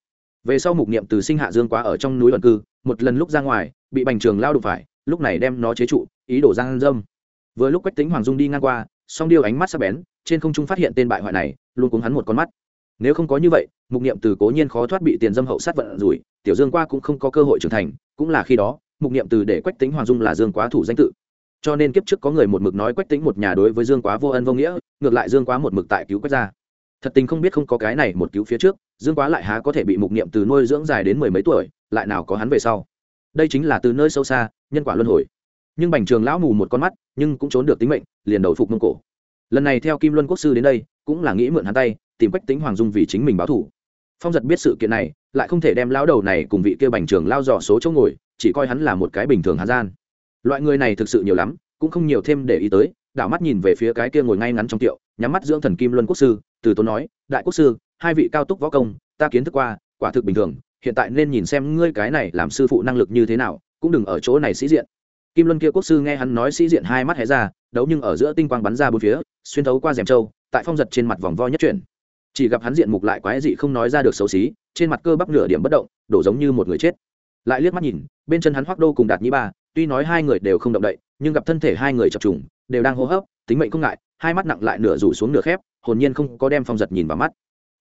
Về sau mục niệm từ sinh hạ dương quá ở trong núi ẩn cư, một lần lúc ra ngoài, bị bành trường lao đụng phải, lúc này đem nó chế trụ, ý đổ giang dâm. Vừa lúc quách tính hoàng dung đi ngang qua, song điêu ánh mắt sắp bén, trên không trung phát hiện tên bại hoại này, luôn cuống hắn một con mắt. Nếu không có như vậy, mục niệm từ cố nhiên khó thoát bị tiền dâm hậu sát vận rủi, tiểu dương qua cũng không có cơ hội trưởng thành, cũng là khi đó, mục niệm từ để quách tính hoàng dung là dương quá thủ danh tự. Cho nên kiếp trước có người một mực nói quách tính một nhà đối với dương quá vô ân vô nghĩa, ngược lại dương quá một mực tại cứu quách gia thật tình không biết không có cái này một cứu phía trước, dương quá lại há có thể bị mục niệm từ nuôi dưỡng dài đến mười mấy tuổi, lại nào có hắn về sau. Đây chính là từ nơi sâu xa, nhân quả luân hồi. Nhưng bành trường lão mù một con mắt, nhưng cũng trốn được tính mệnh, liền đầu phục mông cổ. Lần này theo kim luân quốc sư đến đây, cũng là nghĩ mượn hắn tay, tìm cách tính hoàng dung vì chính mình báo thủ. Phong giật biết sự kiện này, lại không thể đem lão đầu này cùng vị kia bành trường lao dò số chỗ ngồi, chỉ coi hắn là một cái bình thường hà gian. Loại người này thực sự nhiều lắm, cũng không nhiều thêm để ý tới đảo mắt nhìn về phía cái kia ngồi ngay ngắn trong tiệu, nhắm mắt dưỡng thần kim luân quốc sư, từ tốn nói, đại quốc sư, hai vị cao túc võ công, ta kiến thức qua, quả thực bình thường, hiện tại nên nhìn xem ngươi cái này làm sư phụ năng lực như thế nào, cũng đừng ở chỗ này sĩ diện. Kim luân kia quốc sư nghe hắn nói sĩ diện hai mắt hé ra, đấu nhưng ở giữa tinh quang bắn ra bốn phía, xuyên thấu qua rèm trâu tại phong giật trên mặt vòng vo nhất chuyển. Chỉ gặp hắn diện mục lại quái dị không nói ra được xấu xí, trên mặt cơ bắp nửa điểm bất động, đổ giống như một người chết. Lại liếc mắt nhìn, bên chân hắn hoác đô cùng đạt nhĩ ba, tuy nói hai người đều không động đậy, nhưng gặp thân thể hai người chập trùng đều đang hô hấp, tính mệnh không ngại, hai mắt nặng lại nửa rủ xuống nửa khép, hồn nhiên không có đem phong giật nhìn vào mắt.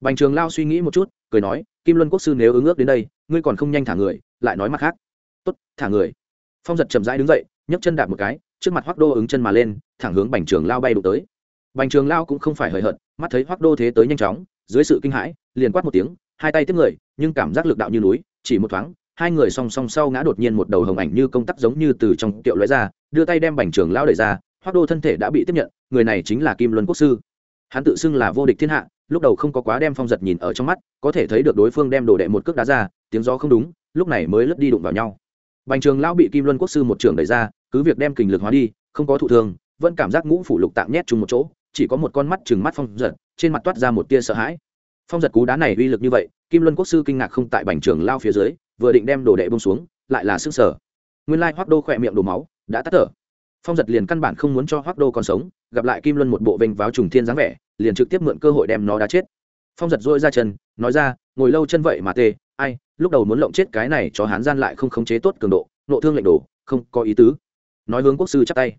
Bành trường lao suy nghĩ một chút, cười nói, kim luân quốc sư nếu ứng ước đến đây, ngươi còn không nhanh thả người, lại nói mặt khác. Tốt, thả người. Phong giật chậm rãi đứng dậy, nhấc chân đạp một cái, trước mặt hoác đô ứng chân mà lên, thẳng hướng bành trường lao bay đụng tới. Bành trường lao cũng không phải hời hợt, mắt thấy hoác đô thế tới nhanh chóng, dưới sự kinh hãi, liền quát một tiếng, hai tay tiếp người, nhưng cảm giác lực đạo như núi, chỉ một thoáng, hai người song song sau ngã đột nhiên một đầu hồng ảnh như công tắc giống như từ trong tiệu lóe ra, đưa tay đem bành trường lao đẩy ra hoác đô thân thể đã bị tiếp nhận, người này chính là kim luân quốc sư. Hắn tự xưng là vô địch thiên hạ, lúc đầu không có quá đem phong giật nhìn ở trong mắt, có thể thấy được đối phương đem đồ đệ một cước đá ra, tiếng gió không đúng, lúc này mới lướt đi đụng vào nhau. Bành trường lão bị kim luân quốc sư một trường đẩy ra, cứ việc đem kình lực hóa đi, không có thụ thương, vẫn cảm giác ngũ phủ lục tạm nhét chung một chỗ, chỉ có một con mắt chừng mắt phong giật, trên mặt toát ra một tia sợ hãi. Phong giật cú đá này uy lực như vậy, kim luân quốc sư kinh ngạc không tại bành trường lao phía dưới, vừa định đem đồ đệ bông xuống, lại là sức sở nguyên lai hoác đô khỏe miệng đổ máu, đã tắt thở phong giật liền căn bản không muốn cho hoác đô còn sống, gặp lại kim luân một bộ vênh váo trùng thiên dáng vẻ, liền trực tiếp mượn cơ hội đem nó đá chết. Phong giật dôi ra chân, nói ra, ngồi lâu chân vậy mà tê, ai, lúc đầu muốn lộng chết cái này cho hán gian lại không khống chế tốt cường độ, nộ thương lệnh đồ không có ý tứ. Nói hướng quốc sư chắp tay.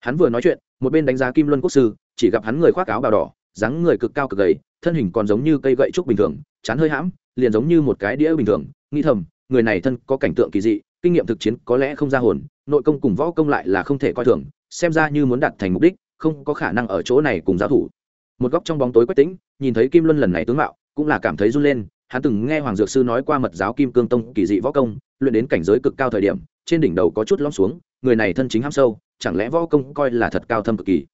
Hắn vừa nói chuyện, một bên đánh giá kim luân quốc sư, chỉ gặp hắn người khoác áo bào đỏ, dáng người cực cao cực gầy, thân hình còn giống như cây gậy trúc bình thường, chán hơi hãm, liền giống như một cái đĩa bình thường, nghĩ thầm, người này thân có cảnh tượng kỳ dị, kinh nghiệm thực chiến có lẽ không ra hồn nội công cùng võ công lại là không thể coi thường, xem ra như muốn đạt thành mục đích, không có khả năng ở chỗ này cùng giáo thủ. Một góc trong bóng tối quách tĩnh, nhìn thấy kim luân lần này tướng mạo, cũng là cảm thấy run lên, hắn từng nghe hoàng dược sư nói qua mật giáo kim cương tông kỳ dị võ công, luyện đến cảnh giới cực cao thời điểm, trên đỉnh đầu có chút lõm xuống, người này thân chính ham sâu, chẳng lẽ võ công coi là thật cao thâm cực kỳ?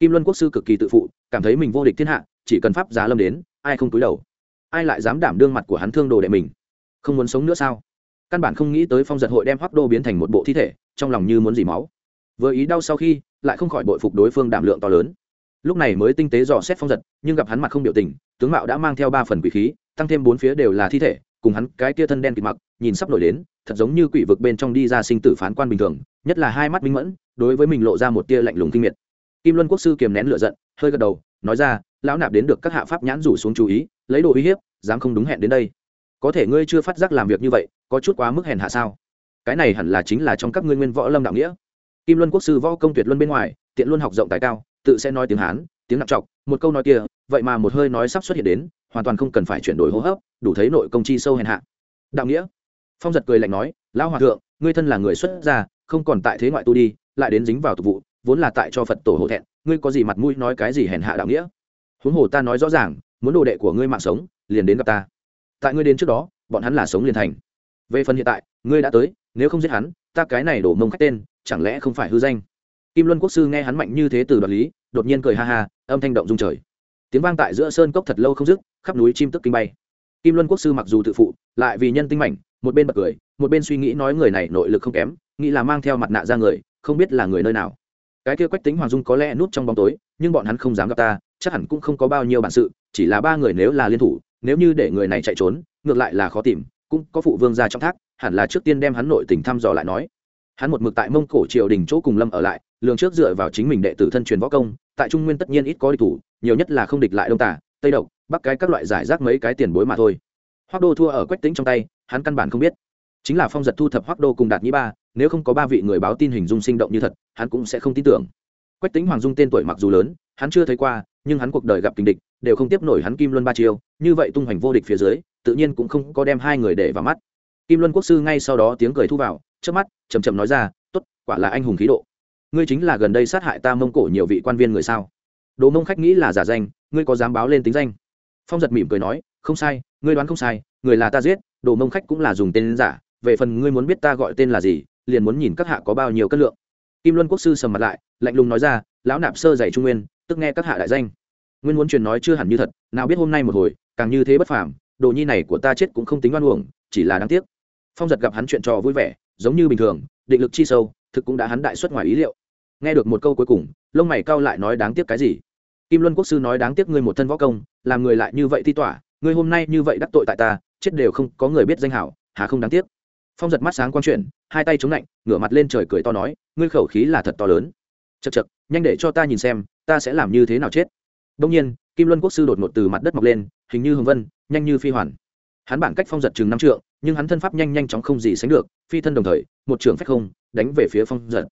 Kim luân quốc sư cực kỳ tự phụ, cảm thấy mình vô địch thiên hạ, chỉ cần pháp giá lâm đến, ai không túi đầu? Ai lại dám đảm đương mặt của hắn thương đồ đệ mình? Không muốn sống nữa sao? Căn bản không nghĩ tới phong giật hội đem hoác đô biến thành một bộ thi thể trong lòng như muốn dỉ máu. Vừa ý đau sau khi, lại không khỏi bội phục đối phương đảm lượng to lớn. Lúc này mới tinh tế dò xét phong giật, nhưng gặp hắn mặt không biểu tình, tướng mạo đã mang theo ba phần quỷ khí, tăng thêm bốn phía đều là thi thể, cùng hắn cái tia thân đen kịt mặc, nhìn sắp nổi đến, thật giống như quỷ vực bên trong đi ra sinh tử phán quan bình thường, nhất là hai mắt minh mẫn, đối với mình lộ ra một tia lạnh lùng kinh miệt. Kim luân quốc sư kiềm nén lửa giận, hơi gật đầu, nói ra, lão nạp đến được các hạ pháp nhãn rủ xuống chú ý, lấy đồ uy hiếp, dám không đúng hẹn đến đây. Có thể ngươi chưa phát giác làm việc như vậy, có chút quá mức hèn hạ sao? Cái này hẳn là chính là trong các ngươi nguyên võ lâm đạo nghĩa. Kim luân quốc sư võ công tuyệt luân bên ngoài, tiện luôn học rộng tài cao, tự sẽ nói tiếng hán, tiếng nặng trọc, một câu nói kia, vậy mà một hơi nói sắp xuất hiện đến, hoàn toàn không cần phải chuyển đổi hô hấp, đủ thấy nội công chi sâu hèn hạ. Đạo nghĩa. Phong giật cười lạnh nói, lão hòa thượng, ngươi thân là người xuất gia, không còn tại thế ngoại tu đi, lại đến dính vào tục vụ, vốn là tại cho phật tổ hộ thẹn, ngươi có gì mặt mũi nói cái gì hèn hạ đạo nghĩa? Huống hồ ta nói rõ ràng, muốn đồ đệ của ngươi mạng sống, liền đến gặp ta. Tại ngươi đến trước đó, bọn hắn là sống liền thành về phần hiện tại, ngươi đã tới, nếu không giết hắn, ta cái này đổ mông khách tên, chẳng lẽ không phải hư danh? Kim luân quốc sư nghe hắn mạnh như thế từ đoạt lý, đột nhiên cười ha ha, âm thanh động dung trời. Tiếng vang tại giữa sơn cốc thật lâu không dứt, khắp núi chim tức kinh bay. Kim luân quốc sư mặc dù tự phụ, lại vì nhân tinh mảnh, một bên bật cười, một bên suy nghĩ nói người này nội lực không kém, nghĩ là mang theo mặt nạ ra người, không biết là người nơi nào. Cái kia quách tính hoàng dung có lẽ núp trong bóng tối, nhưng bọn hắn không dám gặp ta, chắc hẳn cũng không có bao nhiêu bản sự, chỉ là ba người nếu là liên thủ, nếu như để người này chạy trốn, ngược lại là khó tìm cũng có phụ vương ra trong thác, hẳn là trước tiên đem hắn nội tình thăm dò lại nói. Hắn một mực tại mông cổ triều đình chỗ cùng lâm ở lại, lường trước dựa vào chính mình đệ tử thân truyền võ công, tại trung nguyên tất nhiên ít có địch thủ, nhiều nhất là không địch lại đông tả tây độc, bắc cái các loại giải rác mấy cái tiền bối mà thôi. Hoác đô thua ở quách tính trong tay, hắn căn bản không biết. Chính là phong giật thu thập hoác đô cùng đạt nhĩ ba, nếu không có ba vị người báo tin hình dung sinh động như thật, hắn cũng sẽ không tin tưởng. Quách tính hoàng dung tên tuổi mặc dù lớn, hắn chưa thấy qua, nhưng hắn cuộc đời gặp kinh địch, đều không tiếp nổi hắn kim luân ba chiêu, như vậy tung hoành vô địch phía dưới tự nhiên cũng không có đem hai người để vào mắt. Kim luân quốc sư ngay sau đó tiếng cười thu vào trước mắt chầm chầm nói ra, tốt, quả là anh hùng khí độ. Ngươi chính là gần đây sát hại ta mông cổ nhiều vị quan viên người sao? Đồ mông khách nghĩ là giả danh, ngươi có dám báo lên tính danh? Phong giật mỉm cười nói, không sai, ngươi đoán không sai, người là ta giết, đồ mông khách cũng là dùng tên giả, về phần ngươi muốn biết ta gọi tên là gì, liền muốn nhìn các hạ có bao nhiêu cân lượng. Kim luân quốc sư sầm mặt lại, lạnh lùng nói ra, lão nạp sơ dạy trung nguyên, tức nghe các hạ đại danh. Nguyên muốn truyền nói chưa hẳn như thật, nào biết hôm nay một hồi, càng như thế bất phàm đồ nhi này của ta chết cũng không tính oan uổng, chỉ là đáng tiếc. Phong giật gặp hắn chuyện trò vui vẻ, giống như bình thường, định lực chi sâu, thực cũng đã hắn đại xuất ngoài ý liệu. Nghe được một câu cuối cùng, lông mày cao lại nói đáng tiếc cái gì? Kim luân quốc sư nói đáng tiếc ngươi một thân võ công, làm người lại như vậy thi tỏa ngươi hôm nay như vậy đắc tội tại ta, chết đều không có người biết danh hảo, hà không đáng tiếc. Phong giật mắt sáng quang chuyện hai tay chống lạnh, ngửa mặt lên trời cười to nói, ngươi khẩu khí là thật to lớn. Chật chật nhanh để cho ta nhìn xem, ta sẽ làm như thế nào chết. Đông nhiên, kim luân quốc sư đột ngột từ mặt đất mọc lên, hình như hồng vân nhanh như phi hoàn. Hắn bản cách phong giật chừng năm trượng, nhưng hắn thân pháp nhanh nhanh chóng không gì sánh được, phi thân đồng thời, một trường phách không, đánh về phía phong giật.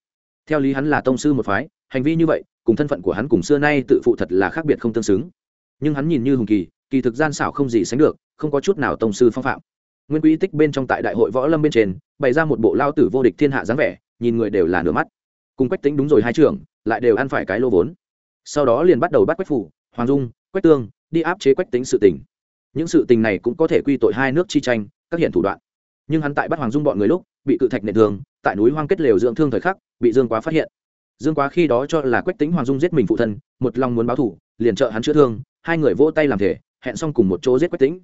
Theo lý hắn là tông sư một phái, hành vi như vậy, cùng thân phận của hắn cùng xưa nay tự phụ thật là khác biệt không tương xứng. Nhưng hắn nhìn như hùng kỳ kỳ thực gian xảo không gì sánh được, không có chút nào tông sư phong phạm. Nguyên quỹ tích bên trong tại đại hội võ lâm bên trên, bày ra một bộ lao tử vô địch thiên hạ dáng vẻ, nhìn người đều là nửa mắt. Cùng quách tính đúng rồi hai trường lại đều ăn phải cái lô vốn. Sau đó liền bắt đầu bắt quách phủ, hoàng dung, quách tương, đi áp chế quách tính sự tình những sự tình này cũng có thể quy tội hai nước chi tranh, các hiện thủ đoạn. Nhưng hắn tại bắt hoàng dung bọn người lúc, bị cự thạch nệ thường tại núi hoang kết lều dưỡng thương thời khắc, bị dương quá phát hiện. Dương quá khi đó cho là quách tính hoàng dung giết mình phụ thân, một lòng muốn báo thủ liền trợ hắn chữa thương, hai người vỗ tay làm thể, hẹn xong cùng một chỗ giết quách tính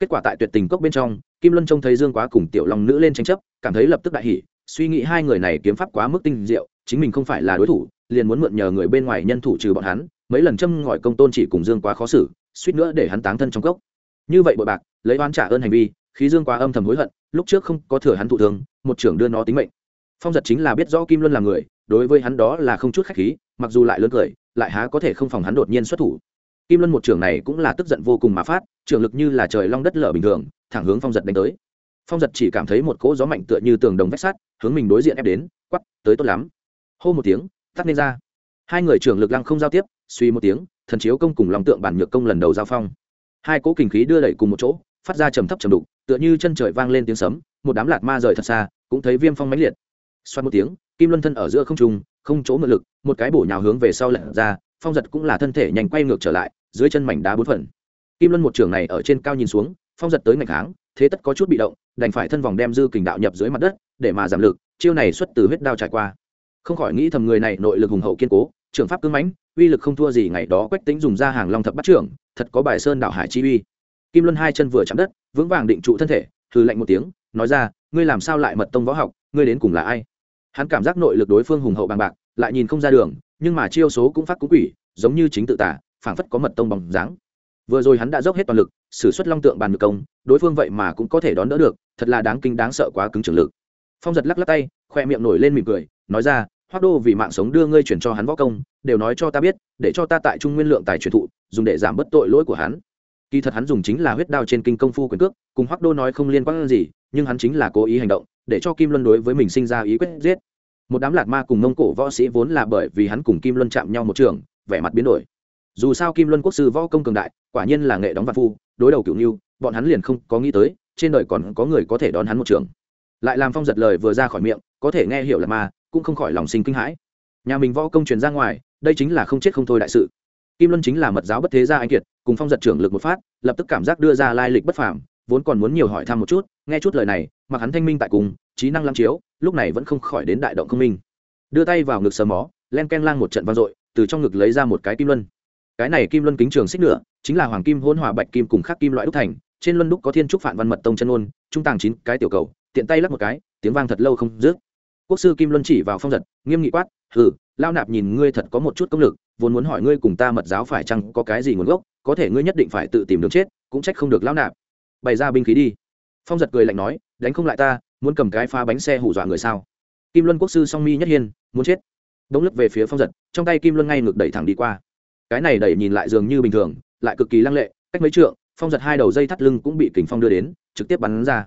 kết quả tại tuyệt tình cốc bên trong, kim luân trông thấy dương quá cùng tiểu long nữ lên tranh chấp, cảm thấy lập tức đại hỉ, suy nghĩ hai người này kiếm pháp quá mức tinh diệu, chính mình không phải là đối thủ, liền muốn mượn nhờ người bên ngoài nhân thủ trừ bọn hắn, mấy lần châm ngòi công tôn chỉ cùng dương quá khó xử, suýt nữa để hắn táng thân trong cốc như vậy bội bạc, lấy oán trả ơn hành vi, khí dương quá âm thầm hối hận, lúc trước không có thừa hắn thụ thương một trưởng đưa nó tính mệnh. Phong giật chính là biết rõ kim luân là người, đối với hắn đó là không chút khách khí, mặc dù lại lớn cười, lại há có thể không phòng hắn đột nhiên xuất thủ. Kim luân một trưởng này cũng là tức giận vô cùng mà phát, trưởng lực như là trời long đất lở bình thường, thẳng hướng phong giật đánh tới. Phong giật chỉ cảm thấy một cỗ gió mạnh tựa như tường đồng vách sắt, hướng mình đối diện ép đến quắp tới tốt lắm. Hô một tiếng, tắt nên ra. Hai người trưởng lực lăng không giao tiếp, suy một tiếng, thần chiếu công cùng lòng tượng bản nhược công lần đầu giao phong hai cỗ kinh khí đưa đẩy cùng một chỗ, phát ra trầm thấp trầm đục, tựa như chân trời vang lên tiếng sấm, một đám lạt ma rời thật xa, cũng thấy viêm phong mãnh liệt. Xoát một tiếng, kim luân thân ở giữa không trung, không chỗ ngự lực, một cái bổ nhào hướng về sau lật ra, phong giật cũng là thân thể nhanh quay ngược trở lại, dưới chân mảnh đá bốn phần. Kim luân một trường này ở trên cao nhìn xuống, phong giật tới ngạch kháng thế tất có chút bị động, đành phải thân vòng đem dư kình đạo nhập dưới mặt đất, để mà giảm lực, chiêu này xuất từ huyết đao trải qua. Không khỏi nghĩ thầm người này nội lực hùng hậu kiên cố trường pháp cưng mãnh uy lực không thua gì ngày đó quách tính dùng ra hàng long thập bắt trưởng, thật có bài sơn đạo hải chi uy. Kim luân hai chân vừa chạm đất, vững vàng định trụ thân thể hư lạnh một tiếng, nói ra, ngươi làm sao lại mật tông võ học, ngươi đến cùng là ai? Hắn cảm giác nội lực đối phương hùng hậu bằng bạc, lại nhìn không ra đường, nhưng mà chiêu số cũng phát cũng quỷ, giống như chính tự tả, phảng phất có mật tông bằng dáng. Vừa rồi hắn đã dốc hết toàn lực xử suất long tượng bàn ngược công, đối phương vậy mà cũng có thể đón đỡ được, thật là đáng kinh đáng sợ quá cứng trường lực. Phong giật lắc lắc tay, khoe miệng nổi lên mỉm cười, nói ra hoác đô vì mạng sống đưa ngươi chuyển cho hắn võ công đều nói cho ta biết, để cho ta tại trung nguyên lượng tài truyền thụ, dùng để giảm bớt tội lỗi của hắn. Kỳ thật hắn dùng chính là huyết đao trên kinh công phu quyền cước, cùng hoác đô nói không liên quan gì, nhưng hắn chính là cố ý hành động, để cho kim luân đối với mình sinh ra ý quyết giết. Một đám lạt ma cùng mông cổ võ sĩ vốn là bởi vì hắn cùng kim luân chạm nhau một trường, vẻ mặt biến đổi. Dù sao kim luân quốc sư võ công cường đại, quả nhiên là nghệ đóng vạn phu, đối đầu cựu nghiêu bọn hắn liền không có nghĩ tới, trên đời còn có người có thể đón hắn một trường. Lại làm phong giật lời vừa ra khỏi miệng, có thể nghe hiểu là ma, cũng không khỏi lòng sinh kinh hãi nhà mình võ công truyền ra ngoài, đây chính là không chết không thôi đại sự. Kim luân chính là mật giáo bất thế gia anh kiệt, cùng phong giật trưởng lực một phát, lập tức cảm giác đưa ra lai lịch bất phàm, vốn còn muốn nhiều hỏi thăm một chút, nghe chút lời này, mặc hắn thanh minh tại cùng, trí năng lăng chiếu, lúc này vẫn không khỏi đến đại động không minh. Đưa tay vào ngực sờ mó, len ken lang một trận vang dội, từ trong ngực lấy ra một cái kim luân. Cái này kim luân kính trường xích nữa chính là hoàng kim hôn hòa bạch kim cùng khắc kim loại đúc thành, trên luân đúc có thiên trúc phản văn mật tông chân ôn trung tàng chín cái tiểu cầu, tiện tay lắc một cái, tiếng vang thật lâu không dứt. Quốc sư kim luân chỉ vào phong giật, nghiêm nghị quát hừ lao nạp nhìn ngươi thật có một chút công lực, vốn muốn hỏi ngươi cùng ta mật giáo phải chăng có cái gì nguồn gốc, có thể ngươi nhất định phải tự tìm đường chết, cũng trách không được lao nạp. Bày ra binh khí đi. Phong giật cười lạnh nói, đánh không lại ta, muốn cầm cái pha bánh xe hù dọa người sao? Kim luân quốc sư song mi nhất hiên, muốn chết. Đống lấp về phía phong giật, trong tay kim luân ngay ngược đẩy thẳng đi qua. Cái này đẩy nhìn lại dường như bình thường, lại cực kỳ lăng lệ, cách mấy trượng, phong giật hai đầu dây thắt lưng cũng bị kình phong đưa đến, trực tiếp bắn ra.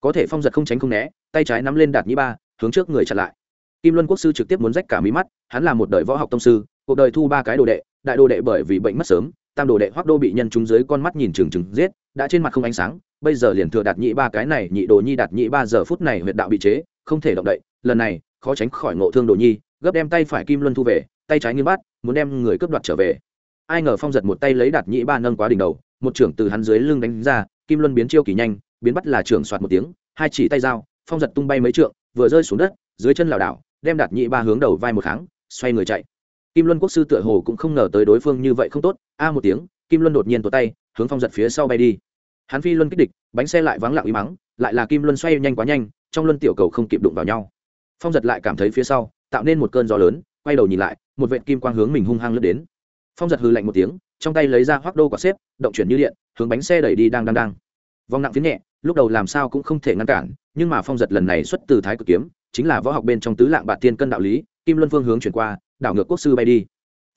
Có thể phong giật không tránh không né, tay trái nắm lên đạt nhĩ ba, hướng trước người chặn lại kim luân quốc sư trực tiếp muốn rách cả mí mắt, hắn là một đời võ học tông sư, cuộc đời thu ba cái đồ đệ, đại đồ đệ bởi vì bệnh mất sớm, tam đồ đệ hoác đô bị nhân chúng dưới con mắt nhìn trừng trừng giết, đã trên mặt không ánh sáng, bây giờ liền thừa đạt nhị ba cái này, nhị đồ nhi đạt nhị ba giờ phút này huyệt đạo bị chế, không thể động đậy, lần này, khó tránh khỏi ngộ thương đồ nhi, gấp đem tay phải kim luân thu về, tay trái nghiêng bắt, muốn đem người cướp đoạt trở về. Ai ngờ phong giật một tay lấy đạt nhị ba nâng quá đỉnh đầu, một trưởng từ hắn dưới lưng đánh ra, kim luân biến chiêu kỳ nhanh, biến bắt là trưởng soạt một tiếng, hai chỉ tay dao phong giật tung bay mấy trượng, vừa rơi xuống đất, dưới chân lảo đảo đem đạt nhị ba hướng đầu vai một kháng, xoay người chạy. Kim luân quốc sư tựa hồ cũng không ngờ tới đối phương như vậy không tốt, a một tiếng, kim luân đột nhiên tuột tay, hướng phong giật phía sau bay đi. Hắn phi luân kích địch, bánh xe lại vắng lặng y mắng, lại là kim luân xoay nhanh quá nhanh, trong luân tiểu cầu không kịp đụng vào nhau. Phong giật lại cảm thấy phía sau, tạo nên một cơn gió lớn, quay đầu nhìn lại, một vệ kim quang hướng mình hung hăng lướt đến. Phong giật hư lạnh một tiếng, trong tay lấy ra hoác đô quả xếp, động chuyển như điện, hướng bánh xe đẩy đi đang đang đang. Vòng nặng phía nhẹ, lúc đầu làm sao cũng không thể ngăn cản, nhưng mà phong giật lần này xuất từ thái cực kiếm chính là võ học bên trong tứ lạng bạt tiên cân đạo lý, kim luân phương hướng chuyển qua, đảo ngược quốc sư bay đi.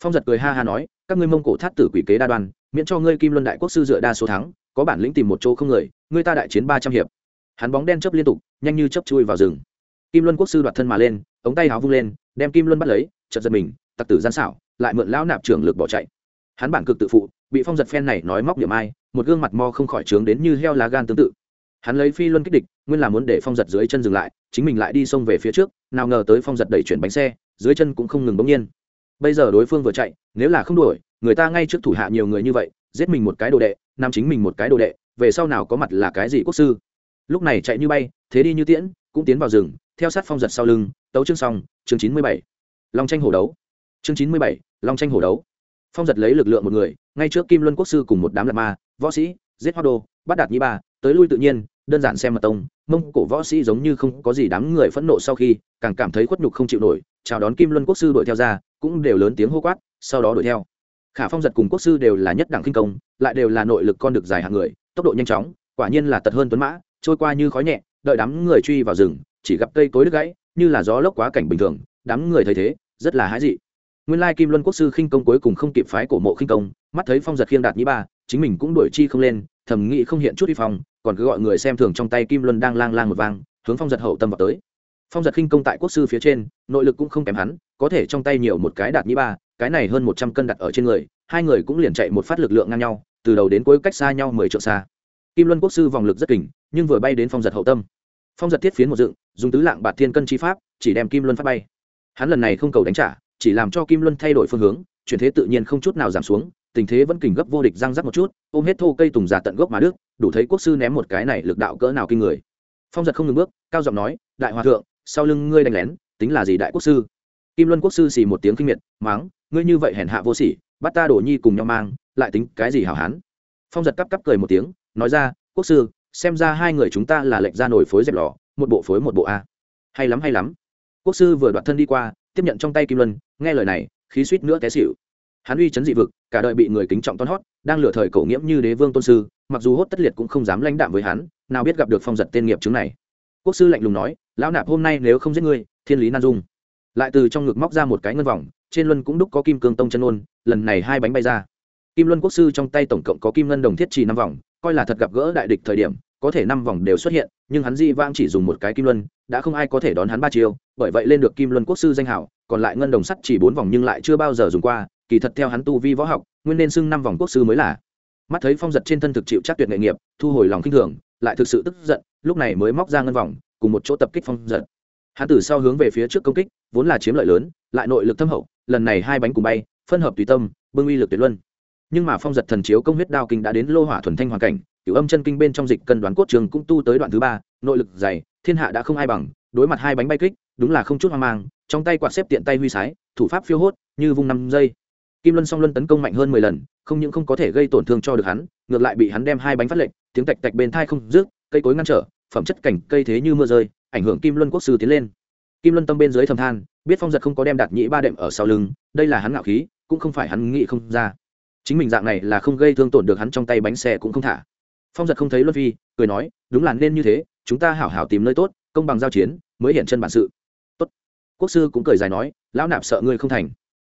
Phong giật cười ha ha nói, các ngươi mông cổ thát tử quỷ kế đa đoan, miễn cho ngươi kim luân đại quốc sư dựa đa số thắng, có bản lĩnh tìm một chỗ không người, ngươi ta đại chiến ba trăm hiệp. Hắn bóng đen chấp liên tục, nhanh như chấp chui vào rừng. Kim luân quốc sư đoạt thân mà lên, ống tay áo vung lên, đem kim luân bắt lấy chật giật mình, tặc tử gian xảo, lại mượn lão nạp trưởng lực bỏ chạy. Hắn bản cực tự phụ, bị phong giật phen này nói móc điểm ai, một gương mặt mo không khỏi trướng đến như heo lá gan tương tự. Hắn lấy phi luân kích địch, nguyên là muốn để phong giật dưới chân dừng lại chính mình lại đi xông về phía trước, nào ngờ tới phong giật đẩy chuyển bánh xe, dưới chân cũng không ngừng bỗng nhiên. Bây giờ đối phương vừa chạy, nếu là không đuổi, người ta ngay trước thủ hạ nhiều người như vậy, giết mình một cái đồ đệ nam chính mình một cái đồ đệ, về sau nào có mặt là cái gì quốc sư? Lúc này chạy như bay, thế đi như tiễn, cũng tiến vào rừng, theo sát phong giật sau lưng, tấu chương xong, chương chín mươi bảy. Long tranh hổ đấu. Chương chín mươi bảy, long tranh hổ đấu. Phong giật lấy lực lượng một người, ngay trước kim luân quốc sư cùng một đám lạt ma, võ sĩ, giết hoa đô, bắt đạt nhi ba, tới lui tự nhiên, đơn giản xem mật tông mông cổ võ sĩ giống như không có gì đám người phẫn nộ sau khi, càng cảm thấy khuất nhục không chịu nổi, chào đón kim luân quốc sư đuổi theo ra, cũng đều lớn tiếng hô quát, sau đó đuổi theo. Khả phong giật cùng quốc sư đều là nhất đẳng kinh công, lại đều là nội lực con được dài hạng người, tốc độ nhanh chóng, quả nhiên là tật hơn tuấn mã, trôi qua như khói nhẹ, đợi đám người truy vào rừng, chỉ gặp cây cối đứt gãy, như là gió lốc quá cảnh bình thường, đám người thấy thế, rất là hái dị. Nguyên lai kim luân quốc sư khinh công cuối cùng không kịp phái cổ mộ khinh công, mắt thấy phong giật khiêng đạt nhĩ ba, chính mình cũng đuổi chi không lên, thầm nghĩ không hiện chút vi phong còn cứ gọi người xem thường trong tay kim luân đang lang lang một vang, hướng phong giật hậu tâm vào tới. Phong giật khinh công tại quốc sư phía trên, nội lực cũng không kém hắn, có thể trong tay nhiều một cái đạt nhĩ ba, cái này hơn một trăm cân đặt ở trên người, hai người cũng liền chạy một phát lực lượng ngang nhau, từ đầu đến cuối cách xa nhau mười trượng xa. Kim luân quốc sư vòng lực rất kỉnh nhưng vừa bay đến phong giật hậu tâm. Phong giật thiết phiến một dựng, dùng tứ lạng bạt thiên cân chi pháp, chỉ đem kim luân phát bay. Hắn lần này không cầu đánh trả, chỉ làm cho kim luân thay đổi phương hướng, chuyển thế tự nhiên không chút nào giảm xuống, tình thế vẫn kình gấp vô địch răng rắc một chút, ôm hết thô cây tùng giả tận gốc mà đức đủ thấy quốc sư ném một cái này lực đạo cỡ nào kinh người. Phong giật không ngừng bước, cao giọng nói, đại hòa thượng, sau lưng ngươi đánh lén, tính là gì đại quốc sư? Kim luân quốc sư xì một tiếng kinh miệt, máng, ngươi như vậy hèn hạ vô sỉ, bắt ta đổ nhi cùng nhau mang, lại tính cái gì hảo hán? Phong giật cắp cắp cười một tiếng, nói ra, quốc sư, xem ra hai người chúng ta là lệnh ra nổi phối dẹp lò, một bộ phối một bộ a. Hay lắm hay lắm. Quốc sư vừa đoạt thân đi qua, tiếp nhận trong tay kim luân, nghe lời này, khí suýt nữa té xỉu hắn uy chấn dị vực, cả đời bị người kính trọng toan hót, đang lựa thời cổ nghiễm như đế vương tôn sư, mặc dù hốt tất liệt cũng không dám lãnh đạm với hắn, nào biết gặp được phong giật tên nghiệp chứng này. Quốc sư lạnh lùng nói, lão nạp, hôm nay nếu không giết ngươi, thiên lý nan dung. Lại từ trong ngực móc ra một cái ngân vòng, trên luân cũng đúc có kim cương tông chân ôn, lần này hai bánh bay ra. Kim luân quốc sư trong tay tổng cộng có kim ngân đồng thiết trì năm vòng, coi là thật gặp gỡ đại địch thời điểm, có thể năm vòng đều xuất hiện, nhưng hắn di vang chỉ dùng một cái kim luân, đã không ai có thể đón hắn ba chiêu, bởi vậy lên được kim luân quốc sư danh hảo, còn lại ngân đồng sắt chỉ bốn vòng nhưng lại chưa bao giờ dùng qua kỳ thật theo hắn tu vi võ học, nguyên nên xưng năm vòng quốc sư mới là. Mắt thấy phong giật trên thân thực chịu chắc tuyệt nghệ nghiệp, thu hồi lòng kinh thường, lại thực sự tức giận, lúc này mới móc ra ngân vòng, cùng một chỗ tập kích phong giật. Hắn từ sau hướng về phía trước công kích, vốn là chiếm lợi lớn, lại nội lực thâm hậu, lần này hai bánh cùng bay, phân hợp tùy tâm, bưng uy lực tuyệt luân. Nhưng mà phong giật thần chiếu công huyết đao kinh đã đến lô hỏa thuần thanh hoàn cảnh cửu âm chân kinh bên trong dịch cân đoán cốt trường cũng tu tới đoạn thứ ba, nội lực dày, thiên hạ đã không ai bằng, đối mặt hai bánh bay kích, đúng là không chút hoang mang, trong tay quạt xếp tiện tay huy sái, thủ pháp phiêu hốt, như vùng năm giây kim luân song luân tấn công mạnh hơn mười lần, không những không có thể gây tổn thương cho được hắn, ngược lại bị hắn đem hai bánh phát lệnh, tiếng tạch tạch bên thai không rước cây cối ngăn trở, phẩm chất cảnh cây thế như mưa rơi, ảnh hưởng kim luân quốc sư tiến lên. Kim luân tâm bên dưới thầm than, biết phong giật không có đem đạt nhĩ ba đệm ở sau lưng, đây là hắn ngạo khí, cũng không phải hắn nghĩ không ra. Chính mình dạng này là không gây thương tổn được hắn trong tay bánh xe cũng không thả. Phong giật không thấy luân phi, cười nói, đúng là nên như thế, chúng ta hảo hảo tìm nơi tốt, công bằng giao chiến, mới hiện chân bản sự. Tốt. Quốc sư cũng cười dài nói, lão nạp sợ ngươi không thành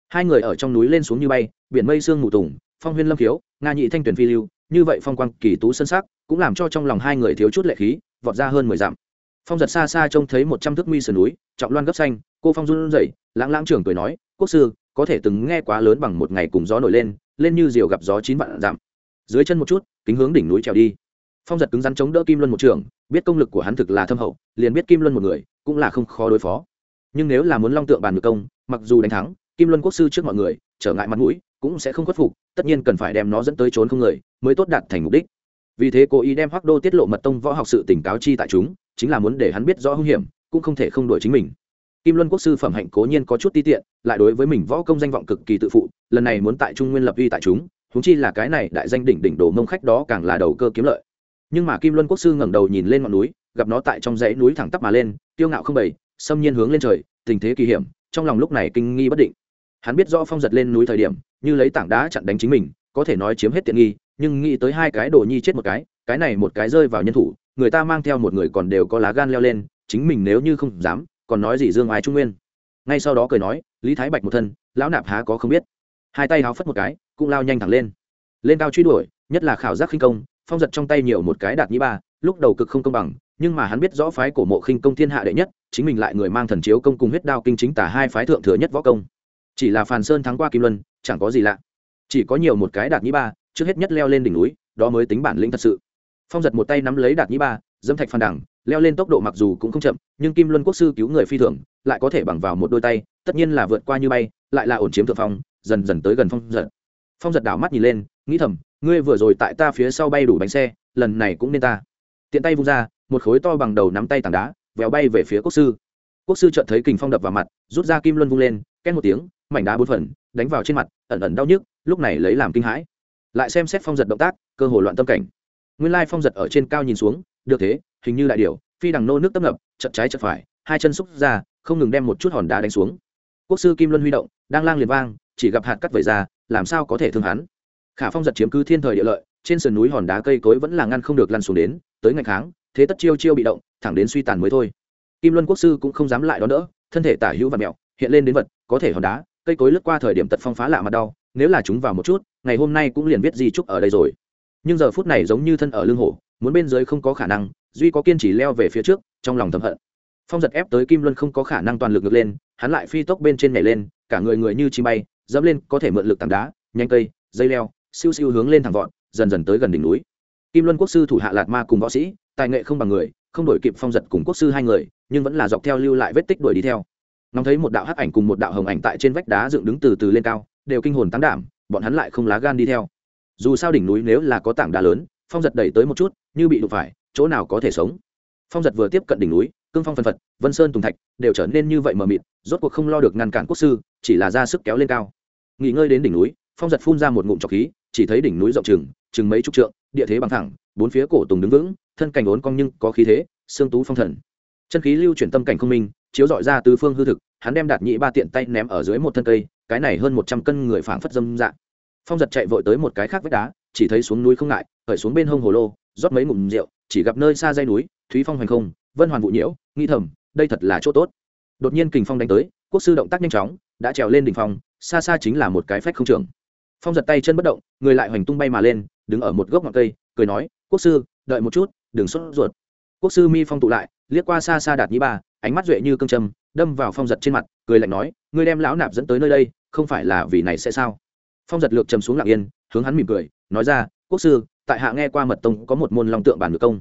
hai người ở trong núi lên xuống như bay, biển mây sương mù tùng, phong huyên lâm khiếu, nga nhị thanh tuyển phi lưu, như vậy phong quang kỳ tú sân sắc, cũng làm cho trong lòng hai người thiếu chút lệ khí, vọt ra hơn mười dặm. Phong giật xa xa trông thấy một trăm thước mi sườn núi, trọng loan gấp xanh, cô phong run rẩy, lãng lãng trưởng cười nói, quốc sư, có thể từng nghe quá lớn bằng một ngày cùng gió nổi lên lên như diều gặp gió chín vạn dặm. Dưới chân một chút, kính hướng đỉnh núi trèo đi. Phong giật cứng rắn chống đỡ kim luân một trường, biết công lực của hắn thực là thâm hậu, liền biết kim luân một người, cũng là không khó đối phó. Nhưng nếu là muốn long tượng bàn ngược công, mặc dù đánh thắng kim luân quốc sư trước mọi người, trở ngại mặt mũi, cũng sẽ không khuất phục, tất nhiên cần phải đem nó dẫn tới trốn không người, mới tốt đạt thành mục đích. Vì thế cố ý đem hoác đô tiết lộ mật tông võ học sự tỉnh cáo chi tại chúng, chính là muốn để hắn biết rõ hung hiểm, cũng không thể không đuổi chính mình. Kim luân quốc sư phẩm hạnh cố nhiên có chút ti tiện, lại đối với mình võ công danh vọng cực kỳ tự phụ, lần này muốn tại trung nguyên lập uy tại chúng húng chi là cái này đại danh đỉnh đỉnh đồ mông khách đó càng là đầu cơ kiếm lợi. Nhưng mà kim luân quốc sư ngẩng đầu nhìn lên ngọn núi, gặp nó tại trong dãy núi thẳng tắp mà lên tiêu ngạo không bầy, xâm nhiên hướng lên trời, tình thế kỳ hiểm, trong lòng lúc này kinh nghi bất định hắn biết rõ phong giật lên núi thời điểm, như lấy tảng đá chặn đánh chính mình, có thể nói chiếm hết tiện nghi, nhưng nghĩ tới hai cái đồ nhi chết một cái cái này một cái rơi vào nhân thủ, người ta mang theo một người còn đều có lá gan leo lên, chính mình nếu như không dám, còn nói gì dương ai trung nguyên. Ngay sau đó cười nói, lý thái bạch một thân, lão nạp há có không biết. Hai tay háo phất một cái, cũng lao nhanh thẳng lên. Lên cao truy đuổi, nhất là khảo giác khinh công, phong giật trong tay nhiều một cái đạt nhĩ ba, lúc đầu cực không công bằng, nhưng mà hắn biết rõ phái cổ mộ khinh công thiên hạ đệ nhất, chính mình lại người mang thần chiếu công cùng huyết đao kinh chính tả hai phái thượng thừa nhất võ công chỉ là phàn sơn thắng qua kim luân, chẳng có gì lạ. Chỉ có nhiều một cái đạt nhĩ ba, trước hết nhất leo lên đỉnh núi, đó mới tính bản lĩnh thật sự. Phong giật một tay nắm lấy đạt nhĩ ba dâm thạch phàn đẳng, leo lên tốc độ mặc dù cũng không chậm, nhưng kim luân quốc sư cứu người phi thường, lại có thể bằng vào một đôi tay, tất nhiên là vượt qua như bay, lại là ổn chiếm thượng phong, dần dần tới gần phong giật. Phong giật đảo mắt nhìn lên, nghĩ thầm, ngươi vừa rồi tại ta phía sau bay đủ bánh xe, lần này cũng nên ta. Tiện tay vung ra, một khối to bằng đầu nắm tay tảng đá véo bay về phía quốc sư. Quốc sư chợt thấy kình phong đập vào mặt, rút ra kim luân vung lên, két một tiếng mảnh đá bốn phần đánh vào trên mặt ẩn ẩn đau nhức lúc này lấy làm kinh hãi. Lại xem xét phong giật động tác cơ hồ loạn tâm cảnh. Nguyên lai phong giật ở trên cao nhìn xuống được thế hình như đại điều, phi đằng nô nước tấp nập chật trái chật phải hai chân xúc ra không ngừng đem một chút hòn đá đánh xuống. Quốc sư kim luân huy động đang lang liền vang chỉ gặp hạt cắt vẩy ra làm sao có thể thương hắn? Khả phong giật chiếm cứ thiên thời địa lợi trên sườn núi hòn đá cây cối vẫn là ngăn không được lăn xuống đến tới ngày tháng, thế tất chiêu chiêu bị động thẳng đến suy tàn mới thôi. Kim luân quốc sư cũng không dám lại đón đỡ thân thể tả hữu và mẹo hiện lên đến vật có thể hòn đá cây cối lướt qua thời điểm tật phong phá lạ mặt đau, nếu là chúng vào một chút, ngày hôm nay cũng liền biết di trúc ở đây rồi. Nhưng giờ phút này giống như thân ở lưng hổ, muốn bên dưới không có khả năng, duy có kiên trì leo về phía trước, trong lòng thầm hận. Phong giật ép tới kim luân không có khả năng toàn lực ngược lên, hắn lại phi tốc bên trên nhảy lên, cả người người như chi bay, dẫm lên, có thể mượn lực tảng đá, nhanh cây, dây leo, siêu siêu hướng lên thẳng vọt, dần dần tới gần đỉnh núi. Kim luân quốc sư thủ hạ lạt ma cùng võ sĩ, tài nghệ không bằng người, không đổi kịp phong giật cùng quốc sư hai người, nhưng vẫn là dọc theo lưu lại vết tích đuổi đi theo ngóng thấy một đạo hắc ảnh cùng một đạo hồng ảnh tại trên vách đá dựng đứng từ từ lên cao, đều kinh hồn tăng đảm, bọn hắn lại không lá gan đi theo. Dù sao đỉnh núi nếu là có tảng đá lớn, phong giật đẩy tới một chút, như bị đụng phải, chỗ nào có thể sống. Phong giật vừa tiếp cận đỉnh núi, cương phong phân phật, vân sơn tùng thạch, đều trở nên như vậy mờ mịt, rốt cuộc không lo được ngăn cản quốc sư, chỉ là ra sức kéo lên cao. Nghỉ ngơi đến đỉnh núi, phong giật phun ra một ngụm trọc khí, chỉ thấy đỉnh núi rộng chừng chừng mấy chục trượng, địa thế bằng thẳng, bốn phía cổ tùng đứng vững, thân cảnh ốn cong nhưng có khí thế xương tú phong thần. Chân khí lưu chuyển tâm cảnh không minh chiếu dọi ra tứ phương hư thực, hắn đem đạt nhị ba tiện tay ném ở dưới một thân cây, cái này hơn một trăm cân người phảng phất dâm dạng phong giật chạy vội tới một cái khác vách đá, chỉ thấy xuống núi không ngại, khởi xuống bên hông hồ lô, rót mấy ngụm rượu, chỉ gặp nơi xa dây núi, thúy phong hoành không, vân hoàn vụ nhiễu, nghi thầm, đây thật là chỗ tốt. Đột nhiên kình phong đánh tới, quốc sư động tác nhanh chóng, đã trèo lên đỉnh phong, xa xa chính là một cái phách không trường phong giật tay chân bất động, người lại hoành tung bay mà lên, đứng ở một gốc ngọn cây, cười nói, quốc sư, đợi một chút, đừng sốt ruột. Quốc sư mi phong tụ lại liếc qua xa xa đạt nhĩ ba, ánh mắt duệ như cương trầm đâm vào phong giật trên mặt, cười lạnh nói, ngươi đem lão nạp dẫn tới nơi đây, không phải là vì này sẽ sao? Phong giật lược trầm xuống lặng yên, hướng hắn mỉm cười, nói ra, quốc sư, tại hạ nghe qua mật tông có một môn long tượng bản ngược công.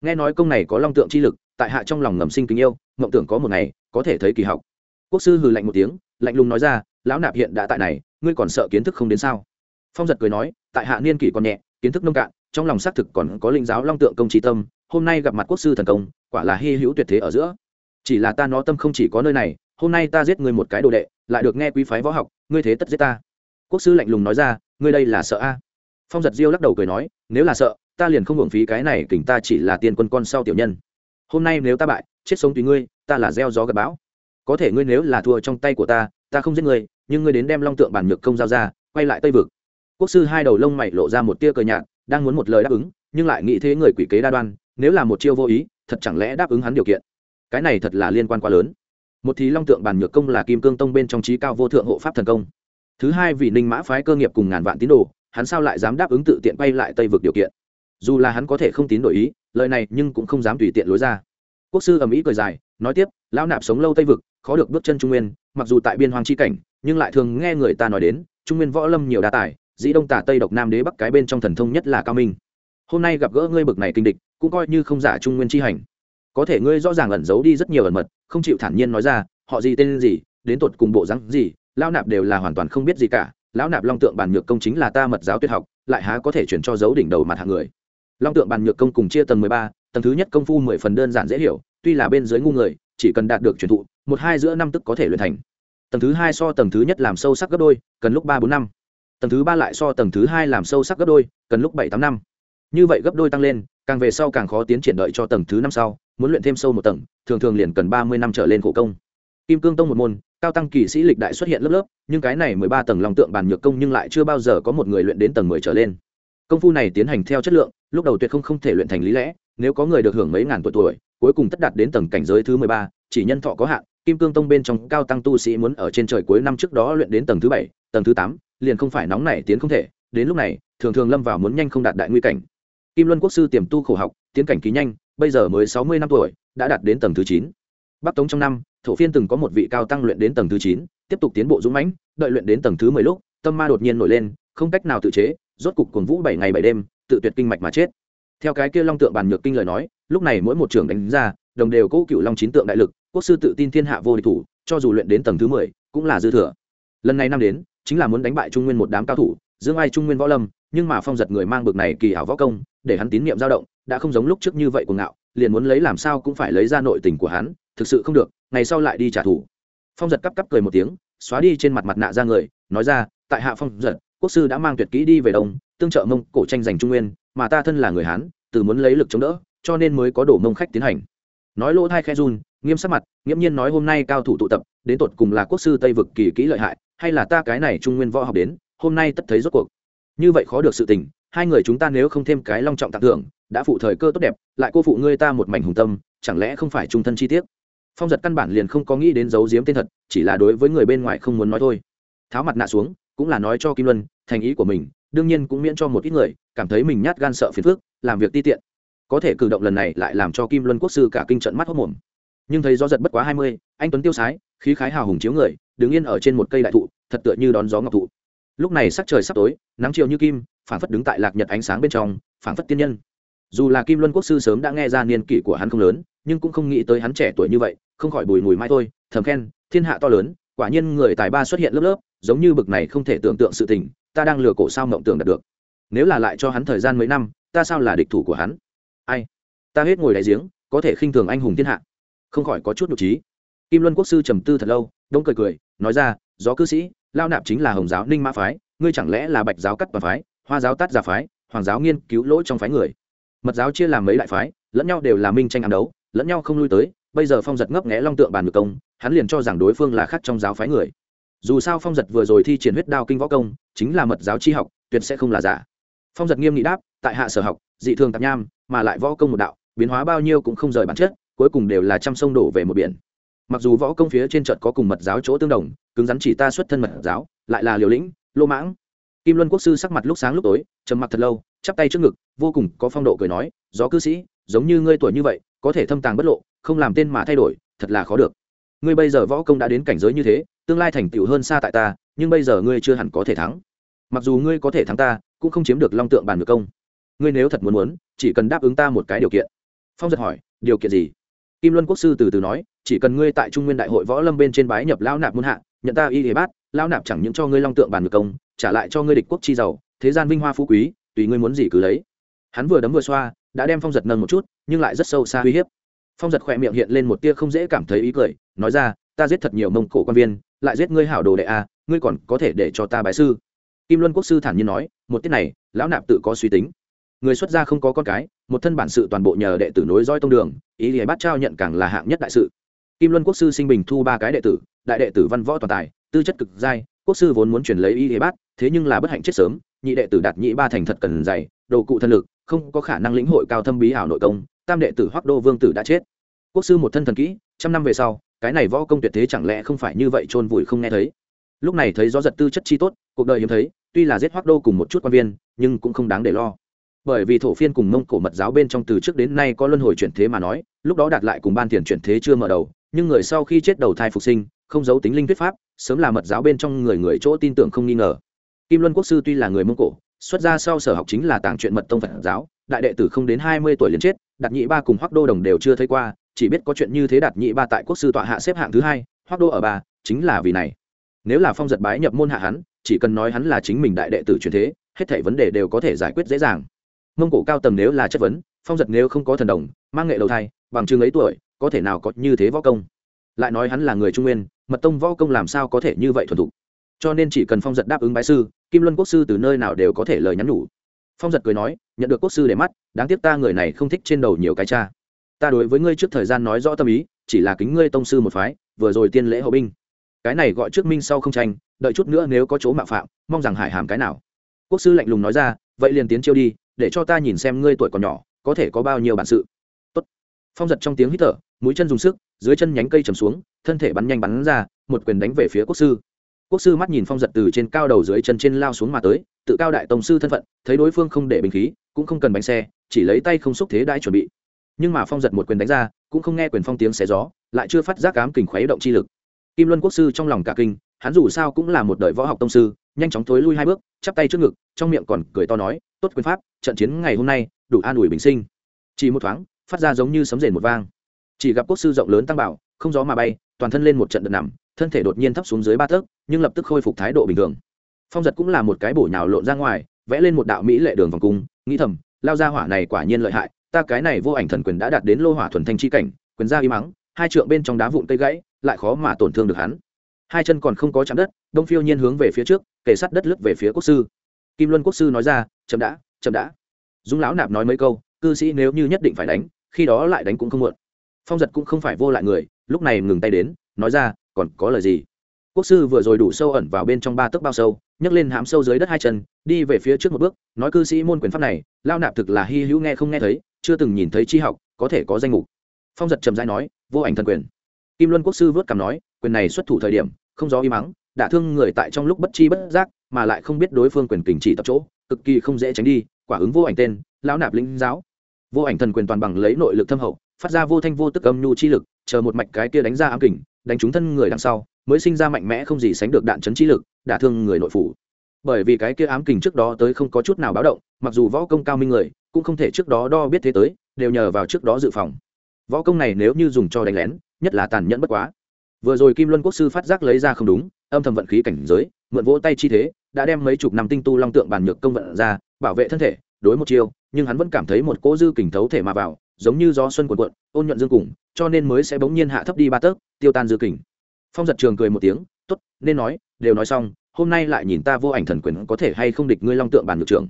Nghe nói công này có long tượng chi lực, tại hạ trong lòng ngầm sinh kính yêu, mộng tưởng có một ngày, có thể thấy kỳ học. Quốc sư hừ lạnh một tiếng, lạnh lùng nói ra, lão nạp hiện đã tại này, ngươi còn sợ kiến thức không đến sao? Phong giật cười nói, tại hạ niên kỷ còn nhẹ, kiến thức nông cạn, trong lòng xác thực còn có linh giáo long tượng công trí tâm, hôm nay gặp mặt quốc sư thần công quả là hy hữu tuyệt thế ở giữa. Chỉ là ta nó tâm không chỉ có nơi này, hôm nay ta giết ngươi một cái đồ đệ, lại được nghe quý phái võ học, ngươi thế tất giết ta. Quốc sư lạnh lùng nói ra, ngươi đây là sợ a? Phong giật diêu lắc đầu cười nói, nếu là sợ, ta liền không hưởng phí cái này kỉnh ta chỉ là tiền quân con sau tiểu nhân. Hôm nay nếu ta bại, chết sống tùy ngươi, ta là gieo gió gặp bão. Có thể ngươi nếu là thua trong tay của ta ta không giết ngươi, nhưng ngươi đến đem long tượng bản nhược công giao ra, quay lại tây vực. Quốc sư hai đầu lông mày lộ ra một tia cờ nhạt, đang muốn một lời đáp ứng, nhưng lại nghĩ thế người quỷ kế đa đoan, nếu là một chiêu vô ý thật chẳng lẽ đáp ứng hắn điều kiện? Cái này thật là liên quan quá lớn. Một thì long tượng bàn nhược công là kim cương tông bên trong trí cao vô thượng hộ pháp thần công. Thứ hai vì ninh mã phái cơ nghiệp cùng ngàn vạn tín đồ, hắn sao lại dám đáp ứng tự tiện quay lại tây vực điều kiện? Dù là hắn có thể không tín đổi ý, lời này nhưng cũng không dám tùy tiện lối ra. Quốc sư ầm ĩ cười dài, nói tiếp, lão nạp sống lâu tây vực, khó được bước chân trung nguyên, mặc dù tại biên hoàng chi cảnh, nhưng lại thường nghe người ta nói đến, trung nguyên võ lâm nhiều đa tài, dĩ đông tả tây độc nam đế bắc cái bên trong thần thông nhất là cao minh hôm nay gặp gỡ ngươi bực này kinh địch, cũng coi như không giả trung nguyên chi hành. Có thể ngươi rõ ràng ẩn giấu đi rất nhiều ẩn mật, không chịu thản nhiên nói ra, họ gì tên gì, đến tột cùng bộ rắn gì, lão nạp đều là hoàn toàn không biết gì cả, lão nạp long tượng Bàn nhược công chính là ta mật giáo tuyệt học, lại há có thể chuyển cho dấu đỉnh đầu mặt hạng người. Long tượng Bàn nhược công cùng chia tầng mười ba, tầng thứ nhất công phu mười phần đơn giản dễ hiểu, tuy là bên dưới ngu người, chỉ cần đạt được truyền thụ, một hai giữa năm tức có thể luyện thành. Tầng thứ hai so tầng thứ nhất làm sâu sắc gấp đôi, cần lúc ba bốn năm. Tầng thứ ba lại so tầng thứ hai làm sâu sắc gấp đôi, cần lúc bảy tám năm như vậy gấp đôi tăng lên, càng về sau càng khó tiến triển đợi cho tầng thứ năm sau, muốn luyện thêm sâu một tầng, thường thường liền cần ba mươi năm trở lên khổ công. Kim cương tông một môn, cao tăng kỳ sĩ lịch đại xuất hiện lớp lớp, nhưng cái này mười ba tầng lòng tượng bàn nhược công nhưng lại chưa bao giờ có một người luyện đến tầng mười trở lên. Công phu này tiến hành theo chất lượng, lúc đầu tuyệt không không thể luyện thành lý lẽ, nếu có người được hưởng mấy ngàn tuổi tuổi, cuối cùng tất đạt đến tầng cảnh giới thứ mười ba, chỉ nhân thọ có hạn, kim cương tông bên trong cao tăng tu sĩ muốn ở trên trời cuối năm trước đó luyện đến tầng thứ bảy, tầng thứ tám, liền không phải nóng này tiến không thể, đến lúc này, thường thường lâm vào muốn nhanh không đạt đại nguy cảnh kim luân quốc sư tiềm tu khổ học, tiến cảnh ký nhanh, bây giờ mới sáu mươi năm tuổi, đã đạt đến tầng thứ chín. Bắc tống trong năm, thổ phiên từng có một vị cao tăng luyện đến tầng thứ chín, tiếp tục tiến bộ dũng mãnh, đợi luyện đến tầng thứ mười lúc, tâm ma đột nhiên nổi lên, không cách nào tự chế, rốt cục cuồng vũ bảy ngày bảy đêm, tự tuyệt kinh mạch mà chết. Theo cái kia long tượng bàn nhược kinh lời nói, lúc này mỗi một trường đánh ra, đồng đều cố cựu long chín tượng đại lực, quốc sư tự tin thiên hạ vô địch thủ, cho dù luyện đến tầng thứ mười, cũng là dư thừa. Lần này năm đến, chính là muốn đánh bại trung nguyên một đám cao thủ, dương ai trung nguyên võ lâm, nhưng mà phong giật người mang bực này kỳ ảo võ công để hắn tín nhiệm dao động, đã không giống lúc trước như vậy của ngạo, liền muốn lấy làm sao cũng phải lấy ra nội tình của hắn, thực sự không được, ngày sau lại đi trả thù. Phong giật cắp cắp cười một tiếng, xóa đi trên mặt mặt nạ ra người, nói ra, tại hạ phong giật, quốc sư đã mang tuyệt kỹ đi về đông, tương trợ mông cổ tranh giành trung nguyên, mà ta thân là người hán, từ muốn lấy lực chống đỡ, cho nên mới có đổ mông khách tiến hành. Nói lỗ thai khe run, nghiêm sắc mặt, nghiễm nhiên nói hôm nay cao thủ tụ tập, đến tột cùng là quốc sư tây vực kỳ kỹ lợi hại, hay là ta cái này trung nguyên võ học đến, hôm nay tất thấy rốt cuộc. Như vậy khó được sự tình hai người chúng ta nếu không thêm cái long trọng tặng thưởng, đã phụ thời cơ tốt đẹp, lại cô phụ ngươi ta một mảnh hùng tâm, chẳng lẽ không phải trung thân chi tiết? Phong giật căn bản liền không có nghĩ đến giấu giếm tên thật, chỉ là đối với người bên ngoài không muốn nói thôi. Tháo mặt nạ xuống, cũng là nói cho kim luân, thành ý của mình, đương nhiên cũng miễn cho một ít người, cảm thấy mình nhát gan sợ phiền phước làm việc ti tiện. Có thể cử động lần này lại làm cho kim luân quốc sư cả kinh trận mắt hốc mồm. Nhưng thấy gió giật bất quá hai mươi, anh tuấn tiêu sái, khí khái hào hùng chiếu người, đứng yên ở trên một cây đại thụ, thật tựa như đón gió ngọc thụ. Lúc này sắc trời sắp tối, nắng chiều như kim phản phất đứng tại lạc nhật ánh sáng bên trong phản phất tiên nhân. Dù là kim luân quốc sư sớm đã nghe ra niên kỷ của hắn không lớn, nhưng cũng không nghĩ tới hắn trẻ tuổi như vậy, không khỏi bùi mùi mai thôi, thầm khen, thiên hạ to lớn, quả nhiên người tài ba xuất hiện lớp lớp, giống như bực này không thể tưởng tượng sự tình, ta đang lừa cổ sao mộng tưởng đạt được. Nếu là lại cho hắn thời gian mấy năm, ta sao là địch thủ của hắn? Ai? Ta hết ngồi đại giếng, có thể khinh thường anh hùng thiên hạ. Không khỏi có chút nhục trí kim luân quốc sư trầm tư thật lâu, đông cười cười, nói ra, gió cư sĩ, lao nạp chính là hồng giáo ninh mã phái, ngươi chẳng lẽ là bạch giáo cắt và phái? Hoa giáo tát giả phái, hoàng giáo nghiên cứu lỗi trong phái người. Mật giáo chia làm mấy đại phái, lẫn nhau đều là minh tranh ám đấu, lẫn nhau không lui tới, bây giờ phong giật ngấp nghẽ long tượng bàn ngược công, hắn liền cho rằng đối phương là khác trong giáo phái người. Dù sao phong giật vừa rồi thi triển huyết đao kinh võ công, chính là mật giáo chi học, tuyệt sẽ không là giả. Phong giật nghiêm nghị đáp, tại hạ sở học, dị thường tạp nham, mà lại võ công một đạo, biến hóa bao nhiêu cũng không rời bản chất, cuối cùng đều là trăm sông đổ về một biển. Mặc dù võ công phía trên trận có cùng mật giáo chỗ tương đồng, cứng rắn chỉ ta xuất thân mật giáo, lại là liều lĩnh, lô mãng kim luân quốc sư sắc mặt lúc sáng lúc tối, trầm mặc thật lâu, chắp tay trước ngực, vô cùng có phong độ cười nói, gió cư sĩ, giống như ngươi tuổi như vậy, có thể thâm tàng bất lộ, không làm tên mà thay đổi, thật là khó được. Ngươi bây giờ võ công đã đến cảnh giới như thế, tương lai thành tựu hơn xa tại ta, nhưng bây giờ ngươi chưa hẳn có thể thắng. Mặc dù ngươi có thể thắng ta, cũng không chiếm được long tượng bàn ngược công. Ngươi nếu thật muốn muốn, chỉ cần đáp ứng ta một cái điều kiện. Phong giật hỏi, điều kiện gì? Kim luân quốc sư từ từ nói, chỉ cần ngươi tại trung nguyên đại hội võ lâm bên trên bái nhập lao nạp muôn hạ, nhận ta y hề bát lao nạp chẳng những cho ngươi long tượng bàn ngược công trả lại cho ngươi địch quốc chi giàu thế gian vinh hoa phú quý tùy ngươi muốn gì cứ lấy. Hắn vừa đấm vừa xoa đã đem phong giật nâng một chút nhưng lại rất sâu xa uy hiếp. Phong giật khỏe miệng hiện lên một tia không dễ cảm thấy ý cười nói ra ta giết thật nhiều mông cổ quan viên lại giết ngươi hảo đồ đệ a à, ngươi còn có thể để cho ta bài sư. Kim luân quốc sư thản nhiên nói một tiết này lão nạp tự có suy tính. Người xuất gia không có con cái một thân bản sự toàn bộ nhờ đệ tử nối roi tông đường ý thì bắt trao nhận càng là hạng nhất đại sự. Kim luân quốc sư sinh bình thu ba cái đệ tử đại đệ tử văn võ toàn tài tư chất cực giai quốc sư vốn muốn chuyển lấy y hề bát, thế nhưng là bất hạnh chết sớm, nhị đệ tử đạt nhị ba thành thật cần dày đồ cụ thân lực, không có khả năng lĩnh hội cao thâm bí ảo nội công, tam đệ tử hoắc đô vương tử đã chết. Quốc sư một thân thần kỹ, trăm năm về sau, cái này võ công tuyệt thế chẳng lẽ không phải như vậy chôn vùi không nghe thấy. Lúc này thấy gió giật tư chất chi tốt, cuộc đời hiếm thấy, tuy là giết hoắc đô cùng một chút quan viên, nhưng cũng không đáng để lo. Bởi vì thổ phiên cùng mông cổ mật giáo bên trong từ trước đến nay có luân hồi chuyển thế mà nói, lúc đó đạt lại cùng ban tiền chuyển thế chưa mở đầu, nhưng người sau khi chết đầu thai phục sinh, không giấu tính linh thuyết pháp sớm là mật giáo bên trong người người chỗ tin tưởng không nghi ngờ. Kim luân quốc sư tuy là người mông cổ, xuất ra sau sở học chính là tàng chuyện mật tông phật giáo, đại đệ tử không đến hai mươi tuổi liền chết, đạt nhị ba cùng hoác đô đồng đều chưa thấy qua, chỉ biết có chuyện như thế đạt nhị ba tại quốc sư tọa hạ xếp hạng thứ hai hoác đô ở ba, chính là vì này. Nếu là phong giật bái nhập môn hạ hắn, chỉ cần nói hắn là chính mình đại đệ tử truyền thế, hết thảy vấn đề đều có thể giải quyết dễ dàng. Mông cổ cao tầng nếu là chất vấn, phong giật nếu không có thần đồng, mang nghệ đầu thai, bằng chừng ấy tuổi, có thể nào có như thế võ công? Lại nói hắn là người trung nguyên mật tông võ công làm sao có thể như vậy thuần thục? Cho nên chỉ cần phong giật đáp ứng bái sư, kim luân quốc sư từ nơi nào đều có thể lời nhắn nhủ. Phong giật cười nói, nhận được quốc sư để mắt, đáng tiếc ta người này không thích trên đầu nhiều cái cha. Ta đối với ngươi trước thời gian nói rõ tâm ý, chỉ là kính ngươi tông sư một phái, vừa rồi tiên lễ hậu binh. Cái này gọi trước minh sau không tranh, đợi chút nữa nếu có chỗ mạo phạm, mong rằng hải hàm cái nào. Quốc sư lạnh lùng nói ra, vậy liền tiến chiêu đi, để cho ta nhìn xem ngươi tuổi còn nhỏ, có thể có bao nhiêu bản sự. Tốt. phong giật trong tiếng hít thở mũi chân dùng sức, dưới chân nhánh cây chầm xuống, thân thể bắn nhanh bắn ra, một quyền đánh về phía quốc sư. Quốc sư mắt nhìn phong giật từ trên cao đầu dưới chân trên lao xuống mà tới, tự cao đại tổng sư thân phận, thấy đối phương không để bình khí, cũng không cần bánh xe, chỉ lấy tay không xúc thế đãi chuẩn bị. Nhưng mà phong giật một quyền đánh ra, cũng không nghe quyền phong tiếng xé gió, lại chưa phát giác cám kình khuấy động chi lực. Kim luân quốc sư trong lòng cả kinh, hắn dù sao cũng là một đời võ học tông sư, nhanh chóng thối lui hai bước, chắp tay trước ngực, trong miệng còn cười to nói, tốt quyền pháp, trận chiến ngày hôm nay, đủ an ủi bình sinh. Chỉ một thoáng, phát ra giống như sấm rền một vang chỉ gặp quốc sư rộng lớn tăng bảo, không gió mà bay, toàn thân lên một trận đợt nằm, thân thể đột nhiên thấp xuống dưới ba thước, nhưng lập tức khôi phục thái độ bình thường. Phong giật cũng là một cái bổ nhào lộn ra ngoài, vẽ lên một đạo mỹ lệ đường vòng cung, nghĩ thầm, lao ra hỏa này quả nhiên lợi hại, ta cái này vô ảnh thần quyền đã đạt đến lô hỏa thuần thanh chi cảnh, quyền ra y mắng hai trượng bên trong đá vụn cây gãy, lại khó mà tổn thương được hắn. Hai chân còn không có chạm đất, đông phiêu nhiên hướng về phía trước kể sắt đất lướt về phía quốc sư. Kim luân quốc sư nói ra, chậm đã chậm đã. Dung lão nạp nói mấy câu, cư sĩ nếu như nhất định phải đánh, khi đó lại đánh cũng không muộn phong giật cũng không phải vô lại người, lúc này ngừng tay đến, nói ra, còn có lời gì? Quốc sư vừa rồi đủ sâu ẩn vào bên trong ba tấc bao sâu, nhấc lên hãm sâu dưới đất hai chân, đi về phía trước một bước, nói cư sĩ môn quyền pháp này lao nạp thực là hy hữu nghe không nghe thấy, chưa từng nhìn thấy chi học, có thể có danh mục. Phong giật trầm dai nói, vô ảnh thần quyền. Kim luân quốc sư vớt cằm nói, quyền này xuất thủ thời điểm, không gió im mắng, đả thương người tại trong lúc bất chi bất giác, mà lại không biết đối phương quyền kình chỉ tập chỗ, cực kỳ không dễ tránh đi, quả ứng vô ảnh tên, lão nạp lĩnh giáo. Vô ảnh thần quyền toàn bằng lấy nội lực thâm hậu phát ra vô thanh vô tức âm nhu chi lực, chờ một mạch cái kia đánh ra ám kình, đánh trúng thân người đằng sau, mới sinh ra mạnh mẽ không gì sánh được đạn chấn chi lực, đả thương người nội phủ. Bởi vì cái kia ám kình trước đó tới không có chút nào báo động, mặc dù võ công cao minh người, cũng không thể trước đó đo biết thế tới, đều nhờ vào trước đó dự phòng. Võ công này nếu như dùng cho đánh lén, nhất là tàn nhẫn bất quá. Vừa rồi kim luân quốc sư phát giác lấy ra không đúng, âm thầm vận khí cảnh giới, mượn vỗ tay chi thế, đã đem mấy chục năm tinh tu long tượng bàn nhược công vận ra, bảo vệ thân thể, đối một chiêu, nhưng hắn vẫn cảm thấy một cỗ dư kình thấu thể mà vào giống như gió xuân cuộn cuộn, ôn nhuận dương cùng, cho nên mới sẽ bỗng nhiên hạ thấp đi ba tấc, tiêu tan dư kình. Phong giật trường cười một tiếng, tốt, nên nói, đều nói xong, hôm nay lại nhìn ta vô ảnh thần quyền có thể hay không địch ngươi long tượng bàn ngược trưởng.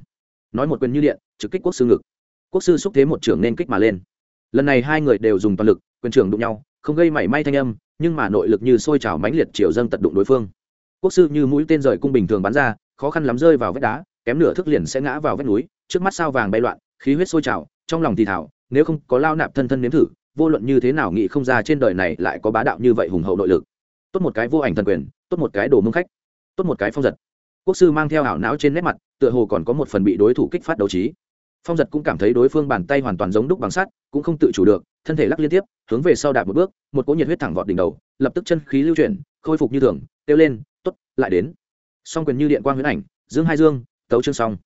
Nói một quyền như điện, trực kích quốc sư ngực. Quốc sư xúc thế một trưởng nên kích mà lên. Lần này hai người đều dùng toàn lực, quyền trưởng đụng nhau, không gây mảy may thanh âm, nhưng mà nội lực như sôi trào mãnh liệt chiều dâng tật đụng đối phương. Quốc sư như mũi tên rời cung bình thường bắn ra, khó khăn lắm rơi vào vách đá, kém nửa thức liền sẽ ngã vào vách núi, trước mắt sao vàng bay loạn, khí huyết sôi trào, trong lòng thì thảo nếu không có lao nạp thân thân nếm thử, vô luận như thế nào nghĩ không ra trên đời này lại có bá đạo như vậy hùng hậu nội lực. Tốt một cái vô ảnh thần quyền, tốt một cái đồ mông khách, tốt một cái phong giật. Quốc sư mang theo ảo não trên nét mặt, tựa hồ còn có một phần bị đối thủ kích phát đấu trí. Phong giật cũng cảm thấy đối phương bàn tay hoàn toàn giống đúc bằng sắt, cũng không tự chủ được, thân thể lắc liên tiếp, hướng về sau đạp một bước, một cỗ nhiệt huyết thẳng vọt đỉnh đầu, lập tức chân khí lưu chuyển, khôi phục như thường, kêu lên t ố t lại đến. Song quyền như điện quan huyễn ảnh, dương hai dương, tấu chương xong.